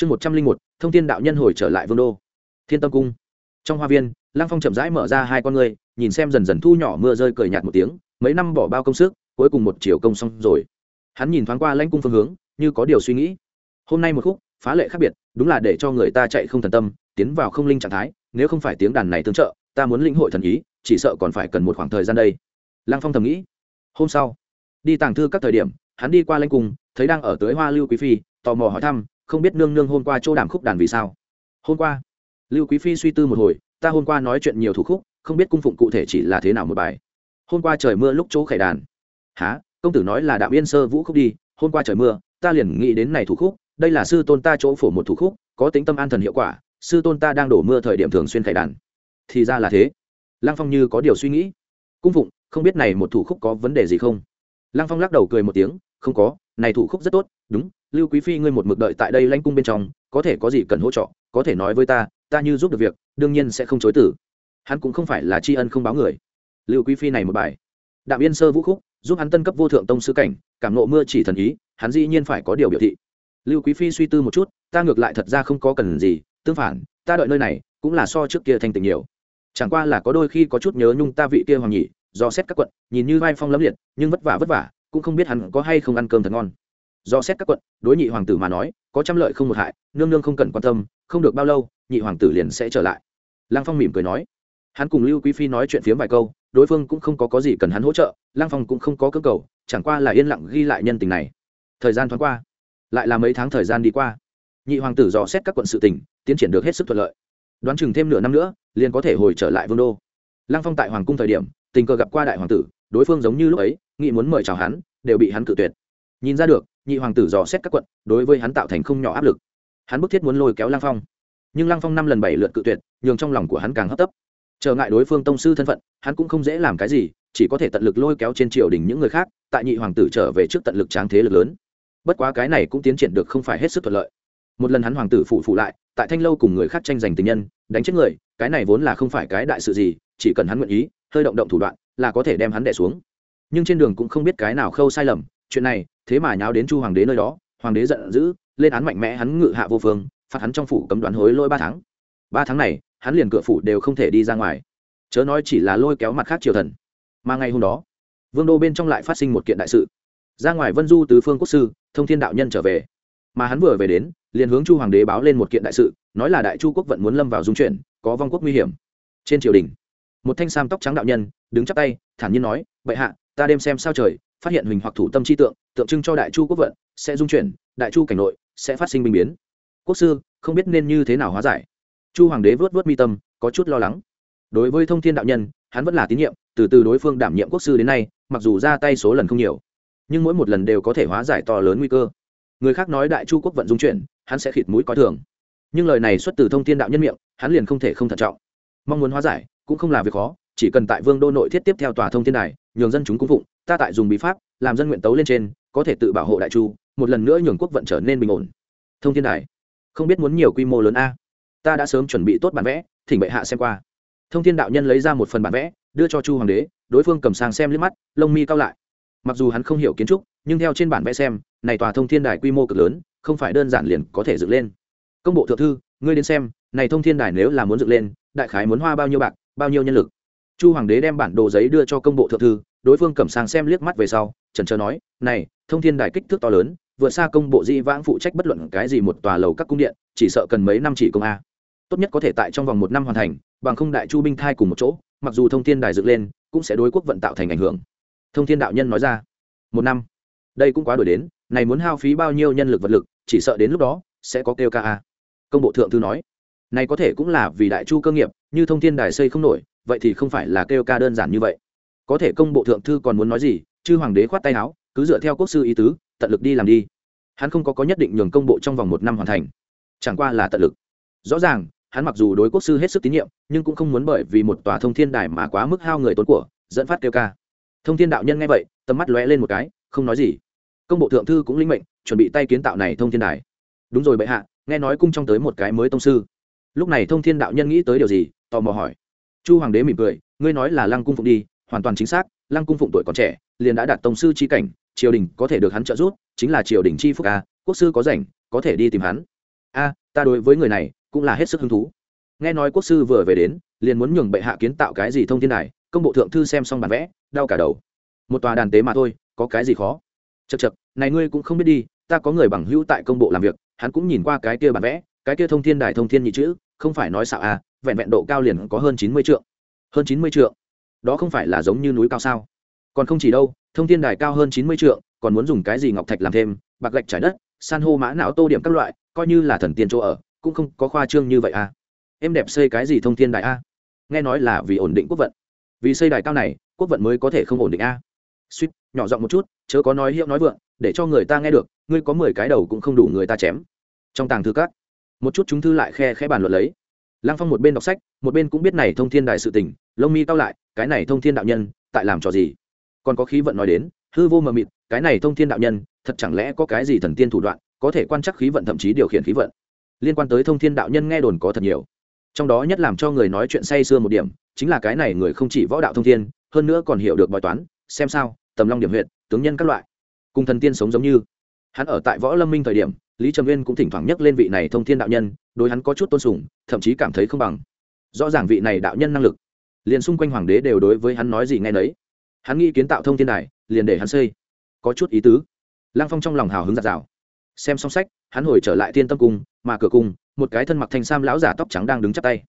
chương một trăm linh một thông tin đạo nhân hồi trở lại vương đô. Thiên tâm cung. Trong hoa viên lăng phong chậm rãi mở ra hai con người, nhìn xem dần dần thu nhỏ mưa rơi cười nhạt một tiếng mấy năm bỏ bao công sức cuối cùng một chiều công xong rồi. Hắn nhìn thoáng qua lãnh cung phương hướng như có điều suy nghĩ. Hôm nay một khúc phá lệ khác biệt đúng là để cho người ta chạy không thần tâm tiến vào không linh trạng thái nếu không phải tiếng đàn này tương trợ ta muốn lĩnh hội thần ý chỉ sợ còn phải cần một khoảng thời gian đây. Lăng phong thầm nghĩ. Hôm sau đi tàng thư các thời điểm hắn đi qua lãnh cung thấy đang ở tới hoa lưu quý phi tò mò hỏi thăm không biết nương nương hôm qua chỗ đàm khúc đàn vì sao. Hôm qua, lưu quý phi suy tư một hồi, ta hôm qua nói chuyện nhiều thủ khúc, không biết cung phụng cụ thể chỉ là thế nào một bài. Hôm qua trời mưa lúc chỗ khải đàn. Há công tử nói là đạo yên sơ vũ khúc đi, hôm qua trời mưa, ta liền nghĩ đến này thủ khúc, đây là sư tôn ta chỗ phổ một thủ khúc, có tính tâm an thần hiệu quả, sư tôn ta đang đổ mưa thời điểm thường xuyên khải đàn. Thì ra là thế. Lăng phong như có điều suy nghĩ. Cung phụng, không biết này một thủ khúc có vấn đề gì không? Lăng phong lắc đầu cười một tiếng, không có, này thủ khúc rất tốt, đúng lưu quý phi ngươi một mực đợi tại đây lanh cung bên trong có thể có gì cần hỗ trợ? Có thể nói với ta ta như giúp được việc đương nhiên sẽ không chối tử hắn cũng không phải là tri ân không báo người. Lưu quý phi này một bài. Đạm yên sơ vũ khúc giúp hắn tân cấp vô thượng tông sư cảnh cảm nộ mưa chỉ thần ý hắn dĩ nhiên phải có điều biểu thị. Lưu quý phi suy tư một chút ta ngược lại thật ra không có cần gì tương phản ta đợi nơi này cũng là so trước kia thanh tình nhiều. Chẳng qua là có đôi khi có chút nhớ nhung ta vị kia hoàng nhị, do xét các quận nhìn như vai phong lấm liệt nhưng vất vả vất vả cũng không biết hắn có hay không ăn cơm thật ngon do xét các quận đối nhị hoàng tử mà nói có trăm lợi không một hại nương nương không cần quan tâm không được bao lâu nhị hoàng tử liền sẽ trở lại. Lăng phong mỉm cười nói. Hắn cùng lưu quý phi nói chuyện phiếm vài câu đối phương cũng không có, có gì cần hắn hỗ trợ lăng phong cũng không có cơ cầu chẳng qua là yên lặng ghi lại nhân tình này. Thời gian thoáng qua lại là mấy tháng thời gian đi qua. Nhị hoàng tử dò xét các quận sự tỉnh tiến triển được hết sức thuận lợi. Đoán chừng thêm nửa năm nữa liền có thể hồi trở lại vương đô. Lăng phong tại hoàng cung thời điểm tình cờ gặp qua đại hoàng tử đối phương giống như lúc ấy nghĩ muốn mời chào hắn đều bị hắn cự tuyệt. Nhìn ra được nhị hoàng tử dò xét các quận, đối với hắn tạo thành không nhỏ áp lực. Hắn bức thiết muốn lôi kéo Lang phong. Nhưng Lang phong năm lần bảy lượt cự tuyệt, nhường trong lòng của hắn càng hấp tấp. Trở ngại đối phương tông sư thân phận, hắn cũng không dễ làm cái gì, chỉ có thể tận lực lôi kéo trên triều đình những người khác, tại nhị hoàng tử trở về trước tận lực tráng thế lực lớn. Bất quá cái này cũng tiến triển được không phải hết sức thuận lợi. Một lần hắn hoàng tử phụ phụ lại, tại thanh lâu cùng người khác tranh giành tình nhân, đánh chết người, cái này vốn là không phải cái đại sự gì, chỉ cần hắn nguyện ý, hơi động động thủ đoạn, là có thể đem hắn đẻ xuống. Nhưng trên đường cũng không biết cái nào khâu sai lầm chuyện này, thế mà nháo đến chu hoàng đế nơi đó, hoàng đế giận dữ, lên án mạnh mẽ hắn ngự hạ vô phương, phạt hắn trong phủ cấm đoán hối lỗi ba tháng. Ba tháng này, hắn liền cửa phủ đều không thể đi ra ngoài. Chớ nói chỉ là lôi kéo mặt khác triều thần. Mà ngày hôm đó, vương đô bên trong lại phát sinh một kiện đại sự. Ra ngoài vân du tứ phương quốc sư, thông thiên đạo nhân trở về. Mà hắn vừa về đến, liền hướng chu hoàng đế báo lên một kiện đại sự, nói là đại chu quốc vận muốn lâm vào dung chuyển, có vong quốc nguy hiểm. Trên triều đình, một thanh sam tóc trắng đạo nhân, đứng chắp tay, thản nhiên nói, bệ hạ, ta đêm xem sao trời phát hiện hình hoặc thủ tâm chi tượng tượng trưng cho đại chu quốc vận, sẽ dung chuyển, đại chu cảnh nội, sẽ phát sinh binh biến. Quốc sư, không biết nên như thế nào hóa giải. Chu hoàng đế vớt vớt mi tâm, có chút lo lắng. Đối với thông thiên đạo nhân, hắn vẫn là tín nhiệm, từ từ đối phương đảm nhiệm quốc sư đến nay, mặc dù ra tay số lần không nhiều, nhưng mỗi một lần đều có thể hóa giải to lớn nguy cơ. Người khác nói đại chu quốc vận dung chuyển, hắn sẽ khịt mũi coi thường. Nhưng lời này xuất từ thông thiên đạo nhân miệng, hắn liền không thể không thận trọng. Mong muốn hóa giải, cũng không là việc khó, chỉ cần tại vương đô nội thiết tiếp theo tòa thông thiên đài nhường dân chúng cung phụng, ta tại dùng bí pháp, làm dân nguyện tấu lên trên, có thể tự bảo hộ đại chu, một lần nữa nhường quốc vận trở nên bình ổn. Thông thiên đài, không biết muốn nhiều quy mô lớn a? Ta đã sớm chuẩn bị tốt bản vẽ, thỉnh bệ hạ xem qua. Thông thiên đạo nhân lấy ra một phần bản vẽ, đưa cho chu hoàng đế, đối phương cầm sang xem liếc mắt, lông mi cao lại. Mặc dù hắn không hiểu kiến trúc, nhưng theo trên bản vẽ xem, này tòa thông thiên đài quy mô cực lớn, không phải đơn giản liền có thể dựng lên. Công bộ thượng thư, ngươi đến xem, này thông thiên đài nếu là muốn dựng lên, đại khái muốn hoa bao nhiêu bạc, bao nhiêu nhân lực? Chu hoàng đế đem bản đồ giấy đưa cho công bộ thượng thư, đối phương cầm sang xem liếc mắt về sau trần trờ nói, này, thông thiên đài kích thước to lớn, vượt xa công bộ di vãng phụ trách bất luận cái gì một tòa lầu các cung điện, chỉ sợ cần mấy năm chỉ công a. Tốt nhất có thể tại trong vòng một năm hoàn thành, bằng không đại chu binh thai cùng một chỗ, mặc dù thông thiên đài dựng lên, cũng sẽ đối quốc vận tạo thành ảnh hưởng. Thông thiên đạo nhân nói ra. Một năm? Đây cũng quá đổi đến, này muốn hao phí bao nhiêu nhân lực vật lực, chỉ sợ đến lúc đó, sẽ có kêu ca a. Công bộ thượng thư nói. Này có thể cũng là vì đại chu cơ nghiệp, như thông thiên đài xây không nổi vậy thì không phải là kêu ca đơn giản như vậy. Có thể công bộ thượng thư còn muốn nói gì chứ hoàng đế khoát tay áo, cứ dựa theo quốc sư ý tứ, tận lực đi làm đi. Hắn không có có nhất định nhường công bộ trong vòng một năm hoàn thành. Chẳng qua là tận lực. Rõ ràng, hắn mặc dù đối quốc sư hết sức tín nhiệm, nhưng cũng không muốn bởi vì một tòa thông thiên đài mà quá mức hao người tốn của, dẫn phát kêu ca. Thông thiên đạo nhân nghe vậy, tầm mắt lóe lên một cái, không nói gì. Công bộ thượng thư cũng linh mệnh, chuẩn bị tay kiến tạo này thông thiên đài. Đúng rồi bệ hạ, nghe nói cung trong tới một cái mới tông sư. Lúc này thông thiên đạo nhân nghĩ tới điều gì, tò mò hỏi chu hoàng đế mỉm cười, ngươi nói là lăng cung phụng đi, hoàn toàn chính xác, lăng cung phụng tuổi còn trẻ, liền đã đạt tông sư chi cảnh, triều đình có thể được hắn trợ giúp, chính là triều đình chi phúc a, quốc sư có rảnh, có thể đi tìm hắn. A, ta đối với người này cũng là hết sức hứng thú. Nghe nói quốc sư vừa về đến, liền muốn nhường bệ hạ kiến tạo cái gì thông thiên đài, công bộ thượng thư xem xong bản vẽ, đau cả đầu. Một tòa đàn tế mà thôi, có cái gì khó? Chật chật này ngươi cũng không biết đi, ta có người bằng hữu tại công bộ làm việc, hắn cũng nhìn qua cái kia bản vẽ, cái kia thông thiên đài thông thiên nhị chữ, không phải nói xạo à vẹn vẹn độ cao liền có hơn chín mươi triệu hơn chín mươi triệu đó không phải là giống như núi cao sao? Còn không chỉ đâu, thông thiên đài cao hơn chín mươi triệu còn muốn dùng cái gì ngọc thạch làm thêm, bạc gạch trải đất, san hô mã não tô điểm các loại, coi như là thần tiên chỗ ở, cũng không có khoa trương như vậy à. Em đẹp xây cái gì thông thiên đài a? Nghe nói là vì ổn định quốc vận. Vì xây đài cao này, quốc vận mới có thể không ổn định a. Suýt, nhỏ giọng một chút, chớ có nói hiệu nói vượng, để cho người ta nghe được, ngươi có mười cái đầu cũng không đủ người ta chém. Trong tàng thư các, một chút chúng thư lại khe khẽ bàn luận lấy lăng phong một bên đọc sách, một bên cũng biết này thông thiên đại sự tình, lông mi cao lại, cái này thông thiên đạo nhân, tại làm trò gì? Còn có khí vận nói đến, hư vô mờ mịt, cái này thông thiên đạo nhân, thật chẳng lẽ có cái gì thần tiên thủ đoạn, có thể quan trắc khí vận thậm chí điều khiển khí vận? Liên quan tới thông thiên đạo nhân nghe đồn có thật nhiều. Trong đó nhất làm cho người nói chuyện say sưa một điểm, chính là cái này người không chỉ võ đạo thông thiên, hơn nữa còn hiểu được bài toán, xem sao, tầm long điểm huyện tướng nhân các loại. Cùng thần tiên sống giống như. Hắn ở tại võ lâm minh thời điểm lý trầm nguyên cũng thỉnh thoảng nhắc lên vị này thông thiên đạo nhân, đối hắn có chút tôn sùng, thậm chí cảm thấy không bằng. Rõ ràng vị này đạo nhân năng lực, liền xung quanh hoàng đế đều đối với hắn nói gì ngay nấy. Hắn nghĩ kiến tạo thông thiên đài, liền để hắn xây. Có chút ý tứ. Lăng phong trong lòng hào hứng giặt rào xem xong sách, hắn hồi trở lại thiên tâm cung, mà cửa cung, một cái thân mặc thanh sam lão giả tóc trắng đang đứng chắp tay.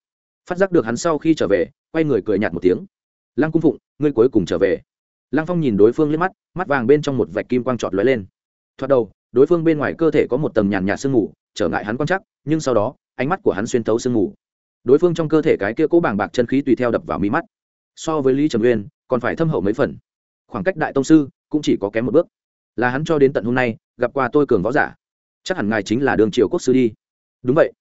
Phát giác được hắn sau khi trở về, quay người cười nhạt một tiếng. Lăng cung phụng, ngươi cuối cùng trở về. Lăng phong nhìn đối phương liếc mắt mắt vàng bên trong một vạch kim quang trọt lóe lên. Thoạt đầu đối phương bên ngoài cơ thể có một tầng nhàn nhạt sương mù, trở ngại hắn quan chắc nhưng sau đó, ánh mắt của hắn xuyên thấu sương mù. Đối phương trong cơ thể cái kia cố bàng bạc chân khí tùy theo đập vào mi mắt. So với lý trầm uyên, còn phải thâm hậu mấy phần. Khoảng cách đại tông sư cũng chỉ có kém một bước. Là hắn cho đến tận hôm nay, gặp qua tôi cường võ giả. Chắc hẳn ngài chính là đường triều quốc sư đi. Đúng vậy.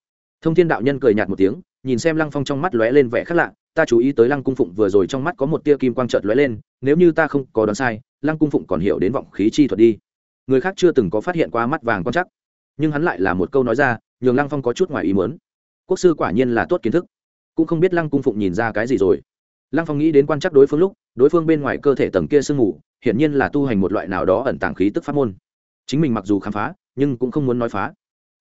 Thông thiên đạo nhân cười nhạt một tiếng, nhìn xem lăng phong trong mắt lóe lên vẻ khác lạ. Ta chú ý tới lăng cung phụng vừa rồi trong mắt có một tia kim quang trợt lóe lên, nếu như ta không có đoán sai, lăng cung phụng còn hiểu đến vọng khí chi thuật đi người khác chưa từng có phát hiện qua mắt vàng con chắc. Nhưng hắn lại là một câu nói ra, nhường lăng phong có chút ngoài ý muốn. Quốc sư quả nhiên là tốt kiến thức. Cũng không biết lăng cung phụng nhìn ra cái gì rồi. Lăng phong nghĩ đến quan chắc đối phương lúc, đối phương bên ngoài cơ thể tầng kia sương mù, hiển nhiên là tu hành một loại nào đó ẩn tàng khí tức pháp môn. Chính mình mặc dù khám phá, nhưng cũng không muốn nói phá.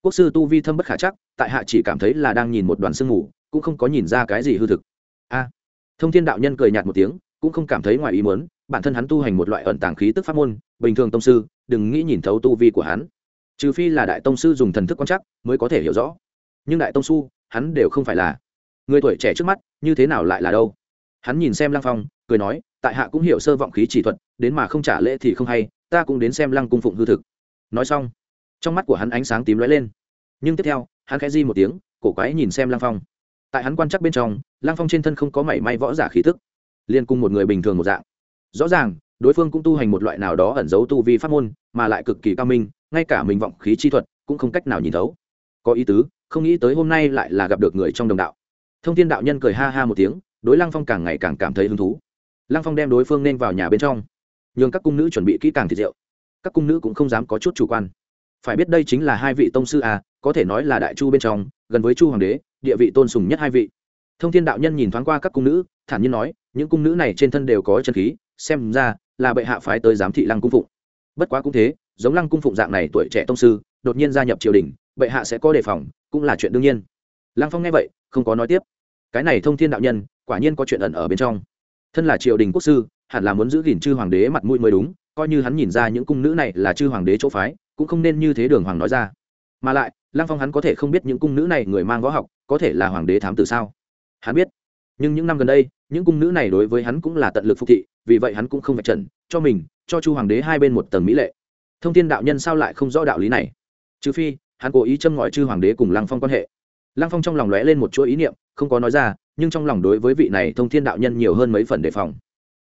Quốc sư tu vi thâm bất khả chắc, tại hạ chỉ cảm thấy là đang nhìn một đoàn sương mù, cũng không có nhìn ra cái gì hư thực. A. Thông thiên đạo nhân cười nhạt một tiếng, cũng không cảm thấy ngoài ý muốn bản thân hắn tu hành một loại ẩn tàng khí tức pháp môn, bình thường tông sư, đừng nghĩ nhìn thấu tu vi của hắn. Trừ phi là đại tông sư dùng thần thức quan chắc mới có thể hiểu rõ. Nhưng đại tông sư hắn đều không phải là. Người tuổi trẻ trước mắt, như thế nào lại là đâu? Hắn nhìn xem lăng phong, cười nói, tại hạ cũng hiểu sơ vọng khí chỉ thuật, đến mà không trả lễ thì không hay, ta cũng đến xem lăng cung phụng hư thực. Nói xong, trong mắt của hắn ánh sáng tím lóe lên. Nhưng tiếp theo, hắn khẽ di một tiếng, cổ quái nhìn xem lăng phong. Tại hắn quan chắc bên trong, lăng phong trên thân không có mảy may võ giả khí tức liên cùng một người bình thường một dạng rõ ràng, đối phương cũng tu hành một loại nào đó ẩn giấu tu vi pháp môn, mà lại cực kỳ cao minh, ngay cả mình vọng khí chi thuật cũng không cách nào nhìn thấu. Có ý tứ, không nghĩ tới hôm nay lại là gặp được người trong đồng đạo. Thông thiên đạo nhân cười ha ha một tiếng, đối lăng phong càng ngày càng cảm thấy hứng thú. Lăng phong đem đối phương nên vào nhà bên trong. Nhường các cung nữ chuẩn bị kỹ càng thịt rượu. Các cung nữ cũng không dám có chút chủ quan. Phải biết đây chính là hai vị tông sư à có thể nói là đại chu bên trong, gần với chu hoàng đế, địa vị tôn sùng nhất hai vị. Thông thiên đạo nhân nhìn thoáng qua các cung nữ, thản nhiên nói, những cung nữ này trên thân đều có chân khí xem ra là bệ hạ phái tới giám thị lăng cung phụng. Bất quá cũng thế, giống lăng cung phụng dạng này tuổi trẻ tông sư, đột nhiên gia nhập triều đình, bệ hạ sẽ có đề phòng, cũng là chuyện đương nhiên. Lăng phong nghe vậy, không có nói tiếp. Cái này thông thiên đạo nhân, quả nhiên có chuyện ẩn ở bên trong. Thân là triều đình quốc sư, hẳn là muốn giữ gìn chư hoàng đế mặt mũi mới đúng, coi như hắn nhìn ra những cung nữ này là chư hoàng đế chỗ phái, cũng không nên như thế đường hoàng nói ra. Mà lại, lăng phong hắn có thể không biết những cung nữ này người mang võ học, có thể là hoàng đế thám tử sao? Hắn biết. Nhưng những năm gần đây những cung nữ này đối với hắn cũng là tận lực phục thị, vì vậy hắn cũng không vạch trần, cho mình, cho chu hoàng đế hai bên một tầng mỹ lệ. Thông tin đạo nhân sao lại không rõ đạo lý này? Trừ phi, hắn cố ý châm ngòi chư hoàng đế cùng lăng phong quan hệ. Lăng phong trong lòng lóe lên một chuỗi ý niệm, không có nói ra, nhưng trong lòng đối với vị này thông thiên đạo nhân nhiều hơn mấy phần đề phòng.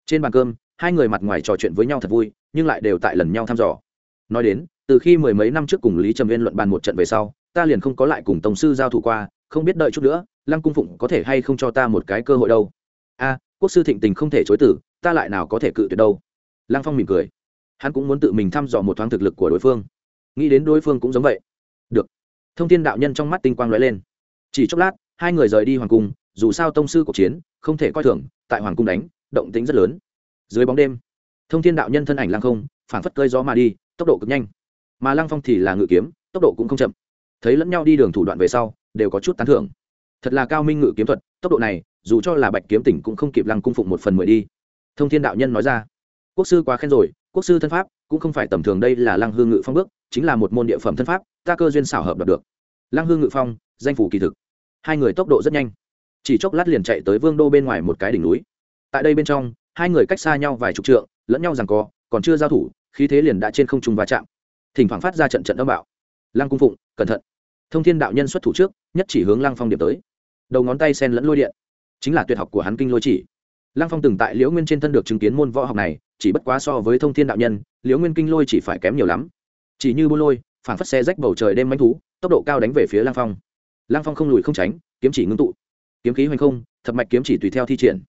Trên bàn cơm, hai người mặt ngoài trò chuyện với nhau thật vui, nhưng lại đều tại lần nhau thăm dò. Nói đến, từ khi mười mấy năm trước cùng lý trầm viên luận bàn một trận về sau, ta liền không có lại cùng tổng sư giao thủ qua, không biết đợi chút nữa, lăng cung phụng có thể hay không cho ta một cái cơ hội đâu a, quốc sư thịnh tình không thể chối tử ta lại nào có thể cự tuyệt đâu. Lăng phong mỉm cười. Hắn cũng muốn tự mình thăm dò một thoáng thực lực của đối phương. Nghĩ đến đối phương cũng giống vậy. Được. Thông tin đạo nhân trong mắt tinh quang lóe lên. Chỉ chốc lát, hai người rời đi hoàng cung, dù sao tông sư cuộc chiến, không thể coi thường, tại hoàng cung đánh, động tính rất lớn. Dưới bóng đêm, thông thiên đạo nhân thân ảnh lăng không, phảng phất cơi gió mà đi, tốc độ cực nhanh. Mà lăng phong thì là ngự kiếm, tốc độ cũng không chậm. Thấy lẫn nhau đi đường thủ đoạn về sau, đều có chút tán thưởng. Thật là cao minh ngự kiếm thuật, tốc độ này dù cho là bạch kiếm tỉnh cũng không kịp lăng cung phụng một phần mười đi. Thông thiên đạo nhân nói ra, quốc sư quá khen rồi, quốc sư thân pháp cũng không phải tầm thường đây là lăng hương ngự phong bước, chính là một môn địa phẩm thân pháp, ta cơ duyên xảo hợp đạt được. Lăng hương ngự phong, danh phủ kỳ thực. Hai người tốc độ rất nhanh. Chỉ chốc lát liền chạy tới vương đô bên ngoài một cái đỉnh núi. Tại đây bên trong, hai người cách xa nhau vài chục trượng, lẫn nhau rằng co, còn chưa giao thủ, khí thế liền đã trên không trung va chạm. Thỉnh thoảng phát ra trận trận âm bạo. Lăng cung phụng, cẩn thận. Thông thiên đạo nhân xuất thủ trước, nhất chỉ hướng lăng phong điệp tới. Đầu ngón tay sen lẫn lôi điện chính là tuyệt học của hắn kinh lôi chỉ. Lăng phong từng tại liễu nguyên trên thân được chứng kiến môn võ học này, chỉ bất quá so với thông thiên đạo nhân, liễu nguyên kinh lôi chỉ phải kém nhiều lắm. Chỉ như bô lôi, phản phất xe rách bầu trời đêm manh thú, tốc độ cao đánh về phía lăng phong. Lăng phong không lùi không tránh, kiếm chỉ ngưng tụ. Kiếm khí hoành không, thập mạch kiếm chỉ tùy theo thi triển.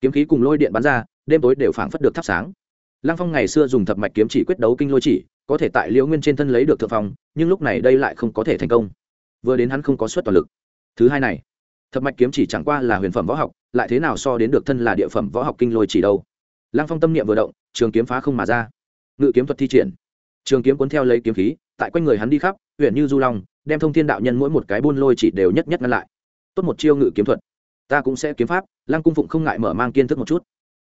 Kiếm khí cùng lôi điện bắn ra, đêm tối đều phản phất được thắp sáng. Lăng phong ngày xưa dùng thập mạch kiếm chỉ quyết đấu kinh lôi chỉ, có thể tại liễu nguyên trên thân lấy được thượng phong, nhưng lúc này đây lại không có thể thành công. Vừa đến hắn không có suất toàn lực. Thứ hai này thập mạch kiếm chỉ chẳng qua là huyền phẩm võ học, lại thế nào so đến được thân là địa phẩm võ học kinh lôi chỉ đâu? Lăng phong tâm niệm vừa động, trường kiếm phá không mà ra. Ngự kiếm thuật thi triển. Trường kiếm cuốn theo lấy kiếm khí, tại quanh người hắn đi khắp, huyện như du long, đem thông thiên đạo nhân mỗi một cái buôn lôi chỉ đều nhất nhất ngăn lại. Tốt một chiêu ngự kiếm thuật. Ta cũng sẽ kiếm pháp, lăng cung phụng không ngại mở mang kiến thức một chút.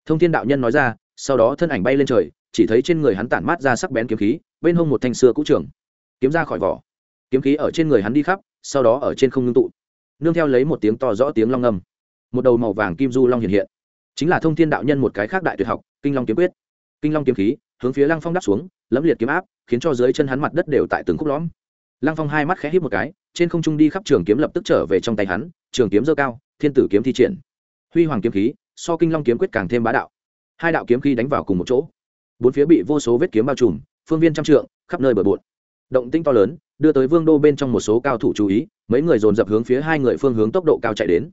Thông thiên đạo nhân nói ra, sau đó thân ảnh bay lên trời, chỉ thấy trên người hắn tản mát ra sắc bén kiếm khí, bên hông một thanh xưa cũ trường. Kiếm ra khỏi vỏ. Kiếm khí ở trên người hắn đi khắp, sau đó ở trên không ngưng tụ nương theo lấy một tiếng to rõ tiếng long ngâm một đầu màu vàng kim du long hiện hiện. Chính là thông thiên đạo nhân một cái khác đại tuyệt học, kinh long kiếm quyết. Kinh long kiếm khí, hướng phía lăng phong đắp xuống, lẫm liệt kiếm áp, khiến cho dưới chân hắn mặt đất đều tại từng khúc lõm. Lăng phong hai mắt khẽ hít một cái, trên không trung đi khắp trường kiếm lập tức trở về trong tay hắn, trường kiếm dơ cao, thiên tử kiếm thi triển. Huy hoàng kiếm khí, so kinh long kiếm quyết càng thêm bá đạo. Hai đạo kiếm khí đánh vào cùng một chỗ. Bốn phía bị vô số vết kiếm bao trùm, phương viên trăm trượng, khắp nơi bờ bộn. Động tinh to lớn, đưa tới vương đô bên trong một số cao thủ chú ý mấy người dồn dập hướng phía hai người phương hướng tốc độ cao chạy đến.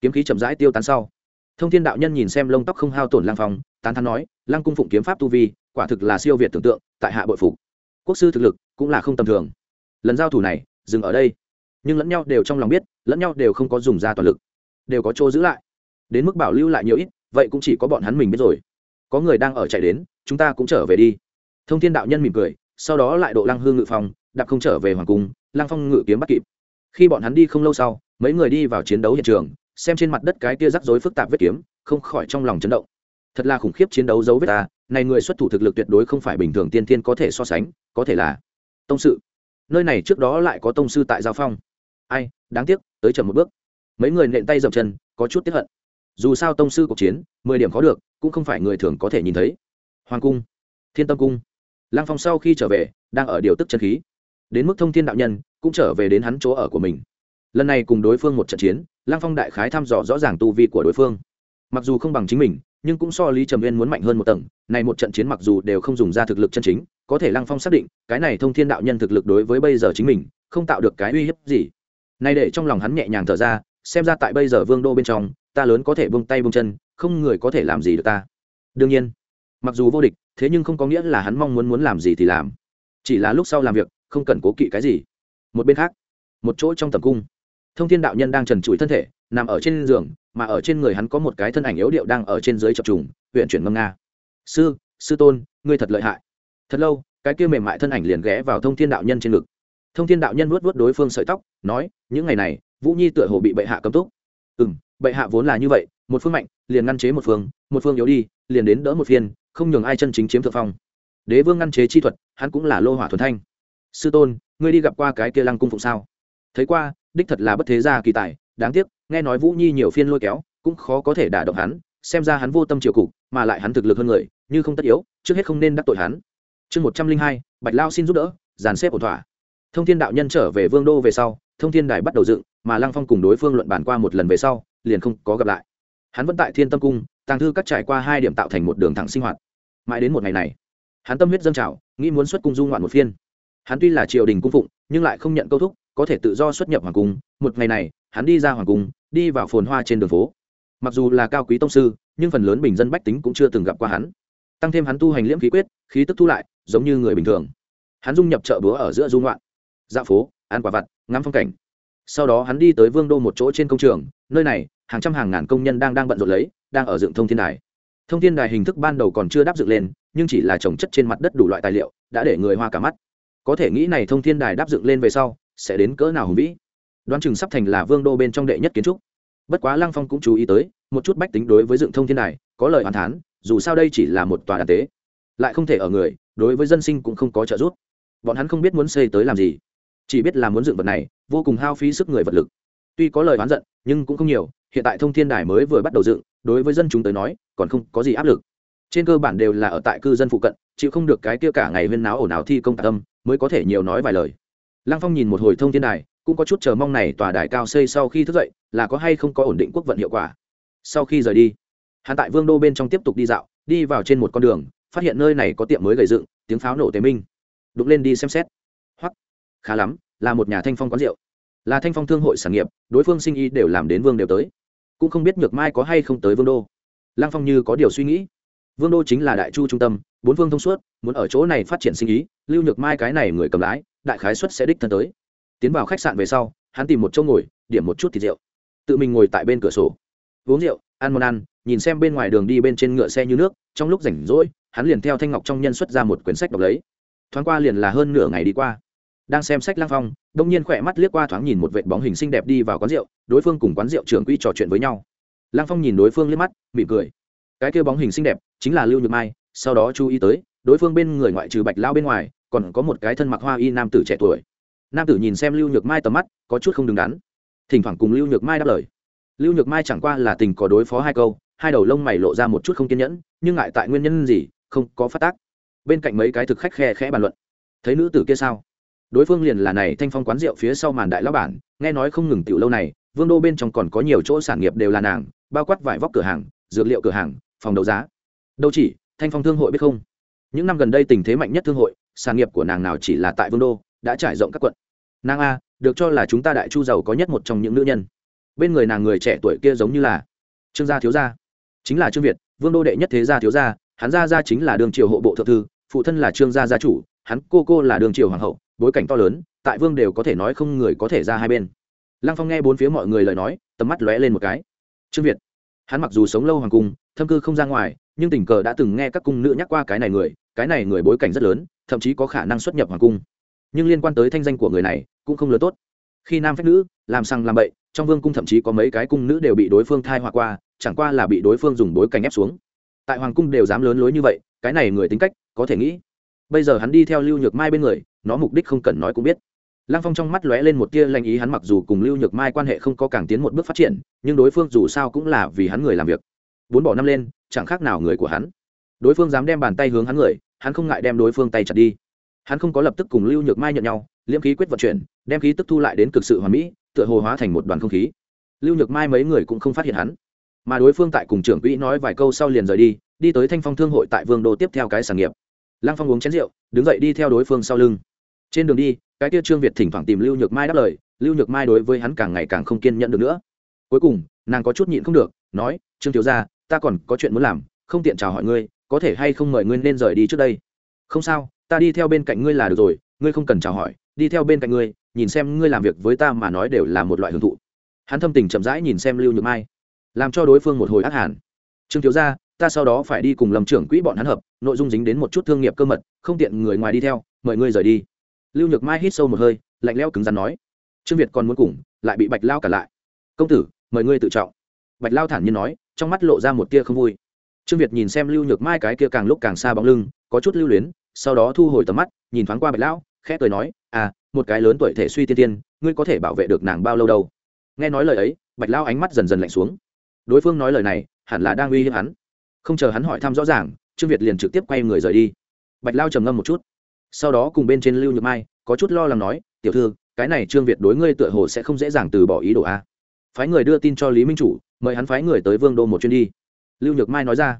Kiếm khí chậm rãi tiêu tán sau. Thông thiên đạo nhân nhìn xem lông tóc không hao tổn lang phong, tán thắn nói, lăng cung phụng kiếm pháp tu vi, quả thực là siêu việt tưởng tượng, tại hạ bội phục. Quốc sư thực lực cũng là không tầm thường. Lần giao thủ này, dừng ở đây. Nhưng lẫn nhau đều trong lòng biết, lẫn nhau đều không có dùng ra toàn lực. Đều có chỗ giữ lại. Đến mức bảo lưu lại nhiều ít, vậy cũng chỉ có bọn hắn mình biết rồi. Có người đang ở chạy đến, chúng ta cũng trở về đi. Thông thiên đạo nhân mỉm cười, sau đó lại độ lăng hương ngự phòng đạp không trở về hoàng cung, lăng phong ngự kiếm bắt kịp khi bọn hắn đi không lâu sau, mấy người đi vào chiến đấu hiện trường, xem trên mặt đất cái tia rắc rối phức tạp vết kiếm, không khỏi trong lòng chấn động. Thật là khủng khiếp chiến đấu dấu vết ta, này người xuất thủ thực lực tuyệt đối không phải bình thường tiên tiên có thể so sánh, có thể là tông sự nơi này trước đó lại có tông sư tại giao phong. Ai, đáng tiếc, tới chậm một bước. Mấy người nện tay dậm chân, có chút tiếp hận. Dù sao tông sư cuộc chiến, mười điểm khó được, cũng không phải người thường có thể nhìn thấy. Hoàng cung, thiên tâm cung. Lăng phong sau khi trở về, đang ở điều tức chân khí. Đến mức thông thiên đạo nhân cũng trở về đến hắn chỗ ở của mình. Lần này cùng đối phương một trận chiến, lăng phong đại khái thăm dò rõ ràng tu vi của đối phương. Mặc dù không bằng chính mình, nhưng cũng so lý trầm viên muốn mạnh hơn một tầng, này một trận chiến mặc dù đều không dùng ra thực lực chân chính, có thể lăng phong xác định, cái này thông thiên đạo nhân thực lực đối với bây giờ chính mình, không tạo được cái uy hiếp gì. Nay để trong lòng hắn nhẹ nhàng thở ra, xem ra tại bây giờ vương đô bên trong, ta lớn có thể bông tay bông chân, không người có thể làm gì được ta. Đương nhiên, mặc dù vô địch, thế nhưng không có nghĩa là hắn mong muốn muốn làm gì thì làm. Chỉ là lúc sau làm việc, không cần cố kỵ cái gì một bên khác, một chỗ trong tầm cung, thông thiên đạo nhân đang trần trụi thân thể, nằm ở trên giường, mà ở trên người hắn có một cái thân ảnh yếu điệu đang ở trên dưới chập trùng huyện chuyển ngâm nga. Sư sư tôn, ngươi thật lợi hại. Thật lâu, cái kia mềm mại thân ảnh liền ghé vào thông thiên đạo nhân trên ngực. Thông thiên đạo nhân vuốt vuốt đối phương sợi tóc, nói, những ngày này, vũ nhi tựa hồ bị bệ hạ cấm túc. Ừ m bệ hạ vốn là như vậy, một phương mạnh, liền ngăn chế một phương một phương yếu đi, liền đến đỡ một phiên, không nhường ai chân chính chiếm thượng phong. Đế vương ngăn chế chi thuật, hắn cũng là lô hỏa thuần thanh sư tôn, ngươi đi gặp qua cái kia lăng cung phụng sao? Thấy qua, đích thật là bất thế gia kỳ tài, đáng tiếc, nghe nói vũ nhi nhiều phiên lôi kéo, cũng khó có thể đả động hắn, xem ra hắn vô tâm triều cục, mà lại hắn thực lực hơn người, như không tất yếu, trước hết không nên đắc tội hắn. Chương một trăm linh hai, bạch lao xin giúp đỡ, dàn xếp ổn thỏa. Thông thiên đạo nhân trở về vương đô về sau, thông thiên đài bắt đầu dựng, mà lăng phong cùng đối phương luận bàn qua một lần về sau, liền không có gặp lại. Hắn vẫn tại thiên tâm cung, tàng thư cắt trải qua hai điểm tạo thành một đường thẳng sinh hoạt. Mãi đến một ngày này, hắn tâm huyết dâng trào, nghĩ muốn xuất cung du ngoạn một phiên hắn tuy là triều đình cung phụng, nhưng lại không nhận câu thúc, có thể tự do xuất nhập hoàng cung. Một ngày này, hắn đi ra hoàng cung, đi vào phồn hoa trên đường phố. Mặc dù là cao quý tông sư, nhưng phần lớn bình dân bách tính cũng chưa từng gặp qua hắn. Tăng thêm hắn tu hành liễm khí quyết, khí tức thu lại, giống như người bình thường. Hắn dung nhập chợ búa ở giữa du ngoạn. Dạ phố, ăn quả vặt, ngắm phong cảnh. Sau đó hắn đi tới vương đô một chỗ trên công trường, nơi này, hàng trăm hàng ngàn công nhân đang đang bận rộn lấy, đang ở dựng thông thiên đài. Thông thiên đài hình thức ban đầu còn chưa đáp dựng lên, nhưng chỉ là trồng chất trên mặt đất đủ loại tài liệu, đã để người hoa cả mắt có thể nghĩ này thông thiên đài đáp dựng lên về sau, sẽ đến cỡ nào hùng vĩ. Đoán chừng sắp thành là vương đô bên trong đệ nhất kiến trúc. Bất quá lăng phong cũng chú ý tới, một chút bách tính đối với dựng thông thiên này có lời hoàn thán, dù sao đây chỉ là một tòa đàn tế. Lại không thể ở người, đối với dân sinh cũng không có trợ giúp. Bọn hắn không biết muốn xây tới làm gì. Chỉ biết là muốn dựng vật này, vô cùng hao phí sức người vật lực. Tuy có lời oán giận, nhưng cũng không nhiều, hiện tại thông thiên đài mới vừa bắt đầu dựng, đối với dân chúng tới nói, còn không có gì áp lực. Trên cơ bản đều là ở tại cư dân phụ cận, chịu không được cái kia cả ngày huyên náo ồn ào thi công tạ tâm mới có thể nhiều nói vài lời. Lăng phong nhìn một hồi thông thiên đài, cũng có chút chờ mong này tòa đài cao xây sau khi thức dậy, là có hay không có ổn định quốc vận hiệu quả. Sau khi rời đi, hắn tại vương đô bên trong tiếp tục đi dạo, đi vào trên một con đường, phát hiện nơi này có tiệm mới gầy dựng, tiếng pháo nổ tế minh. Đụng lên đi xem xét. Hoặc khá lắm, là một nhà thanh phong quán rượu. Là thanh phong thương hội sản nghiệp, đối phương sinh y đều làm đến vương đều tới. Cũng không biết nhược mai có hay không tới vương đô. Lăng phong như có điều suy nghĩ vương đô chính là đại chu trung tâm, bốn phương thông suốt, muốn ở chỗ này phát triển sinh ý, lưu nhược mai cái này người cầm lái, đại khái xuất sẽ đích thân tới. Tiến vào khách sạn về sau, hắn tìm một chỗ ngồi, điểm một chút thịt rượu. Tự mình ngồi tại bên cửa sổ. Uống rượu, ăn món ăn, nhìn xem bên ngoài đường đi bên trên ngựa xe như nước, trong lúc rảnh rỗi, hắn liền theo thanh ngọc trong nhân xuất ra một quyển sách đọc lấy. Thoáng qua liền là hơn nửa ngày đi qua. Đang xem sách lang phong, đông nhiên khỏe mắt liếc qua thoáng nhìn một vệ bóng hình xinh đẹp đi vào quán rượu, đối phương cùng quán rượu trưởng quỹ trò chuyện với nhau. Lang phong nhìn đối phương liếc mắt, mỉm cười cái kia bóng hình xinh đẹp chính là lưu nhược mai, sau đó chú ý tới, đối phương bên người ngoại trừ bạch lao bên ngoài, còn có một cái thân mặc hoa y nam tử trẻ tuổi. Nam tử nhìn xem lưu nhược mai tầm mắt, có chút không đứng đắn. Thỉnh thoảng cùng lưu nhược mai đáp lời. Lưu nhược mai chẳng qua là tình có đối phó hai câu, hai đầu lông mày lộ ra một chút không kiên nhẫn, nhưng ngại tại nguyên nhân gì, không có phát tác. Bên cạnh mấy cái thực khách khe khẽ bàn luận. Thấy nữ tử kia sao? Đối phương liền là này thanh phong quán rượu phía sau màn đại lão bản, nghe nói không ngừng tiểu lâu này, vương đô bên trong còn có nhiều chỗ sản nghiệp đều là nàng, bao quát vải vóc cửa hàng, dược liệu cửa hàng phòng đấu giá. Đâu chỉ, thanh phong thương hội biết không? Những năm gần đây tình thế mạnh nhất thương hội, sản nghiệp của nàng nào chỉ là tại vương đô, đã trải rộng các quận. Nàng a, được cho là chúng ta đại chu giàu có nhất một trong những nữ nhân. Bên người nàng người trẻ tuổi kia giống như là trương gia thiếu gia. Chính là trương việt, vương đô đệ nhất thế gia thiếu gia, hắn gia gia chính là đường triều hộ bộ thượng thư, phụ thân là trương gia gia chủ, hắn cô cô là đường triều hoàng hậu, bối cảnh to lớn, tại vương đều có thể nói không người có thể ra hai bên. Lăng phong nghe bốn phía mọi người lời nói, tầm mắt lóe lên một cái. Trương việt, hắn mặc dù sống lâu hoàng cung thâm cư không ra ngoài, nhưng tình cờ đã từng nghe các cung nữ nhắc qua cái này người, cái này người bối cảnh rất lớn, thậm chí có khả năng xuất nhập hoàng cung. Nhưng liên quan tới thanh danh của người này, cũng không lớn tốt. Khi nam phép nữ, làm sang làm bậy, trong vương cung thậm chí có mấy cái cung nữ đều bị đối phương thai hoa qua, chẳng qua là bị đối phương dùng bối cảnh ép xuống. Tại hoàng cung đều dám lớn lối như vậy, cái này người tính cách, có thể nghĩ. Bây giờ hắn đi theo lưu nhược mai bên người, nó mục đích không cần nói cũng biết. Lăng phong trong mắt lóe lên một tia lanh ý, hắn mặc dù cùng lưu nhược mai quan hệ không có càng tiến một bước phát triển, nhưng đối phương dù sao cũng là vì hắn người làm việc bốn bỏ năm lên, chẳng khác nào người của hắn. Đối phương dám đem bàn tay hướng hắn người, hắn không ngại đem đối phương tay chặt đi. Hắn không có lập tức cùng lưu nhược mai nhận nhau, liễm khí quyết vận chuyển, đem khí tức thu lại đến cực sự hoàn mỹ, tựa hồ hóa thành một đoàn không khí. Lưu nhược mai mấy người cũng không phát hiện hắn. Mà đối phương tại cùng trưởng quỹ nói vài câu sau liền rời đi đi tới thanh phong thương hội tại vương đô tiếp theo cái sản nghiệp. Lăng phong uống chén rượu, đứng dậy đi theo đối phương sau lưng. Trên đường đi, cái tia trương việt thỉnh thoảng tìm lưu nhược mai đáp lời, lưu nhược mai đối với hắn càng ngày càng không kiên nhận được nữa. Cuối cùng, nàng có chút nhịn không được, nói, trương thiếu gia ta còn có chuyện muốn làm, không tiện chào hỏi ngươi, có thể hay không mời ngươi nên rời đi trước đây? Không sao, ta đi theo bên cạnh ngươi là được rồi, ngươi không cần chào hỏi, đi theo bên cạnh ngươi, nhìn xem ngươi làm việc với ta mà nói đều là một loại hưởng thụ. Hắn thâm tình chậm rãi nhìn xem lưu nhược mai, làm cho đối phương một hồi ác hàn. Trương thiếu gia, ta sau đó phải đi cùng lâm trưởng quỹ bọn hắn hợp, nội dung dính đến một chút thương nghiệp cơ mật, không tiện người ngoài đi theo, mời ngươi rời đi. Lưu nhược mai hít sâu một hơi, lạnh leo cứng rắn nói, trương việt còn muốn cùng, lại bị bạch lao cả lại. Công tử, mời ngươi tự trọng. Bạch lao thản nhiên nói trong mắt lộ ra một tia không vui. Trương việt nhìn xem lưu nhược mai cái kia càng lúc càng xa bóng lưng, có chút lưu luyến, sau đó thu hồi tầm mắt, nhìn thoáng qua bạch lão, khẽ cười nói à một cái lớn tuổi thể suy tiên tiên, ngươi có thể bảo vệ được nàng bao lâu đâu? Nghe nói lời ấy, bạch Lão ánh mắt dần dần lạnh xuống. Đối phương nói lời này, hẳn là đang uy hiếp hắn. Không chờ hắn hỏi thăm rõ ràng, trương việt liền trực tiếp quay người rời đi. Bạch lao trầm ngâm một chút. Sau đó cùng bên trên lưu nhược mai, có chút lo lắng nói, tiểu thư, cái này trương việt đối ngươi tựa hồ sẽ không dễ dàng từ bỏ ý đồ a. Phái người đưa tin cho lý minh chủ mời hắn phái người tới vương đô một chuyến đi. Lưu nhược mai nói ra.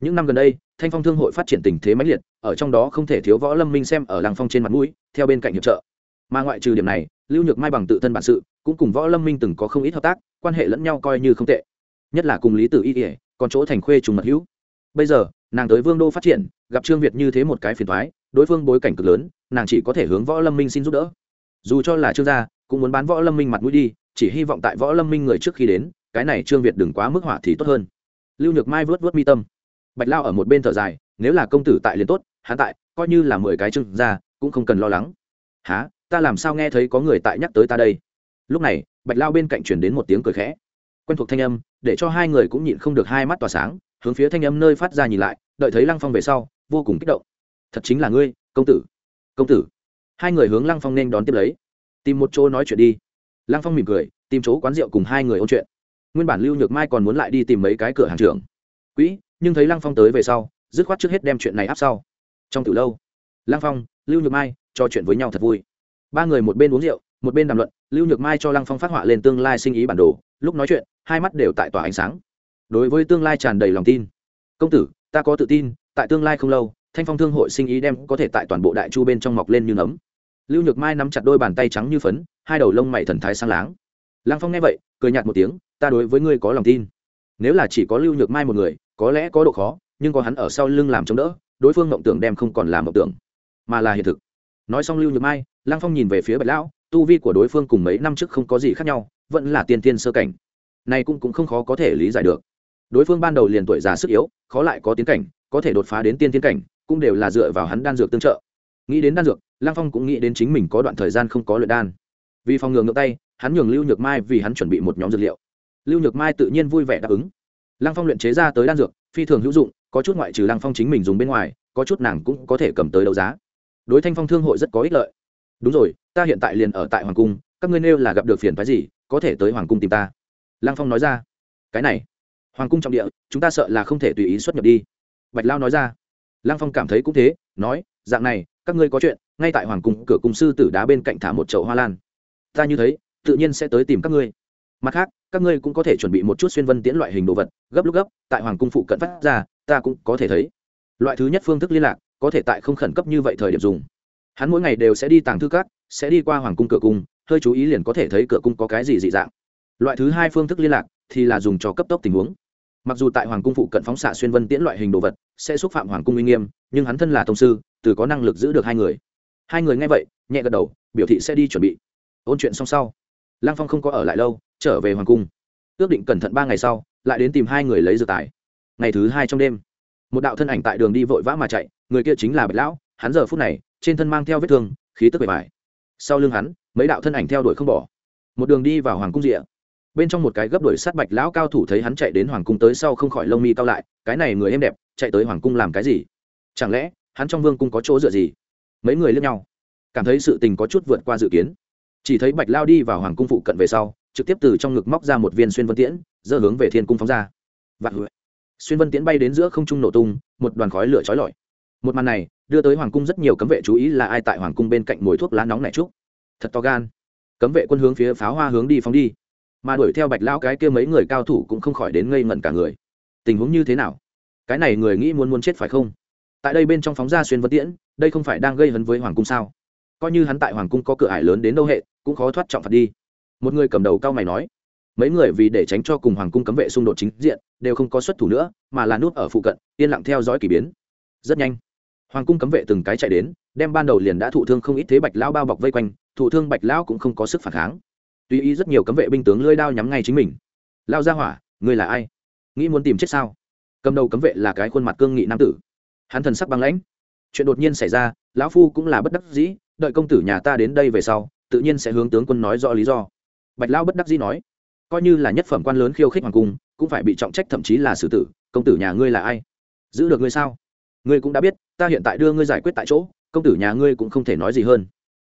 Những năm gần đây, thanh phong thương hội phát triển tình thế mãnh liệt, ở trong đó không thể thiếu võ lâm minh xem ở làng phong trên mặt mũi, theo bên cạnh hiệp trợ. Mà ngoại trừ điểm này, lưu nhược mai bằng tự thân bản sự, cũng cùng võ lâm minh từng có không ít hợp tác, quan hệ lẫn nhau coi như không tệ. Nhất là cùng lý tử y ỉa còn chỗ thành khuê trùng mật hữu. Bây giờ, nàng tới vương đô phát triển, gặp trương việt như thế một cái phiền thoái đối phương bối cảnh cực lớn, nàng chỉ có thể hướng võ lâm minh xin giúp đỡ. Dù cho là trương gia, cũng muốn bán võ lâm minh mặt mũi đi, chỉ hy vọng tại võ lâm minh người trước khi đến cái này trương việt đừng quá mức hỏa thì tốt hơn. Lưu nhược mai vớt vớt mi tâm. Bạch lao ở một bên thở dài, nếu là công tử tại liền tốt, hắn tại, coi như là mười cái trương ra cũng không cần lo lắng. Há ta làm sao nghe thấy có người tại nhắc tới ta đây? Lúc này, bạch lao bên cạnh chuyển đến một tiếng cười khẽ. Quen thuộc thanh âm, để cho hai người cũng nhịn không được hai mắt tỏa sáng, hướng phía thanh âm nơi phát ra nhìn lại, đợi thấy lăng phong về sau, vô cùng kích động. Thật chính là ngươi, công tử. Công tử. Hai người hướng lăng phong nên đón tiếp lấy. Tìm một chỗ nói chuyện đi. Lăng phong mỉm cười, tìm chỗ quán rượu cùng hai người ôn chuyện nguyên bản lưu nhược mai còn muốn lại đi tìm mấy cái cửa hàng trưởng. Quỹ, nhưng thấy lăng phong tới về sau, dứt khoát trước hết đem chuyện này áp sau. Trong từ lâu, lăng phong, lưu nhược mai trò chuyện với nhau thật vui. Ba người một bên uống rượu, một bên đàm luận, lưu nhược mai cho lăng phong phát họa lên tương lai sinh ý bản đồ, lúc nói chuyện, hai mắt đều tại tỏa ánh sáng. Đối với tương lai tràn đầy lòng tin. Công tử, ta có tự tin, tại tương lai không lâu, thanh phong thương hội sinh ý đem có thể tại toàn bộ đại chu bên trong mọc lên như nấm. Lưu nhược mai nắm chặt đôi bàn tay trắng như phấn, hai đầu lông mày thần thái sang láng. Lăng phong nghe vậy, cười nhạt một tiếng ta đối với ngươi có lòng tin. Nếu là chỉ có lưu nhược mai một người, có lẽ có độ khó, nhưng có hắn ở sau lưng làm chống đỡ, đối phương mộng tưởng đem không còn là mộng tưởng, mà là hiện thực. Nói xong lưu nhược mai, lăng phong nhìn về phía bạch lão, tu vi của đối phương cùng mấy năm trước không có gì khác nhau, vẫn là tiên tiên sơ cảnh. Này cũng cũng không khó có thể lý giải được. Đối phương ban đầu liền tuổi già sức yếu, khó lại có tiến cảnh, có thể đột phá đến tiên tiên cảnh, cũng đều là dựa vào hắn đan dược tương trợ. Nghĩ đến đan dược, lăng phong cũng nghĩ đến chính mình có đoạn thời gian không có luyện đan. Vì phòng ngừa ngược tay, hắn nhường lưu nhược mai vì hắn chuẩn bị một nhóm dược liệu lưu nhược mai tự nhiên vui vẻ đáp ứng. Lăng phong luyện chế ra tới đan dược, phi thường hữu dụng, có chút ngoại trừ lăng phong chính mình dùng bên ngoài, có chút nàng cũng có thể cầm tới đấu giá. Đối thanh phong thương hội rất có ích lợi. Đúng rồi, ta hiện tại liền ở tại hoàng cung, các ngươi nêu là gặp được phiền phái gì, có thể tới hoàng cung tìm ta. Lăng phong nói ra. Cái này, hoàng cung trọng địa, chúng ta sợ là không thể tùy ý xuất nhập đi. Bạch lao nói ra. Lăng phong cảm thấy cũng thế, nói, dạng này, các ngươi có chuyện, ngay tại hoàng cung, cửa cung sư tử đá bên cạnh thả một chậu hoa lan. Ta như thấy, tự nhiên sẽ tới tìm các ngươi. Mặt khác các ngươi cũng có thể chuẩn bị một chút xuyên vân tiễn loại hình đồ vật, gấp lúc gấp, tại hoàng cung phụ cận phát ra, ta cũng có thể thấy. Loại thứ nhất phương thức liên lạc, có thể tại không khẩn cấp như vậy thời điểm dùng. Hắn mỗi ngày đều sẽ đi tàng thư cát sẽ đi qua hoàng cung cửa cung, hơi chú ý liền có thể thấy cửa cung có cái gì dị dạng. Loại thứ hai phương thức liên lạc thì là dùng cho cấp tốc tình huống. Mặc dù tại hoàng cung phụ cận phóng xạ xuyên vân tiễn loại hình đồ vật sẽ xúc phạm hoàng cung uy nghiêm, nhưng hắn thân là thông sư, từ có năng lực giữ được hai người. Hai người nghe vậy, nhẹ gật đầu, biểu thị sẽ đi chuẩn bị. Ôn chuyện xong sau, lăng phong không có ở lại lâu trở về hoàng cung. Ước định cẩn thận ba ngày sau, lại đến tìm hai người lấy dược tài. Ngày thứ hai trong đêm, một đạo thân ảnh tại đường đi vội vã mà chạy, người kia chính là bạch lão, hắn giờ phút này, trên thân mang theo vết thương, khí tức bề bài sau lưng hắn, mấy đạo thân ảnh theo đuổi không bỏ. Một đường đi vào hoàng cung rịa bên trong một cái gấp đuổi sát bạch lão cao thủ thấy hắn chạy đến hoàng cung tới sau không khỏi lông mi cao lại, cái này người em đẹp, chạy tới hoàng cung làm cái gì? Chẳng lẽ, hắn trong vương cung có chỗ dựa gì? Mấy người lướt nhau, cảm thấy sự tình có chút vượt qua dự kiến. Chỉ thấy bạch lao đi vào hoàng cung phụ cận về sau trực tiếp từ trong ngực móc ra một viên xuyên vân tiễn dơ hướng về thiên cung phóng ra. Vạn hụi xuyên vân tiễn bay đến giữa không trung nổ tung, một đoàn khói lửa trói lọi. Một màn này, đưa tới hoàng cung rất nhiều cấm vệ chú ý là ai tại hoàng cung bên cạnh mồi thuốc lá nóng này trúc. Thật to gan. Cấm vệ quân hướng phía pháo hoa hướng đi phóng đi. Mà đuổi theo bạch lão cái kia mấy người cao thủ cũng không khỏi đến ngây ngẩn cả người. Tình huống như thế nào? Cái này người nghĩ muốn muốn chết phải không? Tại đây bên trong phóng ra xuyên vân tiễn, đây không phải đang gây hấn với hoàng cung sao? Coi như hắn tại hoàng cung có cửa ải lớn đến đâu hệ, cũng khó thoát trọng phạt đi một người cầm đầu cao mày nói, mấy người vì để tránh cho cùng hoàng cung cấm vệ xung đột chính diện, đều không có xuất thủ nữa, mà là nút ở phụ cận, yên lặng theo dõi k ỳ biến. Rất nhanh, hoàng cung cấm vệ từng cái chạy đến, đem ban đầu liền đã thụ thương không ít thế bạch lão bao bọc vây quanh, thụ thương bạch lão cũng không có sức phản kháng. Tuy ý rất nhiều cấm vệ binh tướng lưỡi đao nhắm ngay chính mình. Lao ra hỏa, ngươi là ai? Nghĩ muốn tìm chết sao? Cầm đầu cấm vệ là cái khuôn mặt cương nghị nam tử. Hắn thần sắc băng lãnh. Chuyện đột nhiên xảy ra, lão phu cũng là bất đắc dĩ, đợi công tử nhà ta đến đây về sau, tự nhiên sẽ hướng tướng quân nói rõ lý do bạch lão bất đắc dĩ nói, coi như là nhất phẩm quan lớn khiêu khích hoàng cung, cũng phải bị trọng trách thậm chí là xử tử. Công tử nhà ngươi là ai? Giữ được ngươi sao? Ngươi cũng đã biết, ta hiện tại đưa ngươi giải quyết tại chỗ, công tử nhà ngươi cũng không thể nói gì hơn.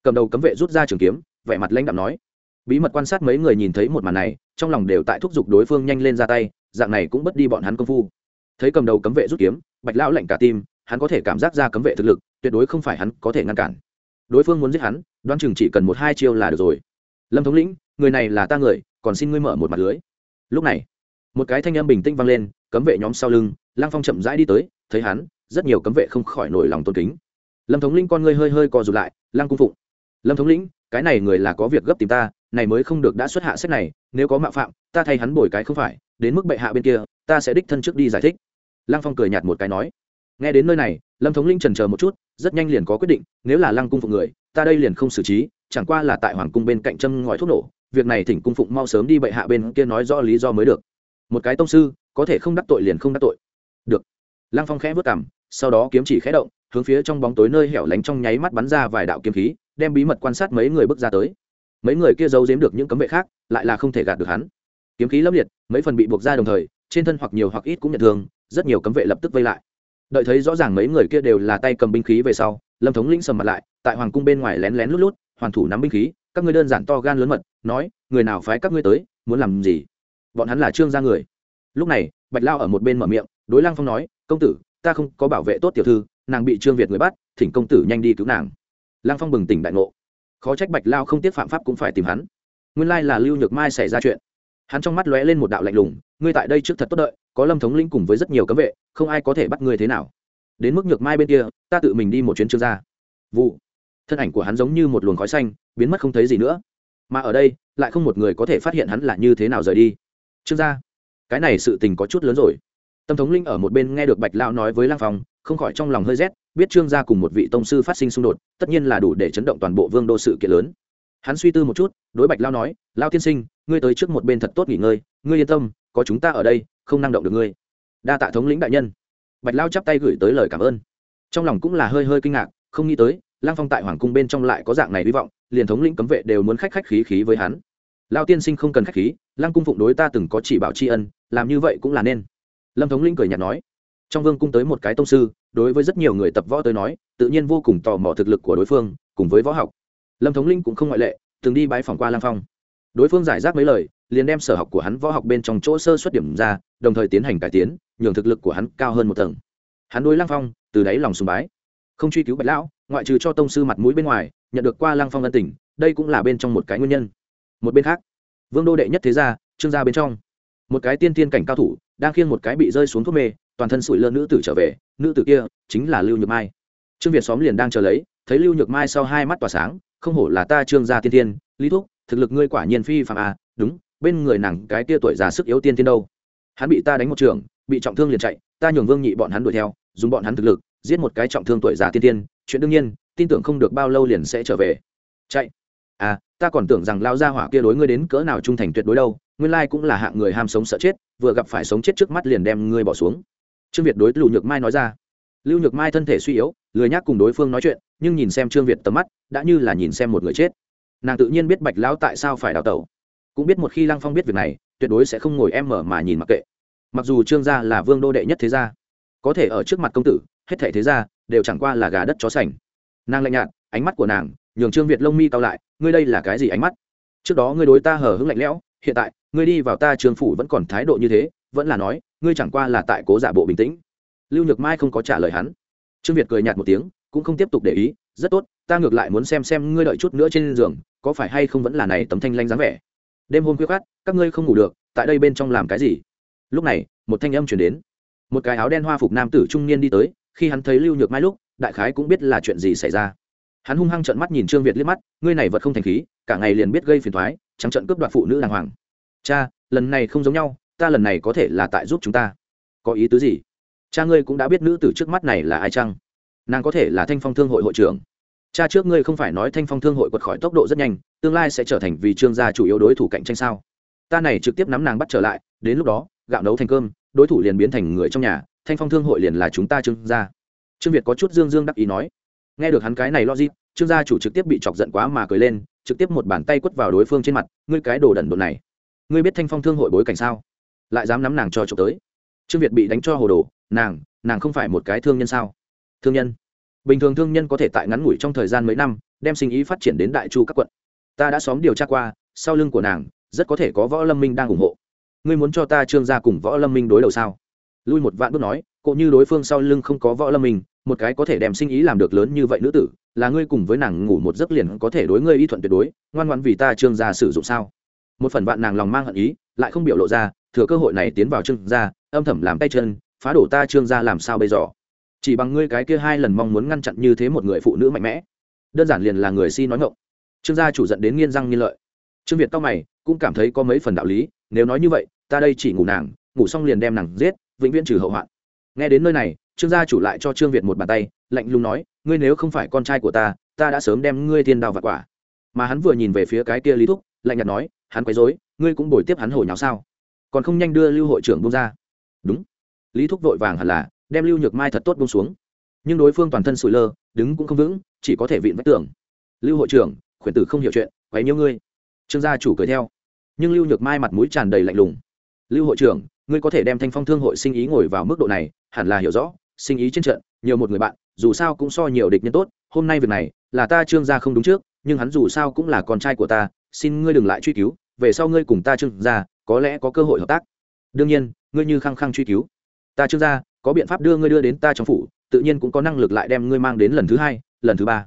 Cầm đầu cấm vệ rút ra trường kiếm, vẻ mặt lãnh đạm nói, bí mật quan sát mấy người nhìn thấy một màn này, trong lòng đều tại thúc giục đối phương nhanh lên ra tay, dạng này cũng bất đi bọn hắn công phu. Thấy cầm đầu cấm vệ rút kiếm, bạch lão lạnh cả tim, hắn có thể cảm giác ra cấm vệ thực lực, tuyệt đối không phải hắn có thể ngăn cản. Đối phương muốn giết hắn, đoán chừng chỉ cần một hai chiêu là được rồi. Lâm thống lĩnh người này là ta người, còn xin ngươi mở một mặt lưới. Lúc này, một cái thanh âm bình tĩnh vang lên, cấm vệ nhóm sau lưng, lang phong chậm rãi đi tới, thấy hắn, rất nhiều cấm vệ không khỏi nổi lòng tôn kính. Lâm thống lĩnh con ngươi hơi hơi co rụt lại, lang cung phụng. Lâm thống lĩnh, cái này người là có việc gấp tìm ta, này mới không được đã xuất hạ sách này, nếu có mạo phạm, ta thay hắn bồi cái không phải, đến mức bệ hạ bên kia, ta sẽ đích thân trước đi giải thích. Lang phong cười nhạt một cái nói. Nghe đến nơi này, lâm thống linh trần chờ một chút, rất nhanh liền có quyết định, nếu là lăng cung phụng người, ta đây liền không xử trí, chẳng qua là tại hoàng cung bên cạnh châm ngòi thuốc nổ việc này thỉnh cung phụng mau sớm đi bệ hạ bên kia nói rõ lý do mới được. Một cái tông sư, có thể không đắc tội liền không đắc tội. Được. Lăng phong khẽ vớt cảm sau đó kiếm chỉ khẽ động, hướng phía trong bóng tối nơi hẻo lánh trong nháy mắt bắn ra vài đạo kiếm khí, đem bí mật quan sát mấy người bước ra tới. Mấy người kia giấu giếm được những cấm vệ khác, lại là không thể gạt được hắn. Kiếm khí lâm liệt, mấy phần bị buộc ra đồng thời, trên thân hoặc nhiều hoặc ít cũng nhận thương, rất nhiều cấm vệ lập tức vây lại. Đợi thấy rõ ràng mấy người kia đều là tay cầm binh khí về sau, lâm thống lĩnh sầm mặt lại, tại hoàng cung bên ngoài lén lén lút lút, hoàn thủ nắm binh khí các ngươi đơn giản to gan lớn mật, nói, người nào phái các ngươi tới, muốn làm gì? Bọn hắn là trương gia người. Lúc này, bạch lao ở một bên mở miệng, đối lăng phong nói, công tử, ta không có bảo vệ tốt tiểu thư, nàng bị trương việt người bắt, thỉnh công tử nhanh đi cứu nàng. Lăng phong bừng tỉnh đại ngộ. Khó trách bạch lao không tiếc phạm pháp cũng phải tìm hắn. Nguyên lai là lưu nhược mai xảy ra chuyện. Hắn trong mắt lóe lên một đạo lạnh lùng, ngươi tại đây trước thật tốt đợi, có lâm thống linh cùng với rất nhiều cấm vệ, không ai có thể bắt ngươi thế nào. Đến mức nhược mai bên kia, ta tự mình đi một chuyến trương gia. Vụ thân ảnh của hắn giống như một luồng khói xanh, biến mất không thấy gì nữa. Mà ở đây, lại không một người có thể phát hiện hắn là như thế nào rời đi. Trương gia, cái này sự tình có chút lớn rồi. Tâm thống linh ở một bên nghe được bạch lao nói với lang phong, không khỏi trong lòng hơi rét, biết trương gia cùng một vị tông sư phát sinh xung đột, tất nhiên là đủ để chấn động toàn bộ vương đô sự kiện lớn. Hắn suy tư một chút, đối bạch lao nói lao tiên sinh, ngươi tới trước một bên thật tốt nghỉ ngơi, ngươi yên tâm, có chúng ta ở đây, không năng động được ngươi. Đa tạ thống lĩnh đại nhân. Bạch lao chắp tay gửi tới lời cảm ơn. Trong lòng cũng là hơi hơi kinh ngạc, không nghĩ tới lang phong tại hoàng cung bên trong lại có dạng này hy vọng, liền thống lĩnh cấm vệ đều muốn khách khách khí khí với hắn. Lao tiên sinh không cần khách khí, lang cung phụng đối ta từng có chỉ bảo tri ân, làm như vậy cũng là nên. Lâm thống lĩnh cười nhạt nói. Trong vương cung tới một cái tông sư, đối với rất nhiều người tập võ tới nói, tự nhiên vô cùng tò mò thực lực của đối phương, cùng với võ học. Lâm thống linh cũng không ngoại lệ, từng đi bái phỏng qua lang phong. Đối phương giải rác mấy lời, liền đem sở học của hắn võ học bên trong chỗ sơ xuất điểm ra, đồng thời tiến hành cải tiến, nhường thực lực của hắn cao hơn một tầng. Hắn đối lang phong, từ đáy lòng sùng bái. Không truy cứu bạch lão ngoại trừ cho tông sư mặt mũi bên ngoài, nhận được qua lang phong ân tình, đây cũng là bên trong một cái nguyên nhân. Một bên khác, vương đô đệ nhất thế gia, trương gia bên trong, một cái tiên tiên cảnh cao thủ, đang khiêng một cái bị rơi xuống thuốc mê, toàn thân sủi lơ nữ tử trở về, nữ tử kia chính là lưu nhược mai. Trương việt xóm liền đang chờ lấy, thấy lưu nhược mai sau hai mắt tỏa sáng, không hổ là ta trương gia tiên tiên, lý thúc, thực lực ngươi quả nhiên phi phạm à đúng, bên người nàng cái kia tuổi già sức yếu tiên tiên đâu. Hắn bị ta đánh một trường, bị trọng thương liền chạy, ta nhường vương nhị bọn hắn đuổi theo, dùng bọn hắn thực lực, giết một cái trọng thương tuổi già tiên tiên chuyện đương nhiên, tin tưởng không được bao lâu liền sẽ trở về. Chạy. À ta còn tưởng rằng lao ra hỏa kia đối ngươi đến cỡ nào trung thành tuyệt đối đâu, nguyên lai cũng là hạng người ham sống sợ chết, vừa gặp phải sống chết trước mắt liền đem ngươi bỏ xuống. Trương việt đối lưu nhược mai nói ra. Lưu nhược mai thân thể suy yếu, lười nhác cùng đối phương nói chuyện, nhưng nhìn xem trương việt tầm mắt, đã như là nhìn xem một người chết. Nàng tự nhiên biết bạch lão tại sao phải đào tẩu. Cũng biết một khi lăng phong biết việc này, tuyệt đối sẽ không ngồi em mở mà nhìn mặc kệ. Mặc dù trương gia là vương đô đệ nhất thế gia, có thể ở trước mặt công tử hết thể thế gia đều chẳng qua là gà đất chó sành. Nàng lạnh nhạt, ánh mắt của nàng, nhường trương việt lông mi cao lại, ngươi đây là cái gì ánh mắt? Trước đó ngươi đối ta hờ hững lạnh lẽo, hiện tại, ngươi đi vào ta trường phủ vẫn còn thái độ như thế, vẫn là nói, ngươi chẳng qua là tại cố giả bộ bình tĩnh. Lưu nhược mai không có trả lời hắn. Trương việt cười nhạt một tiếng, cũng không tiếp tục để ý, rất tốt, ta ngược lại muốn xem xem ngươi đợi chút nữa trên giường, có phải hay không vẫn là này tấm thanh lanh dáng vẻ. Đêm hôm khuya khát các ngươi không ngủ được, tại đây bên trong làm cái gì? Lúc này, một thanh âm chuyển đến. Một cái áo đen hoa phục nam tử trung niên đi tới khi hắn thấy lưu nhược mai lúc, đại khái cũng biết là chuyện gì xảy ra. Hắn hung hăng trợn mắt nhìn trương việt liếc mắt, ngươi này vật không thành khí, cả ngày liền biết gây phiền thoái trắng trận cướp đoạt phụ nữ đàng hoàng. Cha, lần này không giống nhau, ta lần này có thể là tại giúp chúng ta. Có ý tứ gì? Cha ngươi cũng đã biết nữ tử trước mắt này là ai chăng? Nàng có thể là thanh phong thương hội hội trưởng. Cha trước ngươi không phải nói thanh phong thương hội quật khỏi tốc độ rất nhanh, tương lai sẽ trở thành vì trương gia chủ yếu đối thủ cạnh tranh sao? Ta này trực tiếp nắm nàng bắt trở lại, đến lúc đó, gạo nấu thành cơm, đối thủ liền biến thành người trong nhà thanh phong thương hội liền là chúng ta trương gia. Trương việt có chút dương dương đắc ý nói. Nghe được hắn cái này logic, trương gia chủ trực tiếp bị chọc giận quá mà cười lên, trực tiếp một bàn tay quất vào đối phương trên mặt, ngươi cái đồ đẩn độn này, ngươi biết thanh phong thương hội bối cảnh sao? Lại dám nắm nàng cho trộm tới. Trương việt bị đánh cho hồ đồ, nàng nàng không phải một cái thương nhân sao? Thương nhân. Bình thường thương nhân có thể tại ngắn ngủi trong thời gian mấy năm, đem sinh ý phát triển đến đại chu các quận. Ta đã xóm điều tra qua, sau lưng của nàng, rất có thể có võ lâm minh đang ủng hộ. Ngươi muốn cho ta trương gia cùng võ lâm minh đối đầu sao? Lui một vạn bước nói cộ như đối phương sau lưng không có võ lâm mình, một cái có thể đem sinh ý làm được lớn như vậy nữ tử là ngươi cùng với nàng ngủ một giấc liền có thể đối ngươi y thuận tuyệt đối ngoan ngoãn vì ta trương gia sử dụng sao? Một phần vạn nàng lòng mang hận ý lại không biểu lộ ra thừa cơ hội này tiến vào trương gia âm thầm làm tay chân phá đổ ta trương gia làm sao bây giờ? Chỉ bằng ngươi cái kia hai lần mong muốn ngăn chặn như thế một người phụ nữ mạnh mẽ đơn giản liền là người si nói ngộng trương gia chủ giận đến nghiên răng nghiên lợi. Trương việt tao mày cũng cảm thấy có mấy phần đạo lý nếu nói như vậy ta đây chỉ ngủ nàng ngủ xong liền đem nàng giết vĩnh viễn trừ hậu hoạn. Nghe đến nơi này, trương gia chủ lại cho trương việt một bàn tay, lạnh lùng nói, ngươi nếu không phải con trai của ta ta đã sớm đem ngươi thiên đào vặt quả. Mà hắn vừa nhìn về phía cái kia lý thúc, lạnh nhạt nói, hắn quấy rối, ngươi cũng bồi tiếp hắn hồi nháo sao? Còn không nhanh đưa lưu hội trưởng bông ra. Đúng. Lý thúc vội vàng hẳn là, đem lưu nhược mai thật tốt bông xuống. Nhưng đối phương toàn thân sụi lơ, đứng cũng không vững, chỉ có thể vịn vách tưởng. lưu hội trưởng, khuyển tử không hiểu chuyện, quấy nhiêu ngươi. Trương gia chủ cười theo. Nhưng lưu nhược mai mặt mũi tràn đầy lạnh lùng. Lưu hội trưởng ngươi có thể đem thanh phong thương hội sinh ý ngồi vào mức độ này, hẳn là hiểu rõ, sinh ý trên trận, nhiều một người bạn, dù sao cũng so nhiều địch nhân tốt, hôm nay việc này, là ta trương gia không đúng trước, nhưng hắn dù sao cũng là con trai của ta, xin ngươi đừng lại truy cứu, về sau ngươi cùng ta trương gia, có lẽ có cơ hội hợp tác. Đương nhiên, ngươi như khăng khăng truy cứu. Ta trương gia, có biện pháp đưa ngươi đưa đến ta trong phủ, tự nhiên cũng có năng lực lại đem ngươi mang đến lần thứ hai, lần thứ ba.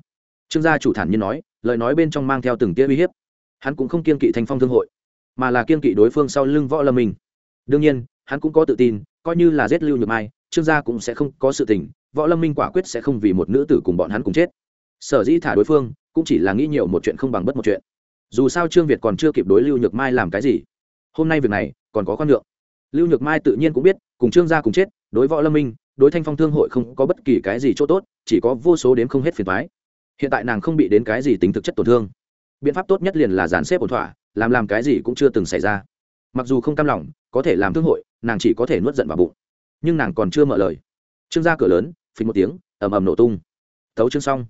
Trương gia chủ thản nhiên nói, lời nói bên trong mang theo từng tia uy hiếp. Hắn cũng không kiên kỵ thanh phong thương hội, mà là kiên kỵ đối phương sau lưng võ lâm mình. Đương nhiên hắn cũng có tự tin, coi như là giết lưu nhược mai, trương gia cũng sẽ không có sự tình, võ lâm minh quả quyết sẽ không vì một nữ tử cùng bọn hắn cùng chết. Sở dĩ thả đối phương, cũng chỉ là nghĩ nhiều một chuyện không bằng bất một chuyện. Dù sao trương việt còn chưa kịp đối lưu nhược mai làm cái gì. Hôm nay việc này, còn có con lượng lưu nhược mai tự nhiên cũng biết, cùng trương gia cùng chết, đối võ lâm minh, đối thanh phong thương hội không có bất kỳ cái gì chỗ tốt, chỉ có vô số đếm không hết phiền thoái hiện tại nàng không bị đến cái gì tính thực chất tổn thương. Biện pháp tốt nhất liền là dàn xếp ổn thỏa, làm làm cái gì cũng chưa từng xảy ra. Mặc dù không cam lòng, có thể làm thương hội nàng chỉ có thể nuốt giận vào bụng. Nhưng nàng còn chưa mở lời. Trương ra cửa lớn, phình một tiếng, ầm ầm nổ tung. Thấu chương xong.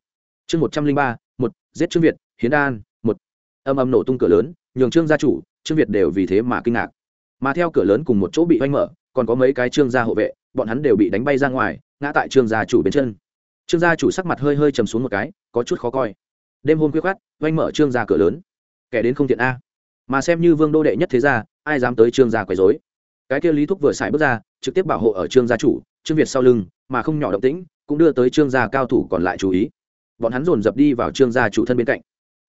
Chương một trăm linh ba, một, giết trương việt, hiến đan, một. Ầm ầm nổ tung cửa lớn, nhường trương gia chủ, trương việt đều vì thế mà kinh ngạc. Mà theo cửa lớn cùng một chỗ bị oanh mở, còn có mấy cái trương gia hộ vệ, bọn hắn đều bị đánh bay ra ngoài, ngã tại trương gia chủ bên chân. Trương gia chủ sắc mặt hơi hơi chầm xuống một cái, có chút khó coi. Đêm hôm quyết khoát oanh mở trương gia cửa lớn. Kẻ đến không tiện a. Mà xem như vương đô đệ nhất thế gia, ai dám tới trương gia quấy dối cái kia lý thúc vừa xài bước ra, trực tiếp bảo hộ ở trương gia chủ, trương việt sau lưng, mà không nhỏ động tĩnh, cũng đưa tới trương gia cao thủ còn lại chú ý. Bọn hắn dồn dập đi vào trương gia chủ thân bên cạnh.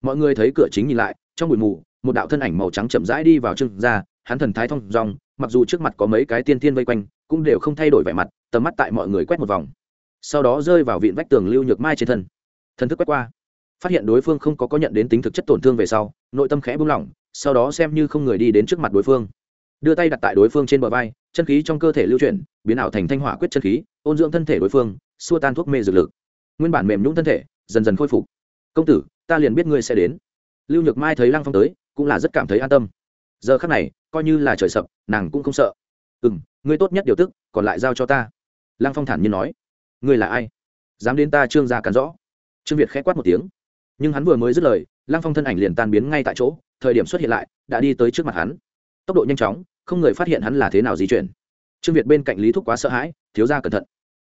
Mọi người thấy cửa chính nhìn lại, trong bụi mù, một đạo thân ảnh màu trắng chậm rãi đi vào trương gia, hắn thần thái thong dong, mặc dù trước mặt có mấy cái tiên tiên vây quanh, cũng đều không thay đổi vẻ mặt, tầm mắt tại mọi người quét một vòng. Sau đó rơi vào vịn vách tường lưu nhược mai trên thân. Thần thức quét qua, phát hiện đối phương không có có nhận đến tính thực chất tổn thương về sau, nội tâm khẽ buông lỏng, sau đó xem như không người đi đến trước mặt đối phương đưa tay đặt tại đối phương trên bờ vai, chân khí trong cơ thể lưu chuyển, biến ảo thành thanh hỏa quyết chân khí, ôn dưỡng thân thể đối phương, xua tan thuốc mê dược lực. Nguyên bản mềm nhũng thân thể, dần dần khôi phục. Công tử, ta liền biết ngươi sẽ đến. Lưu nhược mai thấy lăng phong tới, cũng là rất cảm thấy an tâm. Giờ khắc này, coi như là trời sập, nàng cũng không sợ. Ừ m ngươi tốt nhất điều tức, còn lại giao cho ta. Lăng phong thản nhiên nói. Ngươi là ai? Dám đến ta trương gia cắn rõ? Trương việt k h ẽ quát một tiếng. Nhưng hắn vừa mới dứt lời, lăng phong thân ảnh liền tan biến ngay tại chỗ, thời điểm xuất hiện lại, đã đi tới trước mặt hắn. Tốc độ nhanh chóng không người phát hiện hắn là thế nào di chuyển. Trương việt bên cạnh lý thúc quá sợ hãi, thiếu ra cẩn thận.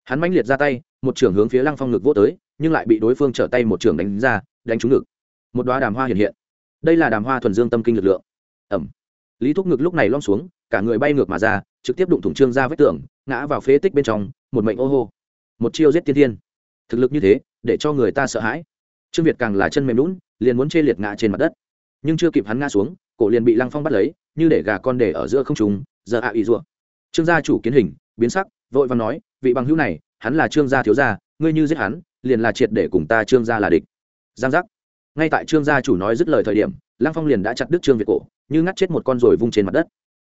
Hắn mãnh liệt ra tay, một trưởng hướng phía lăng phong ngực vô tới, nhưng lại bị đối phương trở tay một trưởng đánh ra, đánh trúng ngực. Một đoá đàm hoa hiện hiện. Đây là đàm hoa thuần dương tâm kinh lực lượng. Ẩm. Lý thúc ngực lúc này lom xuống, cả người bay ngược mà ra, trực tiếp đụng thủng trương ra vết tường, ngã vào phế tích bên trong, một mệnh ô hô. Một chiêu giết tiên thiên. Thực lực như thế, để cho người ta sợ hãi. Trương việt càng là chân mềm lún liền muốn chê liệt ngã trên mặt đất. Nhưng chưa kịp hắn ngã xuống, cổ liền bị lăng phong bắt lấy như để gà con để ở giữa không trùng giờ ạ à ý rủa trương gia chủ kiến hình, biến sắc, vội vàng nói, vị bằng hữu này, hắn là trương gia thiếu gia, ngươi như giết hắn, liền là triệt để cùng ta trương gia là địch. Giang giác. Ngay tại trương gia chủ nói dứt lời thời điểm, lăng phong liền đã chặt đứt trương việt cổ, như ngắt chết một con rồi vung trên mặt đất.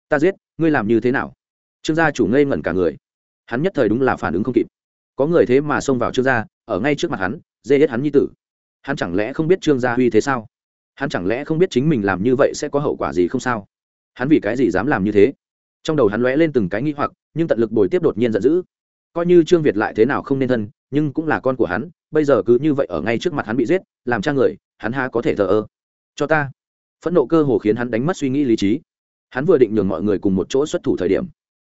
Ta giết, ngươi làm như thế nào? Trương gia chủ ngây ngẩn cả người. Hắn nhất thời đúng là phản ứng không kịp. Có người thế mà xông vào trương gia, ở ngay trước mặt hắn, dê hết hắn như tử. Hắn chẳng lẽ không biết trương gia huy thế sao? Hắn chẳng lẽ không biết chính mình làm như vậy sẽ có hậu quả gì không sao? Hắn vì cái gì dám làm như thế? Trong đầu hắn lóe lên từng cái nghi hoặc, nhưng tận lực bồi tiếp đột nhiên giận dữ. Coi như trương việt lại thế nào không nên thân, nhưng cũng là con của hắn, bây giờ cứ như vậy ở ngay trước mặt hắn bị giết, làm cha người, hắn ha có thể thờ ơ? Cho ta. Phẫn nộ cơ hồ khiến hắn đánh mất suy nghĩ lý trí. Hắn vừa định nhường mọi người cùng một chỗ xuất thủ thời điểm,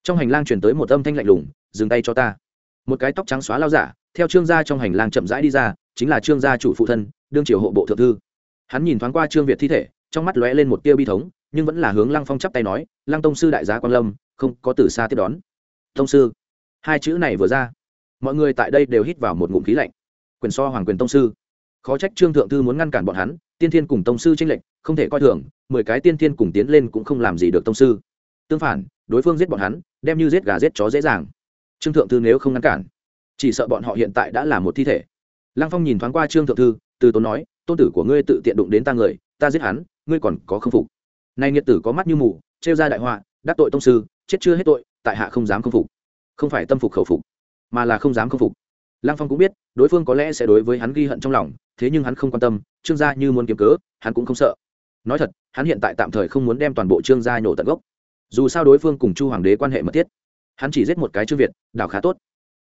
trong hành lang chuyển tới một âm thanh lạnh lùng, dừng tay cho ta. Một cái tóc trắng xóa lao giả, theo trương gia trong hành lang chậm rãi đi ra, chính là trương gia chủ phụ thân, đương triều hộ bộ thượng thư. Hắn nhìn thoáng qua trương việt thi thể, trong mắt lóe lên một tia bi thống nhưng vẫn là hướng lăng phong chắp tay nói, lăng tông sư đại gia quan lâm, không có từ xa tiếp đón. Tông sư? Hai chữ này vừa ra, mọi người tại đây đều hít vào một ngụm khí lạnh. Quyền so hoàng quyền tông sư. Khó trách trương thượng thư muốn ngăn cản bọn hắn, tiên thiên cùng tông sư tranh lệnh không thể coi thường, mười cái tiên thiên cùng tiến lên cũng không làm gì được tông sư. Tương phản, đối phương giết bọn hắn, đem như giết gà giết chó dễ dàng. Trương thượng thư nếu không ngăn cản, chỉ sợ bọn họ hiện tại đã là một thi thể. Lăng phong nhìn thoáng qua trương thượng thư, từ tốn nói, tôn tử của ngươi tự tiện đụng đến ta người, ta giết hắn, ngươi còn có không phục nay nghiệt tử có mắt như mù, trêu ra đại họa, đắc tội tông sư, chết chưa hết tội, tại hạ không dám không phục. Không phải tâm phục khẩu phục, mà là không dám không phục. Lăng phong cũng biết, đối phương có lẽ sẽ đối với hắn ghi hận trong lòng, thế nhưng hắn không quan tâm, trương gia như muốn kiếm cớ, hắn cũng không sợ. Nói thật, hắn hiện tại tạm thời không muốn đem toàn bộ trương gia nhổ tận gốc. Dù sao đối phương cùng chu hoàng đế quan hệ mật thiết, hắn chỉ giết một cái trương việt, đảo khá tốt.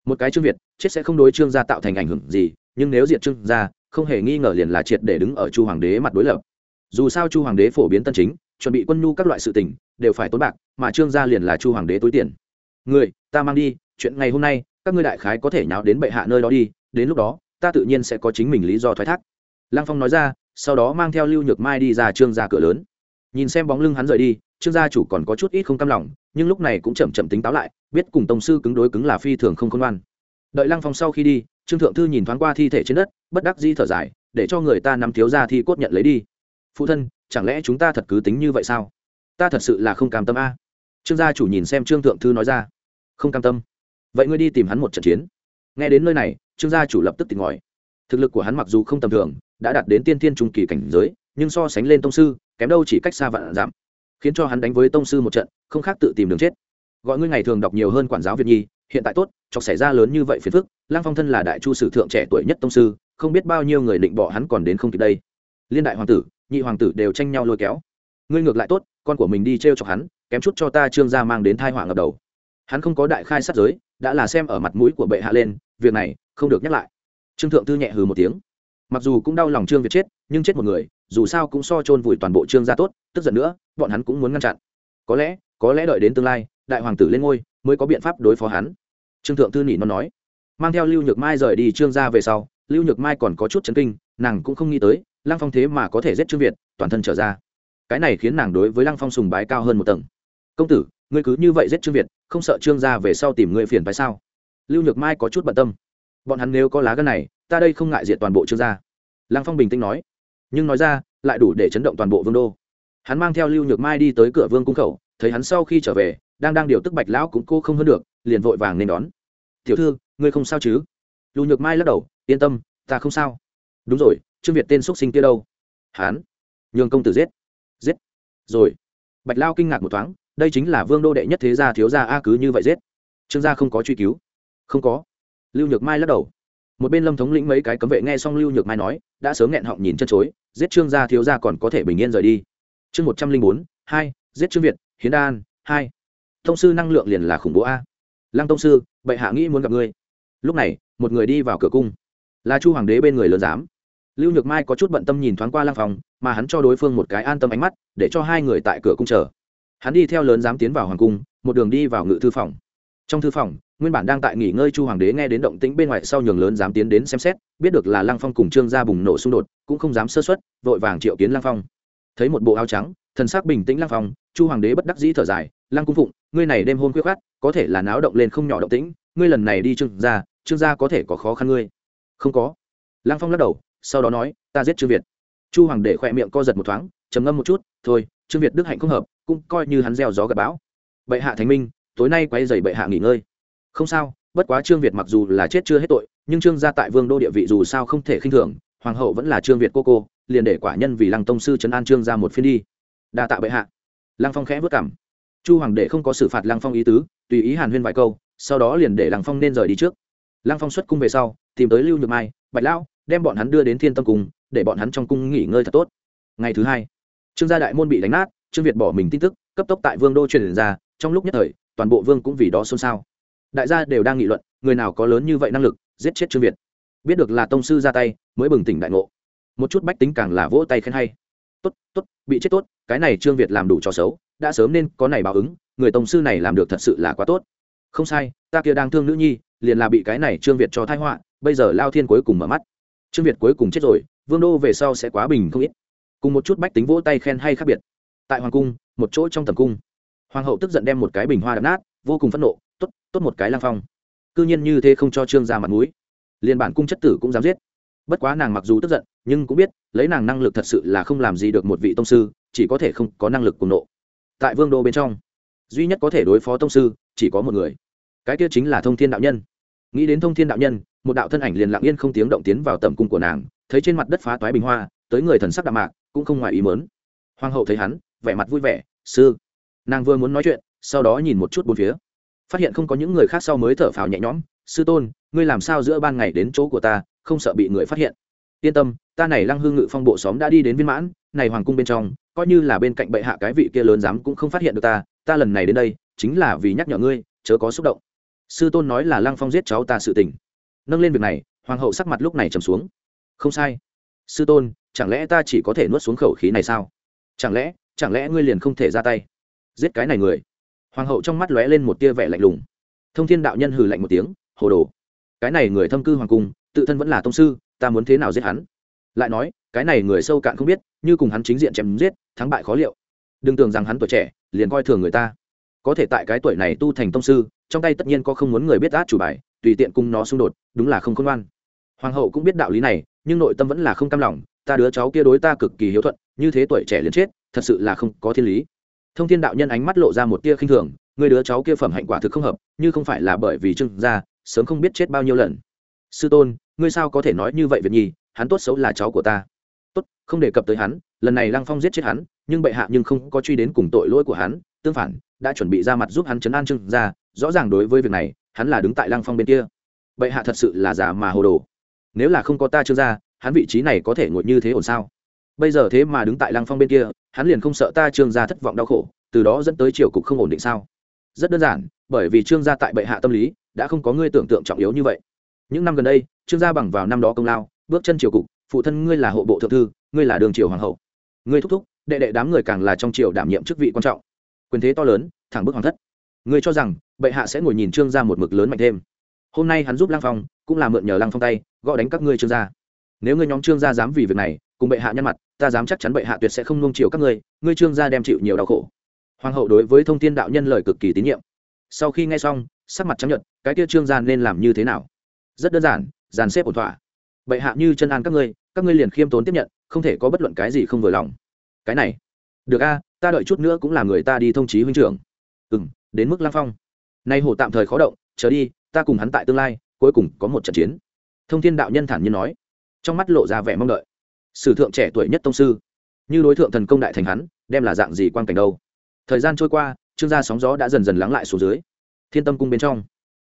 Một cái trương việt, chết sẽ không đối trương gia tạo thành ảnh hưởng gì, nhưng nếu diệt trương gia, không hề nghi ngờ liền là triệt để đứng ở chu hoàng đế mặt đối lập. Dù sao chu hoàng đế phổ biến tân chính chuẩn bị quân nhu các loại sự tình, đều phải tốn bạc, mà trương gia liền là chu hoàng đế túi tiền. Người, ta mang đi, chuyện ngày hôm nay, các ngươi đại khái có thể nháo đến bệ hạ nơi đó đi, đến lúc đó, ta tự nhiên sẽ có chính mình lý do thoái thác. Lăng phong nói ra, sau đó mang theo lưu nhược mai đi ra trương gia cửa lớn. Nhìn xem bóng lưng hắn rời đi, trương gia chủ còn có chút ít không cam lòng, nhưng lúc này cũng chậm chậm tính táo lại, biết cùng tổng sư cứng đối cứng là phi thường không khôn ngoan. Đợi lăng phong sau khi đi, trương thượng thư nhìn thoáng qua thi thể trên đất, bất đắc di thở dài, để cho người ta nắm thiếu ra thi cốt nhận lấy đi. Phụ thân chẳng lẽ chúng ta thật cứ tính như vậy sao? Ta thật sự là không cam tâm a. Trương gia chủ nhìn xem trương thượng thư nói ra. Không cam tâm. Vậy ngươi đi tìm hắn một trận chiến. Nghe đến nơi này, trương gia chủ lập tức tìm ngòi thực lực của hắn mặc dù không tầm thường, đã đạt đến tiên thiên trung kỳ cảnh giới, nhưng so sánh lên tông sư, kém đâu chỉ cách xa vạn giảm. Khiến cho hắn đánh với tông sư một trận, không khác tự tìm đường chết. Gọi ngươi ngày thường đọc nhiều hơn quản giáo việt nhi, hiện tại tốt, chọc xảy ra lớn như vậy phiền phức, lang phong thân là đại chu sử thượng trẻ tuổi nhất tông sư, không biết bao nhiêu người định bỏ hắn còn đến không kịp đây. Liên đại hoàng tử nhị hoàng tử đều tranh nhau lôi kéo. Ngươi ngược lại tốt, con của mình đi t r e o chọc hắn, kém chút cho ta trương gia mang đến thai họa ngập đầu. Hắn không có đại khai sát giới, đã là xem ở mặt mũi của bệ hạ lên, việc này không được nhắc lại. Trương thượng thư nhẹ hừ một tiếng. Mặc dù cũng đau lòng trương việt chết, nhưng chết một người, dù sao cũng so chôn vùi toàn bộ trương gia tốt, tức giận nữa, bọn hắn cũng muốn ngăn chặn. Có lẽ có lẽ đợi đến tương lai, đại hoàng tử lên ngôi, mới có biện pháp đối phó hắn. Trương thượng thư nỉ nó nói. Mang theo lưu nhược mai rời đi trương gia về sau, lưu nhược mai còn có chút chấn kinh, nàng cũng không nghĩ tới lăng phong thế mà có thể giết trương việt, toàn thân trở ra. Cái này khiến nàng đối với lăng phong sùng bái cao hơn một tầng. Công tử, ngươi cứ như vậy giết trương việt, không sợ trương gia về sau tìm ngươi phiền phải sao? Lưu nhược mai có chút bận tâm. Bọn hắn nếu có lá gân này, ta đây không ngại diện toàn bộ trương gia. Lăng phong bình tĩnh nói. Nhưng nói ra, lại đủ để chấn động toàn bộ vương đô. Hắn mang theo lưu nhược mai đi tới cửa vương cung khẩu, thấy hắn sau khi trở về, đang đang điều tức bạch lão cũng cô không hơn được, liền vội vàng nên đón. Tiểu thư, ngươi không sao chứ? Lưu nhược mai lắc đầu. Yên tâm, ta không sao. Đúng rồi trương việt tên x sinh kia đâu? Hán. Nhường công tử giết. Giết. Rồi. Bạch lao kinh ngạc một thoáng, đây chính là vương đô đệ nhất thế gia thiếu gia a cứ như vậy giết. Trương gia không có truy cứu. Không có. Lưu nhược mai lắc đầu. Một bên lâm thống lĩnh mấy cái cấm vệ nghe xong lưu nhược mai nói, đã sớm nghẹn họng nhìn chân chối, giết trương gia thiếu gia còn có thể bình yên rời đi. Chương một trăm linh bốn, hai, giết trương việt, hiến đan, hai. Thông sư năng lượng liền là khủng bố a. Lăng tông sư, bệ hạ nghĩ muốn gặp ngươi. Lúc này, một người đi vào cửa cung. Là chu hoàng đế bên người lớn giám lưu nhược mai có chút bận tâm nhìn thoáng qua Lang phòng mà hắn cho đối phương một cái an tâm ánh mắt, để cho hai người tại cửa cung chờ. Hắn đi theo lớn dám tiến vào hoàng cung, một đường đi vào ngự thư phòng. Trong thư phòng, nguyên bản đang tại nghỉ ngơi chu hoàng đế nghe đến động tĩnh bên ngoài sau nhường lớn dám tiến đến xem xét, biết được là lăng phong cùng trương gia bùng nổ xung đột, cũng không dám sơ xuất vội vàng triệu kiến lăng phong. Thấy một bộ áo trắng, thần sắc bình tĩnh lăng phong, chu hoàng đế bất đắc dĩ thở dài, lăng cung phụng, ngươi này đêm hôn quyết khát có thể là náo động lên không nhỏ động tĩnh, ngươi lần này đi trương gia trương gia có thể có khó khăn ngươi. Không có. Lăng phong lắc đầu sau đó nói, ta giết trương việt. Chu hoàng để khỏe miệng co giật một thoáng, trầm ngâm một chút, thôi, trương việt đức hạnh không hợp, cũng coi như hắn gieo gió gặp bão. Bệ hạ thánh minh, tối nay quay dày bệ hạ nghỉ ngơi. Không sao, bất quá trương việt mặc dù là chết chưa hết tội, nhưng trương gia tại vương đô địa vị dù sao không thể khinh thường, hoàng hậu vẫn là trương việt cô cô, liền để quả nhân vì lăng tông sư trấn an trương ra một phiên đi. Đa tạ bệ hạ. Lăng phong khẽ vất cảm chu hoàng đệ không có xử phạt lăng phong ý tứ, tùy ý hàn huyên vài câu, sau đó liền để lăng phong nên rời đi trước. Lăng phong xuất cung về sau, tìm tới lưu nhược mai, bạch lão đem bọn hắn đưa đến thiên tâm cung, để bọn hắn trong cung nghỉ ngơi thật tốt. Ngày thứ hai, trương gia đại môn bị đánh nát, trương việt bỏ mình tin tức, cấp tốc tại vương đô truyền ra, trong lúc nhất thời, toàn bộ vương cũng vì đó xôn xao. Đại gia đều đang nghị luận, người nào có lớn như vậy năng lực, giết chết trương việt. Biết được là tông sư ra tay, mới bừng tỉnh đại ngộ. Một chút bách tính càng là vỗ tay khen hay. Tốt tốt, bị chết tốt, cái này trương việt làm đủ trò xấu, đã sớm nên có này báo ứng, người tông sư này làm được thật sự là quá tốt. Không sai, ta kia đang thương nữ nhi, liền là bị cái này trương việt cho thái họa, bây giờ lao thiên cuối cùng mở mắt trương việt cuối cùng chết rồi, vương đô về sau sẽ quá bình không ít. Cùng một chút bách tính vỗ tay khen hay khác biệt. Tại hoàng cung, một chỗ trong tầm cung, hoàng hậu tức giận đem một cái bình hoa đập nát, vô cùng phẫn nộ, tốt tốt một cái lang phong. Cư nhiên như thế không cho trương ra mặt mũi. Liền bản cung chất tử cũng dám giết. Bất quá nàng mặc dù tức giận, nhưng cũng biết, lấy nàng năng lực thật sự là không làm gì được một vị tông sư, chỉ có thể không có năng lực cùng nộ. Tại vương đô bên trong, duy nhất có thể đối phó tông sư, chỉ có một người. Cái kia chính là thông thiên đạo nhân. Nghĩ đến thông thiên đạo nhân một đạo thân ảnh liền lặng yên không tiếng động tiến vào tầm cung của nàng, thấy trên mặt đất phá toái bình hoa, tới người thần sắc đạm mạc, cũng không ngoài ý mớn hoàng hậu thấy hắn, vẻ mặt vui vẻ, sư. Nàng vừa muốn nói chuyện, sau đó nhìn một chút bốn phía. Phát hiện không có những người khác sau mới thở phào nhẹ nhõm, sư tôn, ngươi làm sao giữa ban ngày đến chỗ của ta, không sợ bị người phát hiện? Yên tâm, ta này lăng hương ngự phong bộ xóm đã đi đến viên mãn, này hoàng cung bên trong, coi như là bên cạnh bệ hạ cái vị kia lớn dám cũng không phát hiện được ta ta lần này đến đây, chính là vì nhắc nhở ngươi, chớ có xúc động. Sư tôn nói là lăng phong giết cháu ta sự tình nâng lên việc này, hoàng hậu sắc mặt lúc này trầm xuống. Không sai. Sư tôn, chẳng lẽ ta chỉ có thể nuốt xuống khẩu khí này sao? Chẳng lẽ chẳng lẽ ngươi liền không thể ra tay? Giết cái này người. Hoàng hậu trong mắt lóe lên một tia vẻ lạnh lùng. Thông thiên đạo nhân hừ lạnh một tiếng, hồ đồ. Cái này người thâm cư hoàng cung, tự thân vẫn là tông sư, ta muốn thế nào giết hắn? Lại nói, cái này người sâu cạn không biết, như cùng hắn chính diện chém giết, thắng bại khó liệu. Đừng tưởng rằng hắn tuổi trẻ, liền coi thường người ta có thể tại cái tuổi này tu thành tông sư, trong tay tất nhiên có không muốn người biết át chủ bài, tùy tiện cùng nó xung đột, đúng là không khôn ngoan. Hoàng hậu cũng biết đạo lý này, nhưng nội tâm vẫn là không cam lòng, ta đứa cháu kia đối ta cực kỳ hiếu thuận, như thế tuổi trẻ liền chết, thật sự là không có thiên lý. Thông thiên đạo nhân ánh mắt lộ ra một tia khinh thường người đứa cháu kia phẩm hạnh quả thực không hợp, như không phải là bởi vì trưng ra sớm không biết chết bao nhiêu lần. Sư tôn, ngươi sao có thể nói như vậy việt nhi, hắn tốt xấu là cháu của ta. Tốt, không đề cập tới hắn, lần này lăng phong giết chết hắn, nhưng bệ hạ nhưng không có truy đến cùng tội lỗi của hắn tương phản đã chuẩn bị ra mặt giúp hắn chấn an Trương Gia, rõ ràng đối với việc này hắn là đứng tại lăng phong bên kia. Bệ hạ thật sự là giả mà hồ đồ. Nếu là không có ta trương gia hắn vị trí này có thể ngồi như thế ổn sao? Bây giờ thế mà đứng tại lăng phong bên kia hắn liền không sợ ta trương gia thất vọng đau khổ từ đó dẫn tới triều cục không ổn định sao? Rất đơn giản bởi vì trương gia tại bệ hạ tâm lý đã không có ngươi tưởng tượng trọng yếu như vậy. Những năm gần đây trương gia bằng vào năm đó công lao bước chân triều cục phụ thân ngươi là hộ bộ thượng thư ngươi là đường triều hoàng hậu. Ngươi thúc thúc đệ đệ đám người càng là trong triều đảm nhiệm chức vị quan trọng quyền thế to lớn, thẳng bức hoàng thất. Ngươi cho rằng, bệ hạ sẽ ngồi nhìn trương gia một mực lớn mạnh thêm. Hôm nay hắn giúp lang phong, cũng là mượn nhờ lang phong tay, gõ đánh các ngươi trương gia. Nếu ngươi nhóm trương gia dám vì việc này, cùng bệ hạ nhân mặt, ta dám chắc chắn bệ hạ tuyệt sẽ không nung chiều các ngươi ngươi trương gia đem chịu nhiều đau khổ. Hoàng hậu đối với thông tin đạo nhân lời cực kỳ tín nhiệm. Sau khi nghe xong, sắc mặt trắng nhận cái kia trương gia nên làm như thế nào? Rất đơn giản, dàn xếp ổn thỏa. Bệ hạ như chân an các ngươi các ngươi liền khiêm tốn tiếp nhận, không thể có bất luận cái gì không vừa lòng. Cái này. Được a ta đợi chút nữa cũng là người ta đi thông chí huynh trưởng. Ừ m đến mức lang phong. Nay hồ tạm thời khó động, chờ đi, ta cùng hắn tại tương lai, cuối cùng có một trận chiến. Thông thiên đạo nhân thản nhiên nói. Trong mắt lộ ra vẻ mong đợi. Sử thượng trẻ tuổi nhất tông sư. Như đối tượng thần công đại thành hắn, đem là dạng gì quan cảnh đâu. Thời gian trôi qua, trương gia sóng gió đã dần dần lắng lại xuống dưới. Thiên tâm cung bên trong,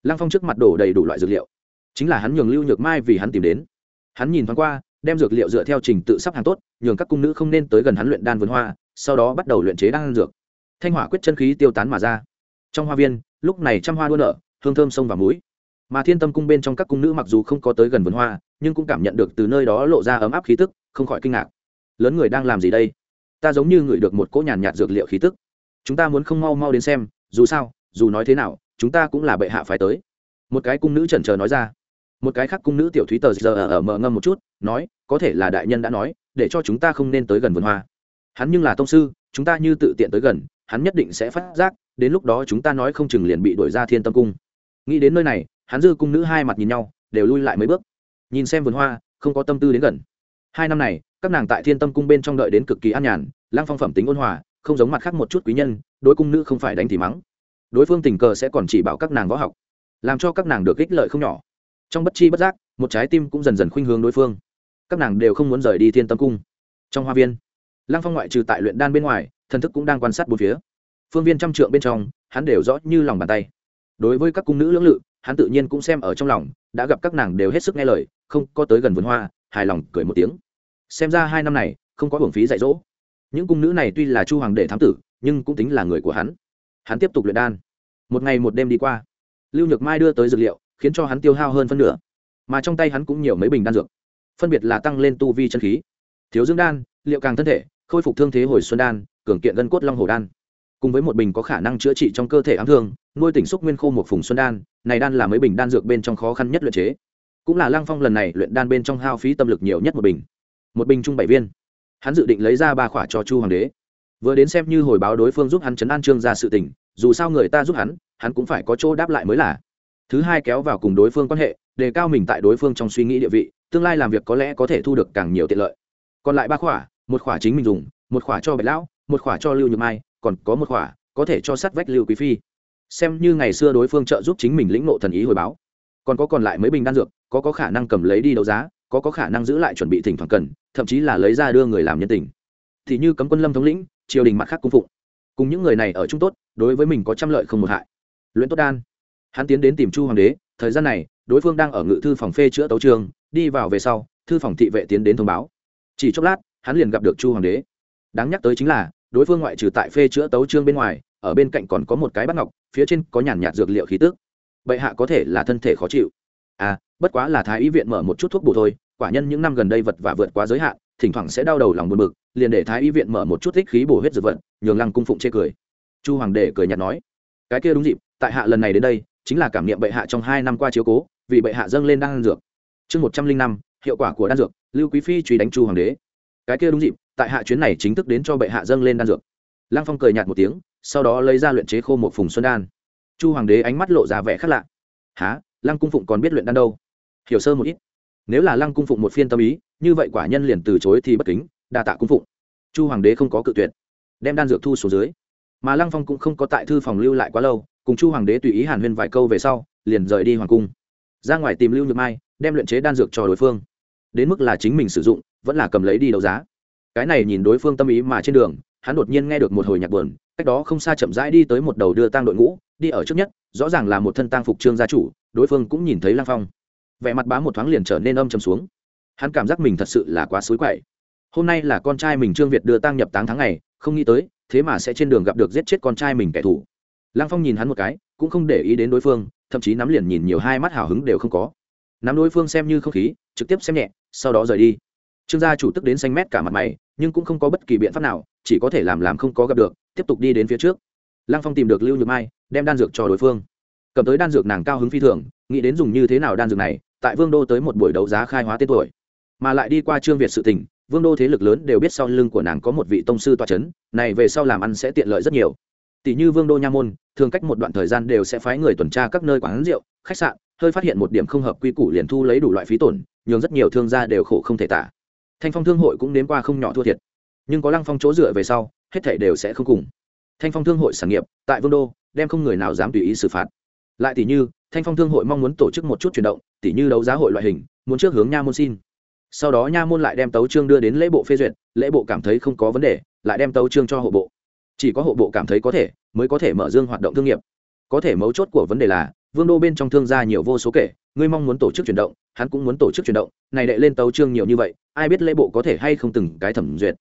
lăng phong trước mặt đổ đầy đủ loại dược liệu. Chính là hắn nhường lưu nhược mai vì hắn tìm đến. Hắn nhìn thoáng qua đem dược liệu dựa theo trình tự sắp hàng tốt, nhường các cung nữ không nên tới gần hắn luyện đan vườn hoa, sau đó bắt đầu luyện chế đan dược. Thanh hỏa quyết chân khí tiêu tán mà ra. Trong hoa viên, lúc này trăm hoa đua nở, hương thơm sông và muối mà thiên tâm cung bên trong các cung nữ mặc dù không có tới gần vườn hoa, nhưng cũng cảm nhận được từ nơi đó lộ ra ấm áp khí tức, không khỏi kinh ngạc. Lớn người đang làm gì đây? Ta giống như ngửi được một cỗ nhàn nhạt dược liệu khí tức. Chúng ta muốn không mau mau đến xem, dù sao, dù nói thế nào, chúng ta cũng là bệ hạ phải tới. Một cái cung nữ chần chờ nói ra. Một cái khác cung nữ tiểu thúy tờ giờ ở mở ngâm một chút nói, có thể là đại nhân đã nói, để cho chúng ta không nên tới gần vườn hoa. Hắn nhưng là tông sư, chúng ta như tự tiện tới gần, hắn nhất định sẽ phát giác, đến lúc đó chúng ta nói không chừng liền bị đuổi ra thiên tâm cung. Nghĩ đến nơi này, hắn dư cung nữ hai mặt nhìn nhau, đều lui lại mấy bước. Nhìn xem vườn hoa, không có tâm tư đến gần. Hai năm này, các nàng tại thiên tâm cung bên trong đợi đến cực kỳ an nhàn, lang phong phẩm tính ôn hòa, không giống mặt khác một chút quý nhân, đối cung nữ không phải đánh thì mắng. Đối phương tình cờ sẽ còn chỉ bảo các nàng võ học, làm cho các nàng được ích lợi không nhỏ. Trong bất chi bất giác, một trái tim cũng dần dần khuynh hướng đối phương các nàng đều không muốn rời đi thiên tâm cung. Trong hoa viên, lăng phong ngoại trừ tại luyện đan bên ngoài, thần thức cũng đang quan sát bốn phía. Phương viên trăm trượng bên trong, hắn đều rõ như lòng bàn tay. Đối với các cung nữ lưỡng lự, hắn tự nhiên cũng xem ở trong lòng, đã gặp các nàng đều hết sức nghe lời, không có tới gần vườn hoa, hài lòng cười một tiếng. Xem ra hai năm này, không có hưởng phí dạy dỗ. Những cung nữ này tuy là chu hoàng đệ thám tử, nhưng cũng tính là người của hắn. Hắn tiếp tục luyện đan. Một ngày một đêm đi qua, lưu nhược mai đưa tới dược liệu, khiến cho hắn tiêu hao hơn phân nửa. Mà trong tay hắn cũng nhiều mấy bình đan dược phân biệt là tăng lên tu vi chân khí. Thiếu dưỡng đan, liệu càng thân thể, khôi phục thương thế hồi xuân đan, cường kiện gân cốt long hồ đan. Cùng với một bình có khả năng chữa trị trong cơ thể ám thương, nuôi tỉnh xúc nguyên khô một phùng xuân đan, này đan là mấy bình đan dược bên trong khó khăn nhất luyện chế. Cũng là lăng phong lần này luyện đan bên trong hao phí tâm lực nhiều nhất một bình. Một bình trung bảy viên. Hắn dự định lấy ra ba khỏa cho chu hoàng đế. Vừa đến xem như hồi báo đối phương giúp hắn chấn an trương ra sự tình, dù sao người ta giúp hắn hắn cũng phải có chỗ đáp lại mới là. Thứ hai kéo vào cùng đối phương quan hệ, đề cao mình tại đối phương trong suy nghĩ địa vị tương lai làm việc có lẽ có thể thu được càng nhiều tiện lợi. Còn lại ba khỏa, một khỏa chính mình dùng, một khỏa cho bạch lão, một khỏa cho lưu nhược mai, còn có một khỏa, có thể cho sát vách lưu quý phi. Xem như ngày xưa đối phương trợ giúp chính mình lĩnh nộ thần ý hồi báo. Còn có còn lại mấy bình đan dược, có có khả năng cầm lấy đi đấu giá, có có khả năng giữ lại chuẩn bị thỉnh thoảng cần, thậm chí là lấy ra đưa người làm nhân tình. Thì như cấm quân lâm thống lĩnh, triều đình mặt khác cung phụng. Cùng những người này ở chung tốt, đối với mình có trăm lợi không một hại. Luyện tốt đan. Hắn tiến đến tìm chu hoàng đế, thời gian này, đối phương đang ở ngự thư phòng phê chữa tấu trường đi vào về sau, thư phòng thị vệ tiến đến thông báo. Chỉ chốc lát, hắn liền gặp được chu hoàng đế. Đáng nhắc tới chính là, đối phương ngoại trừ tại phê chữa tấu trương bên ngoài, ở bên cạnh còn có một cái bát ngọc, phía trên có nhàn nhạt dược liệu khí tức. Bệ hạ có thể là thân thể khó chịu. À bất quá là thái y viện mở một chút thuốc bổ thôi, quả nhân những năm gần đây vật và vượt quá giới hạn, thỉnh thoảng sẽ đau đầu lòng buồn bực, liền để thái y viện mở một chút thích khí bổ huyết dược vật, nhường lăng cung phụng chê cười. Chu hoàng đệ cười nhạt nói, cái kia đúng dịp, tại hạ lần này đến đây, chính là cảm niệm bệ hạ trong hai năm qua chiếu cố, vì bệ hạ dâng lên đang dược chương một trăm linh năm, hiệu quả của đan dược, lưu quý phi truy đánh chu hoàng đế. Cái kia đúng dịp, tại hạ chuyến này chính thức đến cho bệ hạ dâng lên đan dược. Lăng phong cười nhạt một tiếng, sau đó lấy ra luyện chế khô một phùng xuân đan. Chu hoàng đế ánh mắt lộ ra vẻ khác lạ. Há lăng cung phụng còn biết luyện đan đâu? Hiểu sơ một ít. Nếu là lăng cung phụng một phiên tâm ý, như vậy quả nhân liền từ chối thì bất kính, đa tạ cung phụng. Chu hoàng đế không có cự tuyệt, đem đan dược thu xuống dưới. Mà lăng phong cũng không có tại thư phòng lưu lại quá lâu, cùng chu hoàng đế tùy ý hàn huyên vài câu về sau, liền rời đi hoàng cung. Ra ngoài tìm lưu nhược mai đem luyện chế đan dược cho đối phương. Đến mức là chính mình sử dụng, vẫn là cầm lấy đi đấu giá. Cái này nhìn đối phương tâm ý mà trên đường, hắn đột nhiên nghe được một hồi nhạc buồn, cách đó không xa chậm rãi đi tới một đầu đưa tang đội ngũ, đi ở trước nhất, rõ ràng là một thân tang phục trương gia chủ, đối phương cũng nhìn thấy lang phong. Vẻ mặt bá một thoáng liền trở nên âm chầm xuống. Hắn cảm giác mình thật sự là quá xối quậy. Hôm nay là con trai mình trương việt đưa tang nhập táng tháng ngày, không nghĩ tới, thế mà sẽ trên đường gặp được giết chết con trai mình kẻ thù. Lang phong nhìn hắn một cái, cũng không để ý đến đối phương, thậm chí nắm liền nhìn nhiều hai mắt hào hứng đều không có nắm đối phương xem như không khí, trực tiếp xem nhẹ, sau đó rời đi. Trương gia chủ tức đến xanh mét cả mặt mày, nhưng cũng không có bất kỳ biện pháp nào, chỉ có thể làm làm không có gặp được, tiếp tục đi đến phía trước. Lăng phong tìm được lưu nhược mai, đem đan dược cho đối phương. Cầm tới đan dược nàng cao hứng phi thường, nghĩ đến dùng như thế nào đan dược này, tại vương đô tới một buổi đấu giá khai hóa tên tuổi. Mà lại đi qua trương việt sự tình, vương đô thế lực lớn đều biết sau lưng của nàng có một vị tông sư toa c h ấ n này về sau làm ăn sẽ tiện lợi rất nhiều. Tỷ như vương đô nha môn, thường cách một đoạn thời gian đều sẽ phái người tuần tra các nơi quán rượu, khách sạn hơi phát hiện một điểm không hợp quy củ liền thu lấy đủ loại phí tổn, nhường rất nhiều thương gia đều khổ không thể tả. Thanh phong thương hội cũng đến qua không nhỏ thua thiệt, nhưng có lăng phong chỗ dựa về sau, hết thể đều sẽ không cùng. Thanh phong thương hội sản nghiệp, tại vương đô, đem không người nào dám tùy ý xử phạt. Lại tỷ như, thanh phong thương hội mong muốn tổ chức một chút chuyển động tỷ như đấu giá hội loại hình, muốn trước hướng nha môn xin. Sau đó nha môn lại đem tấu trương đưa đến lễ bộ phê duyệt, lễ bộ cảm thấy không có vấn đề, lại đem tấu trương cho hộ bộ. Chỉ có hộ bộ cảm thấy có thể, mới có thể mở dương hoạt động thương nghiệp. Có thể mấu chốt của vấn đề là vương đô bên trong thương gia nhiều vô số kể, ngươi mong muốn tổ chức chuyển động, hắn cũng muốn tổ chức chuyển động, này đệ lên tấu trương nhiều như vậy, ai biết lễ bộ có thể hay không từng cái thẩm duyệt.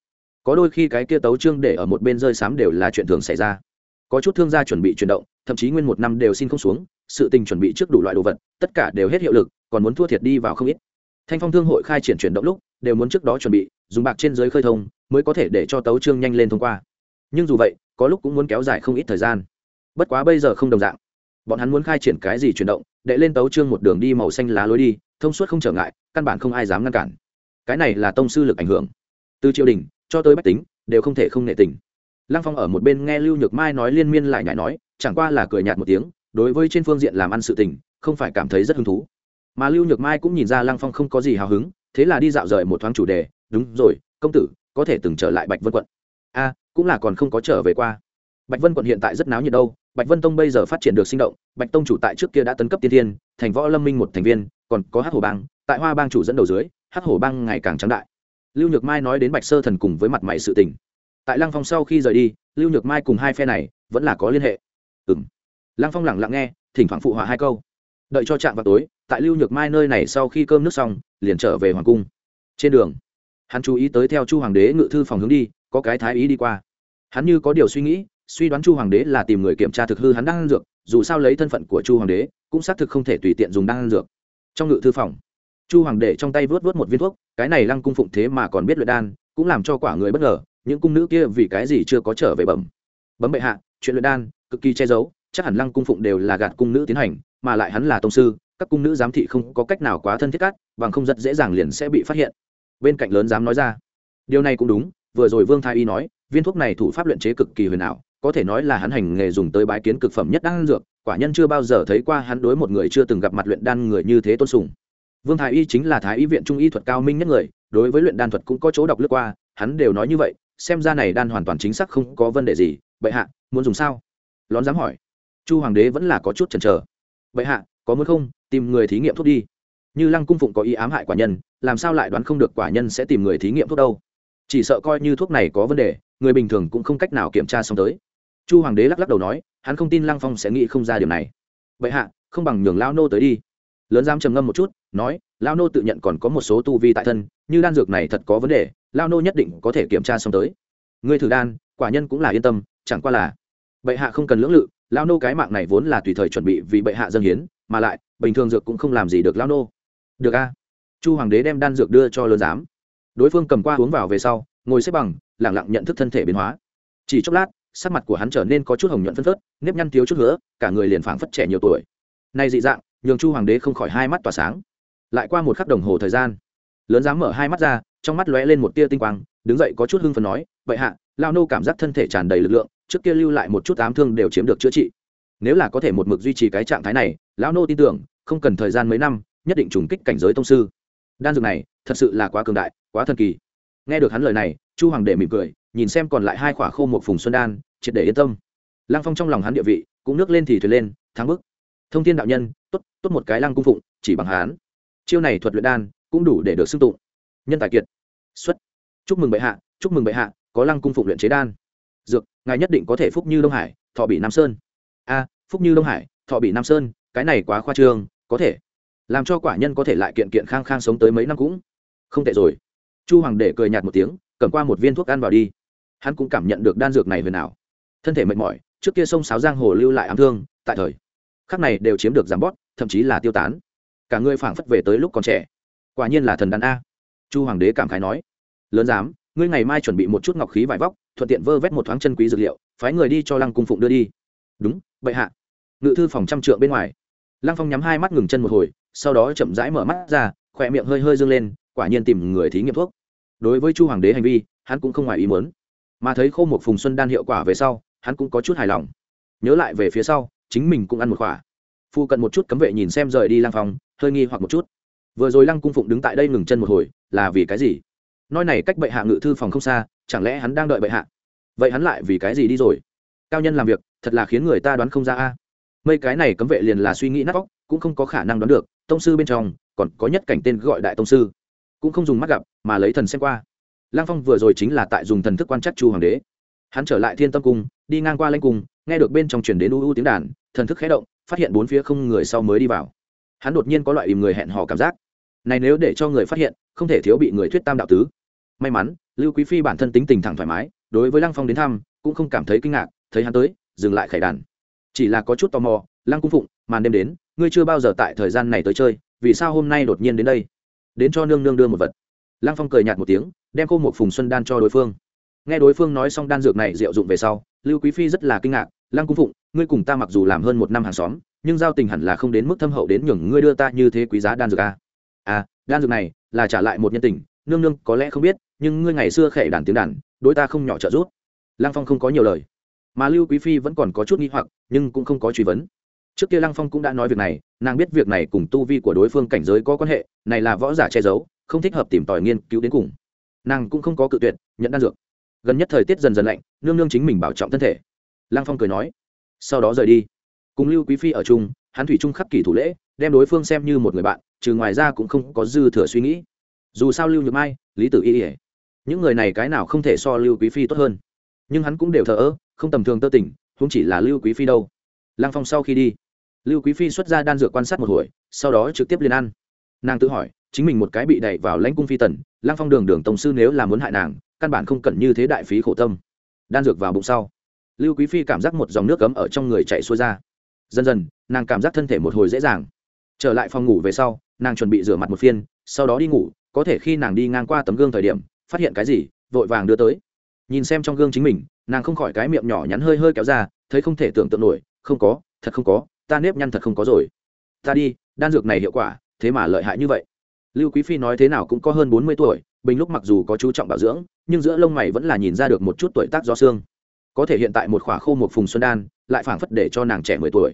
Có đôi khi cái kia tấu trương để ở một bên rơi sám đều là chuyện thường xảy ra. Có chút thương gia chuẩn bị chuyển động, thậm chí nguyên một năm đều xin không xuống, sự tình chuẩn bị trước đủ loại đồ vật, tất cả đều hết hiệu lực, còn muốn thua thiệt đi vào không ít. Thanh phong thương hội khai triển chuyển động lúc, đều muốn trước đó chuẩn bị, dùng bạc trên giới khơi thông, mới có thể để cho tấu trương nhanh lên thông qua. Nhưng dù vậy, có lúc cũng muốn kéo dài không ít thời gian. Bất quá bây giờ không đồng dạng bọn hắn muốn khai triển cái gì chuyển động, đệ lên tấu trương một đường đi màu xanh lá lối đi, thông suốt không trở ngại, căn bản không ai dám ngăn cản. Cái này là tông sư lực ảnh hưởng. Từ triều đình cho tới bách tính, đều không thể không nệ tình. Lăng phong ở một bên nghe lưu nhược mai nói liên miên lại nhải nói, chẳng qua là cười nhạt một tiếng, đối với trên phương diện làm ăn sự tình, không phải cảm thấy rất hứng thú. Mà lưu nhược mai cũng nhìn ra lăng phong không có gì hào hứng, thế là đi dạo rời một thoáng chủ đề, đúng rồi, công tử, có thể từng trở lại bạch vân quận. A, cũng là còn không có trở về qua bạch vân quận hiện tại rất náo nhiệt đâu, bạch vân tông bây giờ phát triển được sinh động, bạch tông chủ tại trước kia đã tấn cấp tiên thiên, thành võ lâm minh một thành viên, còn có hát hồ bang, tại hoa bang chủ dẫn đầu dưới hát hồ bang ngày càng trắng đại. Lưu nhược mai nói đến bạch sơ thần cùng với mặt mày sự tình. Tại lăng phong sau khi rời đi, lưu nhược mai cùng hai phe này vẫn là có liên hệ. Ừ m lăng phong lẳng lặng nghe, thỉnh thoảng phụ họa hai câu. Đợi cho chạm vào tối, tại lưu nhược mai nơi này sau khi cơm nước xong, liền trở về hoàng cung. Trên đường, hắn chú ý tới theo chu hoàng đế ngự thư phòng hướng đi, có cái thái ý đi qua. Hắn như có điều suy nghĩ suy đoán chu hoàng đế là tìm người kiểm tra thực hư hắn đang ăn dược dù sao lấy thân phận của chu hoàng đế cũng xác thực không thể tùy tiện dùng đang ăn dược. Trong ngự thư phòng chu hoàng Đế trong tay vớt vớt một viên thuốc cái này lăng cung phụng thế mà còn biết luyện đan cũng làm cho quả người bất ngờ những cung nữ kia vì cái gì chưa có trở về bẩm. Bấm bệ hạ chuyện luyện đan cực kỳ che giấu chắc hẳn lăng cung phụng đều là gạt cung nữ tiến hành mà lại hắn là tông sư các cung nữ giám thị không có cách nào quá thân thiết cát, bằng không rất dễ dàng liền sẽ bị phát hiện. Bên cạnh lớn dám nói ra điều này cũng đúng vừa rồi vương thái y nói viên thuốc này thủ pháp luyện chế cực kỳ huyền ảo có thể nói là hắn hành nghề dùng tới bái kiến cực phẩm nhất đan dược, quả nhân chưa bao giờ thấy qua hắn đối một người chưa từng gặp mặt luyện đan người như thế tôn sùng. Vương thái y chính là thái y viện trung y thuật cao minh nhất người, đối với luyện đan thuật cũng có chỗ đọc lướt qua, hắn đều nói như vậy, xem ra này đan hoàn toàn chính xác không có vấn đề gì. Bệ hạ, muốn dùng sao? Lón dám hỏi. Chu hoàng đế vẫn là có chút chần chờ. Bệ hạ, có muốn không? Tìm người thí nghiệm thuốc đi. Như lăng cung phụng có ý ám hại quả nhân, làm sao lại đoán không được quả nhân sẽ tìm người thí nghiệm thuốc đâu? Chỉ sợ coi như thuốc này có vấn đề, người bình thường cũng không cách nào kiểm tra xong tới chu hoàng đế lắc lắc đầu nói, hắn không tin lăng phong sẽ nghĩ không ra điều này. Vậy hạ, không bằng nhường lao nô tới đi. Lớn giam trầm ngâm một chút, nói lao nô tự nhận còn có một số tu vi tại thân, như đan dược này thật có vấn đề lao nô nhất định có thể kiểm tra xong tới. Ngươi thử đan, quả nhân cũng là yên tâm, chẳng qua là, bệ hạ không cần lưỡng lự lao nô cái mạng này vốn là tùy thời chuẩn bị vì bệ hạ dân hiến, mà lại, bình thường dược cũng không làm gì được lao nô. Được a. Chu hoàng đế đem đan dược đưa cho lớn giám. Đối phương cầm qua uống vào về sau, ngồi xếp bằng lẳng lặng nhận thức thân thể biến hóa. Chỉ chốc lát sắc mặt của hắn trở nên có chút hồng nhuận phân phớt, nếp nhăn thiếu chút nữa cả người liền phảng phất trẻ nhiều tuổi. Nay dị dạng, nhường chu hoàng đế không khỏi hai mắt tỏa sáng. Lại qua một khắc đồng hồ thời gian, lớn dám mở hai mắt ra, trong mắt lóe lên một tia tinh quang, đứng dậy có chút hưng phấn nói, vậy hạ lao nô cảm giác thân thể tràn đầy lực lượng, trước kia lưu lại một chút ám thương đều chiếm được chữa trị. Nếu là có thể một mực duy trì cái trạng thái này, lão nô tin tưởng, không cần thời gian mấy năm, nhất định trùng kích cảnh giới tông sư. Đan dược này, thật sự là quá cường đại, quá thần kỳ. Nghe được hắn lời này, chu hoàng đệ mỉm cười nhìn xem còn lại hai khỏa khô một phùng xuân đan, triệt để yên tâm. Lăng phong trong lòng hắn địa vị, cũng nước lên thì thuyền lên, thắng bức. Thông thiên đạo nhân, tốt tốt một cái lăng cung phụng, chỉ bằng hán chiêu này thuật luyện đan, cũng đủ để được xưng tụng. Nhân tài kiệt. Xuất. Chúc mừng bệ hạ, chúc mừng bệ hạ, có lăng cung phụng luyện chế đan. Dược, ngài nhất định có thể phúc như đông hải, thọ bị nam sơn. A, phúc như đông hải, thọ bị nam sơn, cái này quá khoa trương, có thể. Làm cho quả nhân có thể lại kiện kiện khang khang sống tới mấy năm cũng không tệ rồi. Chu hoàng để cười nhạt một tiếng, cầm qua một viên thuốc ăn vào đi hắn cũng cảm nhận được đan dược này về nào thân thể mệt mỏi, trước kia sông sáo giang hồ lưu lại ám thương, tại thời khắc này đều chiếm được giảm bót, thậm chí là tiêu tán. Cả người phảng phất về tới lúc còn trẻ. Quả nhiên là thần đàn a. Chu hoàng đế cảm khái nói, lớn dám ngươi ngày mai chuẩn bị một chút ngọc khí vải vóc, thuận tiện vơ vét một thoáng chân quý dược liệu, phái người đi cho lăng cung phụng đưa đi. Đúng vậy hạ. Ngự thư phòng trăm trượng bên ngoài, lăng phong nhắm hai mắt ngừng chân một hồi, sau đó chậm rãi mở mắt ra, khỏe miệng hơi hơi dâng lên, quả nhiên tìm người thí nghiệm thuốc. Đối với chu hoàng đế hành vi, hắn cũng không ngoài ý muốn mà thấy khô một phùng xuân đan hiệu quả về sau, hắn cũng có chút hài lòng. Nhớ lại về phía sau, chính mình cũng ăn một khỏa phu cận một chút cấm vệ nhìn xem rời đi lang phòng hơi nghi hoặc một chút. Vừa rồi lăng cung phụng đứng tại đây ngừng chân một hồi, là vì cái gì? Nói này cách bệ hạ ngự thư phòng không xa, chẳng lẽ hắn đang đợi bệ hạ? Vậy hắn lại vì cái gì đi rồi? Cao nhân làm việc, thật là khiến người ta đoán không ra a. Mấy cái này cấm vệ liền là suy nghĩ nát vóc cũng không có khả năng đoán được, tông sư bên trong, còn có nhất cảnh tên gọi đại tông sư. Cũng không dùng mắt gặp, mà lấy thần xem qua lang phong vừa rồi chính là tại dùng thần thức quan trắc chu hoàng đế. Hắn trở lại thiên tâm cung, đi ngang qua lanh cung, nghe được bên trong chuyển đến u u tiếng đàn, thần thức khé động, phát hiện bốn phía không người sau mới đi vào. Hắn đột nhiên có loại ìm người hẹn hò cảm giác. Này nếu để cho người phát hiện, không thể thiếu bị người thuyết tam đạo tứ. May mắn, lưu quý phi bản thân tính tình thẳng thoải mái, đối với lăng phong đến thăm, cũng không cảm thấy kinh ngạc, thấy hắn tới, dừng lại khải đàn. Chỉ là có chút tò mò, lăng cung phụng, màn đêm đến, ngươi chưa bao giờ tại thời gian này tới chơi, vì sao hôm nay đột nhiên đến đây? Đến cho nương nương đưa một vật lăng phong cười nhạt một tiếng, đem cô một phùng xuân đan cho đối phương. Nghe đối phương nói xong đan dược này diệu dụng về sau, lưu quý phi rất là kinh ngạc, lăng cung phụng, ngươi cùng ta mặc dù làm hơn một năm hàng xóm, nhưng giao tình hẳn là không đến mức thâm hậu đến nhường ngươi đưa ta như thế quý giá đan dược a à? à đan dược này là trả lại một nhân tình, nương nương có lẽ không biết, nhưng ngươi ngày xưa khệ đàn tiếng đàn, đối ta không nhỏ trợ giúp. Lăng phong không có nhiều lời, mà lưu quý phi vẫn còn có chút nghi hoặc, nhưng cũng không có truy vấn. Trước kia lăng phong cũng đã nói việc này, nàng biết việc này cùng tu vi của đối phương cảnh giới có quan hệ, này là võ giả che giấu không thích hợp tìm tòi nghiên cứu đến cùng. Nàng cũng không có cự tuyệt, nhận đan dược. Gần nhất thời tiết dần dần lạnh, nương nương chính mình bảo trọng thân thể. Lăng phong cười nói, sau đó rời đi. Cùng lưu quý phi ở chung, hắn thủy trung khắc kỷ thủ lễ, đem đối phương xem như một người bạn, trừ ngoài ra cũng không có dư thừa suy nghĩ. Dù sao lưu nhược mai, lý tử y ỉa những người này cái nào không thể so lưu quý phi tốt hơn. Nhưng hắn cũng đều thờ ơ, không tầm thường tơ tỉnh không chỉ là lưu quý phi đâu. Lăng phong sau khi đi, lưu quý phi xuất ra đan dược quan sát một hồi, sau đó trực tiếp liền ăn. Nàng tự hỏi chính mình một cái bị đẩy vào lãnh cung phi tần lăng phong đường đường tổng sư nếu là muốn hại nàng, căn bản không cần như thế đại phí khổ tâm. Đan dược vào bụng sau, lưu quý phi cảm giác một dòng nước cấm ở trong người chạy xuôi ra. Dần dần, nàng cảm giác thân thể một hồi dễ dàng. Trở lại phòng ngủ về sau, nàng chuẩn bị rửa mặt một phiên, sau đó đi ngủ, có thể khi nàng đi ngang qua tấm gương thời điểm, phát hiện cái gì, vội vàng đưa tới. Nhìn xem trong gương chính mình, nàng không khỏi cái miệng nhỏ nhắn hơi hơi kéo ra, thấy không thể tưởng tượng nổi, không có, thật không có, ta nếp nhăn thật không có rồi. Ta đi, đan dược này hiệu quả, thế mà lợi hại như vậy lưu quý phi nói thế nào cũng có hơn bốn mươi tuổi, bình lúc mặc dù có chú trọng bảo dưỡng, nhưng giữa lông mày vẫn là nhìn ra được một chút tuổi tác do xương. Có thể hiện tại một khỏa khô một phùng xuân đan, lại phảng phất để cho nàng trẻ mười tuổi.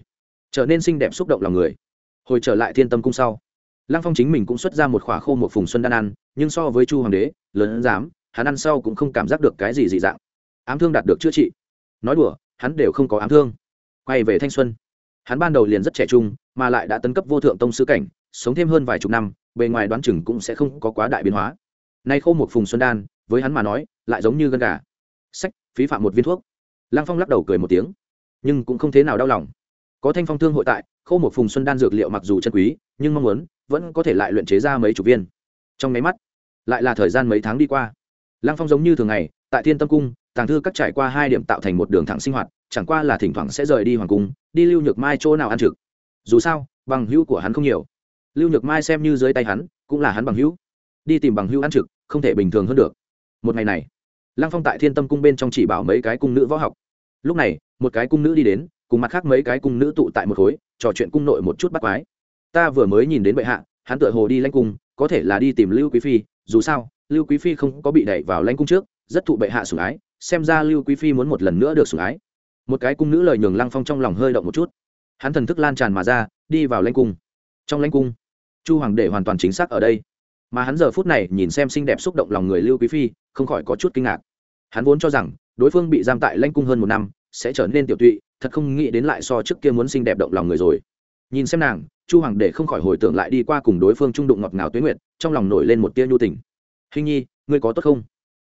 Trở nên xinh đẹp xúc động lòng người. Hồi trở lại thiên tâm cung sau, lăng phong chính mình cũng xuất ra một khỏa khô một phùng xuân đan ăn, nhưng so với chu hoàng đế, lớn dám, hắn ăn sau cũng không cảm giác được cái gì dị dạng. Ám thương đạt được chữa trị. Nói đùa, hắn đều không có ám thương. Quay về thanh xuân, hắn ban đầu liền rất trẻ trung, mà lại đã tấn cấp vô thượng tông sư cảnh, sống thêm hơn vài chục năm bề ngoài đoán chừng cũng sẽ không có quá đại biến hóa. Nay khô một phùng xuân đan, với hắn mà nói, lại giống như gân gà. Sách, phí phạm một viên thuốc. Lăng phong lắc đầu cười một tiếng, nhưng cũng không thế nào đau lòng. Có thanh phong thương hội tại, khô một phùng xuân đan dược liệu mặc dù chân quý, nhưng mong muốn, vẫn có thể lại luyện chế ra mấy chục viên. Trong máy mắt, lại là thời gian mấy tháng đi qua. Lăng phong giống như thường ngày, tại thiên tâm cung, tàng thư các trải qua hai điểm tạo thành một đường thẳng sinh hoạt, chẳng qua là thỉnh thoảng sẽ rời đi hoàng cung, đi lưu nhược mai chỗ nào ăn trực. Dù sao, bằng hữu của hắn không nhiều lưu nhược mai xem như dưới tay hắn, cũng là hắn bằng hữu. Đi tìm bằng hữu ăn trực, không thể bình thường hơn được. Một ngày này, lăng phong tại thiên tâm cung bên trong chỉ bảo mấy cái cung nữ võ học. Lúc này, một cái cung nữ đi đến, cùng mặt khác mấy cái cung nữ tụ tại một khối, trò chuyện cung nội một chút bắt quái. Ta vừa mới nhìn đến bệ hạ, hắn tựa hồ đi lanh cung, có thể là đi tìm lưu quý phi, dù sao, lưu quý phi không có bị đẩy vào lanh cung trước, rất thụ bệ hạ sủng ái, xem ra lưu quý phi muốn một lần nữa được sủng ái. Một cái cung nữ lời nhường lăng phong trong lòng hơi động một chút. Hắn thần thức lan tràn mà ra, đi vào lanh cung. Trong lanh cung chu hoàng để hoàn toàn chính xác ở đây. Mà hắn giờ phút này nhìn xem xinh đẹp xúc động lòng người lưu quý phi không khỏi có chút kinh ngạc. Hắn vốn cho rằng đối phương bị giam tại lanh cung hơn một năm sẽ trở nên tiểu tụy thật không nghĩ đến lại so trước kia muốn xinh đẹp động lòng người rồi. Nhìn xem nàng chu hoàng để không khỏi hồi tưởng lại đi qua cùng đối phương trung đụng ngọt ngào tuyến Nguyệt, trong lòng nổi lên một tia nhu tình. Hình nhi ngươi có tốt không?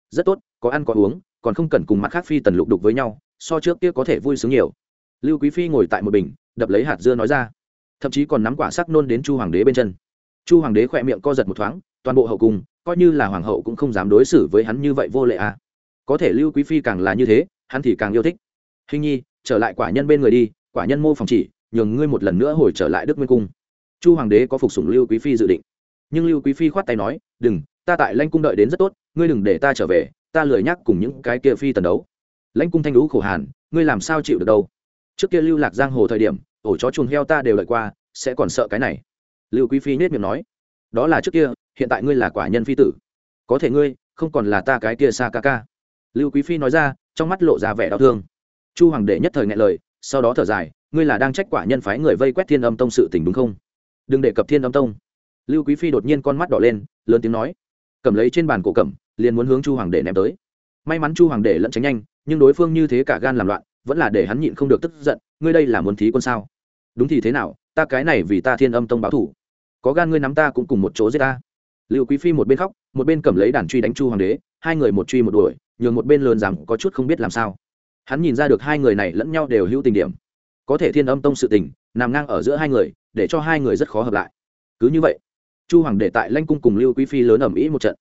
Rất tốt có ăn có uống còn không cần cùng mặt khác phi tần lục đục với nhau so trước kia có thể vui sướng nhiều. Lưu quý phi ngồi tại một bình đập lấy hạt dưa nói ra. Thậm chí còn nắm quả sắc nôn đến chu hoàng đế bên chân chu hoàng đế khỏe miệng co giật một thoáng, toàn bộ hậu cung, coi như là hoàng hậu cũng không dám đối xử với hắn như vậy vô lệ à. Có thể lưu quý phi càng là như thế, hắn thì càng yêu thích. Hình nhi, trở lại quả nhân bên người đi, quả nhân mô phòng chỉ, nhường ngươi một lần nữa hồi trở lại đức nguyên cung. Chu hoàng đế có phục sủng lưu quý phi dự định. Nhưng lưu quý phi khoát tay nói, đừng, ta tại lanh cung đợi đến rất tốt, ngươi đừng để ta trở về, ta lười nhắc cùng những cái kia phi tần đấu. Lãnh cung thanh lũ khổ hàn, ngươi làm sao chịu được đâu? Trước kia lưu lạc giang hồ thời điểm, ổ chó chuồng heo ta đều lợi qua, sẽ còn sợ cái này lưu quý phi nết miệng nói, đó là trước kia, hiện tại ngươi là quả nhân phi tử. Có thể ngươi, không còn là ta cái kia xa ca ca. Lưu quý phi nói ra, trong mắt lộ ra vẻ đau thương. Chu hoàng đệ nhất thời ngại lời, sau đó thở dài, ngươi là đang trách quả nhân phái người vây quét thiên âm tông sự tình đúng không? Đừng để cập thiên âm tông. Lưu quý phi đột nhiên con mắt đỏ lên, lớn tiếng nói, cầm lấy trên bàn cổ cầm, liền muốn hướng chu hoàng đệ ném tới. May mắn chu hoàng đệ lẫn tránh nhanh, nhưng đối phương như thế cả gan làm loạn, vẫn là để hắn nhịn không được tức giận, ngươi đây là muốn thí quân sao? Đúng thì thế nào, ta cái này vì ta thiên âm tông báo thủ có gan ngươi nắm ta cũng cùng một chỗ giết ta. Lưu quý phi một bên khóc, một bên cầm lấy đàn truy đánh chu hoàng đế, hai người một truy một đuổi, nhường một bên lớn rằng có chút không biết làm sao. Hắn nhìn ra được hai người này lẫn nhau đều hữu tình điểm. Có thể thiên âm tông sự tình, nằm ngang ở giữa hai người, để cho hai người rất khó hợp lại. Cứ như vậy, chu hoàng đế tại lanh cung cùng lưu quý phi lớn ẩm ĩ một trận.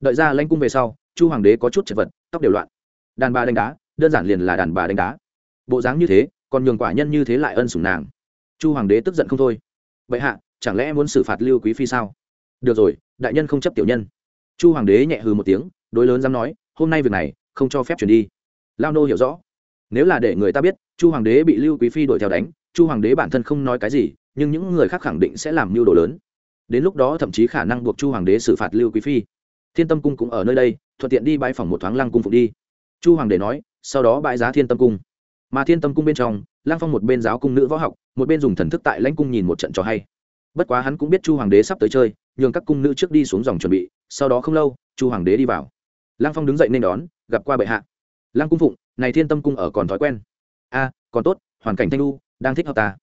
Đợi ra lanh cung về sau, chu hoàng đế có chút chật vật, tóc đều loạn. Đàn bà đánh đá, đơn giản liền là đàn bà đánh đá. Bộ dáng như thế, còn nhường quả nhân như thế lại ân sủng nàng. Chu hoàng đế tức giận không thôi. Vậy hạ chẳng lẽ muốn xử phạt lưu quý phi sao? Được rồi, đại nhân không chấp tiểu nhân. Chu hoàng đế nhẹ hừ một tiếng, đối lớn dám nói, hôm nay việc này, không cho phép chuyển đi. Lao nô hiểu rõ. Nếu là để người ta biết, chu hoàng đế bị lưu quý phi đuổi theo đánh, chu hoàng đế bản thân không nói cái gì, nhưng những người khác khẳng định sẽ làm mưu đồ lớn. Đến lúc đó thậm chí khả năng buộc chu hoàng đế xử phạt lưu quý phi. Thiên tâm cung cũng ở nơi đây, thuận tiện đi bãi phòng một thoáng lăng cung phục đi. Chu hoàng đế nói, sau đó bãi giá thiên tâm cung. Mà thiên tâm cung bên trong lang phong một bên giáo cung nữ võ học, một bên dùng thần thức tại lãnh cung nhìn một trận cho hay bất quá hắn cũng biết chu hoàng đế sắp tới chơi, nhường các cung nữ trước đi xuống dòng chuẩn bị, sau đó không lâu, chu hoàng đế đi vào. Lang phong đứng dậy nên đón, gặp qua bệ hạ. Lang cung phụng, này thiên tâm cung ở còn thói quen. A, còn tốt, hoàn cảnh thanh lu đang thích hợp ta.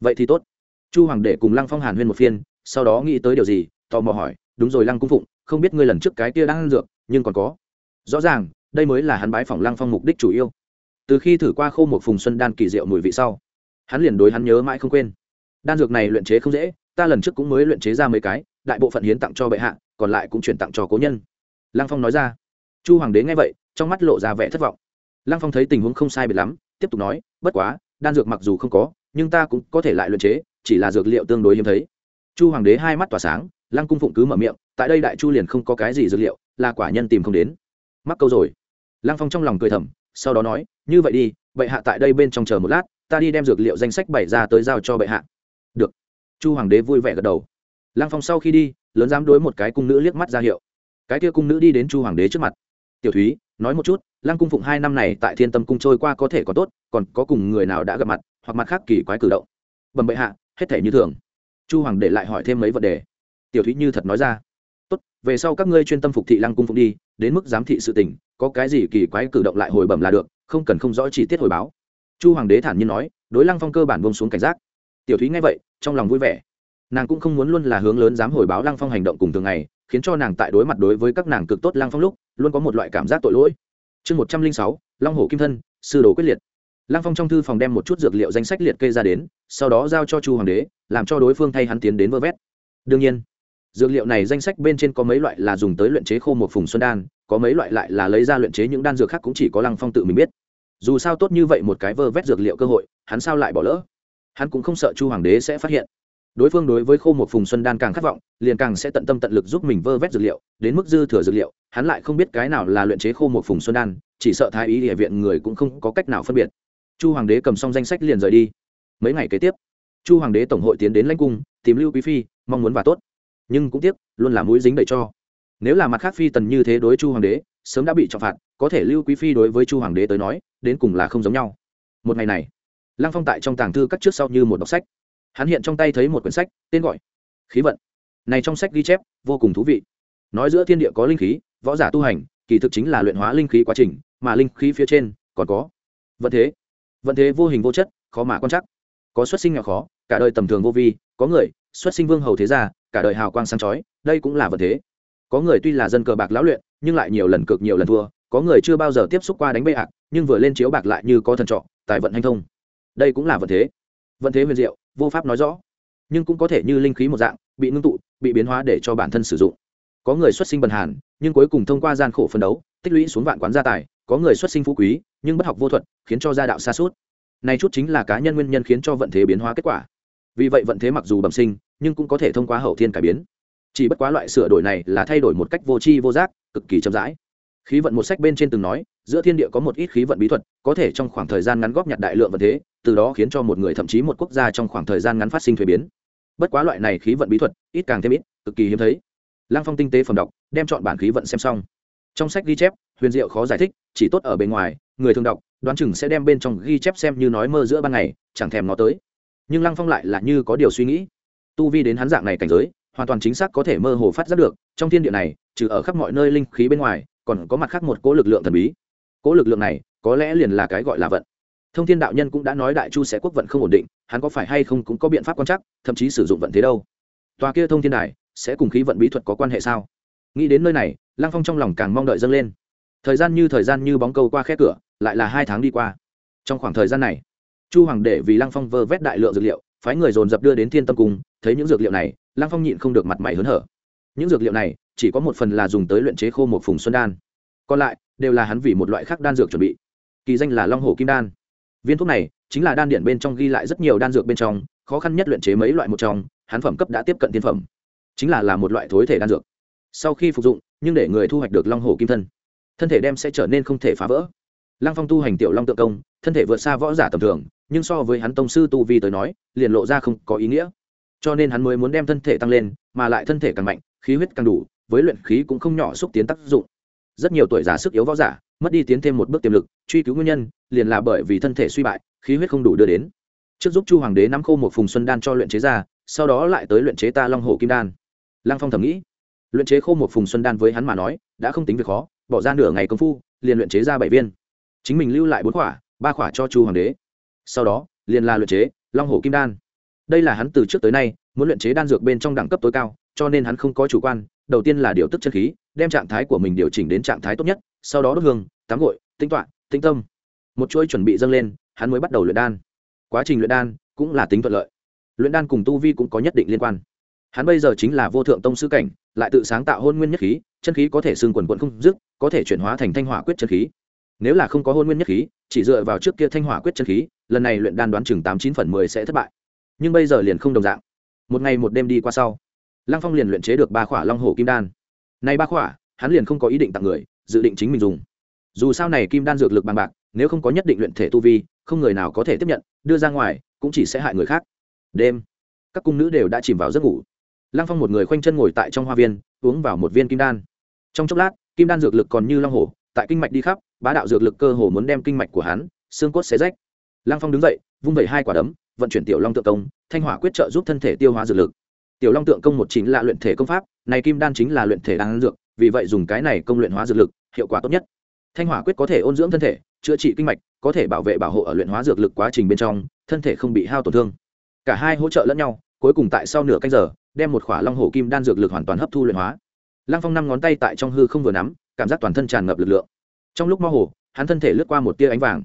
Vậy thì tốt. Chu hoàng đế cùng lăng phong hàn huyên một phiên, sau đó nghĩ tới điều gì, tò mò hỏi, đúng rồi lăng cung phụng, không biết ngươi lần trước cái kia đang ăn dược, nhưng còn có. Rõ ràng, đây mới là hắn bái phỏng lăng phong mục đích chủ yêu từ khi thử qua khô một phùng xuân đan kỳ diệu mùi vị sau, hắn liền đối hắn nhớ mãi không quên. Đan dược này luyện chế không dễ ta lần trước cũng mới luyện chế ra mấy cái, đại bộ phận hiến tặng cho bệ hạ, còn lại cũng chuyển tặng cho cố nhân. Lăng phong nói ra. Chu hoàng đế nghe vậy, trong mắt lộ ra vẻ thất vọng. Lăng phong thấy tình huống không sai biệt lắm, tiếp tục nói, bất quá, đan dược mặc dù không có, nhưng ta cũng có thể lại luyện chế, chỉ là dược liệu tương đối hiếm thấy. Chu hoàng đế hai mắt tỏa sáng, lăng cung phụng cứ mở miệng, tại đây đại chu liền không có cái gì dược liệu, là quả nhân tìm không đến. Mắc câu rồi. Lăng phong trong lòng cười thầm, sau đó nói, như vậy đi, bệ hạ tại đây bên trong chờ một lát, ta đi đem dược liệu danh sách bày ra tới giao cho bệ hạ chu hoàng đế vui vẻ gật đầu. Lăng phong sau khi đi, lớn dám đối một cái cung nữ liếc mắt ra hiệu. Cái kia cung nữ đi đến chu hoàng đế trước mặt. Tiểu thúy, nói một chút, lăng cung phụng hai năm này tại thiên tâm cung trôi qua có thể có tốt, còn có cùng người nào đã gặp mặt, hoặc mặt khác kỳ quái cử động? Bẩm bệ hạ, hết thể như thường. Chu hoàng để lại hỏi thêm mấy vấn đề. Tiểu thúy như thật nói ra. Tốt, về sau các ngươi chuyên tâm phục thị lăng cung phụng đi, đến mức giám thị sự tình, có cái gì kỳ quái cử động lại hồi bẩm là được, không cần không rõ chi tiết hồi báo. Chu hoàng đế thản nhiên nói, đối lăng phong cơ bản bông xuống cảnh giác tiểu thúy nghe vậy, trong lòng vui vẻ. Nàng cũng không muốn luôn là hướng lớn dám hồi báo lăng phong hành động cùng thường ngày, khiến cho nàng tại đối mặt đối với các nàng cực tốt lăng phong lúc, luôn có một loại cảm giác tội lỗi. Chương một trăm linh sáu, long hồ kim thân, sư đồ quyết liệt. Lăng phong trong thư phòng đem một chút dược liệu danh sách liệt kê ra đến, sau đó giao cho chu hoàng đế, làm cho đối phương thay hắn tiến đến vơ vét. Đương nhiên, dược liệu này danh sách bên trên có mấy loại là dùng tới luyện chế khô một phùng xuân đan, có mấy loại lại là lấy ra luyện chế những đan dược khác cũng chỉ có lăng phong tự mình biết. Dù sao tốt như vậy một cái vơ vét dược liệu cơ hội, hắn sao lại bỏ lỡ? Hắn cũng không sợ chu hoàng đế sẽ phát hiện. Đối phương đối với khô một phùng xuân đan càng khát vọng, liền càng sẽ tận tâm tận lực giúp mình vơ vét dược liệu, đến mức dư thừa dược liệu, hắn lại không biết cái nào là luyện chế khô một phùng xuân đan, chỉ sợ thái ý địa viện người cũng không có cách nào phân biệt. Chu hoàng đế cầm xong danh sách liền rời đi. Mấy ngày kế tiếp, chu hoàng đế tổng hội tiến đến lãnh cung, tìm lưu quý phi, mong muốn và tốt. Nhưng cũng tiếc, luôn là mũi dính đầy cho. Nếu là mặt khác phi tần như thế đối chu hoàng đế, sớm đã bị trọng phạt, có thể lưu quý phi đối với chu hoàng đế tới nói, đến cùng là không giống nhau. Một ngày này lăng phong tại trong tàng thư cắt trước sau như một đọc sách. Hắn hiện trong tay thấy một quyển sách, tên gọi khí vận. Này trong sách ghi chép vô cùng thú vị. Nói giữa thiên địa có linh khí, võ giả tu hành, kỳ thực chính là luyện hóa linh khí quá trình, mà linh khí phía trên còn có vận thế. Vận thế vô hình vô chất, khó mà quan chắc có xuất sinh nghèo khó, cả đời tầm thường vô vi, có người xuất sinh vương hầu thế gia, cả đời hào quang sáng chói, đây cũng là vận thế. Có người tuy là dân cờ bạc lão luyện, nhưng lại nhiều lần cực nhiều lần thua, có người chưa bao giờ tiếp xúc qua đánh bê hạc, nhưng vừa lên chiếu bạc lại như có thần trọ, tài vận hành thông đây cũng là vận thế. Vận thế huyền diệu, vô pháp nói rõ, nhưng cũng có thể như linh khí một dạng, bị ngưng tụ, bị biến hóa để cho bản thân sử dụng. Có người xuất sinh bần hàn, nhưng cuối cùng thông qua gian khổ phấn đấu, tích lũy xuống vạn quán gia tài, có người xuất sinh phú quý, nhưng bất học vô thuật, khiến cho gia đạo xa suốt này chút chính là cá nhân nguyên nhân khiến cho vận thế biến hóa kết quả. Vì vậy vận thế mặc dù bẩm sinh, nhưng cũng có thể thông qua hậu thiên cải biến. Chỉ bất quá loại sửa đổi này là thay đổi một cách vô tri vô giác, cực kỳ chậm rãi. Khí vận một sách bên trên từng nói giữa thiên địa có một ít khí vận bí thuật, có thể trong khoảng thời gian ngắn góp nhặt đại lượng vận thế, từ đó khiến cho một người thậm chí một quốc gia trong khoảng thời gian ngắn phát sinh thuế biến. Bất quá loại này khí vận bí thuật, ít càng thêm ít, cực kỳ hiếm thấy. Lăng phong tinh tế phẩm đọc, đem chọn bản khí vận xem xong. Trong sách ghi chép, huyền diệu khó giải thích, chỉ tốt ở bề ngoài, người thường đọc, đoán chừng sẽ đem bên trong ghi chép xem như nói mơ giữa ban ngày, chẳng thèm nó tới. Nhưng lăng phong lại là như có điều suy nghĩ. Tu vi đến hắn dạng này cảnh giới, hoàn toàn chính xác có thể mơ hồ phát giác được, trong thiên địa này, trừ ở khắp mọi nơi linh khí bên ngoài, còn có mặt khác một cỗ lực lượng thần bí cỗ lực lượng này, có lẽ liền là cái gọi là vận. Thông thiên đạo nhân cũng đã nói đại chu sẽ quốc vận không ổn định, hắn có phải hay không cũng có biện pháp quan chắc thậm chí sử dụng vận thế đâu. Tòa kia thông thiên đài, sẽ cùng khí vận bí thuật có quan hệ sao? Nghĩ đến nơi này, lăng phong trong lòng càng mong đợi dâng lên. Thời gian như thời gian như bóng câu qua khe cửa, lại là hai tháng đi qua. Trong khoảng thời gian này, chu hoàng để vì lăng phong vơ vét đại lượng dược liệu, phái người dồn dập đưa đến thiên tâm cung, thấy những dược liệu này, lăng phong nhịn không được mặt mày hớn hở. Những dược liệu này, chỉ có một phần là dùng tới luyện chế khô một phùng xuân đan. Còn lại đều là hắn vì một loại khác đan dược chuẩn bị. Kỳ danh là long hồ kim đan. Viên thuốc này chính là đan điện bên trong ghi lại rất nhiều đan dược bên trong, khó khăn nhất luyện chế mấy loại một trong, hắn phẩm cấp đã tiếp cận tiên phẩm. Chính là là một loại thối thể đan dược. Sau khi phục dụng, nhưng để người thu hoạch được long hồ kim thân thân thể đem sẽ trở nên không thể phá vỡ. Lăng phong tu hành tiểu long tự công, thân thể vượt xa võ giả tầm thường, nhưng so với hắn tông sư tu vi tới nói, liền lộ ra không có ý nghĩa. Cho nên hắn mới muốn đem thân thể tăng lên, mà lại thân thể càng mạnh, khí huyết càng đủ, với luyện khí cũng không nhỏ xúc tiến tác dụng rất nhiều tuổi già sức yếu võ giả mất đi tiến thêm một bước tiềm lực truy cứu nguyên nhân liền là bởi vì thân thể suy bại khí huyết không đủ đưa đến. Trước giúp chu hoàng đế nắm khô một phùng xuân đan cho luyện chế ra sau đó lại tới luyện chế ta long hồ kim đan. Lăng phong thầm nghĩ luyện chế khô một phùng xuân đan với hắn mà nói đã không tính việc khó bỏ ra nửa ngày công phu liền luyện chế ra bảy viên. Chính mình lưu lại bốn quả, ba quả cho chu hoàng đế. Sau đó liền là luyện chế long hồ kim đan. Đây là hắn từ trước tới nay muốn luyện chế đan dược bên trong đẳng cấp tối cao cho nên hắn không có chủ quan đầu tiên là điều tức chân khí đem trạng thái của mình điều chỉnh đến trạng thái tốt nhất, sau đó đốt hương, tắm gội tinh toạ tinh tâm. Một chuỗi chuẩn bị dâng lên, hắn mới bắt đầu luyện đan. Quá trình luyện đan cũng là tính thuận lợi. Luyện đan cùng tu vi cũng có nhất định liên quan. Hắn bây giờ chính là vô thượng tông sư cảnh, lại tự sáng tạo hôn nguyên nhất khí, chân khí có thể xương quần quận không dứt, có thể chuyển hóa thành thanh hỏa quyết chân khí. Nếu là không có hôn nguyên nhất khí, chỉ dựa vào trước kia thanh hỏa quyết chân khí, lần này luyện đan đoán chừng tám chín phần mười sẽ thất bại. Nhưng bây giờ liền không đồng dạng. Một ngày một đêm đi qua sau, lăng phong liền luyện chế được ba khỏa long hồ kim đan nay ba khỏa, hắn liền không có ý định tặng người, dự định chính mình dùng. Dù sao này kim đan dược lực bằng bạc, nếu không có nhất định luyện thể tu vi, không người nào có thể tiếp nhận, đưa ra ngoài, cũng chỉ sẽ hại người khác. Đêm, các cung nữ đều đã chìm vào giấc ngủ. Lăng phong một người khoanh chân ngồi tại trong hoa viên, uống vào một viên kim đan. Trong chốc lát, kim đan dược lực còn như long hồ tại kinh mạch đi khắp, bá đạo dược lực cơ hồ muốn đem kinh mạch của hắn, xương cốt xé rách. Lăng phong đứng dậy, vung vẩy hai quả đấm, vận chuyển tiểu long tự công, thanh hỏa quyết trợ giúp thân thể tiêu hóa dược lực tiểu long tượng công một chính là luyện thể công pháp, này kim đan chính là luyện thể đan dược, vì vậy dùng cái này công luyện hóa dược lực, hiệu quả tốt nhất. Thanh hỏa quyết có thể ôn dưỡng thân thể, chữa trị kinh mạch, có thể bảo vệ bảo hộ ở luyện hóa dược lực quá trình bên trong, thân thể không bị hao tổn thương. Cả hai hỗ trợ lẫn nhau, cuối cùng tại sau nửa canh giờ, đem một khỏa long hổ kim đan dược lực hoàn toàn hấp thu luyện hóa. Lăng phong năm ngón tay tại trong hư không vừa nắm, cảm giác toàn thân tràn ngập lực lượng. Trong lúc mơ hồ, hắn thân thể lướt qua một tia ánh vàng.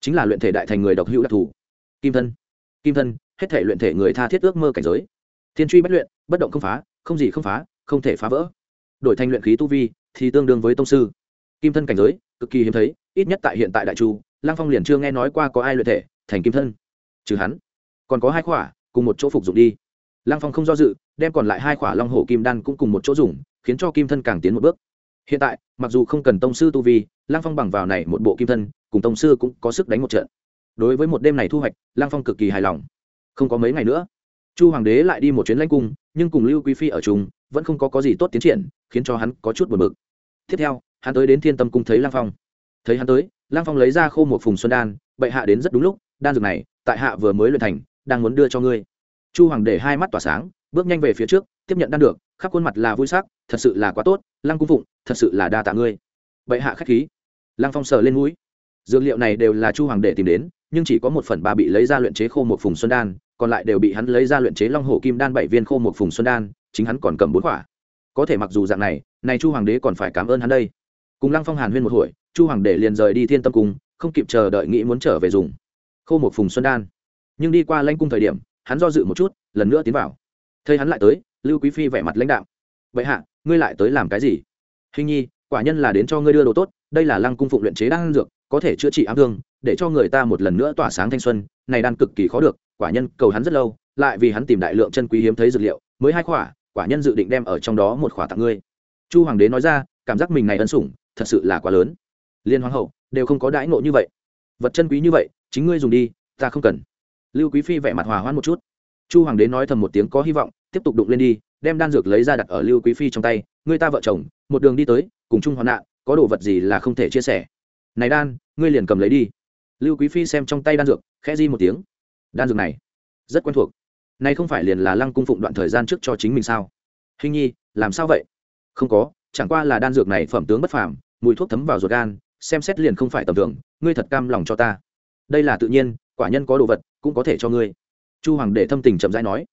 Chính là luyện thể đại thành người độc hữu đặc thù. Kim thân kim thân, hết thể luyện thể người tha thiết ước mơ cảnh giới thiên truy bất luyện, bất động không phá, không gì không phá, không thể phá vỡ. Đổi thành luyện khí tu vi, thì tương đương với tông sư. Kim thân cảnh giới, cực kỳ hiếm thấy, ít nhất tại hiện tại đại chu lang phong liền chưa nghe nói qua có ai luyện thể, thành kim thân. Trừ hắn, còn có hai khỏa, cùng một chỗ phục dụng đi. Lang phong không do dự, đem còn lại hai khỏa long hổ kim đan cũng cùng một chỗ dùng, khiến cho kim thân càng tiến một bước. Hiện tại, mặc dù không cần tông sư tu vi lang phong bằng vào này một bộ kim thân, cùng tông sư cũng có sức đánh một trận. Đối với một đêm này thu hoạch lang phong cực kỳ hài lòng. Không có mấy ngày nữa chu hoàng đế lại đi một chuyến lãnh cung nhưng cùng lưu quý phi ở chung vẫn không có, có gì tốt tiến triển khiến cho hắn có chút buồn bực. Tiếp theo hắn tới đến thiên tâm cung thấy Lang phong. Thấy hắn tới Lang phong lấy ra khô một phùng xuân đan bệ hạ đến rất đúng lúc đan dược này tại hạ vừa mới luyện thành đang muốn đưa cho ngươi. Chu hoàng để hai mắt tỏa sáng bước nhanh về phía trước tiếp nhận đan được khắp khuôn mặt là vui sắc thật sự là quá tốt lăng cung phụng thật sự là đa tạ ngươi. Bệ hạ khách khí. Lăng phong sờ lên mũi. Dược liệu này đều là chu hoàng để tìm đến nhưng chỉ có một phần ba bị lấy ra luyện chế khô một phùng xuân đan còn lại đều bị hắn lấy ra luyện chế long hổ kim đan bảy viên khô một phùng xuân đan, chính hắn còn cầm bốn quả. Có thể mặc dù dạng này này chu hoàng đế còn phải cảm ơn hắn đây. Cùng lăng phong hàn huyên một hồi, chu hoàng đế liền rời đi thiên tâm cung, không kịp chờ đợi nghĩ muốn trở về dùng. Khô một phùng xuân đan. Nhưng đi qua lanh cung thời điểm, hắn do dự một chút, lần nữa tiến vào. Thấy hắn lại tới, lưu quý phi vẻ mặt lãnh đạo vậy hạ, ngươi lại tới làm cái gì? Hình nhi, quả nhân là đến cho ngươi đưa đồ tốt, đây là lăng cung phụng luyện chế đan dược, có thể chữa trị ám thương, để cho người ta một lần nữa tỏa sáng thanh xuân, này đan cực kỳ khó được quả nhân cầu hắn rất lâu, lại vì hắn tìm đại lượng chân quý hiếm thấy dược liệu, mới hai khỏa, quả nhân dự định đem ở trong đó một khỏa tặng ngươi. Chu hoàng đế nói ra, cảm giác mình này ân sủng, thật sự là quá lớn. Liên hoàng hậu, đều không có đãi ngộ như vậy. Vật chân quý như vậy, chính ngươi dùng đi, ta không cần. Lưu quý phi vẻ mặt hòa hoãn một chút. Chu hoàng đế nói thầm một tiếng có hy vọng, tiếp tục đụng lên đi, đem đan dược lấy ra đặt ở lưu quý phi trong tay, ngươi ta vợ chồng, một đường đi tới, cùng chung hoạn nạn, có đồ vật gì là không thể chia sẻ. Này đan, ngươi liền cầm lấy đi. Lưu quý phi xem trong tay đan dược, khẽ di một tiếng đan dược này rất quen thuộc. Nay không phải liền là lăng cung phụng đoạn thời gian trước cho chính mình sao? Hình nhi, làm sao vậy? Không có, chẳng qua là đan dược này phẩm tướng bất phàm, mùi thuốc thấm vào ruột gan, xem xét liền không phải tầm thường, ngươi thật cam lòng cho ta. Đây là tự nhiên, quả nhân có đồ vật, cũng có thể cho ngươi. Chu hoàng để thâm tình chậm rãi nói.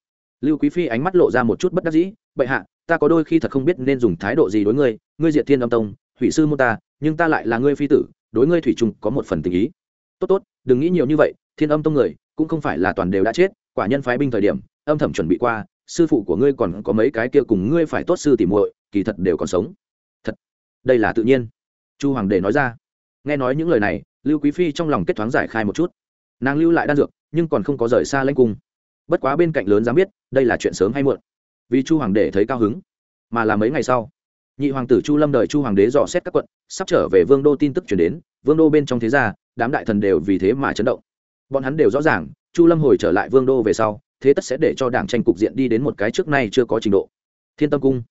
Lưu quý phi ánh mắt lộ ra một chút bất đắc dĩ, bệ hạ, ta có đôi khi thật không biết nên dùng thái độ gì đối ngươi ngươi diệt thiên âm tông, hủy sư mô ta, nhưng ta lại là ngươi phi tử, đối ngươi thủy trung có một phần tình ý. Tốt tốt, đừng nghĩ nhiều như vậy, thiên âm tông người cũng không phải là toàn đều đã chết, quả nhân phái binh thời điểm, âm thầm chuẩn bị qua, sư phụ của ngươi còn có mấy cái kia cùng ngươi phải tốt sư tỉ muội, kỳ thật đều còn sống. Thật, đây là tự nhiên. Chu hoàng Đế nói ra. Nghe nói những lời này, lưu quý phi trong lòng kết thoáng giải khai một chút. Nàng lưu lại đan dược, nhưng còn không có rời xa lãnh cung. Bất quá bên cạnh lớn dám biết, đây là chuyện sớm hay muộn. Vì chu hoàng Đế thấy cao hứng, mà là mấy ngày sau, nhị hoàng tử chu lâm đợi chu hoàng đế dò xét các quận, sắp trở về vương đô tin tức chuyển đến, vương đô bên trong thế gia, đám đại thần đều vì thế mà chấn động bọn hắn đều rõ ràng, chu lâm hồi trở lại vương đô về sau, thế tất sẽ để cho đảng tranh cục diện đi đến một cái trước nay chưa có trình độ. Thiên tâm cung.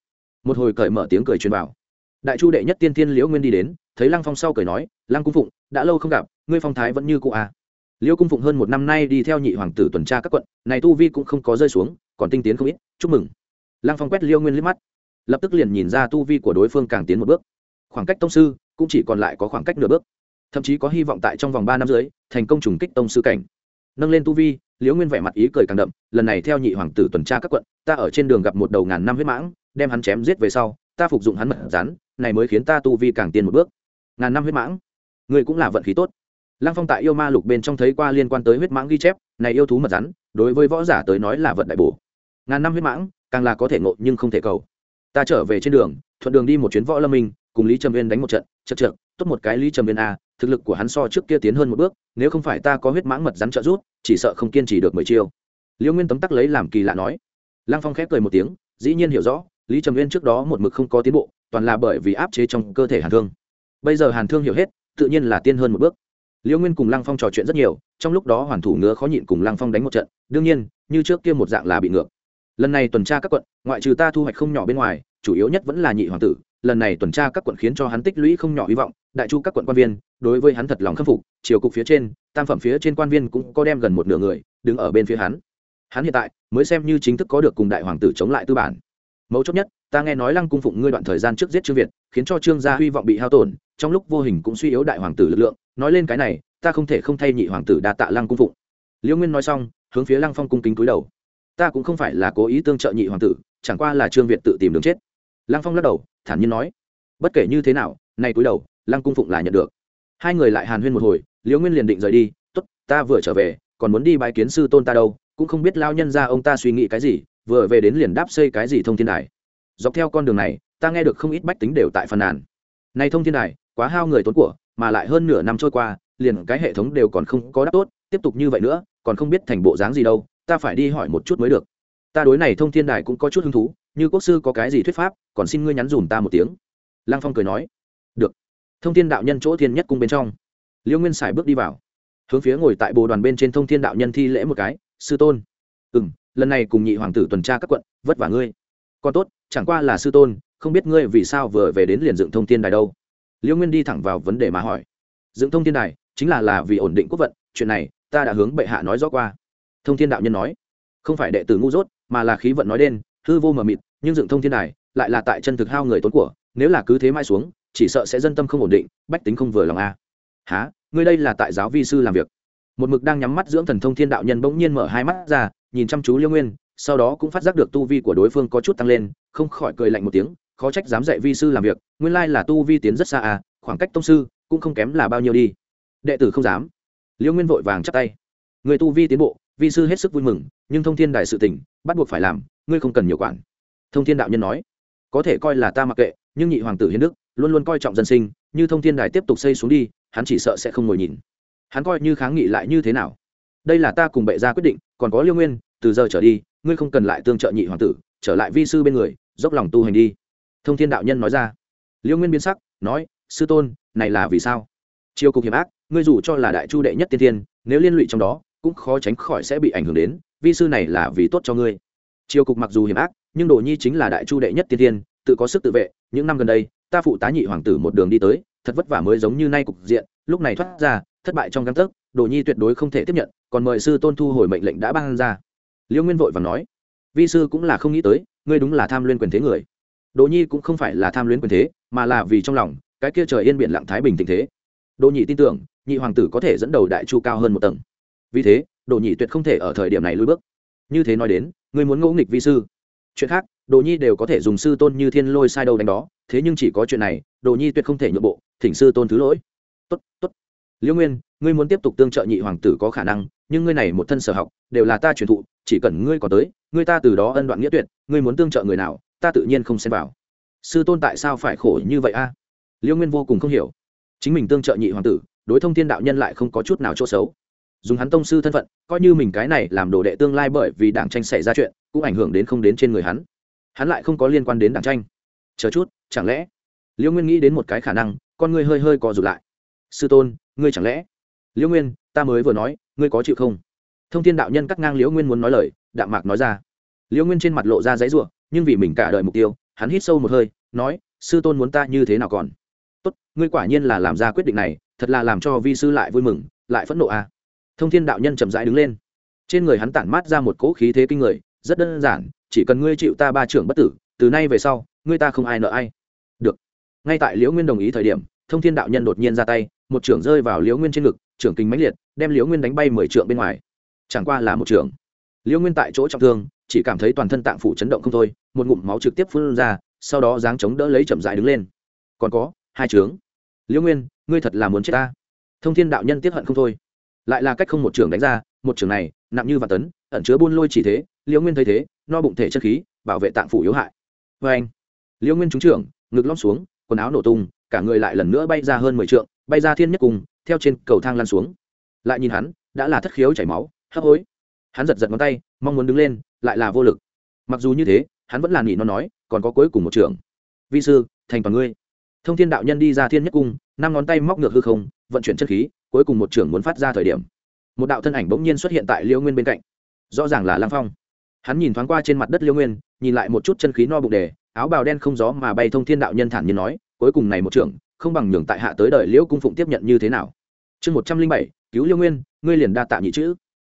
Một hồi cởi mở tiếng cười truyền vào. Đại chu đệ nhất tiên thiên liễu nguyên đi đến, thấy lăng phong sau cười nói, lăng cung phụng, đã lâu không gặp, ngươi phong thái vẫn như cụ à. liễu cung phụng hơn một năm nay đi theo nhị hoàng tử tuần tra các quận, này tu vi cũng không có rơi xuống, còn tinh tiến không ít, chúc mừng. Lăng phong quét liễu nguyên liếc mắt, lập tức liền nhìn ra tu vi của đối phương càng tiến một bước. Khoảng cách tông sư cũng chỉ còn lại có khoảng cách nửa bước thậm chí có hy vọng tại trong vòng ba năm dưới, thành công trùng kích tông sư cảnh. Nâng lên tu vi, liễu nguyên vẻ mặt ý cười càng đậm, lần này theo nhị hoàng tử tuần tra các quận, ta ở trên đường gặp một đầu ngàn năm huyết mãng, đem hắn chém giết về sau, ta phục dụng hắn mật rắn, này mới khiến ta tu vi càng tiến một bước. Ngàn năm huyết mãng người cũng là vận khí tốt. Lăng phong tại yêu ma lục bên trong thấy qua liên quan tới huyết mãng ghi chép, này yêu thú mật rắn, đối với võ giả tới nói là vận đại bổ. Ngàn năm huyết mãng, càng là có thể ngộ nhưng không thể cầu. Ta trở về trên đường, thuận đường đi một chuyến võ lâm minh, cùng lý trầm viên đánh một trận chật chật tốt một cái lý trầm viên a à, thực lực của hắn so trước kia tiến hơn một bước, nếu không phải ta có huyết mãng mật rắn trợ rút chỉ sợ không kiên trì được mười chiêu. Liễu nguyên tấm tắc lấy làm kỳ lạ nói. Lăng phong khép cười một tiếng, dĩ nhiên hiểu rõ, lý trầm Nguyên trước đó một mực không có tiến bộ, toàn là bởi vì áp chế trong cơ thể hàn thương. Bây giờ hàn thương hiểu hết, tự nhiên là tiên hơn một bước. Liễu nguyên cùng lăng phong trò chuyện rất nhiều, trong lúc đó hoàn thủ ngứa khó nhịn cùng lăng phong đánh một trận, đương nhiên, như trước kia một dạng là bị ngược. Lần này tuần tra các quận, ngoại trừ ta thu hoạch không nhỏ bên ngoài, chủ yếu nhất vẫn là nhị hoàng tử, lần này tuần tra các quận khiến cho hắn tích lũy không nhỏ hy vọng đại chu các quận quan viên, đối với hắn thật lòng khâm phục chiều cục phía trên, tam phẩm phía trên quan viên cũng có đem gần một nửa người, đứng ở bên phía hắn. Hắn hiện tại, mới xem như chính thức có được cùng đại hoàng tử chống lại tư bản. Mấu chốt nhất, ta nghe nói lăng cung phụng ngươi đoạn thời gian trước giết trương việt, khiến cho trương gia hy vọng bị hao tổn, trong lúc vô hình cũng suy yếu đại hoàng tử lực lượng. Nói lên cái này, ta không thể không thay nhị hoàng tử đa tạ lăng cung phụng. Liễu nguyên nói xong, hướng phía lăng phong cung kính cúi đầu. Ta cũng không phải là cố ý tương trợ nhị hoàng tử, chẳng qua là trương việt tự tìm đường chết. Lăng phong lắc đầu, thản nhiên nói. Bất kể như thế nào, nay cúi đầu lăng cung phụng là nhận được. Hai người lại hàn huyên một hồi, liễu nguyên liền định rời đi t ố t ta vừa trở về, còn muốn đi bãi kiến sư tôn ta đâu, cũng không biết lao nhân ra ông ta suy nghĩ cái gì, vừa về đến liền đáp xây cái gì thông thiên đài. Dọc theo con đường này, ta nghe được không ít bách tính đều tại phần nàn. Nay thông thiên đài, quá hao người tốn của, mà lại hơn nửa năm trôi qua, liền cái hệ thống đều còn không có đáp tốt, tiếp tục như vậy nữa, còn không biết thành bộ dáng gì đâu, ta phải đi hỏi một chút mới được. Ta đối này thông thiên đài cũng có chút hứng thú, như quốc sư có cái gì thuyết pháp, còn xin ngươi nhắn dùm ta một tiếng. Lăng phong cười nói, được thông thiên đạo nhân chỗ thiên nhất cung bên trong. Liêu nguyên sải bước đi vào. Hướng phía ngồi tại bồ đoàn bên trên thông thiên đạo nhân thi lễ một cái, sư tôn. Ừ m lần này cùng nhị hoàng tử tuần tra các quận, vất vả ngươi. Còn tốt, chẳng qua là sư tôn, không biết ngươi vì sao vừa về đến liền dựng thông thiên đài đâu. Liêu nguyên đi thẳng vào vấn đề mà hỏi. Dựng thông thiên đài, chính là là vì ổn định quốc vận, chuyện này, ta đã hướng bệ hạ nói rõ qua. Thông thiên đạo nhân nói. Không phải đệ tử ngu dốt, mà là khí vận nói đen, hư vô mờ mịt, nhưng dựng thông thiên đài, lại là tại chân thực hao người tốn của, nếu là cứ thế mai xuống chỉ sợ sẽ dân tâm không ổn định, bách tính không vừa lòng a. À. há ngươi đây là tại giáo vi sư làm việc. Một mực đang nhắm mắt dưỡng thần thông thiên đạo nhân bỗng nhiên mở hai mắt ra, nhìn chăm chú liêu nguyên, sau đó cũng phát giác được tu vi của đối phương có chút tăng lên, không khỏi cười lạnh một tiếng, khó trách dám dạy vi sư làm việc, nguyên lai là tu vi tiến rất xa à khoảng cách tông sư cũng không kém là bao nhiêu đi. Đệ tử không dám. Liêu nguyên vội vàng chắp tay. Người tu vi tiến bộ, vi sư hết sức vui mừng, nhưng thông thiên đại sự tình, bắt buộc phải làm, ngươi không cần nhiều quản. Thông thiên đạo nhân nói, có thể coi là ta mặc kệ, nhưng nhị hoàng tử hiến đức luôn luôn coi trọng dân sinh, như thông thiên đài tiếp tục xây xuống đi, hắn chỉ sợ sẽ không ngồi nhìn. Hắn coi như kháng nghị lại như thế nào? Đây là ta cùng bệ ra quyết định, còn có liêu nguyên, từ giờ trở đi, ngươi không cần lại tương trợ nhị hoàng tử, trở lại vi sư bên người, dốc lòng tu hành đi. Thông thiên đạo nhân nói ra. Liêu nguyên biến sắc, nói, sư tôn, này là vì sao? Chiêu cục hiểm ác, ngươi dù cho là đại chu đệ nhất tiên thiên, nếu liên lụy trong đó, cũng khó tránh khỏi sẽ bị ảnh hưởng đến, vi sư này là vì tốt cho ngươi. Chiêu cục mặc dù hiểm ác, nhưng đồ nhi chính là đại chu đệ nhất tiên thiên, tự có sức tự vệ, những năm gần đây ta phụ tá nhị hoàng tử một đường đi tới, thật vất vả mới giống như nay cục diện, lúc này thoát ra, thất bại trong găng tấc, đồ nhi tuyệt đối không thể tiếp nhận, còn mời sư tôn thu hồi mệnh lệnh đã ban ra. Liêu nguyên vội và nói, vi sư cũng là không nghĩ tới, ngươi đúng là tham luyên quyền thế người. Đồ nhi cũng không phải là tham luyến quyền thế, mà là vì trong lòng, cái kia trời yên biển lặng thái bình tình thế. Đồ nhị tin tưởng, nhị hoàng tử có thể dẫn đầu đại chu cao hơn một tầng. Vì thế, đồ nhị tuyệt không thể ở thời điểm này lui bước. Như thế nói đến, ngươi muốn ngẫu nghịch vi sư. Chuyện khác đồ nhi đều có thể dùng sư tôn như thiên lôi sai đâu đánh đó, thế nhưng chỉ có chuyện này, đồ nhi tuyệt không thể nhượng bộ, thỉnh sư tôn thứ lỗi. Tốt tốt. Liễu nguyên, ngươi muốn tiếp tục tương trợ nhị hoàng tử có khả năng, nhưng ngươi này một thân sở học, đều là ta truyền thụ, chỉ cần ngươi có tới, ngươi ta từ đó ân đoạn nghĩa tuyệt, ngươi muốn tương trợ người nào, ta tự nhiên không xem vào. Sư tôn tại sao phải khổ như vậy a? Liễu nguyên vô cùng không hiểu. Chính mình tương trợ nhị hoàng tử, đối thông thiên đạo nhân lại không có chút nào chỗ xấu. Dùng hắn tông sư thân phận, coi như mình cái này làm đồ đệ tương lai bởi vì đảng tranh xảy ra chuyện, cũng ảnh hưởng đến không đến trên người hắn hắn lại không có liên quan đến đảng tranh. Chờ chút, chẳng lẽ? Liễu nguyên nghĩ đến một cái khả năng, con ngươi hơi hơi co rụt lại. Sư tôn, ngươi chẳng lẽ? Liễu nguyên, ta mới vừa nói, ngươi có chịu không? Thông thiên đạo nhân cắt ngang liễu nguyên muốn nói lời, đạm mạc nói ra. Liễu nguyên trên mặt lộ ra giấy r u ộ nhưng vì mình cả đợi mục tiêu, hắn hít sâu một hơi, nói, sư tôn muốn ta như thế nào còn? Tốt, ngươi quả nhiên là làm ra quyết định này, thật là làm cho vi sư lại vui mừng, lại phẫn nộ à. thông thiên đạo nhân chậm rãi đứng lên. Trên người hắn tản mát ra một cỗ khí thế kinh người, rất đơn giản chỉ cần ngươi chịu ta ba trưởng bất tử, từ nay về sau, ngươi ta không ai nợ ai. Được. Ngay tại liễu nguyên đồng ý thời điểm, thông thiên đạo nhân đột nhiên ra tay, một trưởng rơi vào liễu nguyên trên ngực, trưởng kinh mãnh liệt, đem liễu nguyên đánh bay mười trượng bên ngoài. Chẳng qua là một trưởng. Liễu nguyên tại chỗ trọng thương, chỉ cảm thấy toàn thân tạng phủ chấn động không thôi, một ngụm máu trực tiếp phun ra, sau đó dáng chống đỡ lấy chậm dại đứng lên. Còn có, hai trướng liễu nguyên, ngươi thật là muốn chết ta? Thông thiên đạo nhân tiếp hận không thôi. Lại là cách không một trưởng đánh ra, một trưởng này, nặng như vạn tấn, ẩn chứa buôn lôi chỉ thế liễu nguyên thấy thế, no bụng thể chất khí, bảo vệ tạng phủ yếu hại. Vê anh, liễu nguyên trúng trưởng, ngực lót xuống, quần áo nổ tung, cả người lại lần nữa bay ra hơn mười trượng, bay ra thiên nhất cùng theo trên cầu thang lăn xuống. Lại nhìn hắn, đã là thất khiếu chảy máu, hấp hối. Hắn giật giật ngón tay, mong muốn đứng lên, lại là vô lực. Mặc dù như thế, hắn vẫn là nghỉ nó nói, còn có cuối cùng một trường vi sư, thành toàn ngươi. Thông thiên đạo nhân đi ra thiên nhất cung, năm ngón tay móc ngược hư không, vận chuyển chất khí, cuối cùng một trường muốn phát ra thời điểm. Một đạo thân ảnh bỗng nhiên xuất hiện tại Liễu nguyên bên cạnh. Rõ ràng là lang phong hắn nhìn thoáng qua trên mặt đất liêu nguyên, nhìn lại một chút chân khí no bụng đề áo bào đen không gió mà bay thông thiên đạo nhân thản nhiên nói, cuối cùng này một trưởng, không bằng nhường tại hạ tới đời liễu cung phụng tiếp nhận như thế nào? Chương một trăm linh bảy, cứu liêu nguyên, ngươi liền đa tạ nhị chữ.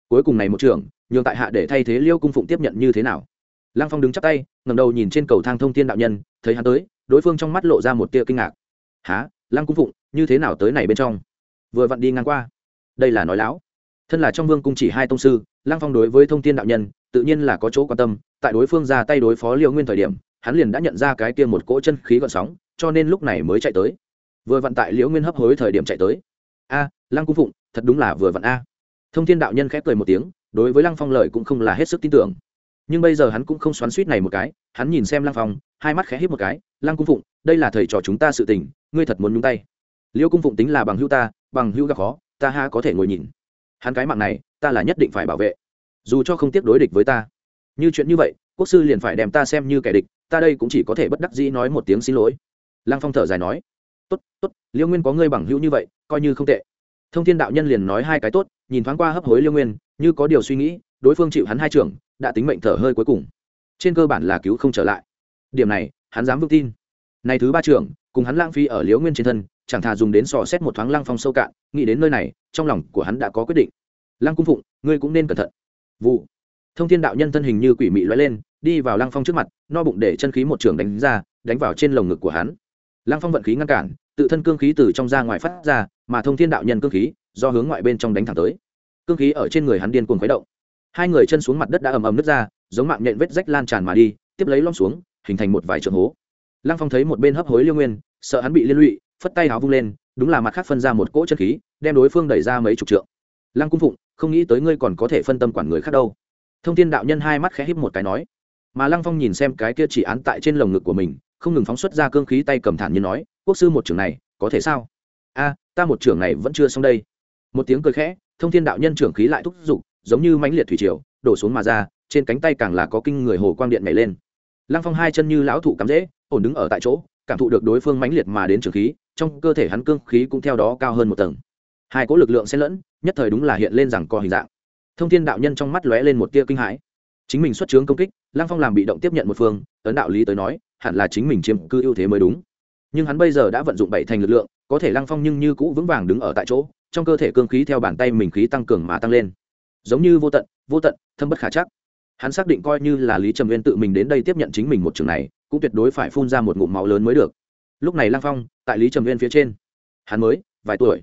Cuối cùng này một trưởng, nhường tại hạ để thay thế liêu cung phụng tiếp nhận như thế nào? Lăng phong đứng chắp tay ngầm đầu nhìn trên cầu thang thông thiên đạo nhân, thấy hắn tới, đối phương trong mắt lộ ra một tia kinh ngạc. Há lăng cung phụng, như thế nào tới này bên trong? Vừa vặn đi ngang qua. Đây là nói láo. Thân là trong vương cung chỉ hai tông sư, lăng phong đối với thông thiên đạo nhân tự nhiên là có chỗ quan tâm, tại đối phương ra tay đối phó liêu nguyên thời điểm, hắn liền đã nhận ra cái kia một cỗ chân khí gọn sóng, cho nên lúc này mới chạy tới. Vừa vặn tại liễu nguyên hấp hối thời điểm chạy tới. A, lăng cung phụng, thật đúng là vừa vặn a. Thông thiên đạo nhân khép cười một tiếng, đối với lăng phong lời cũng không là hết sức tin tưởng. Nhưng bây giờ hắn cũng không xoắn suýt này một cái, hắn nhìn xem lăng phong, hai mắt khẽ hít một cái, lăng cung phụng, đây là thầy trò chúng ta sự tình, ngươi thật muốn nhúng tay. Liễu cung phụng tính là bằng hữu ta, bằng hữu gặp khó, ta ha có thể ngồi nhìn. Hắn cái mạng này, ta là nhất định phải bảo vệ dù cho không tiếp đối địch với ta. Như chuyện như vậy, quốc sư liền phải đem ta xem như kẻ địch, ta đây cũng chỉ có thể bất đắc dĩ nói một tiếng xin lỗi. Lăng phong thở dài nói. Tốt tốt, liêu nguyên có ngươi bằng hữu như vậy, coi như không tệ. Thông thiên đạo nhân liền nói hai cái tốt, nhìn thoáng qua hấp hối liêu nguyên, như có điều suy nghĩ, đối phương chịu hắn hai trưởng, đã tính mệnh thở hơi cuối cùng. Trên cơ bản là cứu không trở lại. Điểm này, hắn dám vững tin. Này thứ ba trưởng, cùng hắn lãng phí ở liễu nguyên trên thân, chẳng thà dùng đến sò xét một thoáng lăng phong sâu cạn, nghĩ đến nơi này, trong lòng của hắn đã có quyết định. Lăng cung phụng, ngươi cũng nên cẩn thận vụ. Thông thiên đạo nhân thân hình như quỷ mị loay lên, đi vào lăng phong trước mặt, no bụng để chân khí một trường đánh ra, đánh vào trên lồng ngực của hắn. Lăng phong vận khí ngăn cản, tự thân cương khí từ trong ra ngoài phát ra, mà thông thiên đạo nhân cương khí, do hướng ngoại bên trong đánh thẳng tới. Cương khí ở trên người hắn điên cuồng khuấy động. Hai người chân xuống mặt đất đã ầm ầm nứt ra, giống mạng nhện vết rách lan tràn mà đi, tiếp lấy lom xuống, hình thành một vài trường hố. Lăng phong thấy một bên hấp hối liêu nguyên, sợ hắn bị liên lụy, phất tay háo vung lên, đúng là mặt khác phân ra một cỗ chân khí, đem đối phương đẩy ra mấy chục trượng. Lăng cung phụng không nghĩ tới ngươi còn có thể phân tâm quản người khác đâu. Thông tin đạo nhân hai mắt khẽ híp một cái nói. Mà lăng phong nhìn xem cái kia chỉ án tại trên lồng ngực của mình, không ngừng phóng xuất ra cương khí tay cầm thản như nói, quốc sư một trưởng này, có thể sao? A, ta một trưởng này vẫn chưa xong đây. Một tiếng cười khẽ, thông thiên đạo nhân trưởng khí lại thúc giục, giống như mãnh liệt thủy triều, đổ xuống mà ra, trên cánh tay càng là có kinh người hồ quang điện nhảy lên. Lăng phong hai chân như lão thụ cắm rễ, ổn đứng ở tại chỗ, cảm thụ được đối phương mãnh liệt mà đến trường khí, trong cơ thể hắn cương khí cũng theo đó cao hơn một tầng hai cỗ lực lượng xen lẫn, nhất thời đúng là hiện lên rằng co hình dạng. Thông thiên đạo nhân trong mắt lóe lên một tia kinh hãi. Chính mình xuất chướng công kích, lăng phong làm bị động tiếp nhận một phương ấn đạo lý tới nói, hẳn là chính mình chiếm cư ưu thế mới đúng. Nhưng hắn bây giờ đã vận dụng bảy thành lực lượng, có thể lăng phong nhưng như cũ vững vàng đứng ở tại chỗ, trong cơ thể cương khí theo bàn tay mình khí tăng cường mà tăng lên. Giống như vô tận vô tận, thâm bất khả chắc. Hắn xác định coi như là lý trầm viên tự mình đến đây tiếp nhận chính mình một trường này, cũng tuyệt đối phải phun ra một ngụm máu lớn mới được. Lúc này lăng phong, tại lý trầm viên phía trên. Hắn mới, vài tuổi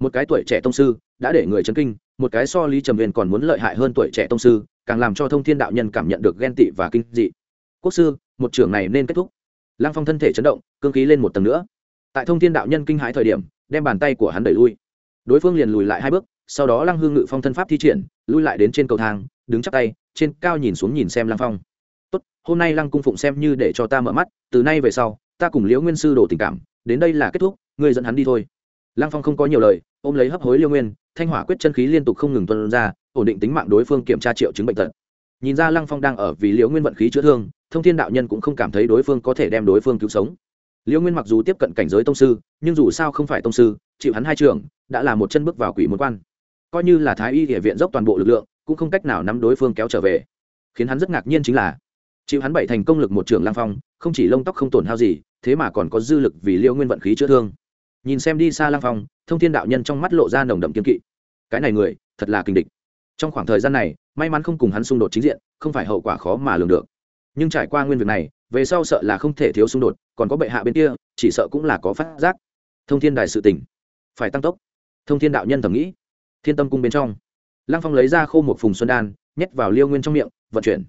một cái tuổi trẻ tông sư đã để người chấn kinh, một cái so lý trầm viên còn muốn lợi hại hơn tuổi trẻ tông sư, càng làm cho thông thiên đạo nhân cảm nhận được ghen tị và kinh dị. Quốc sư, một trường này nên kết thúc. Lăng phong thân thể chấn động, cương khí lên một tầng nữa. Tại thông thiên đạo nhân kinh hãi thời điểm, đem bàn tay của hắn đẩy lui. Đối phương liền lùi lại hai bước, sau đó lăng hương ngự phong thân pháp thi triển, lui lại đến trên cầu thang, đứng chắc tay, trên cao nhìn xuống nhìn xem lăng phong. Tốt, hôm nay lăng cung phụng xem như để cho ta mở mắt, từ nay về sau, ta cùng liễu nguyên sư đổ tình cảm, đến đây là kết thúc, ngươi dẫn hắn đi thôi lăng phong không có nhiều lời, ôm lấy hấp hối liêu nguyên, thanh hỏa quyết chân khí liên tục không ngừng tuân ra, ổn định tính mạng đối phương kiểm tra triệu chứng bệnh tật. Nhìn ra lăng phong đang ở vì liễu nguyên vận khí chữa thương, thông thiên đạo nhân cũng không cảm thấy đối phương có thể đem đối phương cứu sống. Liễu nguyên mặc dù tiếp cận cảnh giới tông sư, nhưng dù sao không phải tông sư, chịu hắn hai trường, đã là một chân bước vào quỷ môn quan. Coi như là thái y địa viện dốc toàn bộ lực lượng, cũng không cách nào nắm đối phương kéo trở về. Khiến hắn rất ngạc nhiên chính là, chịu hắn bảy thành công lực một trường lang phong, không chỉ lông tóc không tổn hao gì, thế mà còn có dư lực vì liêu nguyên vận khí chữa thương nhìn xem đi xa lang phong, thông thiên đạo nhân trong mắt lộ ra nồng đậm kiên kỵ. Cái này người, thật là kinh địch. Trong khoảng thời gian này, may mắn không cùng hắn xung đột chính diện, không phải hậu quả khó mà lường được. Nhưng trải qua nguyên việc này, về sau sợ là không thể thiếu xung đột, còn có bệ hạ bên kia, chỉ sợ cũng là có phát giác. Thông thiên đài sự tỉnh phải tăng tốc. Thông thiên đạo nhân thầm nghĩ. Thiên tâm cung bên trong, lăng phong lấy ra khô một phùng xuân đan, nhét vào liêu nguyên trong miệng, vận chuyển.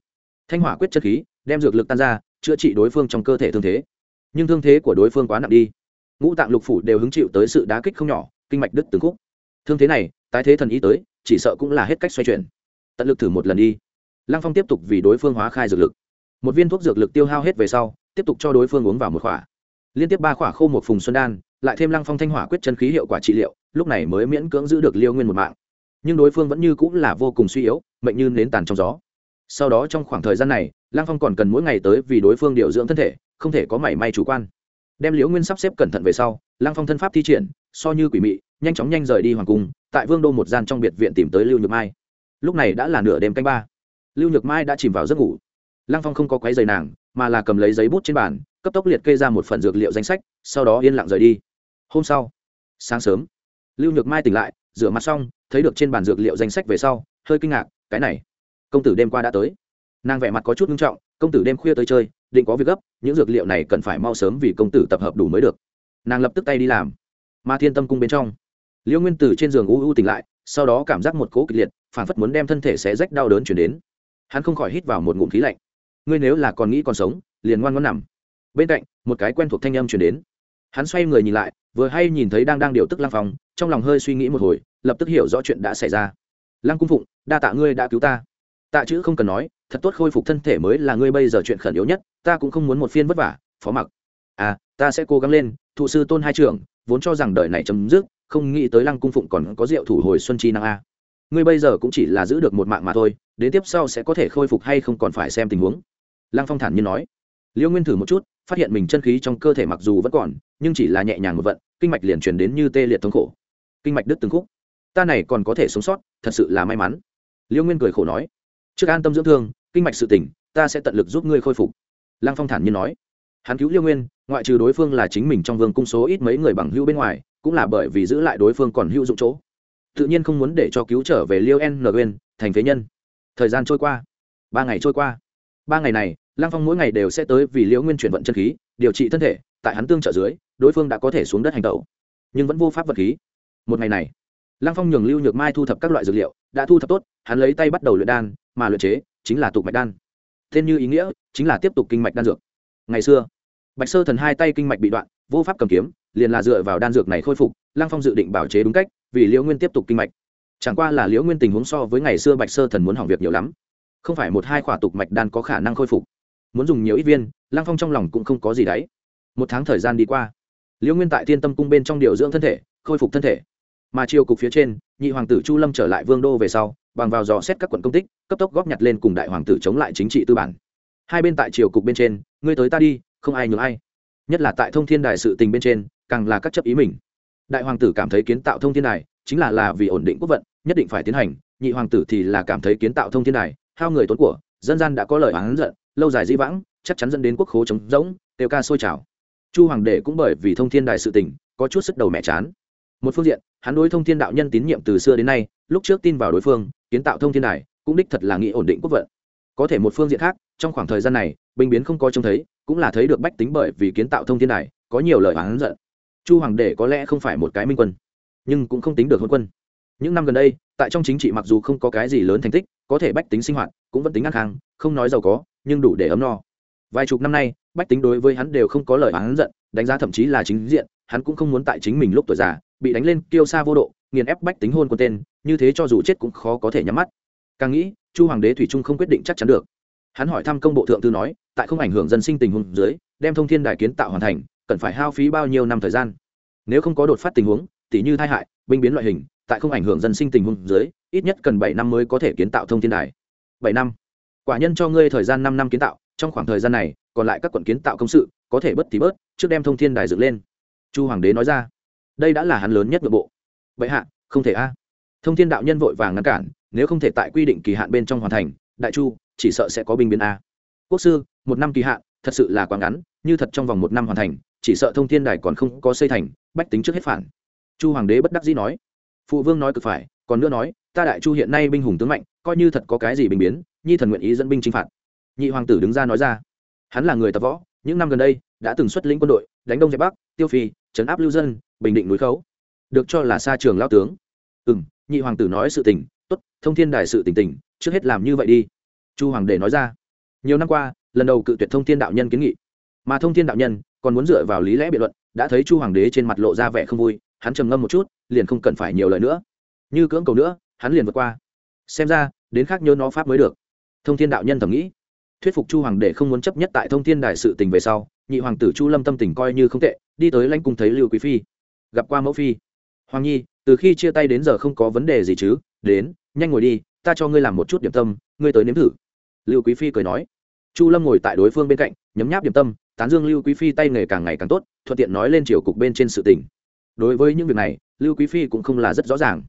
Thanh hỏa quyết chất khí, đem dược lực tan ra, chữa trị đối phương trong cơ thể thương thế. Nhưng thương thế của đối phương quá nặng đi ngũ tạng lục phủ đều hứng chịu tới sự đá kích không nhỏ, kinh mạch đứt từng khúc. Thương thế này, tái thế thần ý tới, chỉ sợ cũng là hết cách xoay chuyển. Tận lực thử một lần đi. Lăng phong tiếp tục vì đối phương hóa khai dược lực. Một viên thuốc dược lực tiêu hao hết về sau, tiếp tục cho đối phương uống vào một khỏa. Liên tiếp ba khỏa khô một phùng xuân đan, lại thêm lăng phong thanh hỏa quyết chân khí hiệu quả trị liệu, lúc này mới miễn cưỡng giữ được liêu nguyên một mạng. Nhưng đối phương vẫn như cũng là vô cùng suy yếu, mệnh như nến tàn trong gió. Sau đó trong khoảng thời gian này, lăng phong còn cần mỗi ngày tới vì đối phương điều dưỡng thân thể, không thể có mảy may chủ quan đem liễu nguyên sắp xếp cẩn thận về sau, lăng phong thân pháp thi triển, so như quỷ mị, nhanh chóng nhanh rời đi hoàng cung, tại vương đô một gian trong biệt viện tìm tới lưu nhược mai. Lúc này đã là nửa đêm canh ba. Lưu nhược mai đã chìm vào giấc ngủ. Lăng phong không có quấy giày nàng, mà là cầm lấy giấy bút trên bàn, cấp tốc liệt kê ra một phần dược liệu danh sách, sau đó yên lặng rời đi. Hôm sau, sáng sớm, lưu nhược mai tỉnh lại, rửa mặt xong, thấy được trên bàn dược liệu danh sách về sau, hơi kinh ngạc, cái này, công tử đêm qua đã tới. Nàng vẻ mặt có chút nghiêm trọng, công tử đêm khuya tới chơi định có việc gấp, những dược liệu này cần phải mau sớm vì công tử tập hợp đủ mới được. Nàng lập tức tay đi làm. Mà thiên tâm cung bên trong liễu nguyên tử trên giường u u tỉnh lại, sau đó cảm giác một cỗ kịch liệt, phản phất muốn đem thân thể xé rách đau đớn chuyển đến. Hắn không khỏi hít vào một ngụm khí lạnh. Ngươi nếu là còn nghĩ còn sống, liền ngoan ngoan nằm. Bên cạnh, một cái quen thuộc thanh âm chuyển đến. Hắn xoay người nhìn lại, vừa hay nhìn thấy đang đang điều tức lang phòng trong lòng hơi suy nghĩ một hồi, lập tức hiểu rõ chuyện đã xảy ra. Lăng cung phụng, đa tạ ngươi đã cứu ta. Tạ chữ không cần nói thật tốt khôi phục thân thể mới là ngươi bây giờ chuyện khẩn yếu nhất, ta cũng không muốn một phiên vất vả, phó mặc. À ta sẽ cố gắng lên, thụ sư tôn hai trưởng, vốn cho rằng đời này chấm dứt, không nghĩ tới lăng cung phụng còn có rượu thủ hồi xuân chi năng a. Ngươi bây giờ cũng chỉ là giữ được một mạng mà thôi, đến tiếp sau sẽ có thể khôi phục hay không còn phải xem tình huống. Lăng phong thản nhiên nói. Liêu nguyên thử một chút, phát hiện mình chân khí trong cơ thể mặc dù vẫn còn, nhưng chỉ là nhẹ nhàng một vận, kinh mạch liền truyền đến như tê liệt thống khổ. Kinh mạch đứt từng khúc. Ta này còn có thể sống sót, thật sự là may mắn. Liêu nguyên cười khổ nói. Trước an tâm dưỡng thương kinh mạch sự tỉnh ta sẽ tận lực giúp ngươi khôi phục. Lăng phong thản nhiên nói. Hắn cứu liêu nguyên, ngoại trừ đối phương là chính mình trong vương cung số ít mấy người bằng hữu bên ngoài, cũng là bởi vì giữ lại đối phương còn hữu dụng chỗ. Tự nhiên không muốn để cho cứu trở về liêu n nguyên thành phế nhân. Thời gian trôi qua, ba ngày trôi qua. Ba ngày này, lăng phong mỗi ngày đều sẽ tới vì liễu nguyên chuyển vận chân khí, điều trị thân thể, tại hắn tương trợ dưới, đối phương đã có thể xuống đất hành tẩu, nhưng vẫn vô pháp vật khí. Một ngày này, lăng phong nhường lưu nhược mai thu thập các loại dược liệu, đã thu thập tốt, hắn lấy tay bắt đầu luyện đan, mà luyện chế chính là tục mạch đan. Tên như ý nghĩa chính là tiếp tục kinh mạch đan dược. Ngày xưa, bạch sơ thần hai tay kinh mạch bị đoạn, vô pháp cầm kiếm, liền là dựa vào đan dược này khôi phục, lăng phong dự định bảo chế đúng cách, vì liễu nguyên tiếp tục kinh mạch. Chẳng qua là liễu nguyên tình huống so với ngày xưa bạch sơ thần muốn hỏng việc nhiều lắm. Không phải một hai khỏa tục mạch đan có khả năng khôi phục. Muốn dùng nhiều ít viên, lăng phong trong lòng cũng không có gì đấy. Một tháng thời gian đi qua, liễu nguyên tại thiên tâm cung bên trong điều dưỡng thân thể, khôi phục thân thể mà triều cục phía trên, nhị hoàng tử chu lâm trở lại vương đô về sau, bằng vào dò xét các quận công tích, cấp tốc góp nhặt lên cùng đại hoàng tử chống lại chính trị tư bản. Hai bên tại triều cục bên trên, ngươi tới ta đi, không ai nhường ai. Nhất là tại thông thiên đài sự tình bên trên, càng là các chấp ý mình. Đại hoàng tử cảm thấy kiến tạo thông thiên đài, chính là là vì ổn định quốc vận, nhất định phải tiến hành, nhị hoàng tử thì là cảm thấy kiến tạo thông thiên đài, hao người tốn của, dân gian đã có lời oán giận, lâu dài di vãng, chắc chắn dẫn đến quốc khố trống rỗng, tiêu ca sôi trào. Chu hoàng đệ cũng bởi vì thông thiên đài sự tình, có chút sức đầu mẹ chán. Một phương diện hắn đối thông thiên đạo nhân tín nhiệm từ xưa đến nay, lúc trước tin vào đối phương, kiến tạo thông thiên đài, cũng đích thật là nghĩ ổn định quốc vận. Có thể một phương diện khác, trong khoảng thời gian này, binh biến không có trông thấy, cũng là thấy được bách tính bởi vì kiến tạo thông thiên đài, có nhiều lời hắn giận. Chu hoàng đệ có lẽ không phải một cái minh quân, nhưng cũng không tính được hôn quân. Những năm gần đây, tại trong chính trị mặc dù không có cái gì lớn thành tích, có thể bách tính sinh hoạt cũng vẫn tính ngang hàng không nói giàu có, nhưng đủ để ấm no. Vài chục năm nay, bách tính đối với hắn đều không có lời hắn giận, đánh giá thậm chí là chính diện, hắn cũng không muốn tại chính mình lúc tuổi già bị đánh lên kiêu xa vô độ, nghiền ép bách tính hôn quân tên, như thế cho dù chết cũng khó có thể nhắm mắt. Càng nghĩ, chu hoàng đế thủy trung không quyết định chắc chắn được. Hắn hỏi thăm công bộ thượng thư nói, tại không ảnh hưởng dân sinh tình huống dưới, đem thông thiên đài kiến tạo hoàn thành, cần phải hao phí bao nhiêu năm thời gian? Nếu không có đột phát tình huống, tỉ như tai hại, binh biến loại hình, tại không ảnh hưởng dân sinh tình huống dưới, ít nhất cần bảy năm mới có thể kiến tạo thông thiên đài. Bảy năm. Quả nhân cho ngươi thời gian năm năm kiến tạo, trong khoảng thời gian này, còn lại các quận kiến tạo công sự, có thể bớt thì bớt, trước đem thông thiên đài dựng lên. Chu hoàng đế nói ra đây đã là hắn lớn nhất nội bộ. Vậy hạ, không thể a. Thông thiên đạo nhân vội vàng ngăn cản, nếu không thể tại quy định kỳ hạn bên trong hoàn thành, đại chu, chỉ sợ sẽ có binh biến a. Quốc sư, một năm kỳ hạn, thật sự là quá ngắn, như thật trong vòng một năm hoàn thành, chỉ sợ thông thiên đài còn không có xây thành, bách tính trước hết phản. Chu hoàng đế bất đắc dĩ nói. Phụ vương nói cực phải, còn nữa nói, ta đại chu hiện nay binh hùng tướng mạnh, coi như thật có cái gì bình biến, nhi thần nguyện ý dẫn binh chinh phạt. Nhị hoàng tử đứng ra nói ra. Hắn là người tập võ, những năm gần đây, đã từng xuất lĩnh quân đội, đánh đông dẹp bắc, tiêu phi, trấn áp lưu dân bình định núi khấu. Được cho là xa trường lao tướng. Ừ m nhị hoàng tử nói sự tình t ố t thông thiên đài sự tình tình, trước hết làm như vậy đi. Chu hoàng đệ nói ra. Nhiều năm qua, lần đầu cự tuyệt thông thiên đạo nhân kiến nghị. Mà thông thiên đạo nhân còn muốn dựa vào lý lẽ biện luận, đã thấy chu hoàng đế trên mặt lộ ra vẻ không vui, hắn trầm ngâm một chút, liền không cần phải nhiều lời nữa. Như cưỡng cầu nữa, hắn liền vượt qua. Xem ra, đến khác nhớ nó pháp mới được. Thông thiên đạo nhân thầm nghĩ. Thuyết phục chu hoàng đế không muốn chấp nhất tại thông thiên đài sự tình về sau, nhị hoàng tử chu lâm tâm tình coi như không tệ, đi tới lãnh cung thấy lưu quý phi gặp qua mẫu phi. Hoàng nhi, từ khi chia tay đến giờ không có vấn đề gì chứ? Đến, nhanh ngồi đi, ta cho ngươi làm một chút điểm tâm, ngươi tới nếm thử. Lưu quý phi cười nói. Chu lâm ngồi tại đối phương bên cạnh, nhấm nháp điểm tâm, tán dương lưu quý phi tay nghề càng ngày càng tốt, thuận tiện nói lên chiều cục bên trên sự tình. Đối với những việc này, lưu quý phi cũng không là rất rõ ràng.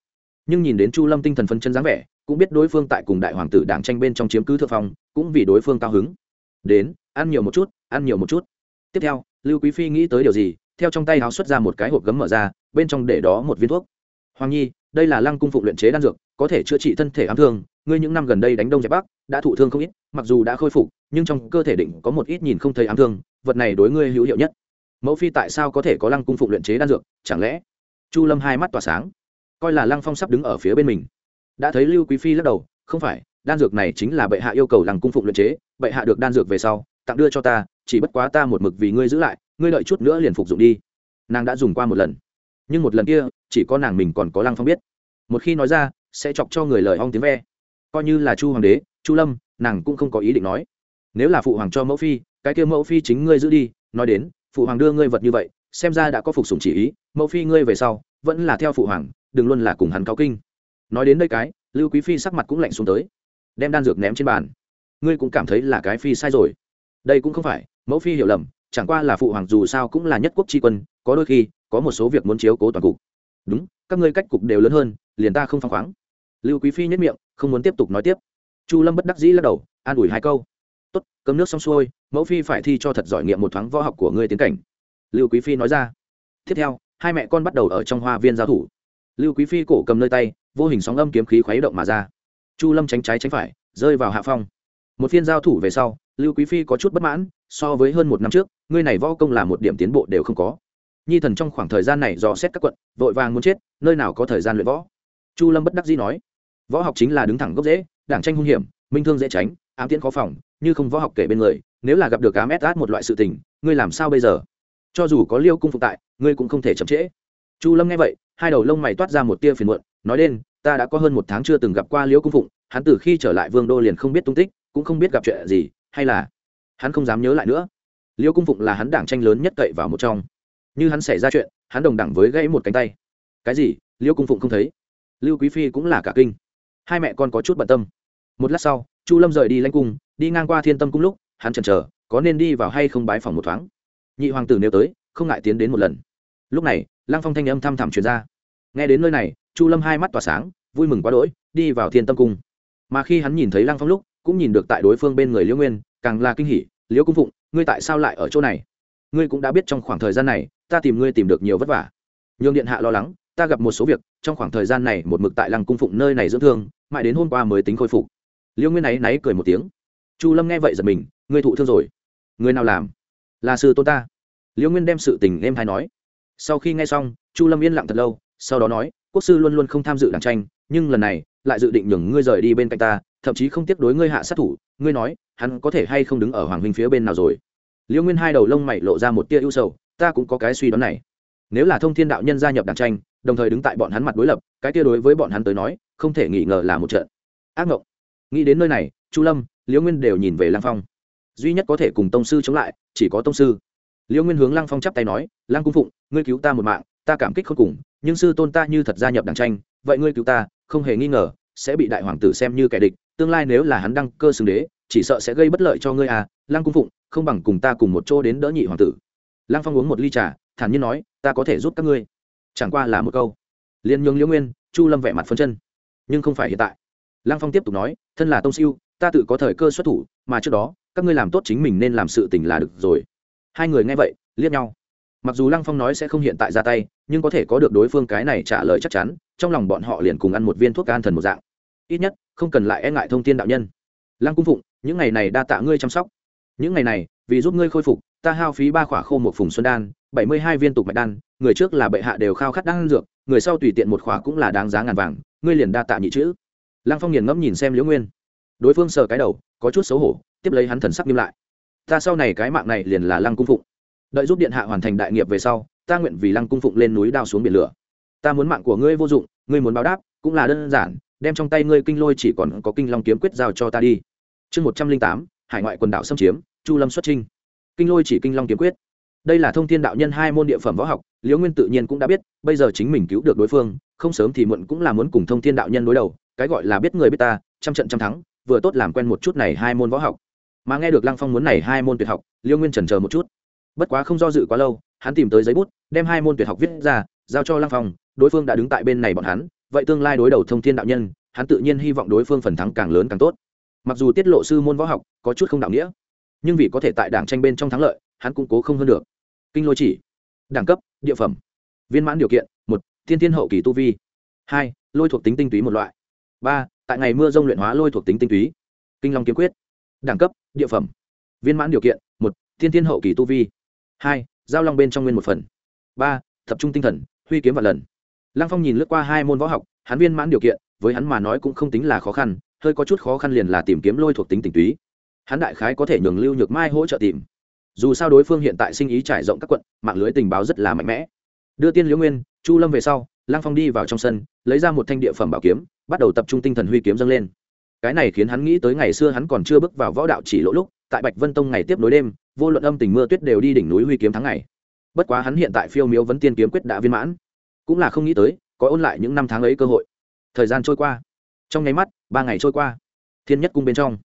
Nhưng nhìn đến chu lâm tinh thần phân chân dáng vẻ, cũng biết đối phương tại cùng đại hoàng tử đảng tranh bên trong chiếm cứ thượng phong, cũng vì đối phương cao hứng. Đến, ăn nhiều một chút, ăn nhiều một chút. Tiếp theo, lưu quý phi nghĩ tới điều gì theo trong tay háo xuất ra một cái hộp gấm mở ra, bên trong để đó một viên thuốc. Hoàng nhi, đây là lăng cung phụng luyện chế đan dược, có thể chữa trị thân thể ám thương. Ngươi những năm gần đây đánh đông giải bắc, đã thụ thương không ít, mặc dù đã khôi phục, nhưng trong cơ thể định có một ít nhìn không thấy ám thương, vật này đối ngươi hữu hiệu nhất. Mẫu phi tại sao có thể có lăng cung phụng luyện chế đan dược, chẳng lẽ? Chu lâm hai mắt tỏa sáng. Coi là lăng phong sắp đứng ở phía bên mình. Đã thấy lưu quý phi lắc đầu, không phải, đan dược này chính là bệ hạ yêu cầu lăng cung phụng luyện chế, bệ hạ được đan dược về sau, tặng đưa cho ta, chỉ bất quá ta một mực vì ngươi giữ lại ngươi đợi chút nữa liền phục dụng đi. Nàng đã dùng qua một lần. Nhưng một lần kia, chỉ có nàng mình còn có lăng phong biết. Một khi nói ra, sẽ chọc cho người lời ong tiếng ve. Coi như là chu hoàng đế, chu lâm, nàng cũng không có ý định nói. Nếu là phụ hoàng cho mẫu phi, cái kia mẫu phi chính ngươi giữ đi, nói đến, phụ hoàng đưa ngươi vật như vậy, xem ra đã có phục sủng chỉ ý, mẫu phi ngươi về sau, vẫn là theo phụ hoàng, đừng luôn là cùng hắn cáo kinh. Nói đến đây cái, lưu quý phi sắc mặt cũng lạnh xuống tới. Đem đan dược ném trên bàn. Ngươi cũng cảm thấy là cái phi sai rồi. Đây cũng không phải, mẫu phi hiểu lầm chẳng qua là phụ hoàng dù sao cũng là nhất quốc tri quân, có đôi khi, có một số việc muốn chiếu cố toàn cục. Đúng, các ngươi cách cục đều lớn hơn, liền ta không phăng khoáng. Lưu quý phi nhất miệng, không muốn tiếp tục nói tiếp. Chu lâm bất đắc dĩ lắc đầu, an ủi hai câu. Tốt, cơm nước xong xuôi, mẫu phi phải thi cho thật giỏi nghiệm một thoáng võ học của ngươi tiến cảnh. Lưu quý phi nói ra. Tiếp theo, hai mẹ con bắt đầu ở trong hoa viên giao thủ. Lưu quý phi cổ cầm nơi tay, vô hình sóng âm kiếm khí khuấy động mà ra. Chu lâm tránh trái tránh phải, rơi vào hạ phong. Một phiên giao thủ về sau, lưu quý phi có chút bất mãn so với hơn một năm trước, ngươi này võ công là một điểm tiến bộ đều không có. Nhi thần trong khoảng thời gian này dò xét các quận, vội vàng muốn chết, nơi nào có thời gian luyện võ? Chu lâm bất đắc dĩ nói, võ học chính là đứng thẳng gốc dễ đảng tranh hung hiểm, minh thương dễ tránh, ám tiễn khó phòng, như không võ học kể bên người, nếu là gặp được ám ét át một loại sự tình, ngươi làm sao bây giờ? Cho dù có liêu cung phục tại, ngươi cũng không thể chậm trễ. Chu lâm nghe vậy, hai đầu lông mày toát ra một tia phiền muộn, nói đến ta đã có hơn một tháng chưa từng gặp qua liễu cung phụng, hắn từ khi trở lại vương đô liền không biết tung tích, cũng không biết gặp chuyện gì, hay là hắn không dám nhớ lại nữa. Liễu cung phụng là hắn đảng tranh lớn nhất cậy vào một trong. Như hắn xảy ra chuyện, hắn đồng đẳng với gãy một cánh tay. Cái gì? Liễu cung phụng không thấy. Lưu quý phi cũng là cả kinh. Hai mẹ con có chút bận tâm. Một lát sau, chu lâm rời đi lanh cung, đi ngang qua thiên tâm cung lúc, hắn chần chờ, có nên đi vào hay không bái phòng một thoáng. Nhị hoàng tử nếu tới, không ngại tiến đến một lần. Lúc này, lăng phong thanh âm thăm thẳm truyền ra. Nghe đến nơi này, chu lâm hai mắt tỏa sáng, vui mừng quá đỗi, đi vào thiên tâm cung. Mà khi hắn nhìn thấy lăng phong lúc, cũng nhìn được tại đối phương bên người liễu nguyên, càng là kinh hỉ liễu cung phụng, ngươi tại sao lại ở chỗ này? Ngươi cũng đã biết trong khoảng thời gian này, ta tìm ngươi tìm được nhiều vất vả. Nhường điện hạ lo lắng, ta gặp một số việc, trong khoảng thời gian này một mực tại lăng cung phụng nơi này dưỡng thương, mãi đến hôm qua mới tính khôi phục. Liễu nguyên náy náy cười một tiếng. Chu lâm nghe vậy giật mình, ngươi thụ thương rồi. Người nào làm? Là sư tôn ta. Liễu nguyên đem sự tình em hay nói. Sau khi nghe xong, chu lâm yên lặng thật lâu, sau đó nói, quốc sư luôn luôn không tham dự đảng tranh, nhưng lần này, lại dự định nhường ngươi rời đi bên cạnh ta thậm chí không tiếp đối ngươi hạ sát thủ, ngươi nói, hắn có thể hay không đứng ở hoàng huynh phía bên nào rồi? Liễu nguyên hai đầu lông mày lộ ra một tia ưu sầu, ta cũng có cái suy đoán này. Nếu là thông thiên đạo nhân gia nhập đảng tranh, đồng thời đứng tại bọn hắn mặt đối lập, cái tia đối với bọn hắn tới nói, không thể nghi ngờ là một trận. Ác mộng nghĩ đến nơi này, chu lâm liễu nguyên đều nhìn về lang phong. Duy nhất có thể cùng tông sư chống lại, chỉ có tông sư. Liễu nguyên hướng lang phong chắp tay nói lang cung phụng, ngươi cứu ta một mạng, ta cảm kích không cùng, nhưng sư tôn ta như thật gia nhập đảng tranh, vậy ngươi cứu ta, không hề nghi ngờ, sẽ bị đại hoàng tử xem như kẻ địch tương lai nếu là hắn đăng cơ xưng đế, chỉ sợ sẽ gây bất lợi cho ngươi à lang cung phụng, không bằng cùng ta cùng một chỗ đến đỡ nhị hoàng tử. Lang phong uống một ly trà, thản nhiên nói, ta có thể giúp các ngươi. Chẳng qua là một câu. Liên nhường liễu nguyên, chu lâm vẻ mặt phân chân. Nhưng không phải hiện tại. Lang phong tiếp tục nói, thân là tông siêu, ta tự có thời cơ xuất thủ, mà trước đó, các ngươi làm tốt chính mình nên làm sự tình là được rồi. Hai người nghe vậy, liếc nhau. Mặc dù lăng phong nói sẽ không hiện tại ra tay, nhưng có thể có được đối phương cái này trả lời chắc chắn, trong lòng bọn họ liền cùng ăn một viên thuốc an thần một dạng ít nhất, không cần lại e ngại thông tin đạo nhân. Lăng cung phụng, những ngày này đa tạ ngươi chăm sóc. Những ngày này, vì giúp ngươi khôi phục, ta hao phí ba khỏa khô một phùng xuân đan, bảy mươi hai viên tục mạch đan, người trước là bệ hạ đều khao khát đan dược, người sau tùy tiện một khỏa cũng là đáng giá ngàn vàng, ngươi liền đa tạ nhị chữ. Lăng phong nghiền ngẫm nhìn xem liễu nguyên. Đối phương sờ cái đầu, có chút xấu hổ, tiếp lấy hắn thần sắc nghiêm lại. Ta sau này cái mạng này liền là lăng cung phụng. Đợi giúp điện hạ hoàn thành đại nghiệp về sau, ta nguyện vì lăng cung phụng lên núi đao xuống biển lửa. Ta muốn mạng của ngươi vô dụng, ngươi muốn báo đáp, cũng là đơn giản đem trong tay ngươi kinh lôi chỉ còn có kinh long kiếm quyết giao cho ta đi. Chương một trăm linh tám, hải ngoại quần đảo xâm chiếm, chu lâm xuất trinh kinh lôi chỉ kinh long kiếm quyết. Đây là thông thiên đạo nhân hai môn địa phẩm võ học, liễu nguyên tự nhiên cũng đã biết, bây giờ chính mình cứu được đối phương, không sớm thì muộn cũng là muốn cùng thông thiên đạo nhân đối đầu, cái gọi là biết người biết ta, trăm trận trăm thắng, vừa tốt làm quen một chút này hai môn võ học. Mà nghe được lăng phong muốn này hai môn tuyệt học, liễu nguyên chần chờ một chút. Bất quá không do dự quá lâu, hắn tìm tới giấy bút, đem hai môn tuyệt học viết ra, giao cho lăng phong, đối phương đã đứng tại bên này bọn hắn vậy tương lai đối đầu thông thiên đạo nhân, hắn tự nhiên hy vọng đối phương phần thắng càng lớn càng tốt. Mặc dù tiết lộ sư môn võ học có chút không đạo nghĩa, nhưng vì có thể tại đảng tranh bên trong thắng lợi, hắn cũng cố không hơn được. Kinh lôi chỉ, đẳng cấp, địa phẩm, viên mãn điều kiện, một, thiên thiên hậu kỳ tu vi, hai, lôi thuộc tính tinh túy một loại, ba, tại ngày mưa rông luyện hóa lôi thuộc tính tinh túy, kinh long kiếm quyết, đẳng cấp, địa phẩm, viên mãn điều kiện, một, thiên thiên hậu kỳ tu vi, hai, giao long bên trong nguyên một phần, ba, tập trung tinh thần, huy kiếm và lần lăng phong nhìn lướt qua hai môn võ học, hắn viên mãn điều kiện, với hắn mà nói cũng không tính là khó khăn, hơi có chút khó khăn liền là tìm kiếm lôi thuộc tính tinh túy. Hắn đại khái có thể nhường lưu nhược mai hỗ trợ tìm. Dù sao đối phương hiện tại sinh ý trải rộng các quận, mạng lưới tình báo rất là mạnh mẽ. Đưa tiên liễu nguyên, chu lâm về sau, lăng phong đi vào trong sân, lấy ra một thanh địa phẩm bảo kiếm, bắt đầu tập trung tinh thần huy kiếm dâng lên. Cái này khiến hắn nghĩ tới ngày xưa hắn còn chưa bước vào võ đạo chỉ lỗ lúc, tại bạch vân tông ngày tiếp nối đêm, vô luận âm tình mưa tuyết đều đi đỉnh núi huy kiếm tháng ngày. Bất quá hắn hiện tại phiêu miếu vẫn tiên kiếm quyết đã viên mãn cũng là không nghĩ tới, có ôn lại những năm tháng ấy cơ hội. Thời gian trôi qua. Trong nháy mắt, ba ngày trôi qua. Thiên nhất cung bên trong,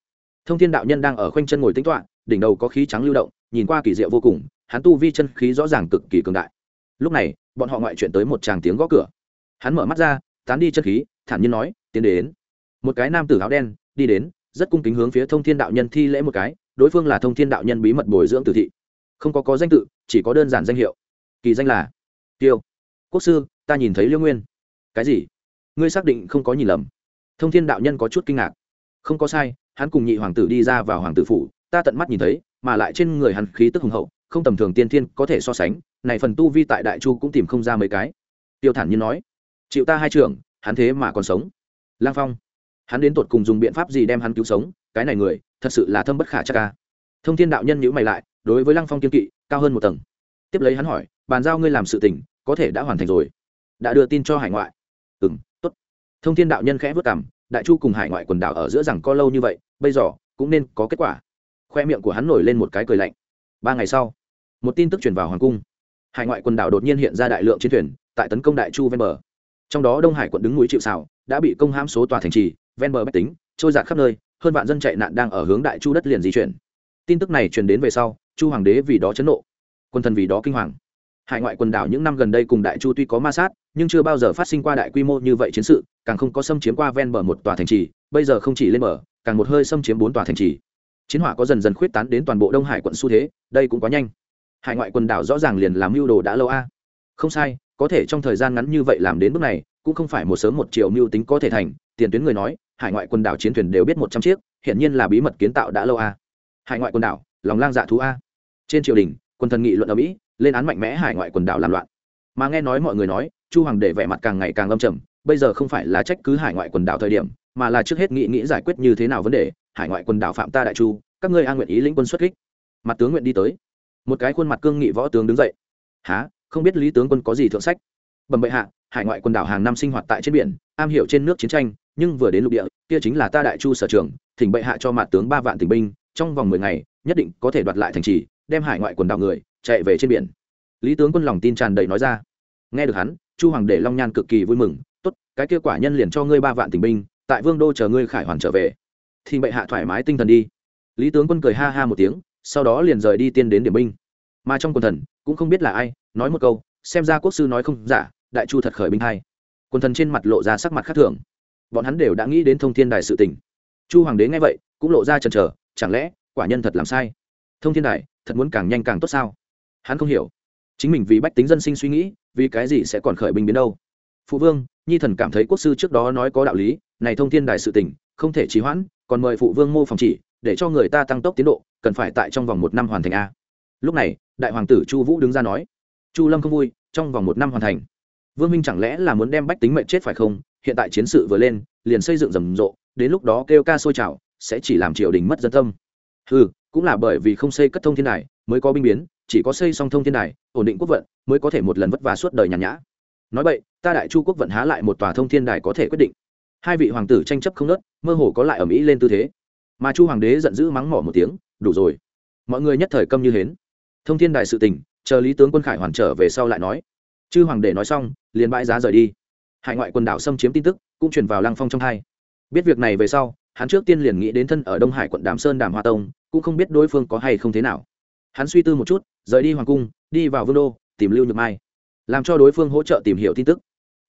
thông thiên đạo nhân đang ở khoanh chân ngồi tính toạ đỉnh đầu có khí trắng lưu động, nhìn qua kỳ diệu vô cùng, hắn tu vi chân khí rõ ràng cực kỳ cường đại. Lúc này, bọn họ ngoại chuyện tới một tràng tiếng gõ cửa. Hắn mở mắt ra, tán đi chân khí, thản nhiên nói, tiến đến. Một cái nam tử áo đen, đi đến, rất cung kính hướng phía thông thiên đạo nhân thi lễ một cái, đối phương là thông thiên đạo nhân bí mật bồi dưỡng tử thị. Không có có danh tự, chỉ có đơn giản danh hiệu. Kỳ danh là tiêu quốc sư, ta nhìn thấy liêu nguyên. Cái gì? Ngươi xác định không có nhìn lầm. Thông thiên đạo nhân có chút kinh ngạc. Không có sai, hắn cùng nhị hoàng tử đi ra vào hoàng tử phủ, ta tận mắt nhìn thấy, mà lại trên người hắn khí tức hùng hậu, không tầm thường tiên thiên có thể so sánh, này phần tu vi tại đại chu cũng tìm không ra mấy cái. Tiêu thản nhiên nói, chịu ta hai trưởng, hắn thế mà còn sống. Lang phong, hắn đến tột cùng dùng biện pháp gì đem hắn cứu sống? Cái này người, thật sự là thâm bất khả chắc ca thông thiên đạo nhân nhữ mày lại, đối với lăng phong kiên kỵ, cao hơn một tầng. Tiếp lấy hắn hỏi, bàn giao ngươi làm sự tình có thể đã hoàn thành rồi. Đã đưa tin cho hải ngoại. Ừ m t ố t thông thiên đạo nhân khẽ vất cảm đại chu cùng hải ngoại quần đảo ở giữa rằng có lâu như vậy, bây giờ cũng nên có kết quả. Khoe miệng của hắn nổi lên một cái cười lạnh. Ba ngày sau, một tin tức truyền vào hoàng cung. Hải ngoại quần đảo đột nhiên hiện ra đại lượng chiến thuyền, tại tấn công đại chu ven bờ. Trong đó đông hải quận đứng núi chịu xảo đã bị công hãm số tòa thành trì, ven bờ bách tính, trôi giạt khắp nơi, hơn vạn dân chạy nạn đang ở hướng đại chu đất liền di chuyển. Tin tức này truyền đến về sau, chu hoàng đế vì đó chấn nộ, quân thần vì đó kinh hoàng hải ngoại quần đảo những năm gần đây cùng đại chu tuy có ma sát, nhưng chưa bao giờ phát sinh qua đại quy mô như vậy chiến sự, càng không có xâm chiếm qua ven bờ một tòa thành trì, bây giờ không chỉ lên bờ, càng một hơi xâm chiếm bốn tòa thành trì. Chiến hỏa có dần dần khuyết tán đến toàn bộ đông hải quận xu thế, đây cũng quá nhanh. Hải ngoại quần đảo rõ ràng liền làm mưu đồ đã lâu a. Không sai, có thể trong thời gian ngắn như vậy làm đến bước này, cũng không phải một sớm một chiều mưu tính có thể thành, tiền tuyến người nói, hải ngoại quần đảo chiến thuyền đều biết một trăm chiếc, hiển nhiên là bí mật kiến tạo đã lâu a. Hải ngoại quần đảo, lòng lang dạ thú a. Trên triều đình, quân thần nghị luận ở mỹ lên án mạnh mẽ hải ngoại quần đảo làm loạn. Mà nghe nói mọi người nói, chu hoàng để vẻ mặt càng ngày càng lâm trầm, bây giờ không phải là trách cứ hải ngoại quần đảo thời điểm, mà là trước hết nghĩ nghĩ giải quyết như thế nào vấn đề. Hải ngoại quần đảo phạm ta đại chu, các ngươi an nguyện ý lĩnh quân xuất kích. Mặt tướng nguyện đi tới. Một cái khuôn mặt cương nghị võ tướng đứng dậy. Há không biết lý tướng quân có gì thượng sách? Bẩm bệ hạ, hải ngoại quần đảo hàng năm sinh hoạt tại trên biển, am hiểu trên nước chiến tranh, nhưng vừa đến lục địa, kia chính là ta đại chu sở trường, thỉnh bệ hạ cho mặt tướng ba vạn tình binh, trong vòng mười ngày, nhất định có thể đoạt lại thành trì, đem hải ngoại quần đảo người chạy về trên biển. Lý tướng quân lòng tin tràn đầy nói ra. Nghe được hắn chu hoàng để long nhan cực kỳ vui mừng tốt cái kia quả nhân liền cho ngươi ba vạn tình binh tại vương đô chờ ngươi khải hoàn trở về. Thì bệ hạ thoải mái tinh thần đi. Lý tướng quân cười ha ha một tiếng sau đó liền rời đi tiên đến điểm binh. Mà trong quần thần cũng không biết là ai nói một câu xem ra quốc sư nói không giả đại chu thật khởi binh hay, quần thần trên mặt lộ ra sắc mặt khác thường. Bọn hắn đều đã nghĩ đến thông thiên đài sự tình. Chu hoàng đế nghe vậy cũng lộ ra chần chờ chẳng lẽ quả nhân thật làm sai? Thông thiên đài thật muốn càng nhanh càng tốt sao? Hắn không hiểu. Chính mình vì bách tính dân sinh suy nghĩ, vì cái gì sẽ còn khởi binh biến đâu? Phụ vương, nhi thần cảm thấy quốc sư trước đó nói có đạo lý, này thông thiên đài sự tình, không thể trì hoãn, còn mời phụ vương mô phòng chỉ, để cho người ta tăng tốc tiến độ, cần phải tại trong vòng một năm hoàn thành a. Lúc này, đại hoàng tử chu vũ đứng ra nói, chu lâm không vui, trong vòng một năm hoàn thành. Vương minh chẳng lẽ là muốn đem bách tính mệnh chết phải không? Hiện tại chiến sự vừa lên, liền xây dựng rầm rộ, đến lúc đó kêu ca sôi trào, sẽ chỉ làm triều đình mất dân tâm. Ừ cũng là bởi vì không xây cất thông thiên đài, mới có binh biến chỉ có xây song thông thiên đài, ổn định quốc vận, mới có thể một lần vất vả suốt đời nhàn nhã. Nói vậy, ta đại chu quốc vận há lại một tòa thông thiên đài có thể quyết định. Hai vị hoàng tử tranh chấp không nớt, mơ hồ có lại ở mỹ lên tư thế. Mà chu hoàng đế giận dữ mắng mỏ một tiếng, đủ rồi. Mọi người nhất thời câm như hến. Thông thiên đài sự tình, chờ lý tướng quân khải hoàn trở về sau lại nói. Chư hoàng đế nói xong, liền bãi giá rời đi. Hải ngoại quần đảo xâm chiếm tin tức, cũng truyền vào lăng phong trong hai. Biết việc này về sau, hắn trước tiên liền nghĩ đến thân ở đông hải quận đàm sơn đàm hoa tông, cũng không biết đối phương có hay không thế nào. Hắn suy tư một chút rời đi hoàng cung, đi vào vương đô, tìm lưu nhược mai, làm cho đối phương hỗ trợ tìm hiểu tin tức.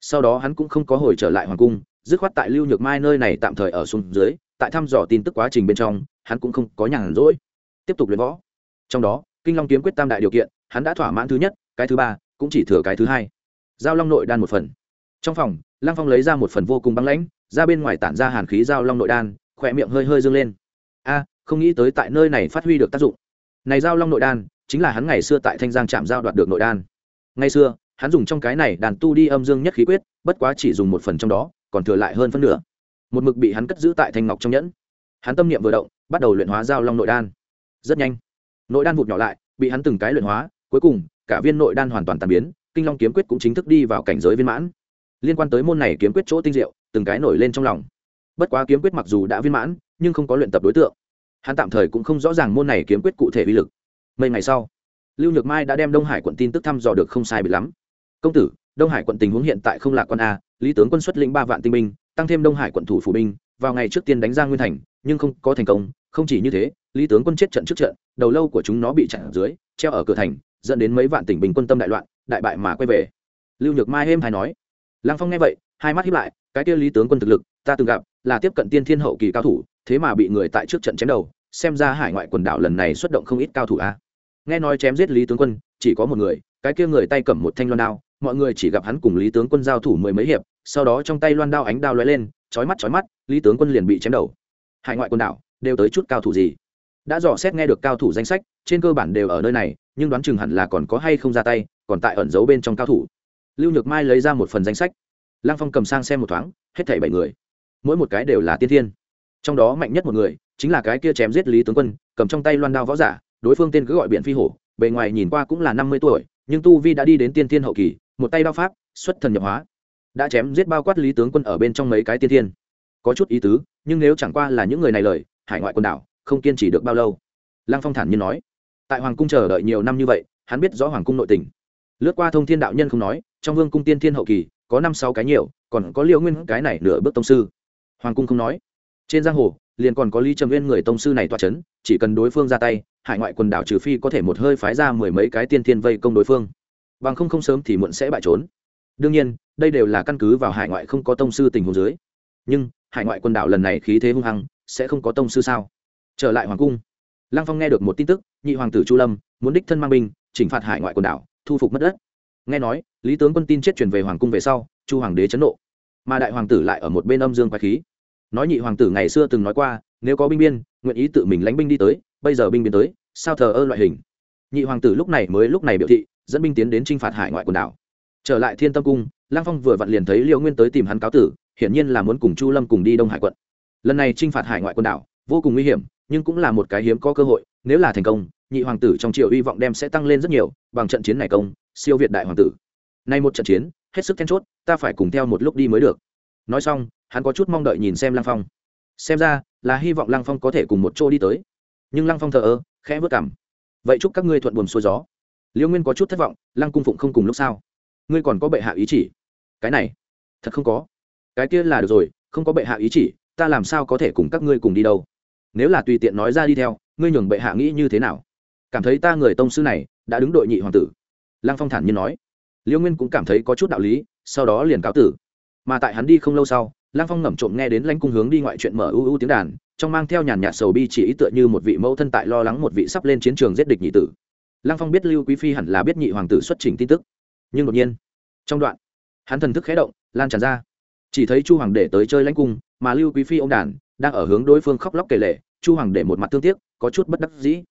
Sau đó hắn cũng không có hồi trở lại hoàng cung, dứt khoát tại lưu nhược mai nơi này tạm thời ở xuống dưới, tại thăm dò tin tức quá trình bên trong, hắn cũng không có nhàn rỗi, tiếp tục luyện võ. Trong đó, kinh long kiếm quyết tam đại điều kiện, hắn đã thỏa mãn thứ nhất, cái thứ ba, cũng chỉ thừa cái thứ hai. Giao long nội đan một phần. Trong phòng, lăng phong lấy ra một phần vô cùng băng lãnh, ra bên ngoài tản ra hàn khí giao long nội đan, khỏe miệng hơi hơi dâng lên. A, không nghĩ tới tại nơi này phát huy được tác dụng. Này giao long nội đan chính là hắn ngày xưa tại thanh giang chạm giao đoạt được nội đan. Ngày xưa, hắn dùng trong cái này đàn tu đi âm dương nhất khí quyết, bất quá chỉ dùng một phần trong đó, còn thừa lại hơn phân nửa. Một mực bị hắn cất giữ tại thanh ngọc trong nhẫn. Hắn tâm niệm vừa động, bắt đầu luyện hóa giao long nội đan. Rất nhanh, nội đan vụt nhỏ lại, bị hắn từng cái luyện hóa, cuối cùng, cả viên nội đan hoàn toàn tàn biến, kinh long kiếm quyết cũng chính thức đi vào cảnh giới viên mãn. Liên quan tới môn này kiếm quyết chỗ tinh diệu, từng cái nổi lên trong lòng. Bất quá kiếm quyết mặc dù đã viên mãn, nhưng không có luyện tập đối tượng. Hắn tạm thời cũng không rõ ràng môn này kiếm quyết cụ thể uy lực mấy ngày sau, lưu nhược mai đã đem đông hải quận tin tức thăm dò được không sai bị lắm. Công tử, đông hải quận tình huống hiện tại không lạc quan a, lý tướng quân xuất lĩnh ba vạn tinh binh, tăng thêm đông hải quận thủ phủ binh, vào ngày trước tiên đánh ra nguyên thành, nhưng không có thành công. Không chỉ như thế, lý tướng quân chết trận trước trận, đầu lâu của chúng nó bị chặn ở dưới, treo ở cửa thành, dẫn đến mấy vạn tỉnh bình quân tâm đại loạn, đại bại mà quay về. Lưu nhược mai êm hay nói. Lăng phong nghe vậy, hai mắt hiếp lại, cái kia lý tướng quân thực lực, ta từng gặp, là tiếp cận tiên thiên hậu kỳ cao thủ, thế mà bị người tại trước trận chém đầu, xem ra hải ngoại quần đảo lần này xuất động không ít cao thủ a nghe nói chém giết lý tướng quân, chỉ có một người, cái kia người tay cầm một thanh loan đao, mọi người chỉ gặp hắn cùng lý tướng quân giao thủ mười mấy hiệp, sau đó trong tay loan đao ánh đao lóe lên, chói mắt chói mắt, lý tướng quân liền bị chém đầu. Hải ngoại quần đảo, đều tới chút cao thủ gì? Đã dò xét nghe được cao thủ danh sách, trên cơ bản đều ở nơi này, nhưng đoán chừng hẳn là còn có hay không ra tay, còn tại ẩn giấu bên trong cao thủ. Lưu nhược mai lấy ra một phần danh sách. Lăng phong cầm sang xem một thoáng, hết thảy bảy người. Mỗi một cái đều là tiên thiên. Trong đó mạnh nhất một người, chính là cái kia chém giết lý tướng quân, cầm trong tay loan đao võ giả đối phương tên cứ gọi biện phi hổ, bề ngoài nhìn qua cũng là năm mươi tuổi, nhưng tu vi đã đi đến tiên thiên hậu kỳ, một tay đao pháp, xuất thần nhập hóa. Đã chém giết bao quát lý tướng quân ở bên trong mấy cái tiên thiên. Có chút ý tứ, nhưng nếu chẳng qua là những người này lời, hải ngoại quần đảo, không kiên trì được bao lâu. Lăng phong thản nhiên nói. Tại hoàng cung chờ đợi nhiều năm như vậy, hắn biết rõ hoàng cung nội tình. Lướt qua thông thiên đạo nhân không nói, trong vương cung tiên thiên hậu kỳ, có năm sáu cái nhiều, còn có liệu nguyên cái này nửa bước tông sư. Hoàng cung không nói. Trên giang hồ, liền còn có lý trầm nguyên người tông sư này toa c h ấ n chỉ cần đối phương ra tay hải ngoại quần đảo trừ phi có thể một hơi phái ra mười mấy cái tiên thiên vây công đối phương. Bằng không không sớm thì muộn sẽ bại trốn. Đương nhiên, đây đều là căn cứ vào hải ngoại không có tông sư tình hồ dưới. Nhưng, hải ngoại quần đảo lần này khí thế hung hăng, sẽ không có tông sư sao? Trở lại hoàng cung. Lăng phong nghe được một tin tức, nhị hoàng tử chu lâm muốn đích thân mang binh, chỉnh phạt hải ngoại quần đảo, thu phục mất đất. Nghe nói, lý tướng quân tin chết truyền về hoàng cung về sau, chu hoàng đế chấn nộ. Mà đại hoàng tử lại ở một bên âm dương quái khí. Nói nhị hoàng tử ngày xưa từng nói qua, nếu có binh biên, nguyện ý tự mình lánh binh đi tới bây giờ binh biến tới, sao thờ ơ loại hình? Nhị hoàng tử lúc này mới lúc này biểu thị, dẫn binh tiến đến t r i n h phạt hải ngoại quần đảo. Trở lại thiên tâm cung lang phong vừa vặn liền thấy liệu nguyên tới tìm hắn cáo tử, hiển nhiên là muốn cùng chu lâm cùng đi đông hải quận. Lần này t r i n h phạt hải ngoại quần đảo, vô cùng nguy hiểm, nhưng cũng là một cái hiếm có cơ hội, nếu là thành công, nhị hoàng tử trong triều hy vọng đem sẽ tăng lên rất nhiều, bằng trận chiến này công, siêu việt đại hoàng tử. Nay một trận chiến, hết sức then chốt, ta phải cùng theo một lúc đi mới được. Nói xong, hắn có chút mong đợi nhìn xem lang phong. Xem ra, là hy vọng lang phong có thể cùng một chỗ đi tới nhưng lăng phong thờ ơ, khẽ vớt cảm. Vậy chúc các ngươi thuận buồm xuôi gió. Liêu nguyên có chút thất vọng, lăng cung phụng không cùng lúc sao? Ngươi còn có bệ hạ ý chỉ? Cái này, thật không có. Cái kia là được rồi, không có bệ hạ ý chỉ, ta làm sao có thể cùng các ngươi cùng đi đâu? Nếu là tùy tiện nói ra đi theo, ngươi nhường bệ hạ nghĩ như thế nào? Cảm thấy ta người tông sư này đã đứng đội nhị hoàng tử. Lăng phong thản nhiên nói. Liêu nguyên cũng cảm thấy có chút đạo lý, sau đó liền cáo tử. Mà tại hắn đi không lâu sau lang phong ngẩm trộm nghe đến lãnh cung hướng đi ngoại chuyện mở ưu ưu tiếng đàn, trong mang theo nhàn nhạt sầu bi chỉ ý tựa như một vị mẫu thân tại lo lắng một vị sắp lên chiến trường giết địch nhị tử. Lang phong biết lưu quý phi hẳn là biết nhị hoàng tử xuất trình tin tức. Nhưng đột nhiên, trong đoạn, hắn thần thức khé động, lan tràn ra. Chỉ thấy chu hoàng để tới chơi lãnh cung, mà lưu quý phi ô m đàn, đang ở hướng đối phương khóc lóc kể lệ chu hoàng để một mặt thương tiếc, có chút bất đắc dĩ.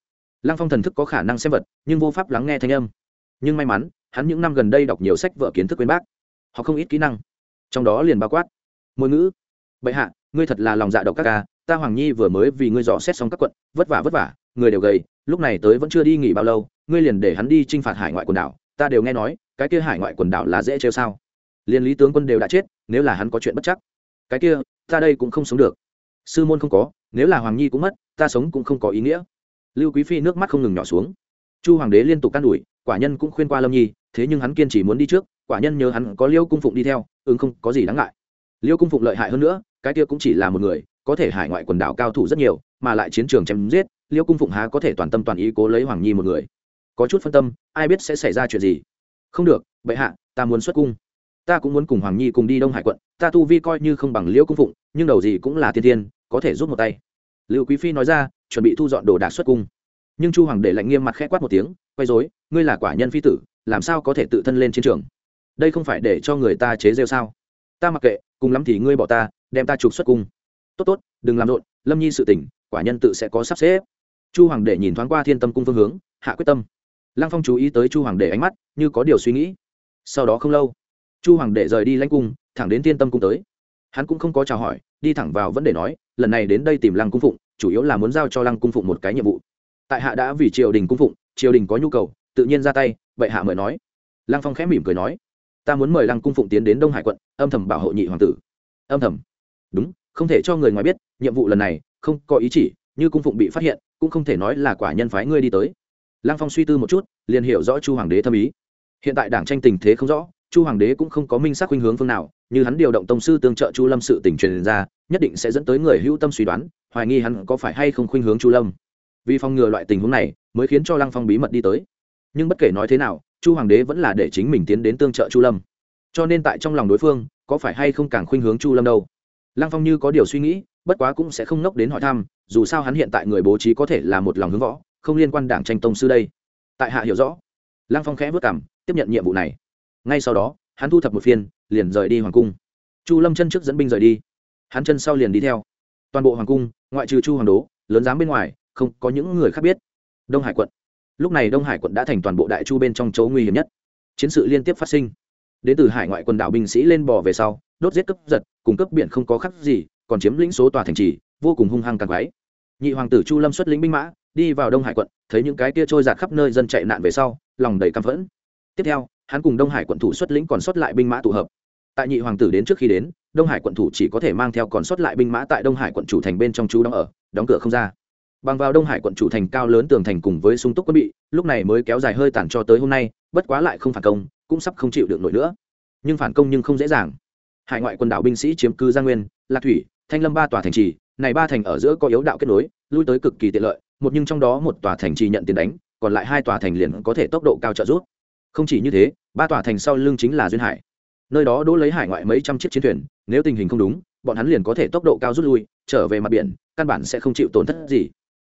Lang phong thần thức có khả năng xem vật, nhưng vô pháp lắng nghe thanh âm. Nhưng may mắn, hắn những năm gần đây đọc nhiều sách vợ kiến thức quyến bác họ không ít kỹ năng. Trong đó liền bao quát môi ngữ. Bệ hạ, ngươi thật là lòng dạ độc các ca, ta hoàng nhi vừa mới vì ngươi dò xét xong các quận, vất vả vất vả, người đều gầy, lúc này tới vẫn chưa đi nghỉ bao lâu, ngươi liền để hắn đi t r i n h phạt hải ngoại quần đảo, ta đều nghe nói, cái kia hải ngoại quần đảo là dễ trêu sao. Liền lý tướng quân đều đã chết, nếu là hắn có chuyện bất chắc. Cái kia, ta đây cũng không sống được. Sư môn không có, nếu là hoàng nhi cũng mất, ta sống cũng không có ý nghĩa. Lưu quý phi nước mắt không ngừng nhỏ xuống. Chu hoàng đế liên tục can đủi quả nhân cũng khuyên qua lâm nhi, thế nhưng hắn kiên chỉ muốn đi trước, quả nhân nhớ hắn có liêu cung phụng đi theo, ứng không có gì đáng ngại liêu cung phụng lợi hại hơn nữa, cái kia cũng chỉ là một người, có thể hải ngoại quần đảo cao thủ rất nhiều, mà lại chiến trường chém giết, liêu cung phụng há có thể toàn tâm toàn ý cố lấy hoàng nhi một người. Có chút phân tâm, ai biết sẽ xảy ra chuyện gì? Không được, bệ hạ, ta muốn xuất cung. Ta cũng muốn cùng hoàng nhi cùng đi đông hải quận, ta tu vi coi như không bằng liêu cung phụng, nhưng đầu gì cũng là thiên thiên có thể rút một tay. Liệu quý phi nói ra, chuẩn bị thu dọn đồ đạc xuất cung. Nhưng chu hoàng để lạnh nghiêm mặt khẽ quát một tiếng, quay dối, ngươi là quả nhân phi tử, làm sao có thể tự thân lên chiến trường? Đây không phải để cho người ta chế rêu sao? Ta mặc kệ, cùng lắm thì ngươi bỏ ta, đem ta trục xuất cung. Tốt tốt, đừng làm rộn, lâm nhi sự tỉnh quả nhân tự sẽ có sắp xếp. Chu hoàng đệ nhìn thoáng qua thiên tâm cung phương hướng, hạ quyết tâm. Lăng phong chú ý tới chu hoàng đệ ánh mắt, như có điều suy nghĩ. Sau đó không lâu, chu hoàng đệ rời đi lãnh cung, thẳng đến thiên tâm cung tới. Hắn cũng không có chào hỏi, đi thẳng vào vấn đề nói, lần này đến đây tìm lăng cung phụng, chủ yếu là muốn giao cho lăng cung phụng một cái nhiệm vụ. Tại hạ đã vì triều đình cung phụng, triều đình có nhu cầu, tự nhiên ra tay, vậy hạ mời nói. Lăng phong khẽ mỉm cười nói ta muốn mời lăng cung phụng tiến đến đông hải quận, âm thầm bảo hộ nhị hoàng tử. Âm thầm. Đúng, không thể cho người ngoài biết, nhiệm vụ lần này, không có ý chỉ, như cung phụng bị phát hiện, cũng không thể nói là quả nhân phái ngươi đi tới. Lăng phong suy tư một chút, liền hiểu rõ chu hoàng đế thâm ý. Hiện tại đảng tranh tình thế không rõ, chu hoàng đế cũng không có minh xác khuynh hướng phương nào, như hắn điều động tông sư tương trợ chu lâm sự tỉnh truyền ra, nhất định sẽ dẫn tới người hữu tâm suy đoán, hoài nghi hắn có phải hay không khuynh hướng chu lâm. Vì phòng ngừa loại tình huống này, mới khiến cho lăng phong bí mật đi tới. Nhưng bất kể nói thế nào chu hoàng đế vẫn là để chính mình tiến đến tương trợ chu lâm. Cho nên tại trong lòng đối phương, có phải hay không càng khuynh hướng chu lâm đâu? Lăng phong như có điều suy nghĩ, bất quá cũng sẽ không nốc đến hỏi thăm, dù sao hắn hiện tại người bố trí có thể là một lòng hướng võ, không liên quan đảng tranh tông sư đây. Tại hạ hiểu rõ. Lăng phong khẽ vất cảm tiếp nhận nhiệm vụ này. Ngay sau đó, hắn thu thập một phiên, liền rời đi hoàng cung. Chu lâm chân trước dẫn binh rời đi. Hắn chân sau liền đi theo. Toàn bộ hoàng cung, ngoại trừ chu hoàng đố, lớn giám bên ngoài, không có những người khác biết. Đông hải quận lúc này đông hải quận đã thành toàn bộ đại chu bên trong chỗ nguy hiểm nhất. Chiến sự liên tiếp phát sinh. Đến từ hải ngoại quần đảo binh sĩ lên bò về sau, đốt giết cấp giật cung cấp biển không có khác gì, còn chiếm lĩnh số tòa thành trì, vô cùng hung hăng càng quái. Nhị hoàng tử chu lâm xuất lĩnh binh mã, đi vào đông hải quận, thấy những cái kia trôi giạt khắp nơi dân chạy nạn về sau, lòng đầy căm phẫn. Tiếp theo, hắn cùng đông hải quận thủ xuất lĩnh còn sót lại binh mã tụ hợp. Tại nhị hoàng tử đến trước khi đến, đông hải quận thủ chỉ có thể mang theo còn sót lại binh mã tại đông hải quận chủ thành bên trong chú đóng ở, đóng cửa không ra bằng vào đông hải quận chủ thành cao lớn tường thành cùng với sung túc quân bị, lúc này mới kéo dài hơi tản cho tới hôm nay, bất quá lại không phản công, cũng sắp không chịu được nổi nữa. Nhưng phản công nhưng không dễ dàng. Hải ngoại quần đảo binh sĩ chiếm cư gia nguyên, lạc thủy, thanh lâm ba tòa thành trì, này ba thành ở giữa có yếu đạo kết nối, lui tới cực kỳ tiện lợi, một nhưng trong đó một tòa thành trì nhận tiền đánh, còn lại hai tòa thành liền có thể tốc độ cao trợ rút không chỉ như thế, ba tòa thành sau lưng chính là duyên hải. Nơi đó đỗ lấy hải ngoại mấy trăm chiếc chiến thuyền, nếu tình hình không đúng, bọn hắn liền có thể tốc độ cao rút lui, trở về mặt biển, căn bản sẽ không chịu tổn thất gì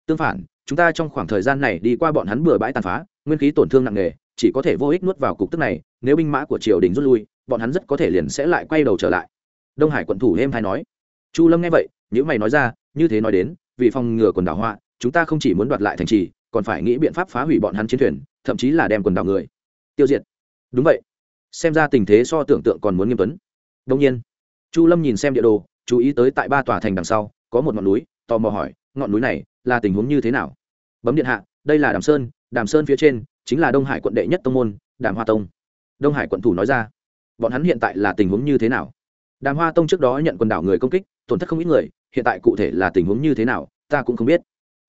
tương phản, chúng ta trong khoảng thời gian này đi qua bọn hắn bừa bãi tàn phá, nguyên khí tổn thương nặng nề, chỉ có thể vô ích nuốt vào cục tức này, nếu binh mã của triều đình rút lui, bọn hắn rất có thể liền sẽ lại quay đầu trở lại. Đông hải quận thủ êm hay nói. Chu lâm nghe vậy những mày nói ra, như thế nói đến, vì phòng ngừa quần đảo họa, chúng ta không chỉ muốn đoạt lại thành trì, còn phải nghĩ biện pháp phá hủy bọn hắn chiến thuyền, thậm chí là đem quần đảo người. Tiêu diệt. Đúng vậy. Xem ra tình thế so tưởng tượng còn muốn nghiêm tuấn. Đông nhiên, chu lâm nhìn xem địa đồ, chú ý tới tại ba tòa thành đằng sau, có một ngọn núi, tò mò hỏi, ngọn núi này là tình huống như thế nào? Bấm điện hạ, đây là đàm sơn đàm sơn phía trên chính là đông hải quận đệ nhất tông môn, đàm hoa tông. Đông hải quận thủ nói ra, bọn hắn hiện tại là tình huống như thế nào? Đàm hoa tông trước đó nhận quần đảo người công kích, tổn thất không ít người, hiện tại cụ thể là tình huống như thế nào, ta cũng không biết.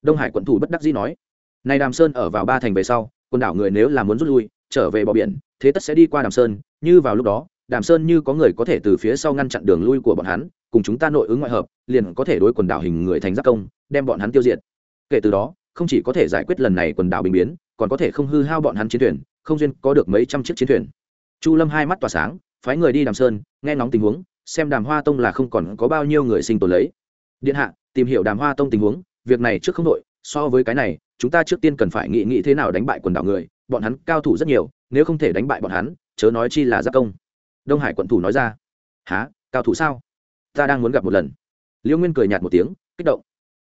Đông hải quận thủ bất đắc dĩ nói này đàm sơn ở vào ba thành về sau, quần đảo người nếu là muốn rút lui, trở về bờ biển, thế tất sẽ đi qua đàm sơn, như vào lúc đó đàm sơn như có người có thể từ phía sau ngăn chặn đường lui của bọn hắn, cùng chúng ta nội ứng ngoại hợp, liền có thể đối quần đảo hình người thành giác công, đem bọn hắn tiêu diệt. Kể từ đó, không chỉ có thể giải quyết lần này quần đảo bình biến, còn có thể không hư hao bọn hắn chiến thuyền, không duyên có được mấy trăm chiếc chiến thuyền. Chu lâm hai mắt tỏa sáng, phái người đi đàm sơn, nghe ngóng tình huống, xem đàm hoa tông là không còn có bao nhiêu người sinh tồn lấy. Điện hạ, tìm hiểu đàm hoa tông tình huống, việc này trước không đội so với cái này, chúng ta trước tiên cần phải nghĩ nghĩ thế nào đánh bại quần đảo người, bọn hắn cao thủ rất nhiều, nếu không thể đánh bại bọn hắn, chớ nói chi là giác công đông hải quận thủ nói ra há cao thủ sao? Ta đang muốn gặp một lần. Liễu nguyên cười nhạt một tiếng, kích động.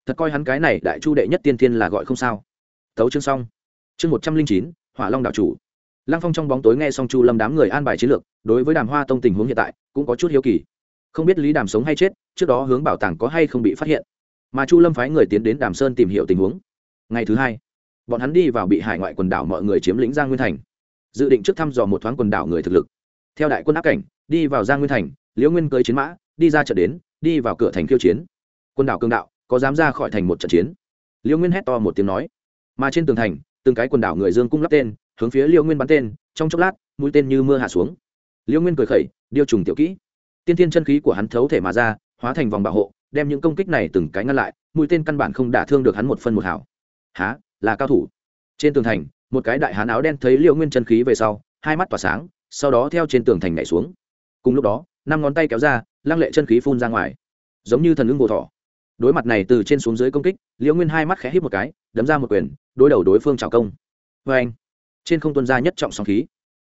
Thật coi hắn cái này đại chu đệ nhất tiên thiên là gọi không sao. Tấu chương xong. Chương một trăm linh chín, hỏa long đạo chủ. Lăng phong trong bóng tối nghe xong chu lâm đám người an bài chiến lược, đối với đàm hoa tông tình huống hiện tại cũng có chút hiếu kỳ. Không biết lý đàm sống hay chết, trước đó hướng bảo tàng có hay không bị phát hiện. Mà chu lâm phái người tiến đến đàm sơn tìm hiểu tình huống. Ngày thứ hai, bọn hắn đi vào bị hải ngoại quần đảo mọi người chiếm lĩnh giang nguyên thành. Dự định trước thăm dò một thoáng quần đảo người thực lực theo đại quân áp cảnh, đi vào giang nguyên thành, liễu nguyên cưới chiến mã, đi ra trận đến, đi vào cửa thành khiêu chiến. Quân đảo cương đạo, có dám ra khỏi thành một trận chiến? Liễu nguyên hét to một tiếng nói. Mà trên tường thành, từng cái quần đảo người dương cung lắp tên, hướng phía liễu nguyên bắn tên, trong chốc lát, mũi tên như mưa hạ xuống. Liễu nguyên cười khẩy, điêu trùng tiểu kỹ. Tiên tiên chân khí của hắn thấu thể mà ra, hóa thành vòng bảo hộ, đem những công kích này từng cái ngăn lại, mũi tên căn bản không đả thương được hắn một phân một hảo há là cao thủ? Trên tường thành, một cái đại hán áo đen thấy liễu nguyên chân khí về sau, hai mắt tỏa sáng sau đó theo trên tường thành nhảy xuống. Cùng lúc đó, năm ngón tay kéo ra, lăng lệ chân khí phun ra ngoài. Giống như thần ưng bồ thỏ đối mặt này từ trên xuống dưới công kích, liễu nguyên hai mắt khẽ hít một cái, đấm ra một quyền, đối đầu đối phương trào công. Vê anh, trên không tuân ra nhất trọng sóng khí.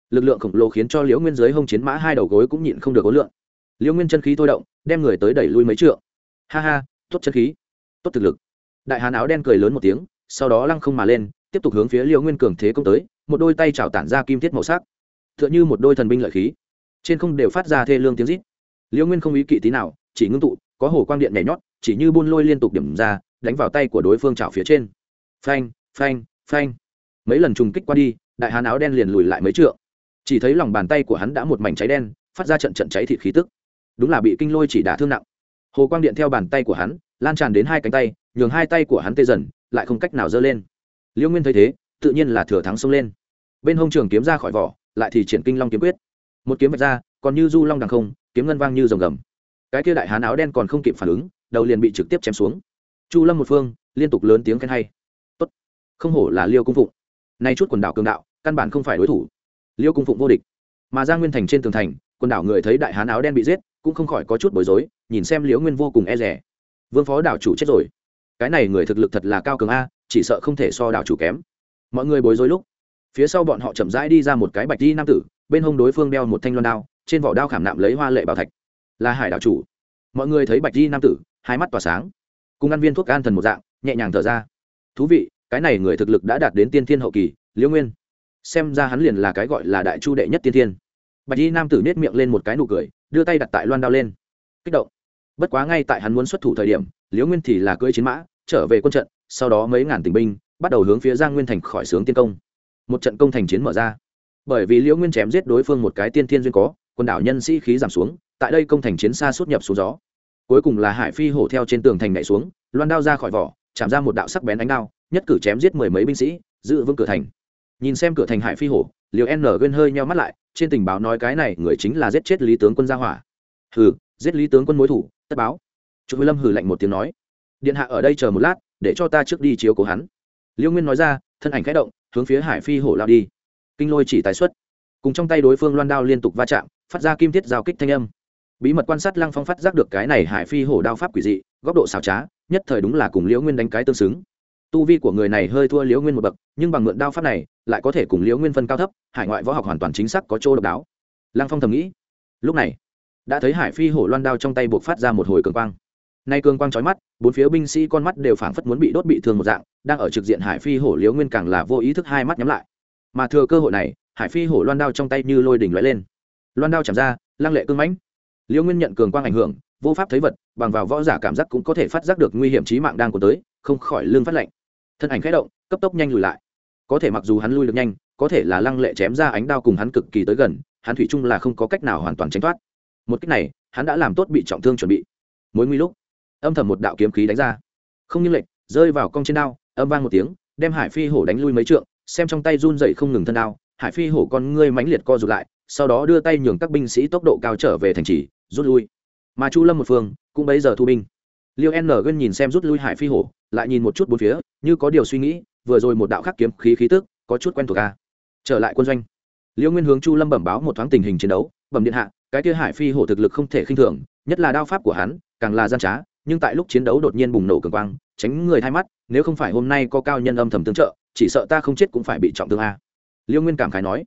Lực lượng khổng lồ khiến cho liễu nguyên dưới hông chiến mã hai đầu gối cũng nhịn không được ối lượng liễu nguyên chân khí thôi động, đem người tới đẩy lui mấy trượng. Ha ha, tốt chân khí, tốt thực lực. Đại hán áo đen cười lớn một tiếng, sau đó lăng không mà lên, tiếp tục hướng phía liễu nguyên cường thế công tới, một đôi tay chảo tản ra kim thiết màu sắc tựa như một đôi thần binh lợi khí. Trên không đều phát ra thê lương tiếng rít. Liễu nguyên không ý kỵ tí nào, chỉ ngưng tụ, có hồ quang điện nhảy nhót, chỉ như buôn lôi liên tục điểm ra, đánh vào tay của đối phương chảo phía trên. Phanh phanh phanh. Mấy lần trùng kích qua đi, đại hán áo đen liền lùi lại mấy trượng. Chỉ thấy lòng bàn tay của hắn đã một mảnh cháy đen, phát ra trận trận cháy thịt khí tức. Đúng là bị kinh lôi chỉ đả thương nặng. Hồ quang điện theo bàn tay của hắn, lan tràn đến hai cánh tay, nhường hai tay của hắn tê dần, lại không cách nào dơ lên. Liễu nguyên thấy thế, tự nhiên là thừa thắng xông lên. Bên hông trường kiếm ra khỏi vỏ lại thì triển kinh long kiếm quyết. Một kiếm vạch ra, còn như du long đằng không, kiếm ngân vang như rồng gầm. Cái kia đại hán áo đen còn không kịp phản ứng, đầu liền bị trực tiếp chém xuống. Chu lâm một phương, liên tục lớn tiếng khen hay. Tốt. Không hổ là liêu cung phụng. Nay chút quần đảo cường đạo, căn bản không phải đối thủ. Liêu cung phụng vô địch. Mà giang nguyên thành trên tường thành, quần đảo người thấy đại hán áo đen bị giết, cũng không khỏi có chút bối rối, nhìn xem liễu nguyên vô cùng e rẻ vương phó đảo chủ chết rồi. Cái này người thực lực thật là cao cường a, chỉ sợ không thể so đảo chủ kém. Mọi người bối rối lúc phía sau bọn họ chậm rãi đi ra một cái bạch di nam tử, bên hông đối phương đeo một thanh loan đao, trên vỏ đao khảm nạm lấy hoa lệ bảo thạch. Là hải đảo chủ. Mọi người thấy bạch di nam tử, hai mắt tỏa sáng. Cùng ăn viên thuốc an thần một dạng, nhẹ nhàng thở ra. Thú vị, cái này người thực lực đã đạt đến tiên thiên hậu kỳ liễu nguyên. Xem ra hắn liền là cái gọi là đại chu đệ nhất tiên thiên. Bạch di nam tử nết miệng lên một cái nụ cười, đưa tay đặt tại loan đao lên. Kích động. Bất quá ngay tại hắn muốn xuất thủ thời điểm liễu nguyên thì là cưỡi chiến mã, trở về quân trận, sau đó mấy ngàn tình binh, bắt đầu hướng phía giang nguyên thành khỏi sướng tiên công một trận công thành chiến mở ra. Bởi vì liễu nguyên chém giết đối phương một cái tiên thiên duyên có, quần đảo nhân sĩ khí giảm xuống, tại đây công thành chiến xa suốt nhập xuống gió. Cuối cùng là hải phi hổ theo trên tường thành nhảy xuống, loan đao ra khỏi vỏ, chạm ra một đạo sắc bén ánh đao, nhất cử chém giết mười mấy binh sĩ, giữ vững cửa thành. Nhìn xem cửa thành hải phi hổ liều n gân hơi nheo mắt lại, trên tình báo nói cái này người chính là giết chết lý tướng quân gia hỏa. Hừ, giết lý tướng quân mối thủ, tất báo. Chủ lâm hừ lạnh một tiếng nói, điện hạ ở đây chờ một lát, để cho ta trước đi chiếu cố hắn. Liêu nguyên nói ra, thân ảnh khẽ động hướng phía hải phi hổ lao đi. Kinh lôi chỉ tái xuất. Cùng trong tay đối phương loan đao liên tục va chạm, phát ra kim thiết giao kích thanh âm. Bí mật quan sát lăng phong phát giác được cái này hải phi hổ đao pháp quỷ dị, góc độ xảo trá, nhất thời đúng là cùng liễu nguyên đánh cái tương xứng. Tu vi của người này hơi thua liễu nguyên một bậc, nhưng bằng mượn đao pháp này, lại có thể cùng liễu nguyên phân cao thấp, hải ngoại võ học hoàn toàn chính xác có chỗ độc đáo. Lăng phong thầm nghĩ. Lúc này, đã thấy hải phi hổ loan đao trong tay buộc phát ra một hồi cường quang nay cường quang trói mắt, bốn phía binh sĩ con mắt đều phảng phất muốn bị đốt bị thương một dạng, đang ở trực diện hải phi hổ liếu nguyên càng là vô ý thức hai mắt nhắm lại. Mà thừa cơ hội này, hải phi hổ loan đao trong tay như lôi đỉnh lóe lên. Loan đao chạm ra, lăng lệ cương mãnh. Liễu nguyên nhận cường quang ảnh hưởng, vô pháp thấy vật, bằng vào võ giả cảm giác cũng có thể phát giác được nguy hiểm trí mạng đang của tới, không khỏi lương phát lệnh thân ảnh khẽ động, cấp tốc nhanh lùi lại. Có thể mặc dù hắn lui được nhanh, có thể là lăng lệ chém ra ánh đao cùng hắn cực kỳ tới gần, hắn thủy chung là không có cách nào hoàn toàn tránh thoát. Một cách này, hắn đã làm tốt bị trọng thương chuẩn bị. Mỗi nguy lúc âm thầm một đạo kiếm khí đánh ra. Không như lệch, rơi vào cong trên đao, âm vang một tiếng, đem hải phi hổ đánh lui mấy trượng, xem trong tay run dậy không ngừng thân đao, hải phi hổ con ngươi mãnh liệt co rụt lại, sau đó đưa tay nhường các binh sĩ tốc độ cao trở về thành trì, rút lui. Mà chu lâm một phương, cũng bấy giờ thu binh. Liêu n gân nhìn xem rút lui hải phi hổ, lại nhìn một chút bốn phía, như có điều suy nghĩ, vừa rồi một đạo khắc kiếm khí khí tức, có chút quen thuộc ca trở lại quân doanh. Liêu nguyên hướng chu lâm bẩm báo một thoáng tình hình chiến đấu, bẩm điện hạ, cái kia hải phi hổ thực lực không thể khinh thường, nhất là đao pháp của hắn, càng là gian trá nhưng tại lúc chiến đấu đột nhiên bùng nổ cường quang, tránh người thay mắt, nếu không phải hôm nay có cao nhân âm thầm tương trợ, chỉ sợ ta không chết cũng phải bị trọng thương a. Liêu nguyên cảm khái nói.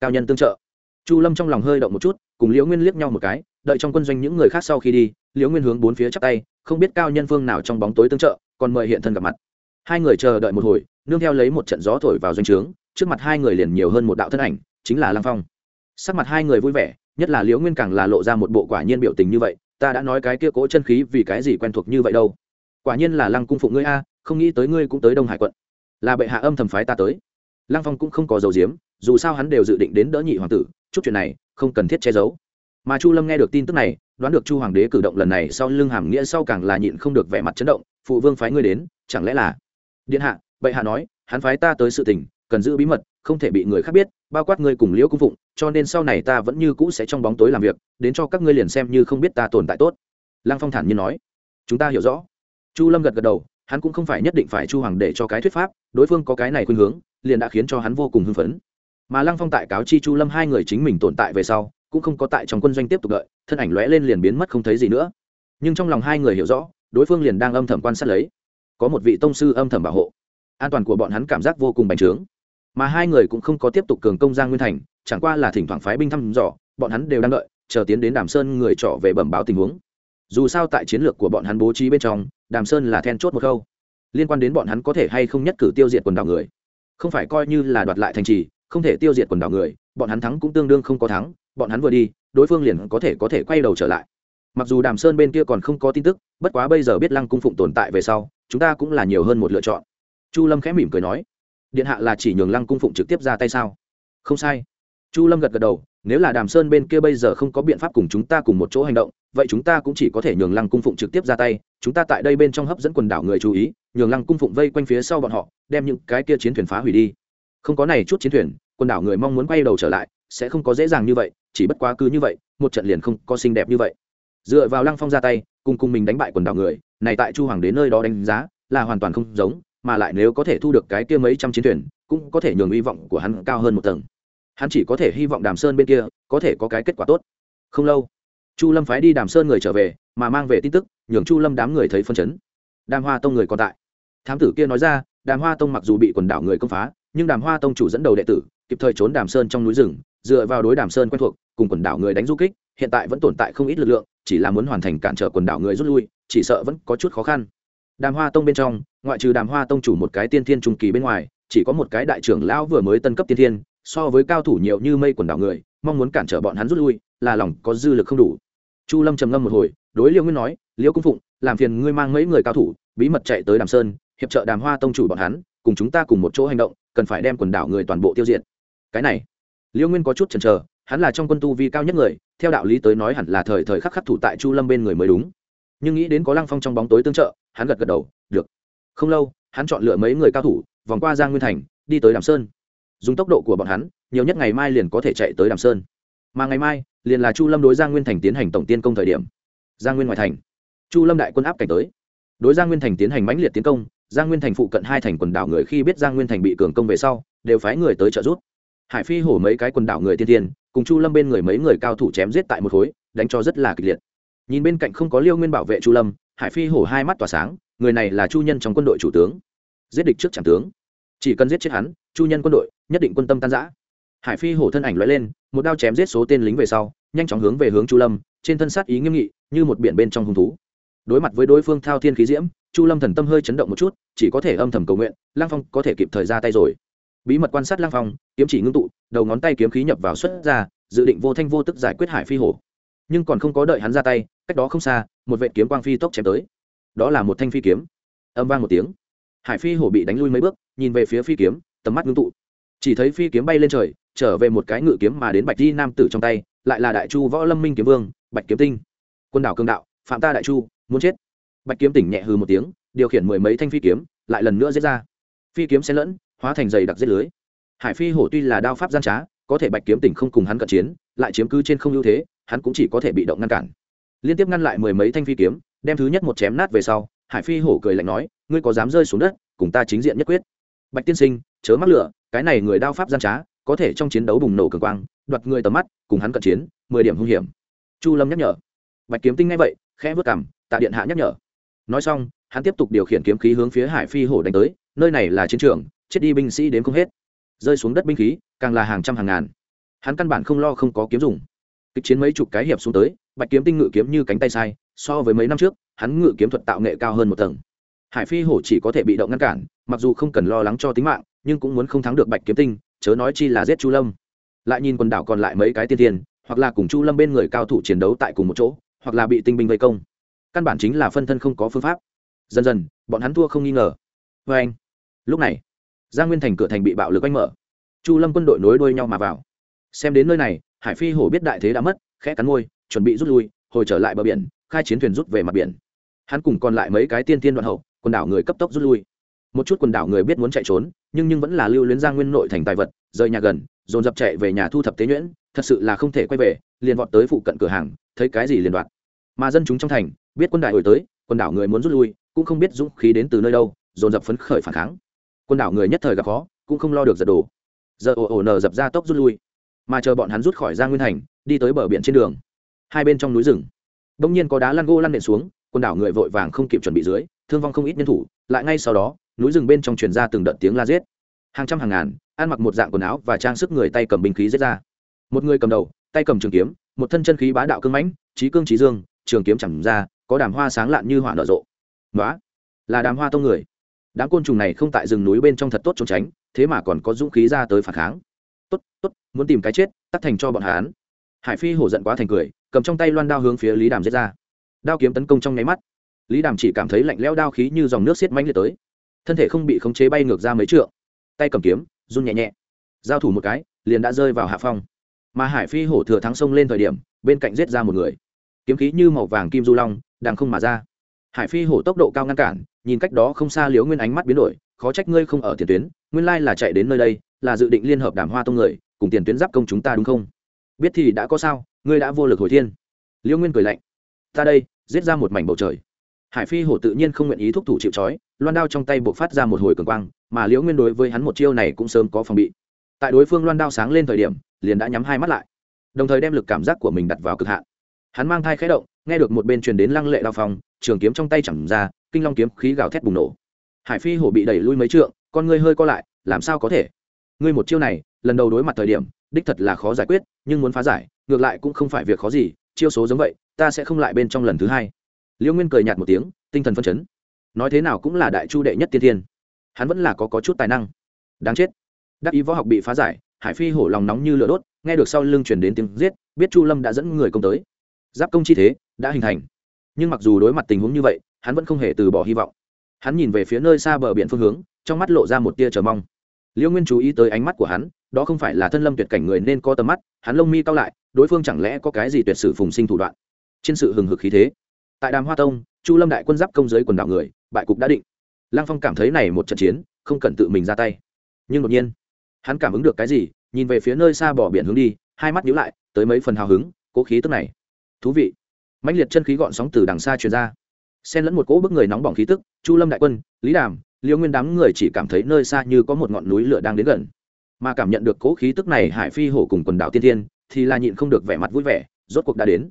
Cao nhân tương trợ. Chu lâm trong lòng hơi động một chút, cùng liễu nguyên liếc nhau một cái, đợi trong quân doanh những người khác sau khi đi liễu nguyên hướng bốn phía chắp tay, không biết cao nhân phương nào trong bóng tối tương trợ, còn mời hiện thân gặp mặt. Hai người chờ đợi một hồi, nương theo lấy một trận gió thổi vào doanh trướng, trước mặt hai người liền nhiều hơn một đạo thân ảnh, chính là lăng phong. Sắc mặt hai người vui vẻ, nhất là liễu nguyên càng là lộ ra một bộ quả nhiên biểu tình như vậy ta đã nói cái kia cỗ chân khí vì cái gì quen thuộc như vậy đâu. Quả nhiên là lăng cung phụng ngươi a, không nghĩ tới ngươi cũng tới đông hải quận. Là bệ hạ âm thầm phái ta tới. Lăng phong cũng không có dầu diếm dù sao hắn đều dự định đến đỡ nhị hoàng tử, chút chuyện này không cần thiết che giấu. Mà chu lâm nghe được tin tức này, đoán được chu hoàng đế cử động lần này sau lưng hàm nghĩa sau càng là nhịn không được vẻ mặt chấn động, phụ vương phái ngươi đến, chẳng lẽ là? Điện hạ, bệ hạ nói, hắn phái ta tới sự tình cần giữ bí mật, không thể bị người khác biết, bao quát ngươi cùng liễu cung phụng, cho nên sau này ta vẫn như cũ sẽ trong bóng tối làm việc, đến cho các ngươi liền xem như không biết ta tồn tại tốt. Lăng phong thản nhiên nói. Chúng ta hiểu rõ. Chu lâm gật gật đầu, hắn cũng không phải nhất định phải chu hoàng để cho cái thuyết pháp, đối phương có cái này khuyên hướng, liền đã khiến cho hắn vô cùng hưng phấn. Mà lăng phong tại cáo chi chu lâm hai người chính mình tồn tại về sau, cũng không có tại trong quân doanh tiếp tục đợi, thân ảnh lóe lên liền biến mất không thấy gì nữa. Nhưng trong lòng hai người hiểu rõ, đối phương liền đang âm thầm quan sát lấy. Có một vị tông sư âm thầm bảo hộ. An toàn của bọn hắn cảm giác vô cùng bành trướng mà hai người cũng không có tiếp tục cường công giang nguyên thành, chẳng qua là thỉnh thoảng phái binh thăm dò, bọn hắn đều đang đợi, chờ tiến đến đàm sơn người trọ về bẩm báo tình huống. Dù sao tại chiến lược của bọn hắn bố trí bên trong, đàm sơn là then chốt một khâu. Liên quan đến bọn hắn có thể hay không nhất cử tiêu diệt quần đảo người? Không phải coi như là đoạt lại thành trì, không thể tiêu diệt quần đảo người, bọn hắn thắng cũng tương đương không có thắng, bọn hắn vừa đi, đối phương liền có thể có thể quay đầu trở lại. Mặc dù đàm sơn bên kia còn không có tin tức, bất quá bây giờ biết lăng cung phụng tồn tại về sau, chúng ta cũng là nhiều hơn một lựa chọn. Chu lâm khẽ mỉm cười nói điện hạ là chỉ nhường lăng cung phụng trực tiếp ra tay sao? Không sai. Chu lâm gật gật đầu, nếu là đàm sơn bên kia bây giờ không có biện pháp cùng chúng ta cùng một chỗ hành động, vậy chúng ta cũng chỉ có thể nhường lăng cung phụng trực tiếp ra tay, chúng ta tại đây bên trong hấp dẫn quần đảo người chú ý, nhường lăng cung phụng vây quanh phía sau bọn họ, đem những cái kia chiến thuyền phá hủy đi. Không có này chút chiến thuyền, quần đảo người mong muốn quay đầu trở lại, sẽ không có dễ dàng như vậy, chỉ bất quá cứ như vậy, một trận liền không có xinh đẹp như vậy. Dựa vào lăng phong ra tay, cùng cùng mình đánh bại quần đảo người, này tại chu hoàng đến nơi đó đánh giá, là hoàn toàn không giống mà lại nếu có thể thu được cái kia mấy trăm chiến thuyền, cũng có thể nhường hy vọng của hắn cao hơn một tầng. Hắn chỉ có thể hy vọng đàm sơn bên kia có thể có cái kết quả tốt. Không lâu, chu lâm phái đi đàm sơn người trở về, mà mang về tin tức, nhường chu lâm đám người thấy phân chấn. Đàm hoa tông người còn tại. Thám tử kia nói ra, đàm hoa tông mặc dù bị quần đảo người công phá, nhưng đàm hoa tông chủ dẫn đầu đệ tử, kịp thời trốn đàm sơn trong núi rừng, dựa vào đối đàm sơn quen thuộc, cùng quần đảo người đánh du kích, hiện tại vẫn tồn tại không ít lực lượng, chỉ là muốn hoàn thành cản trở quần đảo người rút lui, chỉ sợ vẫn có chút khó khăn đàm hoa tông bên trong, ngoại trừ đàm hoa tông chủ một cái tiên thiên trung kỳ bên ngoài, chỉ có một cái đại trưởng lão vừa mới tân cấp tiên thiên, so với cao thủ nhiều như mây quần đảo người, mong muốn cản trở bọn hắn rút lui, là lòng có dư lực không đủ. Chu lâm trầm ngâm một hồi, đối liêu nguyên nói liêu cung phụng, làm phiền ngươi mang mấy người cao thủ, bí mật chạy tới đàm sơn, hiệp trợ đàm hoa tông chủ bọn hắn, cùng chúng ta cùng một chỗ hành động, cần phải đem quần đảo người toàn bộ tiêu diệt. Cái này liêu nguyên có chút chần chờ, hắn là trong quân tu vi cao nhất người, theo đạo lý tới nói hẳn là thời thời khắc khắc thủ tại chu lâm bên người mới đúng. Nhưng nghĩ đến có lăng phong trong bóng tối tương trợ hắn gật gật đầu, được. Không lâu, hắn chọn lựa mấy người cao thủ, vòng qua giang nguyên thành, đi tới đàm sơn. Dùng tốc độ của bọn hắn, nhiều nhất ngày mai liền có thể chạy tới đàm sơn. Mà ngày mai, liền là chu lâm đối giang nguyên thành tiến hành tổng tiên công thời điểm. Giang nguyên ngoại thành. Chu lâm đại quân áp cảnh tới. Đối giang nguyên thành tiến hành mãnh liệt tiến công, giang nguyên thành phụ cận hai thành quần đảo người khi biết giang nguyên thành bị cường công về sau, đều phái người tới trợ giúp. Hải phi hổ mấy cái quần đảo người tiên tiên, cùng chu lâm bên người mấy người cao thủ chém giết tại một khối, đánh cho rất là kịch liệt. Nhìn bên cạnh không có liêu nguyên bảo vệ chu lâm hải phi hổ hai mắt tỏa sáng, người này là chu nhân trong quân đội chủ tướng. Giết địch trước trạm tướng. Chỉ cần giết chết hắn, chu nhân quân đội nhất định quân tâm tan giã hải phi hổ thân ảnh loại lên, một đao chém giết số tên lính về sau, nhanh chóng hướng về hướng chu lâm, trên thân sát ý nghiêm nghị, như một biển bên trong hung thú. Đối mặt với đối phương thao thiên khí diễm, chu lâm thần tâm hơi chấn động một chút, chỉ có thể âm thầm cầu nguyện lang phong có thể kịp thời ra tay rồi. Bí mật quan sát lang phong, kiếm chỉ ngưng tụ, đầu ngón tay kiếm khí nhập vào xuất ra, dự định vô thanh vô tức giải quyết hải phi hổ. Nhưng còn không có đợi hắn ra tay cách đó không xa, một vệ kiếm quang phi tốc chém tới. Đó là một thanh phi kiếm. Âm vang một tiếng. Hải phi hổ bị đánh lui mấy bước, nhìn về phía phi kiếm, tầm mắt ngưng tụ. Chỉ thấy phi kiếm bay lên trời, trở về một cái ngự kiếm mà đến bạch di nam tử trong tay, lại là đại chu võ lâm minh kiếm vương, bạch kiếm tinh. Quân đảo cương đạo, phạm ta đại chu, muốn chết. Bạch kiếm tỉnh nhẹ hư một tiếng, điều khiển mười mấy thanh phi kiếm, lại lần nữa giết ra. Phi kiếm xen lẫn, hóa thành dày đặc giết lưới. Hải phi hổ tuy là đao pháp gian trá, có thể bạch kiếm tỉnh không cùng hắn cận chiến, lại chiếm cứ trên không ưu thế, hắn cũng chỉ có thể bị động ngăn cản liên tiếp ngăn lại mười mấy thanh phi kiếm, đem thứ nhất một chém nát về sau, hải phi hổ cười lạnh nói, ngươi có dám rơi xuống đất, cùng ta chính diện nhất quyết. Bạch tiên sinh, chớ mắc lửa, cái này người đao pháp gian trá, có thể trong chiến đấu bùng nổ cường quang, đoạt người tầm mắt, cùng hắn cận chiến, mười điểm hung hiểm. Chu lâm nhắc nhở. Bạch kiếm tinh ngay vậy, khẽ vớt cảm tạ điện hạ nhắc nhở. Nói xong, hắn tiếp tục điều khiển kiếm khí hướng phía hải phi hổ đánh tới, nơi này là chiến trường, chết đi binh sĩ đến không hết. Rơi xuống đất binh khí, càng là hàng trăm hàng ngàn. Hắn căn bản không lo không có kiếm dùng. Kịch chiến mấy chục cái hiệp xuống tới bạch kiếm tinh ngự kiếm như cánh tay sai, so với mấy năm trước, hắn ngự kiếm thuật tạo nghệ cao hơn một tầng. Hải phi hổ chỉ có thể bị động ngăn cản, mặc dù không cần lo lắng cho tính mạng, nhưng cũng muốn không thắng được bạch kiếm tinh, chớ nói chi là giết chu lâm. Lại nhìn quần đảo còn lại mấy cái tiên tiền hoặc là cùng chu lâm bên người cao thủ chiến đấu tại cùng một chỗ, hoặc là bị tinh binh vây công. Căn bản chính là phân thân không có phương pháp. Dần dần, bọn hắn thua không nghi ngờ. Vê anh, lúc này gia nguyên thành cửa thành bị bạo lực oanh mở. Chu lâm quân đội nối đuôi nhau mà vào. Xem đến nơi này, hải phi hổ biết đại thế đã mất, khẽ cắn môi chuẩn bị rút lui, hồi trở lại bờ biển, khai chiến thuyền rút về mặt biển. Hắn cùng còn lại mấy cái tiên tiên đoạn hậu, quần đảo người cấp tốc rút lui. Một chút quần đảo người biết muốn chạy trốn, nhưng nhưng vẫn là lưu luyến giang nguyên nội thành tài vật, rời nhà gần, dồn dập chạy về nhà thu thập tế nhuyễn, thật sự là không thể quay về, liền vọt tới phụ cận cửa hàng, thấy cái gì liền đoạt. Mà dân chúng trong thành, biết quân đại hồi tới, quần đảo người muốn rút lui, cũng không biết dũng khí đến từ nơi đâu, dồn dập phấn khởi phản kháng. Quân đảo người nhất thời gặp khó, cũng không lo được giật đồ giờ ồ ồ nờ dập ra tốc rút lui. Mà chờ bọn hắn rút khỏi giang nguyên thành, đi tới bờ biển trên đường hai bên trong núi rừng. Bỗng nhiên có đá lăn gỗ lăn nện xuống, quần đảo người vội vàng không kịp chuẩn bị dưới, thương vong không ít nhân thủ, lại ngay sau đó, núi rừng bên trong truyền ra từng đợt tiếng la giết. Hàng trăm hàng ngàn, ăn mặc một dạng quần áo và trang sức người tay cầm binh khí giết ra. Một người cầm đầu, tay cầm trường kiếm, một thân chân khí bá đạo cưng mãnh, trí cương trí dương, trường kiếm chẳng ra, có đàm hoa sáng lạn như hỏa nở rộ. Đó là đàm hoa tông người. Đám côn trùng này không tại rừng núi bên trong thật tốt trốn tránh, thế mà còn có dũng khí ra tới phản kháng. Tốt tốt, muốn tìm cái chết, tắt thành cho bọn hán hải phi hổ giận quá thành cười cầm trong tay loan đao hướng phía lý đàm giết ra đao kiếm tấn công trong nháy mắt lý đàm chỉ cảm thấy lạnh lẽo đao khí như dòng nước xiết mánh liệt tới thân thể không bị khống chế bay ngược ra mấy trượng tay cầm kiếm run nhẹ nhẹ giao thủ một cái liền đã rơi vào hạ phong mà hải phi hổ thừa thắng sông lên thời điểm bên cạnh giết ra một người kiếm khí như màu vàng kim du long đang không mà ra hải phi hổ tốc độ cao ngăn cản nhìn cách đó không xa liếu nguyên ánh mắt biến đổi khó trách ngươi không ở tiền tuyến nguyên lai là chạy đến nơi đây là dự định liên hợp đàm hoa tông người cùng tiền tuyến giáp công chúng ta đúng không biết thì đã có sao ngươi đã vô lực hồi thiên. Liễu nguyên cười lạnh, ta đây, giết ra một mảnh bầu trời. Hải phi hổ tự nhiên không nguyện ý thúc thủ chịu trói, loan đao trong tay buộc phát ra một hồi cường quang, mà liễu nguyên đối với hắn một chiêu này cũng sớm có phòng bị. Tại đối phương loan đao sáng lên thời điểm, liền đã nhắm hai mắt lại, đồng thời đem lực cảm giác của mình đặt vào cực hạn. Hắn mang thai khẽ động, nghe được một bên truyền đến lăng lệ đao phong, trường kiếm trong tay chẳng ra, kinh long kiếm khí gào thét bùng nổ. Hải phi hổ bị đẩy lui mấy trượng, con ngươi hơi co lại, làm sao có thể? Ngươi một chiêu này, lần đầu đối mặt thời điểm đích thật là khó giải quyết nhưng muốn phá giải ngược lại cũng không phải việc khó gì chiêu số giống vậy ta sẽ không lại bên trong lần thứ hai. Liễu nguyên cười nhạt một tiếng tinh thần phân chấn. Nói thế nào cũng là đại chu đệ nhất tiên thiên. Hắn vẫn là có, có chút tài năng. Đáng chết. Đắc ý võ học bị phá giải hải phi hổ lòng nóng như lửa đốt nghe được sau lưng chuyển đến tiếng giết biết chu lâm đã dẫn người công tới. Giáp công chi thế đã hình thành. Nhưng mặc dù đối mặt tình huống như vậy hắn vẫn không hề từ bỏ hy vọng. Hắn nhìn về phía nơi xa bờ biển phương hướng trong mắt lộ ra một tia chờ mong liễu nguyên chú ý tới ánh mắt của hắn, đó không phải là thân lâm tuyệt cảnh người nên có tầm mắt, hắn lông mi cao lại, đối phương chẳng lẽ có cái gì tuyệt sử phùng sinh thủ đoạn? Trên sự hừng hực khí thế. Tại đàm hoa tông, chu lâm đại quân giáp công giới quần đảo người, bại cục đã định. Lăng phong cảm thấy này một trận chiến, không cần tự mình ra tay. Nhưng đột nhiên, hắn cảm ứng được cái gì, nhìn về phía nơi xa bỏ biển hướng đi, hai mắt nhíu lại, tới mấy phần hào hứng, cố khí tức này. Thú vị. Mãnh liệt chân khí gọn sóng từ đằng xa truyền ra. Xen lẫn một cỗ bức người nóng bỏng khí tức, chu lâm đại quân, lý đàm liêu nguyên đám người chỉ cảm thấy nơi xa như có một ngọn núi lửa đang đến gần. Mà cảm nhận được cỗ khí tức này hải phi hổ cùng quần đảo tiên thiên, thì là nhịn không được vẻ mặt vui vẻ, rốt cuộc đã đến.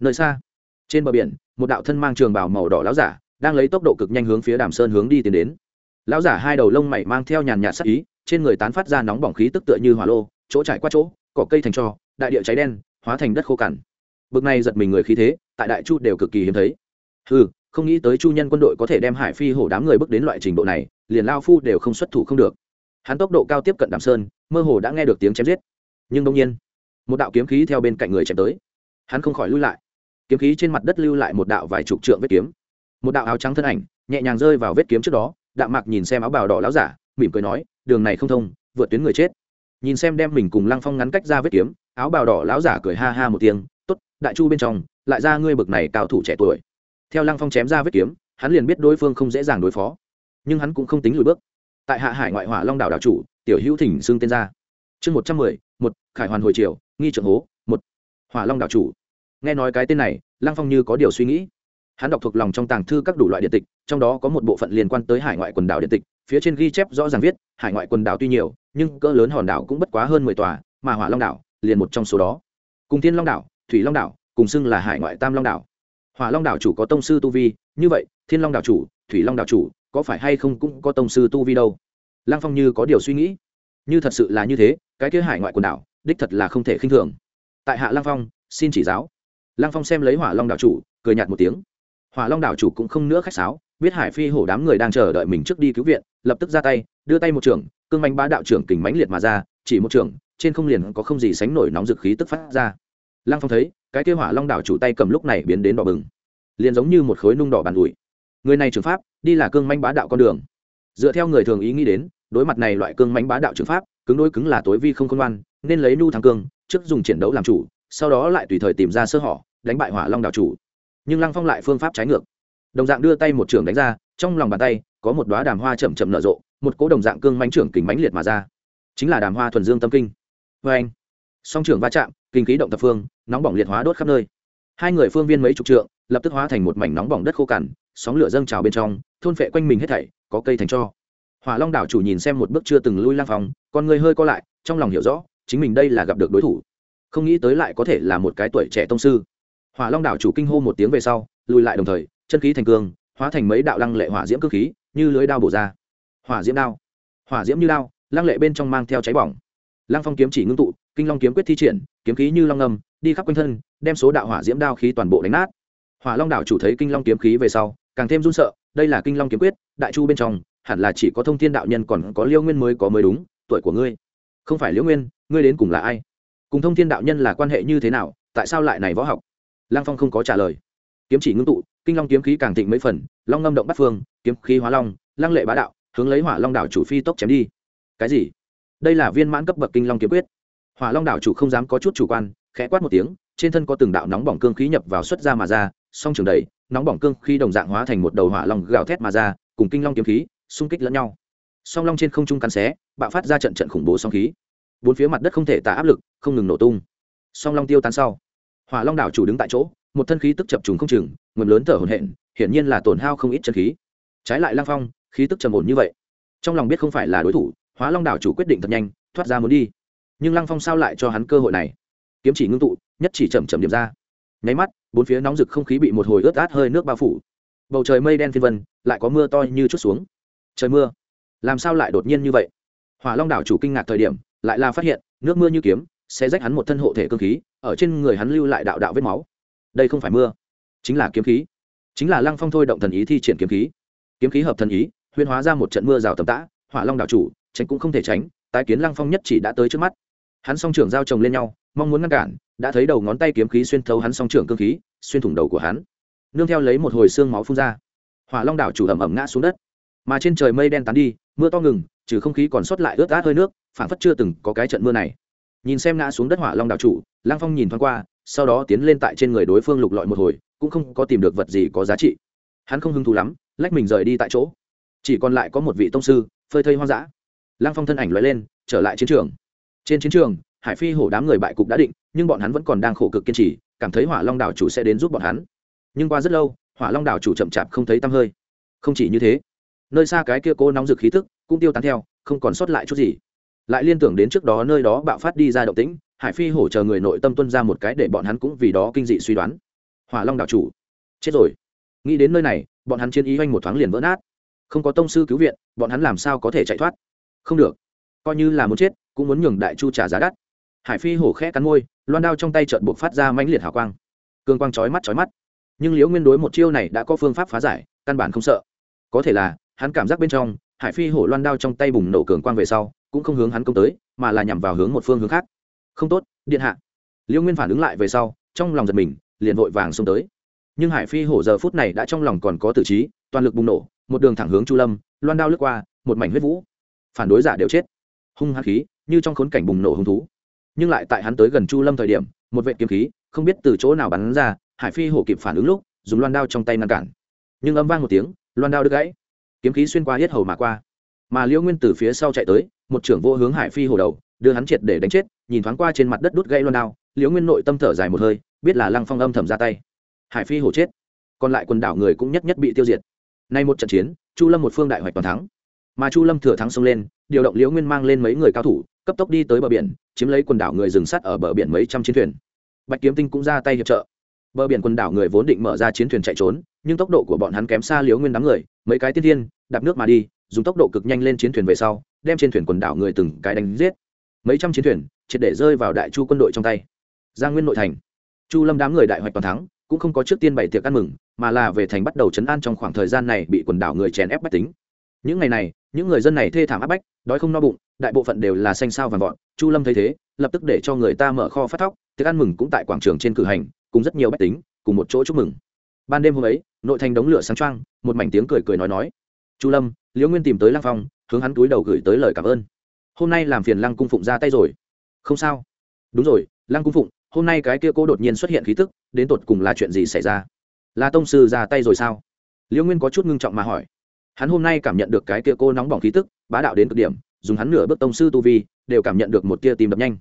Nơi xa, trên bờ biển, một đạo thân mang trường bào màu đỏ láo giả, đang lấy tốc độ cực nhanh hướng phía đàm sơn hướng đi tiến đến. Lão giả hai đầu lông mày mang theo nhàn nhạt sắc ý, trên người tán phát ra nóng bỏng khí tức tựa như hỏa lô, chỗ trải qua chỗ, cỏ cây thành trò đại địa cháy đen, hóa thành đất khô cằn. Bực này giật mình người khí thế, tại đại chu đều cực kỳ hiếm thấy. Ừ không nghĩ tới chu nhân quân đội có thể đem hải phi hổ đám người bước đến loại trình độ này, liền lao phu đều không xuất thủ không được. Hắn tốc độ cao tiếp cận đàm sơn, mơ hồ đã nghe được tiếng chém giết. Nhưng đông nhiên, một đạo kiếm khí theo bên cạnh người chém tới. Hắn không khỏi lui lại. Kiếm khí trên mặt đất lưu lại một đạo vài chục trượng vết kiếm. Một đạo áo trắng thân ảnh nhẹ nhàng rơi vào vết kiếm trước đó, đạm mạc nhìn xem áo bào đỏ láo giả, mỉm cười nói, đường này không thông, vượt tuyến người chết. Nhìn xem đem mình cùng lăng phong ngắn cách ra vết kiếm, áo bào đỏ láo giả cười ha ha một tiếng t ố t đại chu bên trong, lại ra ngươi bực này cao thủ trẻ tuổi theo lăng phong chém ra vết kiếm, hắn liền biết đối phương không dễ dàng đối phó. Nhưng hắn cũng không tính lùi bước. Tại hạ hải ngoại hỏa long đảo đảo chủ, tiểu hữu thỉnh xưng tên ra. Chương một trăm mười, một, khải hoàn hồi triều, nghi trượng hố, một, hỏa long đảo chủ. Nghe nói cái tên này, lăng phong như có điều suy nghĩ. Hắn đọc thuộc lòng trong tàng thư các đủ loại điện tịch, trong đó có một bộ phận liên quan tới hải ngoại quần đảo điện tịch, phía trên ghi chép rõ ràng viết, hải ngoại quần đảo tuy nhiều, nhưng cỡ lớn hòn đảo cũng bất quá hơn mười tòa, mà hỏa long đảo liền một trong số đó. Cùng thiên long đảo, thủy long đảo, cùng xưng là hải ngoại tam long đảo hỏa long đảo chủ có tông sư tu vi, như vậy, thiên long đảo chủ, thủy long đảo chủ, có phải hay không cũng có tông sư tu vi đâu? Lăng phong như có điều suy nghĩ. Như thật sự là như thế, cái kia hải ngoại quần đảo, đích thật là không thể khinh thường. Tại hạ lăng phong, xin chỉ giáo. Lăng phong xem lấy hỏa long đảo chủ, cười nhạt một tiếng. Hỏa long đảo chủ cũng không nữa khách sáo, biết hải phi hổ đám người đang chờ đợi mình trước đi cứu viện, lập tức ra tay, đưa tay một trường, cương manh bá đạo trưởng kình mãnh liệt mà ra, chỉ một trường, trên không liền có không gì sánh nổi nóng dực khí tức phát ra lăng phong thấy, cái kêu hỏa long đảo chủ tay cầm lúc này biến đến đỏ bừng. Liền giống như một khối nung đỏ bàn ủi. Người này trường pháp, đi là cương manh bá đạo con đường. Dựa theo người thường ý nghĩ đến, đối mặt này loại cương manh bá đạo trường pháp, cứng đối cứng là tối vi không khôn ngoan, nên lấy nu thắng cương, trước dùng chiến đấu làm chủ, sau đó lại tùy thời tìm ra sơ hở đánh bại hỏa long đảo chủ. Nhưng lăng phong lại phương pháp trái ngược. Đồng dạng đưa tay một trường đánh ra, trong lòng bàn tay, có một đoá đàm hoa chậm chậm nở rộ, một cỗ đồng dạng cương mánh trưởng kình mãnh liệt mà ra. Chính là đàm hoa thuần dương tâm kinh. Vê anh song trưởng va chạm, kinh khí động tập phương, nóng bỏng liệt hóa đốt khắp nơi. Hai người phương viên mấy chục trượng, lập tức hóa thành một mảnh nóng bỏng đất khô cằn, sóng lửa dâng trào bên trong, thôn phệ quanh mình hết thảy, có cây thành cho. Hỏa long đảo chủ nhìn xem một bước chưa từng lui lang phòng con người hơi co lại, trong lòng hiểu rõ, chính mình đây là gặp được đối thủ. Không nghĩ tới lại có thể là một cái tuổi trẻ tông sư. Hỏa long đảo chủ kinh hô một tiếng về sau, lùi lại đồng thời, chân khí thành cương, hóa thành mấy đạo lăng lệ hỏa diễm cơ khí, như lưới đao bổ ra. Hỏa diễm đao. Hỏa diễm như đao, lăng lệ bên trong mang theo cháy bỏng. Lăng phong kiếm chỉ ngưng tụ kinh long kiếm quyết thi triển, kiếm khí như long ngầm đi khắp quanh thân, đem số đạo hỏa diễm đao khí toàn bộ đánh nát. Hỏa long đảo chủ thấy kinh long kiếm khí về sau, càng thêm run sợ, đây là kinh long kiếm quyết, đại chu bên trong, hẳn là chỉ có thông thiên đạo nhân còn có liêu nguyên mới có mới đúng, tuổi của ngươi. Không phải liễu nguyên, ngươi đến cùng là ai? Cùng thông thiên đạo nhân là quan hệ như thế nào, tại sao lại này võ học? Lăng phong không có trả lời. Kiếm chỉ ngưng tụ, kinh long kiếm khí càng thịnh mấy phần, long ngâm động bắt phương, kiếm khí hóa long, lăng lệ bá đạo, hướng lấy hỏa long đảo chủ phi tốc chém đi. Cái gì? Đây là viên mãn cấp bậc kinh long kiếm quyết hỏa long đảo chủ không dám có chút chủ quan, khẽ quát một tiếng, trên thân có từng đạo nóng bỏng cương khí nhập vào xuất ra mà ra, song trường đầy nóng bỏng cương khí đồng dạng hóa thành một đầu hỏa long gào thét mà ra, cùng kinh long kiếm khí xung kích lẫn nhau. Song long trên không trung cắn xé, bạo phát ra trận trận khủng bố song khí. Bốn phía mặt đất không thể tả áp lực, không ngừng nổ tung. Song long tiêu tan sau, hỏa long đảo chủ đứng tại chỗ, một thân khí tức chập trùng không chừng nguồn lớn thở hổn hển, hiển nhiên là tổn hao không ít chân khí. Trái lại lang phong, khí tức trầm ổn như vậy. Trong lòng biết không phải là đối thủ hóa long đảo chủ quyết định thật nhanh, thoát ra muốn đi nhưng lăng phong sao lại cho hắn cơ hội này kiếm chỉ ngưng tụ nhất chỉ chậm chậm điểm ra nháy mắt bốn phía nóng rực không khí bị một hồi ướt át hơi nước bao phủ bầu trời mây đen phiên vân lại có mưa to như chút xuống trời mưa làm sao lại đột nhiên như vậy hỏa long đảo chủ kinh ngạc thời điểm lại là phát hiện nước mưa như kiếm sẽ rách hắn một thân hộ thể cơ khí ở trên người hắn lưu lại đạo đạo vết máu đây không phải mưa chính là kiếm khí chính là lăng phong thôi động thần ý thi triển kiếm khí kiếm khí hợp thần ý huyên hóa ra một trận mưa rào tầm tã hỏa long đảo chủ tránh cũng không thể tránh tái kiến lăng phong nhất chỉ đã tới trước mắt hắn song trưởng giao chồng lên nhau, mong muốn ngăn cản, đã thấy đầu ngón tay kiếm khí xuyên thấu hắn song trưởng cơ khí, xuyên thủng đầu của hắn. Nương theo lấy một hồi xương máu phun ra. Hỏa long đảo chủ ẩm ẩm ngã xuống đất. Mà trên trời mây đen tán đi, mưa to ngừng, trừ không khí còn sót lại ướt át hơi nước phản phất chưa từng có cái trận mưa này. Nhìn xem ngã xuống đất hỏa long đảo chủ lang phong nhìn thoáng qua, sau đó tiến lên tại trên người đối phương lục lọi một hồi, cũng không có tìm được vật gì có giá trị. Hắn không hứng thú lắm, lách mình rời đi tại chỗ. Chỉ còn lại có một vị tông sư, phơi thây hoang dã. Lang phong thân ảnh loại lên, trở lại chiến trường trên chiến trường, hải phi hổ đám người bại cục đã định, nhưng bọn hắn vẫn còn đang khổ cực kiên trì, cảm thấy hỏa long đảo chủ sẽ đến giúp bọn hắn. Nhưng qua rất lâu, hỏa long đảo chủ chậm chạp không thấy tăm hơi. Không chỉ như thế, nơi xa cái kia cố nóng rực khí tức cũng tiêu tán theo, không còn sót lại chút gì. Lại liên tưởng đến trước đó nơi đó bạo phát đi ra động tĩnh, hải phi hổ chờ người nội tâm tuân ra một cái để bọn hắn cũng vì đó kinh dị suy đoán. Hỏa long đảo chủ, chết rồi. Nghĩ đến nơi này, bọn hắn chiến ý oanh một thoáng liền vỡ nát. Không có tông sư cứu viện, bọn hắn làm sao có thể chạy thoát? Không được. Coi như là muốn chết cũng muốn nhường đại chu trả giá đắt. Hải phi hổ khẽ cắn môi, loan đao trong tay trợn buộc phát ra mãnh liệt hào quang. Cương quang chói mắt chói mắt. Nhưng liễu nguyên đối một chiêu này đã có phương pháp phá giải, căn bản không sợ. Có thể là, hắn cảm giác bên trong, hải phi hổ loan đao trong tay bùng nổ cường quang về sau, cũng không hướng hắn công tới, mà là nhằm vào hướng một phương hướng khác. Không tốt, điện hạ. Liễu nguyên phản ứng lại về sau, trong lòng giật mình, liền vội vàng xông tới. Nhưng hải phi hổ giờ phút này đã trong lòng còn có tử trí, toàn lực bùng nổ, một đường thẳng hướng chu lâm, loan đao lướt qua, một mảnh huyết vũ. Phản đối giả đều chết. Hung hăng khí như trong khốn cảnh bùng nổ hung thú. Nhưng lại tại hắn tới gần chu lâm thời điểm, một vệ kiếm khí, không biết từ chỗ nào bắn ra, hải phi hổ kịp phản ứng lúc, dùng loan đao trong tay ngăn cản. Nhưng âm vang một tiếng, loan đao đứt gãy. Kiếm khí xuyên qua hết hầu mà qua. Mà liễu nguyên từ phía sau chạy tới, một trưởng vô hướng hải phi hổ đầu, đưa hắn triệt để đánh chết, nhìn thoáng qua trên mặt đất đút gãy loan đao, liễu nguyên nội tâm thở dài một hơi, biết là lăng phong âm thầm ra tay. Hải phi hổ chết. Còn lại quần đảo người cũng nhất nhất bị tiêu diệt. Nay một trận chiến, chu lâm một phương đại hoạch toàn thắng. Mà chu lâm thừa thắng xông lên, điều động liễu nguyên mang lên mấy người cao thủ cấp tốc đi tới bờ biển, chiếm lấy quần đảo người dừng sắt ở bờ biển mấy trăm chiến thuyền. Bạch kiếm tinh cũng ra tay hiệp trợ. Bờ biển quần đảo người vốn định mở ra chiến thuyền chạy trốn, nhưng tốc độ của bọn hắn kém xa liếu nguyên đám người, mấy cái tiên thiên, đạp nước mà đi, dùng tốc độ cực nhanh lên chiến thuyền về sau, đem trên thuyền quần đảo người từng cái đánh giết. Mấy trăm chiến thuyền, triệt để rơi vào đại chu quân đội trong tay. Giang nguyên nội thành. Chu lâm đám người đại hoạch toàn thắng, cũng không có trước tiên bày tiệc ăn mừng, mà là về thành bắt đầu chấn an trong khoảng thời gian này bị quần đảo người chèn ép bách tính. Những ngày này, những người dân này thê thảm áp bách, đói không no bụng đại bộ phận đều là xanh sao vàng vọt, chu lâm thấy thế, lập tức để cho người ta mở kho phát thóc, Tiệc ăn mừng cũng tại quảng trường trên cử hành, cùng rất nhiều bách tính, cùng một chỗ chúc mừng. Ban đêm hôm ấy, nội thành đống lửa sáng trăng một mảnh tiếng cười cười nói nói. Chu lâm, liễu nguyên tìm tới lăng phong, hướng hắn túi đầu gửi tới lời cảm ơn. Hôm nay làm phiền lăng cung phụng ra tay rồi. Không sao. Đúng rồi, lăng cung phụng, hôm nay cái kia cô đột nhiên xuất hiện khí tức, đến tột cùng là chuyện gì xảy ra? Là tông sư ra tay rồi sao? Liễu nguyên có chút ngưng trọng mà hỏi. Hắn hôm nay cảm nhận được cái kia cô nóng bỏng khí tức, bá đạo đến cực điểm dùng hắn nửa bước tông sư tu vi đều cảm nhận được một tia tim đập nhanh.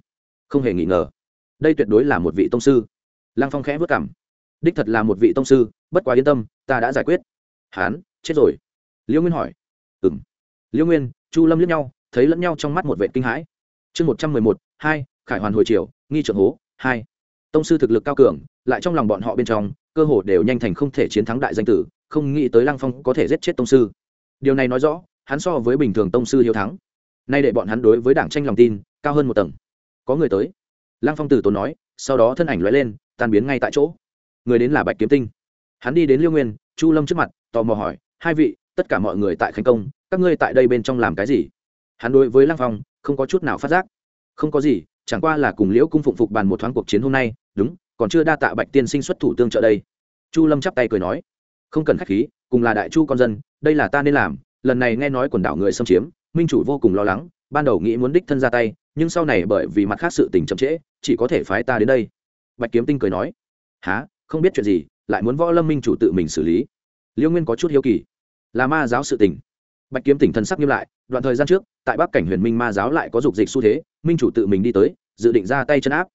Không hề nghi ngờ đây tuyệt đối là một vị tông sư. Lăng phong khẽ vất cảm đích thật là một vị tông sư bất quá yên tâm ta đã giải quyết. Hán, chết rồi. Liễu nguyên hỏi. Ừ m liễu nguyên chu lâm liếc nhau thấy lẫn nhau trong mắt một vệ kinh hãi. Chương một trăm mười một hai khải hoàn hồi triều nghi trượng hố hai. Tông sư thực lực cao cường lại trong lòng bọn họ bên trong cơ hồ đều nhanh thành không thể chiến thắng đại danh tử không nghĩ tới lăng phong có thể giết chết tông sư. Điều này nói rõ hắn so với bình thường tông sư hiếu thắng nay để bọn hắn đối với đảng tranh lòng tin, cao hơn một tầng. Có người tới. Lăng phong tử tốn nói, sau đó thân ảnh l lên, tan biến ngay tại chỗ. Người đến là bạch kiếm tinh. Hắn đi đến liêu nguyên, chu lâm trước mặt, tò mò hỏi, hai vị, tất cả mọi người tại khánh công, các ngươi tại đây bên trong làm cái gì? Hắn đối với lăng phong không có chút nào phát giác. Không có gì, chẳng qua là cùng liễu cung phụng phục bàn một thoáng cuộc chiến hôm nay, đúng, còn chưa đa tạ bạch tiên sinh xuất thủ tương trợ đây. Chu lâm chắp tay cười nói, không cần k h á c h khí, cùng là đại chu con dân, đây là ta nên làm, lần này nghe nói quần đảo người xâm chiếm minh chủ vô cùng lo lắng, ban đầu nghĩ muốn đích thân ra tay, nhưng sau này bởi vì mặt khác sự tình chậm trễ, chỉ có thể phái ta đến đây. Bạch kiếm tinh cười nói. Há không biết chuyện gì, lại muốn võ lâm minh chủ tự mình xử lý. Liêu nguyên có chút hiếu kỳ. Là ma giáo sự tình. Bạch kiếm tỉnh thần sắc nghiêm lại, đoạn thời gian trước, tại bắc cảnh huyền minh ma giáo lại có dục dịch xu thế, minh chủ tự mình đi tới, dự định ra tay chân áp.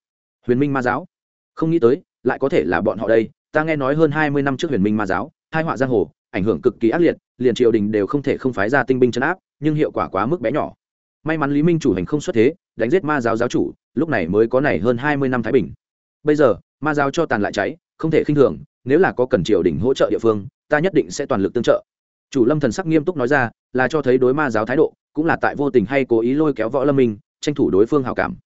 Huyền minh ma giáo? Không nghĩ tới, lại có thể là bọn họ đây, ta nghe nói hơn hai mươi năm trước huyền minh ma giáo hai họa giang hồ ảnh hưởng cực kỳ ác liệt, liền triều đình đều không thể không phái ra tinh binh chấn áp, nhưng hiệu quả quá mức bé nhỏ. May mắn lý minh chủ hành không xuất thế, đánh giết ma giáo giáo chủ, lúc này mới có này hơn hai mươi năm thái bình. Bây giờ, ma giáo cho tàn lại cháy, không thể khinh thường, nếu là có cần triều đình hỗ trợ địa phương, ta nhất định sẽ toàn lực tương trợ. Chủ lâm thần sắc nghiêm túc nói ra, là cho thấy đối ma giáo thái độ, cũng là tại vô tình hay cố ý lôi kéo võ lâm minh, tranh thủ đối phương hào cảm.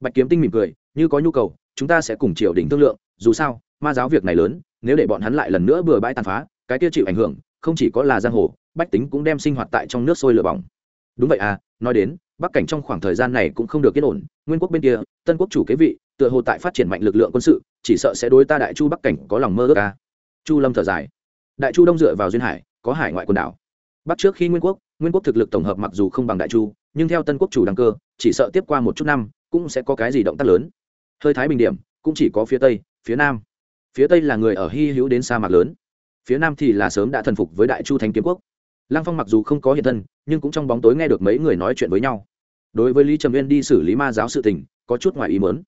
Bạch kiếm tinh mỉm cười, như có nhu cầu, chúng ta sẽ cùng triều đình thương lượng, dù sao, ma giáo việc này lớn, nếu để bọn hắn lại lần nữa bừa bãi tàn phá cái kia chịu ảnh hưởng, không chỉ có là giang hồ, bách tính cũng đem sinh hoạt tại trong nước sôi lửa bỏng. Đúng vậy à nói đến, bắc cảnh trong khoảng thời gian này cũng không được yên ổn, nguyên quốc bên kia, tân quốc chủ kế vị, tựa hồ tại phát triển mạnh lực lượng quân sự, chỉ sợ sẽ đối ta đại chu bắc cảnh có lòng mơ ước ca chu lâm thở dài. Đại chu đông dựa vào duyên hải, có hải ngoại quần đảo. Bắc trước khi nguyên quốc nguyên quốc thực lực tổng hợp mặc dù không bằng đại chu, nhưng theo tân quốc chủ đăng cơ, chỉ sợ tiếp qua một chút năm, cũng sẽ có cái gì động tác lớn. Hơi thái bình điểm, cũng chỉ có phía tây, phía nam. Phía tây là người ở hy hữu đến sa mạc lớn phía nam thì là sớm đã thần phục với đại chu thánh kiếm quốc. Lăng phong mặc dù không có hiện thân, nhưng cũng trong bóng tối nghe được mấy người nói chuyện với nhau. Đối với lý trầm viên đi xử lý ma giáo sự tình, có chút ngoài ý mớn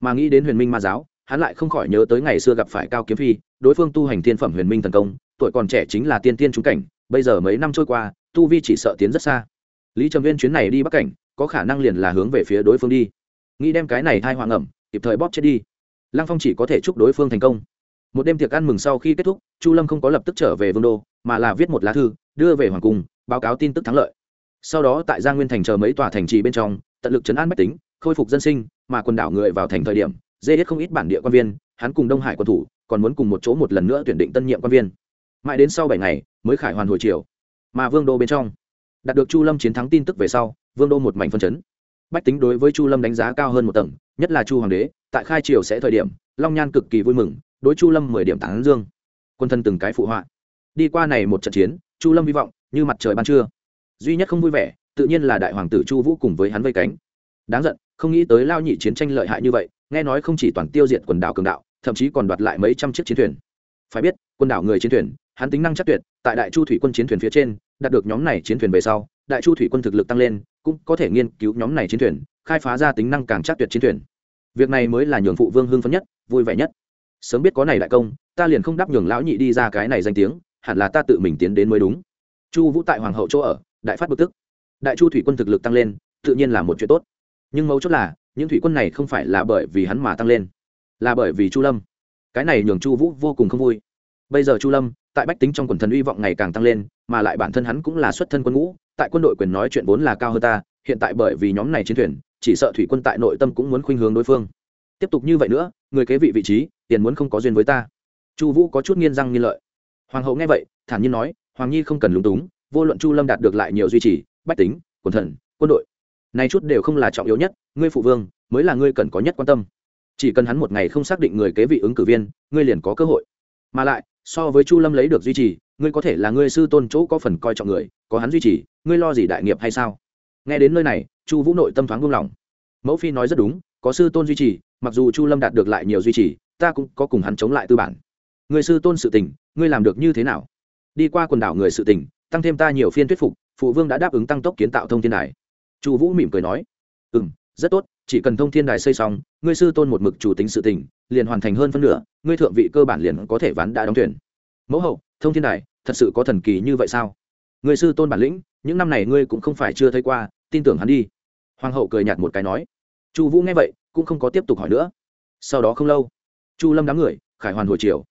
mà nghĩ đến huyền minh ma giáo, hắn lại không khỏi nhớ tới ngày xưa gặp phải cao kiếm phi, đối phương tu hành thiên phẩm huyền minh thần công, tuổi còn trẻ chính là tiên tiên trúng cảnh, bây giờ mấy năm trôi qua, tu vi chỉ sợ tiến rất xa. Lý trầm viên chuyến này đi bắc cảnh, có khả năng liền là hướng về phía đối phương đi. Nghĩ đem cái này thai hoàng ẩm, kịp thời bóp chết đi. Lăng phong chỉ có thể chúc đối phương thành công một đêm tiệc ăn mừng sau khi kết thúc, chu lâm không có lập tức trở về vương đô, mà là viết một lá thư, đưa về hoàng cung, báo cáo tin tức thắng lợi. Sau đó tại gia nguyên thành chờ mấy tòa thành trì bên trong, tận lực chấn an bách tính, khôi phục dân sinh, mà quần đảo người vào thành thời điểm dê hết không ít bản địa quan viên, hắn cùng đông hải quân thủ, còn muốn cùng một chỗ một lần nữa tuyển định tân nhiệm quan viên. Mãi đến sau bảy ngày, mới khải hoàn hồi chiều mà vương đô bên trong, đạt được chu lâm chiến thắng tin tức về sau, vương đô một mảnh phân chấn. Bách tính đối với chu lâm đánh giá cao hơn một tầng, nhất là chu hoàng đế, tại khai triều sẽ thời điểm, long nhan cực kỳ vui mừng đối chu lâm mười điểm tán dương. Quân thân từng cái phụ họa. Đi qua này một trận chiến, chu lâm hy vọng, như mặt trời ban trưa. Duy nhất không vui vẻ, tự nhiên là đại hoàng tử chu vũ cùng với hắn vây cánh. Đáng giận, không nghĩ tới lao nhị chiến tranh lợi hại như vậy, nghe nói không chỉ toàn tiêu diệt quần đảo cường đạo, thậm chí còn đoạt lại mấy trăm chiếc chiến thuyền. Phải biết, quần đảo người chiến thuyền, hắn tính năng chắc tuyệt, tại đại chu thủy quân chiến thuyền phía trên, đạt được nhóm này chiến thuyền về sau, đại chu thủy quân thực lực tăng lên, cũng có thể nghiên cứu nhóm này chiến thuyền, khai phá ra tính năng càng chắc tuyệt chiến thuyền. Việc này mới là nhường phụ vương hưng phấn nhất, vui vẻ nhất sớm biết có này đại công, ta liền không đáp nhường lão nhị đi ra cái này danh tiếng, hẳn là ta tự mình tiến đến mới đúng. Chu vũ tại hoàng hậu chỗ ở, đại phát bực tức. Đại chu thủy quân thực lực tăng lên, tự nhiên là một chuyện tốt. Nhưng mấu chốt là, những thủy quân này không phải là bởi vì hắn mà tăng lên, là bởi vì chu lâm. Cái này nhường chu vũ vô cùng không vui. Bây giờ chu lâm, tại bách tính trong quần thần uy vọng ngày càng tăng lên, mà lại bản thân hắn cũng là xuất thân quân ngũ, tại quân đội quyền nói chuyện vốn là cao hơn ta, hiện tại bởi vì nhóm này chiến thuyền, chỉ sợ thủy quân tại nội tâm cũng muốn khuynh hướng đối phương. Tiếp tục như vậy nữa người kế vị vị trí, tiền muốn không có duyên với ta. Chu vũ có chút nghiên răng nghiên lợi. Hoàng hậu nghe vậy, thản nhiên nói, hoàng nhi không cần lúng túng, vô luận chu lâm đạt được lại nhiều duy trì, bách tính, quần thần, quân đội này chút đều không là trọng yếu nhất, ngươi phụ vương mới là ngươi cần có nhất quan tâm. Chỉ cần hắn một ngày không xác định người kế vị ứng cử viên, ngươi liền có cơ hội. Mà lại, so với chu lâm lấy được duy trì, ngươi có thể là ngươi sư tôn chỗ có phần coi trọng người, có hắn duy trì, ngươi lo gì đại nghiệp hay sao? Nghe đến nơi này, chu vũ nội tâm thoáng buông lỏng. Mẫu phi nói rất đúng, có sư tôn duy trì mặc dù chu lâm đạt được lại nhiều duy trì, ta cũng có cùng hắn chống lại tư bản. Người sư tôn sự tình, ngươi làm được như thế nào? Đi qua quần đảo người sự tình, tăng thêm ta nhiều phiên thuyết phục, phụ vương đã đáp ứng tăng tốc kiến tạo thông thiên đài. Chu vũ mỉm cười nói ừ m rất tốt, chỉ cần thông thiên đài xây xong, ngươi sư tôn một mực chủ tính sự tình, liền hoàn thành hơn phân nửa, ngươi thượng vị cơ bản liền có thể ván đã đóng thuyền. mẫu hậu, thông thiên đài, thật sự có thần kỳ như vậy sao? Người sư tôn bản lĩnh, những năm này ngươi cũng không phải chưa thấy qua, tin tưởng hắn đi. Hoàng hậu cười nhạt một cái nói. Chu vũ nghe vậy cũng không có tiếp tục hỏi nữa. Sau đó không lâu, chu lâm đám người, khải hoàn hồi chiều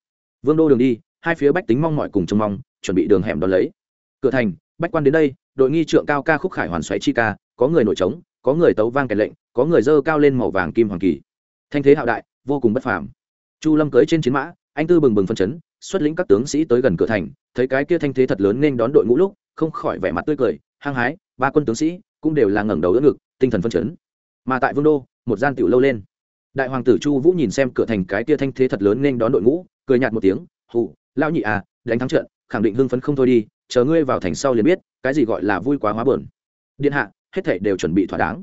vương đô đường đi, hai phía bách tính mong mọi cùng trông mong, chuẩn bị đường hẻm đón lấy. Cửa thành, bách quan đến đây, đội nghi trượng cao ca khúc khải hoàn xoáy chi ca, có người nổi trống, có người tấu vang kèn lệnh, có người dơ cao lên màu vàng kim hoàng kỳ. Thanh thế hạo đại, vô cùng bất phàm. Chu lâm cưới trên chiến mã, anh tư bừng bừng phân chấn, xuất lĩnh các tướng sĩ tới gần cửa thành, thấy cái kia thanh thế thật lớn nên đón đội ngũ lúc, không khỏi vẻ mặt tươi cười, hăng hái, ba quân tướng sĩ cũng đều là ngẩng đầu đỡ ngực, tinh thần phân chấn. Mà tại vương đô một gian tiểu lâu lên. Đại hoàng tử chu vũ nhìn xem cửa thành cái kia thanh thế thật lớn nên đón đội ngũ cười nhạt một tiếng hừ, lão nhị à đánh thắng trận khẳng định hưng phấn không thôi đi chờ ngươi vào thành sau liền biết cái gì gọi là vui quá hóa bờn. Điện hạ hết thảy đều chuẩn bị thỏa đáng.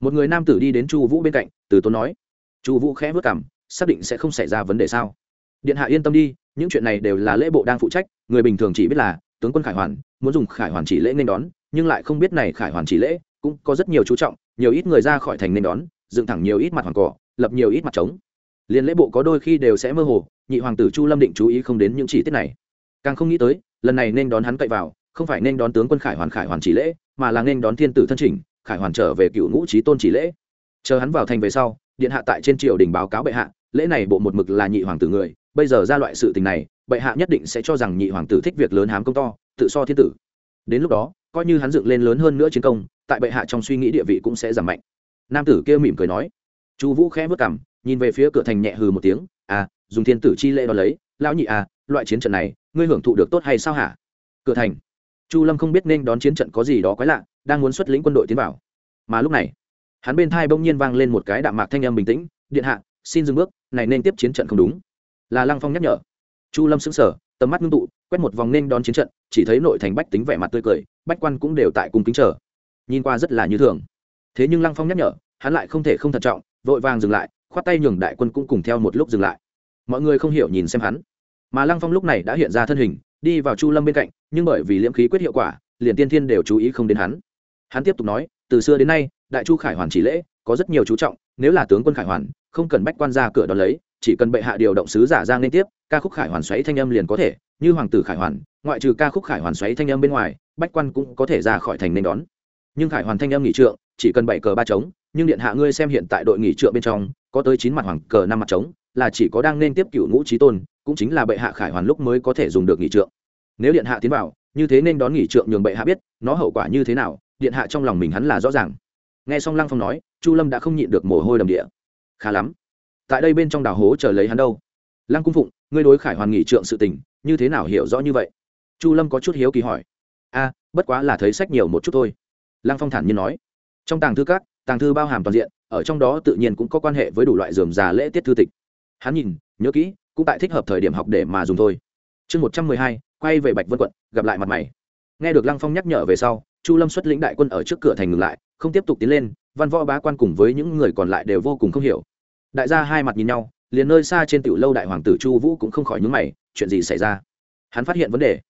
Một người nam tử đi đến chu vũ bên cạnh từ tốn nói chu vũ khẽ vất cảm xác định sẽ không xảy ra vấn đề sao? Điện hạ yên tâm đi những chuyện này đều là lễ bộ đang phụ trách người bình thường chỉ biết là tướng quân khải hoàn muốn dùng khải hoàn chỉ lễ nên đón nhưng lại không biết này khải hoàn chỉ lễ cũng có rất nhiều chú trọng nhiều ít người ra khỏi thành nên đón dựng thẳng nhiều ít mặt hoàng cỏ, lập nhiều ít mặt trống. Liên lễ bộ có đôi khi đều sẽ mơ hồ, nhị hoàng tử chu lâm định chú ý không đến những chi tiết này. Càng không nghĩ tới, lần này nên đón hắn cậy vào, không phải nên đón tướng quân khải hoàn khải hoàn chỉ lễ, mà là nên đón thiên tử thân trình khải hoàn trở về cựu ngũ trí tôn chỉ lễ. Chờ hắn vào thành về sau, điện hạ tại trên triều đình báo cáo bệ hạ, lễ này bộ một mực là nhị hoàng tử người, bây giờ ra loại sự tình này, bệ hạ nhất định sẽ cho rằng nhị hoàng tử thích việc lớn hám công to, tự so thiên tử. Đến lúc đó, coi như hắn dựng lên lớn hơn nữa chiến công, tại bệ hạ trong suy nghĩ địa vị cũng sẽ giảm mạnh nam tử kia mỉm cười nói. Chu vũ khẽ vất cảm nhìn về phía cửa thành nhẹ hừ một tiếng à dùng thiên tử chi lễ đo lấy, lão nhị à loại chiến trận này, ngươi hưởng thụ được tốt hay sao hả? Cửa thành. Chu lâm không biết nên đón chiến trận có gì đó quái lạ, đang muốn xuất lĩnh quân đội tiến vào. Mà lúc này, hắn bên thai bỗng nhiên vang lên một cái đạm mạc thanh âm bình tĩnh, điện hạ, xin dừng bước, này nên tiếp chiến trận không đúng. Là lăng phong nhắc nhở. Chu lâm sững sờ, tầm mắt ngưng tụ, quét một vòng nên đón chiến trận, chỉ thấy nội thành bách tính vẻ mặt tươi cười, bách quan cũng đều tại cùng kính chờ. Nhìn qua rất là như thường thế nhưng lăng phong nhắc nhở, hắn lại không thể không thận trọng, vội vàng dừng lại, khoát tay nhường đại quân cũng cùng theo một lúc dừng lại. Mọi người không hiểu nhìn xem hắn. Mà lăng phong lúc này đã hiện ra thân hình, đi vào chu lâm bên cạnh, nhưng bởi vì liễm khí quyết hiệu quả, liền tiên thiên đều chú ý không đến hắn. Hắn tiếp tục nói, từ xưa đến nay, đại chu khải hoàn chỉ lễ, có rất nhiều chú trọng, nếu là tướng quân khải hoàn, không cần bách quan ra cửa đón lấy, chỉ cần bệ hạ điều động sứ giả giang liên tiếp, ca khúc khải hoàn xoáy thanh âm liền có thể, như hoàng tử khải hoàn, ngoại trừ ca khúc khải hoàn xoáy thanh âm bên ngoài, bách quan cũng có thể ra khỏi thành nên đón nhưng khải hoàn thanh em nghỉ trượng, chỉ cần bảy cờ ba trống, nhưng điện hạ ngươi xem hiện tại đội nghỉ trượng bên trong, có tới chín mặt hoàng cờ năm mặt trống, là chỉ có đang nên tiếp cựu ngũ trí tôn, cũng chính là bệ hạ khải hoàn lúc mới có thể dùng được nghỉ trượng. Nếu điện hạ tiến vào, như thế nên đón nghỉ trượng nhường bệ hạ biết, nó hậu quả như thế nào, điện hạ trong lòng mình hắn là rõ ràng. Nghe xong lăng phong nói, chu lâm đã không nhịn được mồ hôi đầm địa. Khá lắm. Tại đây bên trong đảo hố chờ lấy hắn đâu? Lăng cung phụng, ngươi đối khải hoàn nghỉ trượng sự tình, như thế nào hiểu rõ như vậy? Chu lâm có chút hiếu kỳ hỏi. A, bất quá là thấy sách nhiều một chút thôi lăng phong thản nhiên nói. Trong tàng thư các, tàng thư bao hàm toàn diện, ở trong đó tự nhiên cũng có quan hệ với đủ loại dườm già lễ tiết thư tịch. Hắn nhìn, nhớ kỹ, cũng tại thích hợp thời điểm học để mà dùng thôi. Chương một trăm mười hai, quay về bạch vân quận, gặp lại mặt mày. Nghe được lăng phong nhắc nhở về sau, chu lâm xuất lĩnh đại quân ở trước cửa thành ngừng lại, không tiếp tục tiến lên, văn võ bá quan cùng với những người còn lại đều vô cùng không hiểu. Đại gia hai mặt nhìn nhau, liền nơi xa trên tiểu lâu đại hoàng tử chu vũ cũng không khỏi nhúng mày, chuyện gì xảy ra? Hắn phát hiện vấn đề.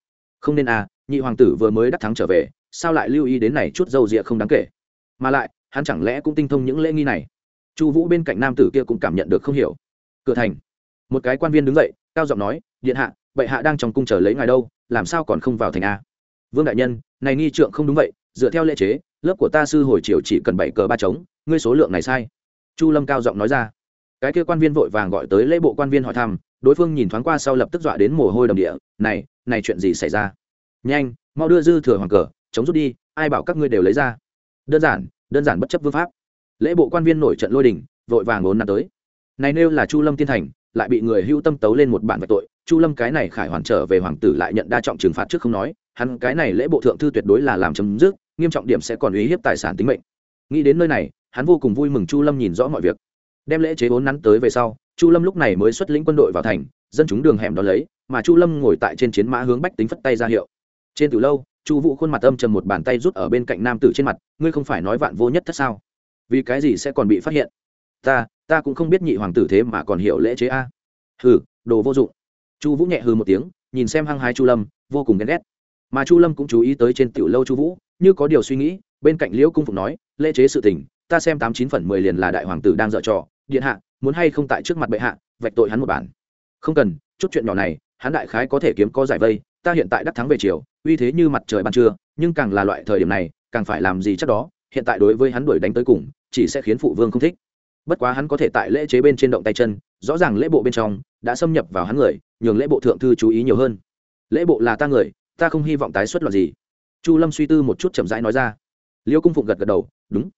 Không nên à nhị hoàng tử vừa mới đắc thắng trở về sao lại lưu ý đến này chút dâu rịa không đáng kể? Mà lại, hắn chẳng lẽ cũng tinh thông những lễ nghi này? Chu vũ bên cạnh nam tử kia cũng cảm nhận được không hiểu. Cửa thành. Một cái quan viên đứng dậy, cao giọng nói, điện hạ, bệ hạ đang trong cung chờ lấy ngài đâu, làm sao còn không vào thành a? Vương đại nhân, này nghi trượng không đúng vậy, dựa theo lễ chế, lớp của ta sư hồi chiều chỉ cần bảy cờ ba trống, ngươi số lượng này sai. Chu lâm cao giọng nói ra. Cái kia quan viên vội vàng gọi tới lễ bộ quan viên hỏi thăm, đối phương nhìn thoáng qua sau lập tức dọa đến mồ hôi đầm địa, này này chuyện gì xảy ra? Nhanh, mau đưa dư thừa hoàng cờ chống rút đi, ai bảo các ngươi đều lấy ra. Đơn giản đơn giản bất chấp vương pháp. Lễ bộ quan viên nổi trận lôi đình, vội vàng ốn nạt tới. Này nêu là chu lâm tiên thành, lại bị người hưu tâm tấu lên một bản vạch tội, chu lâm cái này khải hoàn trở về hoàng tử lại nhận đa trọng trừng phạt trước không nói, hắn cái này lễ bộ thượng thư tuyệt đối là làm chấm dứt, nghiêm trọng điểm sẽ còn uy hiếp tài sản tính mệnh. Nghĩ đến nơi này, hắn vô cùng vui mừng chu lâm nhìn rõ mọi việc. Đem lễ chế vốn nắn tới về sau, chu lâm lúc này mới xuất lĩnh quân đội vào thành, dân chúng đường hẻm đón lấy, mà chu lâm ngồi tại trên chiến mã hướng bách tính phất tay ra hiệu. Trên từ lâu chu vũ khuôn mặt âm trầm một bàn tay rút ở bên cạnh nam tử trên mặt, ngươi không phải nói vạn vô nhất thất sao? Vì cái gì sẽ còn bị phát hiện? Ta ta cũng không biết nhị hoàng tử thế mà còn hiểu lễ chế a. Hừ, đồ vô dụng. Chu vũ nhẹ hừ một tiếng, nhìn xem hăng hai chu lâm, vô cùng ghen ghét. Mà chu lâm cũng chú ý tới trên tiểu lâu chu vũ, như có điều suy nghĩ, bên cạnh liễu cung phục nói, lễ chế sự tình, ta xem tám chín phần mười liền là đại hoàng tử đang dở trò, điện hạ, muốn hay không tại trước mặt bệ hạ, vạch tội hắn một bản. Không cần, chút chuyện nhỏ này, hắn đại khái có thể kiếm có giải vây ta hiện tại đắc thắng về chiều uy thế như mặt trời ban trưa, nhưng càng là loại thời điểm này, càng phải làm gì chắc đó, hiện tại đối với hắn đuổi đánh tới cùng, chỉ sẽ khiến phụ vương không thích. Bất quá hắn có thể tại lễ chế bên trên động tay chân, rõ ràng lễ bộ bên trong đã xâm nhập vào hắn người, nhường lễ bộ thượng thư chú ý nhiều hơn. Lễ bộ là ta người, ta không hy vọng tái xuất loạt gì. Chu lâm suy tư một chút chậm rãi nói ra. Liêu cung phụng gật gật đầu, đúng.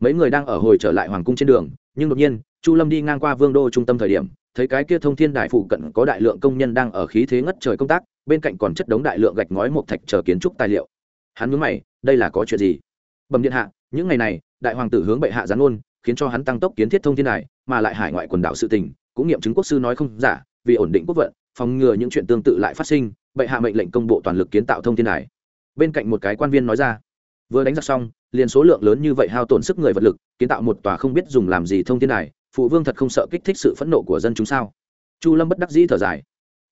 Mấy người đang ở hồi trở lại hoàng cung trên đường, nhưng đột nhiên, chu lâm đi ngang qua vương đô trung tâm thời điểm, thấy cái kia thông thiên đại phụ cận có đại lượng công nhân đang ở khí thế ngất trời công tác bên cạnh còn chất đống đại lượng gạch ngói một thạch chờ kiến trúc tài liệu. Hắn mướn mày, đây là có chuyện gì? Bẩm điện hạ, những ngày này, đại hoàng tử hướng bệ hạ gián ôn khiến cho hắn tăng tốc kiến thiết thông thiên này mà lại hải ngoại quần đảo sự tình, cũng nghiệm chứng quốc sư nói không giả, vì ổn định quốc vận, phòng ngừa những chuyện tương tự lại phát sinh, bệ hạ mệnh lệnh công bộ toàn lực kiến tạo thông thiên này bên cạnh một cái quan viên nói ra, vừa đánh giặc xong, liền số lượng lớn như vậy hao tổn sức người vật lực, kiến tạo một tòa không biết dùng làm gì thông thiên này phụ vương thật không sợ kích thích sự phẫn nộ của dân chúng sao? Chu lâm bất đắc dĩ thở dài.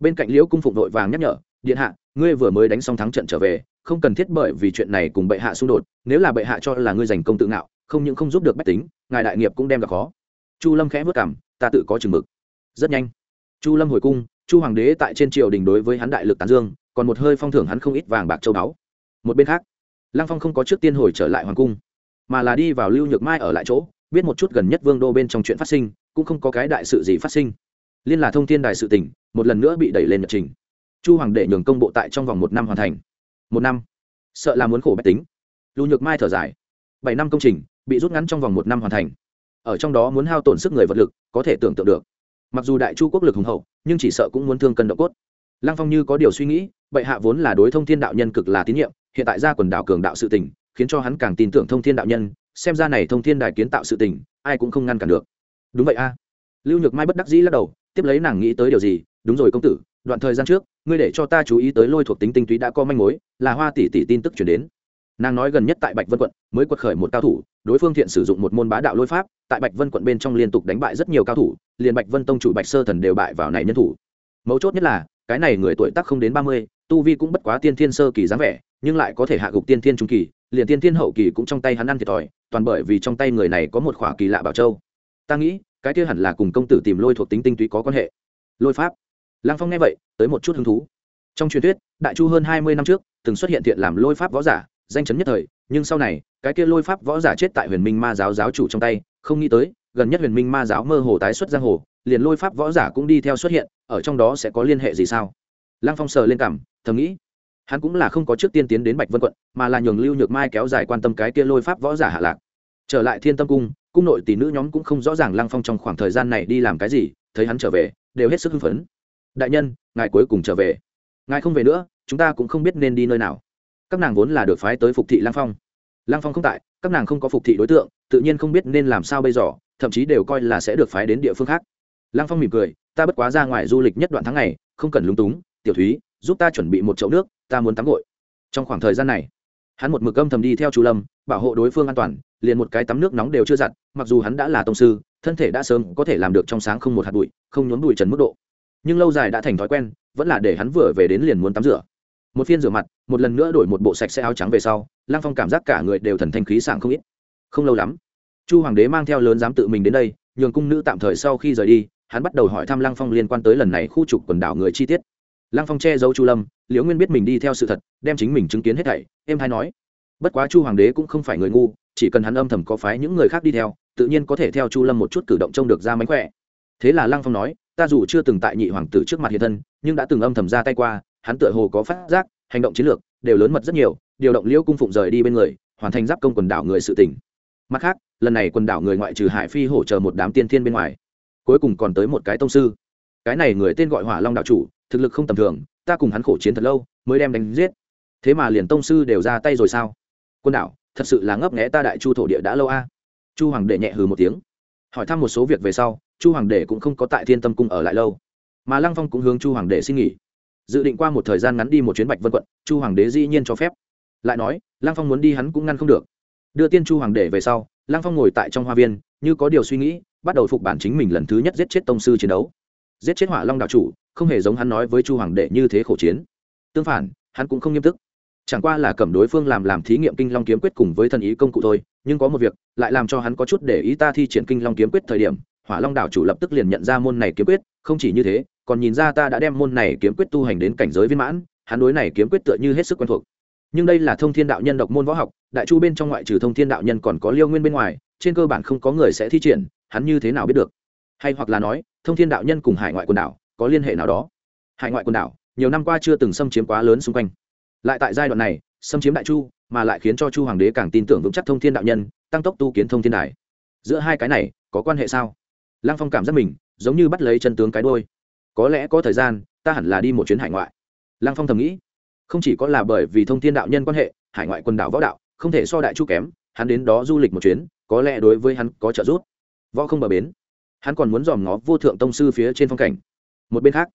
Bên cạnh liễu cung phụng đội vàng nhắc nhở điện hạ, ngươi vừa mới đánh xong thắng trận trở về, không cần thiết bởi vì chuyện này cùng bệ hạ xung đột, nếu là bệ hạ cho là ngươi giành công tự ngạo, không những không giúp được bách tính, ngài đại nghiệp cũng đem gặp khó. Chu lâm khẽ vất cảm, ta tự có chừng mực. Rất nhanh. Chu lâm hồi cung, chu hoàng đế tại trên triều đình đối với hắn đại lực tán dương, còn một hơi phong thưởng hắn không ít vàng bạc châu báu. Một bên khác, lăng phong không có trước tiên hồi trở lại hoàng cung, mà là đi vào lưu nhược mai ở lại chỗ, biết một chút gần nhất vương đô bên trong chuyện phát sinh, cũng không có cái đại sự gì phát sinh. Liên là thông thiên đài sự tỉnh, một lần nữa bị đẩy lên nhật trình chu hoàng đệ nhường công bộ tại trong vòng một năm hoàn thành. Một năm? Sợ là muốn khổ bách tính. Lưu nhược mai thở dài. Bảy năm công trình, bị rút ngắn trong vòng một năm hoàn thành. Ở trong đó muốn hao tổn sức người vật lực, có thể tưởng tượng được. Mặc dù đại chu quốc lực hùng hậu, nhưng chỉ sợ cũng muốn thương cân độ cốt. Lăng phong như có điều suy nghĩ, bệ hạ vốn là đối thông thiên đạo nhân cực là tín nhiệm, hiện tại ra quần đảo cường đạo sự tỉnh khiến cho hắn càng tin tưởng thông thiên đạo nhân, xem ra này thông thiên đài kiến tạo sự tỉnh ai cũng không ngăn cản được. Đúng vậy a. Lưu nhược mai bất đắc dĩ lắc đầu, tiếp lấy nàng nghĩ tới điều gì? Đúng rồi công tử, đoạn thời gian trước ngươi để cho ta chú ý tới lôi thuộc tính tinh túy đã có manh mối, là hoa tỷ tỷ tin tức chuyển đến. Nàng nói gần nhất tại bạch vân quận, mới quật khởi một cao thủ, đối phương thiện sử dụng một môn bá đạo lôi pháp, tại bạch vân quận bên trong liên tục đánh bại rất nhiều cao thủ, liền bạch vân tông chủ bạch sơ thần đều bại vào này nhân thủ. Mấu chốt nhất là, cái này người tuổi tác không đến ba mươi, tu vi cũng bất quá tiên thiên sơ kỳ dáng vẻ, nhưng lại có thể hạ gục tiên thiên trung kỳ, liền tiên thiên hậu kỳ cũng trong tay hắn ăn thiệt thòi, toàn bởi vì trong tay người này có một khỏa kỳ lạ bảo châu. Ta nghĩ, cái kia hẳn là cùng công tử tìm lôi thuộc tính tinh túy có quan hệ. Lôi pháp lăng phong nghe vậy, tới một chút hứng thú. Trong truyền thuyết, đại chu hơn hai mươi năm trước, từng xuất hiện thiện làm lôi pháp võ giả, danh chấn nhất thời, nhưng sau này, cái kia lôi pháp võ giả chết tại huyền minh ma giáo giáo chủ trong tay, không nghĩ tới, gần nhất huyền minh ma giáo mơ hồ tái xuất giang hồ, liền lôi pháp võ giả cũng đi theo xuất hiện, ở trong đó sẽ có liên hệ gì sao? Lăng phong sờ lên cảm, thầm nghĩ. Hắn cũng là không có trước tiên tiến đến bạch vân quận, mà là nhường lưu nhược mai kéo dài quan tâm cái kia lôi pháp võ giả hạ lạc. Trở lại thiên tâm cung cung nội tỷ nữ nhóm cũng không rõ ràng lăng phong trong khoảng thời gian này đi làm cái gì, thấy hắn trở về, đều hết sức hưng phấn đại nhân, ngài cuối cùng trở về. Ngài không về nữa, chúng ta cũng không biết nên đi nơi nào. Các nàng vốn là được phái tới phục thị lang phong. Lang phong không tại, các nàng không có phục thị đối tượng, tự nhiên không biết nên làm sao bây giờ, thậm chí đều coi là sẽ được phái đến địa phương khác. Lang phong mỉm cười, ta bất quá ra ngoài du lịch nhất đoạn tháng này không cần lúng túng, tiểu thúy, giúp ta chuẩn bị một chậu nước, ta muốn tắm gội. Trong khoảng thời gian này, hắn một mực âm thầm đi theo chú lâm, bảo hộ đối phương an toàn, liền một cái tắm nước nóng đều chưa giặt mặc dù hắn đã là tông sư, thân thể đã sớm có thể làm được trong sáng không một hạt bụi, không nhốn bụi trần mức độ nhưng lâu dài đã thành thói quen, vẫn là để hắn vừa về đến liền muốn tắm rửa. Một phiên rửa mặt, một lần nữa đổi một bộ sạch sẽ áo trắng về sau, lăng phong cảm giác cả người đều thần thanh khí sảng không ít. Không lâu lắm, chu hoàng đế mang theo lớn dám tự mình đến đây, nhường cung nữ tạm thời sau khi rời đi, hắn bắt đầu hỏi thăm lăng phong liên quan tới lần này khu trục quần đảo người chi tiết. Lăng phong che giấu chu lâm, liễu nguyên biết mình đi theo sự thật, đem chính mình chứng kiến hết thảy em hay nói. Bất quá chu hoàng đế cũng không phải người ngu, chỉ cần hắn âm thầm có phái những người khác đi theo, tự nhiên có thể theo chu lâm một chút cử động trông được ra mánh khỏe thế là lăng phong nói, ta dù chưa từng tại nhị hoàng tử trước mặt hiện thân, nhưng đã từng âm thầm ra tay qua, hắn tựa hồ có phát giác, hành động chiến lược đều lớn mật rất nhiều, điều động liễu cung phụng rời đi bên người, hoàn thành giáp công quần đảo người sự tỉnh mặt khác, lần này quần đảo người ngoại trừ hải phi hỗ trợ một đám tiên thiên bên ngoài, cuối cùng còn tới một cái tông sư. Cái này người tên gọi hỏa long đạo chủ, thực lực không tầm thường, ta cùng hắn khổ chiến thật lâu, mới đem đánh giết. Thế mà liền tông sư đều ra tay rồi sao? Quân đảo, thật sự là ngấp nghẽ ta đại chu thổ địa đã lâu a. Chu hoàng đệ nhẹ hừ một tiếng, hỏi thăm một số việc về sau chu hoàng đệ cũng không có tại thiên tâm cung ở lại lâu, mà lăng phong cũng hướng chu hoàng đệ xin nghỉ. Dự định qua một thời gian ngắn đi một chuyến bạch vân quận, chu hoàng đế dĩ nhiên cho phép. Lại nói, lăng phong muốn đi hắn cũng ngăn không được. Đưa tiên chu hoàng đệ về sau, lăng phong ngồi tại trong hoa viên, như có điều suy nghĩ, bắt đầu phục bản chính mình lần thứ nhất giết chết tông sư chiến đấu. Giết chết hỏa long đạo chủ, không hề giống hắn nói với chu hoàng đệ như thế khổ chiến. Tương phản, hắn cũng không nghiêm túc. Chẳng qua là cầm đối phương làm làm thí nghiệm kinh long kiếm quyết cùng với thần ý công cụ thôi, nhưng có một việc, lại làm cho hắn có chút để ý ta thi triển kinh long kiếm quyết thời điểm hỏa long đảo chủ lập tức liền nhận ra môn này kiếm quyết, không chỉ như thế, còn nhìn ra ta đã đem môn này kiếm quyết tu hành đến cảnh giới viên mãn, hắn đối này kiếm quyết tựa như hết sức quen thuộc. Nhưng đây là thông thiên đạo nhân độc môn võ học, đại chu bên trong ngoại trừ thông thiên đạo nhân còn có liêu nguyên bên ngoài, trên cơ bản không có người sẽ thi triển, hắn như thế nào biết được? Hay hoặc là nói, thông thiên đạo nhân cùng hải ngoại quần đảo có liên hệ nào đó? Hải ngoại quần đảo, nhiều năm qua chưa từng xâm chiếm quá lớn xung quanh. Lại tại giai đoạn này, xâm chiếm đại chu, mà lại khiến cho chu hoàng đế càng tin tưởng vững chắc thông thiên đạo nhân, tăng tốc tu kiến thông thiên đài. Giữa hai cái này, có quan hệ sao? Lăng phong cảm giác mình giống như bắt lấy chân tướng cái đôi có lẽ có thời gian, ta hẳn là đi một chuyến hải ngoại. Lăng phong thầm nghĩ, không chỉ có là bởi vì thông thiên đạo nhân quan hệ, hải ngoại quần đảo võ đạo, không thể so đại chu kém, hắn đến đó du lịch một chuyến, có lẽ đối với hắn có trợ giúp. Võ không bờ bến, hắn còn muốn dòm ngó vô thượng tông sư phía trên phong cảnh. Một bên khác,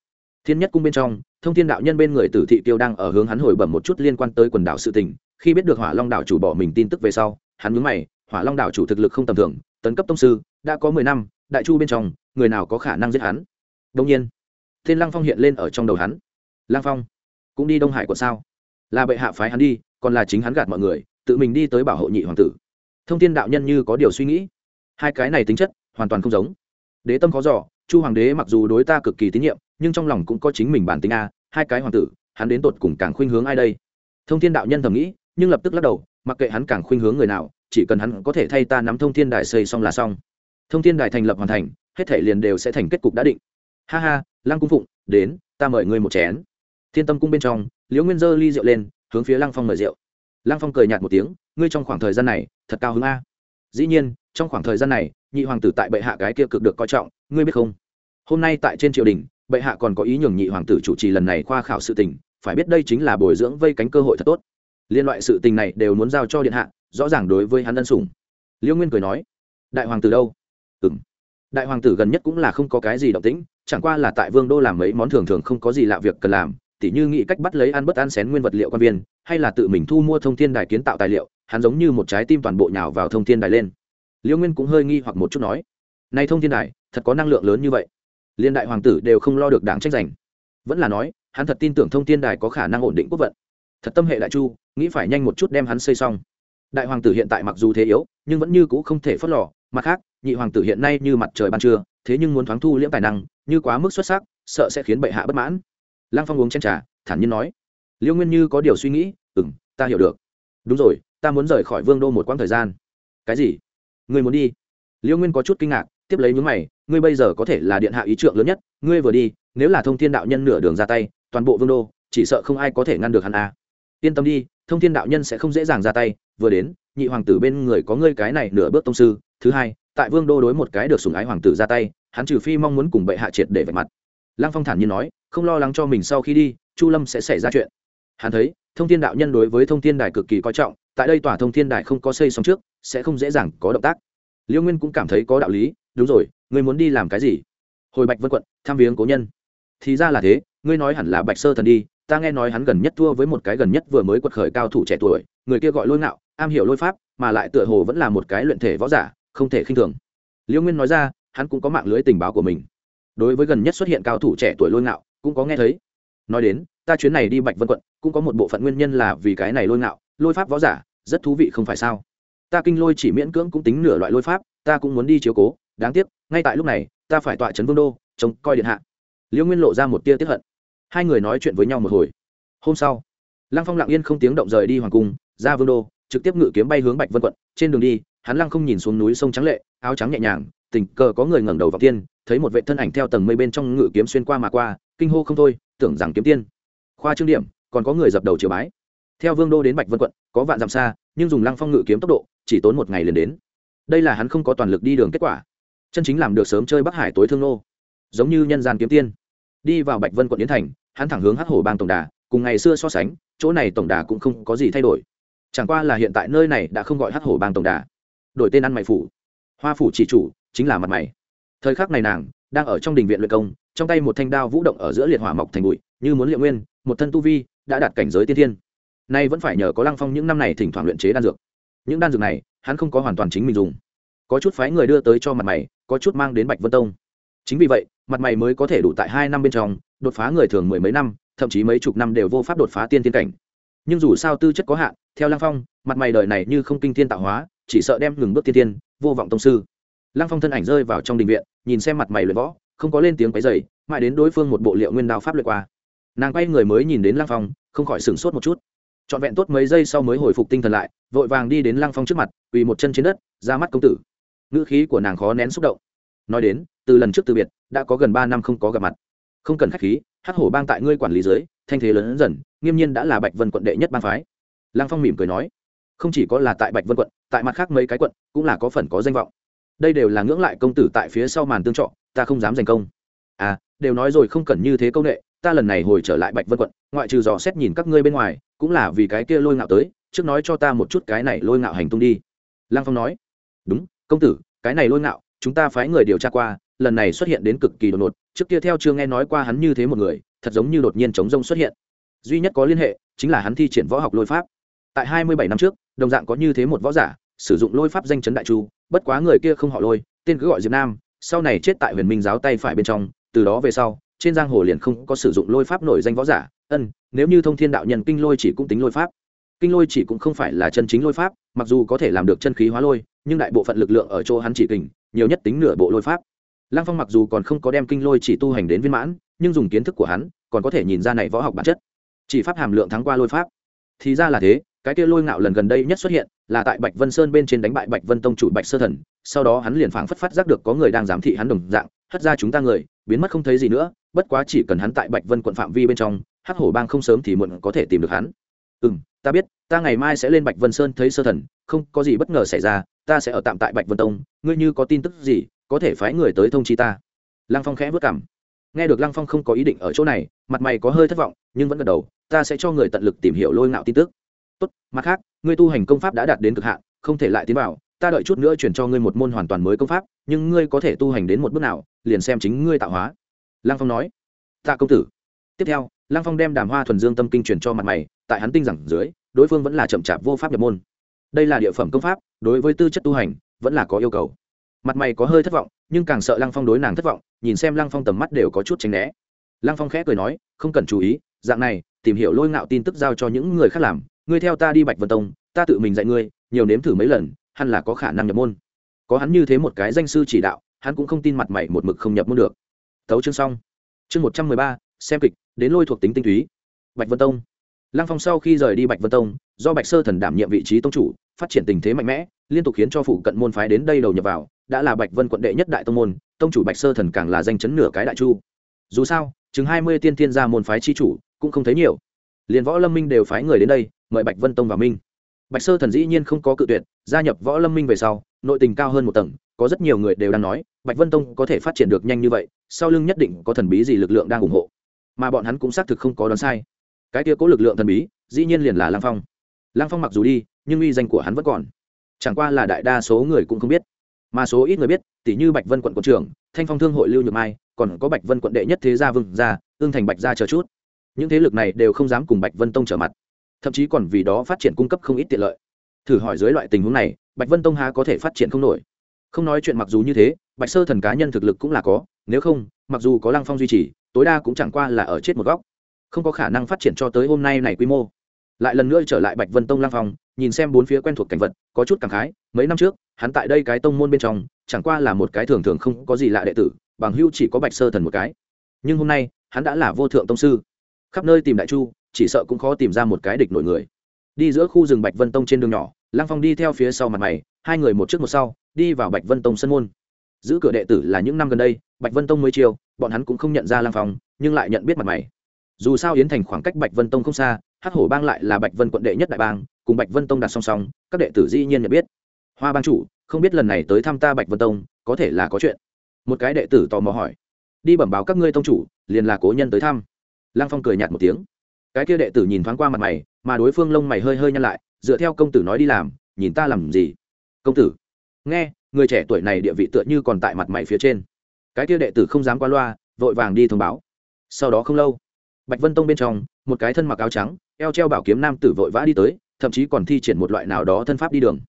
thiên nhất cung bên trong, thông thiên đạo nhân bên người tử thị tiêu đang ở hướng hắn hồi bẩm một chút liên quan tới quần đảo sự tình. Khi biết được hỏa long đảo chủ bỏ mình tin tức về sau, hắn mướn mày, hỏa long đảo chủ thực lực không tầm thường, tấn cấp tông sư, đã có mười năm đại chu bên trong, người nào có khả năng giết hắn? Đông nhiên, thiên lăng phong hiện lên ở trong đầu hắn. Lăng phong, cũng đi đông hải quận sao? Là bệ hạ phái hắn đi, còn là chính hắn gạt mọi người, tự mình đi tới bảo hộ nhị hoàng tử. Thông tin đạo nhân như có điều suy nghĩ. Hai cái này tính chất, hoàn toàn không giống. Đế tâm khó giỏ chu hoàng đế mặc dù đối ta cực kỳ tín nhiệm, nhưng trong lòng cũng có chính mình bản tính a, hai cái hoàng tử, hắn đến tột cùng càng khuynh hướng ai đây? Thông thiên đạo nhân thầm nghĩ, nhưng lập tức lắc đầu, mặc kệ hắn càng khuynh hướng người nào, chỉ cần hắn có thể thay ta nắm thông thiên đài xây xong là xong thông thiên đài thành lập hoàn thành, hết thể liền đều sẽ thành kết cục đã định. Ha ha, lăng cung phụng, đến, ta mời ngươi một chén. Thiên tâm cung bên trong, liễu nguyên dơ ly rượu lên, hướng phía lăng phong mời rượu. Lăng phong cười nhạt một tiếng, ngươi trong khoảng thời gian này, thật cao hứng a. Dĩ nhiên, trong khoảng thời gian này, nhị hoàng tử tại bệ hạ cái kia cực được coi trọng, ngươi biết không? Hôm nay tại trên triều đình, bệ hạ còn có ý nhường nhị hoàng tử chủ trì lần này khoa khảo sự tình, phải biết đây chính là bồi dưỡng vây cánh cơ hội thật tốt. Liên loại sự tình này đều muốn giao cho điện hạ, rõ ràng đối với hắn ân sủng. Liễu nguyên cười nói, đại hoàng tử đâu? Ừ đại hoàng tử gần nhất cũng là không có cái gì động tĩnh, chẳng qua là tại vương đô làm mấy món thường thường không có gì lạ việc cần làm, tỉ như nghĩ cách bắt lấy ăn bất ăn xén nguyên vật liệu quan viên, hay là tự mình thu mua thông thiên đài kiến tạo tài liệu, hắn giống như một trái tim toàn bộ nhào vào thông thiên đài lên. Liêu nguyên cũng hơi nghi hoặc một chút nói nay thông thiên đài, thật có năng lượng lớn như vậy. Liên đại hoàng tử đều không lo được đảng trách giành. Vẫn là nói, hắn thật tin tưởng thông thiên đài có khả năng ổn định quốc vận. Thật tâm hệ đại chu, nghĩ phải nhanh một chút đem hắn xây xong. Đại hoàng tử hiện tại mặc dù thế yếu, nhưng vẫn như c ũ không thể phớt lò mặt khác nhị hoàng tử hiện nay như mặt trời ban trưa, thế nhưng muốn thoáng thu liễm tài năng, như quá mức xuất sắc, sợ sẽ khiến bệ hạ bất mãn. Lăng phong uống chen trà, thản nhiên nói, liêu nguyên như có điều suy nghĩ ừ m ta hiểu được. Đúng rồi, ta muốn rời khỏi vương đô một quãng thời gian. Cái gì? Ngươi muốn đi? Liêu nguyên có chút kinh ngạc, tiếp lấy nhúng mày, ngươi bây giờ có thể là điện hạ ý trượng lớn nhất, ngươi vừa đi, nếu là thông thiên đạo nhân nửa đường ra tay, toàn bộ vương đô, chỉ sợ không ai có thể ngăn được hắn à. yên tâm đi, thông thiên đạo nhân sẽ không dễ dàng ra tay, vừa đến, nhị hoàng tử bên người có ngươi cái này nửa bước tông sư, thứ hai tại vương đô đối một cái được sủng ái hoàng tử ra tay, hắn trừ phi mong muốn cùng bệ hạ triệt để vạch mặt. Lăng phong thản nhiên nói, không lo lắng cho mình sau khi đi, chu lâm sẽ xảy ra chuyện. Hắn thấy, thông thiên đạo nhân đối với thông thiên đài cực kỳ coi trọng, tại đây tòa thông thiên đài không có xây xong trước, sẽ không dễ dàng có động tác. Liêu nguyên cũng cảm thấy có đạo lý, đúng rồi, ngươi muốn đi làm cái gì? Hồi bạch vân quận tham viếng cố nhân. Thì ra là thế, ngươi nói hẳn là bạch sơ thần đi, ta nghe nói hắn gần nhất thua với một cái gần nhất vừa mới quật khởi cao thủ trẻ tuổi, người kia gọi lôi ngạo, am hiểu lôi pháp, mà lại tựa hồ vẫn là một cái luyện thể võ giả không thể khinh thường. Liêu nguyên nói ra, hắn cũng có mạng lưới tình báo của mình. Đối với gần nhất xuất hiện cao thủ trẻ tuổi lôi ngạo, cũng có nghe thấy. Nói đến, ta chuyến này đi bạch vân quận, cũng có một bộ phận nguyên nhân là vì cái này lôi ngạo, lôi pháp võ giả, rất thú vị không phải sao? Ta kinh lôi chỉ miễn cưỡng cũng tính nửa loại lôi pháp, ta cũng muốn đi chiếu cố, đáng tiếc, ngay tại lúc này, ta phải tọa trấn vương đô, trông coi điện hạ. Liễu nguyên lộ ra một tia tiếp hận. Hai người nói chuyện với nhau một hồi. Hôm sau, lăng phong lặng yên không tiếng động rời đi hoàng cung, ra vương đô, trực tiếp ngự kiếm bay hướng bạch vân quận, trên đường đi hắn lăng không nhìn xuống núi sông trắng lệ, áo trắng nhẹ nhàng, tình cờ có người ngẩng đầu vào tiên, thấy một vệ thân ảnh theo tầng mây bên trong ngự kiếm xuyên qua mà qua, kinh hô không thôi, tưởng rằng kiếm tiên. Khoa trương điểm, còn có người dập đầu chiều bái. Theo vương đô đến bạch vân quận, có vạn dặm xa, nhưng dùng lăng phong ngự kiếm tốc độ, chỉ tốn một ngày liền đến. Đây là hắn không có toàn lực đi đường kết quả. Chân chính làm được sớm chơi bắc hải tối thương nô. Giống như nhân gian kiếm tiên. Đi vào bạch vân quận yến thành, hắn thẳng hướng hắc hổ bang tổng đà, cùng ngày xưa so sánh, chỗ này tổng đà cũng không có gì thay đổi. Chẳng qua là hiện tại nơi này đã không gọi hắc hổ bang tổng đà đổi tên ăn mày phủ. Hoa phủ chỉ chủ chính là mặt mày. Thời khắc này nàng đang ở trong đình viện luyện công, trong tay một thanh đao vũ động ở giữa liệt hỏa mọc thành bụi, như muốn liệu nguyên, một thân tu vi đã đạt cảnh giới tiên thiên. Nay vẫn phải nhờ có lăng phong những năm này thỉnh thoảng luyện chế đan dược. Những đan dược này, hắn không có hoàn toàn chính mình dùng. Có chút phái người đưa tới cho mặt mày, có chút mang đến bạch vân tông. Chính vì vậy, mặt mày mới có thể đủ tại hai năm bên trong, đột phá người thường mười mấy năm, thậm chí mấy chục năm đều vô pháp đột phá tiên tiên cảnh. Nhưng dù sao tư chất có hạn, theo lăng phong, mặt mày đời này như không kinh thiên tạo hóa chỉ sợ đem ngừng bước tiên tiên vô vọng tông sư. Lăng phong thân ảnh rơi vào trong đình viện, nhìn xem mặt mày luyện võ, không có lên tiếng quấy dày mãi đến đối phương một bộ liệu nguyên đao pháp luyện qua. Nàng quay người mới nhìn đến lăng phong, không khỏi sửng sốt một chút. Trọn vẹn tốt mấy giây sau mới hồi phục tinh thần lại, vội vàng đi đến lăng phong trước mặt, quỳ một chân trên đất, ra mắt công tử. Ngữ khí của nàng khó nén xúc động. Nói đến, từ lần trước từ biệt, đã có gần ba năm không có gặp mặt. Không cần khách khí, hắc hổ bang tại ngươi quản lý dưới, thanh thế lớn dần, nghiêm nhiên đã là bạch vân quận đệ nhất bang phái. Lăng phong mỉm cười nói không chỉ có là tại bạch vân quận tại mặt khác mấy cái quận cũng là có phần có danh vọng đây đều là ngưỡng lại công tử tại phía sau màn tương trọ, ta không dám giành công. À đều nói rồi không cần như thế công nghệ, ta lần này hồi trở lại bạch vân quận, ngoại trừ dò xét nhìn các ngươi bên ngoài, cũng là vì cái kia lôi ngạo tới, trước nói cho ta một chút cái này lôi ngạo hành tung đi. Lăng phong nói, đúng, công tử, cái này lôi ngạo, chúng ta phái người điều tra qua, lần này xuất hiện đến cực kỳ đột ngột, trước kia theo chưa nghe nói qua hắn như thế một người, thật giống như đột nhiên chống rông xuất hiện. Duy nhất có liên hệ, chính là hắn thi triển võ học lôi pháp. Tại hai mươi bảy năm trước đồng dạng có như thế một võ giả, sử dụng lôi pháp danh chấn đại chu, bất quá người kia không họ lôi, tên cứ gọi diệp nam, sau này chết tại huyền minh giáo tay phải bên trong, từ đó về sau, trên giang hồ liền không có sử dụng lôi pháp nổi danh võ giả. Ân, nếu như thông thiên đạo nhân kinh lôi chỉ cũng tính lôi pháp, kinh lôi chỉ cũng không phải là chân chính lôi pháp, mặc dù có thể làm được chân khí hóa lôi, nhưng đại bộ phận lực lượng ở chỗ hắn chỉ kình, nhiều nhất tính nửa bộ lôi pháp. Lăng phong mặc dù còn không có đem kinh lôi chỉ tu hành đến viên mãn, nhưng dùng kiến thức của hắn, còn có thể nhìn ra này võ học bản chất. Chỉ pháp hàm lượng thắng qua lôi pháp thì ra là thế, cái kia lôi ngạo lần gần đây nhất xuất hiện là tại bạch vân sơn bên trên đánh bại bạch vân tông chủ bạch sơ thần, sau đó hắn liền phảng phất phát giác được có người đang giám thị hắn đồng dạng, hất ra chúng ta người, biến mất không thấy gì nữa, bất quá chỉ cần hắn tại bạch vân quận phạm vi bên trong, hắc hổ bang không sớm thì muộn có thể tìm được hắn. Ừ m ta biết, ta ngày mai sẽ lên bạch vân sơn thấy sơ thần, không có gì bất ngờ xảy ra, ta sẽ ở tạm tại bạch vân tông, ngươi như có tin tức gì, có thể phái người tới thông chi ta. Lăng phong khẽ vất cảm nghe được lăng phong không có ý định ở chỗ này mặt mày có hơi thất vọng, nhưng vẫn gật đầu, ta sẽ cho người tận lực tìm hiểu lôi ngạo tin tức. Tốt, mặt khác, ngươi tu hành công pháp đã đạt đến cực hạn, không thể lại tiến vào, ta đợi chút nữa chuyển cho ngươi một môn hoàn toàn mới công pháp, nhưng ngươi có thể tu hành đến một bước nào, liền xem chính ngươi tạo hóa. Lăng phong nói. Tạ công tử. Tiếp theo, lăng phong đem đàm hoa thuần dương tâm kinh truyền cho mặt mày, tại hắn tinh rằng dưới, đối phương vẫn là chậm chạp vô pháp nhập môn. Đây là địa phẩm công pháp, đối với tư chất tu hành, vẫn là có yêu cầu. Mặt mày có hơi thất vọng, nhưng càng sợ lăng phong đối nàng thất vọng, nhìn xem lăng phong tầm mắt đều có chút tránh né lăng phong khẽ cười nói, không cần chú ý, dạng này, tìm hiểu lôi ngạo tin tức giao cho những người khác làm. Ngươi theo ta đi bạch vân tông, ta tự mình dạy ngươi, nhiều nếm thử mấy lần, hẳn là có khả năng nhập môn. Có hắn như thế một cái danh sư chỉ đạo, hắn cũng không tin mặt mày một mực không nhập môn được. Tấu chương xong. Chương một trăm mười ba, xem kịch, đến lôi thuộc tính tinh túy. Bạch vân tông. Lăng phong sau khi rời đi bạch vân tông, do bạch sơ thần đảm nhiệm vị trí tông chủ, phát triển tình thế mạnh mẽ, liên tục khiến cho phụ cận môn phái đến đây đầu nhập vào, đã là bạch vân quận đệ nhất đại tông môn, tông chủ bạch sơ thần càng là danh chấn nửa cái đại chu. Dù sao chừng hai mươi tiên tiên gia môn phái chi chủ cũng không thấy nhiều. Liền võ lâm minh đều phái người đến đây, mời bạch vân tông và minh. Bạch sơ thần dĩ nhiên không có cự tuyệt, gia nhập võ lâm minh về sau, nội tình cao hơn một tầng, có rất nhiều người đều đang nói, bạch vân tông có thể phát triển được nhanh như vậy, sau lưng nhất định có thần bí gì lực lượng đang ủng hộ. Mà bọn hắn cũng xác thực không có đoán sai. Cái kia có lực lượng thần bí, dĩ nhiên liền là lang phong. Lang phong mặc dù đi, nhưng uy danh của hắn vẫn còn. Chẳng qua là đại đa số người cũng không biết. Mà số ít người biết tỷ như bạch vân quận quận trưởng, thanh phong thương hội lưu nhược mai còn có bạch vân quận đệ nhất thế gia vương gia, ương thành bạch gia chờ chút. Những thế lực này đều không dám cùng bạch vân tông trở mặt, thậm chí còn vì đó phát triển cung cấp không ít tiện lợi. Thử hỏi dưới loại tình huống này, bạch vân tông há có thể phát triển không nổi? Không nói chuyện mặc dù như thế, bạch sơ thần cá nhân thực lực cũng là có, nếu không, mặc dù có lăng phong duy trì, tối đa cũng chẳng qua là ở chết một góc. Không có khả năng phát triển cho tới hôm nay này quy mô. Lại lần nữa trở lại bạch vân tông lăng phong, nhìn xem bốn phía quen thuộc cảnh vật, có chút cảm khái, mấy năm trước, hắn tại đây cái tông môn bên trong, chẳng qua là một cái thường thường không có gì lạ đệ tử bằng hưu chỉ có bạch sơ thần một cái. Nhưng hôm nay, hắn đã là vô thượng tông sư. Khắp nơi tìm đại chu, chỉ sợ cũng khó tìm ra một cái địch nổi người. Đi giữa khu rừng bạch vân tông trên đường nhỏ, lăng phong đi theo phía sau mặt mày, hai người một trước một sau, đi vào bạch vân tông sân môn. Giữ cửa đệ tử là những năm gần đây, bạch vân tông mới chiều bọn hắn cũng không nhận ra lăng phong, nhưng lại nhận biết mặt mày. Dù sao yến thành khoảng cách bạch vân tông không xa hát hổ bang lại là bạch vân quận đệ nhất đại bang, cùng bạch vân tông đặt song song, các đệ tử dĩ nhiên nhận biết. Hoa bang chủ, không biết lần này tới thăm ta bạch vân tông, có thể là có chuyện một cái đệ tử tò mò hỏi. Đi bẩm báo các ngươi tông chủ, liền là cố nhân tới thăm. Lăng phong cười nhạt một tiếng. Cái kia đệ tử nhìn thoáng qua mặt mày, mà đối phương lông mày hơi hơi nhăn lại, dựa theo công tử nói đi làm, nhìn ta làm gì? Công tử, nghe, người trẻ tuổi này địa vị tựa như còn tại mặt mày phía trên. Cái kia đệ tử không dám qua loa, vội vàng đi thông báo. Sau đó không lâu, bạch vân tông bên trong, một cái thân mặc áo trắng, eo treo bảo kiếm nam tử vội vã đi tới, thậm chí còn thi triển một loại nào đó thân pháp đi đường.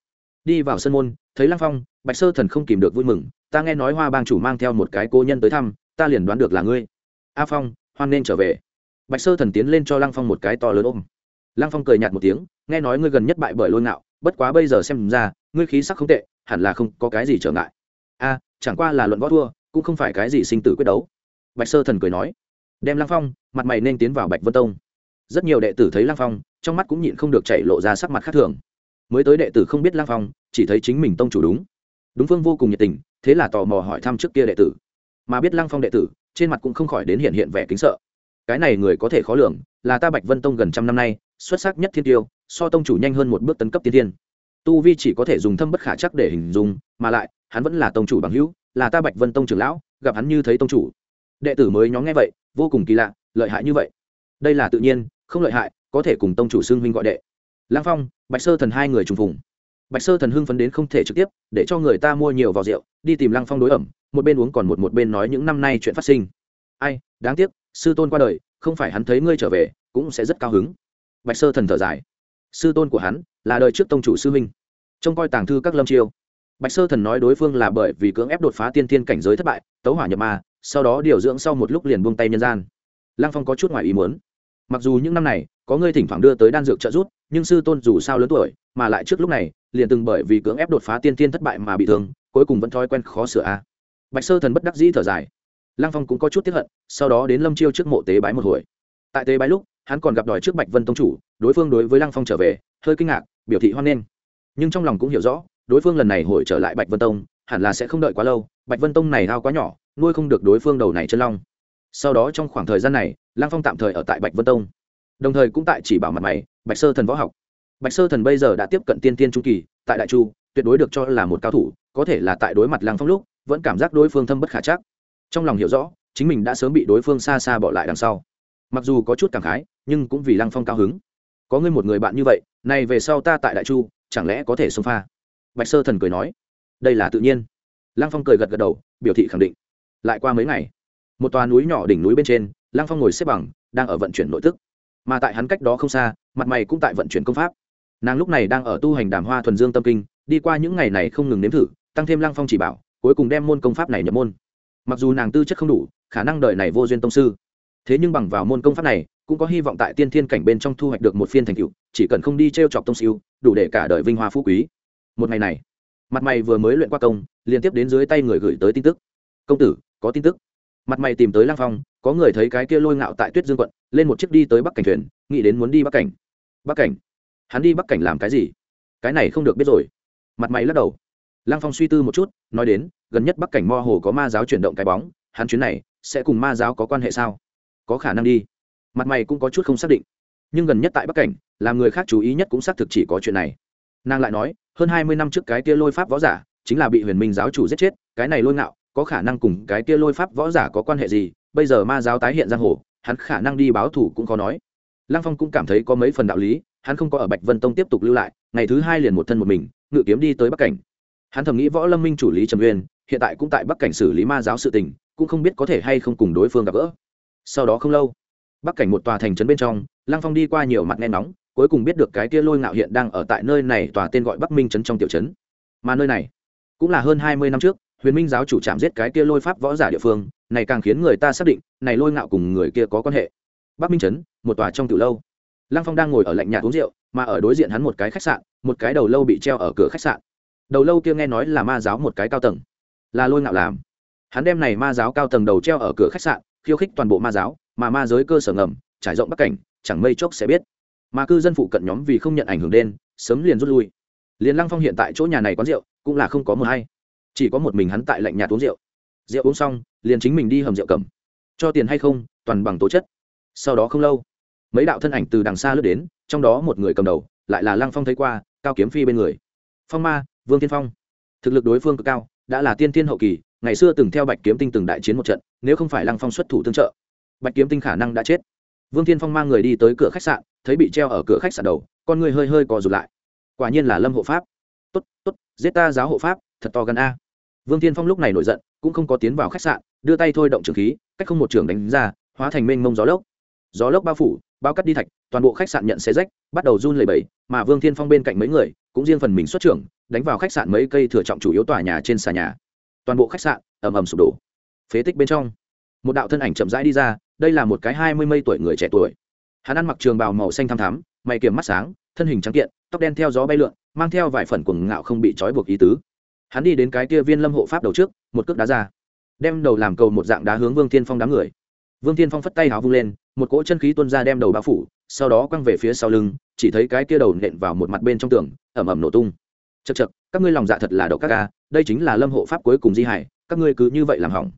Đi vào sân môn, thấy lăng phong, bạch sơ thần không kìm được vui mừng ta nghe nói hoa bang chủ mang theo một cái cô nhân tới thăm, ta liền đoán được là ngươi. A phong, hoan nên trở về. Bạch sơ thần tiến lên cho lăng phong một cái to lớn ôm. Lăng phong cười nhạt một tiếng, nghe nói ngươi gần nhất bại bởi lôi ngạo, bất quá bây giờ xem ra, ngươi khí sắc không tệ, hẳn là không có cái gì trở ngại. A, chẳng qua là luận võ thua, cũng không phải cái gì sinh tử quyết đấu. Bạch sơ thần cười nói. Đem lăng phong, mặt mày nên tiến vào bạch vân tông. Rất nhiều đệ tử thấy lăng phong, trong mắt cũng nhịn không được chạy lộ ra sắc mặt khác thường. Mới tới đệ tử không biết lăng phong, chỉ thấy chính mình tông chủ đúng. Đúng phương vô cùng nhiệt tình thế là tò mò hỏi thăm trước kia đệ tử. Mà biết lăng phong đệ tử, trên mặt cũng không khỏi đến hiện hiện vẻ kính sợ. Cái này người có thể khó lường, là ta bạch vân tông gần trăm năm nay, xuất sắc nhất thiên tiêu, so tông chủ nhanh hơn một bước tấn cấp tiên thiên. Tu vi chỉ có thể dùng thâm bất khả chắc để hình dung, mà lại, hắn vẫn là tông chủ bằng hữu, là ta bạch vân tông trưởng lão, gặp hắn như thấy tông chủ. Đệ tử mới nhóm nghe vậy, vô cùng kỳ lạ, lợi hại như vậy. Đây là tự nhiên, không lợi hại, có thể cùng tông chủ xưng huynh gọi đệ. Lang phong, bạch sơ thần hai người trùng phùng bạch sơ thần hưng phấn đến không thể trực tiếp, để cho người ta mua nhiều vào rượu, đi tìm lăng phong đối ẩm, một bên uống còn một một bên nói những năm nay chuyện phát sinh. Ai, đáng tiếc, sư tôn qua đời, không phải hắn thấy ngươi trở về, cũng sẽ rất cao hứng. Bạch sơ thần thở dài. Sư tôn của hắn, là đời trước tông chủ sư huynh. Trông coi tàng thư các lâm chiêu. Bạch sơ thần nói đối phương là bởi vì cưỡng ép đột phá tiên thiên cảnh giới thất bại, tấu hỏa nhập ma, sau đó điều dưỡng sau một lúc liền buông tay nhân gian. Lăng phong có chút ngoài ý muốn. Mặc dù những năm này, có ngươi thỉnh thoảng đưa tới đan dược trợ giúp, nhưng sư tôn dù sao lớn tuổi, mà lại trước lúc này liền từng bởi vì cưỡng ép đột phá tiên tiên thất bại mà bị thương, cuối cùng vẫn thói quen khó sửa a. Bạch sơ thần bất đắc dĩ thở dài. Lăng phong cũng có chút tiếp hận, sau đó đến lâm chiêu trước mộ tế bái một hồi. Tại tế bái lúc, hắn còn gặp đòi trước bạch vân tông chủ, đối phương đối với lăng phong trở về, hơi kinh ngạc, biểu thị hoan nghênh. Nhưng trong lòng cũng hiểu rõ, đối phương lần này hồi trở lại bạch vân tông, hẳn là sẽ không đợi quá lâu, bạch vân tông này thao quá nhỏ, nuôi không được đối phương đầu này chân long. Sau đó trong khoảng thời gian này, lăng phong tạm thời ở tại bạch vân tông. Đồng thời cũng tại chỉ bảo mặt mày, bạch sơ thần võ học bạch sơ thần bây giờ đã tiếp cận tiên tiên trung kỳ, tại đại chu, tuyệt đối được cho là một cao thủ, có thể là tại đối mặt lăng phong lúc, vẫn cảm giác đối phương thâm bất khả chắc. Trong lòng hiểu rõ, chính mình đã sớm bị đối phương xa xa bỏ lại đằng sau. Mặc dù có chút cảm khái, nhưng cũng vì lăng phong cao hứng. Có ngươi một người bạn như vậy, này về sau ta tại đại chu, chẳng lẽ có thể xông pha? Bạch sơ thần cười nói, đây là tự nhiên. Lăng phong cười gật gật đầu, biểu thị khẳng định. Lại qua mấy ngày, một tòa núi nhỏ đỉnh núi bên trên, lăng phong ngồi xếp bằng, đang ở vận chuyển nội tức. Mà tại hắn cách đó không xa, mặt mày cũng tại vận chuyển công pháp nàng lúc này đang ở tu hành đàm hoa thuần dương tâm kinh, đi qua những ngày này không ngừng nếm thử, tăng thêm lăng phong chỉ bảo, cuối cùng đem môn công pháp này nhập môn. Mặc dù nàng tư chất không đủ, khả năng đời này vô duyên tông sư. Thế nhưng bằng vào môn công pháp này, cũng có hy vọng tại tiên thiên cảnh bên trong thu hoạch được một phiên thành tựu, chỉ cần không đi t r e o chọc tông siêu đủ để cả đời vinh hoa phú quý. Một ngày này, mặt mày vừa mới luyện qua công liên tiếp đến dưới tay người gửi tới tin tức. Công tử, có tin tức. Mặt mày tìm tới lang phong, có người thấy cái kia lôi ngạo tại tuyết dương quận, lên một chiếc đi tới bắc cảnh thuyền, nghĩ đến muốn đi bắc cảnh. Bắc cảnh? Hắn đi bắc cảnh làm cái gì? Cái này không được biết rồi. Mặt mày lắc đầu. Lang phong suy tư một chút, nói đến, gần nhất bắc cảnh mo hồ có ma giáo chuyển động cái bóng, hắn chuyến này sẽ cùng ma giáo có quan hệ sao? Có khả năng đi. Mặt mày cũng có chút không xác định. Nhưng gần nhất tại bắc cảnh, làm người khác chú ý nhất cũng xác thực chỉ có chuyện này. Nàng lại nói, hơn hai mươi năm trước cái kia lôi pháp võ giả chính là bị huyền minh giáo chủ giết chết, cái này lôi ngạo, có khả năng cùng cái kia lôi pháp võ giả có quan hệ gì? Bây giờ ma giáo tái hiện giang hồ, hắn khả năng đi báo thủ cũng khó nói. Lăng phong cũng cảm thấy có mấy phần đạo lý hắn không có ở bạch vân tông tiếp tục lưu lại, ngày thứ hai liền một thân một mình, ngự kiếm đi tới bắc cảnh. Hắn thầm nghĩ võ lâm minh chủ lý trầm uyên, hiện tại cũng tại bắc cảnh xử lý ma giáo sự tình, cũng không biết có thể hay không cùng đối phương gặp gỡ. Sau đó không lâu, bắc cảnh một tòa thành trấn bên trong, lăng phong đi qua nhiều mặt nghe nóng cuối cùng biết được cái kia lôi ngạo hiện đang ở tại nơi này tòa tên gọi bắc minh trấn trong tiểu trấn. Mà nơi này, cũng là hơn hai mươi năm trước, huyền minh giáo chủ chạm giết cái kia lôi pháp võ giả địa phương, này càng khiến người ta xác định, này lôi ngạo cùng người kia có quan hệ. Bắc minh trấn, một tòa trong tiểu lâu lăng phong đang ngồi ở lạnh nhà uống rượu, mà ở đối diện hắn một cái khách sạn, một cái đầu lâu bị treo ở cửa khách sạn. Đầu lâu kia nghe nói là ma giáo một cái cao tầng. Là lôi ngạo làm. Hắn đem này ma giáo cao tầng đầu treo ở cửa khách sạn, khiêu khích toàn bộ ma giáo, mà ma giới cơ sở ngầm, trải rộng bắc cảnh, chẳng mây chốc sẽ biết. Mà cư dân phụ cận nhóm vì không nhận ảnh hưởng đen, sớm liền rút lui. Liền lăng phong hiện tại chỗ nhà này quán rượu, cũng là không có mờ hay chỉ có một mình hắn tại lạnh nhà uống rượu. Rượu uống xong, liền chính mình đi hầm rượu cầm. Cho tiền hay không, toàn bằng tố chất. Sau đó không lâu mấy đạo thân ảnh từ đằng xa lướt đến, trong đó một người cầm đầu, lại là lăng phong thấy qua, cao kiếm phi bên người. Phong ma, vương tiên phong. Thực lực đối phương cực cao, đã là tiên thiên hậu kỳ, ngày xưa từng theo bạch kiếm tinh từng đại chiến một trận, nếu không phải lăng phong xuất thủ tương trợ, bạch kiếm tinh khả năng đã chết. Vương thiên phong mang người đi tới cửa khách sạn, thấy bị treo ở cửa khách sạn đầu, con người hơi hơi cò rụt lại. Quả nhiên là lâm hộ pháp. Tốt tốt, giết ta giáo hộ pháp, thật to gần a. Vương thiên phong lúc này nổi giận, cũng không có tiến vào khách sạn, đưa tay thôi động trường khí, cách không một trường đánh ra, hóa thành mênh mông gió lốc. Gió lốc bao phủ bao cắt đi thạch, toàn bộ khách sạn nhận xe rách, bắt đầu run lẩy bẩy, mà vương thiên phong bên cạnh mấy người, cũng riêng phần mình xuất trưởng, đánh vào khách sạn mấy cây thừa trọng chủ yếu tòa nhà trên xà nhà. Toàn bộ khách sạn ầm ầm sụp đổ. Phế tích bên trong, một đạo thân ảnh chậm rãi đi ra, đây là một cái hai mươi mây tuổi người trẻ tuổi. Hắn ăn mặc trường bào màu xanh thăm thắm, mày kiểm mắt sáng, thân hình trắng kiện, tóc đen theo gió bay lượn, mang theo vài phần cuồng ngạo không bị trói buộc ý tứ. Hắn đi đến cái kia viên lâm hộ pháp đầu trước, một cước đá ra, đem đầu làm cầu một dạng đá hướng vương Thiên phong đám người. Vương Thiên phong phất tay háo vung lên một cỗ chân khí tuôn ra đem đầu bao phủ, sau đó quăng về phía sau lưng, chỉ thấy cái kia đầu nện vào một mặt bên trong tường, ẩm ẩm nổ tung. Chật chật các ngươi lòng dạ thật là đậu các ca đây chính là lâm hộ pháp cuối cùng di hải, các ngươi cứ như vậy làm hỏng.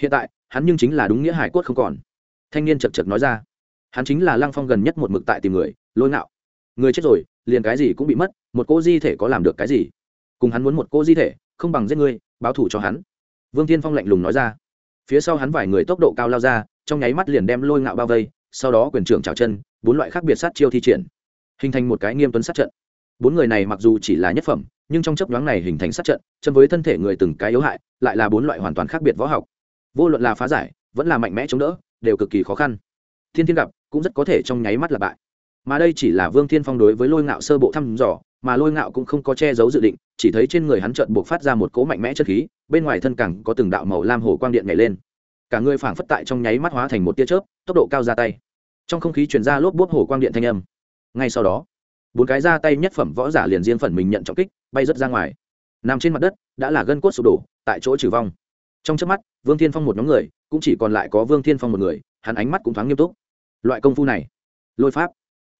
Hiện tại, hắn nhưng chính là đúng nghĩa hải cốt không còn. Thanh niên chật chật nói ra. Hắn chính là lăng phong gần nhất một mực tại tìm người, lôi ngạo. Người chết rồi, liền cái gì cũng bị mất, một cô di thể có làm được cái gì? Cùng hắn muốn một cô di thể, không bằng giết ngươi, báo thủ cho hắn. Vương Thiên phong lạnh lùng nói ra. Phía sau hắn vài người tốc độ cao lao ra trong nháy mắt liền đem lôi ngạo bao vây, sau đó quyền trưởng trào chân, bốn loại khác biệt sát chiêu thi triển, hình thành một cái nghiêm tuấn sát trận. Bốn người này mặc dù chỉ là nhất phẩm, nhưng trong chấp nhoáng này hình thành sát trận chân với thân thể người từng cái yếu hại, lại là bốn loại hoàn toàn khác biệt võ học. Vô luận là phá giải, vẫn là mạnh mẽ chống đỡ, đều cực kỳ khó khăn. Thiên thiên gặp, cũng rất có thể trong nháy mắt là bại. Mà đây chỉ là vương thiên phong đối với lôi ngạo sơ bộ thăm dò, mà lôi ngạo cũng không có che giấu dự định, chỉ thấy trên người hắn trợn buộc phát ra một cỗ mạnh mẽ chất khí, bên ngoài thân cẳng có từng đạo màu lam hồ quang điện nhảy lên cả người phảng phất tại trong nháy mắt hóa thành một tia chớp, tốc độ cao ra tay. Trong không khí chuyển ra lốp bốt hồ quang điện thanh âm. Ngay sau đó, bốn cái ra tay nhất phẩm võ giả liền riêng phần mình nhận trọng kích, bay rớt ra ngoài. Nằm trên mặt đất, đã là gân cốt sụp đổ, tại chỗ trừ vong. Trong trước mắt, vương thiên phong một nhóm người, cũng chỉ còn lại có vương thiên phong một người, hắn ánh mắt cũng thoáng nghiêm túc. Loại công phu này, lôi pháp.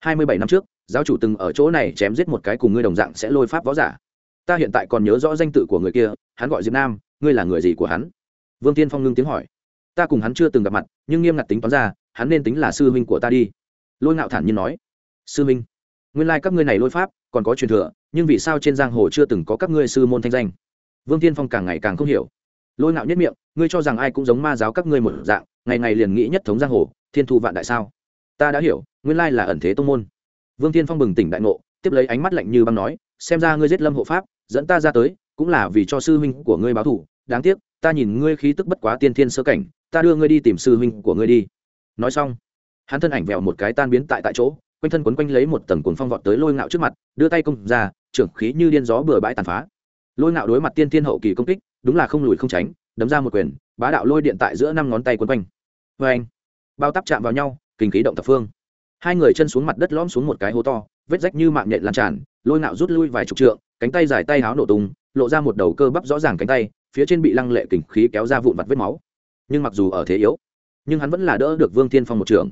Hai mươi bảy năm trước, giáo chủ từng ở chỗ này chém giết một cái cùng ngươi đồng dạng sẽ lôi pháp võ giả. Ta hiện tại còn nhớ rõ danh tự của người kia, hắn gọi diệp nam, ngươi là người gì của hắn? Vương tiên phong ngưng tiếng hỏi ta cùng hắn chưa từng gặp mặt, nhưng nghiêm ngặt tính toán ra, hắn nên tính là sư huynh của ta đi. Lôi ngạo thản nhiên nói. Sư huynh, nguyên lai các ngươi này lôi pháp còn có truyền thừa, nhưng vì sao trên giang hồ chưa từng có các ngươi sư môn thanh danh? Vương tiên phong càng ngày càng không hiểu. Lôi ngạo nhất miệng, ngươi cho rằng ai cũng giống ma giáo các ngươi một dạng, ngày ngày liền nghĩ nhất thống giang hồ, thiên thu vạn đại sao? Ta đã hiểu, nguyên lai là ẩn thế tông môn. Vương tiên phong bừng tỉnh đại ngộ, tiếp lấy ánh mắt lạnh như băng nói, xem ra ngươi giết lâm hộ pháp, dẫn ta ra tới, cũng là vì cho sư huynh của ngươi báo thủ đáng tiếc ta nhìn ngươi khí tức bất quá tiên thiên sơ cảnh, ta đưa ngươi đi tìm sư huynh của ngươi đi. Nói xong, hắn thân ảnh vẹo một cái tan biến tại tại chỗ, quanh thân quấn quanh lấy một tầng cuồng phong vọt tới lôi ngạo trước mặt, đưa tay công ra, trưởng khí như điên gió bừa bãi tàn phá. Lôi ngạo đối mặt tiên thiên hậu kỳ công kích, đúng là không lùi không tránh, đấm ra một quyền, bá đạo lôi điện tại giữa năm ngón tay quấn quanh. Vê anh bao tắp chạm vào nhau, kinh khí động tập phương. Hai người chân xuống mặt đất lõm xuống một cái hố to, vết rách như mạng nhện lan tràn, lôi ngạo rút lui vài chục trượng, cánh tay dài tay háo nổ tung, lộ ra một đầu cơ bắp rõ ràng cánh tay phía trên bị lăng lệ kình khí kéo ra vụn vặt vết máu. Nhưng mặc dù ở thế yếu, nhưng hắn vẫn là đỡ được vương thiên phong một trường.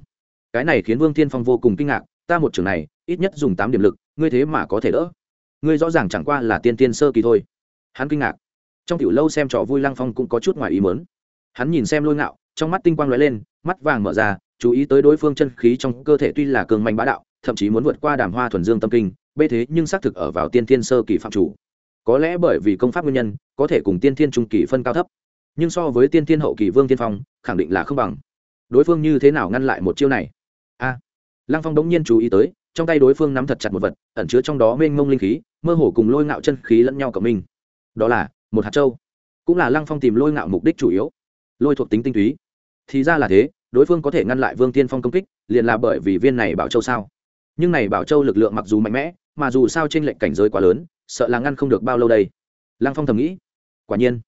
Cái này khiến vương thiên phong vô cùng kinh ngạc, ta một trường này, ít nhất dùng tám điểm lực, ngươi thế mà có thể đỡ. Ngươi rõ ràng chẳng qua là tiên tiên sơ kỳ thôi. Hắn kinh ngạc. Trong tiểu lâu xem trò vui lăng phong cũng có chút ngoài ý mớn hắn nhìn xem lôi ngạo, trong mắt tinh quang lóe lên, mắt vàng mở ra, chú ý tới đối phương chân khí trong cơ thể tuy là cường mạnh bá đạo, thậm chí muốn vượt qua đàm hoa thuần dương tâm kinh, bê thế nhưng xác thực ở vào tiên tiên sơ kỳ phạm chủ có lẽ bởi vì công pháp nguyên nhân, có thể cùng tiên thiên trung kỳ phân cao thấp. Nhưng so với tiên thiên hậu kỳ vương tiên phong, khẳng định là không bằng. Đối phương như thế nào ngăn lại một chiêu này? A. Lăng phong đống nhiên chú ý tới, trong tay đối phương nắm thật chặt một vật, ẩn chứa trong đó mênh mông linh khí, mơ hồ cùng lôi ngạo chân khí lẫn nhau cộng minh. Đó là một hạt châu. Cũng là lăng phong tìm lôi ngạo mục đích chủ yếu. Lôi thuộc tính tinh túy. Thì ra là thế, đối phương có thể ngăn lại vương tiên phong công kích, liền là bởi vì viên này bảo châu sao? Nhưng này bảo châu lực lượng mặc dù mạnh mẽ, mà dù sao trên lệnh cảnh giới quá lớn sợ là ngăn không được bao lâu đây? Lăng phong thầm nghĩ. Quả nhiên,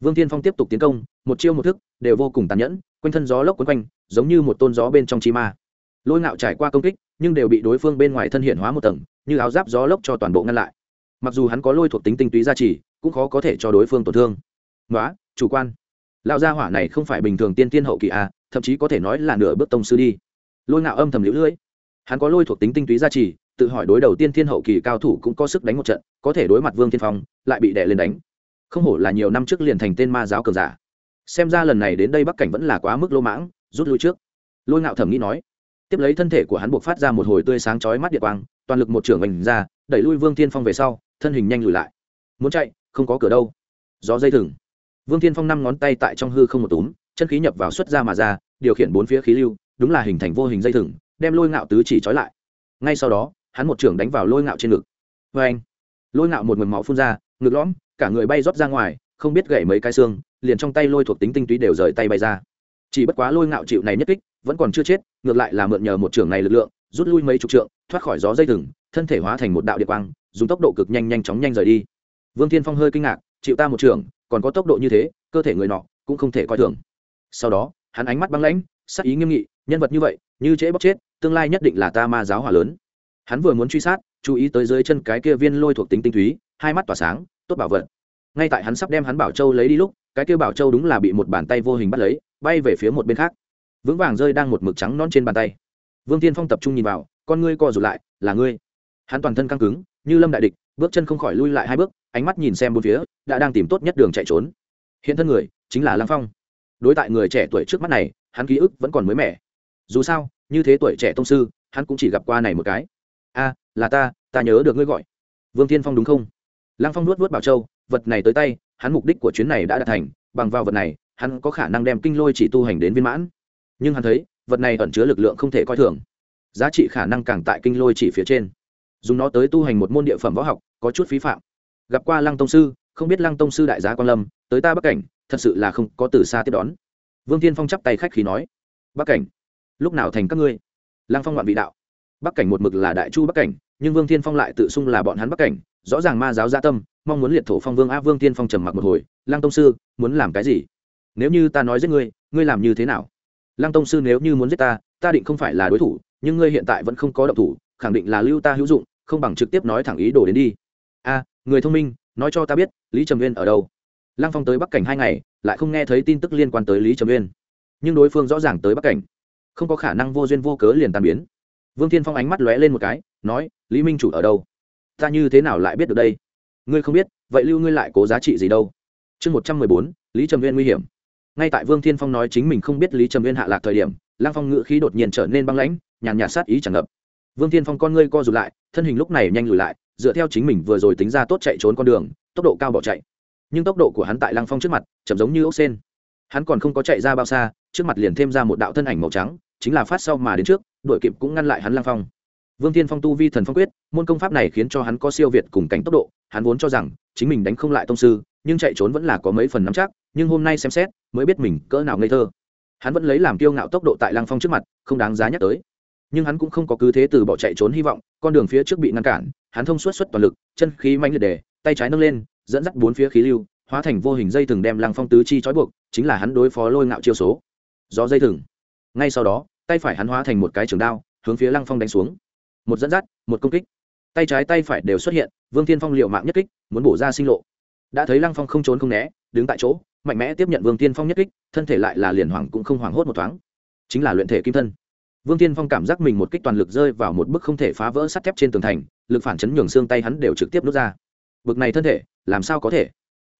vương tiên phong tiếp tục tiến công, một chiêu một thức, đều vô cùng tàn nhẫn, quanh thân gió lốc quấn quanh, giống như một tôn gió bên trong chi ma. Lôi ngạo trải qua công kích, nhưng đều bị đối phương bên ngoài thân hiện hóa một tầng, như áo giáp gió lốc cho toàn bộ ngăn lại. Mặc dù hắn có lôi thuộc tính tinh túy gia trì, cũng khó có thể cho đối phương tổn thương. Nói chủ quan. Lão gia hỏa này không phải bình thường tiên tiên hậu kỳ à? thậm chí có thể nói là nửa bước tông sư đi. Lôi ngạo âm thầm liễu lưỡi hắn có lôi thuộc tính tinh túy gia trì tự hỏi đối đầu tiên thiên hậu kỳ cao thủ cũng có sức đánh một trận, có thể đối mặt vương tiên phong, lại bị đè lên đánh. Không hổ là nhiều năm trước liền thành tên ma giáo cường giả. Xem ra lần này đến đây bắc cảnh vẫn là quá mức lô mãng, rút lui trước. Lôi ngạo thẩm nghĩ nói. Tiếp lấy thân thể của hắn buộc phát ra một hồi tươi sáng chói mắt địa quang, toàn lực một trưởng vành ra, đẩy lui vương tiên phong về sau, thân hình nhanh lùi lại. Muốn chạy, không có cửa đâu. Gió dây thừng. Vương tiên phong năm ngón tay tại trong hư không một túm, chân khí nhập vào xuất ra mà ra, điều khiển bốn phía khí lưu, đúng là hình thành vô hình dây thừng, đem lôi ngạo tứ chỉ trói lại. Ngay sau đó hắn một trưởng đánh vào lôi ngạo trên ngực. Vê anh, lôi ngạo một mầm máu phun ra, ngực lõm, cả người bay rót ra ngoài, không biết gãy mấy cái xương, liền trong tay lôi thuộc tính tinh túy đều rời tay bay ra. Chỉ bất quá lôi ngạo chịu này nhất kích, vẫn còn chưa chết, ngược lại là mượn nhờ một trưởng này lực lượng, rút lui mấy chục trượng, thoát khỏi gió dây thừng, thân thể hóa thành một đạo địa quang, dùng tốc độ cực nhanh nhanh chóng nhanh rời đi. Vương thiên phong hơi kinh ngạc, chịu ta một trưởng, còn có tốc độ như thế, cơ thể người nọ cũng không thể coi thường. Sau đó, hắn ánh mắt băng lãnh, sắc ý nghiêm nghị, nhân vật như vậy, như trễ bóc chết, tương lai nhất định là ta ma giáo hỏa lớn hắn vừa muốn truy sát, chú ý tới dưới chân cái kia viên lôi thuộc tính tinh túy, hai mắt tỏa sáng, tốt bảo vật. Ngay tại hắn sắp đem hắn bảo châu lấy đi lúc, cái kia bảo châu đúng là bị một bàn tay vô hình bắt lấy, bay về phía một bên khác. Vững vàng rơi đang một mực trắng non trên bàn tay. Vương tiên phong tập trung nhìn vào, con ngươi co rụt lại, là ngươi. Hắn toàn thân căng cứng, như lâm đại địch, bước chân không khỏi lui lại hai bước, ánh mắt nhìn xem bốn phía, đã đang tìm tốt nhất đường chạy trốn. Hiện thân người, chính là lăng phong. Đối tại người trẻ tuổi trước mắt này, hắn ký ức vẫn còn mới mẻ. Dù sao, như thế tuổi trẻ tông sư, hắn cũng chỉ gặp qua này một cái a là ta ta nhớ được ngươi gọi. Vương tiên phong đúng không? Lăng phong nuốt vớt bảo châu, vật này tới tay, hắn mục đích của chuyến này đã đạt thành, bằng vào vật này, hắn có khả năng đem kinh lôi chỉ tu hành đến viên mãn. Nhưng hắn thấy, vật này ẩn chứa lực lượng không thể coi thường. Giá trị khả năng càng tại kinh lôi chỉ phía trên. Dùng nó tới tu hành một môn địa phẩm võ học, có chút phí phạm. Gặp qua lăng tông sư, không biết lăng tông sư đại giá quan lâm, tới ta bắc cảnh, thật sự là không có từ xa tiếp đón. Vương tiên phong chắp tay khách khí nói, bắc cảnh, lúc nào thành các ngươi? Lăng phong loạn vị đạo bắc cảnh một mực là đại chu bắc cảnh, nhưng vương Thiên phong lại tự xưng là bọn hắn bắc cảnh. Rõ ràng ma giáo gia tâm, mong muốn liệt thổ phong vương a vương tiên phong trầm mặc một hồi. Lăng tông sư, muốn làm cái gì? Nếu như ta nói giết ngươi ngươi làm như thế nào? Lăng tông sư nếu như muốn giết ta ta định không phải là đối thủ, nhưng ngươi hiện tại vẫn không có động thủ, khẳng định là lưu ta hữu dụng, không bằng trực tiếp nói thẳng ý đồ đến đi. A, người thông minh, nói cho ta biết, lý trầm nguyên ở đâu? Lăng phong tới bắc cảnh hai ngày, lại không nghe thấy tin tức liên quan tới lý trầm nguyên nhưng đối phương rõ ràng tới bắc cảnh. Không có khả năng vô duyên vô cớ liền tàn biến vương thiên phong ánh mắt lóe lên một cái, nói, lý minh chủ ở đâu? Ta như thế nào lại biết được đây? Ngươi không biết, vậy lưu ngươi lại cố giá trị gì đâu? Chương một trăm mười bốn, lý trầm Nguyên nguy hiểm. Ngay tại vương thiên phong nói chính mình không biết lý trầm Nguyên hạ lạc thời điểm lang phong ngự khí đột nhiên trở nên băng lãnh, nhàn nhạt sát ý chẳng ngập. Vương thiên phong con ngươi co rụt lại, thân hình lúc này nhanh lùi lại, dựa theo chính mình vừa rồi tính ra tốt chạy trốn con đường, tốc độ cao bỏ chạy. Nhưng tốc độ của hắn tại lăng phong trước mặt, chậm giống như ốc sen. Hắn còn không có chạy ra bao xa, trước mặt liền thêm ra một đạo thân ảnh màu trắng chính là phát sau mà đến trước đội kịp cũng ngăn lại hắn lang phong. Vương thiên phong tu vi thần phong quyết, môn công pháp này khiến cho hắn có siêu việt cùng cảnh tốc độ, hắn vốn cho rằng chính mình đánh không lại tông sư, nhưng chạy trốn vẫn là có mấy phần nắm chắc, nhưng hôm nay xem xét, mới biết mình cỡ nào ngây thơ. Hắn vẫn lấy làm kiêu ngạo tốc độ tại lang phong trước mặt, không đáng giá nhắc tới. Nhưng hắn cũng không có cứ thế từ bỏ chạy trốn hy vọng, con đường phía trước bị ngăn cản, hắn thông suốt suốt toàn lực, chân khí mạnh liệt đề tay trái nâng lên, dẫn dắt bốn phía khí lưu, hóa thành vô hình dây thừng đem lăng phong tứ chi trói buộc, chính là hắn đối phó lôi ngạo chiêu số. Do dây thừng. Ngay sau đó tay phải hắn hóa thành một cái trường đao, hướng phía lăng phong đánh xuống. Một dẫn dắt, một công kích. Tay trái tay phải đều xuất hiện, vương thiên phong liệu mạng nhất kích, muốn bổ ra sinh lộ. Đã thấy lăng phong không trốn không né, đứng tại chỗ, mạnh mẽ tiếp nhận vương tiên phong nhất kích, thân thể lại là liền hoàng cũng không hoảng hốt một thoáng. Chính là luyện thể kim thân. Vương tiên phong cảm giác mình một kích toàn lực rơi vào một bức không thể phá vỡ sắt thép trên tường thành, lực phản chấn nhường xương tay hắn đều trực tiếp nút ra. Bực này thân thể, làm sao có thể?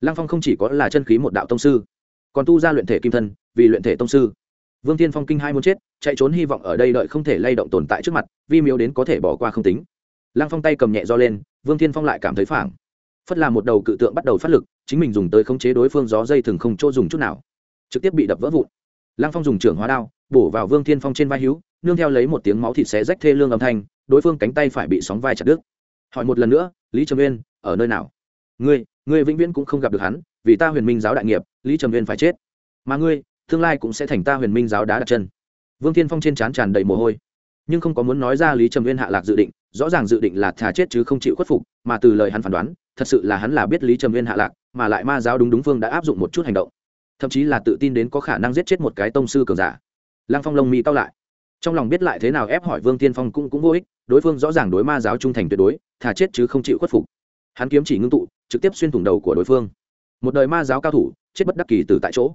Lăng phong không chỉ có là chân khí một đạo tông sư, còn tu ra luyện thể kim thân, vì luyện thể tông sư vương Thiên phong kinh hai muốn chết, chạy trốn hy vọng ở đây đợi không thể lay động tồn tại trước mặt, vi miếu đến có thể bỏ qua không tính. Lăng phong tay cầm nhẹ do lên, vương Thiên phong lại cảm thấy phảng. Phất là một đầu cự tượng bắt đầu phát lực, chính mình dùng tới khống chế đối phương gió dây thừng không chỗ dùng chút nào. Trực tiếp bị đập vỡ vụn. Lăng phong dùng trưởng hóa đao, bổ vào vương thiên phong trên vai hữu, nương theo lấy một tiếng máu thịt xé rách thê lương âm thanh, đối phương cánh tay phải bị sóng vai chặt đứt. Hỏi một lần nữa, lý trầm uyên, ở nơi nào? Ngươi ngươi vĩnh viễn cũng không gặp được hắn, vì ta huyền minh giáo đại nghiệp, lý trầm uyên phải chết. Mà ngươi tương lai cũng sẽ thành ta huyền minh giáo đá đặt chân. Vương thiên phong trên trán tràn đầy mồ hôi, nhưng không có muốn nói ra lý trầm nguyên hạ lạc dự định, rõ ràng dự định là thà chết chứ không chịu khuất phục, mà từ lời hắn phán đoán, thật sự là hắn là biết lý trầm nguyên hạ lạc, mà lại ma giáo đúng đúng phương đã áp dụng một chút hành động. Thậm chí là tự tin đến có khả năng giết chết một cái tông sư cường giả. Lăng phong lông mỹ cao lại. Trong lòng biết lại thế nào ép hỏi vương tiên phong cũng cũng vô ích, đối phương rõ ràng đối ma giáo trung thành tuyệt đối, thà chết chứ không chịu khuất phục. Hắn kiếm chỉ ngưng tụ, trực tiếp xuyên thủng đầu của đối phương. Một đời ma giáo cao thủ, chết bất đắc kỳ từ tại chỗ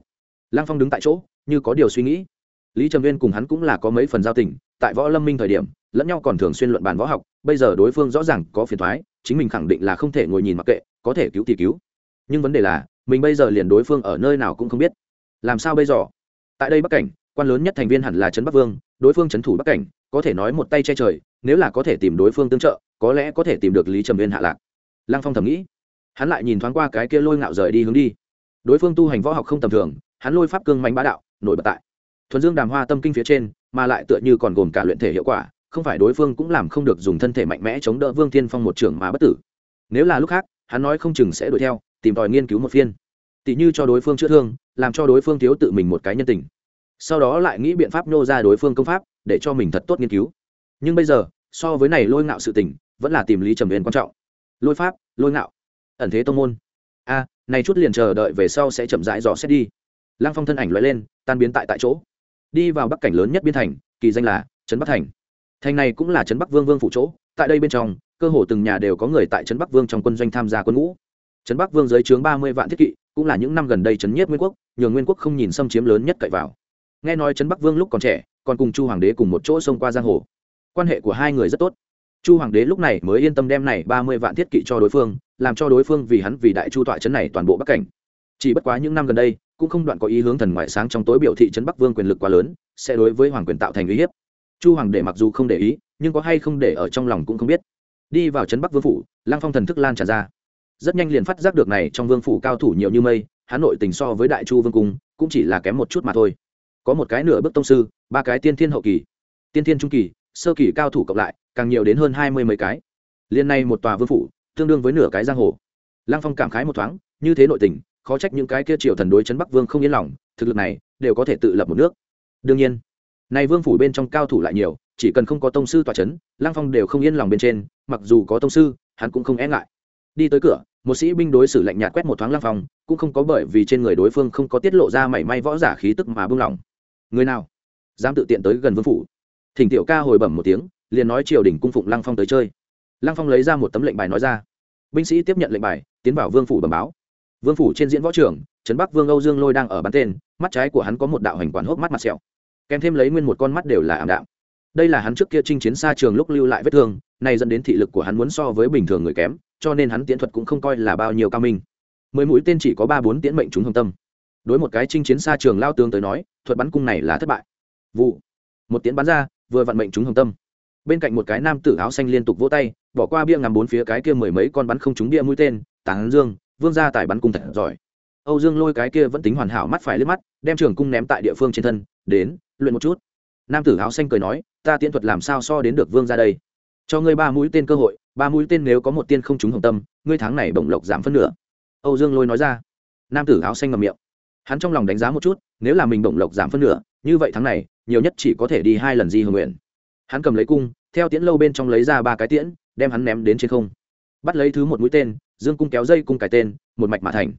lăng phong đứng tại chỗ, như có điều suy nghĩ. Lý trầm viên cùng hắn cũng là có mấy phần giao tình, tại võ lâm minh thời điểm, lẫn nhau còn thường xuyên luận bàn võ học, bây giờ đối phương rõ ràng có phiền thoái chính mình khẳng định là không thể ngồi nhìn mặc kệ, có thể cứu thì cứu. Nhưng vấn đề là, mình bây giờ liền đối phương ở nơi nào cũng không biết. Làm sao bây giờ? Tại đây bắc cảnh, quan lớn nhất thành viên hẳn là trấn bắc vương, đối phương trấn thủ bắc cảnh, có thể nói một tay che trời, nếu là có thể tìm đối phương tương trợ, có lẽ có thể tìm được lý trầm viên hạ lạc. Lăng phong thầm nghĩ. Hắn lại nhìn thoáng qua cái kia lôi ngạo rời đi hướng đi. Đối phương tu hành võ học không tầm thường hắn lôi pháp cương mạnh bá đạo, nổi bật tại thuần dương đàm hoa tâm kinh phía trên, mà lại tựa như còn gồm cả luyện thể hiệu quả, không phải đối phương cũng làm không được dùng thân thể mạnh mẽ chống đỡ vương thiên phong một trưởng mà bất tử. Nếu là lúc khác, hắn nói không chừng sẽ đuổi theo, tìm tòi nghiên cứu một phiên. Tỷ như cho đối phương chữa thương, làm cho đối phương thiếu tự mình một cái nhân tình. Sau đó lại nghĩ biện pháp nô ra đối phương công pháp, để cho mình thật tốt nghiên cứu. Nhưng bây giờ, so với này lôi ngạo sự tình, vẫn là tìm lý trầm huyền quan trọng. Lôi pháp, lôi ngạo, ẩn thế tông môn. A, này chút liền chờ đợi về sau sẽ chậm rãi dò xét đi lăng phong thân ảnh loại lên, tan biến tại tại chỗ. Đi vào bắc cảnh lớn nhất biên thành, kỳ danh là trấn bắc thành. Thành này cũng là trấn bắc vương vương phủ chỗ, tại đây bên trong, cơ hồ từng nhà đều có người tại trấn bắc vương trong quân doanh tham gia quân ngũ. Trấn bắc vương dưới trướng ba mươi vạn thiết kỵ, cũng là những năm gần đây trấn nhiếp nguyên quốc, nhường nguyên quốc không nhìn xâm chiếm lớn nhất cậy vào. Nghe nói trấn bắc vương lúc còn trẻ, còn cùng chu hoàng đế cùng một chỗ xông qua giang hồ. Quan hệ của hai người rất tốt. Chu hoàng đế lúc này mới yên tâm đem này ba mươi vạn thiết kỵ cho đối phương, làm cho đối phương vì hắn vì đại chu tọa trấn này toàn bộ bắc cảnh. Chỉ bất quá những năm gần đây cũng không đoạn có ý hướng thần ngoại sáng trong tối biểu thị trấn bắc vương quyền lực quá lớn, sẽ đối với hoàng quyền tạo thành uy hiếp. Chu hoàng đệ mặc dù không để ý, nhưng có hay không để ở trong lòng cũng không biết. Đi vào trấn bắc vương phủ lang phong thần thức lan tràn ra. Rất nhanh liền phát giác được này trong vương phủ cao thủ nhiều như mây, hà nội tình so với đại chu vương cung, cũng chỉ là kém một chút mà thôi. Có một cái nửa bước tông sư, ba cái tiên thiên hậu kỳ. Tiên thiên trung kỳ, sơ kỳ cao thủ cộng lại, càng nhiều đến hơn hai mươi mấy cái. Liên này một tòa vương phủ, tương đương với nửa cái giang hồ. Lăng phong cảm khái một thoáng, như thế nội tình khó trách những cái kia triều thần đối chấn bắc vương không yên lòng, thực lực này đều có thể tự lập một nước. Đương nhiên, này vương phủ bên trong cao thủ lại nhiều, chỉ cần không có tông sư tòa c h ấ n lang phong đều không yên lòng bên trên, mặc dù có tông sư, hắn cũng không e ngại. Đi tới cửa, một sĩ binh đối xử lạnh nhạt quét một thoáng lang phong, cũng không có bởi vì trên người đối phương không có tiết lộ ra mảy may võ giả khí tức mà buông lòng người nào dám tự tiện tới gần vương phủ? Thỉnh tiểu ca hồi bẩm một tiếng, liền nói triều đình cung phụng lang phong tới chơi. Lang phong lấy ra một tấm lệnh bài nói ra. Binh sĩ tiếp nhận lệnh bài, tiến vào vương phủ bẩm báo vương phủ trên diễn võ trường, trấn bắc vương âu dương lôi đang ở bắn tên, mắt trái của hắn có một đạo hành quản hốc mắt mặt sẹo. Kèm thêm lấy nguyên một con mắt đều là ảm đạm. Đây là hắn trước kia chinh chiến xa trường lúc lưu lại vết thương, này dẫn đến thị lực của hắn muốn so với bình thường người kém, cho nên hắn tiễn thuật cũng không coi là bao nhiêu cao minh. Mười mũi tên chỉ có ba bốn tiễn mệnh chúng hồng tâm. Đối một cái chinh chiến xa trường lao tướng tới nói, thuật bắn cung này là thất bại. Vụ. Một tiễn bắn ra, vừa vận mệnh chúng hồng tâm. Bên cạnh một cái nam tử áo xanh liên tục vỗ tay, bỏ qua bia ngắm bốn phía cái kia mười mấy con bắn không trúng bia mũi tên, tán dương vương gia tài bắn cung thật giỏi. Âu dương lôi cái kia vẫn tính hoàn hảo mắt phải lướt mắt, đem trường cung ném tại địa phương trên thân, đến, luyện một chút. Nam tử áo xanh cười nói, ta tiễn thuật làm sao so đến được vương ra đây? Cho ngươi ba mũi tên cơ hội, ba mũi tên nếu có một tiên không trúng hồng tâm, ngươi tháng này bổng lộc giảm phân nửa. Âu dương lôi nói ra. Nam tử áo xanh ngầm miệng. Hắn trong lòng đánh giá một chút, nếu là mình bổng lộc giảm phân nửa, như vậy tháng này, nhiều nhất chỉ có thể đi hai lần di hưởng nguyện. Hắn cầm lấy cung, theo tiễn lâu bên trong lấy ra ba cái tiễn, đem hắn ném đến trên không. Bắt lấy thứ một mũi tên dương cung kéo dây cung cái tên, một mạch mã thành.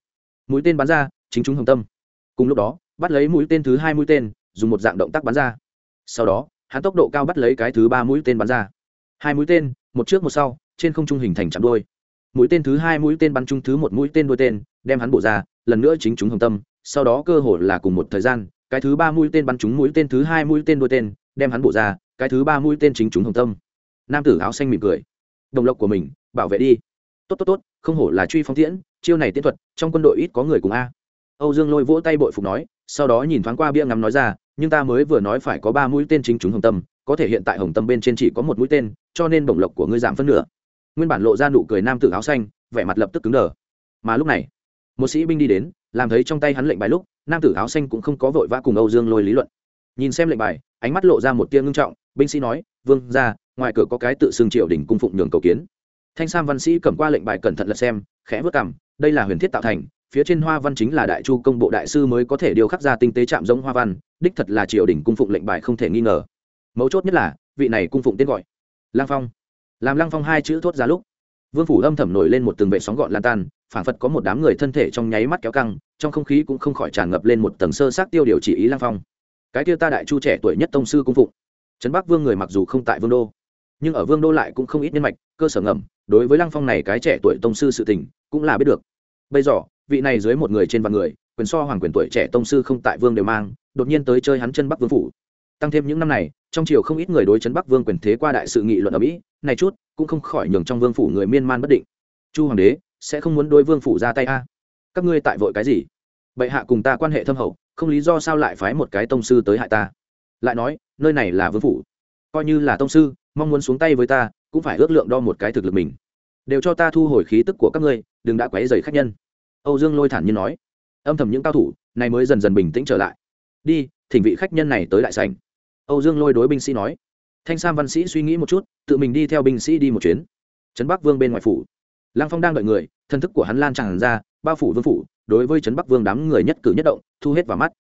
Mũi tên bắn ra, chính chúng hồng tâm. Cùng lúc đó, bắt lấy mũi tên thứ hai mũi tên, dùng một dạng động tác bắn ra. Sau đó, hắn tốc độ cao bắt lấy cái thứ ba mũi tên bắn ra. Hai mũi tên, một trước một sau, trên không trung hình thành chạm đôi mũi tên thứ hai mũi tên bắn trung thứ một mũi tên đuôi tên, đem hắn bổ ra, lần nữa chính chúng hồng tâm. Sau đó cơ hội là cùng một thời gian, cái thứ ba mũi tên bắn trúng mũi tên thứ hai mũi tên đuôi tên, đem hắn bổ ra, cái thứ ba mũi tên chính chúng hồng tâm. Nam tử áo xanh mỉm cười. Đồng lộc của mình, bảo vệ đi tốt tốt tốt, không hổ là truy phong tiễn, chiêu này tiễn thuật, trong quân đội ít có người cùng a. Âu dương lôi vỗ tay bội phục nói, sau đó nhìn thoáng qua bia ngắm nói ra, nhưng ta mới vừa nói phải có ba mũi tên chính chúng hồng tâm, có thể hiện tại hồng tâm bên trên chỉ có một mũi tên, cho nên bổng lộc của ngươi giảm phân nửa. Nguyên bản lộ ra nụ cười nam tử áo xanh, vẻ mặt lập tức cứng đờ. Mà lúc này, một sĩ binh đi đến, làm thấy trong tay hắn lệnh bài lúc, nam tử áo xanh cũng không có vội vã cùng âu dương lôi lý luận. Nhìn xem lệnh bài, ánh mắt lộ ra một tia ngưng trọng, binh sĩ nói, vương ra ngoài cửa có cái tự xưng triều đình cung phụng nhường cầu kiến thanh sam văn sĩ cầm qua lệnh bài cẩn thận lật xem, khẽ vớt cảm đây là huyền thiết tạo thành, phía trên hoa văn chính là đại chu công bộ đại sư mới có thể điều khắc ra tinh tế chạm giống hoa văn, đích thật là triều đình cung phụng lệnh bài không thể nghi ngờ. Mấu chốt nhất là, vị này cung phụng tên gọi. Lang phong. Làm lang phong hai chữ thốt ra lúc, vương phủ âm thầm nổi lên một từng vệ sóng gọn lan tan phản phật có một đám người thân thể trong nháy mắt kéo căng, trong không khí cũng không khỏi tràn ngập lên một tầng sơ sát tiêu điều chỉ ý lang phong. Cái tiêu ta đại chu trẻ tuổi nhất tông sư cung phụng. Trấn bắc vương người mặc dù không tại vương đô, nhưng ở vương đô lại cũng không ít nhân mạch cơ sở ngầm, đối với lăng phong này cái trẻ tuổi tông sư sự tình, cũng là biết được. Bây giờ, vị này dưới một người trên vạn người, quyền so hoàng quyền tuổi trẻ tông sư không tại vương đều mang, đột nhiên tới chơi hắn chân bắc vương phủ. Tăng thêm những năm này, trong triều không ít người đối chấn bắc vương quyền thế qua đại sự nghị luận ở mỹ, này chút, cũng không khỏi nhường trong vương phủ người miên man bất định. Chu hoàng đế, sẽ không muốn đối vương phủ ra tay a? Các ngươi tại vội cái gì? Bệ hạ cùng ta quan hệ thâm hậu, không lý do sao lại phái một cái tông sư tới hại ta? Lại nói, nơi này là vương phủ. Coi như là tông sư mong muốn xuống tay với ta, cũng phải ước lượng đo một cái thực lực mình. Đều cho ta thu hồi khí tức của các ngươi, đừng đã quấy dày khách nhân. Âu dương lôi thản nhiên nói. Âm thầm những cao thủ, này mới dần dần bình tĩnh trở lại. Đi, thỉnh vị khách nhân này tới đại sành âu dương lôi đối binh sĩ nói. Thanh sam văn sĩ suy nghĩ một chút, tự mình đi theo binh sĩ đi một chuyến. Trấn bắc vương bên ngoài phủ. Lăng phong đang đợi người, thân thức của hắn lan tràn ra, bao phủ vương phủ, đối với trấn bắc vương đám người nhất cử nhất động, thu hết vào mắt.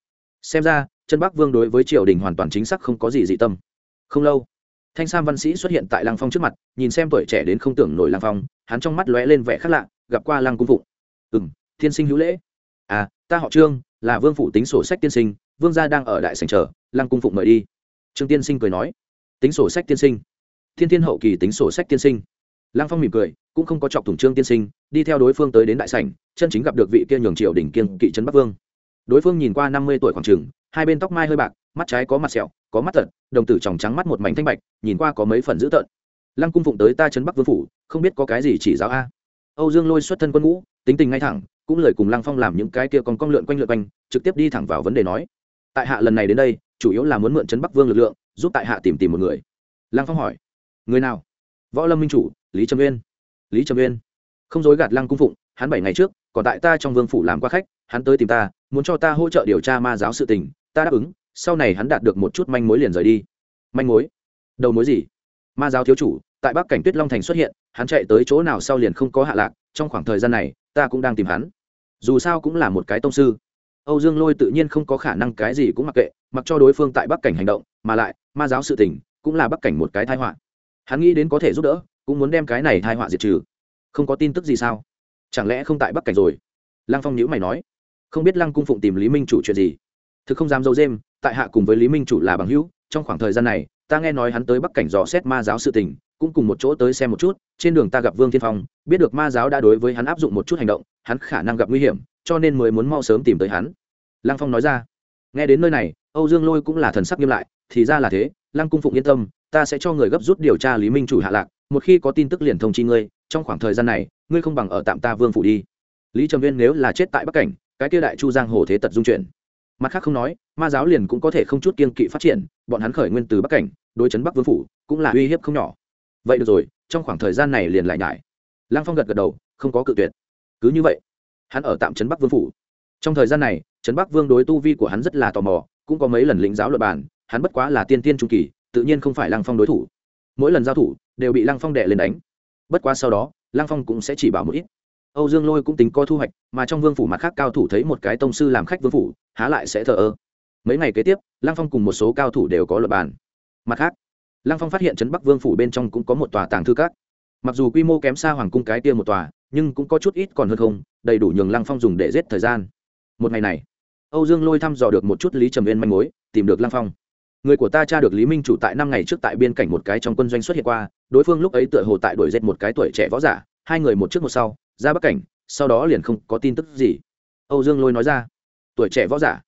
Xem ra, trấn bắc vương đối với triều đình hoàn toàn chính xác không có gì dị tâm. Không lâu thanh sam văn sĩ xuất hiện tại lăng phong trước mặt, nhìn xem tuổi trẻ đến không tưởng nổi lăng phong, hắn trong mắt lóe lên vẻ khác lạ, gặp qua lăng cung phụng. Ừ m thiên sinh hữu lễ. À ta họ trương, là vương phủ tính sổ sách tiên sinh, vương gia đang ở đại sành chờ, lăng cung phụng mời đi. Trương tiên sinh cười nói. Tính sổ sách tiên sinh. Thiên thiên hậu kỳ tính sổ sách tiên sinh. Lăng phong mỉm cười, cũng không có chọc thủng trương tiên sinh, đi theo đối phương tới đến đại sảnh, chân chính gặp được vị kia nhường triều đỉnh kiên kỵ trấn bắc vương. Đối phương nhìn qua năm mươi tuổi khoảng trường hai bên tóc mai hơi bạc mắt trái có mặt sẹo, có mắt tật đồng tử tròng trắng mắt một mảnh thanh bạch, nhìn qua có mấy phần dữ tợn. Lăng cung phụng tới ta trấn bắc vương phủ, không biết có cái gì chỉ giáo a. Âu dương lôi xuất thân quân ngũ, tính tình ngay thẳng, cũng lời cùng lăng phong làm những cái kia còn cong lượn quanh lượn quanh, trực tiếp đi thẳng vào vấn đề nói. Tại hạ lần này đến đây, chủ yếu là muốn mượn trấn bắc vương lực lượng, giúp tại hạ tìm tìm một người. Lăng phong hỏi. Người nào? Võ lâm minh chủ, lý trầm uyên. Lý trầm uyên. Không dối gạt lăng cung phụng, hắn bảy ngày trước, còn tại ta trong vương phủ làm qua khách, hắn tới tìm ta, muốn cho ta hỗ trợ điều tra ma giáo sự tình, ta đáp ứng sau này hắn đạt được một chút manh mối liền rời đi. Manh mối? Đầu mối gì? Ma giáo thiếu chủ, tại bắc cảnh tuyết long thành xuất hiện, hắn chạy tới chỗ nào sau liền không có hạ lạc, trong khoảng thời gian này, ta cũng đang tìm hắn. Dù sao cũng là một cái tông sư. Âu dương lôi tự nhiên không có khả năng cái gì cũng mặc kệ, mặc cho đối phương tại bắc cảnh hành động, mà lại, ma giáo sự tình, cũng là bắc cảnh một cái thai họa. Hắn nghĩ đến có thể giúp đỡ, cũng muốn đem cái này thai họa diệt trừ. Không có tin tức gì sao? Chẳng lẽ không tại bắc cảnh rồi? Lăng phong nhữ mày nói. Không biết lăng cung phụng tìm lý minh chủ chuyện gì? Thực không dám dâu dêm, tại hạ cùng với lý minh chủ là bằng hữu, trong khoảng thời gian này, ta nghe nói hắn tới bắc cảnh dò xét ma giáo sự tình, cũng cùng một chỗ tới xem một chút, trên đường ta gặp vương thiên phong, biết được ma giáo đã đối với hắn áp dụng một chút hành động, hắn khả năng gặp nguy hiểm, cho nên mới muốn mau sớm tìm tới hắn. Lăng phong nói ra. Nghe đến nơi này, âu dương lôi cũng là thần sắc nghiêm lại, thì ra là thế, lăng cung phụng yên tâm, ta sẽ cho người gấp rút điều tra lý minh chủ hạ lạc, một khi có tin tức liền thông chi ngươi, trong khoảng thời gian này, ngươi không bằng ở tạm ta vương phủ đi. Lý trầm viên nếu là chết tại bắc cảnh, cái kia đại chu giang hồ thế tật dung chuyển mặt khác không nói, ma giáo liền cũng có thể không chút kiên kỵ phát triển, bọn hắn khởi nguyên từ bắc cảnh, đối chấn bắc vương phủ cũng là uy hiếp không nhỏ. Vậy được rồi, trong khoảng thời gian này liền lại nhải. Lăng phong gật gật đầu, không có cự tuyệt. Cứ như vậy, hắn ở tạm trấn bắc vương phủ. Trong thời gian này trấn bắc vương đối tu vi của hắn rất là tò mò, cũng có mấy lần lĩnh giáo luật bản hắn bất quá là tiên tiên trung kỳ, tự nhiên không phải lăng phong đối thủ. Mỗi lần giao thủ, đều bị lăng phong đệ lên đánh. Bất quá sau đó, lăng phong cũng sẽ chỉ bảo một ít âu dương lôi cũng tính có thu hoạch, mà trong vương phủ mặt khác cao thủ thấy một cái tông sư làm khách vương phủ, há lại sẽ thờ ơ. Mấy ngày kế tiếp, lăng phong cùng một số cao thủ đều có luật bàn. Mặt khác, lăng phong phát hiện trấn bắc vương phủ bên trong cũng có một tòa tàng thư các. Mặc dù quy mô kém xa hoàng cung cái kia một tòa, nhưng cũng có chút ít còn hơn không, đầy đủ nhường lăng phong dùng để giết thời gian. Một ngày này, âu dương lôi thăm dò được một chút lý trầm viên manh mối, tìm được lăng phong. Người của ta tra được lý minh chủ tại năm ngày trước tại biên cảnh một cái trong quân doanh xuất hiện qua, đối phương lúc ấy tựa hồ tại đuổi giết một cái tuổi trẻ võ giả, hai người một trước một sau ra bắc cảnh, sau đó liền không có tin tức gì. Âu dương lôi nói ra, tuổi trẻ võ giả,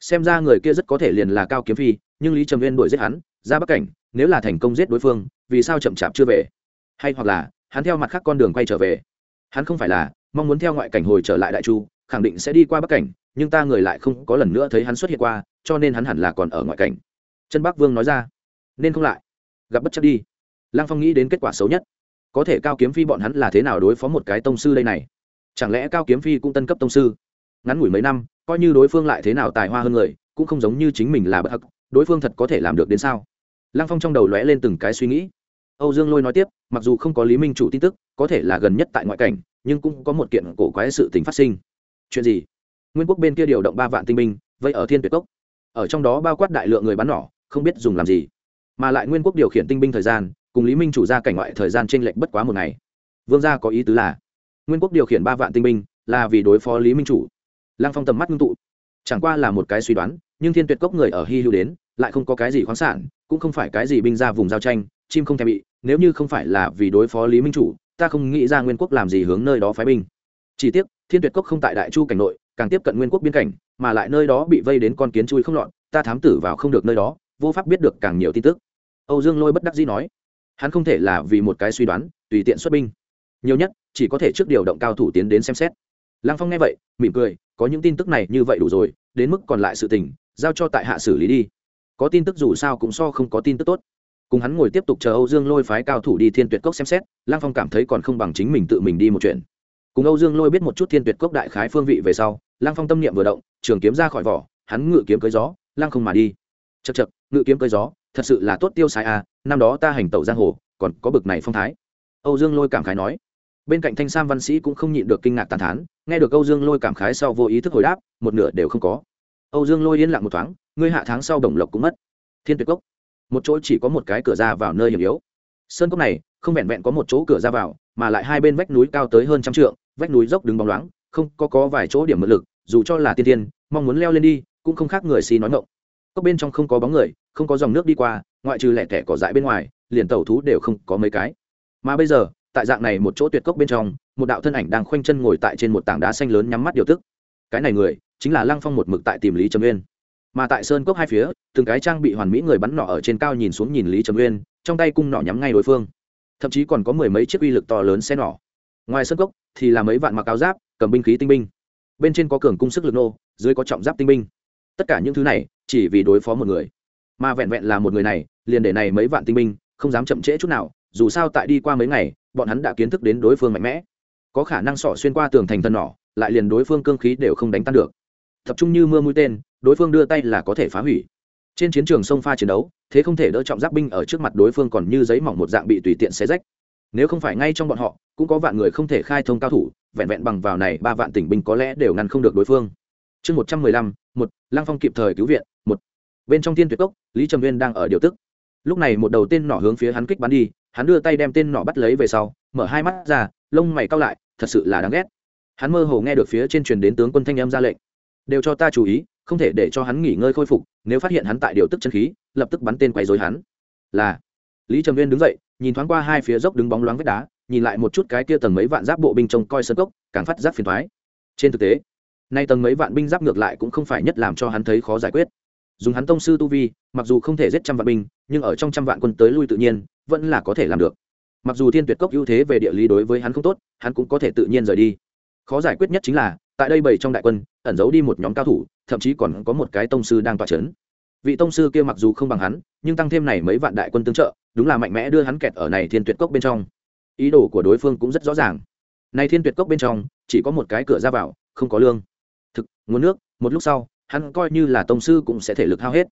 xem ra người kia rất có thể liền là cao kiếm phi, nhưng lý trầm viên đuổi giết hắn, ra bắc cảnh, nếu là thành công giết đối phương, vì sao chậm chạp chưa về? Hay hoặc là, hắn theo mặt khác con đường quay trở về? Hắn không phải là, mong muốn theo ngoại cảnh hồi trở lại đại chu, khẳng định sẽ đi qua bắc cảnh, nhưng ta người lại không có lần nữa thấy hắn xuất hiện qua, cho nên hắn hẳn là còn ở ngoại cảnh. Chân bắc vương nói ra, nên không lại, gặp bất chấp đi. Lăng phong nghĩ đến kết quả xấu nhất có thể cao kiếm phi bọn hắn là thế nào đối phó một cái tông sư đây này? Chẳng lẽ cao kiếm phi cũng tân cấp tông sư? Ngắn ngủi mấy năm, coi như đối phương lại thế nào tài hoa hơn người, cũng không giống như chính mình là bất hắc, đối phương thật có thể làm được đến sao? Lăng phong trong đầu lóe lên từng cái suy nghĩ. Âu dương lôi nói tiếp, mặc dù không có lý minh chủ tin tức, có thể là gần nhất tại ngoại cảnh, nhưng cũng có một kiện cổ quái sự tình phát sinh. Chuyện gì? Nguyên quốc bên kia điều động ba vạn tinh binh, vây ở thiên tuyệt cốc. Ở trong đó bao quát đại lượng người bắn nỏ, không biết dùng làm gì. Mà lại nguyên quốc điều khiển tinh binh thời gian cùng lý minh chủ ra cảnh ngoại thời gian t r ê n lệch bất quá một ngày. Vương gia có ý tứ là, nguyên quốc điều khiển ba vạn tinh binh là vì đối phó lý minh chủ. Lăng phong tầm mắt ngưng tụ. Chẳng qua là một cái suy đoán, nhưng thiên tuyệt cốc người ở hy hữu đến, lại không có cái gì khoáng sản, cũng không phải cái gì binh ra vùng giao tranh, chim không thèm bị, nếu như không phải là vì đối phó lý minh chủ, ta không nghĩ ra nguyên quốc làm gì hướng nơi đó phái binh. Chỉ tiếc, thiên tuyệt cốc không tại đại chu cảnh nội, càng tiếp cận nguyên quốc biên cảnh, mà lại nơi đó bị vây đến con kiến chui không lọt, ta thám tử vào không được nơi đó, vô pháp biết được càng nhiều tin tức. Âu dương lôi bất đắc dĩ nói hắn không thể là vì một cái suy đoán, tùy tiện xuất binh. Nhiều nhất, chỉ có thể trước điều động cao thủ tiến đến xem xét. Lăng phong nghe vậy, mỉm cười, có những tin tức này như vậy đủ rồi, đến mức còn lại sự tình, giao cho tại hạ xử lý đi. Có tin tức dù sao cũng so không có tin tức tốt. Cùng hắn ngồi tiếp tục chờ âu dương lôi phái cao thủ đi thiên tuyệt cốc xem xét, lăng phong cảm thấy còn không bằng chính mình tự mình đi một chuyện. Cùng âu dương lôi biết một chút thiên tuyệt cốc đại khái phương vị về sau, lăng phong tâm niệm vừa động, trường kiếm ra khỏi vỏ, hắn ngự kiếm cưới gió, lăng không mà đi. Chật chật ngự kiếm cưới gió thật sự là tốt tiêu sai à năm đó ta hành tẩu giang hồ, còn có bực này phong thái. Âu dương lôi cảm khái nói. Bên cạnh thanh sam văn sĩ cũng không nhịn được kinh ngạc tàn thán, nghe được âu dương lôi cảm khái sau vô ý thức hồi đáp, một nửa đều không có. Âu dương lôi yên lặng một thoáng, ngươi hạ tháng sau đồng lộc cũng mất. Thiên tuyệt cốc. Một chỗ chỉ có một cái cửa ra vào nơi hiểm yếu. Sơn cốc này, không vẹn vẹn có một chỗ cửa ra vào, mà lại hai bên vách núi cao tới hơn trăm trượng, vách núi dốc đứng bóng loáng, không có có vài chỗ điểm mượn lực, dù cho là tiên tiên, mong muốn leo lên đi, cũng không khác người xì nói ngộng cốc bên trong không có bóng người, không có dòng nước đi qua, ngoại trừ lẻ tẻ cỏ dại bên ngoài, liền tàu thú đều không có mấy cái. Mà bây giờ, tại dạng này một chỗ tuyệt cốc bên trong, một đạo thân ảnh đang khoanh chân ngồi tại trên một tảng đá xanh lớn nhắm mắt điều tức. Cái này người, chính là lăng phong một mực tại tìm lý trầm uyên. Mà tại sơn cốc hai phía, từng cái trang bị hoàn mỹ người bắn nọ ở trên cao nhìn xuống nhìn lý trầm uyên, trong tay cung nọ nhắm ngay đối phương. Thậm chí còn có mười mấy chiếc uy lực to lớn xe nỏ. Ngoài sơn cốc, thì là mấy vạn mặc áo giáp, cầm binh khí tinh binh. Bên trên có cường cung sức lực nô, dưới có trọng giáp tinh binh. Tất cả những thứ này chỉ vì đối phó một người. Mà vẹn vẹn là một người này, liền để này mấy vạn tinh binh, không dám chậm trễ chút nào, dù sao tại đi qua mấy ngày, bọn hắn đã kiến thức đến đối phương mạnh mẽ. Có khả năng sỏ xuyên qua tường thành thân nỏ, lại liền đối phương cương khí đều không đánh tan được. Tập trung như mưa mũi tên, đối phương đưa tay là có thể phá hủy. Trên chiến trường sông pha chiến đấu, thế không thể đỡ trọng giáp binh ở trước mặt đối phương còn như giấy mỏng một dạng bị tùy tiện xé rách. Nếu không phải ngay trong bọn họ, cũng có vạn người không thể khai thông cao thủ, vẹn vẹn bằng vào này ba vạn tỉnh binh có lẽ đều ngăn không được đối phương. Chương một trăm mười lăm một lang phong kịp thời cứu viện, một, bên trong thiên tuyệt cốc, lý trầm viên đang ở điều tức. Lúc này một đầu tên nỏ hướng phía hắn kích bắn đi, hắn đưa tay đem tên nỏ bắt lấy về sau, mở hai mắt ra, lông mày cao lại, thật sự là đáng ghét. Hắn mơ hồ nghe được phía trên truyền đến tướng quân thanh em ra lệnh. Đều cho ta chú ý, không thể để cho hắn nghỉ ngơi khôi phục, nếu phát hiện hắn tại điều tức chân khí, lập tức bắn tên quấy dối hắn. Là, lý trầm viên đứng dậy, nhìn thoáng qua hai phía dốc đứng bóng loáng vách đá, nhìn lại một chút cái kia tầng mấy vạn giáp bộ binh trông coi sân cốc, càng phát giáp phiền thoái trên thực tế nay tầng mấy vạn binh giáp ngược lại cũng không phải nhất làm cho hắn thấy khó giải quyết. Dùng hắn tông sư tu vi, mặc dù không thể giết trăm vạn binh, nhưng ở trong trăm vạn quân tới lui tự nhiên, vẫn là có thể làm được. Mặc dù thiên tuyệt cốc ưu thế về địa lý đối với hắn không tốt, hắn cũng có thể tự nhiên rời đi. Khó giải quyết nhất chính là, tại đây bảy trong đại quân, ẩn giấu đi một nhóm cao thủ, thậm chí còn có một cái tông sư đang tỏa c h ấ n vị tông sư kia mặc dù không bằng hắn, nhưng tăng thêm này mấy vạn đại quân tương trợ, đúng là mạnh mẽ đưa hắn kẹt ở này thiên tuyệt cốc bên trong. Ý đồ của đối phương cũng rất rõ ràng. Này thiên tuyệt cốc bên trong, chỉ có một cái cửa ra vào, không có lương thực, nguồn nước, một lúc sau, hắn coi như là tông sư cũng sẽ thể lực hao hết.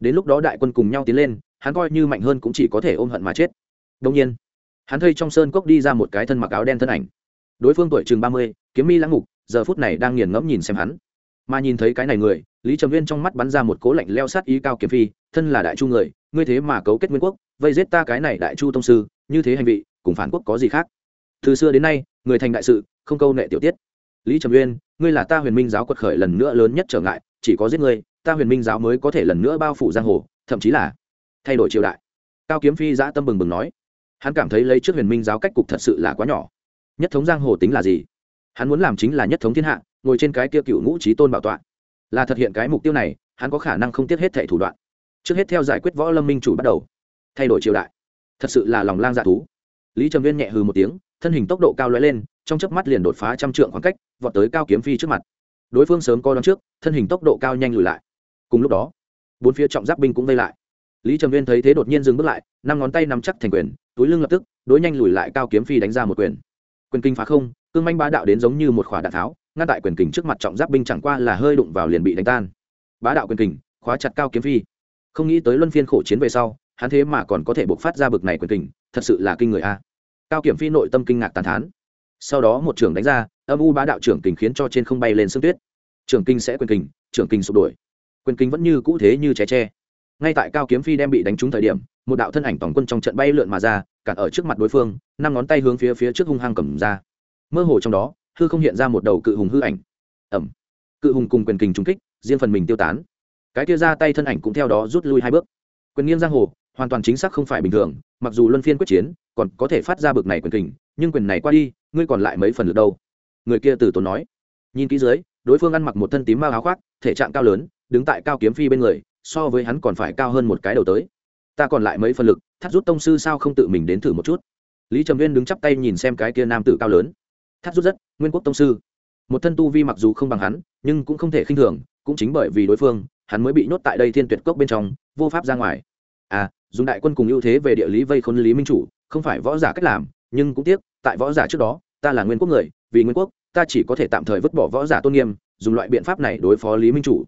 Đến lúc đó đại quân cùng nhau tiến lên, hắn coi như mạnh hơn cũng chỉ có thể ôm hận mà chết. Đông nhiên, hắn thấy trong sơn cốc đi ra một cái thân mặc áo đen thân ảnh. Đối phương tuổi chừng ba mươi, kiếm mi lãng ngục giờ phút này đang nghiền ngẫm nhìn xem hắn. Mà nhìn thấy cái này người, lý trầm viên trong mắt bắn ra một cố lạnh leo sát ý cao kiếm phi, thân là đại chu người, ngươi thế mà cấu kết nguyên quốc, vây giết ta cái này đại chu tông sư, như thế hành vị, cùng phản quốc có gì khác? Từ xưa đến nay, người thành đại sự, không câu nệ tiểu tiết lý trầm uyên, ngươi là ta huyền minh giáo quật khởi lần nữa lớn nhất trở ngại, chỉ có giết ngươi, ta huyền minh giáo mới có thể lần nữa bao phủ giang hồ, thậm chí là thay đổi triều đại. Cao kiếm phi giã tâm bừng bừng nói. Hắn cảm thấy lấy trước huyền minh giáo cách cục thật sự là quá nhỏ. Nhất thống giang hồ tính là gì? Hắn muốn làm chính là nhất thống thiên hạ, ngồi trên cái kia cựu ngũ trí tôn bảo tọa. Là thực hiện cái mục tiêu này, hắn có khả năng không tiếc hết thệ thủ đoạn. Trước hết theo giải quyết võ lâm minh chủ bắt đầu. Thay đổi triều đại. Thật sự là lòng lang dạ thú. Lý trầm viên nhẹ hừ một tiếng, thân hình tốc độ cao lóe lên trong chớp mắt liền đột phá trăm trượng khoảng cách, vọt tới cao kiếm phi trước mặt. Đối phương sớm coi đón trước, thân hình tốc độ cao nhanh lùi lại. Cùng lúc đó, bốn phía trọng giáp binh cũng vây lại. Lý trầm viên thấy thế đột nhiên dừng bước lại, năm ngón tay nắm chắc thành quyền, túi lưng lập tức, đối nhanh lùi lại cao kiếm phi đánh ra một quyền. Quyền kinh phá không, cương manh bá đạo đến giống như một khỏa đạn tháo, ngăn tại quyền kình trước mặt trọng giáp binh chẳng qua là hơi đụng vào liền bị đánh tan. Bá đạo quyền kình khóa chặt cao kiếm phi. Không nghĩ tới luân phiên khổ chiến về sau, hắn thế mà còn có thể bộc phát ra bực này quyền kình thật sự là kinh người a. Cao kiểm phi nội tâm kinh ngạc tàn thán sau đó một trưởng đánh ra, âm u bá đạo trưởng kình khiến cho trên không bay lên sương tuyết. Trưởng kinh sẽ quyền kình, trưởng kinh sụp đổi quyền kinh vẫn như cũ thế như ché tre ngay tại cao kiếm phi đem bị đánh trúng thời điểm, một đạo thân ảnh tổng quân trong trận bay lượn mà ra, cản ở trước mặt đối phương, năm ngón tay hướng phía phía trước hung hăng cầm ra. Mơ hồ trong đó, hư không hiện ra một đầu cự hùng hư ảnh. Ẩm cự hùng cùng quyền kình trúng kích, riêng phần mình tiêu tán. Cái kia ra tay thân ảnh cũng theo đó rút lui hai bước. Quyền nghiêng giang hồ, hoàn toàn chính xác không phải bình thường, mặc dù luân phiên quyết chiến, còn có thể phát ra bực này quyền kình, nhưng quyền này qua đi ngươi còn lại mấy phần lực đâu? Người kia từ tốn nói. Nhìn kỹ dưới, đối phương ăn mặc một thân tím mao áo khoác, thể trạng cao lớn, đứng tại cao kiếm phi bên người, so với hắn còn phải cao hơn một cái đầu tới. Ta còn lại mấy phần lực, thắt rút tông sư sao không tự mình đến thử một chút? Lý trầm viên đứng chắp tay nhìn xem cái kia nam tử cao lớn. Thắt rút rất, nguyên quốc tông sư. Một thân tu vi mặc dù không bằng hắn, nhưng cũng không thể khinh thường, cũng chính bởi vì đối phương, hắn mới bị nhốt tại đây thiên tuyệt cốc bên trong, vô pháp ra ngoài. À dùng đại quân cùng ưu thế về địa lý vây khốn lý minh chủ, không phải võ giả cách làm, nhưng cũng tiếc tại võ giả trước đó, ta là nguyên quốc người, vì nguyên quốc, ta chỉ có thể tạm thời vứt bỏ võ giả tôn nghiêm, dùng loại biện pháp này đối phó lý minh chủ.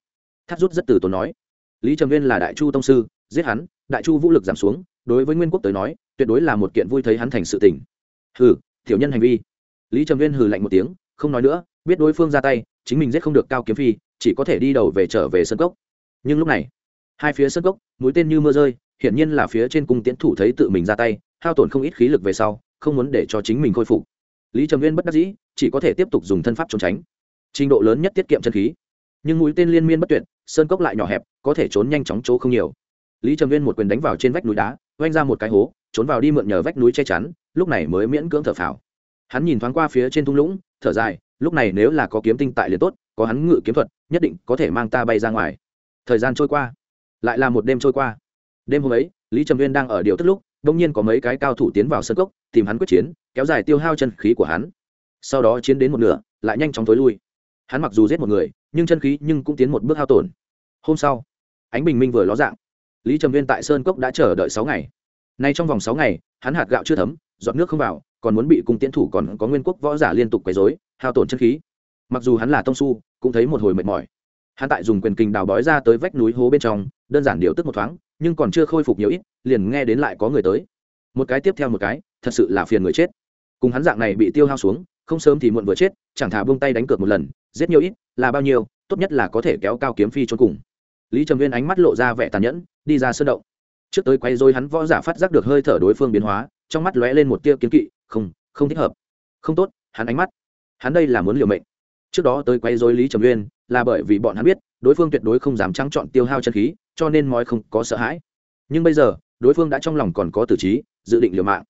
Thắt rút rất từ tốn nói. Lý trầm nguyên là đại chu tông sư, giết hắn, đại chu vũ lực giảm xuống, đối với nguyên quốc tới nói, tuyệt đối là một kiện vui thấy hắn thành sự tình. Hừ thiểu nhân hành vi. Lý trầm nguyên hừ lạnh một tiếng, không nói nữa, biết đối phương ra tay, chính mình giết không được cao kiếm phi, chỉ có thể đi đầu về trở về sân cốc. Nhưng lúc này, hai phía sân cốc mũi tên như mưa rơi, hiển nhiên là phía trên cung tiễn thủ thấy tự mình ra tay, hao tổn không ít khí lực về sau không muốn để cho chính mình khôi phục. Lý trầm Nguyên bất đắc dĩ, chỉ có thể tiếp tục dùng thân pháp trốn tránh. Trình độ lớn nhất tiết kiệm chân khí. Nhưng mũi tên liên miên bất tuyệt, sơn cốc lại nhỏ hẹp, có thể trốn nhanh chóng chỗ không nhiều. Lý trầm Nguyên một quyền đánh vào trên vách núi đá, oanh ra một cái hố, trốn vào đi mượn nhờ vách núi che chắn, lúc này mới miễn cưỡng thở phào. Hắn nhìn thoáng qua phía trên thung lũng, thở dài, lúc này nếu là có kiếm tinh tại liền tốt, có hắn ngự kiếm thuật, nhất định có thể mang ta bay ra ngoài. Thời gian trôi qua, lại là một đêm trôi qua. Đêm hôm ấy, lý trầm Nguyên đang ở điều tức lúc đông nhiên có mấy cái cao thủ tiến vào sân cốc, tìm hắn quyết chiến, kéo dài tiêu hao chân khí của hắn. Sau đó chiến đến một nửa, lại nhanh chóng tối lui. Hắn mặc dù giết một người, nhưng chân khí nhưng cũng tiến một bước hao tổn. Hôm sau, ánh bình minh vừa ló dạng. Lý trầm viên tại sơn cốc đã chờ đợi sáu ngày. Nay trong vòng sáu ngày, hắn hạt gạo chưa thấm, giọt nước không vào, còn muốn bị cung tiến thủ còn có nguyên quốc võ giả liên tục quấy dối hao tổn chân khí. Mặc dù hắn là tông su, cũng thấy một hồi mệt mỏi hắn tại dùng quyền kinh đào bói ra tới vách núi hố bên trong, đơn giản điều tức một thoáng, nhưng còn chưa khôi phục nhiều ít, liền nghe đến lại có người tới. Một cái tiếp theo một cái, thật sự là phiền người chết. Cùng hắn dạng này bị tiêu hao xuống, không sớm thì muộn vừa chết, chẳng thà buông tay đánh cược một lần, giết nhiều ít, là bao nhiêu, tốt nhất là có thể kéo cao kiếm phi cho cùng. Lý trầm viên ánh mắt lộ ra vẻ tàn nhẫn, đi ra sơn động. Trước tới quay dối hắn võ giả phát giác được hơi thở đối phương biến hóa, trong mắt lóe lên một tia kiếm kỵ, không không thích hợp. Không tốt, hắn ánh mắt, hắn đây là muốn liều mệnh. Trước đó tới quay dối lý trầm uyên là bởi vì bọn hắn biết, đối phương tuyệt đối không dám trắng chọn tiêu hao chân khí, cho nên mói không có sợ hãi. Nhưng bây giờ, đối phương đã trong lòng còn có tử trí, dự định liều mạng.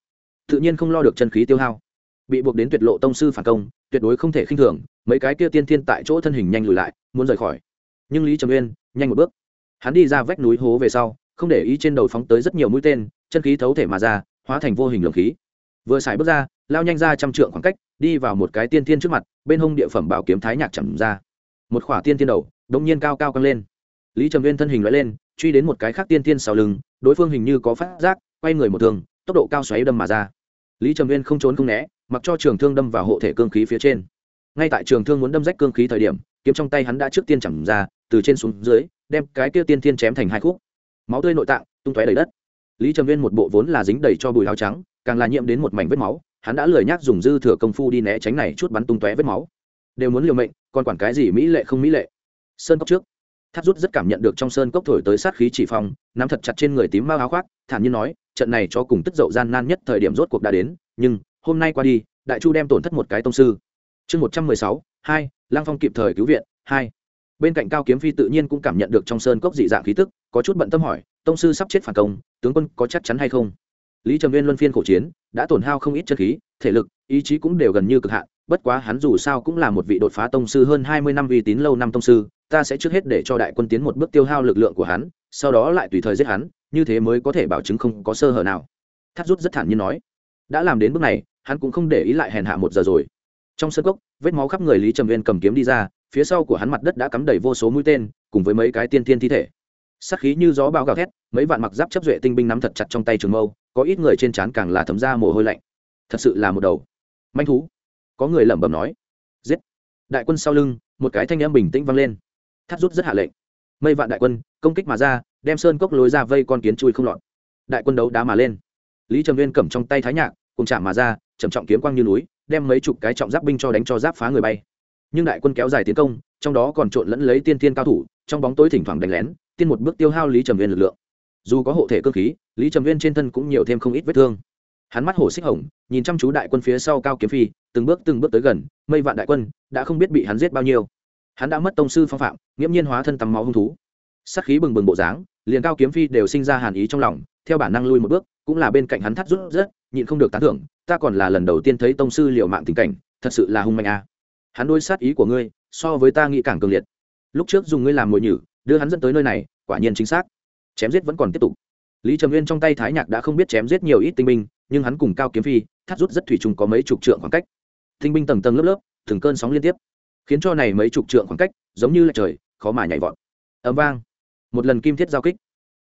Tự nhiên không lo được chân khí tiêu hao. Bị buộc đến tuyệt lộ tông sư phản công, tuyệt đối không thể khinh thường, mấy cái kia tiên thiên tại chỗ thân hình nhanh lùi lại, muốn rời khỏi. Nhưng lý trầm uyên, nhanh một bước. Hắn đi ra vách núi hố về sau, không để ý trên đầu phóng tới rất nhiều mũi tên, chân khí thấu thể mà ra, hóa thành vô hình lượng khí. Vừa xài bước ra, lao nhanh ra trăm trượng khoảng cách, đi vào một cái tiên thiên trước mặt, bên hông địa phẩm bảo kiếm thái nhạc chậm ra một khỏa tiên tiên đầu đông nhiên cao cao căng lên. Lý trầm viên thân hình loại lên, truy đến một cái khác tiên tiên sau lưng, đối phương hình như có phát giác, quay người một thường tốc độ cao xoáy đâm mà ra. Lý trầm viên không trốn không né, mặc cho trường thương đâm vào hộ thể cương khí phía trên. Ngay tại trường thương muốn đâm rách cương khí thời điểm, kiếm trong tay hắn đã trước tiên chẳng ra, từ trên xuống dưới, đem cái kia tiên tiên chém thành hai khúc. Máu tươi nội tạng, tung tóe đầy đất. Lý trầm viên một bộ vốn là dính đầy cho bùi áo trắng, càng là nhiễm đến một mảnh vết máu, hắn đã lười nhác dùng dư thừa công phu đi né tránh này chút bắn tung tóe vết máu. Đều muốn liều mệnh còn quản cái gì mỹ lệ không mỹ lệ. Sơn cốc trước. Tháp rút rất cảm nhận được trong sơn cốc thổi tới sát khí chỉ phong, nắm thật chặt trên người tím mao áo khoác, thản nhiên nói, trận này cho cùng tức dậu gian nan nhất thời điểm rốt cuộc đã đến, nhưng hôm nay qua đi, đại chu đem tổn thất một cái tông sư. Chương một trăm mười sáu, hai lang phong kịp thời cứu viện, hai. Bên cạnh cao kiếm phi tự nhiên cũng cảm nhận được trong sơn cốc dị dạng khí tức, có chút bận tâm hỏi, tông sư sắp chết phản công, tướng quân có chắc chắn hay không? Lý trầm viên luân phiên khổ chiến, đã tổn hao không ít chân khí, thể lực, ý chí cũng đều gần như cực hạn bất quá hắn dù sao cũng là một vị đột phá tông sư hơn hai mươi năm uy tín lâu năm tông sư, ta sẽ trước hết để cho đại quân tiến một bước tiêu hao lực lượng của hắn, sau đó lại tùy thời giết hắn, như thế mới có thể bảo chứng không có sơ hở nào. Thắt rút rất thản nhiên nói. Đã làm đến bước này, hắn cũng không để ý lại hèn hạ một giờ rồi. Trong sân cốc, vết máu khắp người lý trầm viên cầm kiếm đi ra, phía sau của hắn mặt đất đã cắm đầy vô số mũi tên, cùng với mấy cái tiên thiên thi thể. Sắc khí như gió bão gào thét, mấy vạn mặc giáp chấp duệ tinh binh nắm thật chặt trong tay trường mâu, có ít người trên trán càng là thấm ra mồ hôi lạnh. Thật sự là một đầu. Manh thú có người lẩm bẩm nói, giết! Đại quân sau lưng, một cái thanh em bình tĩnh vang lên. Thắt rút rất hạ lệnh. Mây vạn đại quân, công kích mà ra, đem sơn cốc lối ra vây con kiến chui không lọt. Đại quân đấu đá mà lên. Lý trầm viên cầm trong tay thái nhạc cùng chạm mà ra, trầm trọng kiếm quang như núi, đem mấy chục cái trọng giáp binh cho đánh cho giáp phá người bay. Nhưng đại quân kéo dài tiến công, trong đó còn trộn lẫn lấy tiên tiên cao thủ, trong bóng tối thỉnh thoảng đánh lén, tiên một bước tiêu hao lý trầm viên lực lượng. Dù có hộ thể cơ khí, lý trầm viên trên thân cũng nhiều thêm không ít vết thương hắn mắt hổ xích hồng, nhìn chăm chú đại quân phía sau cao kiếm phi, từng bước từng bước tới gần, mây vạn đại quân, đã không biết bị hắn giết bao nhiêu hắn đã mất tông sư phong phạm, nghiễm nhiên hóa thân tắm máu hung thú sắc khí bừng bừng bộ dáng, liền cao kiếm phi đều sinh ra hàn ý trong lòng, theo bản năng lui một bước, cũng là bên cạnh hắn thắt rút rất nhịn không được tán thưởng, ta còn là lần đầu tiên thấy tông sư liệu mạng tình cảnh, thật sự là hung mạnh a à. hắn đôi sát ý của ngươi, so với ta nghĩ càng cường liệt lúc trước dùng ngươi làm mồi nhử, đưa hắn dẫn tới nơi này, quả nhiên chính xác chém giết vẫn còn tiếp tục lý trầm nguyên trong tay thái nhạc đã không biết chém giết nhiều ít tinh minh nhưng hắn cùng cao kiếm phi, thắt rút rất thủy chung có mấy chục trượng khoảng cách. Tinh binh tầng tầng lớp lớp, từng cơn sóng liên tiếp. Khiến cho này mấy chục trượng khoảng cách, giống như là trời, khó mà nhảy vọt. Ấm vang. Một lần kim thiết giao kích.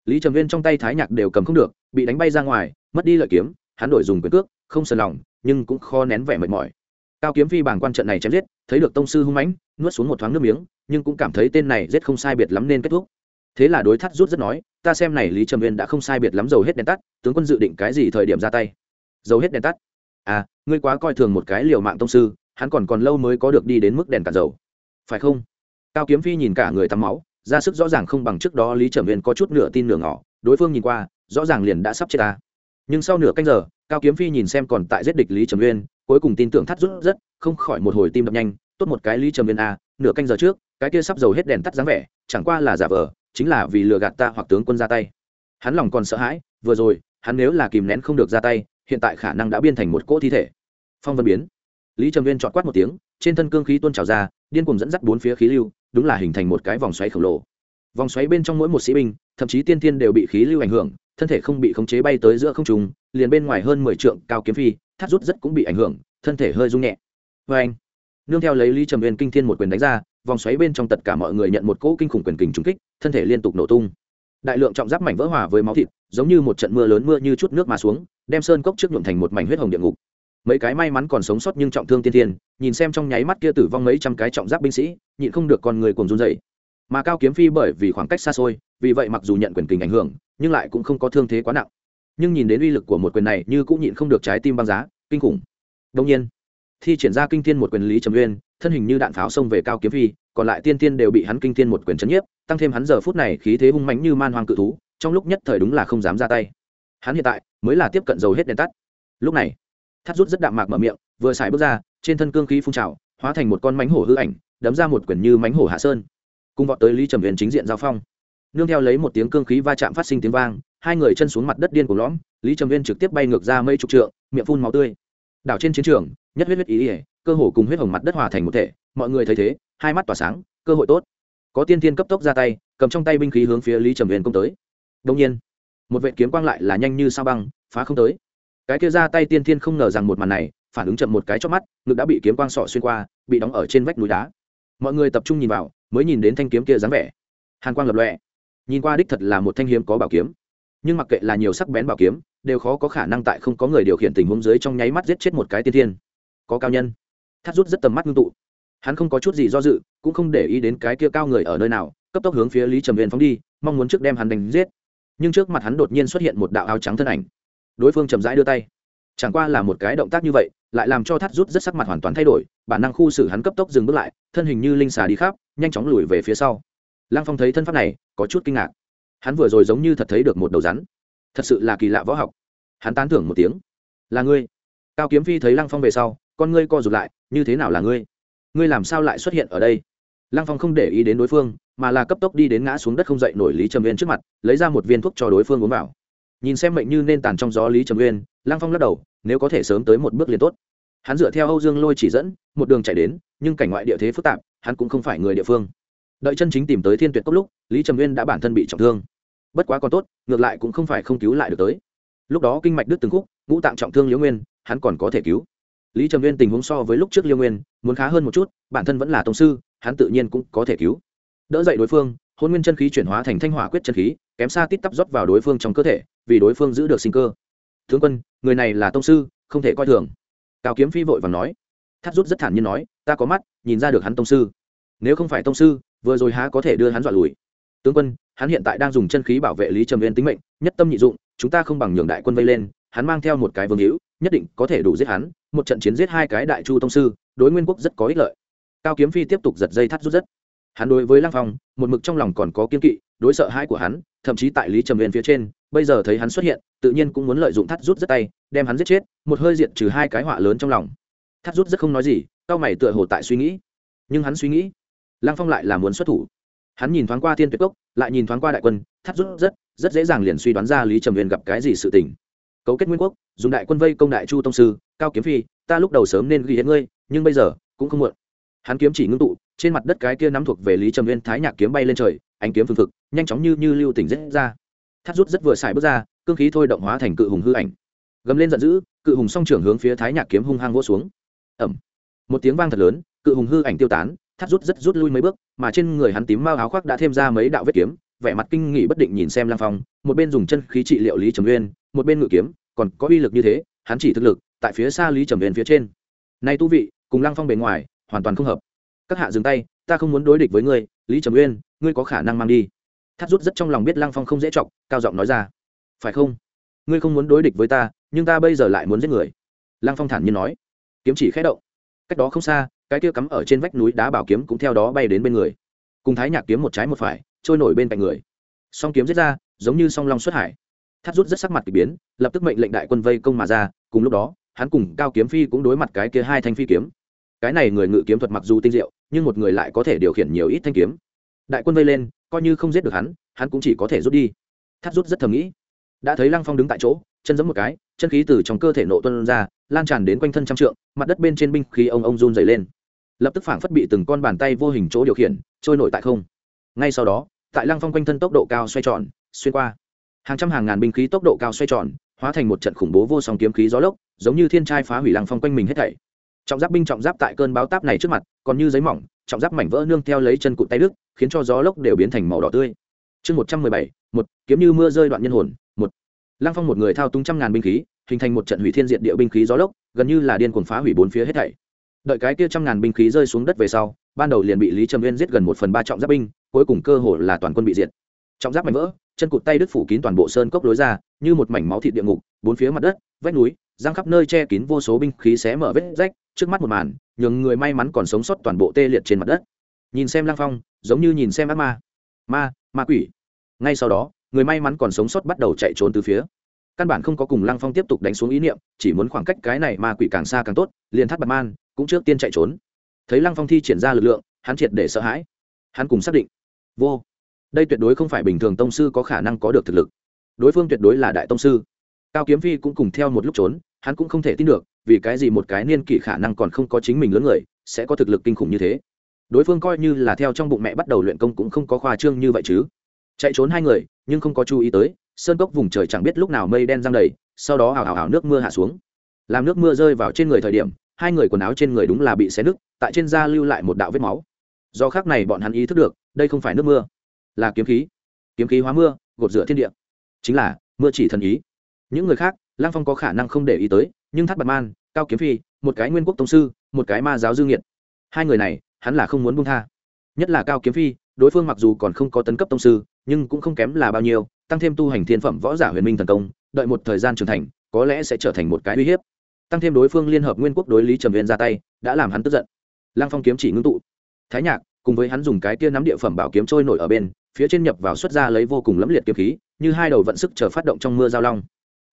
Lý trầm viên trong tay thái nhạc đều cầm không được, bị đánh bay ra ngoài, mất đi lợi kiếm, hắn đổi dùng quyền cước, không sờ lòng, nhưng cũng khó nén vẻ mệt mỏi. Cao kiếm phi bảng quan trận này chém giết, thấy được tông sư hung mãnh, nuốt xuống một thoáng nước miếng, nhưng cũng cảm thấy tên này giết không sai biệt lắm nên kết thúc thế là đối thắt rút rất nói, ta xem này lý trầm viên đã không sai biệt lắm dầu hết đèn tắt, tướng quân dự định cái gì thời điểm ra tay? Dầu hết đèn tắt? À ngươi quá coi thường một cái liều mạng tông sư, hắn còn còn lâu mới có được đi đến mức đèn cả dầu. Phải không? Cao kiếm phi nhìn cả người tắm máu, ra sức rõ ràng không bằng trước đó lý trầm viên có chút nửa tin nửa ngỏ đối phương nhìn qua, rõ ràng liền đã sắp chết ta. Nhưng sau nửa canh giờ, cao kiếm phi nhìn xem còn tại giết địch lý trầm viên cuối cùng tin tưởng thắt rút rất, không khỏi một hồi tim đập nhanh, tốt một cái lý trầm viên a à, nửa canh giờ trước, cái kia sắp dầu hết đèn tắt dáng vẻ, chẳng qua là giả vờ chính là vì lừa gạt ta hoặc tướng quân ra tay. Hắn lòng còn sợ hãi, vừa rồi, hắn nếu là kìm nén không được ra tay, hiện tại khả năng đã biên thành một cỗ thi thể. Phong vân biến. Lý trầm viên chọn quát một tiếng, trên thân cương khí tuôn trào ra, điên cùng dẫn dắt bốn phía khí lưu, đúng là hình thành một cái vòng xoáy khổng lồ. Vòng xoáy bên trong mỗi một sĩ binh, thậm chí tiên tiên đều bị khí lưu ảnh hưởng, thân thể không bị khống chế bay tới giữa không trùng liền bên ngoài hơn mười trượng cao kiếm phi, thắt rút rất cũng bị ảnh hưởng, thân thể hơi rung nhẹ. Vê anh nương theo lấy lý trầm viên kinh thiên một quyền đánh ra vòng xoáy bên trong tất cả mọi người nhận một cỗ kinh khủng quyền kình trúng kích, thân thể liên tục nổ tung. Đại lượng trọng giáp mảnh vỡ hòa với máu thịt, giống như một trận mưa lớn mưa như chút nước mà xuống, đem sơn cốc trước nhuộm thành một mảnh huyết hồng địa ngục. Mấy cái may mắn còn sống sót nhưng trọng thương tiên tiên nhìn xem trong nháy mắt kia tử vong mấy trăm cái trọng giáp binh sĩ, nhịn không được con người cùng run dậy mà cao kiếm phi bởi vì khoảng cách xa xôi, vì vậy mặc dù nhận quyền kình ảnh hưởng, nhưng lại cũng không có thương thế quá nặng. Nhưng nhìn đến uy lực của một quyền này như cũng nhịn không được trái tim băng giá, kinh khủng. Đông nhiên, thi triển ra kinh thiên một quyền lý trầm uyên thân hình như đạn pháo xông về cao kiếm phi, còn lại tiên tiên đều bị hắn kinh thiên một quyền chấn nhiếp, tăng thêm hắn giờ phút này khí thế hung mãnh như man hoang cự thú, trong lúc nhất thời đúng là không dám ra tay. Hắn hiện tại mới là tiếp cận dầu hết đèn tắt. Lúc này, thắt rút rất đạm mạc mở miệng, vừa xài bước ra, trên thân cương khí phun trào, hóa thành một con mánh hổ hư ảnh, đấm ra một quyển như mánh hổ hạ sơn. Cùng vọt tới lý trầm huyền chính diện giao phong. Nương theo lấy một tiếng cương khí va chạm phát sinh tiếng vang, hai người chân xuống mặt đất điên của lõm, lý trầm viên trực tiếp bay ngược ra mây trục trượng, miệng phun máu tươi. Đảo trên chiến trường, nhất huyết huyết ý ỉa cơ hồ cùng huyết hồng mặt đất hòa thành một thể, mọi người thấy thế, hai mắt tỏa sáng, cơ hội tốt. Có tiên tiên cấp tốc ra tay, cầm trong tay binh khí hướng phía lý trầm huyền công tới. Đông nhiên, một vệ kiếm quang lại là nhanh như sao băng, phá không tới. Cái kia ra tay tiên tiên không ngờ rằng một màn này, phản ứng chậm một cái chót mắt, ngực đã bị kiếm quang sọ xuyên qua, bị đóng ở trên vách núi đá. Mọi người tập trung nhìn vào, mới nhìn đến thanh kiếm kia dáng vẻ. Hàn quang lập lọe nhìn qua đích thật là một thanh hiếm có bảo kiếm. Nhưng mặc kệ là nhiều sắc bén bảo kiếm, đều khó có khả năng tại không có người điều khiển tình huống dưới trong nháy mắt giết chết một cái tiên thiên. Có cao nhân thắt rút rất tầm mắt ngưng tụ. Hắn không có chút gì do dự, cũng không để ý đến cái kia cao người ở nơi nào, cấp tốc hướng phía lý trầm viên phóng đi, mong muốn trước đem hắn đánh giết. Nhưng trước mặt hắn đột nhiên xuất hiện một đạo áo trắng thân ảnh. Đối phương chậm rãi đưa tay. Chẳng qua là một cái động tác như vậy, lại làm cho thắt rút rất sắc mặt hoàn toàn thay đổi, bản năng khu xử hắn cấp tốc dừng bước lại, thân hình như linh xà đi khắp, nhanh chóng lùi về phía sau. Lăng phong thấy thân pháp này, có chút kinh ngạc. Hắn vừa rồi giống như thật thấy được một đầu rắn. Thật sự là kỳ lạ võ học. Hắn tán thưởng một tiếng. Là ngươi. Cao kiếm phi thấy lăng phong về sau, con ngươi co rụt lại như thế nào là ngươi? Ngươi làm sao lại xuất hiện ở đây? Lăng phong không để ý đến đối phương, mà là cấp tốc đi đến ngã xuống đất không dậy nổi lý trầm uyên trước mặt, lấy ra một viên thuốc cho đối phương uống vào. Nhìn xem mệnh như nên tàn trong gió lý trầm uyên, lăng phong lắc đầu, nếu có thể sớm tới một bước liền tốt. Hắn dựa theo âu dương lôi chỉ dẫn, một đường chạy đến, nhưng cảnh ngoại địa thế phức tạp, hắn cũng không phải người địa phương. Đợi chân chính tìm tới thiên tuyệt cốc lúc, lý trầm uyên đã bản thân bị trọng thương. Bất quá còn tốt, ngược lại cũng không phải không cứu lại được tới. Lúc đó kinh mạch đứt từng khúc, ngũ tạng trọng thương liễu nguyên, hắn còn có thể cứu lý trầm Nguyên tình huống so với lúc trước liêu nguyên, muốn khá hơn một chút, bản thân vẫn là tổng sư, hắn tự nhiên cũng có thể cứu. Đỡ dậy đối phương, hôn nguyên chân khí chuyển hóa thành thanh hỏa quyết chân khí, kém xa tít tắp rót vào đối phương trong cơ thể, vì đối phương giữ được sinh cơ. Tướng quân, người này là tông sư, không thể coi thường. Cao kiếm phi vội và nói. Thắt rút rất thản nhiên nói, ta có mắt, nhìn ra được hắn tông sư. Nếu không phải tông sư, vừa rồi há có thể đưa hắn dọa lùi. Tướng quân, hắn hiện tại đang dùng chân khí bảo vệ lý trầm viên tính mệnh, nhất tâm nhị dụng, chúng ta không bằng nhường đại quân vây lên hắn mang theo một cái vương hữu, nhất định có thể đủ giết hắn, một trận chiến giết hai cái đại chu tông sư, đối nguyên quốc rất có ích lợi. Cao kiếm phi tiếp tục giật dây thắt rút rất. Hắn đối với lăng phong, một mực trong lòng còn có kiên kỵ, đối sợ hãi của hắn, thậm chí tại lý trầm viên phía trên, bây giờ thấy hắn xuất hiện, tự nhiên cũng muốn lợi dụng thắt rút rất tay, đem hắn giết chết, một hơi diện trừ hai cái họa lớn trong lòng. Thắt rút rất không nói gì, cao mày tựa hồ tại suy nghĩ. Nhưng hắn suy nghĩ, lăng phong lại là muốn xuất thủ. Hắn nhìn thoáng qua thiên tuyệt cốc, lại nhìn thoáng qua đại quân, thắt rút rất rất dễ dàng liền suy đoán ra lý trầm Viên gặp cái gì sự tình cấu kết nguyên quốc, dùng đại quân vây công đại chu tông sư, cao kiếm phi, ta lúc đầu sớm nên ghi hết ngươi, nhưng bây giờ, cũng không muộn. Hắn kiếm chỉ ngưng tụ, trên mặt đất cái kia nắm thuộc về lý trầm viên thái nhạc kiếm bay lên trời, ánh kiếm phương thực nhanh chóng như như lưu tỉnh rết ra. Thắt rút rất vừa xài bước ra, cương khí thôi động hóa thành cự hùng hư ảnh. Gầm lên giận dữ, cự hùng song trưởng hướng phía thái nhạc kiếm hung hăng vỗ xuống. Ẩm một tiếng vang thật lớn, cự hùng hư ảnh tiêu tán, thắt rút rất rút lui mấy bước, mà trên người hắn tím mao áo khoác đã thêm ra mấy đạo vết kiếm, vẻ mặt kinh nghỉ bất định nhìn xem lang phong, một bên dùng chân khí trị liệu lý trầm uyên một bên ngự kiếm, còn có uy lực như thế, hắn chỉ thực lực, tại phía xa lý trầm uyên phía trên. Nay tu vị, cùng lang phong bề ngoài, hoàn toàn không hợp. Các hạ dừng tay, ta không muốn đối địch với ngươi, lý trầm uyên, ngươi có khả năng mang đi. Thắt rút rất trong lòng biết lang phong không dễ chọc, cao giọng nói ra. Phải không? Ngươi không muốn đối địch với ta, nhưng ta bây giờ lại muốn giết người. Lang phong thản nhiên nói. Kiếm chỉ khẽ động. Cách đó không xa, cái kia cắm ở trên vách núi đá bảo kiếm cũng theo đó bay đến bên người. Cùng thái nhạc kiếm một trái một phải, trôi nổi bên cạnh người. Song kiếm giết ra, giống như song long xuất hải thắt rút rất sắc mặt k ỳ biến, lập tức mệnh lệnh đại quân vây công mà ra, cùng lúc đó, hắn cùng cao kiếm phi cũng đối mặt cái kia hai thanh phi kiếm. Cái này người ngự kiếm thuật mặc dù tinh diệu, nhưng một người lại có thể điều khiển nhiều ít thanh kiếm. Đại quân vây lên, coi như không giết được hắn hắn cũng chỉ có thể rút đi. Thắt rút rất thầm nghĩ. Đã thấy lăng phong đứng tại chỗ, chân giấm một cái, chân khí từ trong cơ thể nộ tuân ra, lan tràn đến quanh thân trăm trượng, mặt đất bên trên binh khí ông ông run dày lên. Lập tức phảng phất bị từng con bàn tay vô hình chỗ điều khiển, trôi nổi tại không. Ngay sau đó, tại lăng phong quanh thân tốc độ cao xoay tròn, xuyên qua hàng trăm hàng ngàn binh khí tốc độ cao xoay tròn, hóa thành một trận khủng bố vô song kiếm khí gió lốc, giống như thiên trai phá hủy lăng phong quanh mình hết thảy. Trọng giáp binh trọng giáp tại cơn báo táp này trước mặt, còn như giấy mỏng, trọng giáp mảnh vỡ nương theo lấy chân cụt tay đức khiến cho gió lốc đều biến thành màu đỏ tươi. Chương một trăm mười bảy, một, kiếm như mưa rơi đoạn nhân hồn, một. Lăng phong một người thao túng trăm ngàn binh khí, hình thành một trận hủy thiên diện địa binh khí gió lốc, gần như là điên cuồng phá hủy bốn phía hết thảy. Đợi cái kia trăm ngàn binh khí rơi xuống đất về sau, ban đầu liền bị lý trầm viên giết gần một phần ba trọng giáp binh, cuối cùng cơ hồ là toàn quân bị diệt. Trọng giáp mảnh vỡ chân cụt tay đứt phủ kín toàn bộ sơn cốc lối ra, như một mảnh máu thịt địa ngục, bốn phía mặt đất, vách núi, răng khắp nơi che kín vô số binh khí xé mở vết rách, trước mắt một màn, nhường người may mắn còn sống sót toàn bộ tê liệt trên mặt đất. Nhìn xem lang phong, giống như nhìn xem ác ma. Ma ma quỷ. Ngay sau đó, người may mắn còn sống sót bắt đầu chạy trốn từ phía. Căn bản không có cùng lăng phong tiếp tục đánh xuống ý niệm, chỉ muốn khoảng cách cái này ma quỷ càng xa càng tốt, liền thắt bạc man, cũng trước tiên chạy trốn. Thấy lăng phong thi triển ra lực lượng, hắn triệt để sợ hãi. Hắn cùng xác định. Vô đây tuyệt đối không phải bình thường tông sư có khả năng có được thực lực. Đối phương tuyệt đối là đại tông sư. Cao kiếm phi cũng cùng theo một lúc trốn, hắn cũng không thể tin được, vì cái gì một cái niên kỷ khả năng còn không có chính mình lớn người, sẽ có thực lực kinh khủng như thế. Đối phương coi như là theo trong bụng mẹ bắt đầu luyện công cũng không có khoa trương như vậy chứ. Chạy trốn hai người, nhưng không có chú ý tới, sơn cốc vùng trời chẳng biết lúc nào mây đen giăng đầy, sau đó hào hào hào nước mưa hạ xuống. Làm nước mưa rơi vào trên người thời điểm, hai người quần áo trên người đúng là bị xé nứt, tại trên da lưu lại một đạo vết máu. Do khác này bọn hắn ý thức được, đây không phải nước mưa là kiếm khí. Kiếm khí hóa mưa, gột rửa thiên địa. Chính là, mưa chỉ thần ý. Những người khác lang phong có khả năng không để ý tới, nhưng thắt bạc man, cao kiếm phi, một cái nguyên quốc tông sư, một cái ma giáo dư nghiệt. Hai người này, hắn là không muốn buông tha. Nhất là cao kiếm phi, đối phương mặc dù còn không có tấn cấp tông sư, nhưng cũng không kém là bao nhiêu, tăng thêm tu hành thiên phẩm võ giả huyền minh thần công, đợi một thời gian trưởng thành, có lẽ sẽ trở thành một cái uy hiếp. Tăng thêm đối phương liên hợp nguyên quốc đối lý trầm viên ra tay, đã làm hắn tức giận. Lang phong kiếm chỉ ngưng tụ. Thái nhạc, cùng với hắn dùng cái kia nắm địa phẩm bảo kiếm trôi nổi ở bên phía trên nhập vào xuất ra lấy vô cùng lẫm liệt kiếm khí, như hai đầu vận sức chờ phát động trong mưa giao long.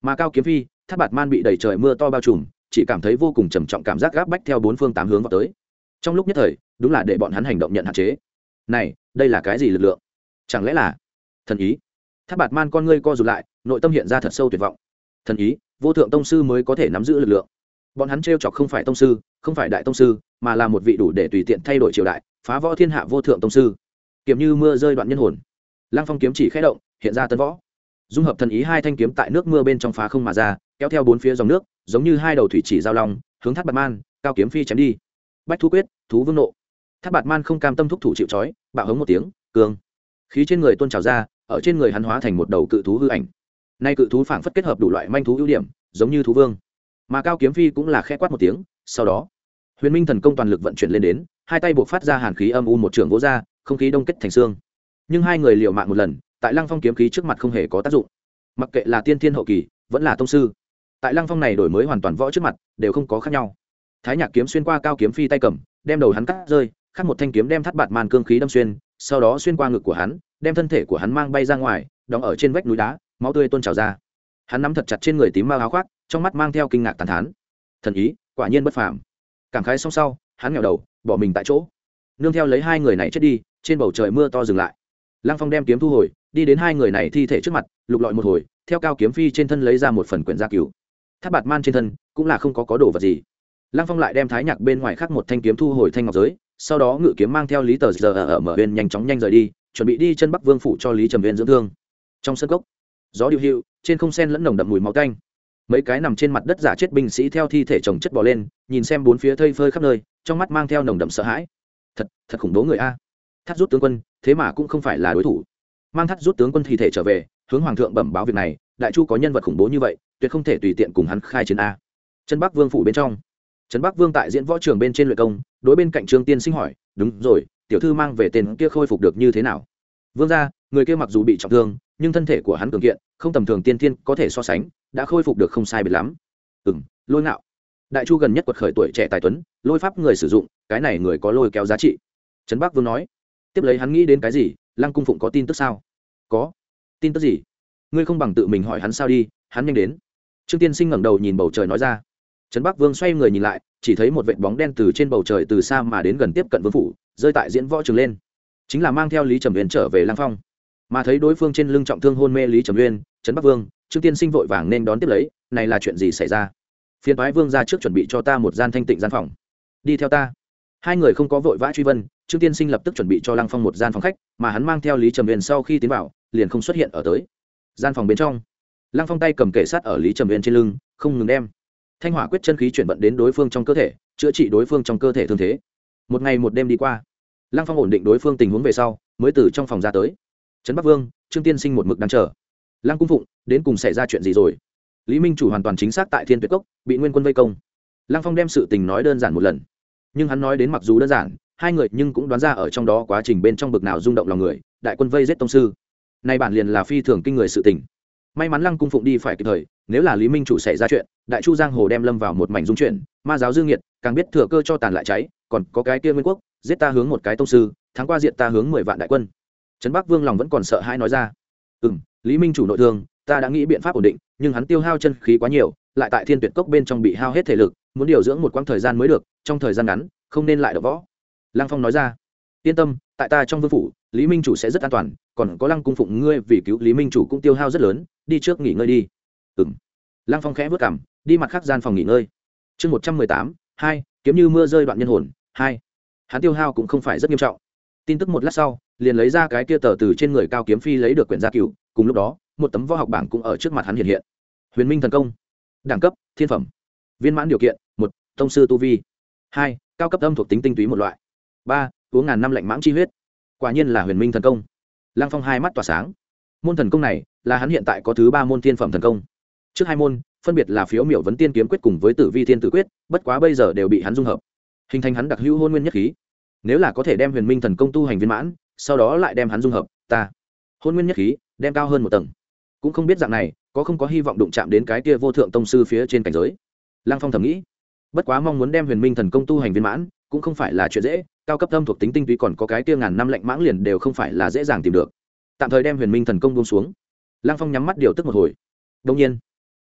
Mà cao kiếm phi, tháp bạt man bị đẩy trời mưa to bao trùm, chỉ cảm thấy vô cùng trầm trọng cảm giác gáp bách theo bốn phương tám hướng vào tới. Trong lúc nhất thời, đúng là để bọn hắn hành động nhận hạn chế. Này, đây là cái gì lực lượng? Chẳng lẽ là thần ý? Tháp bạt man con ngươi co rụt lại, nội tâm hiện ra thật sâu tuyệt vọng. Thần ý, vô thượng tông sư mới có thể nắm giữ lực lượng. Bọn hắn t chọc không phải tông sư, không phải đại tông sư, mà là một vị đủ để tùy tiện thay đổi triều đại, phá võ thiên hạ vô thượng tông sư kiếm như mưa rơi đoạn nhân hồn. Lăng phong kiếm chỉ khẽ động, hiện ra tân võ. Dung hợp thần ý hai thanh kiếm tại nước mưa bên trong phá không mà ra, kéo theo bốn phía dòng nước, giống như hai đầu thủy chỉ giao long, hướng thác bạt man, cao kiếm phi chém đi. Bách thú quyết, thú vương nộ. Thác bạt man không cam tâm thúc thủ chịu trói, bạo hống một tiếng, cường. Khí trên người tôn trào ra, ở trên người hắn hóa thành một đầu cự thú hư ảnh. Nay cự thú phảng phất kết hợp đủ loại manh thú ưu điểm, giống như thú vương. Mà cao kiếm phi cũng là khẽ quát một tiếng, sau đó, huyền minh thần công toàn lực vận chuyển lên đến, hai tay buộc phát ra hàn khí âm u một trường vỗ ra không khí đông kết thành xương. Nhưng hai người liều mạng một lần, tại lăng phong kiếm khí trước mặt không hề có tác dụng. Mặc kệ là tiên thiên hậu kỳ, vẫn là tông sư, tại lăng phong này đổi mới hoàn toàn võ trước mặt, đều không có khác nhau. Thái nhạc kiếm xuyên qua cao kiếm phi tay cầm, đem đầu hắn cắt rơi, khắc một thanh kiếm đem thắt bạt màn cương khí đâm xuyên, sau đó xuyên qua ngực của hắn, đem thân thể của hắn mang bay ra ngoài, đóng ở trên vách núi đá, máu tươi tôn trào ra. Hắn nắm thật chặt trên người tím ma áo khoác, trong mắt mang theo kinh ngạc tàn thán. Thần ý, quả nhiên bất phàm. Cảm khái xong sau, hắn nghèo đầu, bỏ mình tại chỗ. Nương theo lấy hai người này chết đi trên bầu trời mưa to dừng lại. Lăng phong đem kiếm thu hồi, đi đến hai người này thi thể trước mặt, lục lọi một hồi, theo cao kiếm phi trên thân lấy ra một phần quyển gia cứu tháp bạt man trên thân, cũng là không có có đồ vật gì. Lăng phong lại đem thái nhạc bên ngoài khắc một thanh kiếm thu hồi thanh ngọc giới, sau đó ngự kiếm mang theo lý tờ giờ ở mở bên nhanh chóng nhanh rời đi, chuẩn bị đi chân bắc vương phủ cho lý trầm viên dưỡng thương. Trong sân cốc, gió điệu hiệu, trên không sen lẫn nồng đậm mùi máu canh mấy cái nằm trên mặt đất giả chết binh sĩ theo thi thể chồng chất bỏ lên, nhìn xem bốn phía thây phơi khắp nơi, trong mắt mang theo nồng đậm sợ hãi. Thật thật khủng bố người a thắt rút tướng quân, thế mà cũng không phải là đối thủ. Mang thắt rút tướng quân thi thể trở về, hướng hoàng thượng bẩm báo việc này, đại chu có nhân vật khủng bố như vậy, tuyệt không thể tùy tiện cùng hắn khai chiến a. Trấn bắc vương phủ bên trong. Trấn bắc vương tại diễn võ trường bên trên luyện công, đối bên cạnh trương tiên sinh hỏi, đúng rồi, tiểu thư mang về tên kia khôi phục được như thế nào? Vương ra người kia mặc dù bị trọng thương, nhưng thân thể của hắn cường kiện, không tầm thường tiên tiên có thể so sánh, đã khôi phục được không sai biệt lắm. Ừ m lôi ngạo. Đại chu gần nhất quật khởi tuổi trẻ tài tuấn, lôi pháp người sử dụng, cái này người có lôi kéo giá trị. Trấn bắc vương nói tiếp lấy hắn nghĩ đến cái gì, lăng cung phụng có tin tức sao? Có. Tin tức gì? Ngươi không bằng tự mình hỏi hắn sao đi, hắn nhanh đến. Trương tiên sinh ngẩng đầu nhìn bầu trời nói ra. Trấn bắc vương xoay người nhìn lại, chỉ thấy một vệt bóng đen từ trên bầu trời từ xa mà đến gần tiếp cận vương phủ, rơi tại diễn võ trường lên. Chính là mang theo lý trầm huyền trở về lang phong. Mà thấy đối phương trên lưng trọng thương hôn mê lý trầm huyền trấn bắc vương, trương tiên sinh vội vàng nên đón tiếp lấy, này là chuyện gì xảy ra? Phiên thoái vương ra trước chuẩn bị cho ta một gian thanh tịnh gian phòng. Đi theo ta. Hai người không có vội vã truy vân trương tiên sinh lập tức chuẩn bị cho lăng phong một gian phòng khách, mà hắn mang theo lý trầm huyền sau khi tiến vào, liền không xuất hiện ở tới. Gian phòng bên trong, lăng phong tay cầm kệ sát ở lý trầm huyền trên lưng, không ngừng đem thanh hỏa quyết chân khí chuyển vận đến đối phương trong cơ thể, chữa trị đối phương trong cơ thể thương thế. Một ngày một đêm đi qua, lăng phong ổn định đối phương tình huống về sau, mới từ trong phòng ra tới. Trấn bắc vương, trương tiên sinh một mực đang chờ. Lăng cung phụng, đến cùng xảy ra chuyện gì rồi? Lý minh chủ hoàn toàn chính xác tại thiên tuyệt cốc, bị nguyên quân vây công. Lăng phong đem sự tình nói đơn giản một lần, nhưng hắn nói đến mặc dù đơn giản hai người nhưng cũng đoán ra ở trong đó quá trình bên trong bực nào rung động lòng người, đại quân vây giết tông sư. Nay bản liền là phi thường kinh người sự tình. May mắn lăng cung phụng đi phải kịp thời, nếu là lý minh chủ xảy ra chuyện, đại chu giang hồ đem lâm vào một mảnh dung chuyển, ma giáo dương nhiệt càng biết thừa cơ cho tàn lại cháy, còn có cái kia nguyên quốc, giết ta hướng một cái tông sư, thắng qua diện ta hướng mười vạn đại quân. Trấn bắc vương lòng vẫn còn sợ hãi nói ra. Ừ m lý minh chủ nội thương, ta đã nghĩ biện pháp ổn định, nhưng hắn tiêu hao chân khí quá nhiều, lại tại thiên tuyệt cốc bên trong bị hao hết thể lực, muốn điều dưỡng một quãng thời gian mới được, trong thời gian ngắn, không nên lại đỡ võ lăng phong nói ra. Yên tâm, tại ta trong vương phủ, lý minh chủ sẽ rất an toàn, còn có lăng cung phụng ngươi vì cứu lý minh chủ cũng tiêu hao rất lớn, đi trước nghỉ ngơi đi. Ừ m lăng phong khẽ vất cảm đi mặt khác gian phòng nghỉ ngơi. Chương một trăm mười tám, hai, kiếm như mưa rơi đoạn nhân hồn, hai. Hắn tiêu hao cũng không phải rất nghiêm trọng. Tin tức một lát sau, liền lấy ra cái kia tờ từ trên người cao kiếm phi lấy được quyển gia cựu cùng lúc đó, một tấm võ học bảng cũng ở trước mặt hắn hiện hiện. Huyền minh thần công. Đẳng cấp, thiên phẩm. Viên mãn điều kiện, một thông sư tu vi. Hai, cao cấp âm thuộc tính tinh túy một loại ba, uống ngàn năm lạnh mãng chi huyết. Quả nhiên là huyền minh thần công. Lăng phong hai mắt tỏa sáng. Môn thần công này, là hắn hiện tại có thứ ba môn thiên phẩm thần công. Trước hai môn, phân biệt là phiếu miểu vấn tiên kiếm quyết cùng với tử vi thiên tử quyết, bất quá bây giờ đều bị hắn dung hợp. Hình thành hắn đặc hữu hôn nguyên nhất khí. Nếu là có thể đem huyền minh thần công tu hành viên mãn, sau đó lại đem hắn dung hợp, ta. Hôn nguyên nhất khí, đem cao hơn một tầng. Cũng không biết dạng này, có không có hy vọng đụng chạm đến cái kia vô thượng tông sư phía trên cảnh giới. Lăng phong thầm nghĩ. Bất quá mong muốn đem huyền minh thần công tu hành viên mãn cũng không phải là chuyện dễ, cao cấp tâm thuộc tính tinh túy còn có cái kia ngàn năm lạnh mãng liền đều không phải là dễ dàng tìm được. Tạm thời đem huyền minh thần công buông xuống. Lăng phong nhắm mắt điều tức một hồi. Đông nhiên,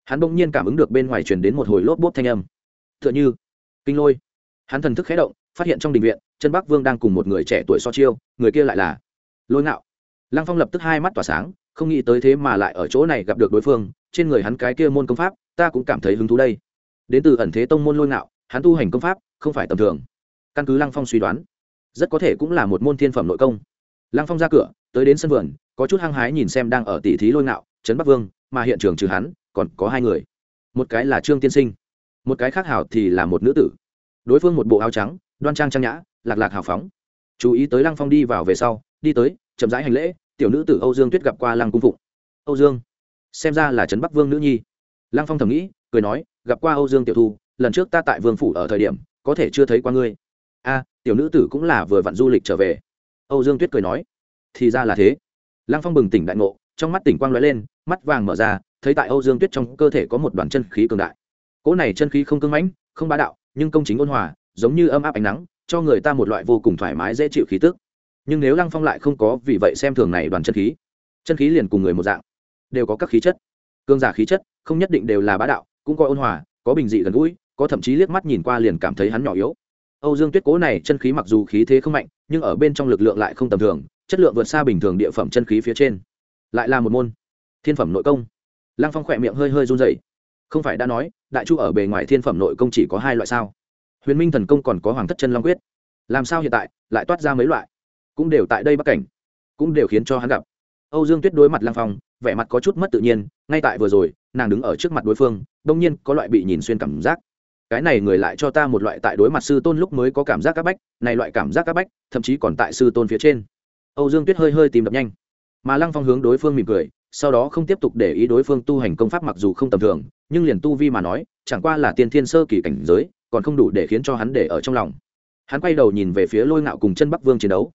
hắn đông nhiên cảm ứng được bên ngoài truyền đến một hồi lốp bốp thanh âm. T h ư ợ n h ư kinh lôi. Hắn thần thức khé động, phát hiện trong đình viện, chân bắc vương đang cùng một người trẻ tuổi so chiêu, người kia lại là lôi ngạo. Lăng phong lập tức hai mắt tỏa sáng, không nghĩ tới thế mà lại ở chỗ này gặp được đối phương, trên người hắn cái kia môn công pháp, ta cũng cảm thấy hứng thú đây. Đến từ ẩn thế tông môn lôi ngạo, hắn tu hành công pháp, không phải tầm thường căn cứ lăng phong suy đoán, rất có thể cũng là một môn thiên phẩm nội công. Lăng phong ra cửa, tới đến sân vườn, có chút hăng hái nhìn xem đang ở tỷ thí lôi ngạo, trấn bắc vương, mà hiện trường trừ hắn, còn có hai người. Một cái là trương tiên sinh, một cái khác hảo thì là một nữ tử. Đối phương một bộ áo trắng, đoan trang trang nhã, lạc lạc hào phóng. Chú ý tới lăng phong đi vào về sau, đi tới, chậm rãi hành lễ, tiểu nữ tử âu dương tuyết gặp qua lăng cung phụng. Âu dương? Xem ra là trấn bắc vương nữ nhi. Lăng phong thầm nghĩ, cười nói, gặp qua âu dương tiểu thu lần trước ta tại vương phủ ở thời điểm, có thể chưa thấy qua ngươi tiểu nữ tử cũng là vừa vặn du lịch trở về. Âu dương tuyết cười nói, thì ra là thế. Lăng phong bừng tỉnh đại ngộ, trong mắt tỉnh quang lóe lên, mắt vàng mở ra, thấy tại âu dương tuyết trong cơ thể có một đoàn chân khí cường đại. Cỗ này chân khí không cưng mãnh, không bá đạo, nhưng công chính ôn hòa, giống như ấm áp ánh nắng, cho người ta một loại vô cùng thoải mái, dễ chịu khí tức. Nhưng nếu lăng phong lại không có vì vậy xem thường này đoàn chân khí chân khí liền cùng người một dạng, đều có các khí chất. Cương giả khí chất không nhất định đều là bá đạo, cũng có ôn hòa, có bình dị gần gũi, có thậm chí liếc mắt nhìn qua liền cảm thấy hắn nhỏ yếu âu dương tuyết cố này chân khí mặc dù khí thế không mạnh nhưng ở bên trong lực lượng lại không tầm thường chất lượng vượt xa bình thường địa phẩm chân khí phía trên. Lại là một môn. Thiên phẩm nội công. Lăng phong khỏe miệng hơi hơi run rẩy, không phải đã nói đại chu ở bề ngoài thiên phẩm nội công chỉ có hai loại sao? Huyền minh thần công còn có hoàng thất chân long quyết. Làm sao hiện tại lại toát ra mấy loại? Cũng đều tại đây bắc cảnh. Cũng đều khiến cho hắn gặp. Âu dương tuyết đối mặt lăng phong vẻ mặt có chút mất tự nhiên ngay tại vừa rồi nàng đứng ở trước mặt đối phương đương nhiên có loại bị nhìn xuyên cảm giác cái này người lại cho ta một loại tại đối mặt sư tôn lúc mới có cảm giác áp bách, này loại cảm giác áp bách, thậm chí còn tại sư tôn phía trên. Âu dương tuyết hơi hơi tìm đập nhanh. Mà lăng phong hướng đối phương mỉm cười, sau đó không tiếp tục để ý đối phương tu hành công pháp mặc dù không tầm thường, nhưng liền tu vi mà nói, chẳng qua là tiên thiên sơ kỳ cảnh giới, còn không đủ để khiến cho hắn để ở trong lòng. Hắn quay đầu nhìn về phía lôi ngạo cùng chân bắc vương chiến đấu.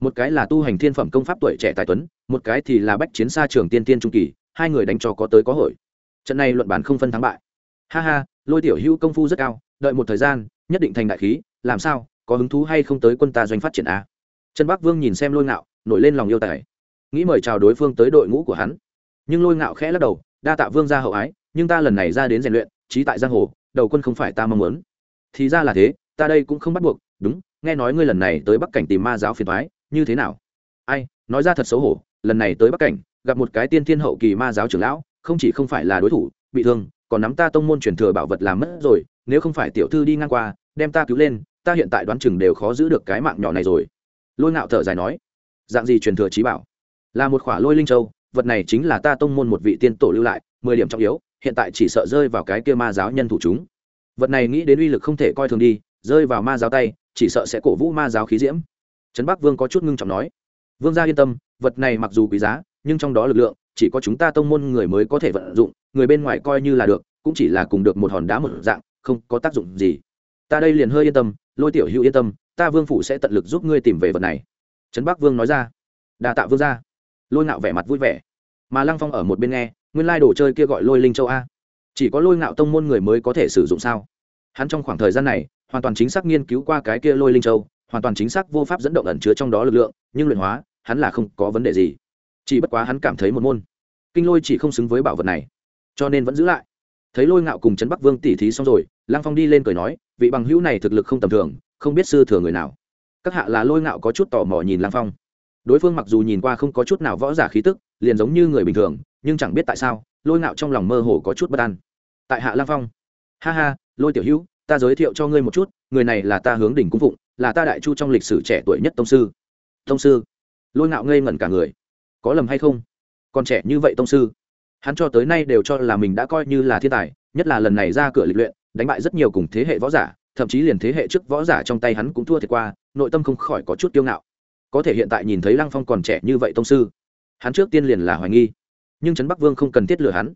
Một cái là tu hành thiên phẩm công pháp tuổi trẻ tài tuấn, một cái thì là bách chiến xa trường tiên tiên trung kỳ, hai người đánh cho có tới có hội. Trận này luận bản không phân thắng bại. Ha ha lôi tiểu hữu công phu rất cao, đợi một thời gian, nhất định thành đại khí, làm sao, có hứng thú hay không tới quân ta doanh phát triển a? Trần bắc vương nhìn xem lôi ngạo, nổi lên lòng yêu tài. Nghĩ mời chào đối phương tới đội ngũ của hắn. Nhưng lôi ngạo khẽ lắc đầu, đa tạ vương ra hậu ái, nhưng ta lần này ra đến rèn luyện, trí tại giang hồ, đầu quân không phải ta mong muốn. Thì ra là thế, ta đây cũng không bắt buộc, đúng, nghe nói ngươi lần này tới bắc cảnh tìm ma giáo phiền thoái như thế nào? Ai, nói ra thật xấu hổ, lần này tới bắc cảnh, gặp một cái tiên thiên hậu kỳ ma giáo trưởng lão, không chỉ không phải là đối thủ, bị thương còn nắm ta tông môn truyền thừa bảo vật làm mất rồi, nếu không phải tiểu thư đi ngang qua, đem ta cứu lên, ta hiện tại đoán chừng đều khó giữ được cái mạng nhỏ này rồi. Lôi ngạo thở dài nói. Dạng gì truyền thừa trí bảo? Là một khỏa lôi linh châu, vật này chính là ta tông môn một vị tiên tổ lưu lại, mười điểm trọng yếu, hiện tại chỉ sợ rơi vào cái kia ma giáo nhân thủ chúng. Vật này nghĩ đến uy lực không thể coi thường đi, rơi vào ma giáo tay, chỉ sợ sẽ cổ vũ ma giáo khí diễm. Trấn bắc vương có chút ngưng trọng nói. Vương gia yên tâm, vật này mặc dù quý giá, nhưng trong đó lực lượng, chỉ có chúng ta tông môn người mới có thể vận dụng người bên ngoài coi như là được cũng chỉ là cùng được một hòn đá một dạng không có tác dụng gì. Ta đây liền hơi yên tâm lôi tiểu hữu yên tâm ta vương phủ sẽ tận lực giúp ngươi tìm về vật này. Trấn bắc vương nói ra. Đà tạ vương ra, lôi ngạo vẻ mặt vui vẻ. Mà lăng phong ở một bên nghe nguyên lai đồ chơi kia gọi lôi linh châu a. Chỉ có lôi ngạo tông môn người mới có thể sử dụng sao? Hắn trong khoảng thời gian này hoàn toàn chính xác nghiên cứu qua cái kia lôi linh châu hoàn toàn chính xác vô pháp dẫn động ẩn chứa trong đó lực lượng nhưng luyện hóa hắn là không có vấn đề gì. Chỉ bất quá hắn cảm thấy một môn. Kinh lôi chỉ không xứng với bảo vật này cho nên vẫn giữ lại. Thấy lôi ngạo cùng trấn bắc vương tỉ thí xong rồi, lăng phong đi lên cười nói, vị bằng hữu này thực lực không tầm thường, không biết sư thừa người nào. Các hạ là lôi ngạo có chút tò mò nhìn lang phong. Đối phương mặc dù nhìn qua không có chút nào võ giả khí tức, liền giống như người bình thường, nhưng chẳng biết tại sao, lôi ngạo trong lòng mơ hồ có chút bất an. Tại hạ lang phong. Ha ha, lôi tiểu hữu, ta giới thiệu cho ngươi một chút, người này là ta hướng đỉnh cung phụng, là ta đại chu trong lịch sử trẻ tuổi nhất tông sư. Tông sư? Lôi ngạo ngây ngẩn cả người. Có lầm hay không? Còn trẻ như vậy tông sư? Hắn cho tới nay đều cho là mình đã coi như là thiên tài, nhất là lần này ra cửa lịch luyện, đánh bại rất nhiều cùng thế hệ võ giả, thậm chí liền thế hệ trước võ giả trong tay hắn cũng thua thiệt qua, nội tâm không khỏi có chút kiêu ngạo. Có thể hiện tại nhìn thấy lăng phong còn trẻ như vậy tông sư, hắn trước tiên liền là hoài nghi. Nhưng trấn bắc vương không cần thiết lừa hắn.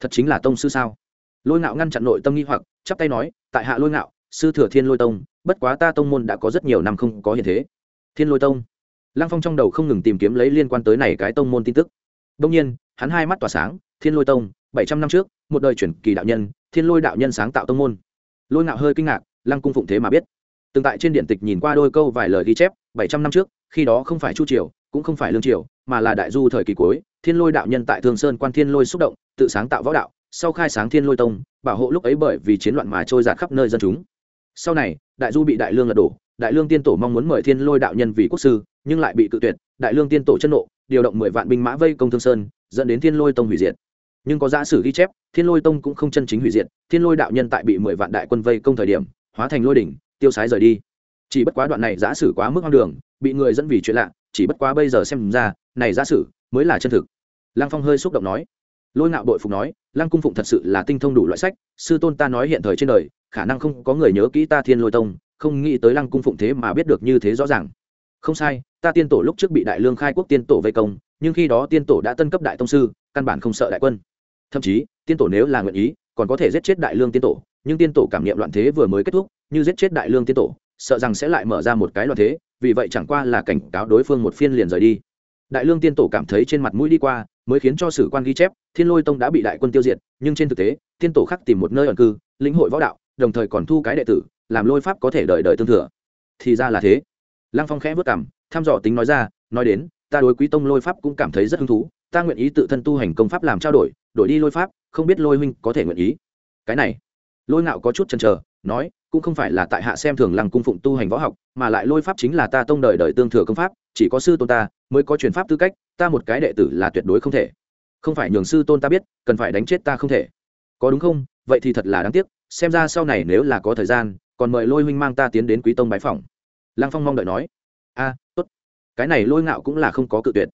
Thật chính là tông sư sao? Lôi ngạo ngăn chặn nội tâm nghi hoặc, chắp tay nói, tại hạ lôi ngạo, sư thừa thiên lôi tông, bất quá ta tông môn đã có rất nhiều năm không có hiện thế. Thiên lôi tông? Lăng phong trong đầu không ngừng tìm kiếm lấy liên quan tới này cái tông môn tin tức. Đông nhiên, hắn hai mắt tỏa sáng thiên lôi tông, bảy trăm năm trước, một đời chuyển kỳ đạo nhân, thiên lôi đạo nhân sáng tạo tông môn. Lôi ngạo hơi kinh ngạc, lăng cung phụng thế mà biết. Từng tại trên điện tịch nhìn qua đôi câu vài lời ghi chép, bảy trăm năm trước, khi đó không phải chu triều, cũng không phải lương triều, mà là đại du thời kỳ cuối, thiên lôi đạo nhân tại thương sơn quan thiên lôi xúc động, tự sáng tạo võ đạo, sau khai sáng thiên lôi tông, bảo hộ lúc ấy bởi vì chiến loạn mà trôi giạt khắp nơi dân chúng. Sau này, đại du bị đại lương lật đổ, đại lương tiên tổ mong muốn mời thiên lôi đạo nhân vì quốc sư, nhưng lại bị cự tuyệt. Đại lương tiên tổ chân nộ, điều động mười vạn binh mã vây công thương sơn, dẫn đến thiên lôi tông hủy diệt nhưng có giả sử ghi chép, thiên lôi tông cũng không chân chính hủy diệt, thiên lôi đạo nhân tại bị mười vạn đại quân vây công thời điểm, hóa thành lôi đỉnh, tiêu sái rời đi. Chỉ bất quá đoạn này giả sử quá mức hoang đường, bị người dẫn vì chuyện lạ, chỉ bất quá bây giờ xem ra, này giả sử mới là chân thực. Lăng phong hơi xúc động nói. Lôi ngạo đội phục nói, lăng cung phụng thật sự là tinh thông đủ loại sách, sư tôn ta nói hiện thời trên đời, khả năng không có người nhớ kỹ ta thiên lôi tông, không nghĩ tới lăng cung phụng thế mà biết được như thế rõ ràng. Không sai, ta tiên tổ lúc trước bị đại lương khai quốc tiên tổ vây công, nhưng khi đó tiên tổ đã tân cấp đại tông sư, căn bản không sợ đại quân thậm chí, tiên tổ nếu là nguyện ý, còn có thể giết chết đại lương tiên tổ, nhưng tiên tổ cảm nghiệm loạn thế vừa mới kết thúc, như giết chết đại lương tiên tổ, sợ rằng sẽ lại mở ra một cái loạn thế, vì vậy chẳng qua là cảnh cáo đối phương một phiên liền rời đi. Đại lương tiên tổ cảm thấy trên mặt mũi đi qua, mới khiến cho sử quan ghi chép, thiên lôi tông đã bị đại quân tiêu diệt, nhưng trên thực tế, tiên tổ khắc tìm một nơi ẩn cư, lĩnh hội võ đạo, đồng thời còn thu cái đệ tử, làm lôi pháp có thể đợi đợi tương thừa. Thì ra là thế. Lăng phong khẽ vất cảm thăm dò tính nói ra, nói đến, ta đối quý tông lôi pháp cũng cảm thấy rất hứng thú, ta nguyện ý tự thân tu hành công pháp làm trao đổi đổi đi lôi pháp, không biết lôi huynh có thể nguyện ý. Cái này, lôi ngạo có chút chần chờ, nói, cũng không phải là tại hạ xem thường lăng cung phụng tu hành võ học, mà lại lôi pháp chính là ta tông đời đời tương thừa công pháp, chỉ có sư tôn ta mới có truyền pháp tư cách, ta một cái đệ tử là tuyệt đối không thể. Không phải nhường sư tôn ta biết, cần phải đánh chết ta không thể. Có đúng không? Vậy thì thật là đáng tiếc, xem ra sau này nếu là có thời gian, còn mời lôi huynh mang ta tiến đến quý tông bái phòng lăng phong mong đợi nói, a, tốt. Cái này lôi ngạo cũng là không có cự tuyệt.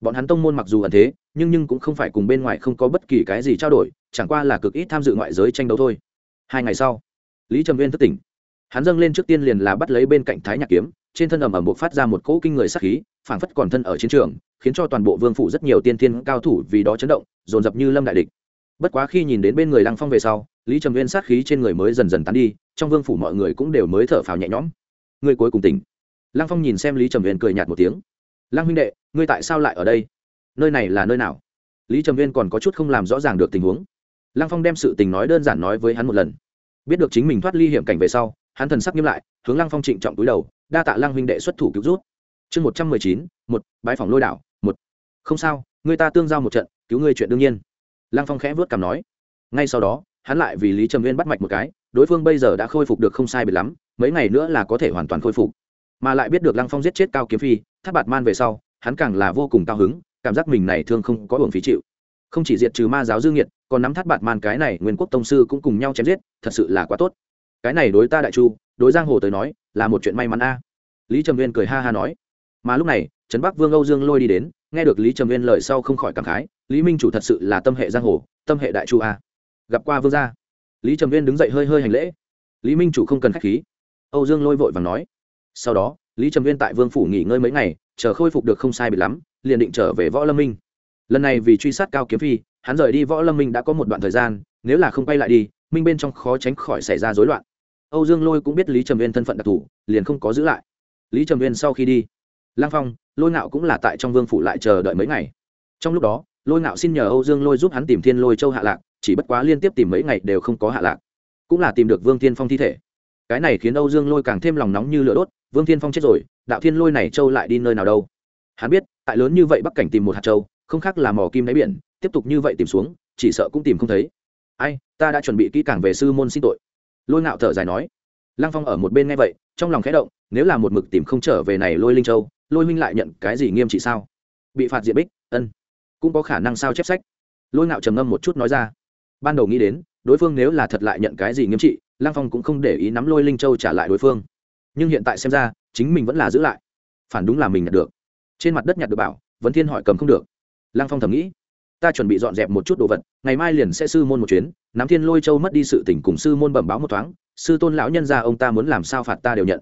Bọn hắn tông môn mặc dù ẩn thế nhưng nhưng cũng không phải cùng bên ngoài không có bất kỳ cái gì trao đổi, chẳng qua là cực ít tham dự ngoại giới tranh đấu thôi. Hai ngày sau, lý trầm viên thất tỉnh. Hắn dâng lên trước tiên liền là bắt lấy bên cạnh thái nhạc kiếm, trên thân ẩm ẩm buộc phát ra một cỗ kinh người sắc khí, phảng phất còn thân ở chiến trường, khiến cho toàn bộ vương phủ rất nhiều tiên thiên cao thủ vì đó chấn động, dồn dập như lâm đại địch. Bất quá khi nhìn đến bên người lăng phong về sau, lý trầm viên sát khí trên người mới dần dần tán đi, trong vương phủ mọi người cũng đều mới thở phào nhẹ nhõm. Người cuối cùng tỉnh. Lăng phong nhìn xem lý trầm viên cười nhạt một tiếng. Lăng huynh đệ, ngươi tại sao lại ở đây? Nơi này là nơi nào? Lý trầm viên còn có chút không làm rõ ràng được tình huống. Lăng phong đem sự tình nói đơn giản nói với hắn một lần. Biết được chính mình thoát ly hiểm cảnh về sau, hắn thần sắc nghiêm lại, hướng lăng phong trịnh trọng túi đầu, đa tạ lăng huynh đệ xuất thủ cứu rút. Chương một trăm mười chín, một bãi phòng lôi đảo, một. Không sao, người ta tương giao một trận, cứu ngươi chuyện đương nhiên. Lăng phong khẽ vớt cằm nói. Ngay sau đó, hắn lại vì lý trầm viên bắt mạch một cái, đối phương bây giờ đã khôi phục được không sai biệt lắm, mấy ngày nữa là có thể hoàn toàn khôi phục. Mà lại biết được lăng phong giết chết cao kiếm phi, tháp bạt man về sau, hắn càng là vô cùng cao hứng cảm giác mình này thương không có hưởng phí chịu. Không chỉ diệt trừ ma giáo dương nhiệt còn nắm thắt bạt man cái này nguyên quốc tông sư cũng cùng nhau chém giết, thật sự là quá tốt. Cái này đối ta đại chu, đối giang hồ tới nói, là một chuyện may mắn a. Lý trầm viên cười ha ha nói. Mà lúc này, trấn bắc vương âu dương lôi đi đến, nghe được lý trầm viên lời sau không khỏi cảm khái, lý minh chủ thật sự là tâm hệ giang hồ, tâm hệ đại chu a. Gặp qua vương gia. Lý trầm viên đứng dậy hơi hơi hành lễ. Lý minh chủ không cần k h á c h khí. Âu dương lôi vội và nói. Sau đó, lý trầm viên tại vương phủ nghỉ ngơi mấy ngày chờ khôi phục được không sai bị lắm, liền định trở về võ lâm minh. Lần này vì truy sát cao kiếm phi, hắn rời đi võ lâm minh đã có một đoạn thời gian, nếu là không quay lại đi, minh bên trong khó tránh khỏi xảy ra rối loạn. Âu dương lôi cũng biết lý trầm viên thân phận đặc thù, liền không có giữ lại. Lý trầm viên sau khi đi lang phong, lôi ngạo cũng là tại trong vương phủ lại chờ đợi mấy ngày. Trong lúc đó, lôi ngạo xin nhờ âu dương lôi giúp hắn tìm thiên lôi châu hạ lạc, chỉ bất quá liên tiếp tìm mấy ngày đều không có hạ lạc. Cũng là tìm được vương thiên phong thi thể cái này khiến âu dương lôi càng thêm lòng nóng như lửa đốt, vương thiên phong chết rồi, đạo thiên lôi này châu lại đi nơi nào đâu? Hắn biết, tại lớn như vậy bắc cảnh tìm một hạt châu, không khác là mò kim đáy biển, tiếp tục như vậy tìm xuống, chỉ sợ cũng tìm không thấy. Ai, ta đã chuẩn bị kỹ càng về sư môn xin tội. Lôi ngạo thở dài nói. Lăng phong ở một bên nghe vậy, trong lòng khẽ động, nếu là một mực tìm không trở về này lôi linh châu, lôi minh lại nhận cái gì nghiêm trị sao? Bị phạt diện bích, ân, cũng có khả năng sao chép sách. Lôi ngạo trầm ngâm một chút nói ra. Ban đầu nghĩ đến, đối phương nếu là thật lại nhận cái gì nghiêm trị Lang phong cũng không để ý nắm lôi linh châu trả lại đối phương. Nhưng hiện tại xem ra, chính mình vẫn là giữ lại. Phản đúng là mình nhặt được. Trên mặt đất nhặt được bảo, vấn thiên hỏi cầm không được. Lang phong thầm nghĩ, ta chuẩn bị dọn dẹp một chút đồ vật, ngày mai liền sẽ sư môn một chuyến nắm thiên lôi châu mất đi sự tỉnh cùng sư môn bẩm báo một thoáng, sư tôn lão nhân ra ông ta muốn làm sao phạt ta đều nhận.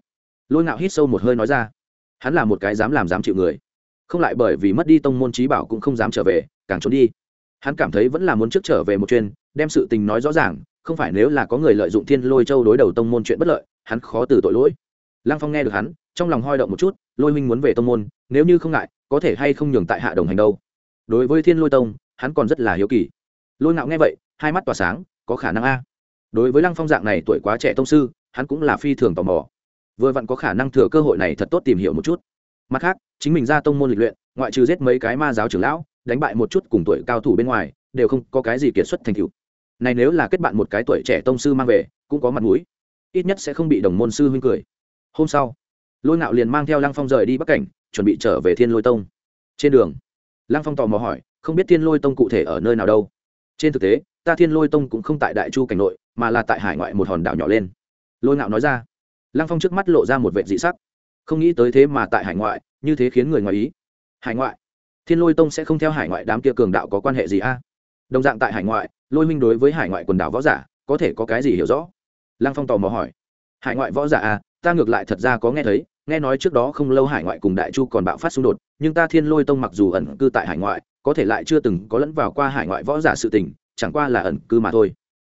Lôi ngạo hít sâu một hơi nói ra, hắn là một cái dám làm dám chịu người. Không lại bởi vì mất đi tông môn trí bảo cũng không dám trở về, càng trốn đi. Hắn cảm thấy vẫn là muốn trước trở về một chuyên đem sự tình nói rõ ràng không phải nếu là có người lợi dụng thiên lôi châu đối đầu tông môn chuyện bất lợi, hắn khó từ tội lỗi. Lăng phong nghe được hắn, trong lòng hoi động một chút, lôi minh muốn về tông môn, nếu như không ngại, có thể hay không nhường tại hạ đồng hành đâu? Đối với thiên lôi tông, hắn còn rất là hiếu kỳ. Lôi ngạo nghe vậy, hai mắt tỏa sáng, có khả năng a. Đối với lăng phong dạng này tuổi quá trẻ tông sư, hắn cũng là phi thường tò mò. Vừa vặn có khả năng thừa cơ hội này thật tốt tìm hiểu một chút. Mặt khác, chính mình ra tông môn lịch luyện, ngoại trừ giết mấy cái ma giáo trưởng lão, đánh bại một chút cùng tuổi cao thủ bên ngoài, đều không có cái gì kiệt xuất thành tựu này nếu là kết bạn một cái tuổi trẻ tông sư mang về, cũng có mặt mũi. Ít nhất sẽ không bị đồng môn sư huynh cười. Hôm sau, lôi ngạo liền mang theo lăng phong rời đi bắc cảnh, chuẩn bị trở về thiên lôi tông. Trên đường, lăng phong tò mò hỏi, không biết thiên lôi tông cụ thể ở nơi nào đâu. Trên thực tế, ta thiên lôi tông cũng không tại đại chu cảnh nội, mà là tại hải ngoại một hòn đảo nhỏ lên. Lôi ngạo nói ra. Lăng phong trước mắt lộ ra một vệ dị sắc. Không nghĩ tới thế mà tại hải ngoại, như thế khiến người ngoài ý. Hải ngoại? Thiên lôi tông sẽ không theo hải ngoại đám kia cường đạo có quan hệ gì a? Đồng dạng tại hải ngoại lôi minh đối với hải ngoại quần đảo võ giả có thể có cái gì hiểu rõ? Lăng phong tò mò hỏi. Hải ngoại võ giả à, ta ngược lại thật ra có nghe thấy nghe nói trước đó không lâu hải ngoại cùng đại chu còn bạo phát xung đột nhưng ta thiên lôi tông mặc dù ẩn cư tại hải ngoại có thể lại chưa từng có lẫn vào qua hải ngoại võ giả sự tình chẳng qua là ẩn cư mà thôi.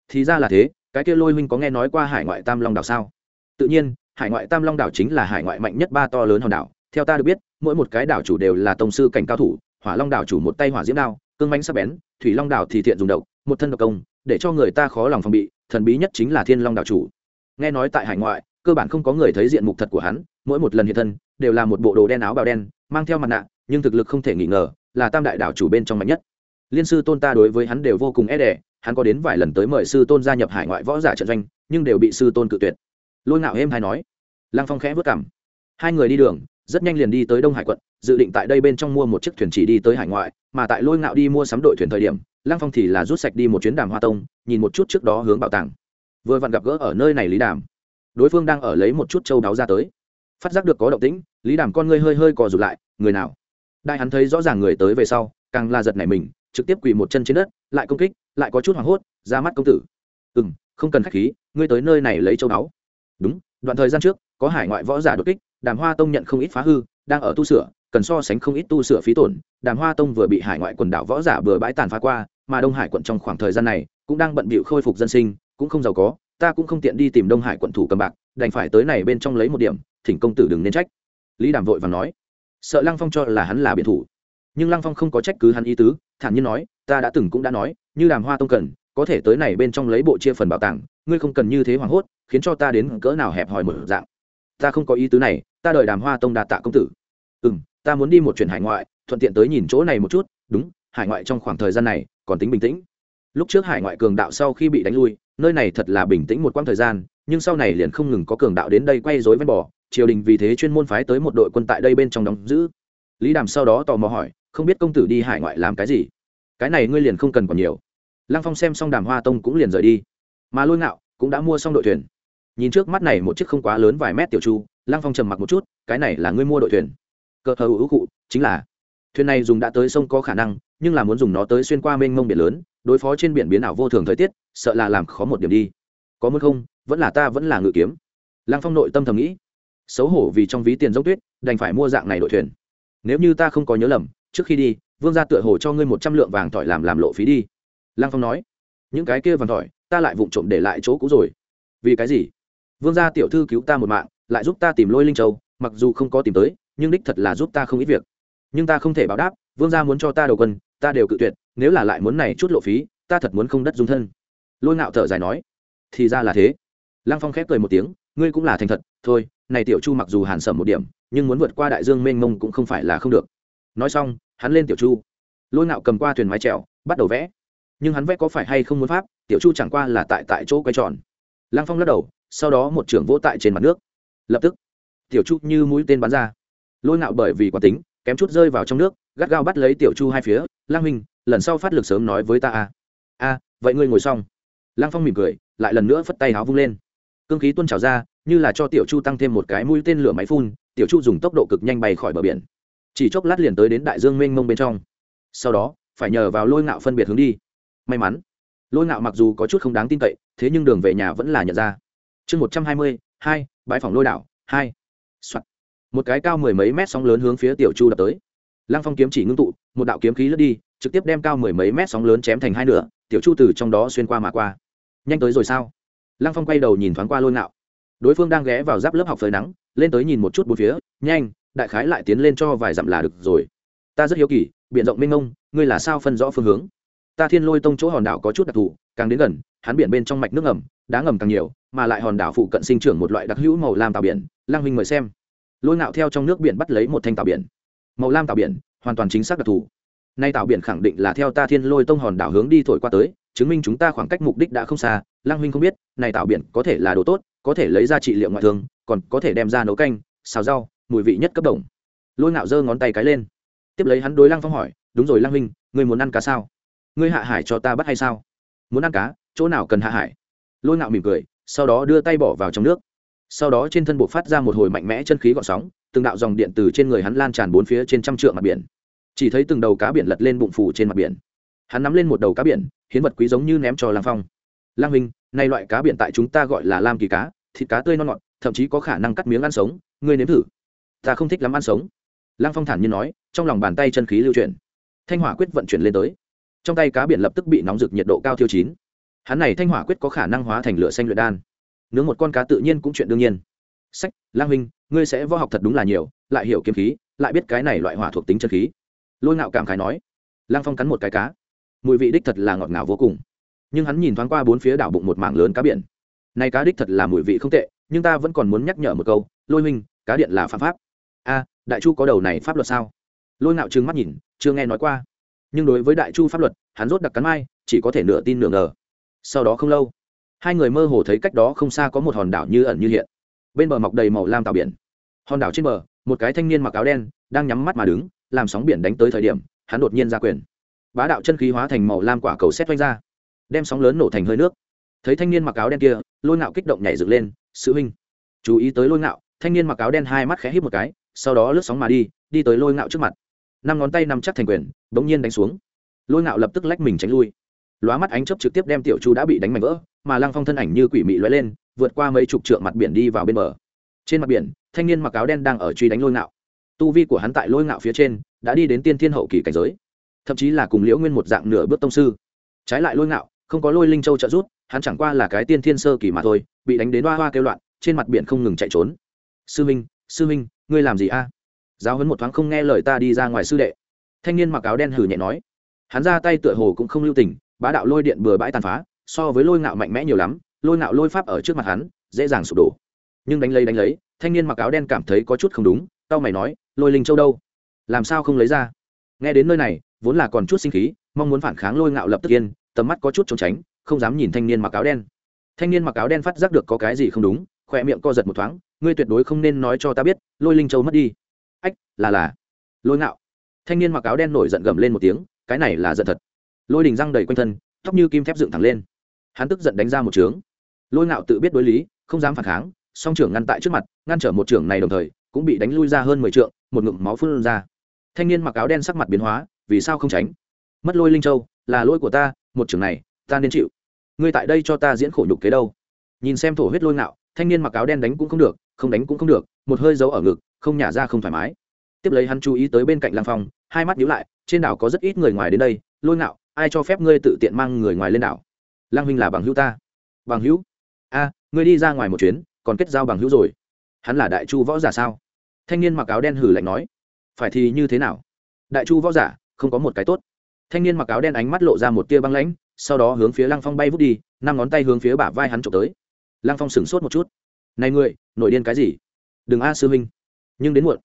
Thì ra là thế cái kia lôi minh có nghe nói qua hải ngoại tam long đảo sao? Tự nhiên hải ngoại tam long đảo chính là hải ngoại mạnh nhất ba to lớn hòn đảo. Theo ta được biết mỗi một cái đảo chủ đều là tông sư cảnh cao thủ hỏa long đảo chủ một tay hỏa diễm đao cương mánh sắc bén, thủy long đảo thì thiện dùng độc, một thân độc công, để cho người ta khó lòng phòng bị, thần bí nhất chính là thiên long đảo chủ. Nghe nói tại hải ngoại, cơ bản không có người thấy diện mục thật của hắn, mỗi một lần hiện thân, đều là một bộ đồ đen áo bào đen, mang theo mặt nạ, nhưng thực lực không thể nghi ngờ, là tam đại đảo chủ bên trong mạnh nhất. Liên sư tôn ta đối với hắn đều vô cùng e đẻ hắn có đến vài lần tới mời sư tôn gia nhập hải ngoại võ giả trận doanh, nhưng đều bị sư tôn cự tuyệt. Lôi ngạo êm hay nói, lăng phong khẽ vất cảm hai người đi đường rất nhanh liền đi tới đông hải quận, dự định tại đây bên trong mua một chiếc thuyền chỉ đi tới hải ngoại, mà tại lôi ngạo đi mua sắm đội thuyền thời điểm, lăng phong thì là rút sạch đi một chuyến đàm hoa tông, nhìn một chút trước đó hướng bảo tàng. Vừa vặn gặp gỡ ở nơi này lý đàm. Đối phương đang ở lấy một chút châu đáo ra tới. Phát giác được có động tĩnh, lý đàm con ngươi hơi hơi cò rụt lại, người nào? Đại hắn thấy rõ ràng người tới về sau, càng là giật nảy mình, trực tiếp quỳ một chân trên đất, lại công kích, lại có chút hoảng hốt, ra mắt công tử. Ừ m không cần k h á c h khí, ngươi tới nơi này lấy châu đáo. Đúng, đoạn thời gian trước, có hải ngoại võ giả đột kích đàm hoa tông nhận không ít phá hư, đang ở tu sửa, cần so sánh không ít tu sửa phí tổn. Đàm hoa tông vừa bị hải ngoại quần đảo võ giả bừa bãi tàn phá qua, mà đông hải quận trong khoảng thời gian này cũng đang bận bịu khôi phục dân sinh, cũng không giàu có, ta cũng không tiện đi tìm đông hải quận thủ cầm bạc, đành phải tới này bên trong lấy một điểm, thỉnh công tử đừng nên trách. Lý đàm vội và nói. Sợ lăng phong cho là hắn là biện thủ. Nhưng lăng phong không có trách cứ hắn ý tứ, thản nhiên nói, ta đã từng cũng đã nói, như đàm hoa tông cần, có thể tới này bên trong lấy bộ chia phần bảo tàng, ngươi không cần như thế hoảng hốt, khiến cho ta đến cỡ nào hẹp hòi mở dạng. Ta không có ý tứ này ta đợi đàm hoa tông đạt tạ công tử. Ừ m ta muốn đi một chuyện hải ngoại, thuận tiện tới nhìn chỗ này một chút. Đúng, hải ngoại trong khoảng thời gian này, còn tính bình tĩnh. Lúc trước hải ngoại cường đạo sau khi bị đánh lui, nơi này thật là bình tĩnh một quãng thời gian, nhưng sau này liền không ngừng có cường đạo đến đây quay dối ven bò. Triều đình vì thế chuyên môn phái tới một đội quân tại đây bên trong đóng giữ. Lý đàm sau đó tò mò hỏi, không biết công tử đi hải ngoại làm cái gì? Cái này ngươi liền không cần còn nhiều. Lăng phong xem xong đàm hoa tông cũng liền rời đi. Mà lôi ngạo cũng đã mua xong đội thuyền. Nhìn trước mắt này một chiếc không quá lớn vài mét tiểu chu lăng phong trầm mặc một chút, cái này là ngươi mua đội thuyền. Cờ hờ hữu cụ, chính là. Thuyền này dùng đã tới sông có khả năng, nhưng là muốn dùng nó tới xuyên qua mênh mông biển lớn, đối phó trên biển biến ảo vô thường thời tiết, sợ là làm khó một điểm đi. Có muốn không, vẫn là ta vẫn là ngự kiếm. Lăng phong nội tâm thầm nghĩ. Xấu hổ vì trong ví tiền giống tuyết, đành phải mua dạng này đội thuyền. Nếu như ta không có nhớ lầm, trước khi đi, vương ra tựa hồ cho ngươi một trăm lượng vàng tỏi làm làm lộ phí đi. Lăng phong nói. Những cái kia vàng tỏi ta lại vụng trộm để lại chỗ cũ rồi. Vì cái gì? Vương gia tiểu thư cứu ta một mạng lại giúp ta tìm lôi linh châu, mặc dù không có tìm tới, nhưng đích thật là giúp ta không ít việc. Nhưng ta không thể báo đáp, vương gia muốn cho ta đầu quân, ta đều cự tuyệt, nếu là lại muốn này chút lộ phí, ta thật muốn không đất dung thân. Lôi ngạo thở dài nói, thì ra là thế. Lăng phong khép cười một tiếng, ngươi cũng là thành thật, thôi, này tiểu chu mặc dù hàn sầm một điểm, nhưng muốn vượt qua đại dương mênh mông cũng không phải là không được. Nói xong, hắn lên tiểu chu. Lôi ngạo cầm qua thuyền mái trèo bắt đầu vẽ. Nhưng hắn vẽ có phải hay không muốn pháp, tiểu chu chẳng qua là tại tại chỗ quay tròn. Lăng phong lắc đầu, sau đó một trưởng vỗ tại trên mặt nước lập tức, tiểu chu như mũi tên bắn ra. Lôi ngạo bởi vì quả tính, kém chút rơi vào trong nước, gắt gao bắt lấy tiểu chu hai phía, lang minh lần sau phát lực sớm nói với ta a. A, vậy ngươi ngồi xong. Lang phong mỉm cười, lại lần nữa phất tay háo vung lên. Cương khí tuôn trào ra, như là cho tiểu chu tăng thêm một cái mũi tên lửa máy phun, tiểu chu dùng tốc độ cực nhanh bay khỏi bờ biển. Chỉ chốc lát liền tới đến đại dương mênh mông bên trong. Sau đó, phải nhờ vào lôi ngạo phân biệt hướng đi. May mắn, lôi ngạo mặc dù có chút không đáng tin cậy, thế nhưng đường về nhà vẫn là nhận ra. Chương một trăm hai mươi hai bãi phòng lôi đảo, hai. Soạn. một cái cao mười mấy mét sóng lớn hướng phía tiểu chu đập tới. Lăng phong kiếm chỉ ngưng tụ, một đạo kiếm khí lướt đi, trực tiếp đem cao mười mấy mét sóng lớn chém thành hai nửa, tiểu chu từ trong đó xuyên qua mà qua. Nhanh tới rồi sao? Lăng phong quay đầu nhìn thoáng qua lôi ngạo. Đối phương đang ghé vào giáp lớp học phơi nắng, lên tới nhìn một chút bốn phía, nhanh, đại khái lại tiến lên cho vài dặm là được rồi. Ta rất hiếu kỳ biện rộng mênh mông, ngươi là sao phân rõ phương hướng? Ta thiên lôi tông chỗ hòn đảo có chút đặc thù, càng đến gần, hắn biển bên trong mạch nước ngầm đá ngầm càng nhiều, mà lại hòn đảo phụ cận sinh trưởng một loại đặc hữu màu lam tàu biển, lang huynh mời xem. Lôi ngạo theo trong nước biển bắt lấy một thanh tàu biển. Màu lam tàu biển, hoàn toàn chính xác đặc thù. Nay tàu biển khẳng định là theo ta thiên lôi tông hòn đảo hướng đi thổi qua tới, chứng minh chúng ta khoảng cách mục đích đã không xa. Lang huynh không biết, này tàu biển có thể là đồ tốt, có thể lấy ra trị liệu ngoại thương, còn có thể đem ra nấu canh, xào rau, mùi vị nhất cấp đồng. Lôi ngạo giơ ngón tay cái lên. Tiếp lấy hắn đối lăng phong hỏi, đúng rồi lăng huynh, ngươi muốn ăn cá sao? Ngươi hạ hải cho ta bắt hay sao? Muốn ăn cá, chỗ nào cần hạ hải? Lôi ngạo mỉm cười, sau đó đưa tay bỏ vào trong nước. Sau đó trên thân bộ phát ra một hồi mạnh mẽ chân khí gọn sóng, từng đạo dòng điện từ trên người hắn lan tràn bốn phía trên trăm trượng mặt biển. Chỉ thấy từng đầu cá biển lật lên bụng phủ trên mặt biển. Hắn nắm lên một đầu cá biển, hiến vật quý giống như ném cho lang phong. Lang huynh nay loại cá biển tại chúng ta gọi là lam kỳ cá, thịt cá tươi non ngọt, thậm chí có khả năng cắt miếng ăn sống, ngươi nếm thử. Ta không thích lắm ăn sống. Lang phong thản nhiên nói, trong lòng bàn tay chân khí lưu chuyển. Thanh hỏa quyết vận chuyển lên tới. Trong tay cá biển lập tức bị nóng rực nhiệt độ cao thiêu chín hắn này thanh hỏa quyết có khả năng hóa thành lửa xanh luyện đan. Nướng một con cá tự nhiên cũng chuyện đương nhiên. Sách, lang huynh, ngươi sẽ võ học thật đúng là nhiều, lại hiểu kiếm khí, lại biết cái này loại hỏa thuộc tính chân khí. Lôi ngạo cảm khái nói. Lang phong cắn một cái cá. Mùi vị đích thật là ngọt ngào vô cùng. Nhưng hắn nhìn thoáng qua bốn phía đảo bụng một mảng lớn cá biển. Này cá đích thật là mùi vị không tệ, nhưng ta vẫn còn muốn nhắc nhở một câu, lôi huynh, cá điện là phạm pháp. A, đại chu có đầu này pháp luật sao? Lôi ngạo trừng mắt nhìn, chưa nghe nói qua. Nhưng đối với đại chu pháp luật, hắn rốt đặc cắn mai, chỉ có thể nửa tin nửa ngờ sau đó không lâu, hai người mơ hồ thấy cách đó không xa có một hòn đảo như ẩn như hiện. Bên bờ mọc đầy màu lam tàu biển. Hòn đảo trên bờ, một cái thanh niên mặc áo đen đang nhắm mắt mà đứng, làm sóng biển đánh tới thời điểm, hắn đột nhiên ra quyền. Bá đạo chân khí hóa thành màu lam quả cầu xét vanh ra, đem sóng lớn nổ thành hơi nước. Thấy thanh niên mặc áo đen kia, lôi ngạo kích động nhảy dựng lên sự huynh, chú ý tới lôi ngạo. Thanh niên mặc áo đen hai mắt khẽ hít một cái, sau đó lướt sóng mà đi đi tới lôi ngạo trước mặt. Năm ngón tay nằm chắc thành quyền, bỗng nhiên đánh xuống. Lôi ngạo lập tức lách mình tránh lui lóa mắt ánh chớp trực tiếp đem tiểu chu đã bị đánh mạnh vỡ, mà lăng phong thân ảnh như quỷ mị lóe lên, vượt qua mấy chục trượng mặt biển đi vào bên bờ. Trên mặt biển, thanh niên mặc áo đen đang ở truy đánh lôi ngạo. Tu vi của hắn tại lôi ngạo phía trên, đã đi đến tiên thiên hậu kỳ cảnh giới. Thậm chí là cùng liễu nguyên một dạng nửa bước tông sư. Trái lại lôi ngạo, không có lôi linh châu trợ rút hắn chẳng qua là cái tiên thiên sơ kỳ mà thôi, bị đánh đến hoa hoa kêu loạn, trên mặt biển không ngừng chạy trốn. Sư minh sư minh, ngươi làm gì a? Giáo huấn một thoáng không nghe lời ta đi ra ngoài sư đệ. Thanh niên mặc áo đen hử nhẹ nói. Hắn ra tay tựa hồ cũng không lưu tình bá đạo lôi điện bừa bãi tàn phá, so với lôi ngạo mạnh mẽ nhiều lắm, lôi ngạo lôi pháp ở trước mặt hắn, dễ dàng sụp đổ. Nhưng đánh lấy đánh lấy, thanh niên mặc áo đen cảm thấy có chút không đúng tao mày nói, lôi linh châu đâu? Làm sao không lấy ra? Nghe đến nơi này, vốn là còn chút sinh khí, mong muốn phản kháng lôi ngạo lập tức yên, tầm mắt có chút trốn tránh, không dám nhìn thanh niên mặc áo đen. Thanh niên mặc áo đen phát giác được có cái gì không đúng, khỏe miệng co giật một thoáng, ngươi tuyệt đối không nên nói cho ta biết, lôi linh châu mất đi. Ách, là là. Lôi ngạo. Thanh niên mặc áo đen nổi giận gầm lên một tiếng, cái này là giận thật lôi đình răng đầy quanh thân, tóc như kim thép dựng thẳng lên. Hắn tức giận đánh ra một trướng lôi ngạo tự biết đối lý, không dám phản kháng, song trưởng ngăn tại trước mặt, ngăn trở một trưởng này đồng thời, cũng bị đánh lui ra hơn mười trượng, một ngụm máu phun ra. Thanh niên mặc áo đen sắc mặt biến hóa, vì sao không tránh? Mất lôi linh châu, là lỗi của ta, một trưởng này, ta nên chịu. Ngươi tại đây cho ta diễn khổ nhục kế đâu? Nhìn xem thổ huyết lôi ngạo, thanh niên mặc áo đen đánh cũng không được, không đánh cũng không được, một hơi giấu ở ngực, không nhả ra không thoải mái. Tiếp lấy hắn chú ý tới bên cạnh lang phong, hai mắt nhíu lại, trên đảo có rất ít người ngoài đến đây, lôi ngạo ai cho phép ngươi tự tiện mang người ngoài lên đảo? Lang huynh là bằng hữu ta. Bằng hữu? A, ngươi đi ra ngoài một chuyến, còn kết giao bằng hữu rồi. Hắn là đại chu võ giả sao? Thanh niên mặc áo đen hử lạnh nói. Phải thì như thế nào? Đại chu võ giả, không có một cái tốt. Thanh niên mặc áo đen ánh mắt lộ ra một tia băng lãnh, sau đó hướng phía lăng phong bay vút đi, năm ngón tay hướng phía bả vai hắn trộm tới. Lăng phong sửng sốt một chút. Này ngươi, nổi điên cái gì? Đừng a, sư huynh. Nhưng đến muộn.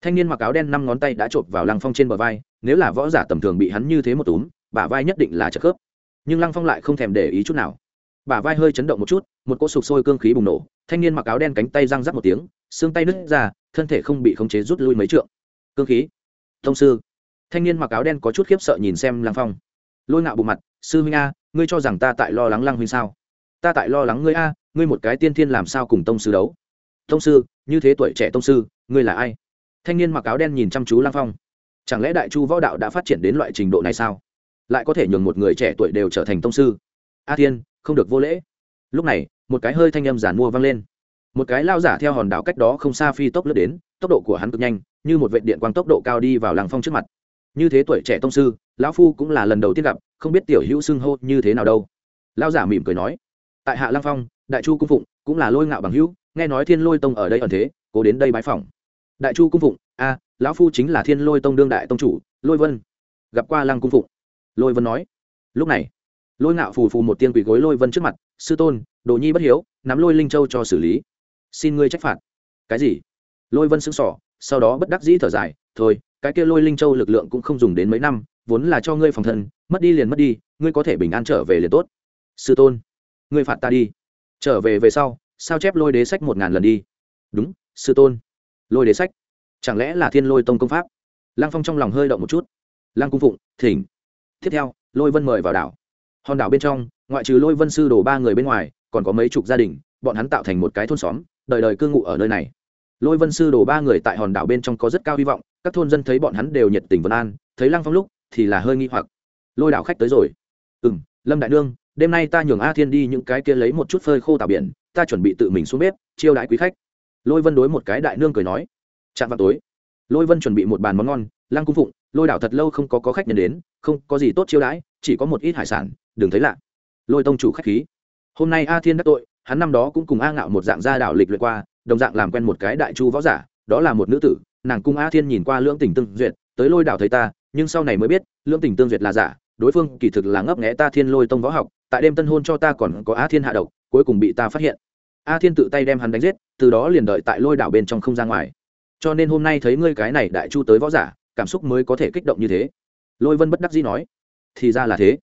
Thanh niên mặc áo đen năm ngón tay đã chộp vào lăng phong trên bờ vai, nếu là võ giả tầm thường bị hắn như thế một túm bả vai nhất định là trợ khớp. Nhưng lăng phong lại không thèm để ý chút nào. Bả vai hơi chấn động một chút, một cỗ sục sôi cương khí bùng nổ, thanh niên mặc áo đen cánh tay răng rắc một tiếng, xương tay nứt ra, thân thể không bị khống chế rút lui mấy trượng. Cương khí. Thông sư. Thanh niên mặc áo đen có chút khiếp sợ nhìn xem lăng phong. Lôi ngạo bộ mặt, sư huynh a, ngươi cho rằng ta tại lo lắng lăng huynh sao? Ta tại lo lắng ngươi a, ngươi một cái tiên thiên làm sao cùng tông sư đấu? Tông sư, như thế tuổi trẻ tông sư, ngươi là ai? Thanh niên mặc áo đen nhìn chăm chú lăng phong. Chẳng lẽ đại chu võ đạo đã phát triển đến loại trình độ này sao? Lại có thể nhường một người trẻ tuổi đều trở thành tông sư. A thiên, không được vô lễ. Lúc này, một cái hơi thanh âm giản mua vang lên. Một cái lao giả theo hòn đảo cách đó không xa phi tốc lướt đến, tốc độ của hắn cực nhanh, như một vệ điện quang tốc độ cao đi vào làng phong trước mặt. Như thế tuổi trẻ tông sư, lão phu cũng là lần đầu tiên gặp, không biết tiểu hữu xưng hô như thế nào đâu. Lao giả mỉm cười nói, tại hạ lang phong, đại chu cung phụng cũng là lôi ngạo bằng hữu, nghe nói thiên lôi tông ở đây ẩn thế, cố đến đây bái phỏng. Đại chu cung phụng? A lão phu chính là thiên lôi tông đương đại tông chủ, lôi vân, gặp qua lăng cung phụng lôi vân nói. Lúc này, lôi ngạo phù phù một tiên quỷ gối lôi vân trước mặt, sư tôn, đồ nhi bất hiếu, nắm lôi linh châu cho xử lý. Xin ngươi trách phạt. Cái gì? Lôi vân sững sỏ sau đó bất đắc dĩ thở dài, thôi, cái kia lôi linh châu lực lượng cũng không dùng đến mấy năm, vốn là cho ngươi phòng thân, mất đi liền mất đi, ngươi có thể bình an trở về liền tốt. Sư tôn, ngươi phạt ta đi. Trở về về sau, sao chép lôi đế sách một ngàn lần đi? Đúng, sư tôn. Lôi đế sách? Chẳng lẽ là thiên lôi tông công pháp? Lăng phong trong lòng hơi động một chút. Lăng cung phụng, thỉnh tiếp theo, lôi vân mời vào đảo. Hòn đảo bên trong, ngoại trừ lôi vân sư đổ ba người bên ngoài, còn có mấy chục gia đình, bọn hắn tạo thành một cái thôn xóm, đời đời cư ngụ ở nơi này. Lôi vân sư đổ ba người tại hòn đảo bên trong có rất cao hy vọng, các thôn dân thấy bọn hắn đều nhiệt tình vân an, thấy lăng phong lúc thì là hơi nghi hoặc. Lôi đảo khách tới rồi. Ừ m lâm đại nương, đêm nay ta nhường a thiên đi những cái kia lấy một chút phơi khô tạo biển, ta chuẩn bị tự mình xuống bếp, chiêu đãi quý khách. Lôi vân đối một cái đại nương cười nói. Chạm vào tối. Lôi vân chuẩn bị một bàn món ngon lăng cung phụng lôi đảo thật lâu không có, có khách nhân đến không có gì tốt chiêu đãi chỉ có một ít hải sản đừng thấy lạ. Lôi tông chủ khách khí. Hôm nay a thiên đắc tội hắn năm đó cũng cùng a ngạo một dạng gia đảo lịch luyện qua đồng dạng làm quen một cái đại chu võ giả đó là một nữ tử nàng cung a thiên nhìn qua lưỡng tình tương duyệt tới lôi đảo thấy ta nhưng sau này mới biết lưỡng tình tương duyệt là giả đối phương kỳ thực là ngấp nghẽ ta thiên lôi tông võ học tại đêm tân hôn cho ta còn có a thiên hạ độc cuối cùng bị ta phát hiện. A thiên tự tay đem hắn đánh giết từ đó liền đợi tại lôi đảo bên trong không ra ngoài. Cho nên hôm nay thấy ngươi cái này đại chu tới võ giả cảm xúc mới có thể kích động như thế. Lôi vân bất đắc dĩ nói, thì ra là thế.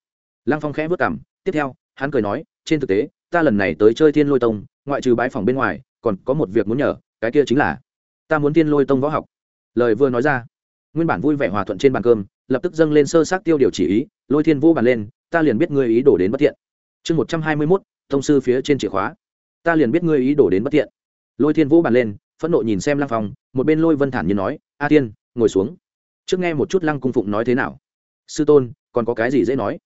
Lăng phong khẽ vất cảm tiếp theo, hắn cười nói, trên thực tế, ta lần này tới chơi thiên lôi tông, ngoại trừ bãi phòng bên ngoài, còn có một việc muốn nhờ, cái kia chính là, ta muốn thiên lôi tông võ học. Lời vừa nói ra, nguyên bản vui vẻ hòa thuận trên bàn cơm, lập tức dâng lên sơ sát tiêu điều chỉ ý, lôi thiên vũ bàn lên, ta liền biết ngươi ý đổ đến bất thiện. Chương một trăm hai mươi mốt, thông sư phía trên chìa khóa. Ta liền biết ngươi ý đổ đến bất thiện. Lôi thiên vũ bàn lên, phẫn nộ nhìn xem lăng phong, một bên lôi vân thản như nói, a tiên ngồi xuống trước nghe một chút lăng cung phụng nói thế nào sư tôn còn có cái gì dễ nói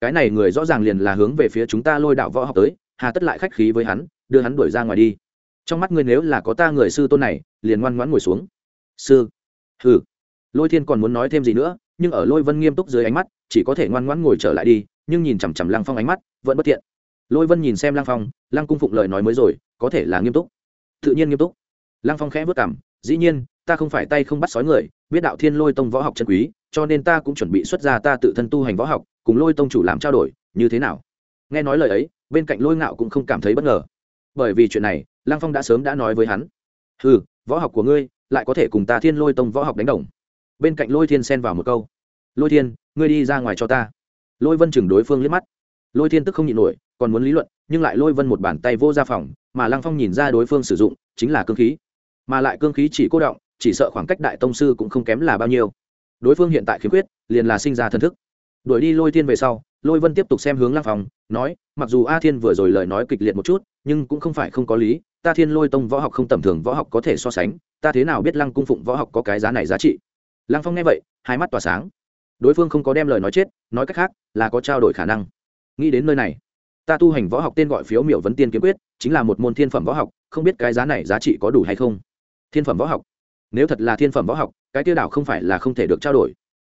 cái này người rõ ràng liền là hướng về phía chúng ta lôi đạo võ học tới hà tất lại khách khí với hắn đưa hắn đuổi ra ngoài đi trong mắt ngươi nếu là có ta người sư tôn này liền ngoan ngoãn ngồi xuống sư hừ lôi thiên còn muốn nói thêm gì nữa nhưng ở lôi vân nghiêm túc dưới ánh mắt chỉ có thể ngoan ngoãn ngồi trở lại đi nhưng nhìn chằm chằm lăng phong ánh mắt vẫn bất tiện lôi vân nhìn xem lăng phong lăng cung phụng lời nói mới rồi có thể là nghiêm túc tự nhiên nghiêm túc lăng phong khẽ vất cảm dĩ nhiên, ta không phải tay không bắt sói người, biết đạo thiên lôi tông võ học chân quý, cho nên ta cũng chuẩn bị xuất ra ta tự thân tu hành võ học, cùng lôi tông chủ làm trao đổi, như thế nào? Nghe nói lời ấy, bên cạnh lôi ngạo cũng không cảm thấy bất ngờ. Bởi vì chuyện này, lăng phong đã sớm đã nói với hắn. Ừ võ học của ngươi, lại có thể cùng ta thiên lôi tông võ học đánh đồng. Bên cạnh lôi thiên xen vào một câu. Lôi thiên, ngươi đi ra ngoài cho ta. Lôi vân chừng đối phương liếc mắt. Lôi thiên tức không nhịn nổi, còn muốn lý luận, nhưng lại lôi vân một bàn tay vô ra phòng, mà lăng phong nhìn ra đối phương sử dụng, chính là cương khí mà lại cương khí chỉ cố động, chỉ sợ khoảng cách đại tông sư cũng không kém là bao nhiêu. Đối phương hiện tại khiếm khuyết, liền là sinh ra thần thức. Đuổi đi lôi thiên về sau, lôi vân tiếp tục xem hướng lăng phòng nói, mặc dù a thiên vừa rồi lời nói kịch liệt một chút, nhưng cũng không phải không có lý, ta thiên lôi tông võ học không tầm thường, võ học có thể so sánh, ta thế nào biết lăng cung phụng võ học có cái giá này giá trị? Lăng phong nghe vậy, hai mắt tỏa sáng. Đối phương không có đem lời nói chết, nói cách khác, là có trao đổi khả năng. Nghĩ đến nơi này, ta tu hành võ học tên gọi phiếu miểu vấn tiên kiếm quyết, chính là một môn thiên phẩm võ học, không biết cái giá này giá trị có đủ hay không thiên phẩm võ học. Nếu thật là thiên phẩm võ học, cái tiêu đảo không phải là không thể được trao đổi.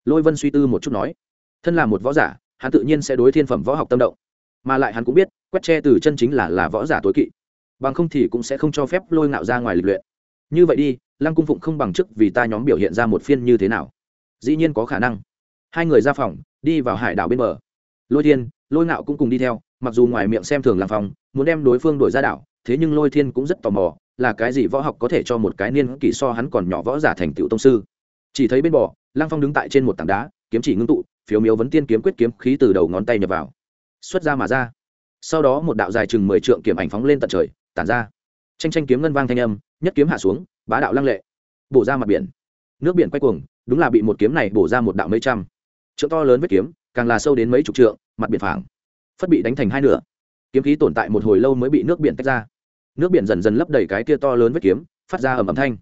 Lôi vân suy tư một chút nói, thân là một võ giả, hắn tự nhiên sẽ đối thiên phẩm võ học tâm động. Mà lại hắn cũng biết, quét tre từ chân chính là là võ giả tối kỵ. Bằng không thì cũng sẽ không cho phép lôi ngạo ra ngoài lịch luyện. Như vậy đi, lăng cung phụng không bằng chức vì ta nhóm biểu hiện ra một phiên như thế nào? Dĩ nhiên có khả năng. Hai người ra phòng, đi vào hải đảo bên bờ. Lôi thiên, lôi ngạo cũng cùng đi theo, mặc dù ngoài miệng xem thường làm phòng muốn đem đối phương đổi ra đảo, thế nhưng lôi thiên cũng rất tò mò là cái gì võ học có thể cho một cái niên kỷ so hắn còn nhỏ võ giả thành tựu tông sư? Chỉ thấy bên bờ, lăng phong đứng tại trên một tảng đá, kiếm chỉ ngưng tụ, phiếu miếu vấn tiên kiếm quyết kiếm khí từ đầu ngón tay nhập vào. Xuất ra mà ra. Sau đó một đạo dài chừng mười trượng kiểm ảnh phóng lên tận trời, tản ra. Tranh tranh kiếm ngân vang thanh âm, nhất kiếm hạ xuống, bá đạo lăng lệ. Bổ ra mặt biển. Nước biển quay cuồng, đúng là bị một kiếm này bổ ra một đạo mấy trăm. Trượng to lớn vết kiếm, càng là sâu đến mấy chục trượng, mặt biển phẳng phất bị đánh thành hai nửa. Kiếm khí tồn tại một hồi lâu mới bị nước biển tách ra nước biển dần dần lấp đầy cái kia to lớn vết kiếm, phát ra ầm ầm thanh.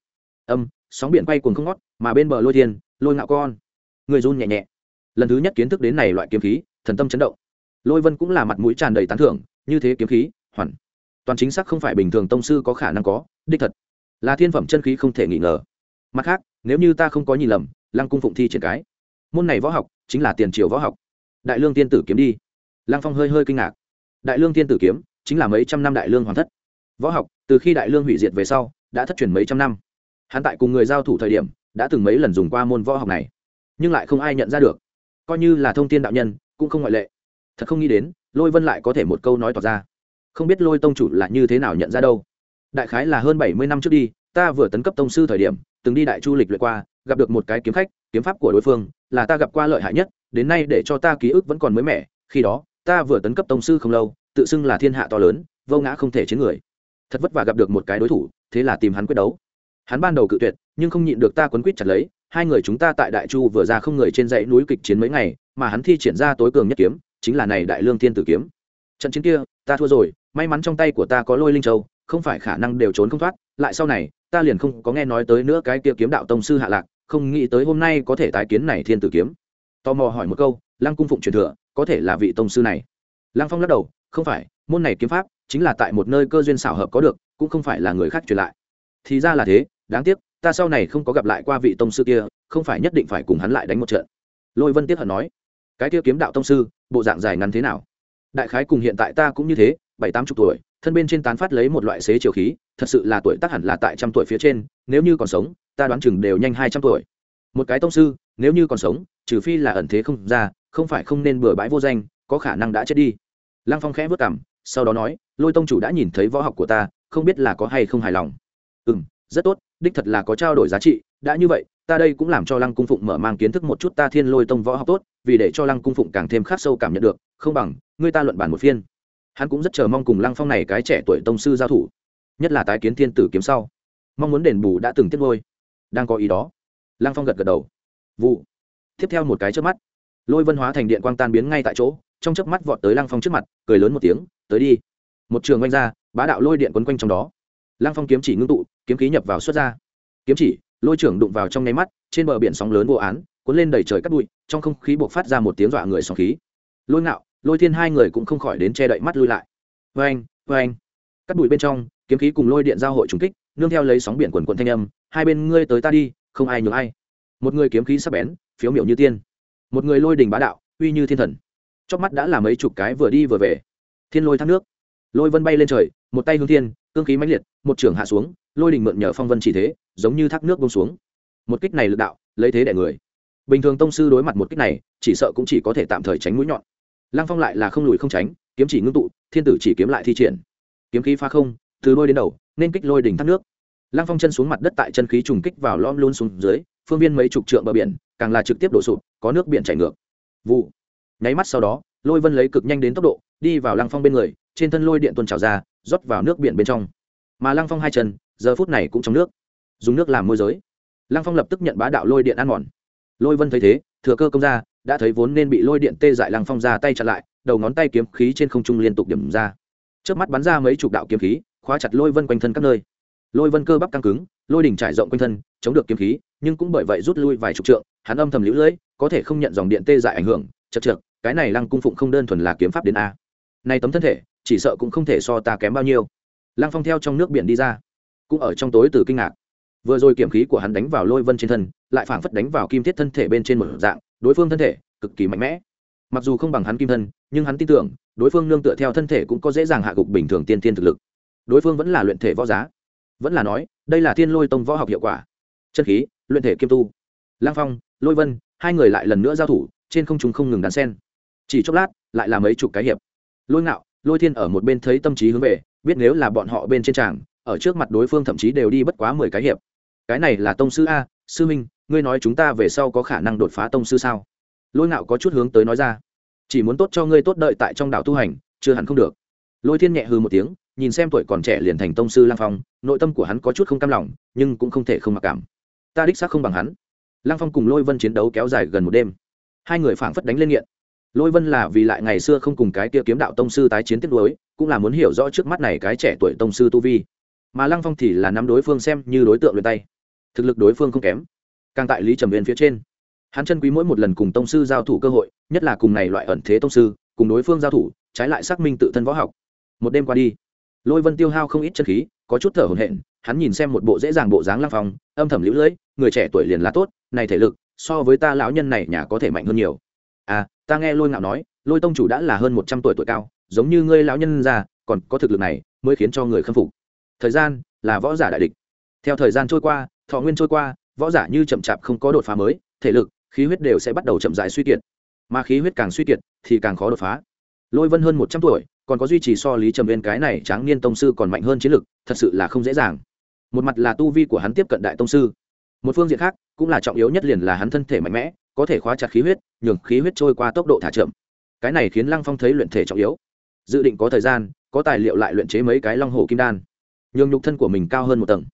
Âm, sóng biển quay cuồng không ngót, mà bên bờ lôi thiên, lôi ngạo con. Người run nhẹ nhẹ. Lần thứ nhất kiến thức đến này loại kiếm khí, thần tâm chấn động. Lôi vân cũng là mặt mũi tràn đầy tán thưởng, như thế kiếm khí, hoàn. Toàn chính xác không phải bình thường tông sư có khả năng có, đích thật. Là thiên phẩm chân khí không thể nghi ngờ. Mặt khác, nếu như ta không có nhìn lầm, lăng cung phụng thi triển cái. Môn này võ học, chính là tiền triều võ học. Đại lương tiên tử kiếm đi. Lăng phong hơi hơi kinh ngạc. Đại lương tiên tử kiếm, chính là mấy trăm năm đại lương hoàn thất võ học, từ khi đại lương hủy diệt về sau, đã thất truyền mấy trăm năm. Hắn tại cùng người giao thủ thời điểm, đã từng mấy lần dùng qua môn võ học này. Nhưng lại không ai nhận ra được. Coi như là thông tin đạo nhân, cũng không ngoại lệ. Thật không nghĩ đến, lôi vân lại có thể một câu nói tỏ ra. Không biết lôi tông chủ là như thế nào nhận ra đâu. Đại khái là hơn bảy mươi năm trước đi, ta vừa tấn cấp tông sư thời điểm, từng đi đại chu lịch luyện qua, gặp được một cái kiếm khách, kiếm pháp của đối phương, là ta gặp qua lợi hại nhất, đến nay để cho ta ký ức vẫn còn mới mẻ, khi đó, ta vừa tấn cấp tông sư không lâu, tự xưng là thiên hạ to lớn, vô ngã không thể chiến người thật vất vả gặp được một cái đối thủ, thế là tìm hắn quyết đấu. Hắn ban đầu cự tuyệt, nhưng không nhịn được ta quấn quýt chặt lấy, hai người chúng ta tại đại chu vừa ra không người trên dãy núi kịch chiến mấy ngày, mà hắn thi triển ra tối cường nhất kiếm, chính là này đại lương thiên tử kiếm. Trận chiến kia, ta thua rồi, may mắn trong tay của ta có lôi linh châu, không phải khả năng đều trốn không thoát, lại sau này, ta liền không có nghe nói tới nữa cái kia kiếm đạo tông sư hạ lạc, không nghĩ tới hôm nay có thể tái kiến này thiên tử kiếm. Tò mò hỏi một câu, lăng cung phụng truyền thừa, có thể là vị tông sư này? Lăng phong lắc đầu, không phải, môn này kiếm pháp chính là tại một nơi cơ duyên xảo hợp có được, cũng không phải là người khác truyền lại. Thì ra là thế, đáng tiếc, ta sau này không có gặp lại qua vị tông sư kia, không phải nhất định phải cùng hắn lại đánh một trận. Lôi vân tiếp hận nói. Cái kia kiếm đạo tông sư, bộ dạng dài ngắn thế nào? Đại khái cùng hiện tại ta cũng như thế, bảy tám chục tuổi, thân bên trên tán phát lấy một loại xế chiều khí, thật sự là tuổi tác hẳn là tại trăm tuổi phía trên, nếu như còn sống, ta đoán chừng đều nhanh hai trăm tuổi. Một cái tông sư, nếu như còn sống, trừ phi là ẩn thế không ra, không phải không nên bừa bãi vô danh, có khả năng đã chết đi. Lăng phong khẽ vất cảm sau đó nói lôi tông chủ đã nhìn thấy võ học của ta, không biết là có hay không hài lòng. Ừ m rất tốt, đích thật là có trao đổi giá trị, đã như vậy, ta đây cũng làm cho lăng cung phụng mở mang kiến thức một chút ta thiên lôi tông võ học tốt, vì để cho lăng cung phụng càng thêm khắc sâu cảm nhận được, không bằng, ngươi ta luận bản một phiên. Hắn cũng rất chờ mong cùng lăng phong này cái trẻ tuổi tông sư giao thủ, nhất là tái kiến thiên tử kiếm sau. Mong muốn đền bù đã từng tiết ngôi đang có ý đó. Lăng phong gật gật đầu. Vụ. Tiếp theo một cái trước mắt, lôi vân hóa thành điện quang tan biến ngay tại chỗ, trong chớp mắt vọt tới lăng phong trước mặt, cười lớn một tiếng, tới đi một trường oanh ra, bá đạo lôi điện quấn quanh trong đó. Lăng phong kiếm chỉ ngưng tụ, kiếm khí nhập vào xuất ra. Kiếm chỉ, lôi trưởng đụng vào trong nháy mắt, trên bờ biển sóng lớn vô án, cuốn lên đầy trời cắt bụi, trong không khí buộc phát ra một tiếng dọa người sóng khí. Lôi ngạo, lôi thiên hai người cũng không khỏi đến che đậy mắt lui lại. Vê anh vê anh cắt bụi bên trong, kiếm khí cùng lôi điện giao hội trùng kích, nương theo lấy sóng biển quần quần thanh âm, hai bên ngươi tới ta đi, không ai nhường ai. Một người kiếm khí sắc bén, phiếu miểu như tiên. Một người lôi đình bá đạo, uy như thiên thần. Chóc mắt đã là mấy chục cái vừa đi vừa về. Thiên lôi thác nước lôi vân bay lên trời, một tay hướng thiên, cương khí mãnh liệt, một trưởng hạ xuống, lôi đình mượn nhờ phong vân chỉ thế, giống như thác nước bông xuống. Một kích này lực đạo, lấy thế đẻ người. Bình thường tông sư đối mặt một kích này, chỉ sợ cũng chỉ có thể tạm thời tránh mũi nhọn. Lăng phong lại là không lùi không tránh, kiếm chỉ ngưng tụ, thiên tử chỉ kiếm lại thi triển. Kiếm khí pha không, từ lôi đến đầu, nên kích lôi đỉnh thác nước. Lăng phong chân xuống mặt đất tại chân khí trùng kích vào lom luôn xuống dưới, phương viên mấy chục trượng bờ biển, càng là trực tiếp đổ sụp, có nước biển chảy ngược. Vụ nháy mắt sau đó, lôi vân lấy cực nhanh đến tốc độ, đi vào lăng phong bên người, trên thân lôi điện tuôn trào ra, rót vào nước biển bên trong. Mà lăng phong hai chân, giờ phút này cũng trong nước, dùng nước làm môi giới. Lăng phong lập tức nhận bá đạo lôi điện ăn mòn. Lôi vân thấy thế, thừa cơ công ra, đã thấy vốn nên bị lôi điện tê dại lăng phong ra tay chặn lại, đầu ngón tay kiếm khí trên không trung liên tục điểm ra. Trước mắt bắn ra mấy chục đạo kiếm khí, khóa chặt lôi vân quanh thân các nơi. Lôi vân cơ bắp căng cứng, lôi đỉnh trải rộng quanh thân, chống được kiếm khí, nhưng cũng bởi vậy rút lui vài chục trượng, hắn âm thầm lũ lưỡi có thể không nhận dòng điện tê dại ảnh hưởng, chật trượt cái này lăng cung phụng không đơn thuần là kiếm pháp đến a. Này tấm thân thể, chỉ sợ cũng không thể so ta kém bao nhiêu. Lăng phong theo trong nước biển đi ra, cũng ở trong tối từ kinh ngạc. Vừa rồi kiểm khí của hắn đánh vào lôi vân trên thân, lại phảng phất đánh vào kim thiết thân thể bên trên một dạng, đối phương thân thể, cực kỳ mạnh mẽ. Mặc dù không bằng hắn kim thân, nhưng hắn tin tưởng, đối phương nương tựa theo thân thể cũng có dễ dàng hạ gục bình thường tiên tiên thực lực. Đối phương vẫn là luyện thể võ giá. Vẫn là nói, đây là thiên lôi tông võ học hiệu quả. Chân khí, luyện thể kiêm tu. Lang phong, lôi vân, hai người lại lần nữa giao thủ, trên không chúng không ngừng đàn sen chỉ chốc lát, lại là mấy chục cái hiệp. Lôi ngạo, lôi thiên ở một bên thấy tâm trí hướng về, biết nếu là bọn họ bên trên tràng, ở trước mặt đối phương thậm chí đều đi bất quá mười cái hiệp. Cái này là tông sư a, sư minh ngươi nói chúng ta về sau có khả năng đột phá tông sư sao? Lôi ngạo có chút hướng tới nói ra. Chỉ muốn tốt cho ngươi tốt đợi tại trong đảo tu hành, chưa hẳn không được. Lôi thiên nhẹ hư một tiếng, nhìn xem tuổi còn trẻ liền thành tông sư lang phong, nội tâm của hắn có chút không cam lòng, nhưng cũng không thể không mặc cảm. Ta đích xác không bằng hắn. Lang phong cùng lôi vân chiến đấu kéo dài gần một đêm. Hai người phảng phất đánh lên nghiện lôi vân là vì lại ngày xưa không cùng cái kia kiếm đạo tông sư tái chiến tiếp đối cũng là muốn hiểu rõ trước mắt này cái trẻ tuổi tông sư tu vi. Mà lăng phong thì là nắm đối phương xem như đối tượng luyện tay. Thực lực đối phương không kém. Càng tại lý trầm viên phía trên, hắn chân quý mỗi một lần cùng tông sư giao thủ cơ hội, nhất là cùng này loại ẩn thế tông sư, cùng đối phương giao thủ, trái lại xác minh tự thân võ học. Một đêm qua đi, lôi vân tiêu hao không ít chân khí, có chút thở hổn hển, hắn nhìn xem một bộ dễ dàng bộ dáng lăng phong, âm thầm lũ lưỡi người trẻ tuổi liền là tốt, này thể lực, so với ta lão nhân này nhà có thể mạnh hơn nhiều à ta nghe lôi ngạo nói, lôi tông chủ đã là hơn một trăm tuổi tuổi cao, giống như ngươi lão nhân già còn có thực lực này mới khiến cho người khâm phục. Thời gian là võ giả đại địch. Theo thời gian trôi qua, thọ nguyên trôi qua, võ giả như chậm chạp không có đột phá mới, thể lực, khí huyết đều sẽ bắt đầu chậm dài suy kiệt. Mà khí huyết càng suy kiệt thì càng khó đột phá. Lôi vân hơn một trăm tuổi, còn có duy trì so lý trầm viên cái này tráng niên tông sư còn mạnh hơn chiến lực, thật sự là không dễ dàng. Một mặt là tu vi của hắn tiếp cận đại tông sư, một phương diện khác cũng là trọng yếu nhất liền là hắn thân thể mạnh mẽ có thể khóa chặt khí huyết, nhường khí huyết trôi qua tốc độ thả chậm. Cái này khiến lăng phong thấy luyện thể trọng yếu. Dự định có thời gian, có tài liệu lại luyện chế mấy cái long hồ kim đan. Nhường nhục thân của mình cao hơn một tầng.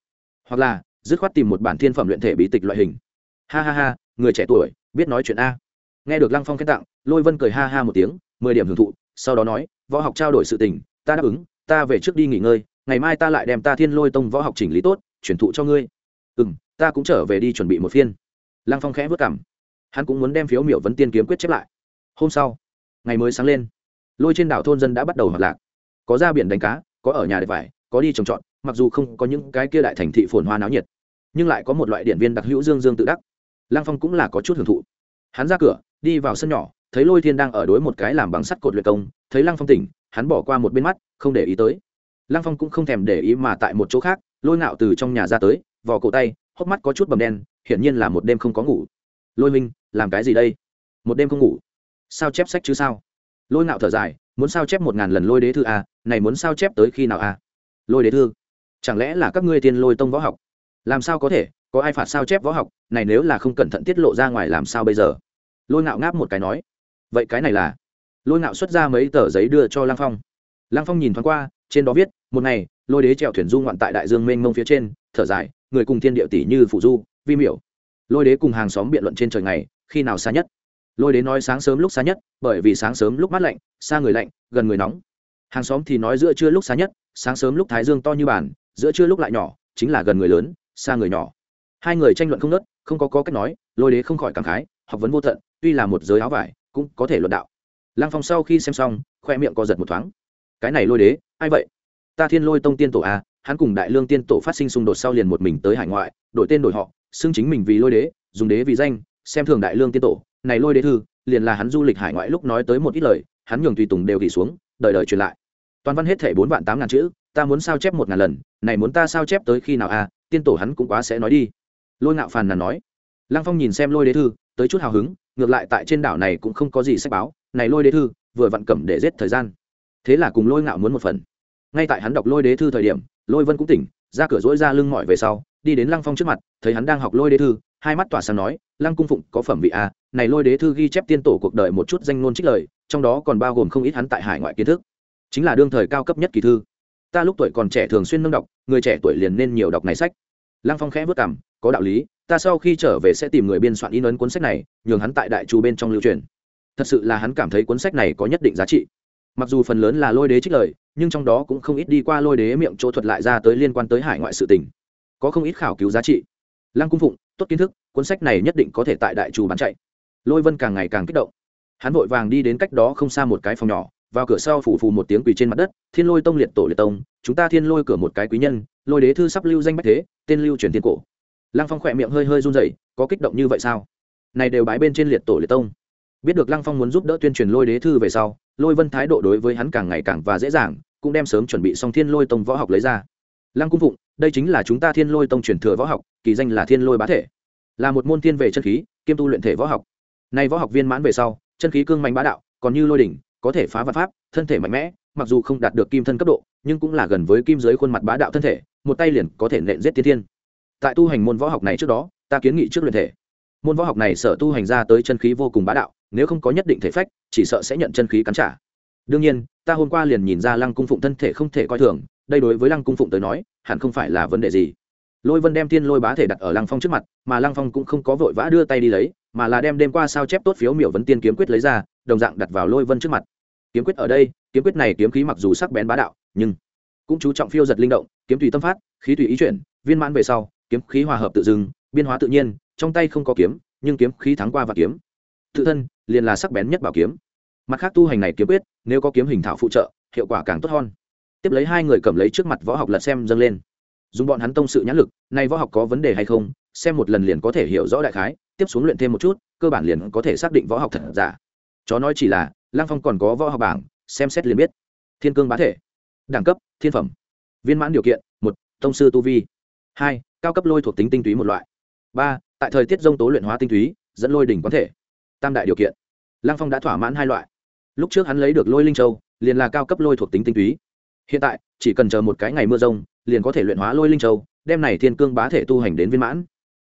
Hoặc là, dứt khoát tìm một bản thiên phẩm luyện thể bí tịch loại hình. Ha ha ha, người trẻ tuổi, biết nói chuyện a. Nghe được lăng phong khen tặng, lôi vân cười ha ha một tiếng, mười điểm hưởng thụ, sau đó nói, võ học trao đổi sự tình, ta đáp ứng, ta về trước đi nghỉ ngơi, ngày mai ta lại đem ta thiên lôi tông võ học chỉnh lý tốt, chuyển thụ cho ngươi. Ừ m ta cũng trở về đi chuẩn bị một phiên. Lăng phong khẽ vất cảm hắn cũng muốn đem phiếu miểu vấn tiên kiếm quyết chép lại. Hôm sau, ngày mới sáng lên, lôi trên đảo thôn dân đã bắt đầu hoạt lạc. Có ra biển đánh cá, có ở nhà để vải, có đi trồng trọt, mặc dù không có những cái kia đại thành thị phồn hoa náo nhiệt, nhưng lại có một loại điện viên đặc hữu dương dương tự đắc. Lăng phong cũng là có chút hưởng thụ. Hắn ra cửa, đi vào sân nhỏ, thấy lôi thiên đang ở đối một cái làm bằng sắt cột luyện công, thấy lăng phong tỉnh, hắn bỏ qua một bên mắt, không để ý tới. Lăng phong cũng không thèm để ý mà tại một chỗ khác, lôi ngạo từ trong nhà ra tới, vò cổ tay, hốc mắt có chút bầm đen, hiển nhiên là một đêm không có ngủ. Lôi minh làm cái gì đây? Một đêm không ngủ. Sao chép sách chứ sao? Lôi ngạo thở dài muốn sao chép một ngàn lần lôi đế thư à, này muốn sao chép tới khi nào à? lôi đế thư chẳng lẽ là các ngươi tiên lôi tông võ học? Làm sao có thể? Có ai phạt sao chép võ học? Này nếu là không cẩn thận tiết lộ ra ngoài làm sao bây giờ? Lôi ngạo ngáp một cái nói vậy cái này là? Lôi ngạo xuất ra mấy tờ giấy đưa cho lang phong. Lang phong nhìn thoáng qua trên đó viết một ngày lôi đế trèo thuyền du ngoạn tại đại dương mênh mông phía trên thở dài người cùng thiên địa tỷ như phụ du vi miểu. Lôi đế cùng hàng xóm biện luận trên trời ngày khi nào xa nhất? Lôi đế nói sáng sớm lúc xa nhất bởi vì sáng sớm lúc mát lạnh xa người lạnh gần người nóng. Hàng xóm thì nói giữa trưa lúc xa nhất sáng sớm lúc thái dương to như bàn giữa trưa lúc lại nhỏ chính là gần người lớn xa người nhỏ. Hai người tranh luận không nớt không có, có cách nói lôi đế không khỏi cảm khái học vấn vô tận tuy là một giới áo vải cũng có thể luận đạo. Lăng phong sau khi xem xong khoe miệng co giật một thoáng. Cái này lôi đế ai vậy? Ta thiên lôi tông tiên tổ a hắn cùng đại lương tiên tổ phát sinh xung đột sau liền một mình tới hải ngoại đổi tên đổi họ xưng chính mình vì lôi đế dùng đế vì danh xem thường đại lương tiên tổ, này lôi đế thư, liền là hắn du lịch hải ngoại lúc nói tới một ít lời, hắn nhường tùy tùng đều gỉ xuống, đợi đợi truyền lại. Toàn văn hết thể bốn vạn tám ngàn chữ, ta muốn sao chép một ngàn lần, này muốn ta sao chép tới khi nào a tiên tổ hắn cũng quá sẽ nói đi. Lôi ngạo phàn nàn nói. Lăng phong nhìn xem lôi đế thư, tới chút hào hứng, ngược lại tại trên đảo này cũng không có gì sách báo, này lôi đế thư, vừa vặn cẩm để giết thời gian. Thế là cùng lôi ngạo muốn một phần. Ngay tại hắn đọc lôi đế thư thời điểm, lôi vân cũng tỉnh, ra cửa dỗi ra lưng mỏi về sau, đi đến lăng phong trước mặt, thấy hắn đang học lôi đế thư hai mắt tỏa sáng nói, lăng cung phụng, có phẩm vị a này lôi đế thư ghi chép tiên tổ cuộc đời một chút danh ngôn trích lời, trong đó còn bao gồm không ít hắn tại hải ngoại kiến thức. Chính là đương thời cao cấp nhất kỳ thư. Ta lúc tuổi còn trẻ thường xuyên nâng đọc, người trẻ tuổi liền nên nhiều đọc này sách. Lăng phong khẽ vất cảm có đạo lý, ta sau khi trở về sẽ tìm người biên soạn in ấn cuốn sách này, nhường hắn tại đại trù bên trong lưu truyền. Thật sự là hắn cảm thấy cuốn sách này có nhất định giá trị. Mặc dù phần lớn là lôi đế trích lời, nhưng trong đó cũng không ít đi qua lôi đế miệng chỗ thuật lại ra tới liên quan tới hải ngoại sự tình. Có không ít khảo cứu giá trị. Lăng cung phụng tốt kiến thức, cuốn sách này nhất định có thể tại đại trù bán chạy. Lôi vân càng ngày càng kích động. Hắn vội vàng đi đến cách đó không xa một cái phòng nhỏ, vào cửa sau phủ phù một tiếng quỳ trên mặt đất, thiên lôi tông liệt tổ liệt tông, chúng ta thiên lôi cửa một cái quý nhân, lôi đế thư sắp lưu danh bách thế, tên lưu truyền thiên cổ. Lăng phong khỏe miệng hơi hơi run rẩy, có kích động như vậy sao? Này đều bái bên trên liệt tổ liệt tông. Biết được lăng phong muốn giúp đỡ tuyên truyền lôi đế thư về sau, lôi vân thái độ đối với hắn càng ngày càng và dễ dàng, cũng đem sớm chuẩn bị xong thiên lôi tông võ học lấy ra lăng cung phụng, đây chính là chúng ta thiên lôi tông truyền thừa võ học, kỳ danh là thiên lôi bá thể. Là một môn thiên về chân khí, kiêm tu luyện thể võ học. Nay võ học viên mãn về sau, chân khí cương mạnh bá đạo, còn như lôi đỉnh, có thể phá vật pháp, thân thể mạnh mẽ, mặc dù không đạt được kim thân cấp độ, nhưng cũng là gần với kim giới khuôn mặt bá đạo thân thể, một tay liền có thể nện giết tiên thiên. Tại tu hành môn võ học này trước đó, ta kiến nghị trước luyện thể. Môn võ học này sở tu hành ra tới chân khí vô cùng bá đạo, nếu không có nhất định thể phách, chỉ sợ sẽ nhận chân khí cắn trả. Đương nhiên, ta hôm qua liền nhìn ra lăng cung phụng thân thể không thể coi thường đây đối với lăng cung phụng tới nói, hẳn không phải là vấn đề gì. Lôi vân đem thiên lôi bá thể đặt ở lăng phong trước mặt, mà lăng phong cũng không có vội vã đưa tay đi lấy, mà là đem đêm qua sao chép tốt phiếu miểu vấn tiên kiếm quyết lấy ra, đồng dạng đặt vào lôi vân trước mặt. Kiếm quyết ở đây, kiếm quyết này kiếm khí mặc dù sắc bén bá đạo, nhưng cũng chú trọng phiêu giật linh động, kiếm tùy tâm phát, khí tùy ý chuyển, viên mãn về sau, kiếm khí hòa hợp tự dưng, biên hóa tự nhiên, trong tay không có kiếm, nhưng kiếm khí thắng qua và kiếm. Tự thân, liền là sắc bén nhất bảo kiếm. Mặt khác tu hành này kiếm quyết, nếu có kiếm hình thảo phụ trợ, hiệu quả càng tốt hơn tiếp lấy hai người cầm lấy trước mặt võ học lật xem dâng lên. Dùng bọn hắn tông sự nhãn lực, nay võ học có vấn đề hay không, xem một lần liền có thể hiểu rõ đại khái, tiếp xuống luyện thêm một chút, cơ bản liền có thể xác định võ học thật giả. Chó nói chỉ là lang phong còn có võ học bảng, xem xét liền biết. Thiên cương bá thể, đẳng cấp, thiên phẩm. Viên mãn điều kiện, một, tông sư tu vi. Hai, cao cấp lôi thuộc tính tinh túy một loại. Ba, tại thời tiết dông tố luyện hóa tinh túy, dẫn lôi đỉnh quán thể. Tam đại điều kiện. Lang phong đã thỏa mãn hai loại. Lúc trước hắn lấy được lôi linh châu, liền là cao cấp lôi thuộc tính tinh túy hiện tại, chỉ cần chờ một cái ngày mưa rông, liền có thể luyện hóa lôi linh châu, đem này thiên cương bá thể tu hành đến viên mãn.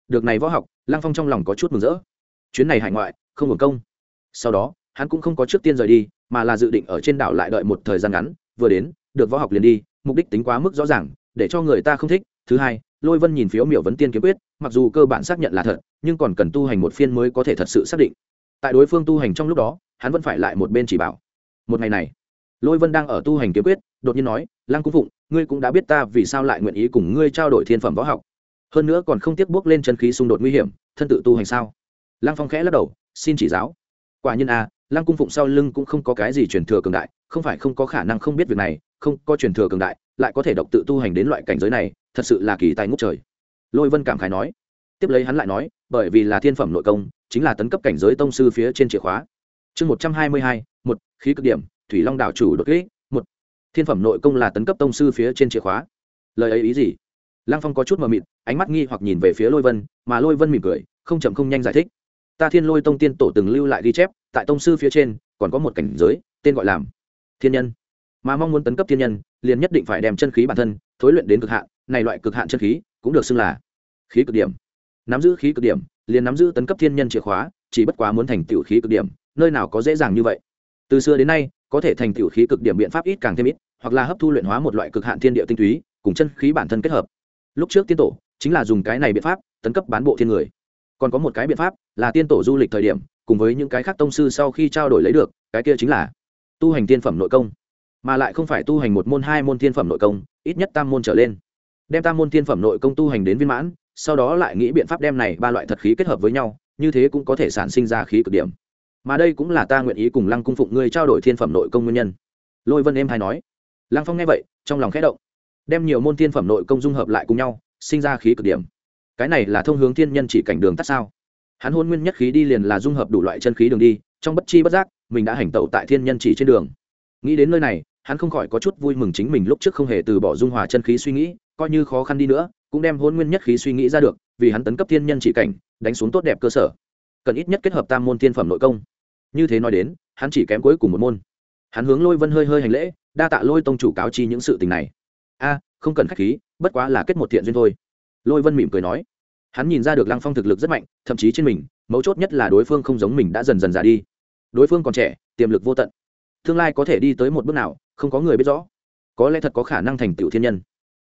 Được này võ học, lăng phong trong lòng có chút mừng rỡ. Chuyến này hải ngoại, không hưởng công. Sau đó, hắn cũng không có trước tiên rời đi, mà là dự định ở trên đảo lại đợi một thời gian ngắn, vừa đến, được võ học liền đi, mục đích tính quá mức rõ ràng, để cho người ta không thích. Thứ hai, lôi vân nhìn phiếu miểu vấn tiên kiếm quyết, mặc dù cơ bản xác nhận là thật, nhưng còn cần tu hành một phiên mới có thể thật sự xác định. Tại đối phương tu hành trong lúc đó, hắn vẫn phải lại một bên chỉ bảo. Một ngày này, lôi vân đang ở tu hành kiếm quyết đột nhiên nói lăng cung phụng ngươi cũng đã biết ta vì sao lại nguyện ý cùng ngươi trao đổi thiên phẩm võ học. Hơn nữa còn không tiếc bước lên chân khí xung đột nguy hiểm thân tự tu hành sao? Lăng phong khẽ lắc đầu xin chỉ giáo. Quả nhiên a à, lăng cung phụng sau lưng cũng không có cái gì truyền thừa cường đại không phải không có khả năng không biết việc này không có truyền thừa cường đại lại có thể độc tự tu hành đến loại cảnh giới này thật sự là kỳ tài ngốc trời. Lôi vân cảm khái nói. Tiếp lấy hắn lại nói bởi vì là thiên phẩm nội công chính là tấn cấp cảnh giới tông sư phía trên chìa khóa. Chương một trăm hai mươi hai một khí cực điểm thủy long đảo chủ đột kích thiên phẩm nội công là tấn cấp tông sư phía trên chìa khóa. Lời ấy ý gì? Lăng phong có chút mờ mịt, ánh mắt nghi hoặc nhìn về phía lôi vân, mà lôi vân mỉm cười, không chậm không nhanh giải thích. Ta thiên lôi tông tiên tổ từng lưu lại ghi chép, tại tông sư phía trên, còn có một cảnh giới, tên gọi là thiên nhân. Mà mong muốn tấn cấp thiên nhân, liền nhất định phải đem chân khí bản thân, thối luyện đến cực hạn, này loại cực hạn chân khí, cũng được xưng là khí cực điểm. Nắm giữ khí cực điểm, liền nắm giữ tấn cấp thiên nhân chìa khóa, chỉ bất quá muốn thành tựu khí cực điểm, nơi nào có dễ dàng như vậy. Từ xưa đến nay có thể thành tựu khí cực điểm biện pháp ít càng thêm ít, hoặc là hấp thu luyện hóa một loại cực hạn thiên địa tinh túy, cùng chân khí bản thân kết hợp. Lúc trước tiên tổ chính là dùng cái này biện pháp tấn cấp bán bộ thiên người. Còn có một cái biện pháp là tiên tổ du lịch thời điểm, cùng với những cái khác tông sư sau khi trao đổi lấy được, cái kia chính là tu hành tiên phẩm nội công. Mà lại không phải tu hành một môn, hai môn tiên phẩm nội công, ít nhất tam môn trở lên. Đem tam môn tiên phẩm nội công tu hành đến viên mãn, sau đó lại nghĩ biện pháp đem này ba loại thật khí kết hợp với nhau, như thế cũng có thể sản sinh ra khí cực điểm mà đây cũng là ta nguyện ý cùng lăng cung phụng ngươi trao đổi thiên phẩm nội công nguyên nhân. Lôi vân em hay nói. Lăng phong nghe vậy, trong lòng khẽ động. Đem nhiều môn thiên phẩm nội công dung hợp lại cùng nhau, sinh ra khí cực điểm. Cái này là thông hướng thiên nhân chỉ cảnh đường tắt sao? Hắn hôn nguyên nhất khí đi liền là dung hợp đủ loại chân khí đường đi, trong bất chi bất giác, mình đã hành tẩu tại thiên nhân chỉ trên đường. Nghĩ đến nơi này, hắn không khỏi có chút vui mừng chính mình lúc trước không hề từ bỏ dung hòa chân khí suy nghĩ, coi như khó khăn đi nữa, cũng đem hôn nguyên nhất khí suy nghĩ ra được, vì hắn tấn cấp thiên nhân chỉ cảnh, đánh xuống tốt đẹp cơ sở. Cần ít nhất kết hợp tam môn thiên phẩm nội công như thế nói đến, hắn chỉ kém cuối cùng một môn. Hắn hướng lôi vân hơi hơi hành lễ, đa tạ lôi tông chủ cáo chi những sự tình này. A, không cần khách khí, bất quá là kết một thiện duyên thôi. Lôi vân mỉm cười nói. Hắn nhìn ra được lăng phong thực lực rất mạnh, thậm chí trên mình, mấu chốt nhất là đối phương không giống mình đã dần dần già đi. Đối phương còn trẻ, tiềm lực vô tận. Tương lai có thể đi tới một bước nào, không có người biết rõ. Có lẽ thật có khả năng thành tựu thiên nhân.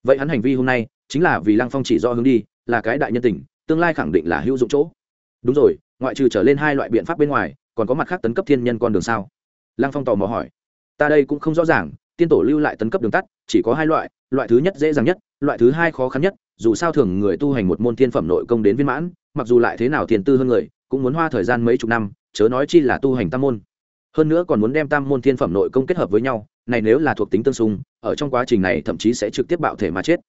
Vậy hắn hành vi hôm nay, chính là vì lăng phong chỉ do hướng đi, là cái đại nhân tình, tương lai khẳng định là hữu dụng chỗ. Đúng rồi, ngoại trừ trở lên hai loại biện pháp bên ngoài còn có mặt khác tấn cấp thiên nhân con đường sao? Lăng phong tò mò hỏi. Ta đây cũng không rõ ràng, tiên tổ lưu lại tấn cấp đường tắt, chỉ có hai loại loại thứ nhất dễ dàng nhất, loại thứ hai khó khăn nhất, dù sao thường người tu hành một môn thiên phẩm nội công đến viên mãn, mặc dù lại thế nào tiền tư hơn người, cũng muốn hoa thời gian mấy chục năm, chớ nói chi là tu hành tam môn. Hơn nữa còn muốn đem tam môn thiên phẩm nội công kết hợp với nhau, này nếu là thuộc tính tương xung, ở trong quá trình này thậm chí sẽ trực tiếp bạo thể mà chết.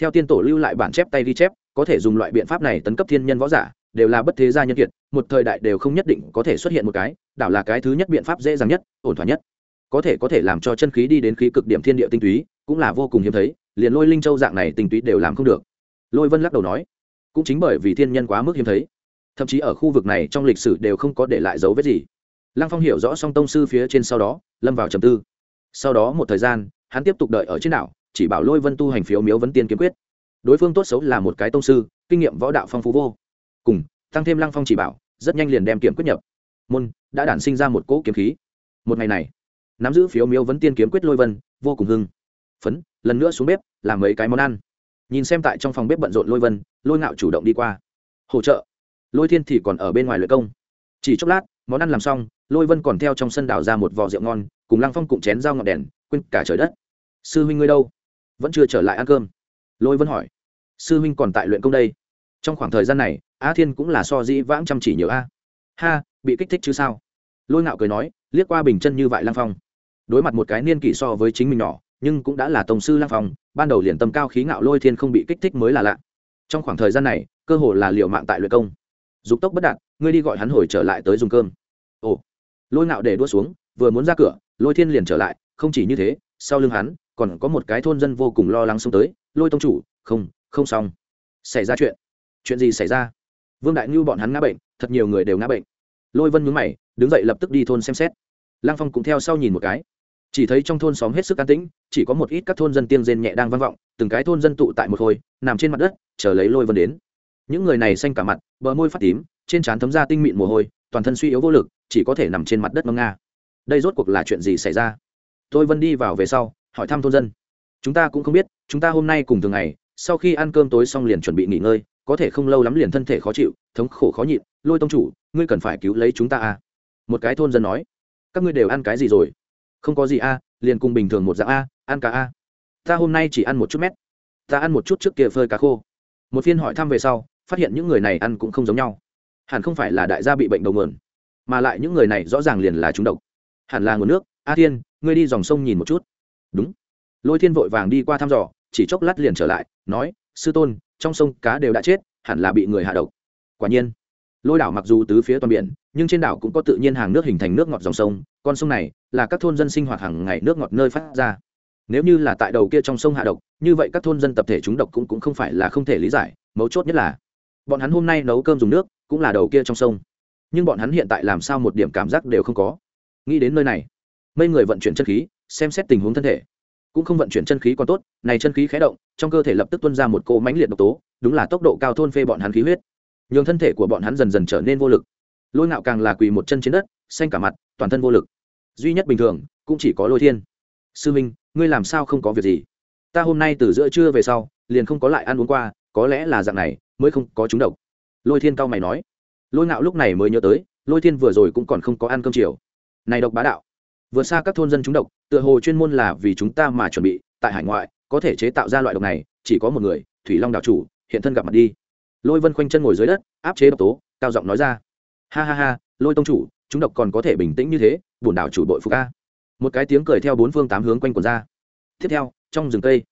Theo tiên tổ lưu lại bản chép tay ghi chép, có thể dùng loại biện pháp này tấn cấp thiên nhân võ giả, đều là bất thế gia nhân kiệt một thời đại đều không nhất định có thể xuất hiện một cái, đảo là cái thứ nhất biện pháp dễ dàng nhất, ổn thỏa nhất. Có thể có thể làm cho chân khí đi đến khí cực điểm thiên địa tinh túy, cũng là vô cùng hiếm thấy, liền lôi linh châu dạng này tinh túy đều làm không được. Lôi vân lắc đầu nói, cũng chính bởi vì thiên nhân quá mức hiếm thấy, thậm chí ở khu vực này trong lịch sử đều không có để lại dấu vết gì. Lăng phong hiểu rõ song tông sư phía trên sau đó, lâm vào trầm tư. Sau đó một thời gian, hắn tiếp tục đợi ở trên đảo, chỉ bảo lôi vân tu hành phiếu miếu vấn tiên kiếm quyết. Đối phương tốt xấu là một cái tông sư, kinh nghiệm võ đạo phong phú vô cùng tăng thêm lăng phong chỉ bảo, rất nhanh liền đem kiểm quyết nhập. Môn, đã đản sinh ra một cỗ kiếm khí. Một ngày này, nắm giữ phiếu miếu vấn tiên kiếm quyết lôi vân, vô cùng hưng. Phấn, lần nữa xuống bếp, làm mấy cái món ăn. Nhìn xem tại trong phòng bếp bận rộn lôi vân, lôi ngạo chủ động đi qua. Hỗ trợ. Lôi thiên thì còn ở bên ngoài luyện công. Chỉ chốc lát, món ăn làm xong, lôi vân còn theo trong sân đảo ra một vò rượu ngon, cùng lăng phong cụm chén dao ngọn đèn, quên cả trời đất. Sư huynh ngươi đâu? Vẫn chưa trở lại ăn cơm. Lôi vân hỏi. Sư huynh còn tại luyện công đây. Trong khoảng thời gian này a thiên cũng là so dĩ vãng chăm chỉ nhiều a. Ha, bị kích thích chứ sao? Lôi ngạo cười nói, liếc qua bình chân như vậy lang phong. Đối mặt một cái niên kỷ so với chính mình nhỏ, nhưng cũng đã là tổng sư lang phong, ban đầu liền tâm cao khí ngạo lôi thiên không bị kích thích mới là lạ. Trong khoảng thời gian này, cơ hồ là liệu mạng tại luyện công. Dục tốc bất đạt, ngươi đi gọi hắn hồi trở lại tới dùng cơm. Ồ. Lôi ngạo để đua xuống, vừa muốn ra cửa, lôi thiên liền trở lại, không chỉ như thế, sau lưng hắn, còn có một cái thôn dân vô cùng lo lắng xông tới. Lôi tông chủ, không không xong. Xảy ra chuyện. Chuyện gì xảy ra? Vương đại ngưu bọn hắn ngã bệnh, thật nhiều người đều ngã bệnh. Lôi vân nhúng mày, đứng dậy lập tức đi thôn xem xét. Lang phong cũng theo sau nhìn một cái. Chỉ thấy trong thôn xóm hết sức an tĩnh, chỉ có một ít các thôn dân tiên rên nhẹ đang vang vọng, từng cái thôn dân tụ tại một khôi nằm trên mặt đất, chờ lấy lôi vân đến. Những người này xanh cả mặt, bờ môi phát tím, trên trán thấm ra tinh mịn mồ hôi, toàn thân suy yếu vô lực, chỉ có thể nằm trên mặt đất ngâm nga. Đây rốt cuộc là chuyện gì xảy ra? Tôi vân đi vào về sau, hỏi thăm thôn dân. Chúng ta cũng không biết, chúng ta hôm nay cùng thường ngày, sau khi ăn cơm tối xong liền chuẩn bị nghỉ ngơi có thể không lâu lắm liền thân thể khó chịu thống khổ khó nhịn lôi tông chủ ngươi cần phải cứu lấy chúng ta à? Một cái thôn dân nói các ngươi đều ăn cái gì rồi? Không có gì a à, liền cùng bình thường một dạng a ăn cá a ta hôm nay chỉ ăn một chút mét. Ta ăn một chút trước kia phơi cá khô. Một phiên hỏi thăm về sau phát hiện những người này ăn cũng không giống nhau. Hẳn không phải là đại gia bị bệnh đầu nguồn mà lại những người này rõ ràng liền là chúng độc. Hẳn là nguồn nước. A thiên ngươi đi dòng sông nhìn một chút. Đúng. Lôi thiên vội vàng đi qua thăm dò chỉ chốc lát liền trở lại nói sư tôn trong sông cá đều đã chết hẳn là bị người hạ độc. Quả nhiên lôi đảo mặc dù tứ phía toàn biển nhưng trên đảo cũng có tự nhiên hàng nước hình thành nước ngọt dòng sông con sông này là các thôn dân sinh hoạt hàng ngày nước ngọt nơi phát ra. Nếu như là tại đầu kia trong sông hạ độc như vậy các thôn dân tập thể chúng độc cũng, cũng không phải là không thể lý giải mấu chốt nhất là bọn hắn hôm nay nấu cơm dùng nước cũng là đầu kia trong sông. Nhưng bọn hắn hiện tại làm sao một điểm cảm giác đều không có. Nghĩ đến nơi này mấy người vận chuyển chất khí xem xét tình huống thân thể cũng không vận chuyển chân khí còn tốt, này chân khí khé động, trong cơ thể lập tức tuân ra một cỗ mãnh liệt độc tố, đúng là tốc độ cao thôn phê bọn hắn khí huyết. Nhường thân thể của bọn hắn dần dần trở nên vô lực. Lôi ngạo càng là quỳ một chân trên đất, xanh cả mặt, toàn thân vô lực. Duy nhất bình thường, cũng chỉ có lôi thiên. Sư minh, ngươi làm sao không có việc gì? Ta hôm nay từ giữa trưa về sau, liền không có lại ăn uống qua, có lẽ là dạng này, mới không có chúng độc. Lôi thiên cao mày nói. Lôi ngạo lúc này mới nhớ tới, lôi thiên vừa rồi cũng còn không có ăn cơm chiều. Này độc bá đạo vượt xa các thôn dân chúng độc, tựa hồ chuyên môn là vì chúng ta mà chuẩn bị, tại hải ngoại, có thể chế tạo ra loại độc này, chỉ có một người, thủy long đảo chủ, hiện thân gặp mặt đi. Lôi vân khoanh chân ngồi dưới đất, áp chế độc tố, cao giọng nói ra. Ha ha ha, lôi tông chủ, chúng độc còn có thể bình tĩnh như thế, bổn đảo chủ đội phục a. Một cái tiếng cười theo bốn phương tám hướng quanh quần ra. Tiếp theo, trong rừng cây,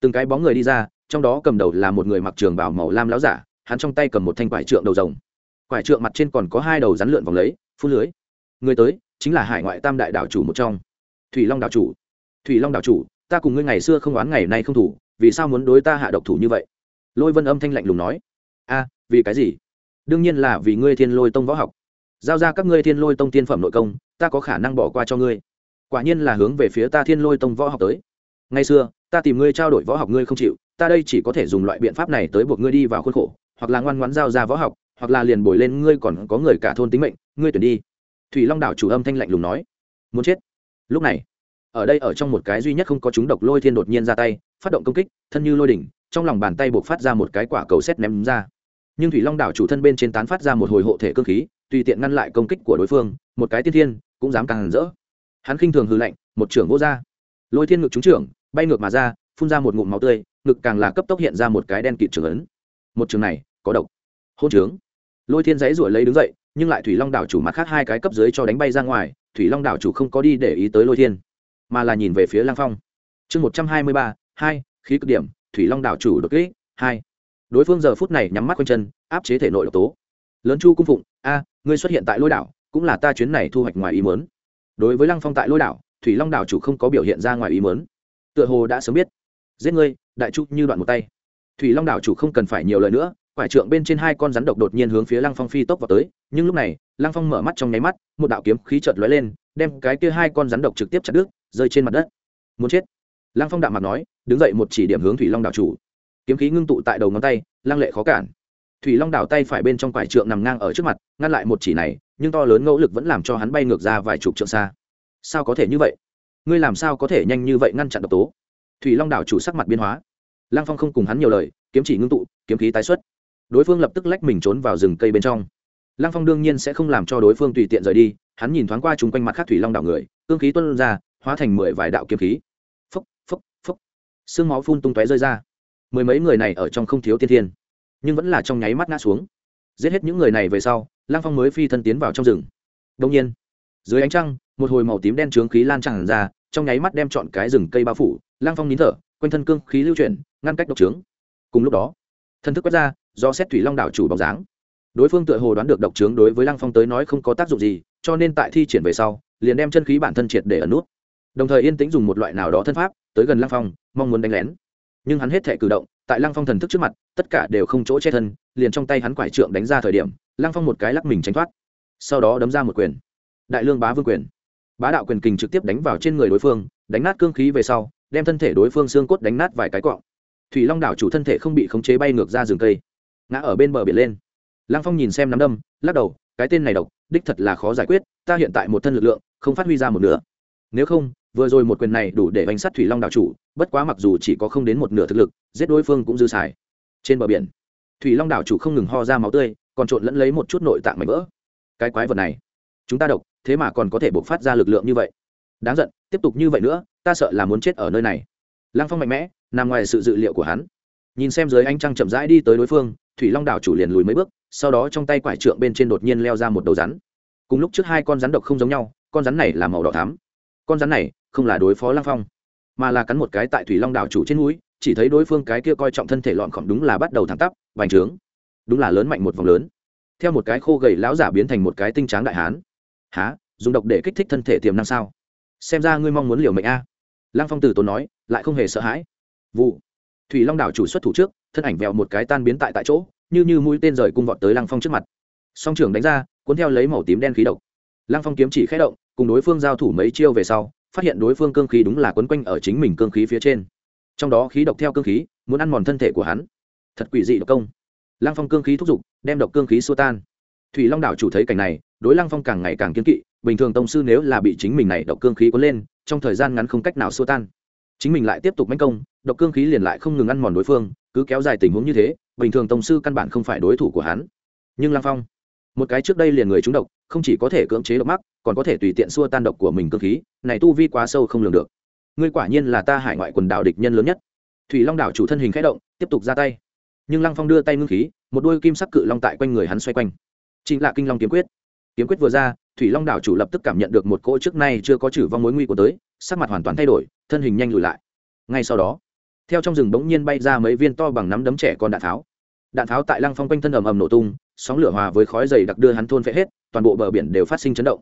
từng cái bóng người đi ra, trong đó cầm đầu là một người mặc trường bào màu lam láo giả, hắn trong tay cầm một thanh quải trượng đầu rồng. Quải trượng mặt trên còn có hai đầu rắn lượn vòng lấy, phun lưới. Người tới chính là hải ngoại tam đại đảo chủ một trong. Thủy long đảo chủ. Thủy long đảo chủ, ta cùng ngươi ngày xưa không oán ngày nay không thủ, vì sao muốn đối ta hạ độc thủ như vậy? Lôi vân âm thanh lạnh lùng nói. A, vì cái gì? Đương nhiên là vì ngươi thiên lôi tông võ học. Giao ra các ngươi thiên lôi tông tiên phẩm nội công, ta có khả năng bỏ qua cho ngươi. Quả nhiên là hướng về phía ta thiên lôi tông võ học tới. Ngày xưa, ta tìm ngươi trao đổi võ học ngươi không chịu, ta đây chỉ có thể dùng loại biện pháp này tới buộc ngươi đi vào khuôn khổ, hoặc là ngoan ngoãn giao ra võ học, hoặc là liền bồi lên ngươi còn có người cả thôn tính mệnh, ngươi tuyển đi thủy long đảo chủ âm thanh lạnh lùng nói, muốn chết? Lúc này, ở đây ở trong một cái duy nhất không có chúng độc lôi thiên đột nhiên ra tay, phát động công kích, thân như lôi đỉnh, trong lòng bàn tay buộc phát ra một cái quả cầu xét ném ra. Nhưng thủy long đảo chủ thân bên trên tán phát ra một hồi hộ thể cơ khí, tùy tiện ngăn lại công kích của đối phương, một cái tiên thiên, cũng dám càng rỡ. Hắn khinh thường hư lạnh, một trưởng vô ra. Lôi thiên ngực trúng trưởng, bay ngược mà ra, phun ra một ngụm máu tươi, ngực càng là cấp tốc hiện ra một cái đen kịt trưởng ấn. Một trường này, có độc. Hôn trướng lôi thiên giấy ruổi lấy đứng dậy, nhưng lại thủy long đảo chủ mặt khác hai cái cấp dưới cho đánh bay ra ngoài, thủy long đảo chủ không có đi để ý tới lôi thiên, mà là nhìn về phía lang phong. Chương một trăm hai mươi ba, hai, khí cực điểm, thủy long đảo chủ đột kỹ hai. Đối phương giờ phút này nhắm mắt quanh chân, áp chế thể nội độc tố. Lớn chu cung phụng, a, ngươi xuất hiện tại lôi đảo, cũng là ta chuyến này thu hoạch ngoài ý mớn đối với lăng phong tại lôi đảo, thủy long đảo chủ không có biểu hiện ra ngoài ý mớn tựa hồ đã sớm biết. Giết ngươi, đại chu, như đoạn một tay. Thủy long đảo chủ không cần phải nhiều lời nữa quải trượng bên trên hai con rắn độc đột nhiên hướng phía lăng phong phi tốc vào tới, nhưng lúc này, lăng phong mở mắt trong nháy mắt, một đạo kiếm khí chợt lóe lên, đem cái kia hai con rắn độc trực tiếp chặt đứt, rơi trên mặt đất. Muốn chết. Lăng phong đạm mặt nói, đứng dậy một chỉ điểm hướng thủy long đảo chủ. Kiếm khí ngưng tụ tại đầu ngón tay, lăng lệ khó cản. Thủy long đảo tay phải bên trong quải trượng nằm ngang ở trước mặt, ngăn lại một chỉ này, nhưng to lớn ngẫu lực vẫn làm cho hắn bay ngược ra vài chục trượng xa. Sao có thể như vậy? Ngươi làm sao có thể nhanh như vậy ngăn chặn độc tố? Thủy long đảo chủ sắc mặt biến hóa. Lăng phong không cùng hắn nhiều lời, kiếm chỉ ngưng tụ, kiếm khí tái xuất đối phương lập tức lách mình trốn vào rừng cây bên trong. Lăng phong đương nhiên sẽ không làm cho đối phương tùy tiện rời đi, hắn nhìn thoáng qua chung quanh mặt khác thủy long đảo người, cương khí tuân ra, hóa thành mười vài đạo kiếm khí. Phốc phốc phốc. Xương máu phun tung tóe rơi ra. Mười mấy người này ở trong không thiếu tiên thiên, nhưng vẫn là trong nháy mắt ngã xuống. Giết hết những người này về sau, lăng phong mới phi thân tiến vào trong rừng. Đông nhiên, dưới ánh trăng, một hồi màu tím đen trướng khí lan tràn ra, trong nháy mắt đem chọn cái rừng cây bao phủ. Lăng phong nín thở, quanh thân cương khí lưu chuyển, ngăn cách độc trướng. Cùng lúc đó, thân thức quét ra do xét thủy long đảo chủ bóng dáng. Đối phương tựa hồ đoán được độc trướng đối với lăng phong tới nói không có tác dụng gì, cho nên tại thi triển về sau, liền đem chân khí bản thân triệt để ẩn nút. Đồng thời yên tĩnh dùng một loại nào đó thân pháp, tới gần lăng phong, mong muốn đánh lén. Nhưng hắn hết thể cử động, tại lăng phong thần thức trước mặt, tất cả đều không chỗ che thân, liền trong tay hắn quải trượng đánh ra thời điểm, lăng phong một cái lắc mình tránh thoát. Sau đó đấm ra một quyền. Đại lương bá vương quyền. Bá đạo quyền kình trực tiếp đánh vào trên người đối phương, đánh nát cương khí về sau, đem thân thể đối phương xương cốt đánh nát vài cái cọ. Thủy long đảo chủ thân thể không bị khống chế bay ngược ra rừng cây ngã ở bên bờ biển lên. Lăng phong nhìn xem nắm đâm, lắc đầu, cái tên này độc, đích thật là khó giải quyết, ta hiện tại một thân lực lượng, không phát huy ra một nửa. Nếu không, vừa rồi một quyền này đủ để bánh sát thủy long đảo chủ, bất quá mặc dù chỉ có không đến một nửa thực lực, giết đối phương cũng dư xài. Trên bờ biển, thủy long đảo chủ không ngừng ho ra máu tươi, còn trộn lẫn lấy một chút nội tạng mạnh vỡ. Cái quái vật này, chúng ta độc, thế mà còn có thể bộc phát ra lực lượng như vậy. Đáng giận, tiếp tục như vậy nữa, ta sợ là muốn chết ở nơi này. Lăng phong mạnh mẽ, nằm ngoài sự dự liệu của hắn. Nhìn xem dưới ánh trăng chậm rãi đi tới đối phương thủy long đảo chủ liền lùi mấy bước, sau đó trong tay quải trượng bên trên đột nhiên leo ra một đầu rắn. Cùng lúc trước hai con rắn độc không giống nhau, con rắn này là màu đỏ thám con rắn này không là đối phó Lang phong, mà là cắn một cái tại thủy long đảo chủ trên núi chỉ thấy đối phương cái kia coi trọng thân thể lọn khổng đúng là bắt đầu thẳng tắp, vành trướng. Đúng là lớn mạnh một vòng lớn. Theo một cái khô gầy lão giả biến thành một cái tinh tráng đại hán. Há dùng độc để kích thích thân thể tiềm năng sao? Xem ra ngươi mong muốn liều mệnh a. Lăng phong từ tốn nói, lại không hề sợ hãi. Vụ. Thủy long đảo chủ xuất thủ trước thân ảnh vẹo một cái tan biến tại tại chỗ, như như mũi tên rời cung vọt tới lăng phong trước mặt. Song trưởng đánh ra, cuốn theo lấy màu tím đen khí độc. Lăng phong kiếm chỉ khé động, cùng đối phương giao thủ mấy chiêu về sau, phát hiện đối phương cương khí đúng là quấn quanh ở chính mình cương khí phía trên. Trong đó khí độc theo cương khí, muốn ăn mòn thân thể của hắn. Thật quỷ dị độc công. Lăng phong cương khí thúc giục, đem độc cương khí xua tan. Thủy long đảo chủ thấy cảnh này, đối lăng phong càng ngày càng kiên kỵ, bình thường tông sư nếu là bị chính mình này độc cương khí cuốn lên, trong thời gian ngắn không cách nào xua tan. Chính mình lại tiếp tục manh công, độc cương khí liền lại không ngừng ăn mòn đối phương cứ kéo dài tình huống như thế, bình thường tông sư căn bản không phải đối thủ của hắn. Nhưng lăng phong, một cái trước đây liền người trúng độc, không chỉ có thể cưỡng chế độc mắc, còn có thể tùy tiện xua tan độc của mình cơ khí, này tu vi quá sâu không lường được. Ngươi quả nhiên là ta hải ngoại quần đảo địch nhân lớn nhất. Thủy long đảo chủ thân hình khẽ động, tiếp tục ra tay. Nhưng lăng phong đưa tay ngưng khí, một đôi kim sắc cự long tại quanh người hắn xoay quanh. Chính là kinh long kiếm quyết. Kiếm quyết vừa ra, thủy long đảo chủ lập tức cảm nhận được một cỗ trước nay chưa có chử vong mối nguy của tới, sắc mặt hoàn toàn thay đổi, thân hình nhanh lùi lại. Ngay sau đó theo trong rừng bỗng nhiên bay ra mấy viên to bằng nắm đấm trẻ con đạn tháo. Đạn tháo tại lăng phong quanh thân ầm ầm nổ tung, sóng lửa hòa với khói dày đặc đưa hắn thôn phệ hết, toàn bộ bờ biển đều phát sinh chấn động.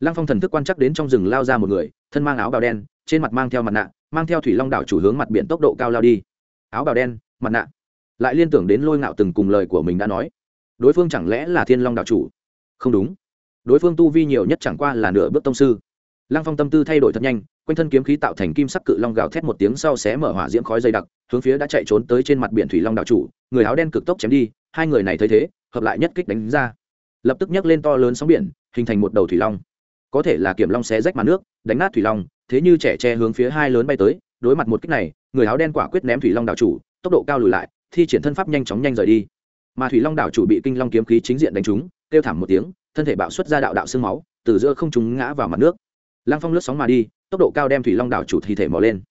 Lăng phong thần thức quan chắc đến trong rừng lao ra một người, thân mang áo bào đen, trên mặt mang theo mặt nạ, mang theo thủy long đảo chủ hướng mặt biển tốc độ cao lao đi. Áo bào đen, mặt nạ. Lại liên tưởng đến lôi ngạo từng cùng lời của mình đã nói. Đối phương chẳng lẽ là thiên long đảo chủ? Không đúng. Đối phương tu vi nhiều nhất chẳng qua là nửa bước tông sư lăng phong tâm tư thay đổi thật nhanh, quanh thân kiếm khí tạo thành kim sắc cự long gào thét một tiếng sau xé mở hỏa diễm khói dày đặc, hướng phía đã chạy trốn tới trên mặt biển thủy long đạo chủ, người áo đen cực tốc chém đi, hai người này thấy thế, hợp lại nhất kích đánh ra. Lập tức nhấc lên to lớn sóng biển, hình thành một đầu thủy long. Có thể là kiểm long xé rách mặt nước, đánh nát thủy long, thế như trẻ tre hướng phía hai lớn bay tới, đối mặt một kích này, người áo đen quả quyết ném thủy long đạo chủ, tốc độ cao lùi lại, thi triển thân pháp nhanh chóng nhanh rời đi. Mà thủy long đạo chủ bị kinh long kiếm khí chính diện đánh trúng, kêu thảm một tiếng, thân thể bạo xuất ra đạo đạo xương máu, từ giữa không chúng ngã vào mặt nước lăng phong lướt sóng mà đi, tốc độ cao đem thủy long đảo chủ thi thể mò lên.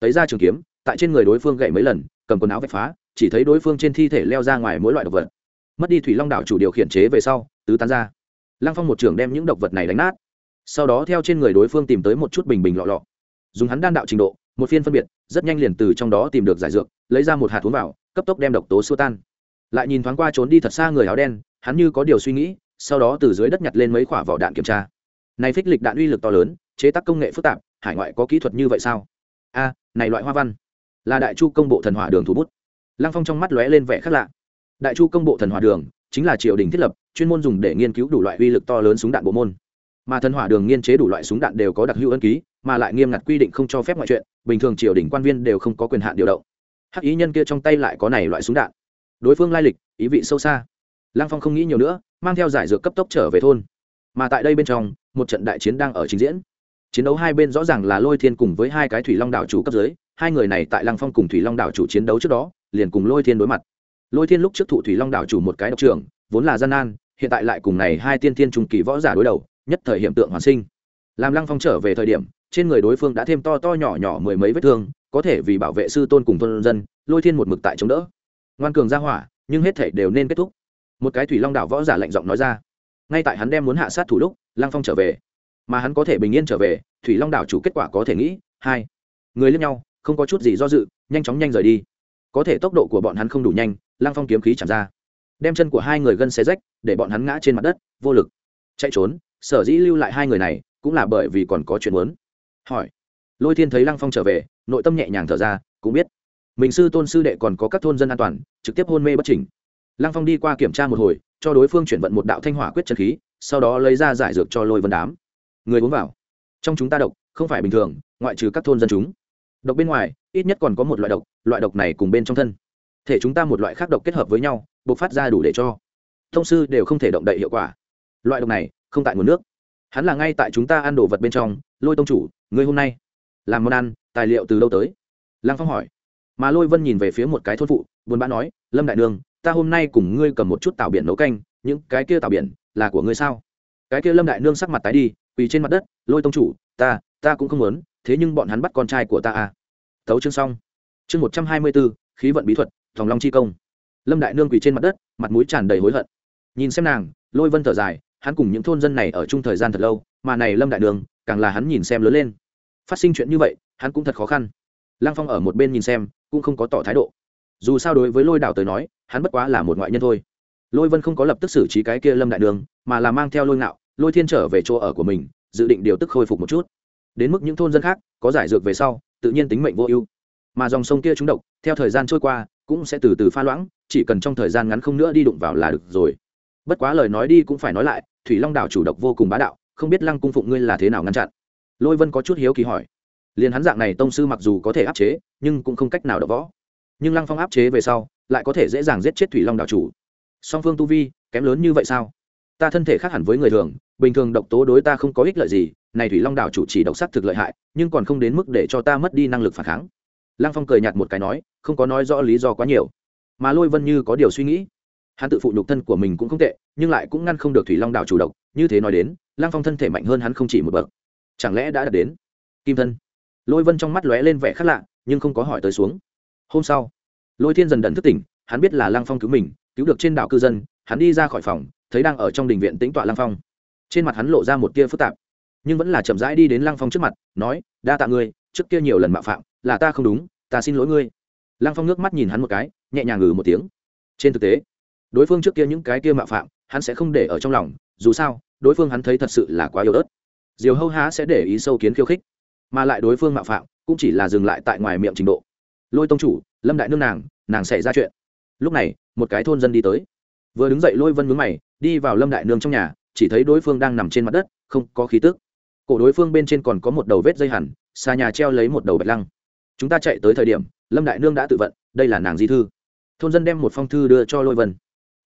Tấy ra trường kiếm, tại trên người đối phương gậy mấy lần, cầm quần áo vạch phá, chỉ thấy đối phương trên thi thể leo ra ngoài mỗi loại độc vật. Mất đi thủy long đảo chủ điều khiển chế về sau, tứ tán ra. Lăng phong một trường đem những độc vật này đánh nát. Sau đó theo trên người đối phương tìm tới một chút bình bình lọ lọ. Dùng hắn đan đạo trình độ, một phiên phân biệt, rất nhanh liền từ trong đó tìm được giải dược, lấy ra một hạt uống vào, cấp tốc đem độc tố xua tan. Lại nhìn thoáng qua trốn đi thật xa người áo đen, hắn như có điều suy nghĩ, sau đó từ dưới đất nhặt lên mấy quả vỏ đạn kiểm tra. Này phích lịch đạn uy lực to lớn chế tác công nghệ phức tạp, hải ngoại có kỹ thuật như vậy sao? A, này loại hoa văn. Là đại chu công bộ thần hỏa đường thủ bút. Lăng phong trong mắt lóe lên vẻ khác lạ. Đại chu công bộ thần hỏa đường chính là triều đình thiết lập, chuyên môn dùng để nghiên cứu đủ loại uy lực to lớn súng đạn bộ môn. Mà thần hỏa đường nghiên chế đủ loại súng đạn đều có đặc hữu ân ký, mà lại nghiêm ngặt quy định không cho phép ngoại chuyện, bình thường triều đình quan viên đều không có quyền hạn điều động. Hắc ý nhân kia trong tay lại có này loại súng đạn. Đối phương lai lịch, ý vị sâu xa. Lăng phong không nghĩ nhiều nữa, mang theo giải dược cấp tốc trở về thôn. Mà tại đây bên trong, một trận đại chiến đang ở trình diễn chiến đấu hai bên rõ ràng là lôi thiên cùng với hai cái thủy long đảo chủ cấp dưới, hai người này tại lăng phong cùng thủy long đảo chủ chiến đấu trước đó, liền cùng lôi thiên đối mặt. Lôi thiên lúc trước thụ thủy long đảo chủ một cái độc trưởng, vốn là gian nan, hiện tại lại cùng này hai tiên thiên trùng kỳ võ giả đối đầu, nhất thời hiện tượng hoàn sinh. Làm lăng phong trở về thời điểm, trên người đối phương đã thêm to to nhỏ nhỏ mười mấy vết thương, có thể vì bảo vệ sư tôn cùng tôn dân, lôi thiên một mực tại chống đỡ. Ngoan cường ra hỏa, nhưng hết thể đều nên kết thúc. Một cái thủy long đảo võ giả lạnh giọng nói ra. Ngay tại hắn đem muốn hạ sát thủ lúc, lăng phong trở về mà hắn có thể bình yên trở về, thủy long đảo chủ kết quả có thể nghĩ, hai, người lên nhau, không có chút gì do dự, nhanh chóng nhanh rời đi. Có thể tốc độ của bọn hắn không đủ nhanh, lăng phong kiếm khí chạm ra. Đem chân của hai người gân xé rách, để bọn hắn ngã trên mặt đất, vô lực. Chạy trốn, sở dĩ lưu lại hai người này, cũng là bởi vì còn có chuyện muốn. Hỏi. Lôi thiên thấy lăng phong trở về, nội tâm nhẹ nhàng thở ra, cũng biết. Mình sư tôn sư đệ còn có các thôn dân an toàn, trực tiếp hôn mê bất tỉnh lăng phong đi qua kiểm tra một hồi, cho đối phương chuyển vận một đạo thanh hỏa quyết trần khí, sau đó lấy ra giải dược cho lôi vân đám người uống vào. Trong chúng ta độc, không phải bình thường, ngoại trừ các thôn dân chúng. Độc bên ngoài, ít nhất còn có một loại độc loại độc này cùng bên trong thân. Thể chúng ta một loại khác độc kết hợp với nhau buộc phát ra đủ để cho. Thông sư đều không thể động đậy hiệu quả. Loại độc này, không tại nguồn nước. Hắn là ngay tại chúng ta ăn đồ vật bên trong. Lôi tông chủ, người hôm nay làm món ăn, tài liệu từ đâu tới? Lăng phong hỏi. Mà lôi vân nhìn về phía một cái thôn phụ, buồn bã nói, lâm đại nương, ta hôm nay cùng ngươi cầm một chút tảo biển nấu canh, những cái kia tảo biển là của ngươi sao? Cái kia lâm đại nương sắc mặt tái đi quỳ trên mặt đất, lôi tông chủ, ta ta cũng không muốn, thế nhưng bọn hắn bắt con trai của ta à. Thấu chương xong. Chương một trăm hai mươi bốn khí vận bí thuật, thòng long chi công. Lâm đại nương quỳ trên mặt đất, mặt mũi tràn đầy hối hận. Nhìn xem nàng, lôi vân thở dài, hắn cùng những thôn dân này ở chung thời gian thật lâu, mà này lâm đại đường càng là hắn nhìn xem lớn lên. Phát sinh chuyện như vậy, hắn cũng thật khó khăn. Lăng phong ở một bên nhìn xem, cũng không có tỏ thái độ. Dù sao đối với lôi đảo tới nói, hắn bất quá là một ngoại nhân thôi. Lôi vân không có lập tức xử trí cái kia lâm đại đường mà là mang theo lôi ngạo lôi thiên trở về chỗ ở của mình, dự định điều tức khôi phục một chút. Đến mức những thôn dân khác, có giải dược về sau, tự nhiên tính mệnh vô ưu. Mà dòng sông kia trúng độc, theo thời gian trôi qua, cũng sẽ từ từ pha loãng, chỉ cần trong thời gian ngắn không nữa đi đụng vào là được rồi. Bất quá lời nói đi cũng phải nói lại, thủy long đảo chủ độc vô cùng bá đạo, không biết lăng cung phụng ngươi là thế nào ngăn chặn? Lôi vân có chút hiếu kỳ hỏi. Liền hắn dạng này tông sư mặc dù có thể áp chế, nhưng cũng không cách nào đỡ võ. Nhưng lăng phong áp chế về sau, lại có thể dễ dàng giết chết thủy long Đảo chủ. Song phương tu vi, kém lớn như vậy sao? Ta thân thể khác hẳn với người thường, bình thường độc tố đối ta không có ích lợi gì, này thủy long đảo chủ chỉ độc sắc thực lợi hại, nhưng còn không đến mức để cho ta mất đi năng lực phản kháng. Lăng phong cười nhạt một cái nói, không có nói rõ lý do quá nhiều. Mà lôi vân như có điều suy nghĩ. Hắn tự phụ nhục thân của mình cũng không tệ, nhưng lại cũng ngăn không được thủy long đảo chủ độc, như thế nói đến, lăng phong thân thể mạnh hơn hắn không chỉ một bậc. Chẳng lẽ đã đạt đến? Kim thân. Lôi vân trong mắt lóe lên vẻ khác lạ, nhưng không có hỏi tới xuống. Hôm sau, lôi thiên dần đần thức tỉnh, hắn biết là lăng phong cứu mình, cứu được trên đảo cư dân, hắn đi ra khỏi phòng thấy đang ở trong đình viện tĩnh tọa lăng phong. Trên mặt hắn lộ ra một tia phức tạp, nhưng vẫn là chậm rãi đi đến lăng phong trước mặt, nói, đa tạ ngươi, trước kia nhiều lần mạo phạm, là ta không đúng, ta xin lỗi ngươi. Lăng phong nước mắt nhìn hắn một cái, nhẹ nhàng ngừ một tiếng. Trên thực tế, đối phương trước kia những cái kia mạo phạm, hắn sẽ không để ở trong lòng, dù sao, đối phương hắn thấy thật sự là quá yếu ớt. Diều hâu há sẽ để ý sâu kiến khiêu khích, mà lại đối phương mạo phạm, cũng chỉ là dừng lại tại ngoài miệng trình độ. Lôi tông chủ, lâm đại nương nàng nàng xảy ra chuyện. Lúc này, một cái thôn dân đi tới vừa đứng dậy lôi vân mướn mày, đi vào lâm đại nương trong nhà, chỉ thấy đối phương đang nằm trên mặt đất, không có khí tức. Cổ đối phương bên trên còn có một đầu vết dây hẳn, xa nhà treo lấy một đầu bạch lăng. Chúng ta chạy tới thời điểm, lâm đại nương đã tự vận, đây là nàng di thư. Thôn dân đem một phong thư đưa cho lôi vân.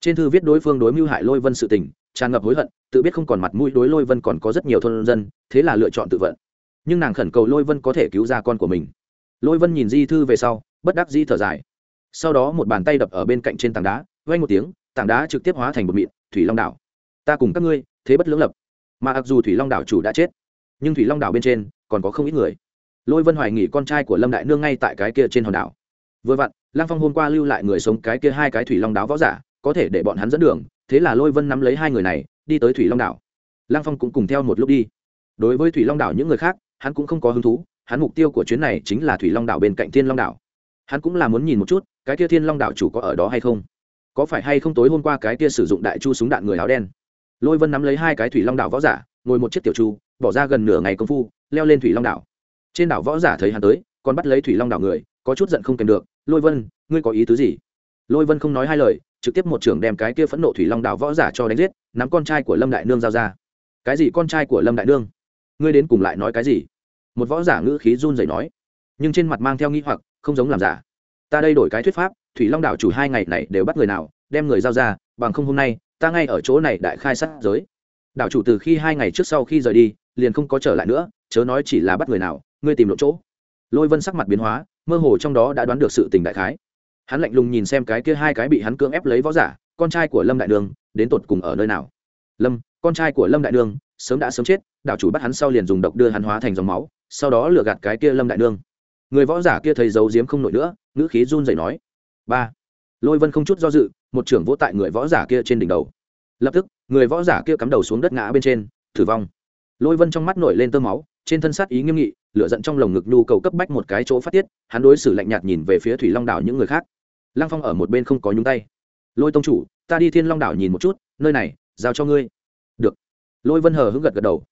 Trên thư viết đối phương đối mưu hại lôi vân sự tình, tràn ngập hối hận, tự biết không còn mặt mũi đối lôi vân còn có rất nhiều thôn dân, thế là lựa chọn tự vận. Nhưng nàng khẩn cầu lôi vân có thể cứu ra con của mình. Lôi vân nhìn di thư về sau, bất đắc di thở dài. Sau đó một bàn tay đập ở bên cạnh trên tảng đá vay một tiếng tảng đá trực tiếp hóa thành một mịn, thủy long đảo. Ta cùng các ngươi, thế bất lưỡng lập. Mà mặc dù thủy long đảo chủ đã chết, nhưng thủy long đảo bên trên còn có không ít người. Lôi vân hoài nghỉ con trai của lâm đại nương ngay tại cái kia trên hòn đảo. Vừa vặn lang phong hôm qua lưu lại người sống cái kia hai cái thủy long đáo võ giả, có thể để bọn hắn dẫn đường, thế là lôi vân nắm lấy hai người này, đi tới thủy long đảo. Lang phong cũng cùng theo một lúc đi. Đối với thủy long đảo những người khác, hắn cũng không có hứng thú, hắn mục tiêu của chuyến này chính là thủy long đảo bên cạnh thiên long đảo. Hắn cũng là muốn nhìn một chút, cái kia thiên long đảo chủ có ở đó hay không có phải hay không tối hôm qua cái kia sử dụng đại chu súng đạn người áo đen? Lôi vân nắm lấy hai cái thủy long đảo võ giả, ngồi một chiếc tiểu chu, bỏ ra gần nửa ngày công phu, leo lên thủy long đảo. Trên đảo võ giả thấy hắn tới, còn bắt lấy thủy long đảo người, có chút giận không kèm được, lôi vân, ngươi có ý tứ gì? Lôi vân không nói hai lời, trực tiếp một trưởng đem cái kia phẫn nộ thủy long đảo võ giả cho đánh giết, nắm con trai của lâm đại nương giao ra. Cái gì con trai của lâm đại nương? Ngươi đến cùng lại nói cái gì? Một võ giả ngữ khí run rẩy nói, nhưng trên mặt mang theo nghi hoặc, không giống làm giả. Ta đây đổi cái thuyết pháp thủy long đảo chủ hai ngày này đều bắt người nào, đem người giao ra, bằng không hôm nay, ta ngay ở chỗ này đại khai sát giới. Đảo chủ từ khi hai ngày trước sau khi rời đi, liền không có trở lại nữa, chớ nói chỉ là bắt người nào, ngươi tìm lộ chỗ. Lôi vân sắc mặt biến hóa, mơ hồ trong đó đã đoán được sự tình đại khái. Hắn lạnh lùng nhìn xem cái kia hai cái bị hắn cưỡng ép lấy võ giả, con trai của lâm đại đường, đến tột cùng ở nơi nào? Lâm, con trai của lâm đại đường, sớm đã sớm chết, đảo chủ bắt hắn sau liền dùng độc đưa hắn hóa thành dòng máu, sau đó lừa gạt cái kia lâm đại nương người võ giả kia thấy giấu diếm không nổi nữa, ngữ khí run rẩy nói ba. Lôi vân không chút do dự, một trưởng vỗ tại người võ giả kia trên đỉnh đầu. Lập tức, người võ giả kia cắm đầu xuống đất ngã bên trên, tử vong. Lôi vân trong mắt nổi lên tơ máu, trên thân sát ý nghiêm nghị, lửa giận trong lồng ngực nhu cầu cấp bách một cái chỗ phát tiết, hắn đối xử lạnh nhạt nhìn về phía thủy long đảo những người khác. Lăng phong ở một bên không có nhúng tay. Lôi tông chủ, ta đi thiên long đảo nhìn một chút, nơi này, giao cho ngươi. Được. Lôi vân hờ hững gật gật đầu.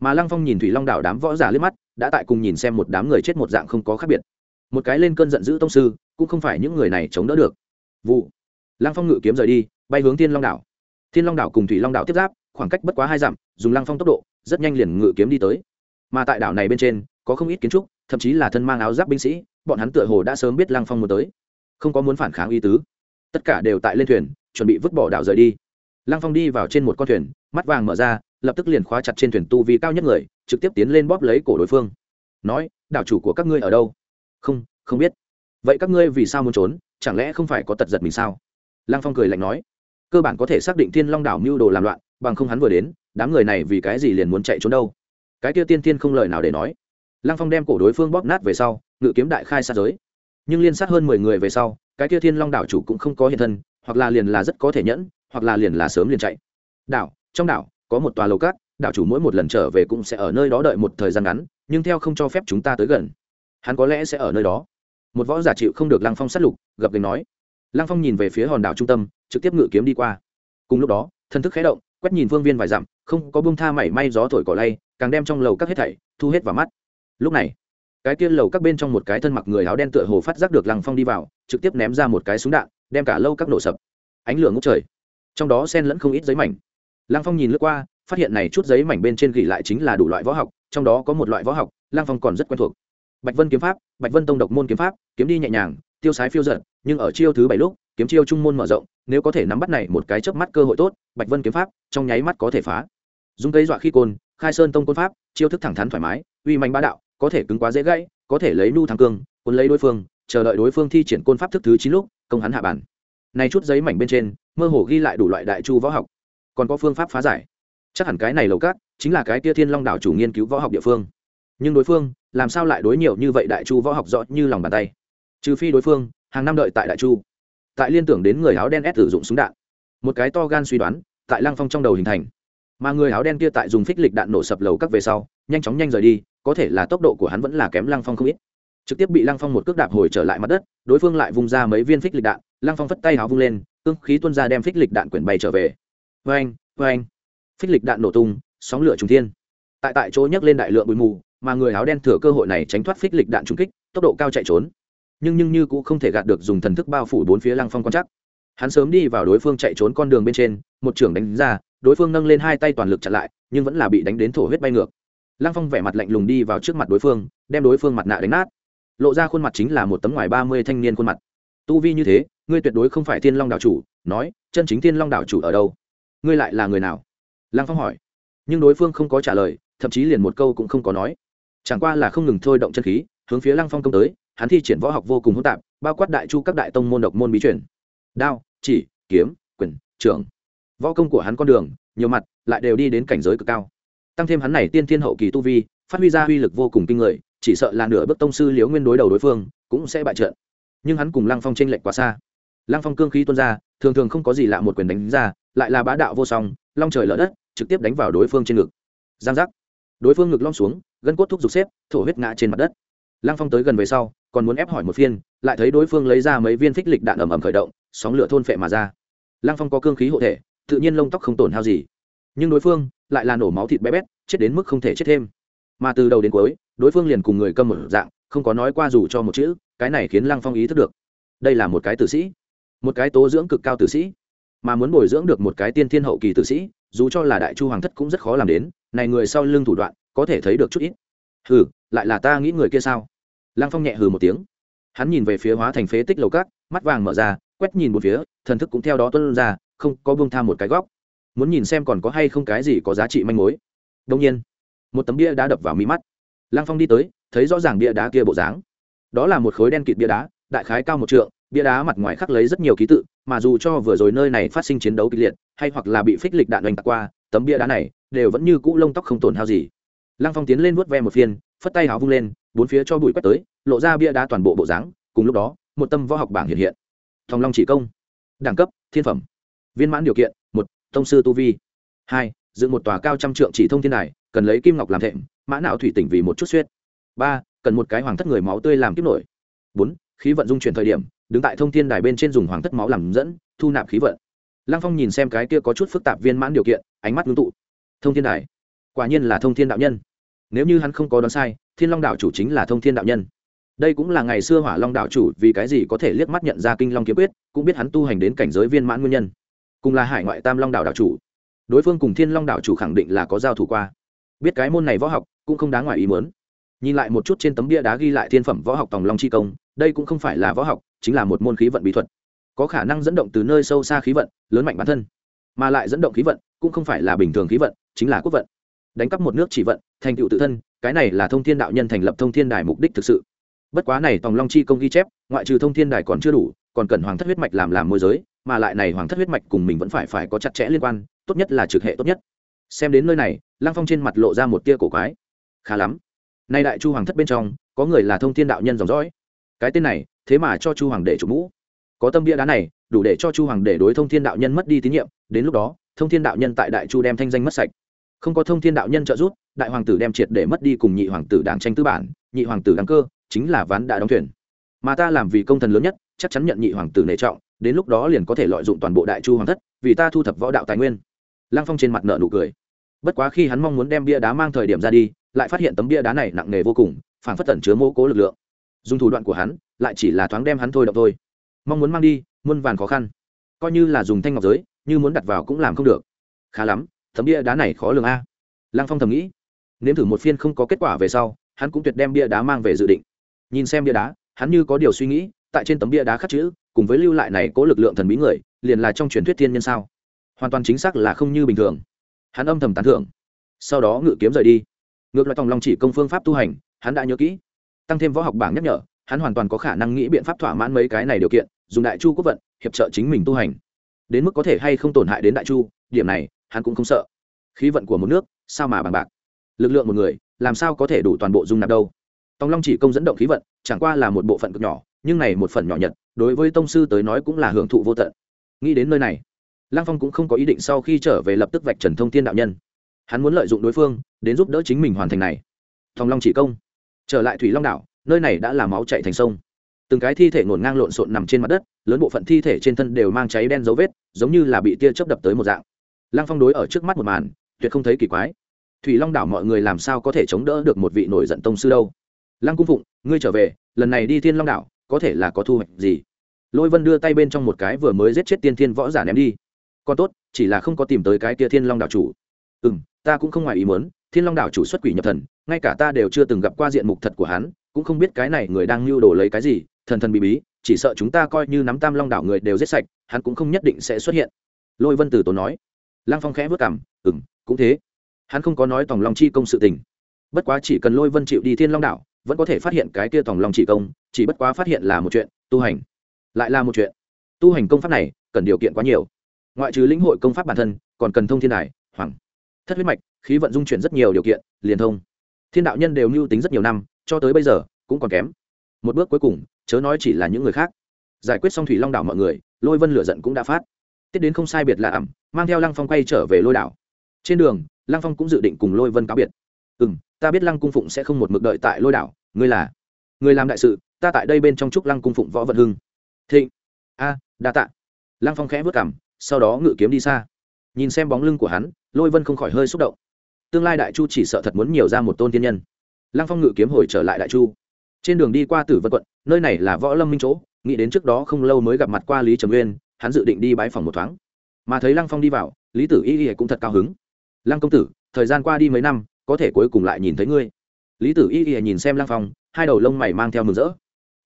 Mà lăng phong nhìn thủy long đảo đám võ giả liếc mắt, đã tại cùng nhìn xem một đám người chết một dạng không có khác biệt một cái lên cơn giận dữ tông sư, cũng không phải những người này chống đỡ được. Vụ. Lăng phong ngự kiếm rời đi, bay hướng thiên long đảo. Thiên long đảo cùng thủy long đảo tiếp giáp, khoảng cách bất quá hai dặm, dùng lăng phong tốc độ, rất nhanh liền ngự kiếm đi tới. Mà tại đảo này bên trên, có không ít kiến trúc, thậm chí là thân mang áo giáp binh sĩ, bọn hắn tựa hồ đã sớm biết lăng phong muốn tới. Không có muốn phản kháng y tứ. Tất cả đều tại lên thuyền, chuẩn bị vứt bỏ đảo rời đi. Lăng phong đi vào trên một con thuyền, mắt vàng mở ra, lập tức liền khóa chặt trên thuyền tu vi cao nhất người, trực tiếp tiến lên bóp lấy cổ đối phương. Nói, đảo chủ của các ngươi ở đâu? Không không biết. Vậy các ngươi vì sao muốn trốn? Chẳng lẽ không phải có tật giật mình sao? Lăng phong cười lạnh nói. Cơ bản có thể xác định thiên long đảo mưu đồ làm loạn, bằng không hắn vừa đến, đám người này vì cái gì liền muốn chạy trốn đâu? Cái kia tiên tiên không lời nào để nói. Lăng phong đem cổ đối phương bóp nát về sau, ngự kiếm đại khai sát giới. Nhưng liên sát hơn mười người về sau, cái kia thiên long đảo chủ cũng không có hiện thân, hoặc là liền là rất có thể nhẫn, hoặc là liền là sớm liền chạy. Đảo, trong đảo, có một tòa lầu cát, đảo chủ mỗi một lần trở về cũng sẽ ở nơi đó đợi một thời gian ngắn, nhưng theo không cho phép chúng ta tới gần hắn có lẽ sẽ ở nơi đó. Một võ giả chịu không được lăng phong sát lục, gập gành nói. Lăng phong nhìn về phía hòn đảo trung tâm, trực tiếp ngự kiếm đi qua. Cùng lúc đó thân thức khé động, quét nhìn phương viên vài dặm, không có bông tha mảy may gió thổi cỏ lay, càng đem trong lầu các hết thảy thu hết vào mắt. Lúc này, cái tiên lầu các bên trong một cái thân mặc người áo đen tựa hồ phát giác được lăng phong đi vào, trực tiếp ném ra một cái súng đạn, đem cả lâu các nổ sập. Ánh lửa ngốc trời. Trong đó sen lẫn không ít giấy mảnh. Lăng phong nhìn lướt qua, phát hiện này chút giấy mảnh bên trên gỉ lại chính là đủ loại võ học, trong đó có một loại võ học, lăng phong còn rất quen thuộc bạch vân kiếm pháp, bạch vân tông độc môn kiếm pháp, kiếm đi nhẹ nhàng, tiêu sái phiêu giận nhưng ở chiêu thứ bảy lúc, kiếm chiêu trung môn mở rộng, nếu có thể nắm bắt này một cái chớp mắt cơ hội tốt, bạch vân kiếm pháp trong nháy mắt có thể phá. Dùng cây dọa khi côn, khai sơn tông côn pháp, chiêu thức thẳng thắn thoải mái, uy mạnh bá đạo, có thể cứng quá dễ gãy, có thể lấy nu thắng cương, cuốn lấy đối phương, chờ đợi đối phương thi triển côn pháp thức thứ chín lúc, công hắn hạ bản này chút giấy mảnh bên trên, mơ hồ ghi lại đủ loại đại chu võ học. Còn có phương pháp phá giải. Chắc hẳn cái này lầu cát, chính là cái tia thiên long đảo chủ nghiên cứu võ học địa phương. Nhưng đối phương làm sao lại đối nhiều như vậy đại chu võ học rõ như lòng bàn tay? Trừ phi đối phương, hàng năm đợi tại đại chu. Tại liên tưởng đến người áo đen ép sử dụng súng đạn. Một cái to gan suy đoán, tại lăng phong trong đầu hình thành. Mà người áo đen kia tại dùng phích lịch đạn nổ sập lầu các về sau, nhanh chóng nhanh rời đi, có thể là tốc độ của hắn vẫn là kém lăng phong không ít. Trực tiếp bị lăng phong một cước đạp hồi trở lại mặt đất, đối phương lại vung ra mấy viên phích lịch đạn, lăng phong phất tay háo vung lên, cương khí tuân ra đem phích lịch đạn quyển bay trở về. Vê anh vê anh phích lịch đạn nổ tung, sóng lửa trùng thiên. Tại tại chỗ nhấc lên đại lượng bụi mù mà người áo đen thừa cơ hội này tránh thoát phích lịch đạn trung kích, tốc độ cao chạy trốn. Nhưng nhưng như cũng không thể gạt được dùng thần thức bao phủ bốn phía lăng phong quan chắc hắn sớm đi vào đối phương chạy trốn con đường bên trên, một trưởng đánh ra, đối phương nâng lên hai tay toàn lực chặn lại, nhưng vẫn là bị đánh đến thổ huyết bay ngược. Lăng phong vẻ mặt lạnh lùng đi vào trước mặt đối phương, đem đối phương mặt nạ đánh nát. Lộ ra khuôn mặt chính là một tấm ngoài ba mươi thanh niên khuôn mặt. Tu vi như thế, ngươi tuyệt đối không phải thiên long đạo chủ, nói, chân chính thiên long đạo chủ ở đâu? Ngươi lại là người nào? Lăng phong hỏi. Nhưng đối phương không có trả lời, thậm chí liền một câu cũng không có nói chẳng qua là không ngừng thôi động chân khí, hướng phía lăng phong công tới, hắn thi triển võ học vô cùng hỗn tạp, bao quát đại chu các đại tông môn độc môn bí truyền. Đao, chỉ, kiếm, quyền trưởng võ công của hắn con đường, nhiều mặt, lại đều đi đến cảnh giới cực cao. Tăng thêm hắn này tiên thiên hậu kỳ tu vi, phát huy ra uy lực vô cùng kinh người, chỉ sợ là nửa bước tông sư liễu nguyên đối đầu đối phương, cũng sẽ bại trận. Nhưng hắn cùng lăng phong tranh lệch quá xa. Lăng phong cương khí tuôn ra, thường thường không có gì lạ một quyền đánh ra, lại là bá đạo vô song, long trời lở đất, trực tiếp đánh vào đối phương trên ngực. Giang giác. Đối phương ngực long xuống gân cốt thúc giục xếp, thổ huyết ngã trên mặt đất. Lăng phong tới gần về sau, còn muốn ép hỏi một phiên, lại thấy đối phương lấy ra mấy viên phích lịch đạn ẩm ẩm khởi động, sóng lửa thôn phệ mà ra. Lăng phong có cương khí hộ thể, tự nhiên lông tóc không tổn hao gì. Nhưng đối phương lại là nổ máu thịt bé bét, chết đến mức không thể chết thêm. Mà từ đầu đến cuối, đối phương liền cùng người câm một dạng, không có nói qua dù cho một chữ, cái này khiến lăng phong ý thức được. Đây là một cái tử sĩ. Một cái tố dưỡng cực cao tử sĩ. Mà muốn bồi dưỡng được một cái tiên thiên hậu kỳ tử sĩ, dù cho là đại chu hoàng thất cũng rất khó làm đến, này người sau lưng thủ đoạn có thể thấy được chút ít. Hừ, lại là ta nghĩ người kia sao? Lăng phong nhẹ hừ một tiếng. Hắn nhìn về phía hóa thành phế tích lầu cát, mắt vàng mở ra, quét nhìn một phía, thần thức cũng theo đó tuân ra, không có buông tham một cái góc. Muốn nhìn xem còn có hay không cái gì có giá trị manh mối. Đông nhiên, một tấm bia đá đập vào mí mắt. Lăng phong đi tới, thấy rõ ràng bia đá kia bộ dáng. Đó là một khối đen kịt bia đá, đại khái cao một trượng, bia đá mặt ngoài khắc lấy rất nhiều ký tự, mà dù cho vừa rồi nơi này phát sinh chiến đấu kịch liệt, hay hoặc là bị phích lịch đạn đánh tạc qua, tấm bia đá này đều vẫn như cũ lông tóc không tổn hao gì lăng phong tiến lên vuốt ve một phiên, phất tay háo vung lên, bốn phía cho bụi quét tới, lộ ra bia đá toàn bộ bộ dáng, cùng lúc đó, một tâm võ học bảng hiện hiện. Thòng long chỉ công, đẳng cấp, thiên phẩm. Viên mãn điều kiện, một thông sư tu vi. Hai, dựng một tòa cao trăm trượng chỉ thông thiên đài, cần lấy kim ngọc làm thệm, mã não thủy tỉnh vì một chút suyết ba, cần một cái hoàng thất người máu tươi làm kiếp nổi. Bốn, khí vận dung chuyển thời điểm, đứng tại thông thiên đài bên trên dùng hoàng thất máu làm dẫn, thu nạp khí vận. Lăng phong nhìn xem cái kia có chút phức tạp viên mãn điều kiện, ánh mắt ngưng tụ. Thông thiên đài, quả nhiên là thông thiên đạo nhân nếu như hắn không có đoán sai, thiên long đạo chủ chính là thông thiên đạo nhân. Đây cũng là ngày xưa hỏa long đạo chủ vì cái gì có thể liếc mắt nhận ra kinh long kiếm quyết, cũng biết hắn tu hành đến cảnh giới viên mãn nguyên nhân. Cùng là hải ngoại tam long đạo đạo chủ. Đối phương cùng thiên long đạo chủ khẳng định là có giao thủ qua. Biết cái môn này võ học, cũng không đáng ngoài ý muốn. Nhìn lại một chút trên tấm bia đá ghi lại thiên phẩm võ học tòng long chi công, đây cũng không phải là võ học, chính là một môn khí vận bí thuật. Có khả năng dẫn động từ nơi sâu xa khí vận, lớn mạnh bản thân, mà lại dẫn động khí vận, cũng không phải là bình thường khí vận, chính là quốc vận. Đánh cắp một nước chỉ vận thành tựu tự thân, cái này là thông thiên đạo nhân thành lập thông thiên đài mục đích thực sự. Bất quá này tòng long chi công ghi chép, ngoại trừ thông thiên đài còn chưa đủ, còn cần hoàng thất huyết mạch làm làm môi giới, mà lại này hoàng thất huyết mạch cùng mình vẫn phải phải có chặt chẽ liên quan, tốt nhất là trực hệ tốt nhất. Xem đến nơi này, lăng phong trên mặt lộ ra một tia cổ quái. Khá lắm. Nay đại chu hoàng thất bên trong, có người là thông thiên đạo nhân dòng dõi. Cái tên này, thế mà cho chu hoàng đệ chủ mũ. Có tâm bia đá này, đủ để cho chu hoàng đệ đối thông thiên đạo nhân mất đi tín nhiệm, đến lúc đó, thông thiên đạo nhân tại đại chu đem thanh danh mất sạch không có thông thiên đạo nhân trợ giúp, đại hoàng tử đem triệt để mất đi cùng nhị hoàng tử đảng tranh tư bản, nhị hoàng tử đăng cơ, chính là ván đã đóng thuyền. Mà ta làm vì công thần lớn nhất, chắc chắn nhận nhị hoàng tử nể trọng, đến lúc đó liền có thể lợi dụng toàn bộ đại chu hoàng thất, vì ta thu thập võ đạo tài nguyên. Lăng phong trên mặt nợ nụ cười. Bất quá khi hắn mong muốn đem bia đá mang thời điểm ra đi, lại phát hiện tấm bia đá này nặng nề vô cùng phản phất tẩn chứa mô cố lực lượng. Dùng thủ đoạn của hắn, lại chỉ là thoáng đem hắn thôi động thôi. Mong muốn mang đi, muôn vàn khó khăn. Coi như là dùng thanh ngọc giới, như muốn đặt vào cũng làm không được. Khá lắm tấm bia đá này khó lường a. Lăng phong thầm nghĩ. Nếm thử một phiên không có kết quả về sau, hắn cũng tuyệt đem bia đá mang về dự định. Nhìn xem bia đá, hắn như có điều suy nghĩ, tại trên tấm bia đá khắc chữ, cùng với lưu lại này có lực lượng thần bí người, liền là trong truyền thuyết thiên nhân sao? Hoàn toàn chính xác là không như bình thường. Hắn âm thầm tán thưởng. Sau đó ngự kiếm rời đi. Ngược lại tòng long chỉ công phương pháp tu hành, hắn đã nhớ kỹ. Tăng thêm võ học bảng nhắc nhở, hắn hoàn toàn có khả năng nghĩ biện pháp thỏa mãn mấy cái này điều kiện, dùng đại chu quốc vận, hiệp trợ chính mình tu hành. Đến mức có thể hay không tổn hại đến đại chu, điểm này hắn cũng không sợ. Khí vận của một nước, sao mà bằng bạc? Lực lượng một người, làm sao có thể đủ toàn bộ dung nạp đâu? Tòng long chỉ công dẫn động khí vận, chẳng qua là một bộ phận cực nhỏ, nhưng này một phần nhỏ nhật, đối với tông sư tới nói cũng là hưởng thụ vô tận. Nghĩ đến nơi này Lang phong cũng không có ý định sau khi trở về lập tức vạch trần thông thiên đạo nhân. Hắn muốn lợi dụng đối phương, đến giúp đỡ chính mình hoàn thành này. Tòng long chỉ công, trở lại thủy long đảo, nơi này đã là máu chạy thành sông. Từng cái thi thể ngổn ngang lộn xộn nằm trên mặt đất, lớn bộ phận thi thể trên thân đều mang cháy đen dấu vết, giống như là bị tia chớp đập tới một dạng lăng phong đối ở trước mắt một màn, tuyệt không thấy kỳ quái. Thủy long đảo mọi người làm sao có thể chống đỡ được một vị nổi giận tông sư đâu? Lăng cung phụng, ngươi trở về, lần này đi thiên long đảo, có thể là có thu hoạch gì? Lôi vân đưa tay bên trong một cái vừa mới giết chết tiên thiên võ giả ném đi. Còn tốt, chỉ là không có tìm tới cái tia thiên long đảo chủ. Ừ m ta cũng không ngoài ý muốn, thiên long đảo chủ xuất quỷ nhập thần, ngay cả ta đều chưa từng gặp qua diện mục thật của hắn, cũng không biết cái này người đang lưu đồ lấy cái gì, thần thần bí bí, chỉ sợ chúng ta coi như nắm tam long đảo người đều giết sạch, hắn cũng không nhất định sẽ xuất hiện. Lôi vân từ tốn nói lăng phong khẽ vất cảm ừ cũng thế. Hắn không có nói tòng long chi công sự tình. Bất quá chỉ cần lôi vân chịu đi thiên long đảo, vẫn có thể phát hiện cái kia tòng long chỉ công, chỉ bất quá phát hiện là một chuyện, tu hành. Lại là một chuyện. Tu hành công pháp này, cần điều kiện quá nhiều. Ngoại trừ lĩnh hội công pháp bản thân, còn cần thông thiên đài, hoàng, thất huyết mạch, khí vận dung chuyển rất nhiều điều kiện, liền thông. Thiên đạo nhân đều mưu tính rất nhiều năm, cho tới bây giờ, cũng còn kém. Một bước cuối cùng, chớ nói chỉ là những người khác. Giải quyết xong thủy long đảo mọi người, lôi vân lửa giận cũng đã phát. Tiết đến không sai biệt là ẩm mang theo lăng phong quay trở về lôi đảo. Trên đường, lăng phong cũng dự định cùng lôi vân cáo biệt. Ừ m ta biết lăng cung phụng sẽ không một mực đợi tại lôi đảo, ngươi là người làm đại sự, ta tại đây bên trong trúc lăng cung phụng võ vận hưng. Thịnh, a, đa tạ. Lăng phong khẽ vất cảm sau đó ngự kiếm đi xa. Nhìn xem bóng lưng của hắn, lôi vân không khỏi hơi xúc động. Tương lai đại chu chỉ sợ thật muốn nhiều ra một tôn tiên nhân. Lăng phong ngự kiếm hồi trở lại đại chu. Trên đường đi qua tử vân quận, nơi này là võ lâm minh chỗ, nghĩ đến trước đó không lâu mới gặp mặt qua lý trầm uyên, hắn dự định đi bãi phòng một thoáng mà thấy lăng phong đi vào, lý tử y y cũng thật cao hứng. Lăng công tử, thời gian qua đi mấy năm, có thể cuối cùng lại nhìn thấy ngươi. Lý tử y y nhìn xem lăng phong, hai đầu lông mày mang theo mừng rỡ.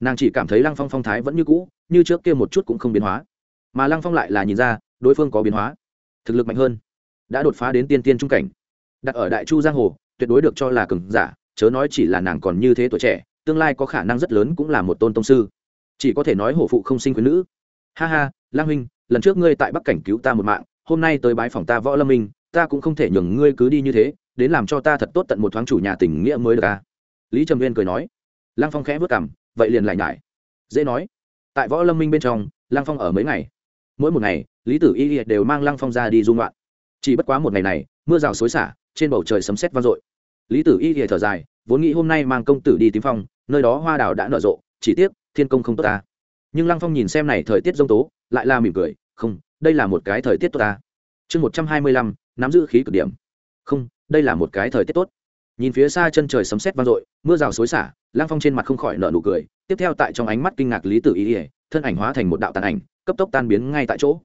Nàng chỉ cảm thấy lăng phong phong thái vẫn như cũ, như trước kia một chút cũng không biến hóa. Mà lăng phong lại là nhìn ra, đối phương có biến hóa. Thực lực mạnh hơn. Đã đột phá đến tiên tiên trung cảnh. Đặt ở đại chu giang hồ, tuyệt đối được cho là cường giả, chớ nói chỉ là nàng còn như thế tuổi trẻ, tương lai có khả năng rất lớn cũng là một tôn tông sư. Chỉ có thể nói hổ phụ không sinh quyến nữ. Ha ha lang huynh lần trước ngươi tại bắc cảnh cứu ta một mạng, hôm nay tới bái phòng ta võ lâm minh, ta cũng không thể nhường ngươi cứ đi như thế, đến làm cho ta thật tốt tận một thoáng chủ nhà tình nghĩa mới được à? Lý trầm viên cười nói. Lang phong khẽ vất cảm vậy liền lại nhải. Dễ nói. Tại võ lâm minh bên trong lang phong ở mấy ngày? Mỗi một ngày, lý tử y đều mang lang phong ra đi dung loạn chỉ bất quá một ngày này, mưa rào xối xả, trên bầu trời sấm sét vang dội. Lý tử y thở dài, vốn nghĩ hôm nay mang công tử đi tím phong, nơi đó hoa đào đã nở rộ, chỉ tiếc thiên công không tốt ta. Nhưng lăng phong nhìn xem này thời tiết g tố lại là mỉm cười, không, đây là một cái thời tiết tốt ta. Chương một trăm hai mươi lăm, nắm giữ khí cực điểm. Không, đây là một cái thời tiết tốt. Nhìn phía xa chân trời sấm sét vang dội, mưa rào xối xả Lang phong trên mặt không khỏi nở nụ cười, tiếp theo tại trong ánh mắt kinh ngạc lý tử ý ỉa thân ảnh hóa thành một đạo tàn ảnh, cấp tốc tan biến ngay tại chỗ.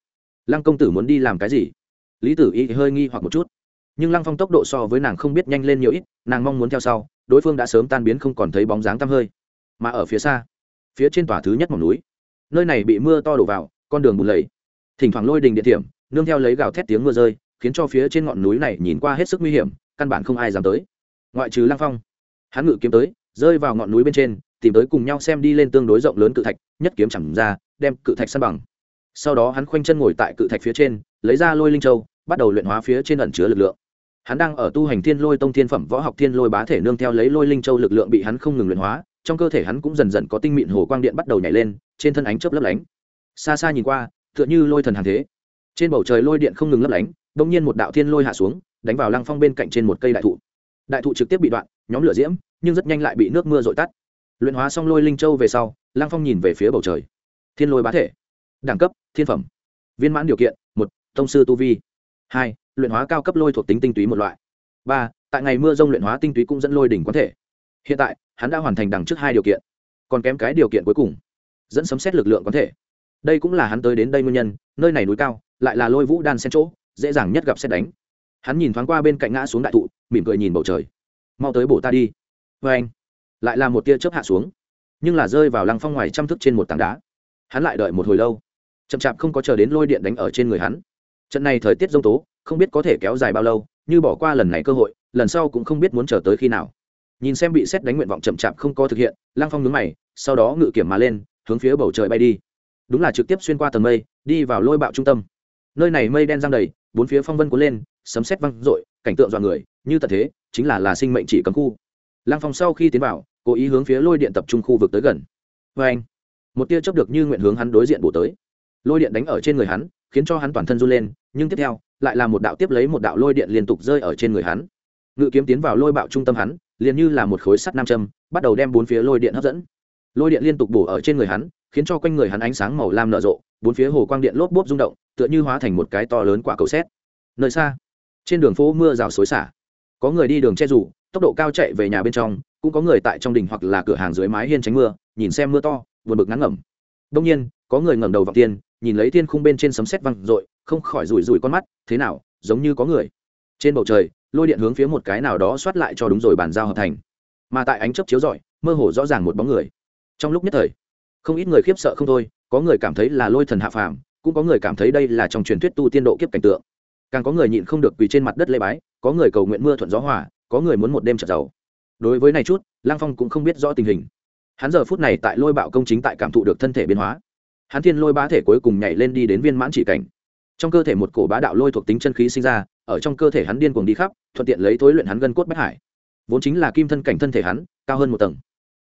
Lăng công tử muốn đi làm cái gì? Lý tử y hơi nghi hoặc một chút. Nhưng lăng phong tốc độ so với nàng không biết nhanh lên nhiều ít, nàng mong muốn theo sau, đối phương đã sớm tan biến không còn thấy bóng dáng tăm hơi. Mà ở phía xa, phía trên tòa thứ nhất mỏng núi, nơi này bị mưa to đổ vào con đường bùn lầy. Thỉnh thoảng lôi đình địa điểm, nương theo lấy gào thét tiếng mưa rơi, khiến cho phía trên ngọn núi này nhìn qua hết sức nguy hiểm, căn bản không ai dám tới. Ngoại trừ lang phong, hắn ngự kiếm tới, rơi vào ngọn núi bên trên, tìm tới cùng nhau xem đi lên tương đối rộng lớn cự thạch, nhất kiếm chẳng ra, đem cự thạch săn bằng. Sau đó hắn khoanh chân ngồi tại cự thạch phía trên, lấy ra lôi linh châu, bắt đầu luyện hóa phía trên ẩn chứa lực lượng. Hắn đang ở tu hành thiên lôi tông thiên phẩm võ học thiên lôi bá thể nương theo lấy lôi linh châu lực lượng bị hắn không ngừng luyện hóa, trong cơ thể hắn cũng dần dần có tinh mịn hồ quang điện bắt đầu nhảy lên, trên thân ánh chớp lấp lánh xa xa nhìn qua, tựa như lôi thần hàng thế. Trên bầu trời lôi điện không ngừng lấp lánh, bỗng nhiên một đạo thiên lôi hạ xuống, đánh vào lăng phong bên cạnh trên một cây đại thụ. Đại thụ trực tiếp bị đoạn, nhóm lửa diễm, nhưng rất nhanh lại bị nước mưa dội tắt. Luyện hóa xong lôi linh châu về sau, lăng phong nhìn về phía bầu trời. Thiên lôi bá thể. Đẳng cấp, thiên phẩm. Viên mãn điều kiện, một, thông sư tu vi. Hai, luyện hóa cao cấp lôi thuộc tính tinh túy một loại. Ba, tại ngày mưa rông luyện hóa tinh túy cũng dẫn lôi đỉnh quán thể. Hiện tại, hắn đã hoàn thành đằng trước hai điều kiện. Còn kém cái điều kiện cuối cùng. Dẫn sấm xét lực lượng quán thể đây cũng là hắn tới đến đây nguyên nhân, nơi này núi cao, lại là lôi vũ đan xen chỗ, dễ dàng nhất gặp xét đánh. Hắn nhìn thoáng qua bên cạnh ngã xuống đại thụ, mỉm cười nhìn bầu trời. Mau tới bổ ta đi. Vê anh, lại là một tia chớp hạ xuống, nhưng là rơi vào lăng phong ngoài trăm thức trên một tảng đá. Hắn lại đợi một hồi lâu, chậm chạp không có chờ đến lôi điện đánh ở trên người hắn. Trận này thời tiết g tố, không biết có thể kéo dài bao lâu, như bỏ qua lần này cơ hội, lần sau cũng không biết muốn chờ tới khi nào. Nhìn xem bị xét đánh nguyện vọng chậm chạp không có thực hiện lang phong nhướng mày, sau đó ngự kiểm mà lên, hướng phía bầu trời bay đi đúng là trực tiếp xuyên qua tầng mây, đi vào lôi bạo trung tâm. Nơi này mây đen giang đầy, bốn phía phong vân cuốn lên, sấm sét văng rội cảnh tượng dọa người, như tật thế, chính là là sinh mệnh chỉ cấm khu. Lang phong sau khi tiến vào, cố ý hướng phía lôi điện tập trung khu vực tới gần. Vê anh, một tia chớp được như nguyện hướng hắn đối diện bổ tới. Lôi điện đánh ở trên người hắn, khiến cho hắn toàn thân run lên, nhưng tiếp theo, lại là một đạo tiếp lấy một đạo lôi điện liên tục rơi ở trên người hắn. Ngự kiếm tiến vào lôi bạo trung tâm hắn, liền như là một khối sắt nam châm, bắt đầu đem bốn phía lôi điện hấp dẫn. Lôi điện liên tục bổ ở trên người hắn khiến cho quanh người hắn ánh sáng màu lam nở rộ, bốn phía hồ quang điện lốp bốp rung động, tựa như hóa thành một cái to lớn quả cầu xét nơi xa, trên đường phố mưa rào xối xả. Có người đi đường che rủ, tốc độ cao chạy về nhà bên trong, cũng có người tại trong đình hoặc là cửa hàng dưới mái hiên tránh mưa, nhìn xem mưa to, buồn bực ngắn ngẩm. Đông nhiên, có người ngẩng đầu vào tiên, nhìn lấy thiên khung bên trên sấm sét văng r không khỏi rủi rủi con mắt, thế nào, giống như có người. Trên bầu trời, lôi điện hướng phía một cái nào đó xoát lại cho đúng rồi bàn giao hợp thành. Mà tại ánh chấp chiếu rọi, mơ hồ rõ ràng một bóng người. Trong lúc nhất thời không ít người khiếp sợ không thôi, có người cảm thấy là lôi thần hạ phàm, cũng có người cảm thấy đây là trong truyền thuyết tu tiên độ kiếp cảnh tượng. Càng có người nhịn không được quỳ trên mặt đất lê bái, có người cầu nguyện mưa thuận gió hòa, có người muốn một đêm trở giàu. Đối với này chút lang phong cũng không biết rõ tình hình. Hắn giờ phút này tại lôi bạo công chính tại cảm thụ được thân thể biến hóa. Hắn thiên lôi bá thể cuối cùng nhảy lên đi đến viên mãn chỉ cảnh. Trong cơ thể một cổ bá đạo lôi thuộc tính chân khí sinh ra, ở trong cơ thể hắn điên cuồng đi khắp, thuận tiện lấy thối luyện hắn gân cốt bách hải. Vốn chính là kim thân cảnh thân thể hắn, cao hơn một tầng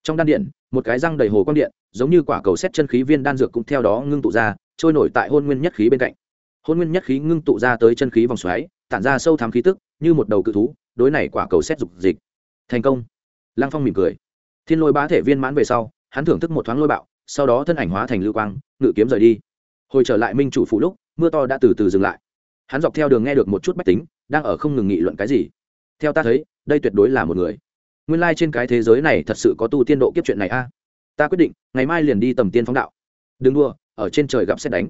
trong đan điện, một cái răng đầy hồ quang điện, giống như quả cầu xét chân khí viên đan dược cũng theo đó ngưng tụ ra, trôi nổi tại hôn nguyên nhất khí bên cạnh. Hôn nguyên nhất khí ngưng tụ ra tới chân khí vòng xoáy, tản ra sâu thám khí tức, như một đầu cự thú, đối này quả cầu xét dục dịch. Thành công. Lăng phong mỉm cười. Thiên lôi bá thể viên mãn về sau, hắn thưởng thức một thoáng lôi bạo, sau đó thân ảnh hóa thành lưu quang, ngự kiếm rời đi. Hồi trở lại minh chủ phủ lúc, mưa to đã từ từ dừng lại. Hắn dọc theo đường nghe được một chút bách tính, đang ở không ngừng nghị luận cái gì. Theo ta thấy, đây tuyệt đối là một người nguyên lai、like、trên cái thế giới này thật sự có tu tiên độ kiếp chuyện này a. Ta quyết định, ngày mai liền đi tầm tiên phóng đạo. Đừng đua ở trên trời gặp xét đánh.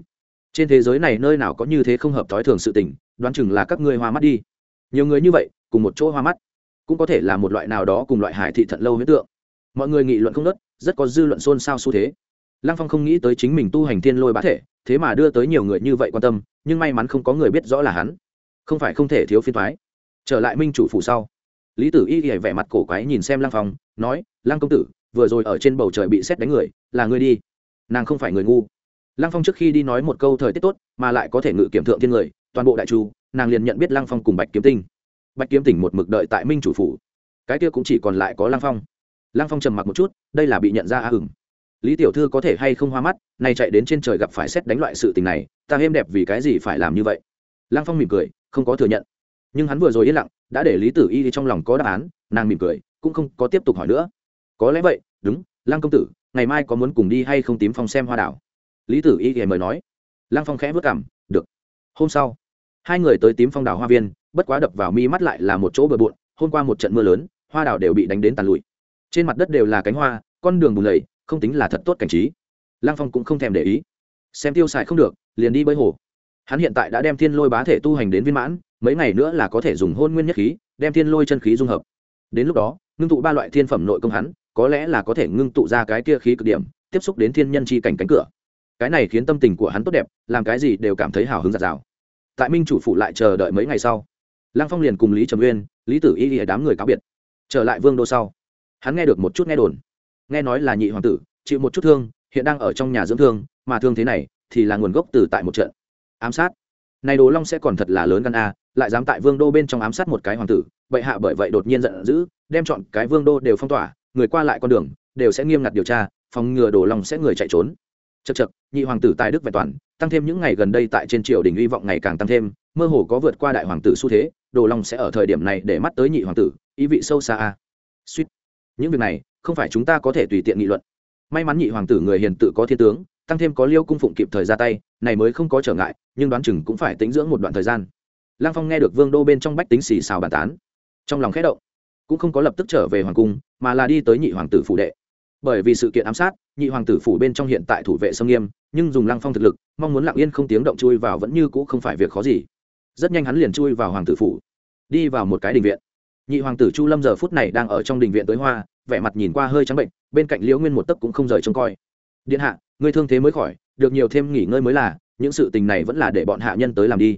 Trên thế giới này nơi nào có như thế không hợp thói thường sự tình, đoán chừng là các ngươi hoa mắt đi. Nhiều người như vậy, cùng một chỗ hoa mắt, cũng có thể là một loại nào đó cùng loại hải thị thận lâu huyết tượng. Mọi người nghị luận không đất rất có dư luận xôn xao xu thế. Lăng phong không nghĩ tới chính mình tu hành thiên lôi bá thể, thế mà đưa tới nhiều người như vậy quan tâm, nhưng may mắn không có người biết rõ là hắn. Không phải không thể thiếu phiên thoái trở lại minh chủ phủ sau lý tử y hề vẻ mặt cổ quái nhìn xem lăng phong, nói, lăng công tử, vừa rồi ở trên bầu trời bị xét đánh người, là ngươi đi. Nàng không phải người ngu. Lăng phong trước khi đi nói một câu thời tiết tốt, mà lại có thể ngự kiểm thượng thiên người, toàn bộ đại chu, nàng liền nhận biết lăng phong cùng bạch kiếm tinh. Bạch kiếm tỉnh một mực đợi tại minh chủ phủ. Cái kia cũng chỉ còn lại có lăng phong. Lăng phong trầm mặc một chút, đây là bị nhận ra a hừng lý tiểu thư có thể hay không hoa mắt, nay chạy đến trên trời gặp phải xét đánh loại sự tình này, ta êm đẹp vì cái gì phải làm như vậy? Lăng phong mỉm cười, không có thừa nhận. Nhưng hắn vừa rồi yên lặng đã để lý tử y trong lòng có đáp án, nàng mỉm cười, cũng không có tiếp tục hỏi nữa. Có lẽ vậy, đúng, lăng công tử, ngày mai có muốn cùng đi hay không tím phong xem hoa đảo? Lý tử y thì mời nói. Lăng phong khẽ vất cảm được. Hôm sau, hai người tới tím phong đảo hoa viên, bất quá đập vào mi mắt lại là một chỗ bờ bộn, hôm qua một trận mưa lớn, hoa đảo đều bị đánh đến tàn lụi. Trên mặt đất đều là cánh hoa, con đường bùn lầy, không tính là thật tốt cảnh trí. Lăng phong cũng không thèm để ý. Xem tiêu xài không được, liền đi bơi hồ. Hắn hiện tại đã đem thiên lôi bá thể tu hành đến viên mãn mấy ngày nữa là có thể dùng hôn nguyên nhất khí, đem thiên lôi chân khí dung hợp. Đến lúc đó, ngưng tụ ba loại thiên phẩm nội công hắn, có lẽ là có thể ngưng tụ ra cái kia khí cực điểm, tiếp xúc đến thiên nhân chi cảnh cánh cửa. Cái này khiến tâm tình của hắn tốt đẹp, làm cái gì đều cảm thấy hào hứng giạt rào tại minh chủ phụ lại chờ đợi mấy ngày sau, lăng phong liền cùng lý trầm uyên, lý tử y lìa đám người cáo biệt. Trở lại vương đô sau, hắn nghe được một chút nghe đồn. Nghe nói là nhị hoàng tử, chịu một chút thương, hiện đang ở trong nhà dưỡng thương, mà thương thế này thì là nguồn gốc từ tại một trận. Ám sát. Này đồ long sẽ còn thật là lớn gan a lại dám tại vương đô bên trong ám sát một cái hoàng tử bệ hạ bởi vậy đột nhiên giận dữ, đem chọn cái vương đô đều phong tỏa, người qua lại con đường, đều sẽ nghiêm ngặt điều tra, phòng ngừa đồ long sẽ người chạy trốn. Chật chật nhị hoàng tử tài đức vẹn toàn, tăng thêm những ngày gần đây tại trên triều đình hy vọng ngày càng tăng thêm, mơ hồ có vượt qua đại hoàng tử xu thế đồ long sẽ ở thời điểm này để mắt tới nhị hoàng tử, ý vị sâu xa a. Suýt. Những việc này, không phải chúng ta có thể tùy tiện nghị luận. May mắn nhị hoàng tử người hiền tự có thiên tướng, tăng thêm có liêu cung phụng kịp thời ra tay, này mới không có trở ngại, nhưng đoán chừng cũng phải tính dưỡng một đoạn thời gian. Lang phong nghe được vương đô bên trong bách tính xì xào bàn tán, trong lòng khẽ động, cũng không có lập tức trở về hoàng cung, mà là đi tới nhị hoàng tử phủ đệ. Bởi vì sự kiện ám sát, nhị hoàng tử phủ bên trong hiện tại thủ vệ sông nghiêm, nhưng dùng lăng phong thực lực, mong muốn lặng yên không tiếng động chui vào vẫn như cũ không phải việc khó gì. Rất nhanh hắn liền chui vào hoàng tử phủ, đi vào một cái đình viện. Nhị hoàng tử chu lâm giờ phút này đang ở trong đình viện tới hoa, vẻ mặt nhìn qua hơi trắng bệnh, bên cạnh liễu nguyên một tấc cũng không rời trông coi. Điện hạ người thương thế mới khỏi, được nhiều thêm nghỉ ngơi mới là, những sự tình này vẫn là để bọn hạ nhân tới làm đi.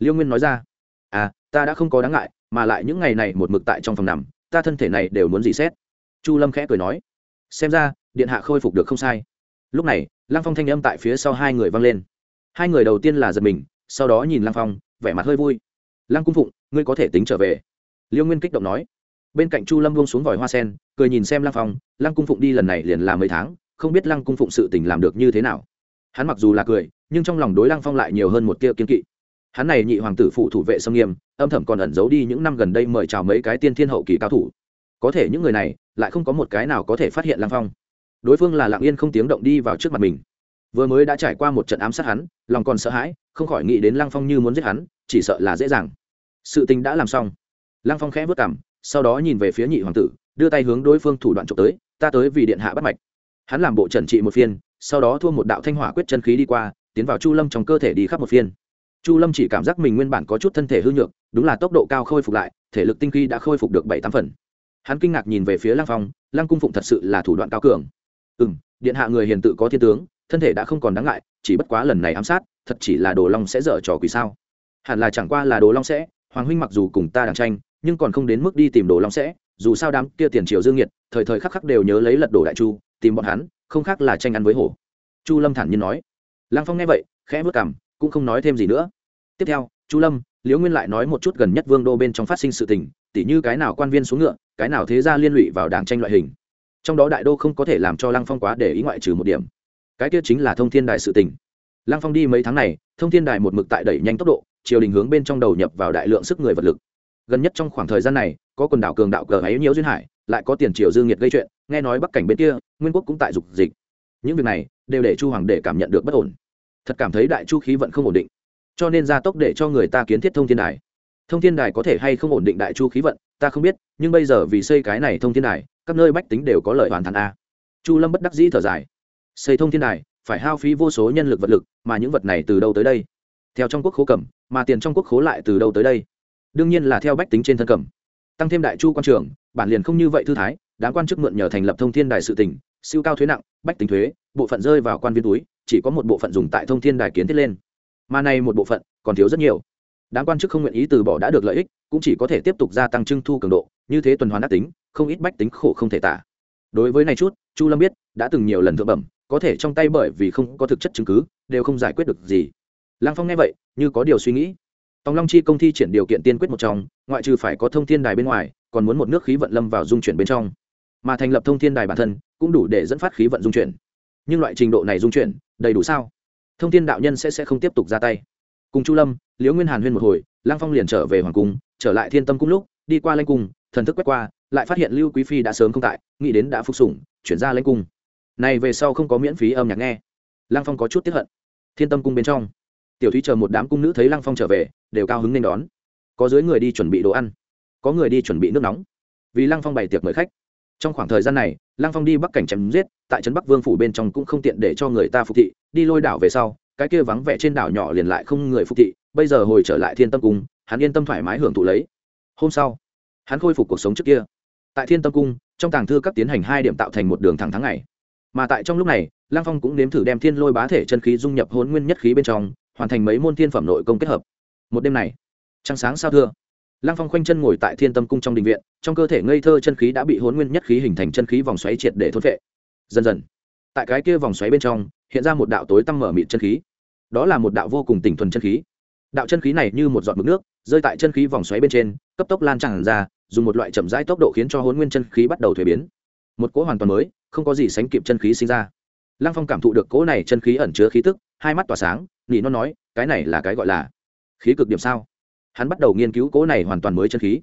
Liêu nguyên nói ra à ta đã không có đáng ngại, mà lại những ngày này một mực tại trong phòng nằm, ta thân thể này đều muốn dị xét chu lâm khẽ cười nói, xem ra, điện hạ khôi phục được không sai. Lúc này, lăng phong thanh âm tại phía sau hai người vang lên. Hai người đầu tiên là giật mình, sau đó nhìn lăng phong, vẻ mặt hơi vui. Lăng cung phụng, ngươi có thể tính trở về. Liêu nguyên kích động nói. Bên cạnh chu lâm buông xuống vòi hoa sen, cười nhìn xem lăng phong, lăng cung phụng đi lần này liền là mấy tháng, không biết lăng cung phụng sự tình làm được như thế nào? Hắn mặc dù là cười, nhưng trong lòng đối lăng phong lại nhiều hơn một tia kiên kỵ hắn này nhị hoàng tử phụ thủ vệ sông nghiêm, âm thầm còn ẩn giấu đi những năm gần đây mời chào mấy cái tiên thiên hậu kỳ cao thủ. Có thể những người này lại không có một cái nào có thể phát hiện lăng phong. Đối phương là lạng yên không tiếng động đi vào trước mặt mình. Vừa mới đã trải qua một trận ám sát hắn, lòng còn sợ hãi, không khỏi nghĩ đến lăng phong như muốn giết hắn, chỉ sợ là dễ dàng. Sự tình đã làm xong. Lăng phong khẽ vất cảm sau đó nhìn về phía nhị hoàng tử, đưa tay hướng đối phương thủ đoạn trộm tới, ta tới vì điện hạ bắt mạch. Hắn làm bộ trần trị một phiên, sau đó thua một đạo thanh hỏa quyết chân khí đi qua, tiến vào chu lâm trong cơ thể đi khắp một phiên chu lâm chỉ cảm giác mình nguyên bản có chút thân thể hư nhược, đúng là tốc độ cao khôi phục lại, thể lực tinh khi đã khôi phục được bảy tám phần. Hắn kinh ngạc nhìn về phía lăng phong, lăng cung phụng thật sự là thủ đoạn cao cường. Ừ m điện hạ người hiền tự có thiên tướng, thân thể đã không còn đáng ngại, chỉ bất quá lần này ám sát, thật chỉ là đồ long sẽ dở trò quỷ sao. Hẳn là chẳng qua là đồ long sẽ, hoàng huynh mặc dù cùng ta đàng tranh, nhưng còn không đến mức đi tìm đồ long sẽ, dù sao đám kia tiền triều dương nhiệt thời thời khắc khắc đều nhớ lấy lật đổ đại chu, tìm bọn hắn, không khác là tranh ăn với hổ. Chu lâm thản nhiên nói. Lăng phong nghe vậy, khẽ vất cảm cũng không nói thêm gì nữa. Tiếp theo, chu lâm, liễu nguyên lại nói một chút gần nhất vương đô bên trong phát sinh sự tình, tỉ như cái nào quan viên xuống ngựa, cái nào thế ra liên lụy vào đảng tranh loại hình. Trong đó đại đô không có thể làm cho lăng phong quá để ý ngoại trừ một điểm. Cái kia chính là thông thiên đài sự tình. Lăng phong đi mấy tháng này, thông thiên đài một mực tại đẩy nhanh tốc độ, triều đình hướng bên trong đầu nhập vào đại lượng sức người vật lực. Gần nhất trong khoảng thời gian này, có quần đảo cường đạo cờ ấy nhiễu duyên hải, lại có tiền triều dương nhiệt gây chuyện, nghe nói bắc cảnh bên kia, nguyên quốc cũng tại dục dịch. Những việc này, đều để chu hoàng để cảm nhận được bất ổn thật cảm thấy đại chu khí vận không ổn định. Cho nên gia tốc để cho người ta kiến thiết thông thiên đài. Thông thiên đài có thể hay không ổn định đại chu khí vận, ta không biết, nhưng bây giờ vì xây cái này thông thiên đài, các nơi bách tính đều có lợi hoàn thành a. Chu lâm bất đắc dĩ thở dài. Xây thông thiên đài, phải hao phí vô số nhân lực vật lực, mà những vật này từ đâu tới đây? Theo trong quốc khố cầm, mà tiền trong quốc khố lại từ đâu tới đây? Đương nhiên là theo bách tính trên thân cầm. Tăng thêm đại chu quan trường, bản liền không như vậy thư thái đáng quan chức mượn nhờ thành lập thông thiên đài sự tỉnh siêu cao thuế nặng, bách tính thuế, bộ phận rơi vào quan viên túi chỉ có một bộ phận dùng tại thông thiên đài kiến thiết lên. Mà này một bộ phận còn thiếu rất nhiều. Đáng quan chức không nguyện ý từ bỏ đã được lợi ích, cũng chỉ có thể tiếp tục gia tăng trưng thu cường độ, như thế tuần hoàn đắc tính, không ít bách tính khổ không thể tả. Đối với này chút, chu lâm biết, đã từng nhiều lần thượng bẩm, có thể trong tay bởi vì không có thực chất chứng cứ, đều không giải quyết được gì. Lăng phong nghe vậy, như có điều suy nghĩ. Tòng long chi công thi triển điều kiện tiên quyết một trong, ngoại trừ phải có thông thiên đài bên ngoài, còn muốn một nước khí vận lâm vào dung chuyển bên trong. Mà thành lập thông thiên đài bản thân, cũng đủ để dẫn phát khí vận dung chuyển nhưng loại trình độ này dung chuyển, đầy đủ sao? Thông thiên đạo nhân sẽ sẽ không tiếp tục ra tay. Cùng chu lâm, liễu nguyên hàn huyên một hồi lang phong liền trở về hoàng cung, trở lại thiên tâm cung lúc, đi qua lanh cung, thần thức quét qua, lại phát hiện lưu quý phi đã sớm không tại, nghĩ đến đã phục sủng, chuyển ra lanh cung. Này về sau không có miễn phí âm nhạc nghe. Lang phong có chút tiếp hận. Thiên tâm cung bên trong, tiểu thúy chờ một đám cung nữ thấy Lang phong trở về, đều cao hứng nên đón. Có dưới người đi chuẩn bị đồ ăn, có người đi chuẩn bị nước nóng. Vì lăng phong bày tiệc mời khách trong khoảng thời gian này, lăng phong đi bắc cảnh chém giết, tại trấn bắc vương phủ bên trong cũng không tiện để cho người ta phục thị, đi lôi đảo về sau, cái kia vắng vẻ trên đảo nhỏ liền lại không người phục thị, bây giờ hồi trở lại thiên tâm cung, hắn yên tâm thoải mái hưởng thụ lấy. Hôm sau, hắn khôi phục cuộc sống trước kia. Tại thiên tâm cung, trong tàng thư các tiến hành hai điểm tạo thành một đường thẳng tháng ngày. Mà tại trong lúc này, lăng phong cũng nếm thử đem thiên lôi bá thể chân khí dung nhập hôn nguyên nhất khí bên trong, hoàn thành mấy môn thiên phẩm nội công kết hợp. Một đêm này, trăng sáng sao thưa lăng phong khoanh chân ngồi tại thiên tâm cung trong đình viện, trong cơ thể ngây thơ chân khí đã bị hôn nguyên nhất khí hình thành chân khí vòng xoáy triệt để thốt vệ dần dần, tại cái kia vòng xoáy bên trong, hiện ra một đạo tối tăm mở mịt chân khí. Đó là một đạo vô cùng tỉnh thuần chân khí. Đạo chân khí này như một giọt mực nước, rơi tại chân khí vòng xoáy bên trên, cấp tốc lan tràn ra, dùng một loại chậm rãi tốc độ khiến cho hôn nguyên chân khí bắt đầu thuế biến. Một cỗ hoàn toàn mới, không có gì sánh kịp chân khí sinh ra. Lăng phong cảm thụ được cỗ này chân khí ẩn chứa khí tức, hai mắt tỏa sáng, nhị nó nói, cái này là cái gọi là khí cực điểm sao? Hắn bắt đầu nghiên cứu cỗ này hoàn toàn mới chân khí.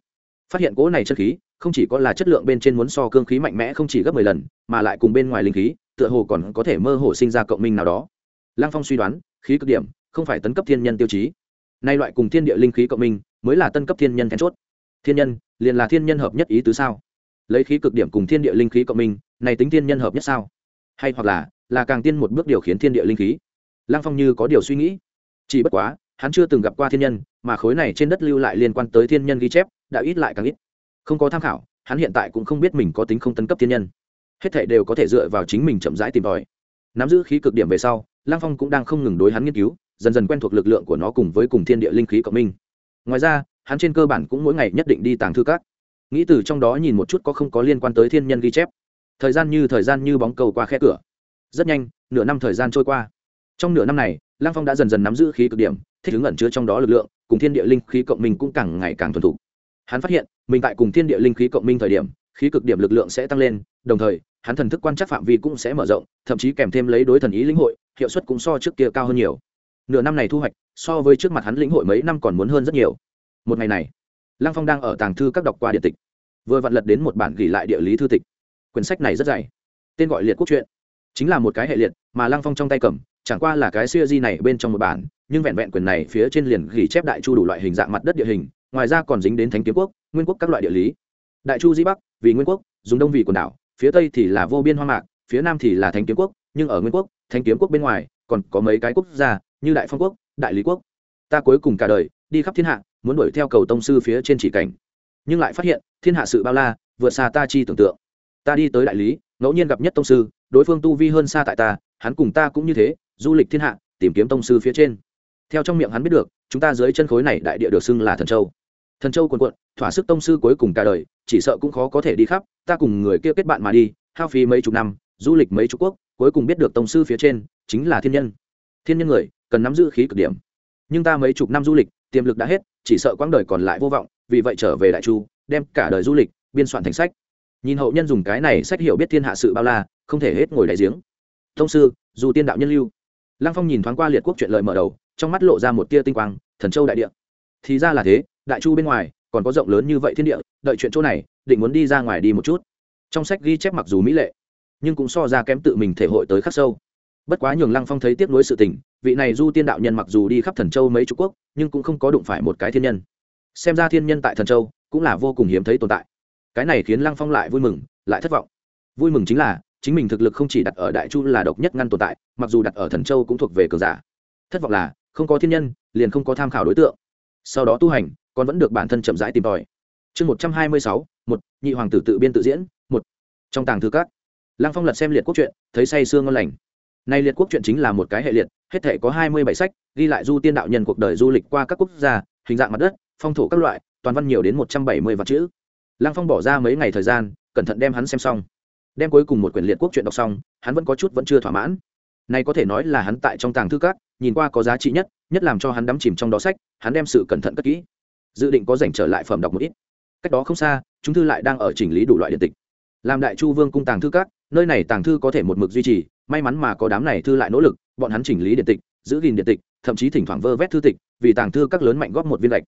Phát hiện cỗ này chân khí không chỉ có là chất lượng bên trên muốn so cương khí mạnh mẽ không chỉ gấp mười lần, mà lại cùng bên ngoài linh khí, tựa hồ còn có thể mơ hồ sinh ra cộng minh nào đó. Lăng phong suy đoán, khí cực điểm, không phải tấn cấp thiên nhân tiêu chí. Nay loại cùng thiên địa linh khí cộng minh mới là tân cấp thiên nhân then chốt. Thiên nhân, liền là thiên nhân hợp nhất ý tứ sao? Lấy khí cực điểm cùng thiên địa linh khí cộng minh, này tính thiên nhân hợp nhất sao? Hay hoặc là là càng tiên một bước điều khiến thiên địa linh khí? Lăng phong như có điều suy nghĩ. Chỉ bất quá hắn chưa từng gặp qua thiên nhân, mà khối này trên đất lưu lại liên quan tới thiên nhân ghi chép, đã ít lại càng ít. Không có tham khảo, hắn hiện tại cũng không biết mình có tính không tấn cấp thiên nhân. Hết thảy đều có thể dựa vào chính mình chậm rãi tìm tòi. Nắm giữ khí cực điểm về sau Lang phong cũng đang không ngừng đối hắn nghiên cứu, dần dần quen thuộc lực lượng của nó cùng với cùng thiên địa linh khí cộng minh. Ngoài ra, hắn trên cơ bản cũng mỗi ngày nhất định đi tàng thư các. Nghĩ từ trong đó nhìn một chút có không có liên quan tới thiên nhân ghi chép. Thời gian như thời gian như bóng cầu qua khe cửa. Rất nhanh, nửa năm thời gian trôi qua trong nửa năm này Lang phong đã dần dần nắm giữ khí cực điểm, thích ứng ẩn chứa trong đó lực lượng, cùng thiên địa linh khí cộng minh cũng càng ngày càng thuần thục. Hắn phát hiện, mình tại cùng thiên địa linh khí cộng minh thời điểm, khí cực điểm lực lượng sẽ tăng lên, đồng thời, hắn thần thức quan trắc phạm vi cũng sẽ mở rộng, thậm chí kèm thêm lấy đối thần ý lĩnh hội, hiệu suất cũng so trước kia cao hơn nhiều. Nửa năm này thu hoạch, so với trước mặt hắn lĩnh hội mấy năm còn muốn hơn rất nhiều. Một ngày này, lăng phong đang ở tàng thư các đọc qua điện tịch. Vừa vặn lật đến một bản ghi lại địa lý thư tịch. Quyển sách này rất dày tên gọi liệt quốc truyện chính là một cái hệ liệt mà lăng phong trong tay cầm chẳng qua là cái xưa di này bên trong một bản, nhưng vẹn vẹn quyền này phía trên liền ghi chép đại chu đủ loại hình dạng mặt đất địa hình, ngoài ra còn dính đến thánh kiếm quốc, nguyên quốc các loại địa lý. Đại chu di bắc, vì nguyên quốc, dùng đông vì quần đảo, phía tây thì là vô biên hoa mạc, phía nam thì là thánh kiếm quốc, nhưng ở nguyên quốc, thánh kiếm quốc bên ngoài còn có mấy cái quốc gia như đại phong quốc, đại lý quốc. Ta cuối cùng cả đời đi khắp thiên hạ, muốn đuổi theo cầu tông sư phía trên chỉ cảnh. Nhưng lại phát hiện, thiên hạ sự bao la, vượt xa ta chi tưởng tượng. Ta đi tới đại lý, ngẫu nhiên gặp nhất tông sư, đối phương tu vi hơn xa tại ta, hắn cùng ta cũng như thế du lịch thiên hạ, tìm kiếm tông sư phía trên. Theo trong miệng hắn biết được, chúng ta dưới chân khối này đại địa được xưng là thần châu. Thần châu quần quận, thỏa sức tông sư cuối cùng cả đời, chỉ sợ cũng khó có thể đi khắp, ta cùng người kia kết bạn mà đi, hao phí mấy chục năm, du lịch mấy chục quốc, cuối cùng biết được tông sư phía trên, chính là thiên nhân. Thiên nhân người, cần nắm giữ khí cực điểm. Nhưng ta mấy chục năm du lịch, tiềm lực đã hết, chỉ sợ quãng đời còn lại vô vọng, vì vậy trở về đại chu, đem cả đời du lịch biên soạn thành sách. Nhìn hậu nhân dùng cái này sách hiểu biết thiên hạ sự bao la, không thể hết ngồi đại giếng. Thông sư, dù tiên đạo nhân lưu lăng phong nhìn thoáng qua liệt quốc chuyện lợi mở đầu, trong mắt lộ ra một tia tinh quang, thần châu đại địa. Thì ra là thế, đại chu bên ngoài, còn có rộng lớn như vậy thiên địa, đợi chuyện chỗ này, định muốn đi ra ngoài đi một chút. Trong sách ghi chép mặc dù mỹ lệ, nhưng cũng so ra kém tự mình thể hội tới khắc sâu. Bất quá nhường lăng phong thấy tiếp nối sự tình, vị này du tiên đạo nhân mặc dù đi khắp thần châu mấy chục quốc, nhưng cũng không có đụng phải một cái thiên nhân. Xem ra thiên nhân tại thần châu, cũng là vô cùng hiếm thấy tồn tại. Cái này khiến lăng phong lại vui mừng, lại thất vọng. Vui mừng chính là chính mình thực lực không chỉ đặt ở đại chu là độc nhất ngăn tồn tại, mặc dù đặt ở thần châu cũng thuộc về cường giả. Thất vọng là, không có thiên nhân, liền không có tham khảo đối tượng. Sau đó tu hành, còn vẫn được bản thân chậm rãi tìm tòi. Chương một trăm hai mươi sáu, một, nhị hoàng tử tự biên tự diễn, một. Trong tàng thư các, lăng phong lật xem liệt quốc truyện, thấy say sương ngon lành. Nay liệt quốc truyện chính là một cái hệ liệt, hết thể có hai mươi bảy sách, ghi lại du tiên đạo nhân cuộc đời du lịch qua các quốc gia, hình dạng mặt đất, phong thổ các loại, toàn văn nhiều đến một trăm bảy mươi vật chữ. Lăng phong bỏ ra mấy ngày thời gian, cẩn thận đem hắn xem xong đem cuối cùng một quyển liệt quốc chuyện đọc xong, hắn vẫn có chút vẫn chưa thỏa mãn. Này có thể nói là hắn tại trong tàng thư các, nhìn qua có giá trị nhất nhất làm cho hắn đắm chìm trong đó sách, hắn đem sự cẩn thận cất kỹ. Dự định có dành trở lại phẩm đọc một ít. Cách đó không xa, chúng thư lại đang ở chỉnh lý đủ loại điện tịch. Làm đại chu vương cung tàng thư các, nơi này tàng thư có thể một mực duy trì, may mắn mà có đám này thư lại nỗ lực, bọn hắn chỉnh lý điện tịch, giữ gìn điện tịch, thậm chí thỉnh thoảng vơ vét thư tịch, vì tàng thư các lớn mạnh góp một viên lệch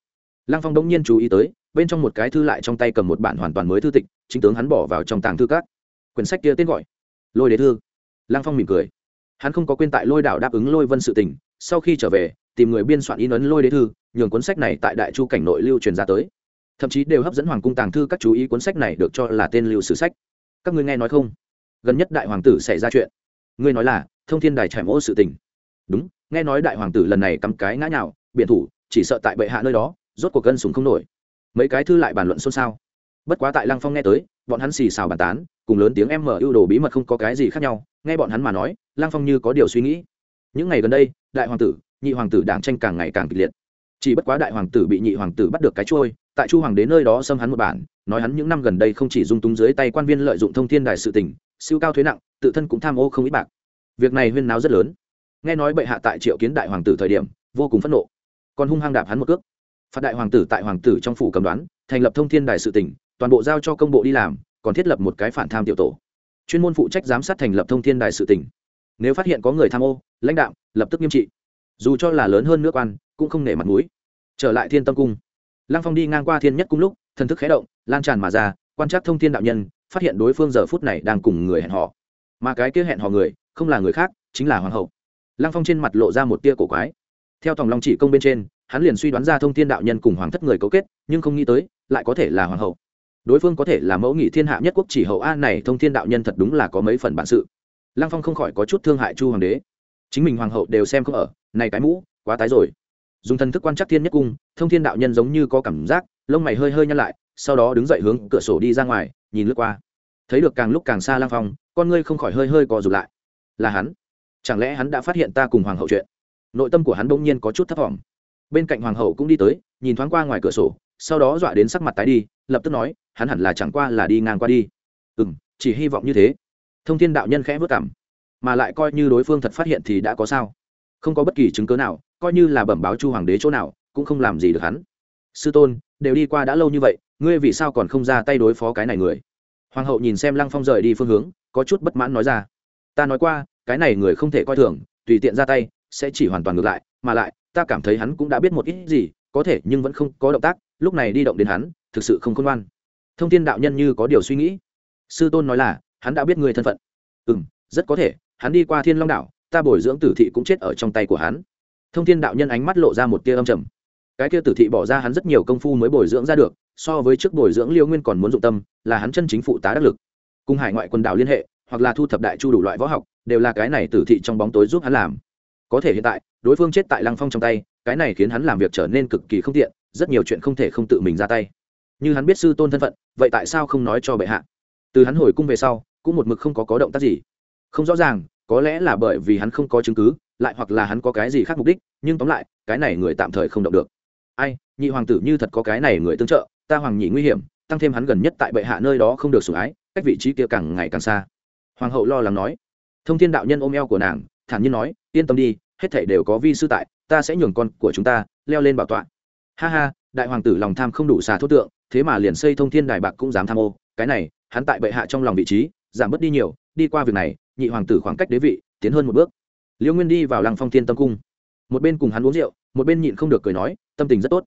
lăng phong đông nhiên chú ý tới, bên trong một cái thư lại trong tay cầm một bản hoàn toàn mới thư tịch, chính tướng hắn bỏ vào trong tàng thư các quyển sách kia tên gọi. Lôi đế thư. Lăng phong mỉm cười. Hắn không có quên tại lôi đảo đáp ứng lôi vân sự tình, sau khi trở về, tìm người biên soạn in ấn lôi đế thư, nhường cuốn sách này tại đại chu cảnh nội lưu truyền ra tới. Thậm chí đều hấp dẫn hoàng cung tàng thư các chú ý cuốn sách này được cho là tên lưu sử sách. Các ngươi nghe nói không? Gần nhất đại hoàng tử xảy ra chuyện. Ngươi nói là, thông thiên đài trải mỗ sự tình. Đúng, nghe nói đại hoàng tử lần này cắm cái ngã nhào biện thủ, chỉ sợ tại bệ hạ nơi đó, rốt cuộc cân sùng không nổi. Mấy cái thư lại bàn luận xôn xao bất quá tại lăng phong nghe tới, bọn hắn xì xào bàn tán, cùng lớn tiếng em mở ưu đồ bí mật không có cái gì khác nhau, nghe bọn hắn mà nói, lăng phong như có điều suy nghĩ. Những ngày gần đây, đại hoàng tử, nhị hoàng tử đảng tranh càng ngày càng kịch liệt. Chỉ bất quá đại hoàng tử bị nhị hoàng tử bắt được cái trôi tại chu hoàng đến nơi đó xâm hắn một bản, nói hắn những năm gần đây không chỉ dung túng dưới tay quan viên lợi dụng thông thiên đài sự tỉnh siêu cao thuế nặng, tự thân cũng tham ô không ít bạc. Việc này huyên náo rất lớn. Nghe nói bệ hạ tại triệu kiến đại hoàng tử thời điểm, vô cùng phẫn nộ. Còn hung hăng đạp hắn một cước. Phạt đại hoàng tử tại hoàng tử trong phủ cầm đoán, thành lập thông thiên đài sự tỉnh toàn bộ giao cho công bộ đi làm, còn thiết lập một cái phản tham tiểu tổ. Chuyên môn phụ trách giám sát thành lập thông thiên đài sự tỉnh nếu phát hiện có người tham ô, lãnh đạo lập tức nghiêm trị. Dù cho là lớn hơn nước quan, cũng không nể mặt mũi. Trở lại thiên tâm cung. Lăng phong đi ngang qua thiên nhất cung lúc, thần thức khé động, lan tràn mà ra, quan trắc thông thiên đạo nhân, phát hiện đối phương giờ phút này đang cùng người hẹn họ mà cái kia hẹn họ người, không là người khác, chính là hoàng hậu. Lăng phong trên mặt lộ ra một tia cổ quái. Theo tòng long chỉ công bên trên, hắn liền suy đoán ra thông thiên đạo nhân cùng hoàng thất người cấu kết, nhưng không nghĩ tới, lại có thể là hoàng hậu đối phương có thể là mẫu nghị thiên hạ nhất quốc chỉ hậu a này thông thiên đạo nhân thật đúng là có mấy phần bản sự. Lăng phong không khỏi có chút thương hại chu hoàng đế. Chính mình hoàng hậu đều xem không ở, này cái mũ, quá tái rồi. Dùng thần thức quan chắc thiên nhất cung, thông thiên đạo nhân giống như có cảm giác, lông mày hơi hơi nhăn lại, sau đó đứng dậy hướng cửa sổ đi ra ngoài, nhìn lướt qua. Thấy được càng lúc càng xa lang phong, con ngươi không khỏi hơi hơi co rụt lại. Là hắn? Chẳng lẽ hắn đã phát hiện ta cùng hoàng hậu chuyện? Nội tâm của hắn bỗng nhiên có chút thấp t bên cạnh hoàng hậu cũng đi tới, nhìn thoáng qua ngoài cửa sổ, sau đó dọa đến sắc mặt tái đi lập tức nói, hắn hẳn là chẳng qua là đi ngang qua đi. Ừ m chỉ hy vọng như thế. Thông thiên đạo nhân khẽ vất cảm mà lại coi như đối phương thật phát hiện thì đã có sao? Không có bất kỳ chứng cớ nào, coi như là bẩm báo chu hoàng đế chỗ nào, cũng không làm gì được hắn. Sư tôn, đều đi qua đã lâu như vậy, ngươi vì sao còn không ra tay đối phó cái này người? Hoàng hậu nhìn xem lăng phong rời đi phương hướng, có chút bất mãn nói ra. Ta nói qua, cái này người không thể coi thường, tùy tiện ra tay, sẽ chỉ hoàn toàn ngược lại, mà lại, ta cảm thấy hắn cũng đã biết một ít gì, có thể nhưng vẫn không có động tác lúc này đi động đến hắn, thực sự không khôn ngoan. Thông tin đạo nhân như có điều suy nghĩ. Sư tôn nói là, hắn đã biết người thân phận. Ừ m rất có thể, hắn đi qua thiên long đảo, ta bồi dưỡng tử thị cũng chết ở trong tay của hắn. Thông thiên đạo nhân ánh mắt lộ ra một tia âm trầm. Cái tia tử thị bỏ ra hắn rất nhiều công phu mới bồi dưỡng ra được, so với trước bồi dưỡng liêu nguyên còn muốn dụng tâm, là hắn chân chính phụ tá đắc lực. Cùng hải ngoại quần đảo liên hệ, hoặc là thu thập đại chu đủ loại võ học, đều là cái này tử thị trong bóng tối giúp hắn làm. Có thể hiện tại, đối phương chết tại lăng phong trong tay, cái này khiến hắn làm việc trở nên cực kỳ không tiện rất nhiều chuyện không thể không tự mình ra tay. Như hắn biết sư tôn thân phận, vậy tại sao không nói cho bệ hạ? Từ hắn hồi cung về sau, cũng một mực không có có động tác gì. Không rõ ràng, có lẽ là bởi vì hắn không có chứng cứ, lại hoặc là hắn có cái gì khác mục đích, nhưng tóm lại, cái này người tạm thời không động được. Ai, nhị hoàng tử như thật có cái này người tương trợ, ta hoàng nhị nguy hiểm, tăng thêm hắn gần nhất tại bệ hạ nơi đó không được sủng ái, cách vị trí kia càng ngày càng xa. Hoàng hậu lo lắng nói. Thông thiên đạo nhân ôm eo của nàng, thản nhiên nói, yên tâm đi, hết thảy đều có vi sư tại, ta sẽ nhường con của chúng ta, leo lên bảo tọa ha ha, đại hoàng tử lòng tham không đủ xà thốt tượng, thế mà liền xây thông thiên đài bạc cũng dám tham ô, cái này, hắn tại bệ hạ trong lòng vị trí, giảm bớt đi nhiều, đi qua việc này, nhị hoàng tử khoảng cách đế vị, tiến hơn một bước. Liễu nguyên đi vào lăng phong thiên tâm cung. Một bên cùng hắn uống rượu, một bên nhịn không được cười nói, tâm tình rất tốt.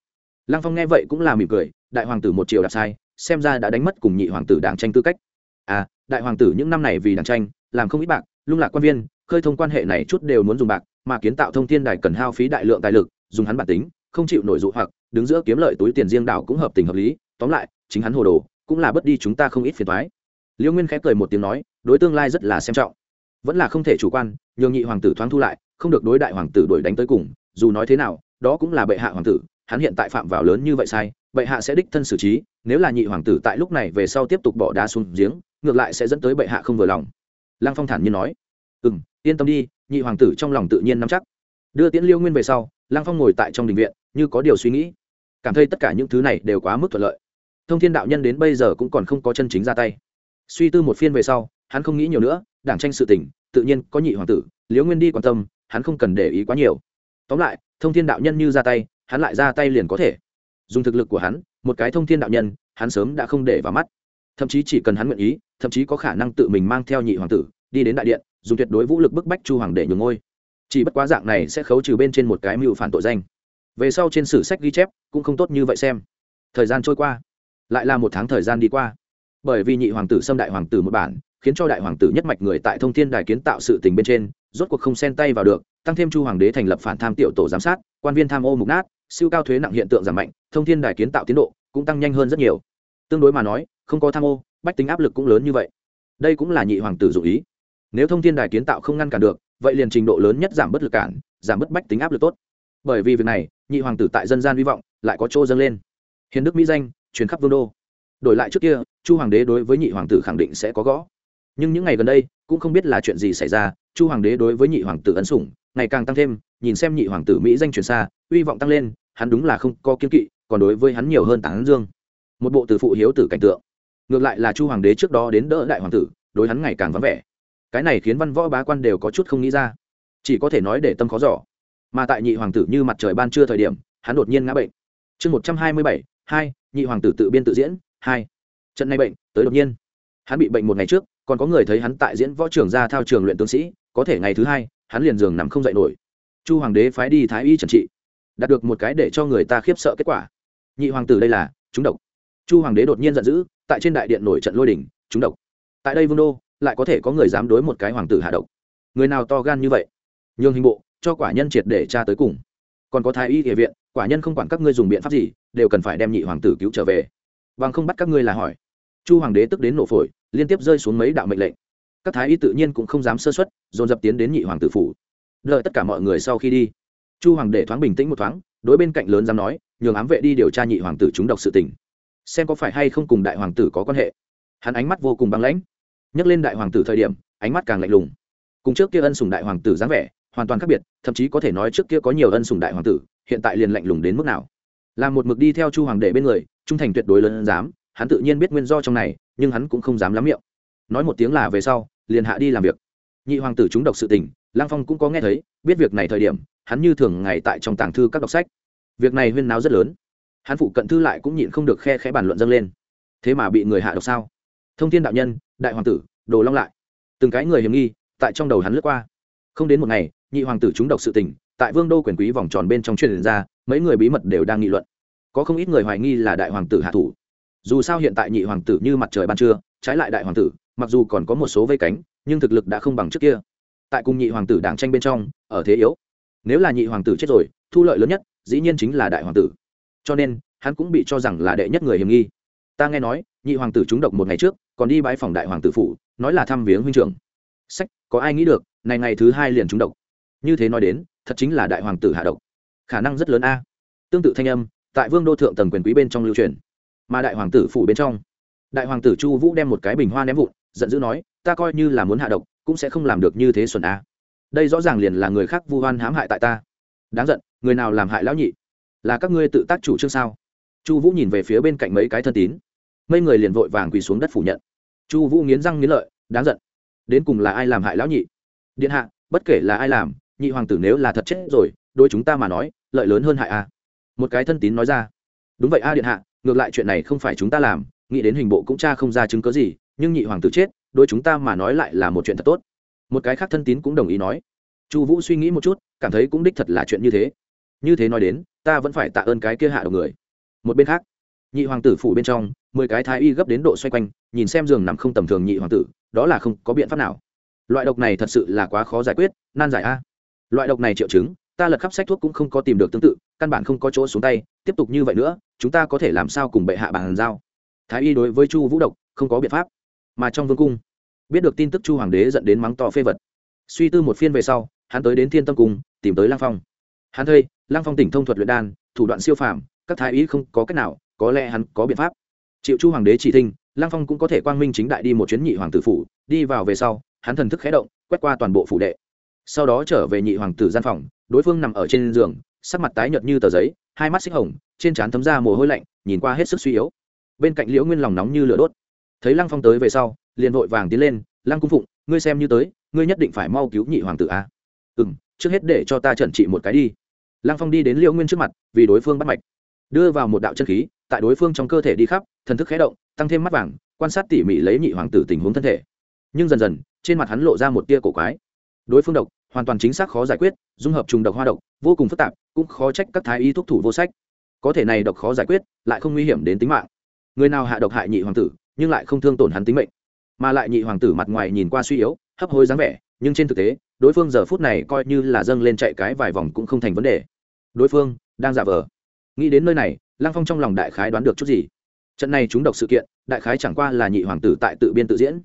Lăng phong nghe vậy cũng là mỉm cười, đại hoàng tử một triệu đạp sai, xem ra đã đánh mất cùng nhị hoàng tử đảng tranh tư cách. À đại hoàng tử những năm này vì đảng tranh, làm không ít bạc, lung lạc quan viên, khơi thông quan hệ này chút đều muốn dùng bạc, mà kiến tạo thông thiên đài cần hao phí đại lượng tài lực, dùng hắn bản tính, không chịu nổi dụ hoặc đứng giữa kiếm lợi túi tiền riêng đảo cũng hợp tình hợp lý, tóm lại, chính hắn hồ đồ, cũng là bất đi chúng ta không ít phiền toái. Liêu nguyên khép cười một tiếng nói, đối tương lai rất là xem trọng. Vẫn là không thể chủ quan, nhường nhị hoàng tử thoáng thu lại, không được đối đại hoàng tử đuổi đánh tới cùng, dù nói thế nào, đó cũng là bệ hạ hoàng tử, hắn hiện tại phạm vào lớn như vậy sai, bệ hạ sẽ đích thân xử trí, nếu là nhị hoàng tử tại lúc này về sau tiếp tục bỏ đá xuống giếng, ngược lại sẽ dẫn tới bệ hạ không vừa lòng. Lăng phong thản nhiên nói. Ừ m yên tâm đi, nhị hoàng tử trong lòng tự nhiên nắm chắc. Đưa tiễn liêu nguyên về sau, lăng phong ngồi tại trong đình viện, như có điều suy nghĩ cảm thấy tất cả những thứ này đều quá mức thuận lợi. Thông thiên đạo nhân đến bây giờ cũng còn không có chân chính ra tay. Suy tư một phiên về sau, hắn không nghĩ nhiều nữa, đảng tranh sự tỉnh tự nhiên có nhị hoàng tử, liễu nguyên đi quan tâm, hắn không cần để ý quá nhiều. Tóm lại, thông thiên đạo nhân như ra tay, hắn lại ra tay liền có thể. Dùng thực lực của hắn, một cái thông thiên đạo nhân, hắn sớm đã không để vào mắt. Thậm chí chỉ cần hắn nguyện ý, thậm chí có khả năng tự mình mang theo nhị hoàng tử, đi đến đại điện, dùng tuyệt đối vũ lực bức bách chu hoàng để nhường ngôi. Chỉ bất quá dạng này sẽ khấu trừ bên trên một cái mưu phản tội danh về sau trên sử sách ghi chép cũng không tốt như vậy xem. Thời gian trôi qua, lại là một tháng thời gian đi qua. Bởi vì nhị hoàng tử xâm đại hoàng tử một bản, khiến cho đại hoàng tử nhất mạch người tại thông thiên đài kiến tạo sự tình bên trên, rốt cuộc không xen tay vào được, tăng thêm chu hoàng đế thành lập phản tham tiểu tổ giám sát, quan viên tham ô mục nát, siêu cao thuế nặng hiện tượng giảm mạnh, thông thiên đài kiến tạo tiến độ cũng tăng nhanh hơn rất nhiều. Tương đối mà nói, không có tham ô, bách tính áp lực cũng lớn như vậy. Đây cũng là nhị hoàng tử dụ ý. Nếu thông thiên đài kiến tạo không ngăn cản được, vậy liền trình độ lớn nhất giảm bất lực cản, giảm bất bách tính áp lực tốt bởi vì việc này, nhị hoàng tử tại dân gian hy vọng lại có chỗ dâng lên. Hiền đức mỹ danh, truyền khắp vương đô. Đổi lại trước kia, chu hoàng đế đối với nhị hoàng tử khẳng định sẽ có gõ. Nhưng những ngày gần đây, cũng không biết là chuyện gì xảy ra, chu hoàng đế đối với nhị hoàng tử ấn sủng ngày càng tăng thêm, nhìn xem nhị hoàng tử mỹ danh truyền xa hy vọng tăng lên, hắn đúng là không có kiên kỵ, còn đối với hắn nhiều hơn tán dương. Một bộ từ phụ hiếu tử cảnh tượng. Ngược lại là chu hoàng đế trước đó đến đỡ đại hoàng tử, đối hắn ngày càng vắng vẻ. Cái này khiến văn võ bá quan đều có chút không nghĩ ra. Chỉ có thể nói để tâm khó giỏ mà tại nhị hoàng tử như mặt trời ban trưa thời điểm, hắn đột nhiên ngã bệnh. Chương một trăm hai mươi bảy, hai, nhị hoàng tử tự biên tự diễn, hai. Trận này bệnh, tới đột nhiên. Hắn bị bệnh một ngày trước, còn có người thấy hắn tại diễn võ trường ra thao trường luyện tướng sĩ, có thể ngày thứ hai, hắn liền giường nằm không dậy nổi. Chu hoàng đế phái đi thái y trần trị, đạt được một cái để cho người ta khiếp sợ kết quả. Nhị hoàng tử đây là, chúng độc. Chu hoàng đế đột nhiên giận dữ, tại trên đại điện nổi trận lôi đình, chúng độc. Tại đây vương đô, lại có thể có người dám đối một cái hoàng tử hạ độc. Người nào to gan như vậy? Nhường hình bộ cho quả nhân triệt để tra tới cùng. Còn có thái y địa viện, quả nhân không quản các ngươi dùng biện pháp gì, đều cần phải đem nhị hoàng tử cứu trở về. Bằng không bắt các ngươi là hỏi. Chu hoàng đế tức đến nổ phổi, liên tiếp rơi xuống mấy đạo mệnh lệnh. Các thái y tự nhiên cũng không dám sơ xuất dồn dập tiến đến nhị hoàng tử phủ. Đợi tất cả mọi người sau khi đi, chu hoàng đế thoáng bình tĩnh một thoáng, đối bên cạnh lớn dám nói, nhường ám vệ đi điều tra nhị hoàng tử chúng độc sự tình. Xem có phải hay không cùng đại hoàng tử có quan hệ. Hắn ánh mắt vô cùng băng lãnh. Nhắc lên đại hoàng tử thời điểm, ánh mắt càng lạnh lùng. Cùng trước kia ân sùng đại hoàng tử dáng vẻ hoàn toàn khác biệt, thậm chí có thể nói trước kia có nhiều ân sùng đại hoàng tử, hiện tại liền lạnh lùng đến mức nào. Là một mực đi theo chu hoàng đệ bên người, trung thành tuyệt đối lớn dám, hắn tự nhiên biết nguyên do trong này, nhưng hắn cũng không dám lắm miệng. Nói một tiếng là về sau, liền hạ đi làm việc. Nhị hoàng tử chúng độc sự tình lang phong cũng có nghe thấy, biết việc này thời điểm, hắn như thường ngày tại trong tàng thư các đọc sách. Việc này huyên náo rất lớn. Hắn phụ cận thư lại cũng nhịn không được khe khẽ bàn luận dâng lên. Thế mà bị người hạ độc sao? Thông thiên đạo nhân, đại hoàng tử, đồ long lại. Từng cái người hiểm nghi, tại trong đầu hắn lướt qua. Không đến một ngày nhị hoàng tử chúng độc sự tình, tại vương đô quyền quý vòng tròn bên trong truyền ra, mấy người bí mật đều đang nghị luận. Có không ít người hoài nghi là đại hoàng tử hạ thủ. Dù sao hiện tại nhị hoàng tử như mặt trời ban trưa, trái lại đại hoàng tử, mặc dù còn có một số vây cánh, nhưng thực lực đã không bằng trước kia. Tại cùng nhị hoàng tử đảng tranh bên trong, ở thế yếu. Nếu là nhị hoàng tử chết rồi, thu lợi lớn nhất, dĩ nhiên chính là đại hoàng tử. Cho nên, hắn cũng bị cho rằng là đệ nhất người hiểm nghi. Ta nghe nói, nhị hoàng tử trúng độc một ngày trước, còn đi bãi phòng đại hoàng tử phủ, nói là thăm viếng huynh trưởng. Sách, có ai nghĩ được, này ngày thứ hai liền trúng độc như thế nói đến, thật chính là đại hoàng tử hạ độc. Khả năng rất lớn a. Tương tự thanh âm, tại vương đô thượng tầng quyền quý bên trong lưu truyền. Mà đại hoàng tử phủ bên trong, đại hoàng tử chu vũ đem một cái bình hoa ném vụn, giận dữ nói, ta coi như là muốn hạ độc, cũng sẽ không làm được như thế xuẩn a. Đây rõ ràng liền là người khác vu hoan hãm hại tại ta. Đáng giận, người nào làm hại lão nhị? Là các ngươi tự tác chủ trương sao? Chu vũ nhìn về phía bên cạnh mấy cái thân tín. Mấy người liền vội vàng quỳ xuống đất phủ nhận. Chu vũ nghiến răng nghiến lợi, đáng giận, đến cùng là ai làm hại lão nhị? Điện hạ, bất kể là ai làm nhị hoàng tử nếu là thật chết rồi đôi chúng ta mà nói, lợi lớn hơn hại a một cái thân tín nói ra. Đúng vậy a điện hạ, ngược lại chuyện này không phải chúng ta làm, nghĩ đến hình bộ cũng cha không ra chứng cớ gì, nhưng nhị hoàng tử chết đôi chúng ta mà nói lại là một chuyện thật tốt. Một cái khác thân tín cũng đồng ý nói. Chu vũ suy nghĩ một chút, cảm thấy cũng đích thật là chuyện như thế. Như thế nói đến, ta vẫn phải tạ ơn cái kia hạ đầu người. Một bên khác, nhị hoàng tử phủ bên trong, mười cái thái y gấp đến độ xoay quanh, nhìn xem giường nằm không tầm thường nhị hoàng tử, đó là không có biện pháp nào. Loại độc này thật sự là quá khó giải quyết, nan giải a loại độc này triệu chứng, ta lật khắp sách thuốc cũng không có tìm được tương tự, căn bản không có chỗ xuống tay, tiếp tục như vậy nữa, chúng ta có thể làm sao cùng bệ hạ bàn giao? Thái y đối với chu vũ độc không có biện pháp, mà trong vương cung, biết được tin tức chu hoàng đế dẫn đến mắng to phê vật. Suy tư một phiên về sau, hắn tới đến thiên tâm cung, tìm tới lang phong. Hắn thuê lang phong tỉnh thông thuật luyện đan, thủ đoạn siêu phàm, các thái y không có cách nào, có lẽ hắn có biện pháp. Chịu chu hoàng đế chỉ thinh lang phong cũng có thể quang minh chính đại đi một chuyến nhị hoàng tử phủ, đi vào về sau, hắn thần thức khé động, quét qua toàn bộ phủ đệ sau đó trở về nhị hoàng tử gian phòng, đối phương nằm ở trên giường, sắc mặt tái nhợt như tờ giấy, hai mắt xích hồng, trên trán thấm ra mồ hôi lạnh, nhìn qua hết sức suy yếu. Bên cạnh liễu nguyên lòng nóng như lửa đốt. Thấy lăng phong tới về sau, liền vội vàng tiến lên, lăng cung phụng, ngươi xem như tới, ngươi nhất định phải mau cứu nhị hoàng tử a. Ừ m trước hết để cho ta trần trị một cái đi. Lăng phong đi đến liễu nguyên trước mặt, vì đối phương bắt mạch. Đưa vào một đạo chân khí, tại đối phương trong cơ thể đi khắp, thần thức khé động, tăng thêm mắt vàng, quan sát tỉ mỉ lấy nhị hoàng tử tình huống thân thể. Nhưng dần dần, trên mặt hắn lộ ra một tia cổ quái đối phương độc, hoàn toàn chính xác khó giải quyết, dung hợp trùng độc hoa độc, vô cùng phức tạp, cũng khó trách các thái y thuốc thủ vô sách. Có thể này độc khó giải quyết, lại không nguy hiểm đến tính mạng. Người nào hạ độc hại nhị hoàng tử, nhưng lại không thương tổn hắn tính mệnh. Mà lại nhị hoàng tử mặt ngoài nhìn qua suy yếu, hấp hối dáng vẻ, nhưng trên thực tế, đối phương giờ phút này coi như là dâng lên chạy cái vài vòng cũng không thành vấn đề. Đối phương, đang giả vờ. Nghĩ đến nơi này, lăng phong trong lòng đại khái đoán được chút gì? Trận này chúng độc sự kiện, đại khái chẳng qua là nhị hoàng tử tại tự biên tự diễn.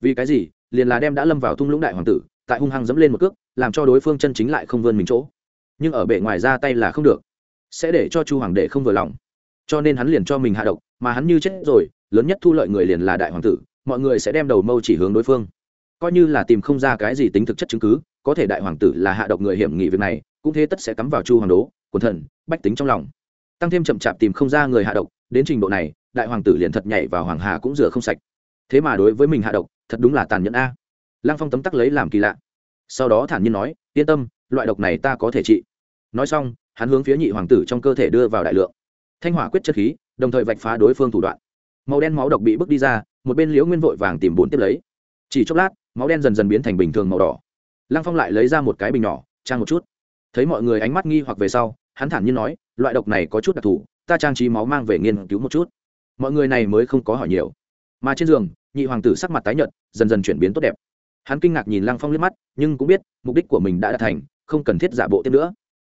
Vì cái gì? Liền là đem đã lâm vào thung lũng đại hoàng tử tại hung hăng dẫm lên một cước, làm cho đối phương chân chính lại không vươn mình chỗ. Nhưng ở bề ngoài ra tay là không được. Sẽ để cho chu hoàng đệ không vừa lòng. Cho nên hắn liền cho mình hạ độc, mà hắn như chết rồi, lớn nhất thu lợi người liền là đại hoàng tử, mọi người sẽ đem đầu mâu chỉ hướng đối phương. Coi như là tìm không ra cái gì tính thực chất chứng cứ, có thể đại hoàng tử là hạ độc người hiểm nghị việc này, cũng thế tất sẽ cắm vào chu hoàng đố, quần thần, bách tính trong lòng. Tăng thêm chậm chạp tìm không ra người hạ độc, đến trình độ này, đại hoàng tử liền thật nhảy vào hoàng hà cũng rửa không sạch. Thế mà đối với mình hạ độc, thật đúng là tàn nhẫn a lăng phong tấm tắc lấy làm kỳ lạ. Sau đó thản nhiên nói, yên tâm, loại độc này ta có thể trị. Nói xong, hắn hướng phía nhị hoàng tử trong cơ thể đưa vào đại lượng. Thanh hỏa quyết chất khí, đồng thời vạch phá đối phương thủ đoạn. Màu đen máu độc bị bước đi ra, một bên liễu nguyên vội vàng tìm bốn tiếp lấy. Chỉ chốc lát, máu đen dần dần biến thành bình thường màu đỏ. Lăng phong lại lấy ra một cái bình nhỏ, trang một chút. Thấy mọi người ánh mắt nghi hoặc về sau, hắn thản nhiên nói, loại độc này có chút đặc thù, ta trang trí máu mang về nghiên cứu một chút. Mọi người này mới không có hỏi nhiều. Mà trên giường, nhị hoàng tử sắc mặt tái nhợt, dần dần chuyển biến tốt đẹp hắn kinh ngạc nhìn lăng phong liếc mắt, nhưng cũng biết, mục đích của mình đã đạt thành, không cần thiết giả bộ tiếp nữa.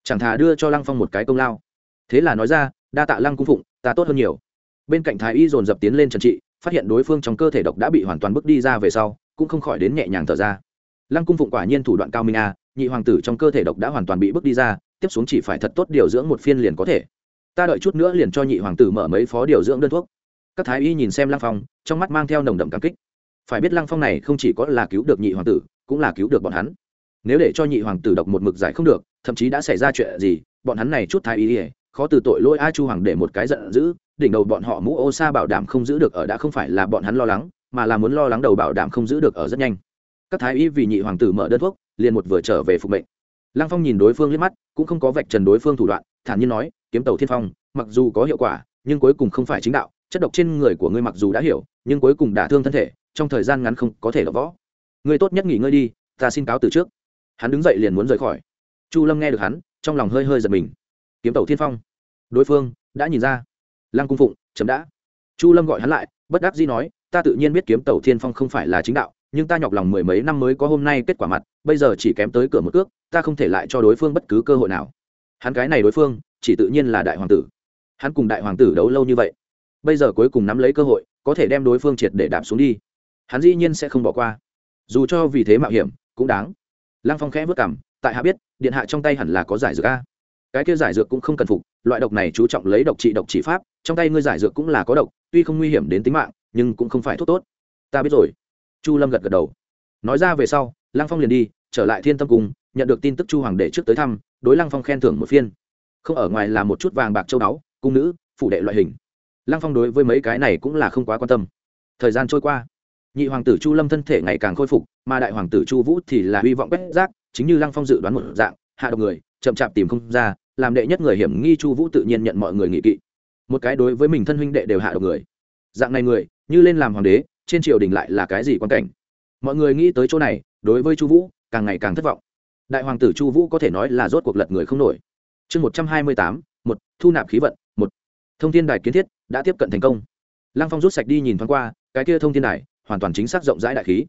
Chẳng thà đưa cho lăng phong một cái công lao. Thế là nói ra, đa tạ lăng cung phụng, ta tốt hơn nhiều. Bên cạnh thái y dồn dập tiến lên trần trị, phát hiện đối phương trong cơ thể độc đã bị hoàn toàn bước đi ra về sau, cũng không khỏi đến nhẹ nhàng thở ra. Lăng cung phụng quả nhiên thủ đoạn cao minh a, nhị hoàng tử trong cơ thể độc đã hoàn toàn bị bước đi ra, tiếp xuống chỉ phải thật tốt điều dưỡng một phiên liền có thể. Ta đợi chút nữa liền cho nhị hoàng tử mở mấy phó điều dưỡng đơn thuốc. Các thái y nhìn xem lăng phong, trong mắt mang theo nồng đậm cảm kích phải biết lăng phong này không chỉ có là cứu được nhị hoàng tử, cũng là cứu được bọn hắn. Nếu để cho nhị hoàng tử độc một mực giải không được, thậm chí đã xảy ra chuyện gì, bọn hắn này chút thái y khó từ tội lỗi a chu hoàng để một cái giận dữ, đỉnh đầu bọn họ mũ ô sa bảo đảm không giữ được ở đã không phải là bọn hắn lo lắng, mà là muốn lo lắng đầu bảo đảm không giữ được ở rất nhanh. Các thái y vì nhị hoàng tử mở đơn thuốc, liền một vừa trở về phục mệnh. Lăng phong nhìn đối phương liếc mắt, cũng không có vạch trần đối phương thủ đoạn, thản nhiên nói, kiếm tàu thiên phong, mặc dù có hiệu quả, nhưng cuối cùng không phải chính đạo, chất độc trên người của ngươi mặc dù đã hiểu, nhưng cuối cùng đả thương thân thể trong thời gian ngắn không có thể gặp võ. Ngươi tốt nhất nghỉ ngơi đi, ta xin cáo từ trước. Hắn đứng dậy liền muốn rời khỏi. Chu lâm nghe được hắn, trong lòng hơi hơi giật mình. Kiếm tàu thiên phong. Đối phương đã nhìn ra. Lăng cung phụng, chấm đã. Chu lâm gọi hắn lại, bất đắc dĩ nói, ta tự nhiên biết kiếm tàu thiên phong không phải là chính đạo, nhưng ta nhọc lòng mười mấy năm mới có hôm nay kết quả mặt, bây giờ chỉ kém tới cửa một cước, ta không thể lại cho đối phương bất cứ cơ hội nào. Hắn cái này đối phương, chỉ tự nhiên là đại hoàng tử. Hắn cùng đại hoàng tử đấu lâu như vậy, bây giờ cuối cùng nắm lấy cơ hội, có thể đem đối phương triệt để đạp xuống đi hắn dĩ nhiên sẽ không bỏ qua. Dù cho vì thế mạo hiểm, cũng đáng. Lăng phong khẽ vất cảm tại hạ biết, điện hạ trong tay hẳn là có giải dược a. Cái kia giải dược cũng không cần phục, loại độc này chú trọng lấy độc trị độc trị pháp, trong tay ngươi giải dược cũng là có độc, tuy không nguy hiểm đến tính mạng, nhưng cũng không phải thuốc tốt. Ta biết rồi. Chu lâm gật gật đầu. Nói ra về sau, lăng phong liền đi, trở lại thiên tâm cung, nhận được tin tức chu hoàng đệ trước tới thăm, đối lăng phong khen thưởng một phiên. Không ở ngoài là một chút vàng bạc châu báu, cung nữ phụ đệ loại hình. Lăng phong đối với mấy cái này cũng là không quá quan tâm. Thời gian trôi qua nhị hoàng tử chu lâm thân thể ngày càng khôi phục, mà đại hoàng tử chu vũ thì là hy vọng quét rác, chính như lăng phong dự đoán một dạng, hạ độc người, chậm chạp tìm không ra, làm đệ nhất người hiểm nghi chu vũ tự nhiên nhận mọi người nghị kỵ. Một cái đối với mình thân huynh đệ đều hạ độc người. Dạng này người, như lên làm hoàng đế, trên triều đình lại là cái gì quan cảnh? Mọi người nghĩ tới chỗ này, đối với chu vũ, càng ngày càng thất vọng. Đại hoàng tử chu vũ có thể nói là rốt cuộc lật người không nổi. Chương một trăm hai mươi tám, một, thu nạp khí vận, một. Thông tin đài kiến thiết, đã tiếp cận thành công. Lăng phong rút sạch đi nhìn thoáng qua, cái kia thông tin đài hoàn toàn chính xác rộng rãi đại khí.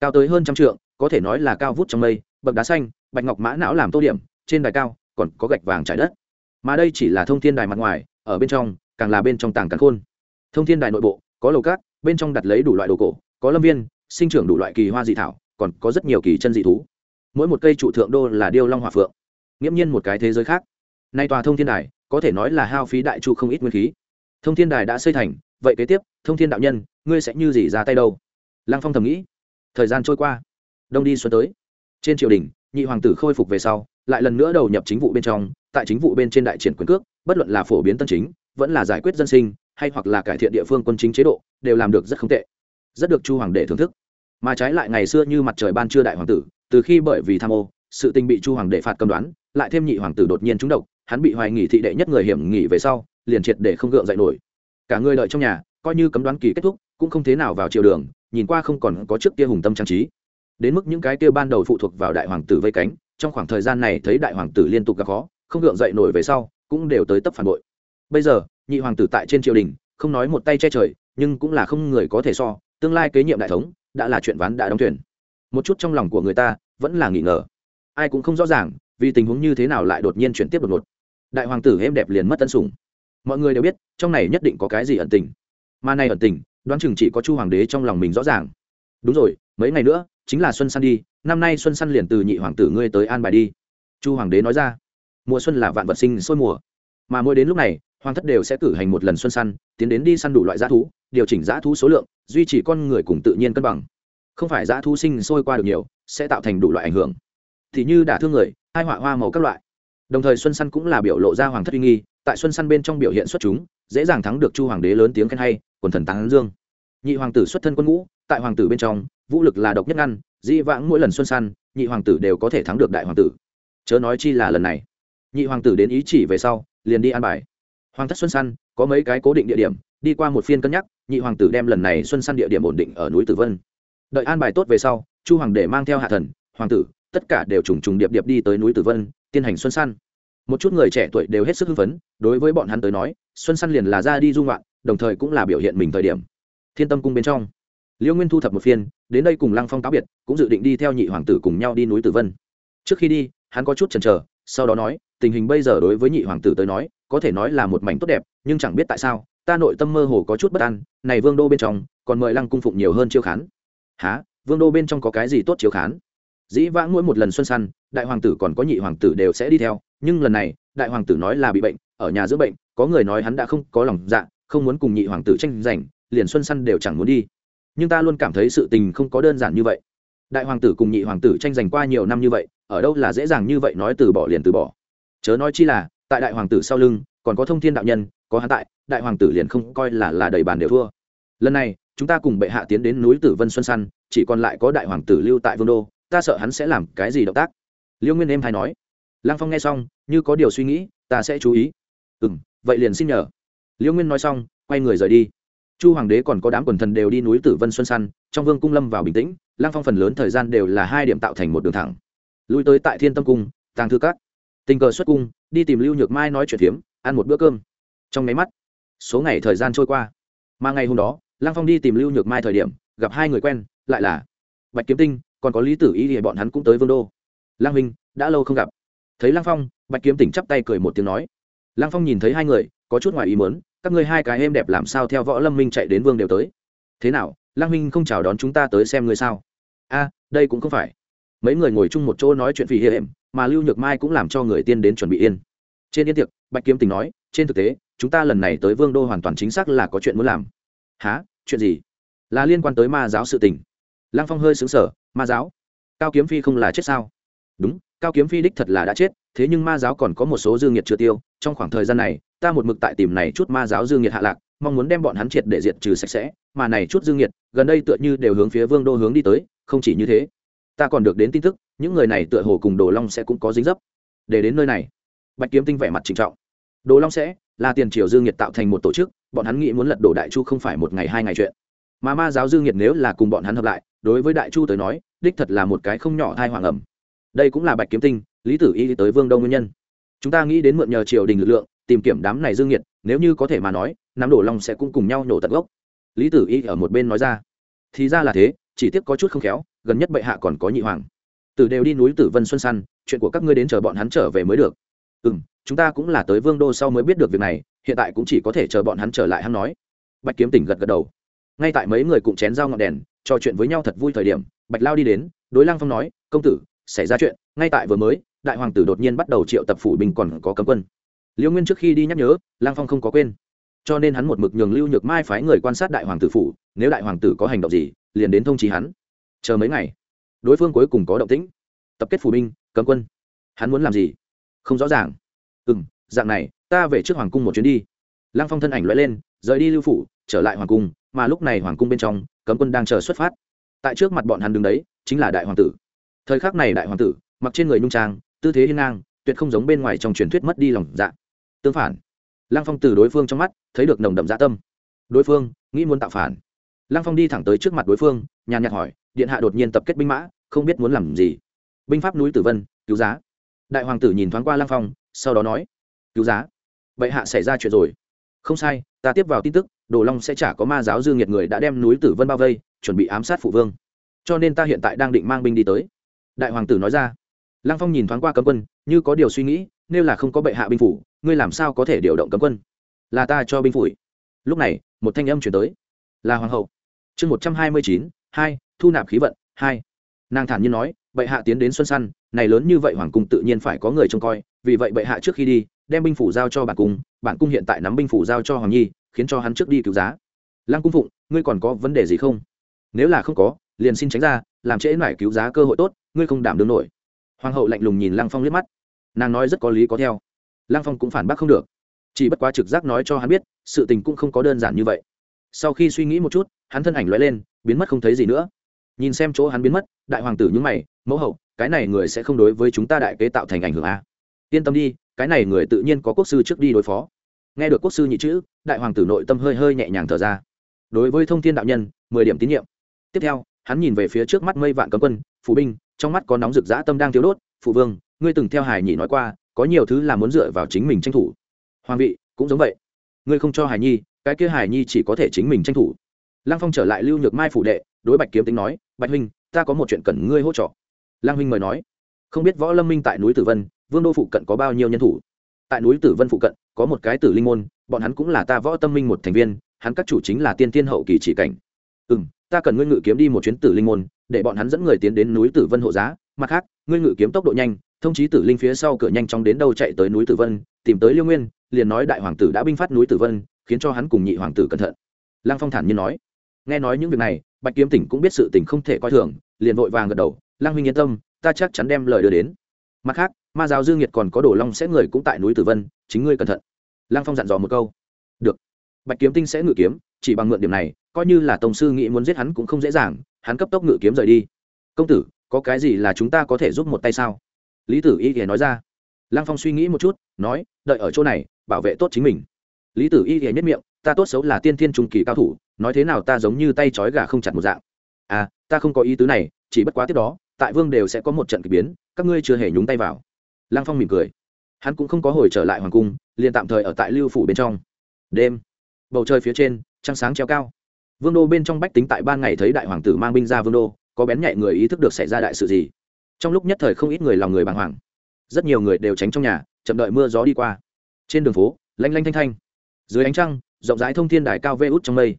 Cao tới hơn trăm trượng, có thể nói là cao vút trong mây, bậc đá xanh, bạch ngọc mã não làm tô điểm, trên đài cao còn có gạch vàng trải đất. Mà đây chỉ là thông thiên đài mặt ngoài, ở bên trong, càng là bên trong tảng càng khôn. Thông thiên đài nội bộ, có lầu cát, bên trong đặt lấy đủ loại đồ cổ, có lâm viên, sinh trưởng đủ loại kỳ hoa dị thảo, còn có rất nhiều kỳ chân dị thú. Mỗi một cây trụ thượng đô là điêu long hòa phượng. Nghiễm nhiên một cái thế giới khác. Nay tòa thông thiên đài, có thể nói là hao phí đại trụ không ít nguyên khí. Thông thiên đài đã xây thành vậy kế tiếp, thông thiên đạo nhân, ngươi sẽ như gì ra tay đâu? Lăng phong thầm nghĩ. Thời gian trôi qua, đông đi xuân tới. Trên triều đình, nhị hoàng tử khôi phục về sau, lại lần nữa đầu nhập chính vụ bên trong, tại chính vụ bên trên đại triển quyền cước, bất luận là phổ biến tân chính, vẫn là giải quyết dân sinh, hay hoặc là cải thiện địa phương quân chính chế độ, đều làm được rất không tệ. Rất được chu hoàng đệ thưởng thức. Mà trái lại ngày xưa như mặt trời ban trưa đại hoàng tử, từ khi bởi vì tham ô, sự tình bị chu hoàng đệ phạt cầm đoán, lại thêm nhị hoàng tử đột nhiên trúng độc, hắn bị hoài nghỉ thị đệ nhất người hiểm nghỉ về sau, liền triệt để không gượng dậy nổi cả người đợi trong nhà, coi như cấm đoán kỳ kết thúc, cũng không thế nào vào triều đường, nhìn qua không còn có trước kia hùng tâm trang trí. Đến mức những cái kia ban đầu phụ thuộc vào đại hoàng tử vây cánh, trong khoảng thời gian này thấy đại hoàng tử liên tục gặp khó, không gượng dậy nổi về sau, cũng đều tới tấp phản bội. Bây giờ, nhị hoàng tử tại trên triều đình, không nói một tay che trời, nhưng cũng là không người có thể so, tương lai kế nhiệm đại thống, đã là chuyện ván đã đóng thuyền. Một chút trong lòng của người ta, vẫn là nghi ngờ. Ai cũng không rõ ràng, vì tình huống như thế nào lại đột nhiên chuyển tiếp đột ngột. Đại hoàng tử êm đẹp liền mất tân sủng mọi người đều biết, trong này nhất định có cái gì ẩn tình. Mà này ẩn tình, đoán chừng chỉ có chu hoàng đế trong lòng mình rõ ràng. Đúng rồi, mấy ngày nữa, chính là xuân săn đi, năm nay xuân săn liền từ nhị hoàng tử ngươi tới an bài đi. Chu hoàng đế nói ra, mùa xuân là vạn vật sinh sôi mùa. Mà mỗi đến lúc này, hoàng thất đều sẽ cử hành một lần xuân săn tiến đến đi săn đủ loại g thú, điều chỉnh g thú số lượng, duy trì con người cùng tự nhiên cân bằng. Không phải g thú sinh sôi qua được nhiều, sẽ tạo thành đủ loại ảnh hưởng. Thì như đả thương người hai họa hoa màu các loại. Đồng thời xuân săn cũng là biểu lộ ra hoàng thất uy nghi tại xuân săn bên trong biểu hiện xuất chúng, dễ dàng thắng được chu hoàng đế lớn tiếng khen hay, quần thần tán dương. Nhị hoàng tử xuất thân quân ngũ, tại hoàng tử bên trong, vũ lực là độc nhất ngăn, dĩ vãng mỗi lần xuân săn, nhị hoàng tử đều có thể thắng được đại hoàng tử. Chớ nói chi là lần này. Nhị hoàng tử đến ý chỉ về sau, liền đi an bài. Hoàng thất xuân săn, có mấy cái cố định địa điểm, đi qua một phiên cân nhắc, nhị hoàng tử đem lần này xuân săn địa điểm ổn định ở núi tử vân. Đợi an bài tốt về sau, chu hoàng để mang theo hạ thần, hoàng tử, tất cả đều trùng trùng điệp điệp đi tới núi tử vân, tiến hành xuân săn một chút người trẻ tuổi đều hết sức hưng phấn, đối với bọn hắn tới nói, xuân săn liền là ra đi du ngoạn, đồng thời cũng là biểu hiện mình thời điểm. Thiên tâm cung bên trong liễu nguyên thu thập một phiên, đến đây cùng lăng phong cáo biệt, cũng dự định đi theo nhị hoàng tử cùng nhau đi núi tử vân. Trước khi đi, hắn có chút chần chờ, sau đó nói, tình hình bây giờ đối với nhị hoàng tử tới nói, có thể nói là một mảnh tốt đẹp, nhưng chẳng biết tại sao, ta nội tâm mơ hồ có chút bất an, này vương đô bên trong, còn mời lăng cung phụng nhiều hơn chiêu khán. Há vương đô bên trong có cái gì tốt chiếu khán? Dĩ vãng mỗi một lần xuân săn đại hoàng tử còn có nhị hoàng tử đều sẽ đi theo nhưng lần này, đại hoàng tử nói là bị bệnh, ở nhà dưỡng bệnh, có người nói hắn đã không có lòng dạ không muốn cùng nhị hoàng tử tranh giành, liền xuân săn đều chẳng muốn đi. Nhưng ta luôn cảm thấy sự tình không có đơn giản như vậy. Đại hoàng tử cùng nhị hoàng tử tranh giành qua nhiều năm như vậy, ở đâu là dễ dàng như vậy nói từ bỏ liền từ bỏ. Chớ nói chi là, tại đại hoàng tử sau lưng, còn có thông thiên đạo nhân, có hắn tại, đại hoàng tử liền không coi là là đầy bàn đều thua. Lần này, chúng ta cùng bệ hạ tiến đến núi tử vân xuân săn, chỉ còn lại có đại hoàng tử lưu tại vương đô, ta sợ hắn sẽ làm cái gì động tác? Liêu nguyên em hay nói lăng phong nghe xong, như có điều suy nghĩ, ta sẽ chú ý. Ừ m vậy liền xin nhờ. Liễu nguyên nói xong, quay người rời đi. Chu hoàng đế còn có đám quần thần đều đi núi tử vân xuân săn, trong vương cung lâm vào bình tĩnh, lăng phong phần lớn thời gian đều là hai điểm tạo thành một đường thẳng. Lui tới tại thiên tâm cung, tàng thư cát tình cờ xuất cung, đi tìm lưu nhược mai nói chuyện phiếm, ăn một bữa cơm. Trong máy mắt, số ngày thời gian trôi qua. Mà ngày hôm đó, lăng phong đi tìm lưu nhược mai thời điểm, gặp hai người quen, lại là bạch kiếm tinh, còn có lý tử y thì bọn hắn cũng tới vương đô. Lăng minh đã lâu không gặp thấy lăng phong, bạch kiếm tỉnh chắp tay cười một tiếng nói, lăng phong nhìn thấy hai người, có chút ngoài ý mớn các ngươi hai cái êm đẹp làm sao theo võ lâm minh chạy đến vương đều tới? Thế nào, lăng minh không chào đón chúng ta tới xem ngươi sao? A, đây cũng không phải. Mấy người ngồi chung một chỗ nói chuyện phì hiểm mà lưu nhược mai cũng làm cho người tiên đến chuẩn bị yên. Trên yên tiệc, bạch kiếm tình nói, trên thực tế, chúng ta lần này tới vương đô hoàn toàn chính xác là có chuyện muốn làm. Há chuyện gì? Là liên quan tới ma giáo sự tình. Lăng phong hơi xứng sở ma giáo? Cao kiếm phi không là chết sao? Đúng cao kiếm phi đích thật là đã chết, thế nhưng ma giáo còn có một số dương nhiệt chưa tiêu, trong khoảng thời gian này, ta một mực tại tìm này chút ma giáo dương nhiệt hạ lạc, mong muốn đem bọn hắn triệt để diệt trừ sạch sẽ, mà này chút dương nhiệt gần đây tựa như đều hướng phía vương đô hướng đi tới, không chỉ như thế. Ta còn được đến tin tức, những người này tựa hồ cùng đồ long sẽ cũng có dính dấp. Để đến nơi này. Bạch kiếm tinh vẻ mặt trịnh trọng. Đồ long sẽ là tiền triều dương nhiệt tạo thành một tổ chức, bọn hắn nghĩ muốn lật đổ đại chu không phải một ngày hai ngày chuyện. Mà ma giáo dương nhiệt nếu là cùng bọn hắn hợp lại, đối với đại chu tới nói, đích thật là một cái không nhỏ thai hoàng ẩm đây cũng là bạch kiếm tinh, lý tử y tới vương đông nguyên nhân. Chúng ta nghĩ đến mượn nhờ triều đình lực lượng, tìm kiếm đám này dương nhiệt nếu như có thể mà nói, nắm đổ long sẽ cũng cùng nhau nổ tận gốc. Lý tử y ở một bên nói ra. Thì ra là thế, chỉ tiếc có chút không khéo, gần nhất bệ hạ còn có nhị hoàng. Tử đều đi núi tử vân xuân săn chuyện của các ngươi đến chờ bọn hắn trở về mới được. Ừ m chúng ta cũng là tới vương đô sau mới biết được việc này, hiện tại cũng chỉ có thể chờ bọn hắn trở lại hắn nói. Bạch kiếm tỉnh gật gật đầu. Ngay tại mấy người cũng chén dao ngọn đèn, trò chuyện với nhau thật vui thời điểm, bạch lao đi đến, đối lang phong nói, công tử xảy ra chuyện, ngay tại vừa mới, đại hoàng tử đột nhiên bắt đầu triệu tập phủ binh còn có cấm quân. Liễu nguyên trước khi đi nhắc nhớ, lang phong không có quên. Cho nên hắn một mực nhường lưu nhược mai phái người quan sát đại hoàng tử phủ, nếu đại hoàng tử có hành động gì, liền đến thông trí hắn. Chờ mấy ngày, đối phương cuối cùng có động tĩnh. Tập kết phủ binh, cấm quân. Hắn muốn làm gì? Không rõ ràng. Ừ m dạng này, ta về trước hoàng cung một chuyến đi. Lăng phong thân ảnh loại lên, rời đi lưu phủ, trở lại hoàng cung, mà lúc này hoàng cung bên trong, cấm quân đang chờ xuất phát. Tại trước mặt bọn hắn đứng đấy, chính là đại hoàng tử thời khắc này đại hoàng tử, mặc trên người nhung trang, tư thế hiên ngang, tuyệt không giống bên ngoài trong truyền thuyết mất đi lòng dạ. Tương phản, lăng phong từ đối phương trong mắt, thấy được nồng đậm dạ tâm. Đối phương, nghĩ muốn tạo phản. Lăng phong đi thẳng tới trước mặt đối phương, nhàn nhạt hỏi, điện hạ đột nhiên tập kết binh mã, không biết muốn làm gì? Binh pháp núi tử vân, cứu giá. Đại hoàng tử nhìn thoáng qua lăng phong, sau đó nói, cứu giá? Bệ hạ xảy ra chuyện rồi. Không sai, ta tiếp vào tin tức, đồ long sẽ chả có ma giáo dương nhiệt người đã đem núi tử vân bao vây, chuẩn bị ám sát phụ vương. Cho nên ta hiện tại đang định mang binh đi tới đại hoàng tử nói ra. Lăng phong nhìn thoáng qua cấm quân, như có điều suy nghĩ, nếu là không có bệ hạ binh phủ, ngươi làm sao có thể điều động cấm quân? Là ta cho binh phủi. Lúc này, một thanh âm chuyển tới. Là hoàng hậu. Chương một trăm hai mươi chín, hai, thu nạp khí vận, hai. Nàng thản nhiên nói, bệ hạ tiến đến xuân săn này lớn như vậy hoàng cung tự nhiên phải có người trông coi, vì vậy bệ hạ trước khi đi, đem binh phủ giao cho bản cung bản cung hiện tại nắm binh phủ giao cho hoàng nhi, khiến cho hắn trước đi cứu giá. Lăng cung phụng, ngươi còn có vấn đề gì không? Nếu là không có, liền xin tránh ra, làm trễ mải cứu giá cơ hội tốt ngươi không đảm đương nổi. Hoàng hậu lạnh lùng nhìn lăng phong liếc mắt. Nàng nói rất có lý có theo. Lăng phong cũng phản bác không được. Chỉ bất quá trực giác nói cho hắn biết, sự tình cũng không có đơn giản như vậy. Sau khi suy nghĩ một chút, hắn thân ảnh l lên, biến mất không thấy gì nữa. Nhìn xem chỗ hắn biến mất, đại hoàng tử nhúng mày, mẫu hậu, cái này người sẽ không đối với chúng ta đại kế tạo thành ảnh hưởng a yên tâm đi, cái này người tự nhiên có quốc sư trước đi đối phó. Nghe được quốc sư nhị chữ, đại hoàng tử nội tâm hơi hơi nhẹ nhàng thở ra. Đối với thông thiên đạo nhân, mười điểm tín nhiệm. Tiếp theo hắn nhìn về phía trước mắt mây vạn cấm quân phụ binh, trong mắt có nóng rực rã tâm đang thiếu đốt phụ vương, ngươi từng theo hải nhị nói qua, có nhiều thứ là muốn dựa vào chính mình tranh thủ. Hoàng vị, cũng giống vậy. Ngươi không cho hải nhi, cái kia hải nhi chỉ có thể chính mình tranh thủ. Lăng phong trở lại lưu nhược mai phủ đệ, đối bạch kiếm tính nói, bạch huynh, ta có một chuyện cần ngươi hỗ trợ. Lăng huynh mời nói, không biết võ lâm minh tại núi tử vân, vương đô phụ cận có bao nhiêu nhân thủ? Tại núi tử vân phụ cận, có một cái tử linh môn, bọn hắn cũng là ta võ tâm minh một thành viên, hắn các chủ chính là tiên tiên hậu kỳ chỉ cảnh. Ừ m ta cần ngươi ngự kiếm đi một chuyến tử linh môn, để bọn hắn dẫn người tiến đến núi tử vân hộ giá. Mặt khác, ngươi ngự kiếm tốc độ nhanh, thông chí tử linh phía sau cửa nhanh chóng đến đâu chạy tới núi tử vân, tìm tới liêu nguyên, liền nói đại hoàng tử đã binh phát núi tử vân, khiến cho hắn cùng nhị hoàng tử cẩn thận. Lăng phong thản nhiên nói. Nghe nói những việc này, bạch kiếm tỉnh cũng biết sự tình không thể coi thường, liền vội vàng gật đầu. Lăng huynh yên tâm, ta chắc chắn đem lời đưa đến. Mặt khác, ma giáo dương nhiệt còn có đổ long sẽ người cũng tại núi tử vân, chính ngươi cẩn thận. Lăng phong dặn dò một câu. Được. Bạch kiếm tinh sẽ ngự kiếm chỉ bằng mượn điểm này, coi như là tổng sư nghĩ muốn giết hắn cũng không dễ dàng, hắn cấp tốc ngự kiếm rời đi. Công tử, có cái gì là chúng ta có thể giúp một tay sao? Lý tử y thì nói ra. Lăng phong suy nghĩ một chút, nói, đợi ở chỗ này, bảo vệ tốt chính mình. Lý tử y thì nhất miệng, ta tốt xấu là tiên thiên trung kỳ cao thủ, nói thế nào ta giống như tay trói gà không chặt một dạng. À ta không có ý tứ này, chỉ bất quá tiếp đó, tại vương đều sẽ có một trận k ỳ biến, các ngươi chưa hề nhúng tay vào. Lăng phong mỉm cười. Hắn cũng không có hồi trở lại hoàng cung, liền tạm thời ở tại lưu phủ bên trong. Đêm, bầu trời phía trên trăng sáng treo cao. Vương đô bên trong bách tính tại ban ngày thấy đại hoàng tử mang binh ra vương đô, có bén nhạy người ý thức được xảy ra đại sự gì. Trong lúc nhất thời không ít người lòng người bàng hoàng. Rất nhiều người đều tránh trong nhà, chậm đợi mưa gió đi qua. Trên đường phố, lanh lanh thanh thanh. Dưới ánh trăng, rộng rãi thông thiên đài cao vê út trong mây.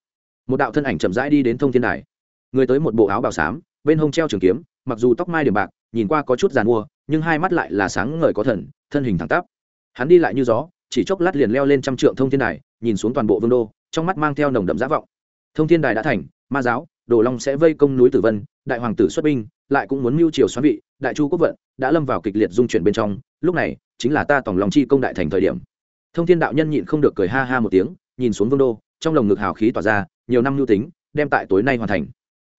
Một đạo thân ảnh chậm rãi đi đến thông thiên đài. Người tới một bộ áo bào xám, bên hông treo trường kiếm, mặc dù tóc mai điểm bạc, nhìn qua có chút giàn mua, nhưng hai mắt lại là sáng ngời có thần, thân hình thẳng tắp. Hắn đi lại như gió, chỉ chốc lát liền leo lên trăm trượng thông thiên đài, nhìn xuống toàn bộ vương đô trong mắt mang theo nồng đậm giá vọng. Thông thiên đài đã thành, ma giáo, đồ long sẽ vây công núi tử vân, đại hoàng tử xuất binh, lại cũng muốn mưu triều xoắn vị, đại chu quốc vận đã lâm vào kịch liệt dung chuyển bên trong, lúc này chính là ta tổng lòng chi công đại thành thời điểm. Thông thiên đạo nhân nhịn không được cười ha ha một tiếng, nhìn xuống vương đô, trong lồng ngực hào khí tỏa ra, nhiều năm lưu tính, đem tại tối nay hoàn thành.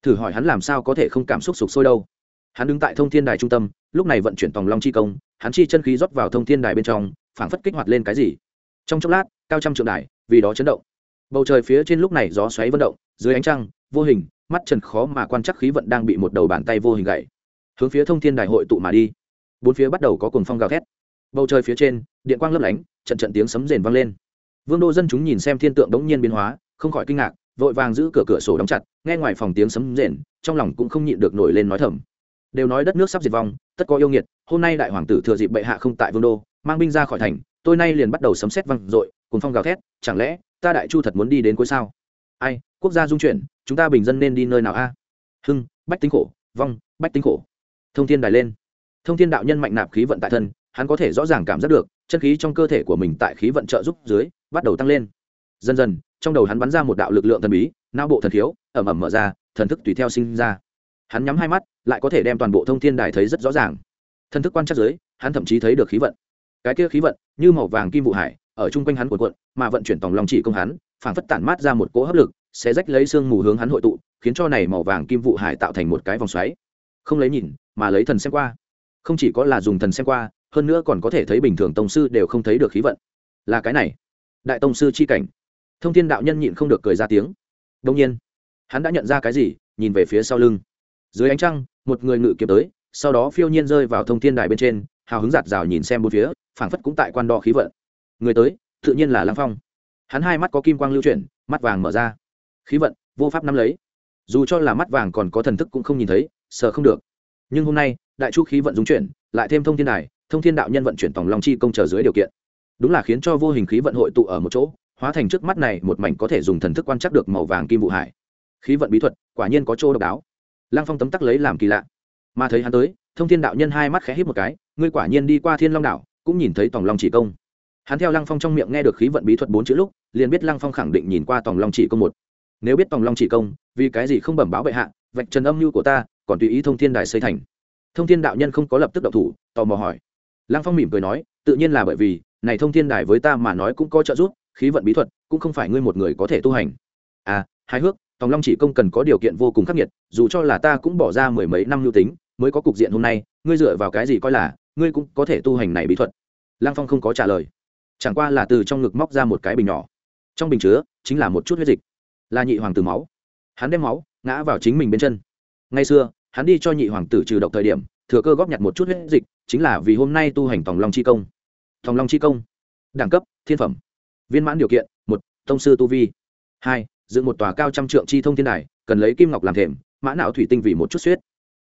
Thử hỏi hắn làm sao có thể không cảm xúc sục sôi đâu. Hắn đứng tại thông thiên đài trung tâm, lúc này vận chuyển tòng long chi công, hắn chi chân khí rót vào thông thiên đài bên trong, phảng phất kích hoạt lên cái gì. Trong chốc lát, cao trăm trượng đài vì đó chấn động bầu trời phía trên lúc này gió xoáy vận động, dưới ánh trăng, vô hình, mắt trần khó mà quan chắc khí vận đang bị một đầu bàn tay vô hình gậy, hướng phía thông thiên đại hội tụ mà đi. Bốn phía bắt đầu có cuồng phong gào thét. Bầu trời phía trên, điện quang lấp lánh, trận trận tiếng sấm rền vang lên. Vương đô dân chúng nhìn xem thiên tượng đống nhiên biến hóa, không khỏi kinh ngạc, vội vàng giữ cửa cửa sổ đóng chặt, nghe ngoài phòng tiếng sấm rền, trong lòng cũng không nhịn được nổi lên nói thầm. Đều nói đất nước sắp diệt vong, tất có yêu nghiệt, hôm nay đại hoàng tử thừa dịp bệ hạ không tại vương đô, mang binh ra khỏi thành, tôi nay liền bắt đầu sấm xét văng dội cùng phong gào thét, chẳng lẽ ta đại chu thật muốn đi đến cuối sao? Ai, quốc gia dung chuyển, chúng ta bình dân nên đi nơi nào a? Hưng, bách tính khổ, vong, bách tính khổ. Thông thiên đài lên. Thông thiên đạo nhân mạnh nạp khí vận tại thân, hắn có thể rõ ràng cảm giác được, chân khí trong cơ thể của mình tại khí vận trợ giúp dưới, bắt đầu tăng lên. Dần dần, trong đầu hắn bắn ra một đạo lực lượng thần bí, não bộ thần khiếu, ẩm ẩm mở ra, thần thức tùy theo sinh ra. Hắn nhắm hai mắt, lại có thể đem toàn bộ thông thiên đài thấy rất rõ ràng. Thần thức quan trắc dưới, hắn thậm chí thấy được khí vận. Cái kia khí vận, như màu vàng kim vụ hải ở chung quanh hắn cuộn cuộn, mà vận chuyển tòng long chỉ công hắn, phảng phất tản mát ra một cỗ hấp lực, sẽ rách lấy xương mù hướng hắn hội tụ, khiến cho này màu vàng kim vụ hải tạo thành một cái vòng xoáy. Không lấy nhìn, mà lấy thần xem qua. Không chỉ có là dùng thần xem qua, hơn nữa còn có thể thấy bình thường tông sư đều không thấy được khí vận. Là cái này. Đại tông sư chi cảnh. Thông thiên đạo nhân nhịn không được cười ra tiếng. Đông nhiên, hắn đã nhận ra cái gì, nhìn về phía sau lưng. Dưới ánh trăng, một người ngự kiếm tới, sau đó phiêu nhiên rơi vào thông thiên đài bên trên, hào hứng giạt rào nhìn xem bốn phía, phảng phất cũng tại quan đo khí vận người tới, tự nhiên là lăng phong. Hắn hai mắt có kim quang lưu chuyển, mắt vàng mở ra. Khí vận, vô pháp nắm lấy. Dù cho là mắt vàng còn có thần thức cũng không nhìn thấy sợ không được. Nhưng hôm nay, đại chu khí vận dung chuyển, lại thêm thông thiên đài, thông thiên đạo nhân vận chuyển tòng long chi công chờ dưới điều kiện. Đúng là khiến cho vô hình khí vận hội tụ ở một chỗ, hóa thành trước mắt này một mảnh có thể dùng thần thức quan trắc được màu vàng kim vụ hải. Khí vận bí thuật, quả nhiên có chỗ độc đáo. Lăng phong tấm tắc lấy làm kỳ lạ. Mà thấy hắn tới, thông thiên đạo nhân hai mắt khẽ hít một cái, ngươi quả nhiên đi qua thiên long đảo, cũng nhìn thấy tòng long chỉ công hắn theo lăng phong trong miệng nghe được khí vận bí thuật bốn chữ lúc, liền biết lăng phong khẳng định nhìn qua tòng long chỉ công một. Nếu biết tòng long chỉ công, vì cái gì không bẩm báo bệ hạ, vạch trần âm mưu của ta, còn tùy ý thông thiên đài xây thành. Thông thiên đạo nhân không có lập tức độc thủ, tò mò hỏi. Lăng phong mỉm cười nói, tự nhiên là bởi vì, này thông thiên đài với ta mà nói cũng có trợ giúp, khí vận bí thuật cũng không phải ngươi một người có thể tu hành. À hài hước, tòng long chỉ công cần có điều kiện vô cùng khắc nghiệt, dù cho là ta cũng bỏ ra mười mấy năm lưu tính, mới có cục diện hôm nay, ngươi dựa vào cái gì coi là, ngươi cũng có thể tu hành này bí thuật? Lăng phong không có trả lời chẳng qua là từ trong ngực móc ra một cái bình nhỏ. Trong bình chứa chính là một chút huyết dịch. Là nhị hoàng tử máu. Hắn đem máu ngã vào chính mình bên chân. Ngày xưa, hắn đi cho nhị hoàng tử trừ độc thời điểm, thừa cơ góp nhặt một chút huyết dịch, chính là vì hôm nay tu hành tòng long chi công. Tòng long chi công, đẳng cấp, thiên phẩm. Viên mãn điều kiện, một thông sư tu vi. Hai, dựng một tòa cao trăm trượng chi thông thiên đài, cần lấy kim ngọc làm thềm, mã não thủy tinh vì một chút suyết.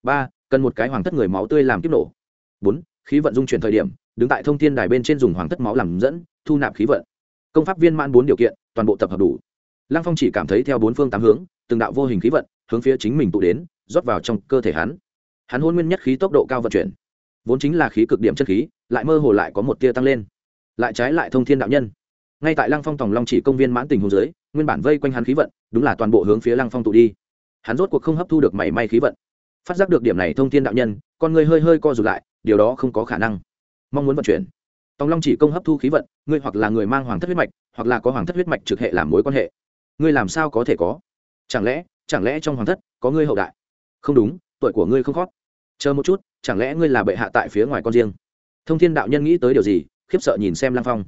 Ba, cần một cái hoàng thất người máu tươi làm kiếp nổ. Bốn khí vận dung chuyển thời điểm, đứng tại thông thiên đài bên trên dùng hoàng thất máu làm dẫn, thu nạp khí vận. Công pháp viên mãn bốn điều kiện, toàn bộ tập hợp đủ. Lăng phong chỉ cảm thấy theo bốn phương tám hướng, từng đạo vô hình khí vận, hướng phía chính mình tụ đến, rót vào trong cơ thể hắn. Hắn hôn nguyên nhất khí tốc độ cao vận chuyển. Vốn chính là khí cực điểm chân khí, lại mơ hồ lại có một tia tăng lên. Lại trái lại thông thiên đạo nhân. Ngay tại lăng phong tòng long chỉ công viên mãn tình hồ dưới, nguyên bản vây quanh hắn khí vận, đúng là toàn bộ hướng phía lăng phong tụ đi. Hắn rốt cuộc không hấp thu được mảy may khí vận. Phát giác được điểm này thông thiên đạo nhân, con người hơi hơi co rụt lại điều đó không có khả năng. Mong muốn vận chuyển. Tòng long chỉ công hấp thu khí vận, ngươi hoặc là người mang hoàng thất huyết mạch, hoặc là có hoàng thất huyết mạch trực hệ làm mối quan hệ. Ngươi làm sao có thể có? Chẳng lẽ chẳng lẽ trong hoàng thất có ngươi hậu đại? Không đúng, tuổi của ngươi không khót. Chờ một chút, chẳng lẽ ngươi là bệ hạ tại phía ngoài con riêng? Thông thiên đạo nhân nghĩ tới điều gì, khiếp sợ nhìn xem lăng phong.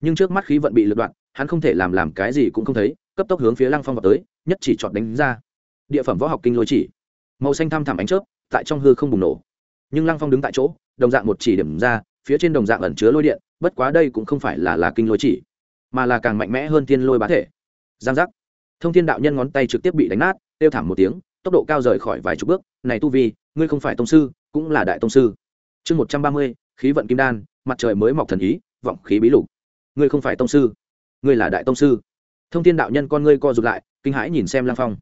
Nhưng trước mắt khí vận bị lật đoạn, hắn không thể làm làm cái gì cũng không thấy, cấp tốc hướng phía lăng phong vào tới, nhất chỉ chọn đánh ra. Địa phẩm võ học kinh lôi chỉ. Màu xanh thăm thẳm ánh chớp, tại trong hư không bùng nổ nhưng lăng phong đứng tại chỗ, đồng dạng một chỉ điểm ra, phía trên đồng dạng ẩn chứa lôi điện, bất quá đây cũng không phải là là kinh lôi chỉ, mà là càng mạnh mẽ hơn thiên lôi bá thể. Giang giác. Thông thiên đạo nhân ngón tay trực tiếp bị đánh nát tiêu thảm một tiếng, tốc độ cao rời khỏi vài chục bước, này tu vi, ngươi không phải tông sư, cũng là đại tông sư. Chương một trăm ba mươi, khí vận kim đan, mặt trời mới mọc thần ý, vọng khí bí lục. Ngươi không phải tông sư, ngươi là đại tông sư. Thông thiên đạo nhân con ngươi co rụt lại, kinh hãi nhìn xem lang phong.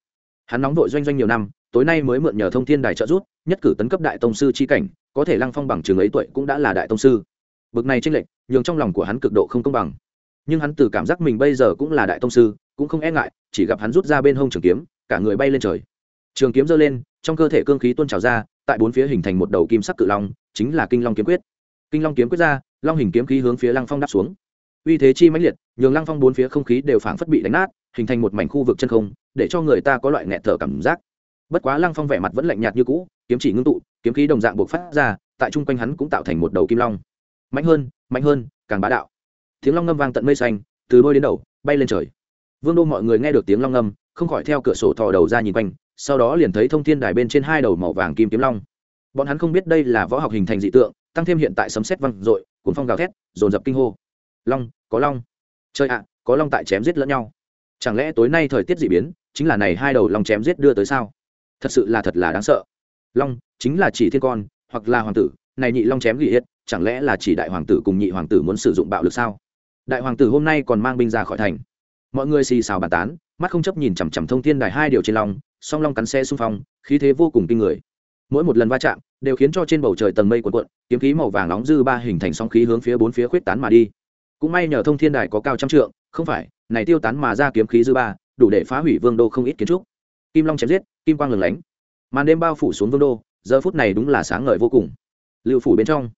Hắn nóng vội doanh doanh nhiều năm, tối nay mới mượn nhờ thông thiên đài trợ rút nhất cử tấn cấp đại tông sư chi cảnh, có thể lăng phong bằng trường ấy tuổi cũng đã là đại tông sư. Bực này tranh lệch, nhường trong lòng của hắn cực độ không công bằng. Nhưng hắn từ cảm giác mình bây giờ cũng là đại tông sư, cũng không e ngại, chỉ gặp hắn rút ra bên hông trường kiếm, cả người bay lên trời. Trường kiếm giơ lên, trong cơ thể cương khí tuôn trào ra, tại bốn phía hình thành một đầu kim sắc cự long, chính là kinh long kiếm quyết. Kinh long kiếm quyết ra, long hình kiếm khí hướng phía lăng phong đáp xuống. Uy thế chi mãnh liệt, nhường lăng phong bốn phía không khí đều phảng phất bị đánh nát, hình thành một mảnh khu vực chân không, để cho người ta có loại nghẹt thở cảm giác. Bất quá lăng phong vẻ mặt vẫn lạnh nhạt như cũ kiếm chỉ ngưng tụ, kiếm khí đồng dạng buộc phát ra, tại chung quanh hắn cũng tạo thành một đầu kim long. Mạnh hơn mạnh hơn, càng bá đạo. Tiếng long ngâm vang tận mây xanh, từ đôi đến đầu, bay lên trời. Vương đô mọi người nghe được tiếng long ngâm, không khỏi theo cửa sổ thò đầu ra nhìn quanh, sau đó liền thấy thông thiên đài bên trên hai đầu màu vàng kim kiếm long. Bọn hắn không biết đây là võ học hình thành dị tượng, tăng thêm hiện tại sấm xét văng dội cuốn phong gào thét, dồn dập kinh hô. Long, có long. Chơi ạ, có long tại chém giết lẫn nhau. Chẳng lẽ tối nay thời tiết dị biến, chính là này hai đầu long chém giết đưa tới sao? Thật sự là thật là đáng sợ long, chính là chỉ thiên con, hoặc là hoàng tử. Này nhị long chém ghi hết, chẳng lẽ là chỉ đại hoàng tử cùng nhị hoàng tử muốn sử dụng bạo lực sao? Đại hoàng tử hôm nay còn mang binh ra khỏi thành. Mọi người xì xào bàn tán, mắt không chấp nhìn chằm chằm thông thiên đài hai điều trên long, song long cắn xe xung phong, khí thế vô cùng kinh người. Mỗi một lần va chạm, đều khiến cho trên bầu trời tầng mây cuộn cuộn, kiếm khí màu vàng nóng dư ba hình thành sóng khí hướng phía bốn phía khuyết tán mà đi. Cũng may nhờ thông thiên đài có cao trăm trượng, không phải, này tiêu tán mà ra kiếm khí dư ba, đủ để phá hủy vương đô không ít kiến trúc. Kim long chém giết, kim quang lừng lánh màn đêm bao phủ xuống vương đô, giờ phút này đúng là sáng ngời vô cùng. Lưu phủ bên trong,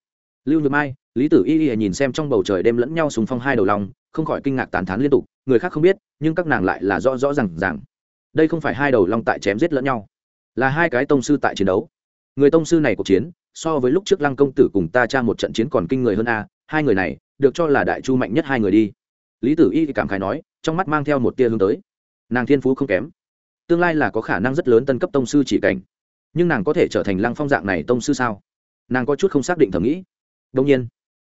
lưu nhược mai, lý tử y y nhìn xem trong bầu trời đêm lẫn nhau súng phong hai đầu lòng, không khỏi kinh ngạc tàn thán liên tục, người khác không biết, nhưng các nàng lại là rõ rõ r à n g rằng đây không phải hai đầu long tại chém giết lẫn nhau, là hai cái tông sư tại chiến đấu. Người tông sư này cuộc chiến, so với lúc trước lăng công tử cùng ta tra một trận chiến còn kinh người hơn a, hai người này, được cho là đại chu mạnh nhất hai người đi. Lý tử y cảm khái nói, trong mắt mang theo một tia hướng tới. Nàng thiên phú không kém tương lai là có khả năng rất lớn tân cấp tông sư chỉ cảnh. Nhưng nàng có thể trở thành lăng phong dạng này tông sư sao? Nàng có chút không xác định thầm nghĩ. Đông nhiên,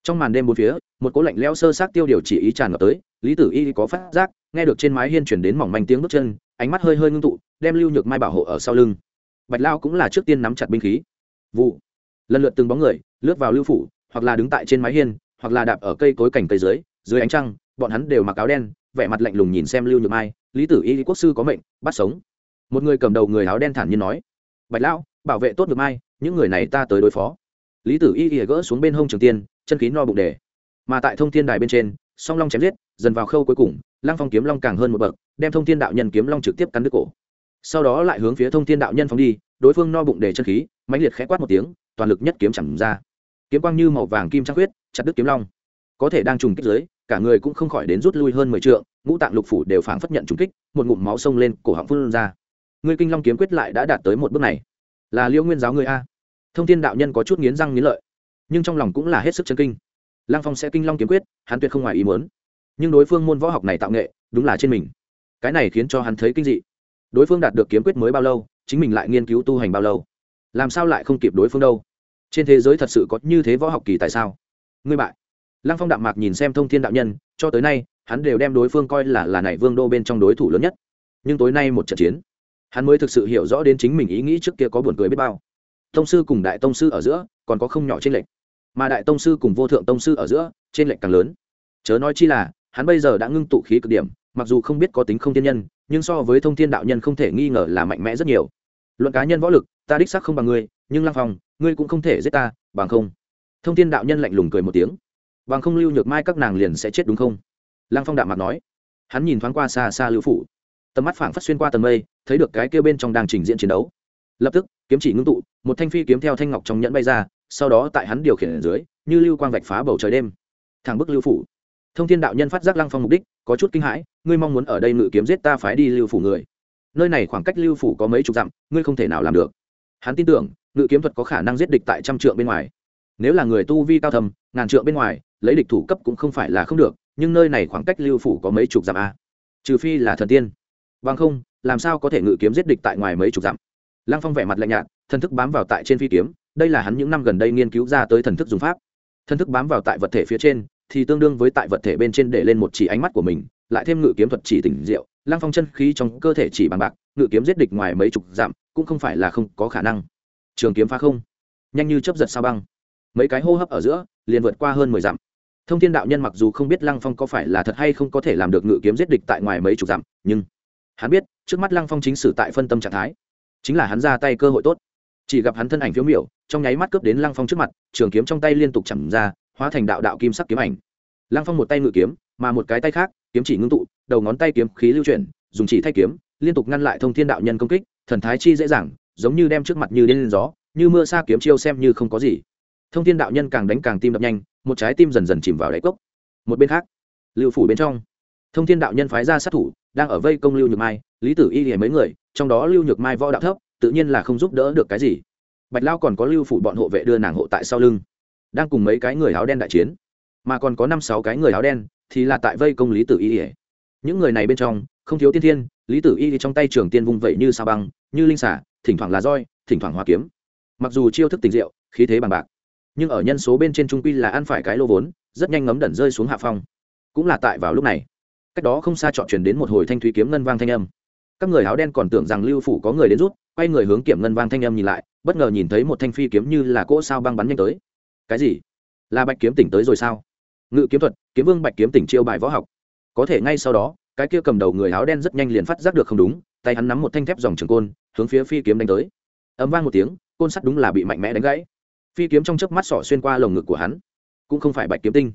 trong màn đêm bốn phía, một cỗ lạnh leo sơ sát tiêu điều chỉ ý tràn ngập tới, lý tử y có phát giác, nghe được trên mái hiên chuyển đến mỏng manh tiếng bước chân, ánh mắt hơi hơi ngưng tụ, đem lưu nhược mai bảo hộ ở sau lưng. Bạch lao cũng là trước tiên nắm chặt binh khí. Vụ. Lần lượt từng bóng người, lướt vào lưu phủ, hoặc là đứng tại trên mái hiên, hoặc là đạp ở cây cối cảnh cây dưới dưới ánh trăng, bọn hắn đều mặc áo đen vẻ mặt lạnh lùng nhìn xem lưu nhược mai, lý tử y quốc sư có mệnh, bắt sống. Một người cầm đầu người áo đen thản nhiên nói, bạch lão, bảo vệ tốt được mai, những người này ta tới đối phó. Lý tử y gỡ xuống bên hông trường tiên, chân khí no bụng đề mà tại thông thiên đài bên trên, song long chém giết, dần vào khâu cuối cùng, lăng phong kiếm long càng hơn một bậc, đem thông thiên đạo nhân kiếm long trực tiếp cắn đứt cổ. Sau đó lại hướng phía thông thiên đạo nhân phóng đi, đối phương no bụng để chân khí, mãnh liệt khẽ quát một tiếng, toàn lực nhất kiếm chẳng ra. Kiếm quang như màu vàng kim trăng huyết chặt đứt kiếm long. Có thể đang trùng kích dưới cả người cũng không khỏi đến rút lui hơn mười trượng, ngũ tạng lục phủ đều phảng phất nhận trùng kích, một ngụm máu sông lên, cổ họng phun ra. Ngươi kinh long kiếm quyết lại đã đạt tới một bước này. Là liêu nguyên giáo người a. Thông thiên đạo nhân có chút nghiến răng nghiến lợi, nhưng trong lòng cũng là hết sức chân kinh. Lang phong sẽ kinh long kiếm quyết, hắn tuyệt không ngoài ý muốn. Nhưng đối phương môn võ học này tạo nghệ, đúng là trên mình. Cái này khiến cho hắn thấy kinh dị. Đối phương đạt được kiếm quyết mới bao lâu, chính mình lại nghiên cứu tu hành bao lâu? Làm sao lại không kịp đối phương đâu? Trên thế giới thật sự có như thế võ học kỳ tại sao? Ngươi bại lăng phong đạm mạc nhìn xem thông thiên đạo nhân, cho tới nay, hắn đều đem đối phương coi là là nại vương đô bên trong đối thủ lớn nhất. Nhưng tối nay một trận chiến, hắn mới thực sự hiểu rõ đến chính mình ý nghĩ trước kia có buồn cười biết bao. Tông sư cùng đại tông sư ở giữa, còn có không nhỏ trên lệnh mà đại tông sư cùng vô thượng tông sư ở giữa trên lệnh càng lớn. Chớ nói chi là, hắn bây giờ đã ngưng tụ khí cực điểm, mặc dù không biết có tính không thiên nhân, nhưng so với thông thiên đạo nhân không thể nghi ngờ là mạnh mẽ rất nhiều. Luận cá nhân võ lực, ta đích xác không bằng ngươi, nhưng lăng phong, ngươi cũng không thể giết ta, bằng không. Thông thiên đạo nhân lạnh lùng cười một tiếng bằng không lưu nhược mai các nàng liền sẽ chết đúng không? Lăng phong đạm mặt nói. Hắn nhìn thoáng qua xa xa lưu phủ. Tầm mắt phảng phất xuyên qua tầng mây, thấy được cái kêu bên trong đang trình diễn chiến đấu. Lập tức, kiếm chỉ ngưng tụ, một thanh phi kiếm theo thanh ngọc trong nhẫn bay ra, sau đó tại hắn điều khiển ở dưới, như lưu quang vạch phá bầu trời đêm. Thẳng bức lưu phủ. Thông thiên đạo nhân phát giác lăng phong mục đích, có chút kinh hãi, ngươi mong muốn ở đây ngự kiếm giết ta phái đi lưu phủ người. Nơi này khoảng cách lưu phủ có mấy chục dặm, ngươi không thể nào làm được. Hắn tin tưởng, ngự kiếm thuật có khả năng giết địch tại trăm trượng bên ngoài nếu là người tu vi cao thầm ngàn trượng bên ngoài, lấy địch thủ cấp cũng không phải là không được, nhưng nơi này khoảng cách lưu phủ có mấy chục dặm a. Trừ phi là thần tiên. Bằng không, làm sao có thể ngự kiếm giết địch tại ngoài mấy chục dặm? Lăng phong vẻ mặt lạnh nhạt, thần thức bám vào tại trên phi kiếm, đây là hắn những năm gần đây nghiên cứu ra tới thần thức dùng pháp. Thần thức bám vào tại vật thể phía trên, thì tương đương với tại vật thể bên trên để lên một chỉ ánh mắt của mình, lại thêm ngự kiếm thuật chỉ tỉnh rượu lăng phong chân khí trong cơ thể chỉ bằng bạc, ngự kiếm giết địch ngoài mấy chục dặm, cũng không phải là không có khả năng. Trường kiếm phá không. Nhanh như chấp giật sao băng mấy cái hô hấp ở giữa, liền vượt qua hơn mười dặm. Thông thiên đạo nhân mặc dù không biết lăng phong có phải là thật hay không có thể làm được ngự kiếm giết địch tại ngoài mấy chục dặm, nhưng hắn biết, trước mắt lăng phong chính sử tại phân tâm trạng thái, chính là hắn ra tay cơ hội tốt. Chỉ gặp hắn thân ảnh phiếu miểu, trong nháy mắt cướp đến lăng phong trước mặt, trường kiếm trong tay liên tục chầm ra, hóa thành đạo đạo kim sắc kiếm ảnh. Lăng phong một tay ngự kiếm, mà một cái tay khác, kiếm chỉ ngưng tụ, đầu ngón tay kiếm khí lưu chuyển, dùng chỉ thay kiếm, liên tục ngăn lại thông thiên đạo nhân công kích, thần thái chi dễ dàng, giống như đem trước mặt như lên gió, như mưa xa kiếm chiêu xem như không có gì thông thiên đạo nhân càng đánh càng tim đập nhanh, một trái tim dần dần chìm vào đáy cốc. Một bên khác, lưu phủ bên trong, thông thiên đạo nhân phái ra sát thủ, đang ở vây công lưu nhược mai, lý tử y hề mấy người, trong đó lưu nhược mai võ đạo thấp, tự nhiên là không giúp đỡ được cái gì. Bạch lao còn có lưu phủ bọn hộ vệ đưa nàng hộ tại sau lưng, đang cùng mấy cái người áo đen đại chiến. Mà còn có năm sáu cái người áo đen thì là tại vây công lý tử y ỉa những người này bên trong, không thiếu tiên thiên, lý tử y trong tay trường tiên vung vẩy như sao băng, như linh xả thỉnh thoảng là roi, thỉnh thoảng hoa kiếm. Mặc dù chiêu thức tình diệu, khí thế bằng bạc nhưng ở nhân số bên trên trung quy là ăn phải cái lô vốn, rất nhanh ngấm đẩn rơi xuống hạ phong. Cũng là tại vào lúc này, cách đó không xa trọn chuyển đến một hồi thanh thúy kiếm ngân vang thanh âm. Các người áo đen còn tưởng rằng lưu phủ có người đến rút, quay người hướng kiểm ngân vang thanh âm nhìn lại, bất ngờ nhìn thấy một thanh phi kiếm như là cỗ sao băng bắn nhanh tới. Cái gì? Là bạch kiếm tỉnh tới rồi sao? Ngự kiếm thuật, kiếm vương bạch kiếm tỉnh chiêu bài võ học. Có thể ngay sau đó, cái kia cầm đầu người áo đen rất nhanh liền phát giác được không đúng, tay hắn nắm một thanh thép dòng trường côn, hướng phía phi kiếm đánh tới. Ấm vang một tiếng, côn sắt đúng là bị mạnh mẽ đánh gãy phi kiếm trong chớp mắt sỏ xuyên qua lồng ngực của hắn. Cũng không phải bạch kiếm tinh.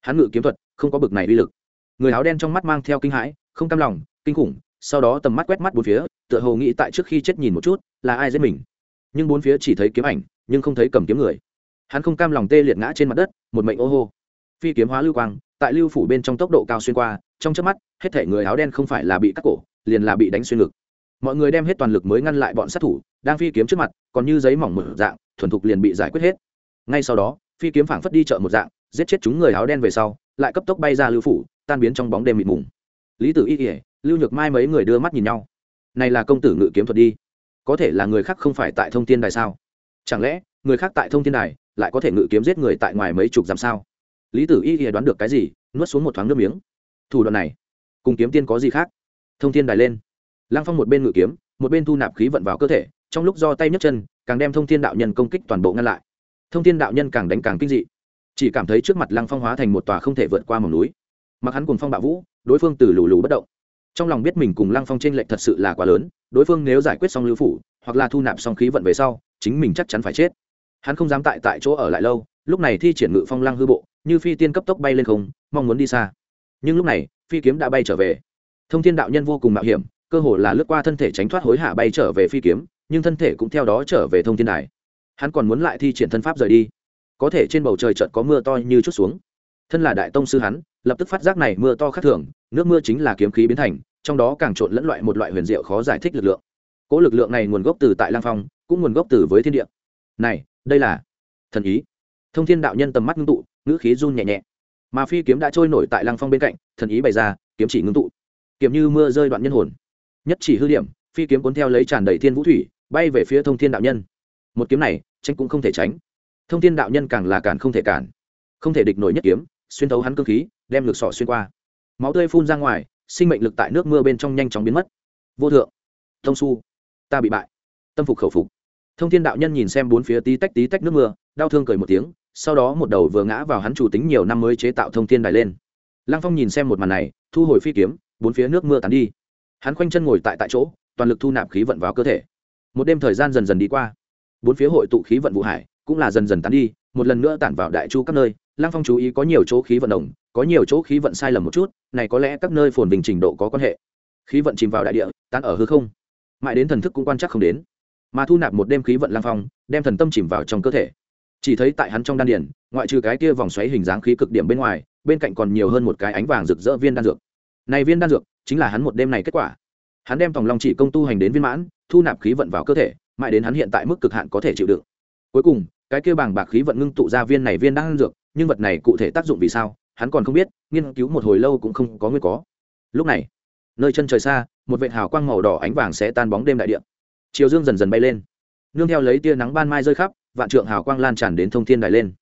Hắn ngự kiếm thuật, không có bực này uy lực. Người áo đen trong mắt mang theo kinh hãi, không cam lòng, kinh khủng, sau đó tầm mắt quét mắt bốn phía, tựa hồ nghĩ tại trước khi chết nhìn một chút, là ai giết mình. Nhưng bốn phía chỉ thấy kiếm ảnh, nhưng không thấy cầm kiếm người. Hắn không cam lòng tê liệt ngã trên mặt đất, một mệnh ô hô. Phi kiếm hóa lưu quang, tại lưu phủ bên trong tốc độ cao xuyên qua, trong chớp mắt, hết thể người áo đen không phải là bị cắt cổ, liền là bị đánh xuyên ngực. Mọi người đem hết toàn lực mới ngăn lại bọn sát thủ, đang phi kiếm trước mặt, còn như giấy mỏng một dạng thuần thục liền bị giải quyết hết. Ngay sau đó, phi kiếm phảng phất đi chợ một dạng, giết chết chúng người áo đen về sau, lại cấp tốc bay ra lưu phủ, tan biến trong bóng đêm mịt mùng. Lý tử y ỉa lưu nhược mai mấy người đưa mắt nhìn nhau. Này là công tử ngự kiếm thuật đi. Có thể là người khác không phải tại thông thiên đài sao? Chẳng lẽ, người khác tại thông thiên đài, lại có thể ngự kiếm giết người tại ngoài mấy chục dặm sao? Lý tử y ỉa đoán được cái gì, nuốt xuống một thoáng nước miếng. Thủ đoạn này, cùng kiếm tiên có gì khác? Thông thiên đài lên. Lăng phong một bên ngự kiếm, một bên thu nạp khí vận vào cơ thể, trong lúc do tay nhấc chân càng đem thông thiên đạo nhân công kích toàn bộ ngăn lại. Thông thiên đạo nhân càng đánh càng kinh dị. Chỉ cảm thấy trước mặt lăng phong hóa thành một tòa không thể vượt qua mỏng núi. Mặc hắn cùng phong bạo vũ, đối phương từ lù lù bất động. Trong lòng biết mình cùng lăng phong t r ê n lệch thật sự là quá lớn, đối phương nếu giải quyết xong lưu phủ, hoặc là thu nạp xong khí vận về sau, chính mình chắc chắn phải chết. Hắn không dám tại tại chỗ ở lại lâu, lúc này thi triển ngự phong lăng hư bộ, như phi tiên cấp tốc bay lên không, mong muốn đi xa. Nhưng lúc này, phi kiếm đã bay trở về. Thông thiên đạo nhân vô cùng mạo hiểm, cơ hồ là lướt qua thân thể tránh thoát hối hả bay trở về phi kiếm nhưng thân thể cũng theo đó trở về thông thiên đài. Hắn còn muốn lại thi triển thân pháp rời đi. Có thể trên bầu trời chợt có mưa to như chút xuống. Thân là đại tông sư hắn, lập tức phát giác này mưa to khác thường, nước mưa chính là kiếm khí biến thành, trong đó càng trộn lẫn loại một loại huyền diệu khó giải thích lực lượng. Cỗ lực lượng này nguồn gốc từ tại lang phong, cũng nguồn gốc từ với thiên địa. Này, đây là thần ý. Thông thiên đạo nhân tầm mắt ngưng tụ, ngữ khí run nhẹ nhẹ. Mà phi kiếm đã trôi nổi tại lang phong bên cạnh, thần ý bày ra, kiếm chỉ ngưng tụ. Kiếm như mưa rơi đoạn nhân hồn. Nhất chỉ hư điểm, phi kiếm cuốn theo lấy tràn đầy thiên vũ thủy bay về phía thông thiên đạo nhân. Một kiếm này tranh cũng không thể tránh. Thông thiên đạo nhân càng là cản không thể cản. Không thể địch nổi nhất kiếm, xuyên thấu hắn cơ khí, đem lực sỏ xuyên qua. Máu tươi phun ra ngoài, sinh mệnh lực tại nước mưa bên trong nhanh chóng biến mất. Vô thượng. Thông su. Ta bị bại. Tâm phục khẩu phục. Thông thiên đạo nhân nhìn xem bốn phía tí tách tí tách nước mưa, đau thương cười một tiếng, sau đó một đầu vừa ngã vào hắn chủ tính nhiều năm mới chế tạo thông thiên đài lên. Lăng phong nhìn xem một màn này, thu hồi phi kiếm, bốn phía nước mưa tán đi. Hắn khoanh chân ngồi tại tại chỗ, toàn lực thu nạp khí vận vào cơ thể một đêm thời gian dần dần đi qua. Bốn phía hội tụ khí vận vụ hải cũng là dần dần tán đi, một lần nữa tản vào đại chu các nơi. Lăng phong chú ý có nhiều chỗ khí vận đồng, có nhiều chỗ khí vận sai lầm một chút, này có lẽ các nơi phồn bình trình độ có quan hệ. Khí vận chìm vào đại địa tan ở hư không. Mãi đến thần thức cũng quan chắc không đến. Mà thu nạp một đêm khí vận lăng phong, đem thần tâm chìm vào trong cơ thể. Chỉ thấy tại hắn trong đan điển ngoại trừ cái kia vòng xoáy hình dáng khí cực điểm bên ngoài, bên cạnh còn nhiều hơn một cái ánh vàng rực rỡ viên đan dược. Này viên đan dược chính là hắn một đêm này kết quả. Hắn đem tòng long chỉ công tu hành đến viên mãn thu nạp khí vận vào cơ thể, mãi đến hắn hiện tại mức cực hạn có thể chịu đựng. Cuối cùng, cái kia bảng bạc khí vận ngưng tụ ra viên này viên đang ăn dược, nhưng vật này cụ thể tác dụng vì sao, hắn còn không biết, nghiên cứu một hồi lâu cũng không có nguyên có. Lúc này, nơi chân trời xa, một vệ hào quang màu đỏ ánh vàng sẽ tan bóng đêm đại địa. Chiều dương dần dần bay lên. Nương theo lấy tia nắng ban mai rơi khắp, vạn trượng hào quang lan tràn đến thông thiên đài lên.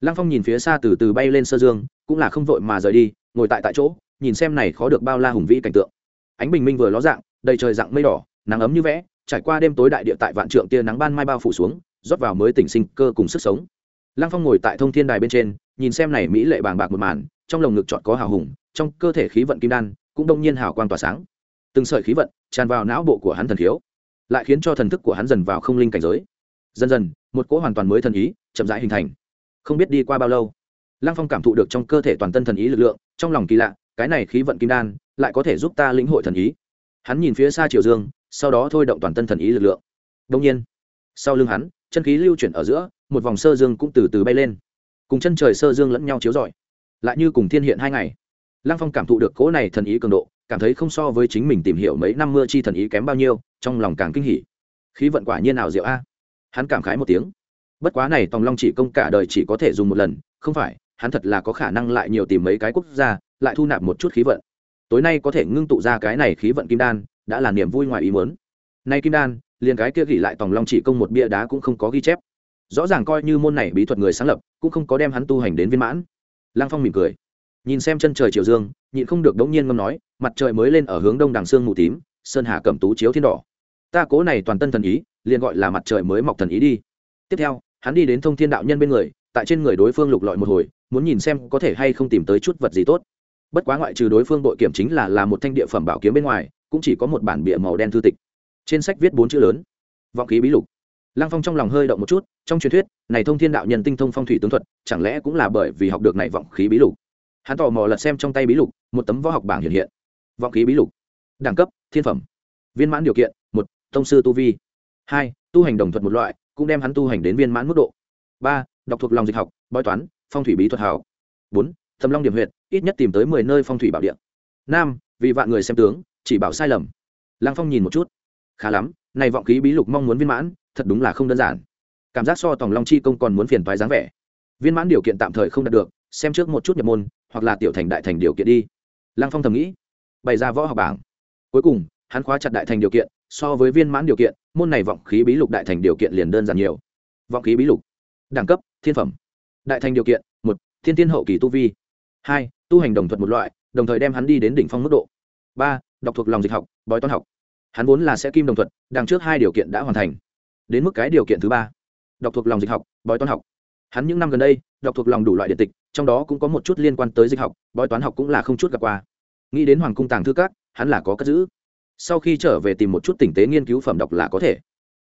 Lăng phong nhìn phía xa từ từ bay lên sơ dương, cũng là không vội mà rời đi, ngồi tại tại chỗ, nhìn xem này khó được bao la hùng vĩ cảnh tượng. Ánh bình minh vừa ló dạng, đầy trời dạng mây đỏ, nắng ấm như vẽ trải qua đêm tối đại địa tại vạn trượng tia nắng ban mai bao phủ xuống, rót vào mới tỉnh sinh cơ cùng sức sống. Lăng phong ngồi tại thông thiên đài bên trên, nhìn xem này mỹ lệ bàng bạc một màn, trong lồng ngực chọn có hào hùng, trong cơ thể khí vận kim đan cũng đông nhiên hào quang tỏa sáng. Từng sợi khí vận tràn vào não bộ của hắn thần thiếu lại khiến cho thần thức của hắn dần vào không linh cảnh giới. Dần dần, một cỗ hoàn toàn mới thần ý chậm rãi hình thành. Không biết đi qua bao lâu, lăng phong cảm thụ được trong cơ thể toàn tân thần ý lực lượng, trong lòng kỳ lạ, cái này khí vận kim đan lại có thể giúp ta lĩnh hội thần ý. Hắn nhìn phía xa triều dương sau đó thôi động toàn tân thần ý lực lượng. Đông nhiên, sau lưng hắn, chân khí lưu chuyển ở giữa, một vòng sơ dương cũng từ từ bay lên. Cùng chân trời sơ dương lẫn nhau chiếu rọi. Lại như cùng thiên hiện hai ngày. Lăng phong cảm thụ được cỗ này thần ý cường độ, cảm thấy không so với chính mình tìm hiểu mấy năm mưa chi thần ý kém bao nhiêu, trong lòng càng kinh hỉ. Khí vận quả nhiên nào diệu a. Hắn cảm khái một tiếng. Bất quá này tòng long chỉ công cả đời chỉ có thể dùng một lần, không phải, hắn thật là có khả năng lại nhiều tìm mấy cái quốc gia, lại thu nạp một chút khí vận. Tối nay có thể ngưng tụ ra cái này khí vận kim đan đã là niềm vui ngoài ý muốn. Nay kim đan, liền cái kia gỉ lại tòng long chỉ công một bia đá cũng không có ghi chép. Rõ ràng coi như môn này bí thuật người sáng lập, cũng không có đem hắn tu hành đến viên mãn. Lăng phong mỉm cười. Nhìn xem chân trời chiều dương, nhịn không được đống nhiên ngâm nói, mặt trời mới lên ở hướng đông đằng sương mù tím, sơn hà cẩm tú chiếu thiên đỏ. Ta cố này toàn tân thần ý, liền gọi là mặt trời mới mọc thần ý đi. Tiếp theo, hắn đi đến thông thiên đạo nhân bên người, tại trên người đối phương lục lọi một hồi, muốn nhìn xem có thể hay không tìm tới chút vật gì tốt. Bất quá ngoại trừ đối phương đội kiểm chính là là một thanh địa phẩm bảo kiếm bên ngoài cũng chỉ có một bản bìa màu đen thư tịch. Trên sách viết bốn chữ lớn. Vọng khí bí lục. Lăng phong trong lòng hơi động một chút, trong truyền thuyết, này thông thiên đạo nhân tinh thông phong thủy tướng thuật, chẳng lẽ cũng là bởi vì học được này vọng khí bí lục? Hắn tò mò lật xem trong tay bí lục, một tấm võ học bảng hiện hiện. Vọng khí bí lục. Đẳng cấp, thiên phẩm. Viên mãn điều kiện, một thông sư tu vi. Hai, tu hành đồng thuật một loại, cũng đem hắn tu hành đến viên mãn mức độ. Ba, đọc thuộc lòng dịch học, bói toán, phong thủy bí thuật hảo bốn, thầm long điểm huyệt, ít nhất tìm tới mười nơi phong thủy bảo địa. Năm, vì vạn người xem tướng chỉ bảo sai lầm. Lăng phong nhìn một chút. Khá lắm, này vọng khí bí lục mong muốn viên mãn, thật đúng là không đơn giản. Cảm giác so tòng long chi công còn muốn phiền toái dáng vẻ. Viên mãn điều kiện tạm thời không đạt được, xem trước một chút nhập môn, hoặc là tiểu thành đại thành điều kiện đi. Lăng phong thầm nghĩ. Bày ra võ học bảng. Cuối cùng, hắn khóa chặt đại thành điều kiện, so với viên mãn điều kiện, môn này vọng khí bí lục đại thành điều kiện liền đơn giản nhiều. Vọng khí bí lục. Đẳng cấp, thiên phẩm. Đại thành điều kiện, một, thiên tiên hậu kỳ tu vi. Hai, tu hành đồng thuật một loại, đồng thời đem hắn đi đến đỉnh phong mức độ. Ba đọc thuộc lòng dịch học bói toán học. Hắn vốn là sẽ kim đồng thuận, đằng trước hai điều kiện đã hoàn thành. Đến mức cái điều kiện thứ ba đọc thuộc lòng dịch học bói toán học. Hắn những năm gần đây đọc thuộc lòng đủ loại điện tịch trong đó cũng có một chút liên quan tới dịch học bói toán học cũng là không chút gặp qua. Nghĩ đến hoàng cung tàng thư các hắn là có cất giữ. Sau khi trở về tìm một chút tình tế nghiên cứu phẩm đọc là có thể.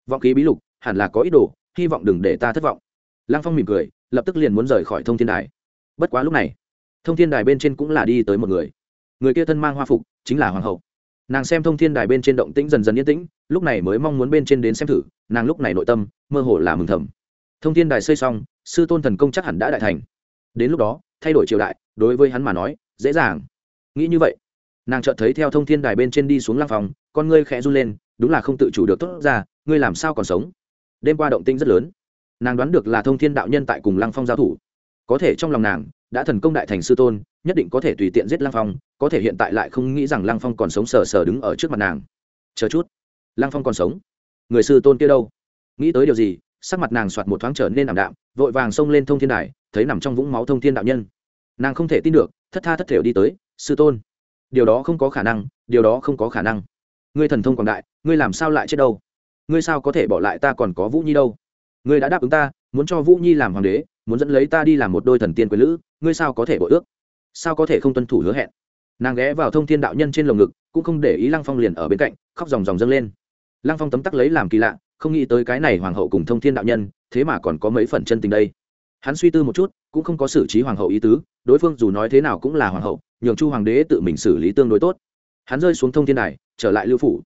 Vọng ký bí lục hẳn là có ý đồ hy vọng đừng để ta thất vọng. Lăng phong mỉm cười lập tức liền muốn rời khỏi thông thiên đài. Bất quá lúc này thông thiên đài bên trên cũng là đi tới một người người kia thân mang hoa phục, chính là hoàng hậu. Nàng xem thông thiên đài bên trên động tĩnh dần dần yên tĩnh, lúc này mới mong muốn bên trên đến xem thử, nàng lúc này nội tâm, mơ hồ là mừng thầm. Thông thiên đài xây xong, sư tôn thần công chắc hẳn đã đại thành. Đến lúc đó, thay đổi triều đại, đối với hắn mà nói, dễ dàng. Nghĩ như vậy, nàng chợt thấy theo thông thiên đài bên trên đi xuống lăng phòng, con ngươi khẽ run lên, đúng là không tự chủ được tốt ra, ngươi làm sao còn sống? Đêm qua động tinh rất lớn. Nàng đoán được là thông thiên đạo nhân tại cùng lăng phong giao thủ. Có thể trong lòng nàng, đã thần công đại thành sư tôn, nhất định có thể tùy tiện giết lăng phong có thể hiện tại lại không nghĩ rằng lăng phong còn sống sờ sờ đứng ở trước mặt nàng. Chờ chút, lăng phong còn sống? Người sư tôn kia đâu? Nghĩ tới điều gì, sắc mặt nàng soạt một thoáng trở nên ảm đạm, vội vàng xông lên thông thiên đài, thấy nằm trong vũng máu thông thiên đạo nhân. Nàng không thể tin được, thất tha thất thểu đi tới, sư tôn, điều đó không có khả năng, điều đó không có khả năng. Ngươi thần thông quảng đại, ngươi làm sao lại chết đâu? Ngươi sao có thể bỏ lại ta còn có vũ nhi đâu? Ngươi đã đáp ứng ta, muốn cho vũ nhi làm hoàng đế, muốn dẫn lấy ta đi làm một đôi thần tiên quyền lữ, ngươi sao có thể bội ước? Sao có thể không tuân thủ hứa hẹn? Nàng ghé vào thông thiên đạo nhân trên lồng ngực, cũng không để ý lăng phong liền ở bên cạnh, khóc ròng ròng dâng lên. Lăng phong tấm tắc lấy làm kỳ lạ, không nghĩ tới cái này hoàng hậu cùng thông thiên đạo nhân, thế mà còn có mấy phần chân tình đây. Hắn suy tư một chút, cũng không có xử trí hoàng hậu ý tứ, đối phương dù nói thế nào cũng là hoàng hậu, nhường chu hoàng đế tự mình xử lý tương đối tốt. Hắn rơi xuống thông thiên đài, trở lại lưu phủ.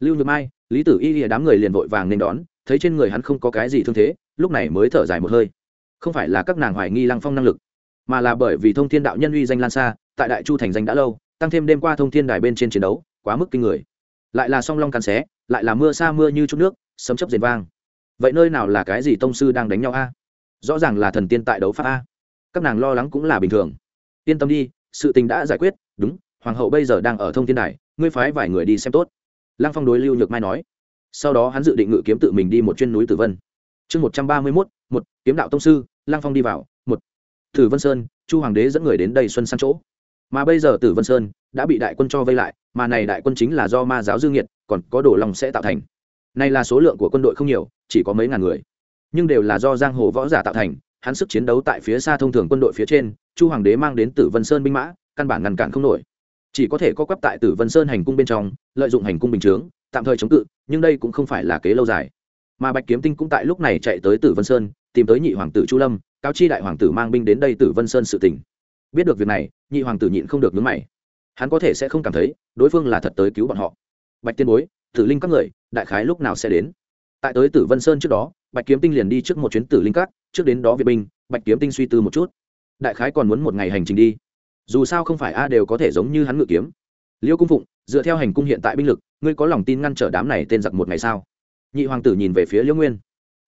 Lưu nhược mai, lý tử y lìa đám người liền vội vàng nên đón, thấy trên người hắn không có cái gì thương thế, lúc này mới thở dài một hơi. Không phải là các nàng hoài nghi lăng phong năng lực, mà là bởi vì thông thiên đạo nhân uy danh lan xa tại đại chu thành danh đã lâu, tăng thêm đêm qua thông thiên đài bên trên chiến đấu, quá mức kinh người. Lại là song long cắn xé, lại là mưa xa mưa như chút nước, sấm chấp rền vang. Vậy nơi nào là cái gì tông sư đang đánh nhau a? Rõ ràng là thần tiên tại đấu pháp a. Các nàng lo lắng cũng là bình thường. Yên tâm đi, sự tình đã giải quyết, đúng, hoàng hậu bây giờ đang ở thông thiên đài, ngươi phái vài người đi xem tốt. Lăng phong đối lưu nhược mai nói. Sau đó hắn dự định ngự kiếm tự mình đi một chuyên núi tử vân. Chương một trăm ba mươi mốt, một, kiếm đạo tông sư, lăng phong đi vào, một. Tử vân sơn, chu hoàng đế dẫn người đến đây xuân sang chỗ mà bây giờ tử vân sơn đã bị đại quân cho vây lại, mà này đại quân chính là do ma giáo dương nhiệt còn có đổ lòng sẽ tạo thành. Này là số lượng của quân đội không nhiều, chỉ có mấy ngàn người. Nhưng đều là do giang hồ võ giả tạo thành, hắn sức chiến đấu tại phía xa thông thường quân đội phía trên, chu hoàng đế mang đến tử vân sơn binh mã, căn bản ngăn cản không nổi. Chỉ có thể co quắp tại tử vân sơn hành cung bên trong, lợi dụng hành cung bình chướng, tạm thời chống cự, nhưng đây cũng không phải là kế lâu dài. Mà bạch kiếm tinh cũng tại lúc này chạy tới tử vân sơn, tìm tới nhị hoàng tử chu lâm cao chi đại hoàng tử mang binh đến đây tử vân sơn sự tỉnh biết được việc này, nhị hoàng tử nhịn không được nhướng mày. Hắn có thể sẽ không cảm thấy đối phương là thật tới cứu bọn họ. Bạch tiên bối, tử linh các người, đại khái lúc nào sẽ đến? Tại tới tử vân sơn trước đó, bạch kiếm tinh liền đi trước một chuyến tử linh các, trước đến đó vệ binh, bạch kiếm tinh suy tư một chút. Đại khái còn muốn một ngày hành trình đi. Dù sao không phải a đều có thể giống như hắn ngự kiếm. Liêu cung phụng, dựa theo hành cung hiện tại binh lực, ngươi có lòng tin ngăn trở đám này tên giặc một ngày sao? Nhị hoàng tử nhìn về phía liêu nguyên.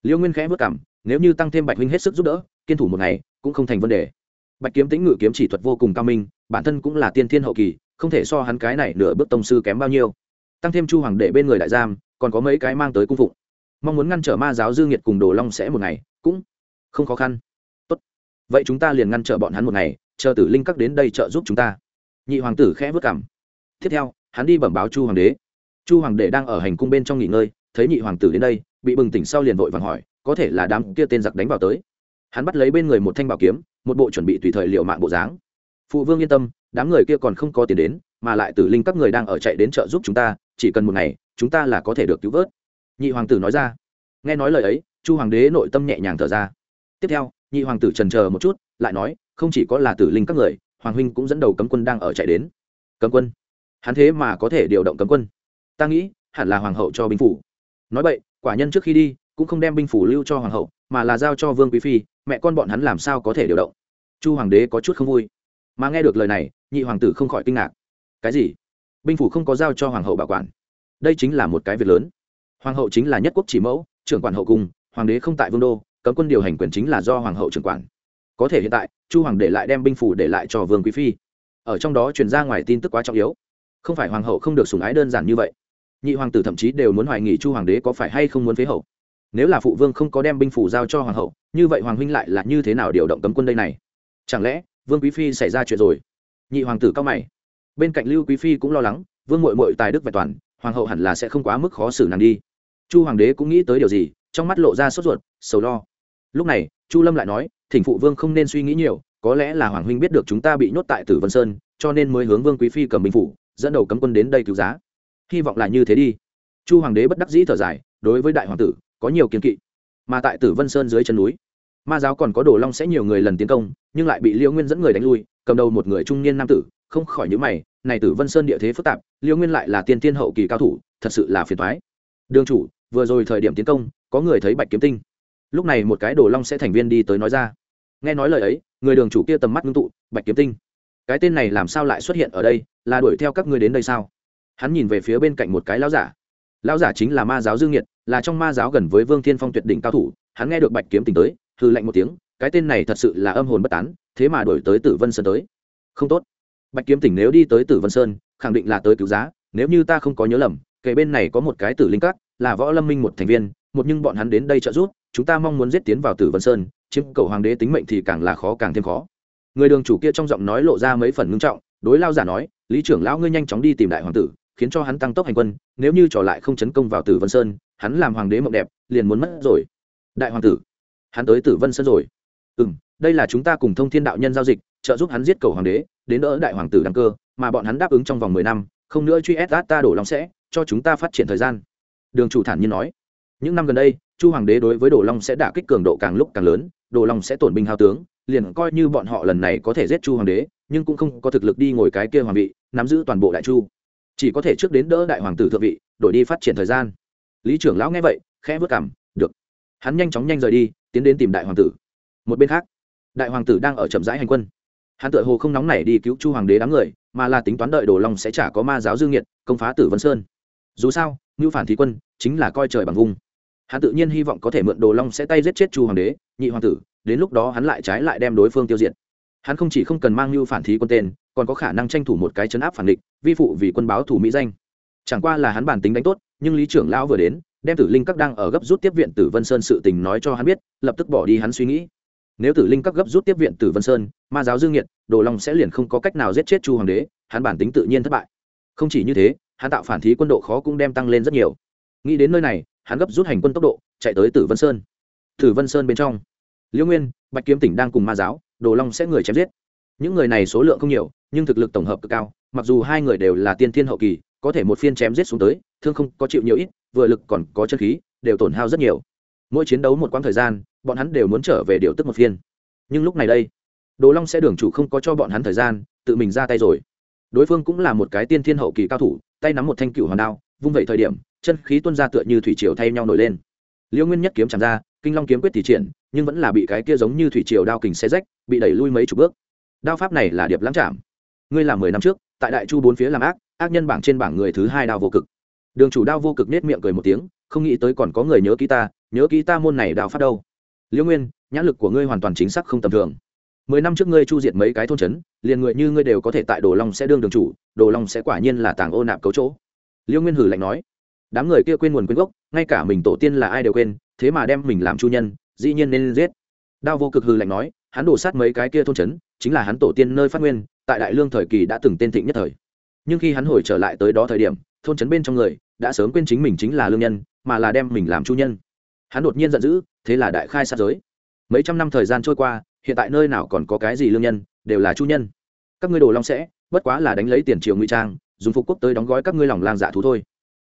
Liêu nguyên khẽ vất cảm, nếu như tăng thêm bạch huynh hết sức giúp đỡ, kiên thủ một ngày cũng không thành vấn đề bạch kiếm tĩnh ngự kiếm chỉ thuật vô cùng cao minh, bản thân cũng là tiên thiên hậu kỳ, không thể so hắn cái này nửa bước tông sư kém bao nhiêu. Tăng thêm chu hoàng đệ bên người đại giam, còn có mấy cái mang tới cung phụng. Mong muốn ngăn trở ma giáo dương nhiệt cùng đồ long sẽ một ngày, cũng không khó khăn. Tốt. Vậy chúng ta liền ngăn trở bọn hắn một ngày, chờ tử linh các đến đây trợ giúp chúng ta. Nhị hoàng tử khẽ vất cảm. Tiếp theo, hắn đi bẩm báo chu hoàng đế. Chu hoàng đế đang ở hành cung bên trong nghỉ ngơi, thấy nhị hoàng tử đến đây, bị bừng tỉnh sau liền vội vàng hỏi, có thể là đám kia tên giặc đánh vào tới. Hắn bắt lấy bên người một thanh bảo kiếm một bộ chuẩn bị tùy thời liệu mạng bộ dáng. Phụ vương yên tâm, đám người kia còn không có tiền đến, mà lại tử linh các người đang ở chạy đến trợ giúp chúng ta, chỉ cần một ngày, chúng ta là có thể được cứu vớt. Nhị hoàng tử nói ra. Nghe nói lời ấy, chu hoàng đế nội tâm nhẹ nhàng thở ra. Tiếp theo, nhị hoàng tử trần chờ một chút, lại nói, không chỉ có là tử linh các người, hoàng huynh cũng dẫn đầu cấm quân đang ở chạy đến. Cấm quân? Hắn thế mà có thể điều động cấm quân? Ta nghĩ, hẳn là hoàng hậu cho binh phủ. Nói vậy quả nhân trước khi đi, cũng không đem binh phủ lưu cho hoàng hậu, mà là giao cho vương quý phi mẹ con bọn hắn làm sao có thể điều động? Chu hoàng đế có chút không vui. Mà nghe được lời này, nhị hoàng tử không khỏi kinh ngạc. Cái gì? Binh phủ không có giao cho hoàng hậu bảo quản. Đây chính là một cái việc lớn. Hoàng hậu chính là nhất quốc chỉ mẫu, trưởng quản hậu cung, hoàng đế không tại vương đô, cấm quân điều hành quyền chính là do hoàng hậu trưởng quản. Có thể hiện tại, chu hoàng để lại đem binh phủ để lại cho vương quý phi. Ở trong đó truyền ra ngoài tin tức quá trọng yếu. Không phải hoàng hậu không được sủng ái đơn giản như vậy. Nhị hoàng tử thậm chí đều muốn hoài nghỉ chu hoàng đế có phải hay không muốn phế hậu. Nếu là phụ vương không có đem binh phủ giao cho hoàng hậu như vậy hoàng huynh lại là như thế nào điều động cấm quân đây này? Chẳng lẽ vương quý phi xảy ra chuyện rồi? Nhị hoàng tử cao mày. Bên cạnh lưu quý phi cũng lo lắng, vương mội mội tài đức vẹn toàn, hoàng hậu hẳn là sẽ không quá mức khó xử nàng đi. Chu hoàng đế cũng nghĩ tới điều gì, trong mắt lộ ra sốt ruột, sầu lo. Lúc này, chu lâm lại nói, thỉnh phụ vương không nên suy nghĩ nhiều, có lẽ là hoàng huynh biết được chúng ta bị nhốt tại tử vân sơn, cho nên mới hướng vương quý phi cầm binh phủ, dẫn đầu cấm quân đến đây cứu giá. Hy vọng là như thế đi. Chu hoàng đế bất đắc dĩ thở dài, đối với đại hoàng tử, có nhiều kiên kỵ. Mà tại tử vân sơn dưới chân núi ma giáo còn có đồ long sẽ nhiều người lần tiến công, nhưng lại bị liễu nguyên dẫn người đánh lui, cầm đầu một người trung niên nam tử, không khỏi nhữ mày, này tử vân sơn địa thế phức tạp liễu nguyên lại là tiên tiên hậu kỳ cao thủ, thật sự là phiền thoái đương chủ, vừa rồi thời điểm tiến công, có người thấy bạch kiếm tinh. Lúc này một cái đồ long sẽ thành viên đi tới nói ra. Nghe nói lời ấy, người đường chủ kia tầm mắt ngưng tụ, bạch kiếm tinh. Cái tên này làm sao lại xuất hiện ở đây, là đuổi theo các ngươi đến đây sao? Hắn nhìn về phía bên cạnh một cái lão giả. Lão giả chính là ma giáo dương nhiệt, là trong ma giáo gần với vương thiên phong tuyệt đỉnh cao thủ, hắn nghe được bạch kiếm tình tới hư lạnh một tiếng, cái tên này thật sự là âm hồn bất tán, thế mà đổi tới tử vân sơn tới. Không tốt. Bạch kiếm tỉnh nếu đi tới tử vân sơn, khẳng định là tới cứu giá, nếu như ta không có nhớ lầm kể bên này có một cái tử linh cát là võ lâm minh một thành viên, một nhưng bọn hắn đến đây trợ giúp, chúng ta mong muốn giết tiến vào tử vân sơn, chiếm cầu hoàng đế tính mệnh thì càng là khó, càng thêm khó. Người đường chủ kia trong giọng nói lộ ra mấy phần ngưng trọng, đối lao giả nói, lý trưởng lão ngươi nhanh chóng đi tìm đại hoàng tử, khiến cho hắn tăng tốc hành quân, nếu như trò lại không chấn công vào tử vân sơn, hắn làm hoàng đế mộng đẹp, liền muốn mất rồi. Đại hoàng tử hắn tới tử vân sơn rồi. Ừ m đây là chúng ta cùng thông thiên đạo nhân giao dịch, trợ giúp hắn giết cầu hoàng đế, đến đỡ đại hoàng tử đăng cơ, mà bọn hắn đáp ứng trong vòng mười năm, không nữa truy ép ta đổ long sẽ, cho chúng ta phát triển thời gian. Đường chủ thản nhiên nói. Những năm gần đây, chu hoàng đế đối với đồ long sẽ đả kích cường độ càng lúc càng lớn đồ long sẽ tổn binh hao tướng, liền coi như bọn họ lần này có thể giết chu hoàng đế, nhưng cũng không có thực lực đi ngồi cái kia hoàng vị, nắm giữ toàn bộ đại chu. Chỉ có thể trước đến đỡ đại hoàng tử thượng vị, đổi đi phát triển thời gian. Lý trưởng lão nghe vậy, khẽ vất cảm được. Hắn nhanh chóng nhanh rời đi tiến đến tìm đại hoàng tử. Một bên khác, đại hoàng tử đang ở chậm rãi hành quân. Hắn tự hồ không nóng nảy đi cứu chu hoàng đế đám người, mà là tính toán đợi đồ long sẽ chả có ma giáo dương nhiệt công phá tử vân sơn. Dù sao, ngưu phản thí quân chính là coi trời bằng vung hắn tự nhiên hy vọng có thể mượn đồ long sẽ tay giết chết chu hoàng đế, nhị hoàng tử, đến lúc đó hắn lại trái lại đem đối phương tiêu diệt. Hắn không chỉ không cần mang ngưu phản thí quân tên, còn có khả năng tranh thủ một cái chấn áp phản địch, vi phụ vì quân báo thủ mỹ danh. Chẳng qua là hắn bản tính đánh tốt, nhưng lý trưởng lão vừa đến đem tử linh các đang ở gấp rút tiếp viện tử vân sơn sự tình nói cho hắn biết, lập tức bỏ đi hắn suy nghĩ. Nếu tử linh các gấp rút tiếp viện tử vân sơn, ma giáo dương nghiệt, đồ long sẽ liền không có cách nào giết chết chu hoàng đế, hắn bản tính tự nhiên thất bại. Không chỉ như thế, hắn tạo phản thí quân độ khó cũng đem tăng lên rất nhiều. Nghĩ đến nơi này, hắn gấp rút hành quân tốc độ, chạy tới tử vân sơn. Tử vân sơn bên trong liễu nguyên, bạch kiếm tỉnh đang cùng ma giáo, đồ long sẽ người chém giết. Những người này số lượng không nhiều, nhưng thực lực tổng hợp cực cao, mặc dù hai người đều là tiên thiên hậu kỳ có thể một phiên chém giết xuống tới, thương không có chịu nhiều ít, vừa lực còn có chân khí, đều tổn hao rất nhiều. Mỗi chiến đấu một quãng thời gian, bọn hắn đều muốn trở về điều tức một phiên. Nhưng lúc này đây, đồ long sẽ đường chủ không có cho bọn hắn thời gian, tự mình ra tay rồi. Đối phương cũng là một cái tiên thiên hậu kỳ cao thủ, tay nắm một thanh cựu hoàn đao, vung vẩy thời điểm, chân khí tuôn ra tựa như thủy triều thay nhau nổi lên. Liêu nguyên nhất kiếm chạm ra, kinh long kiếm quyết thì triển, nhưng vẫn là bị cái kia giống như thủy triều đao kình xe rách, bị đẩy lui mấy chục bước. Đao pháp này là điệp lãng chạm. Ngươi làm mười năm trước, tại đại chu bốn phía làm ác ác nhân bảng trên bảng người thứ hai đao vô cực. Đường chủ đao vô cực nết miệng cười một tiếng, không nghĩ tới còn có người nhớ ký ta, nhớ ký ta môn này đao phát đâu. Liễu nguyên, nhãn lực của ngươi hoàn toàn chính xác không tầm thường. Mười năm trước ngươi chu diệt mấy cái thôn trấn, liền người như ngươi đều có thể tại đồ long sẽ đương đường chủ, đồ long sẽ quả nhiên là tàng ô nạp cấu chỗ. Liễu nguyên hử lạnh nói, đám người kia quên nguồn quên gốc, ngay cả mình tổ tiên là ai đều quên, thế mà đem mình làm chu nhân, dĩ nhiên nên giết. Đao vô cực hừ lạnh nói, hắn đổ sát mấy cái kia thôn trấn, chính là hắn tổ tiên nơi phát nguyên, tại đại lương thời kỳ đã từng tên thịnh nhất thời nhưng khi hắn hồi trở lại tới đó thời điểm, thôn trấn bên trong người đã sớm quên chính mình chính là lương nhân, mà là đem mình làm chu nhân. Hắn đột nhiên giận dữ, thế là đại khai sát giới. Mấy trăm năm thời gian trôi qua, hiện tại nơi nào còn có cái gì lương nhân, đều là chu nhân. Các ngươi đồ long sẽ, bất quá là đánh lấy tiền triều ngụy trang, dùng phục quốc tới đóng gói các ngươi lòng lang dạ thú thôi.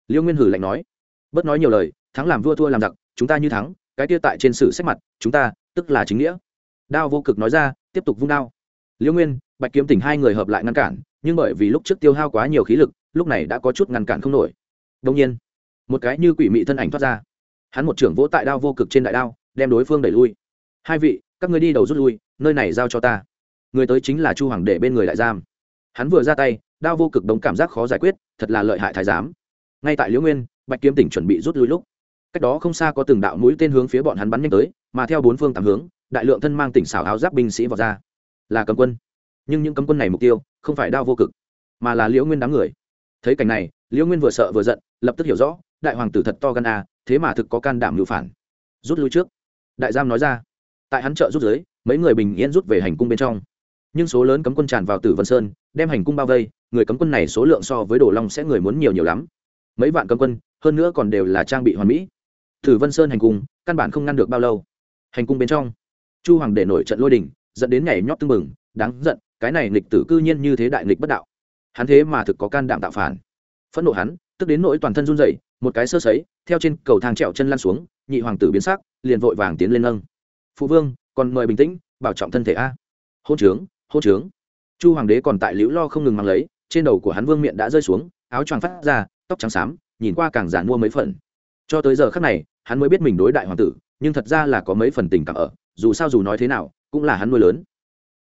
Liêu nguyên hử lạnh nói. Bất nói nhiều lời, thắng làm vua thua làm giặc, chúng ta như thắng, cái kia tại trên sử sách mặt, chúng ta, tức là chính nghĩa. Đao vô cực nói ra, tiếp tục vung đao. Liêu nguyên, bạch kiếm tỉnh hai người hợp lại ngăn cản nhưng bởi vì lúc trước tiêu hao quá nhiều khí lực, lúc này đã có chút ngăn cản không nổi. Đông nhiên, một cái như quỷ mị thân ảnh thoát ra. Hắn một trưởng vỗ tại đao vô cực trên đại đao, đem đối phương đẩy lui. Hai vị, các người đi đầu rút lui, nơi này giao cho ta. Người tới chính là chu hoàng đệ bên người đại giam. Hắn vừa ra tay, đao vô cực đống cảm giác khó giải quyết, thật là lợi hại thái giám. Ngay tại liễu nguyên, bạch kiếm tỉnh chuẩn bị rút lui lúc, cách đó không xa có từng đạo mũi tên hướng phía bọn hắn bắn nhanh tới, mà theo bốn phương tám hướng, đại lượng thân mang tỉnh xảo áo giáp binh sĩ vào ra. Là cầm quân nhưng những cấm quân này mục tiêu không phải đao vô cực, mà là liễu nguyên đám người. Thấy cảnh này, liễu nguyên vừa sợ vừa giận, lập tức hiểu rõ, đại hoàng tử thật to gan à thế mà thực có can đảm lưu phản. Rút lui trước. Đại giam nói ra. Tại hắn chợ rút giới, mấy người bình yên rút về hành cung bên trong. Nhưng số lớn cấm quân tràn vào tử vân sơn, đem hành cung bao vây, người cấm quân này số lượng so với đồ long sẽ người muốn nhiều nhiều lắm. Mấy vạn cấm quân, hơn nữa còn đều là trang bị hoàn mỹ. Tử vân sơn hành cung, căn bản không ngăn được bao lâu. Hành cung bên trong, chu hoàng để nổi trận lôi đình, dẫn đến nhảy nhót tưng bừng, đáng giận cái này nghịch tử cư nhiên như thế đại nghịch bất đạo. Hắn thế mà thực có can đảm tạo phản. Phẫn nộ hắn, tức đến nỗi toàn thân run rẩy, một cái sơ sấy, theo trên cầu thang trèo chân lăn xuống, nhị hoàng tử biến sắc, liền vội vàng tiến lên nâng. Phụ vương, còn mời bình tĩnh, bảo trọng thân thể a. Hôn trướng hôn trướng. Chu hoàng đế còn tại liễu lo không ngừng mang lấy, trên đầu của hắn vương miệng đã rơi xuống, áo choàng phát ra, tóc trắng xám, nhìn qua càng giản mua mấy phần. Cho tới giờ khắc này, hắn mới biết mình đối đại hoàng tử, nhưng thật ra là có mấy phần tình cảm ở, dù sao dù nói thế nào, cũng là hắn nuôi lớn.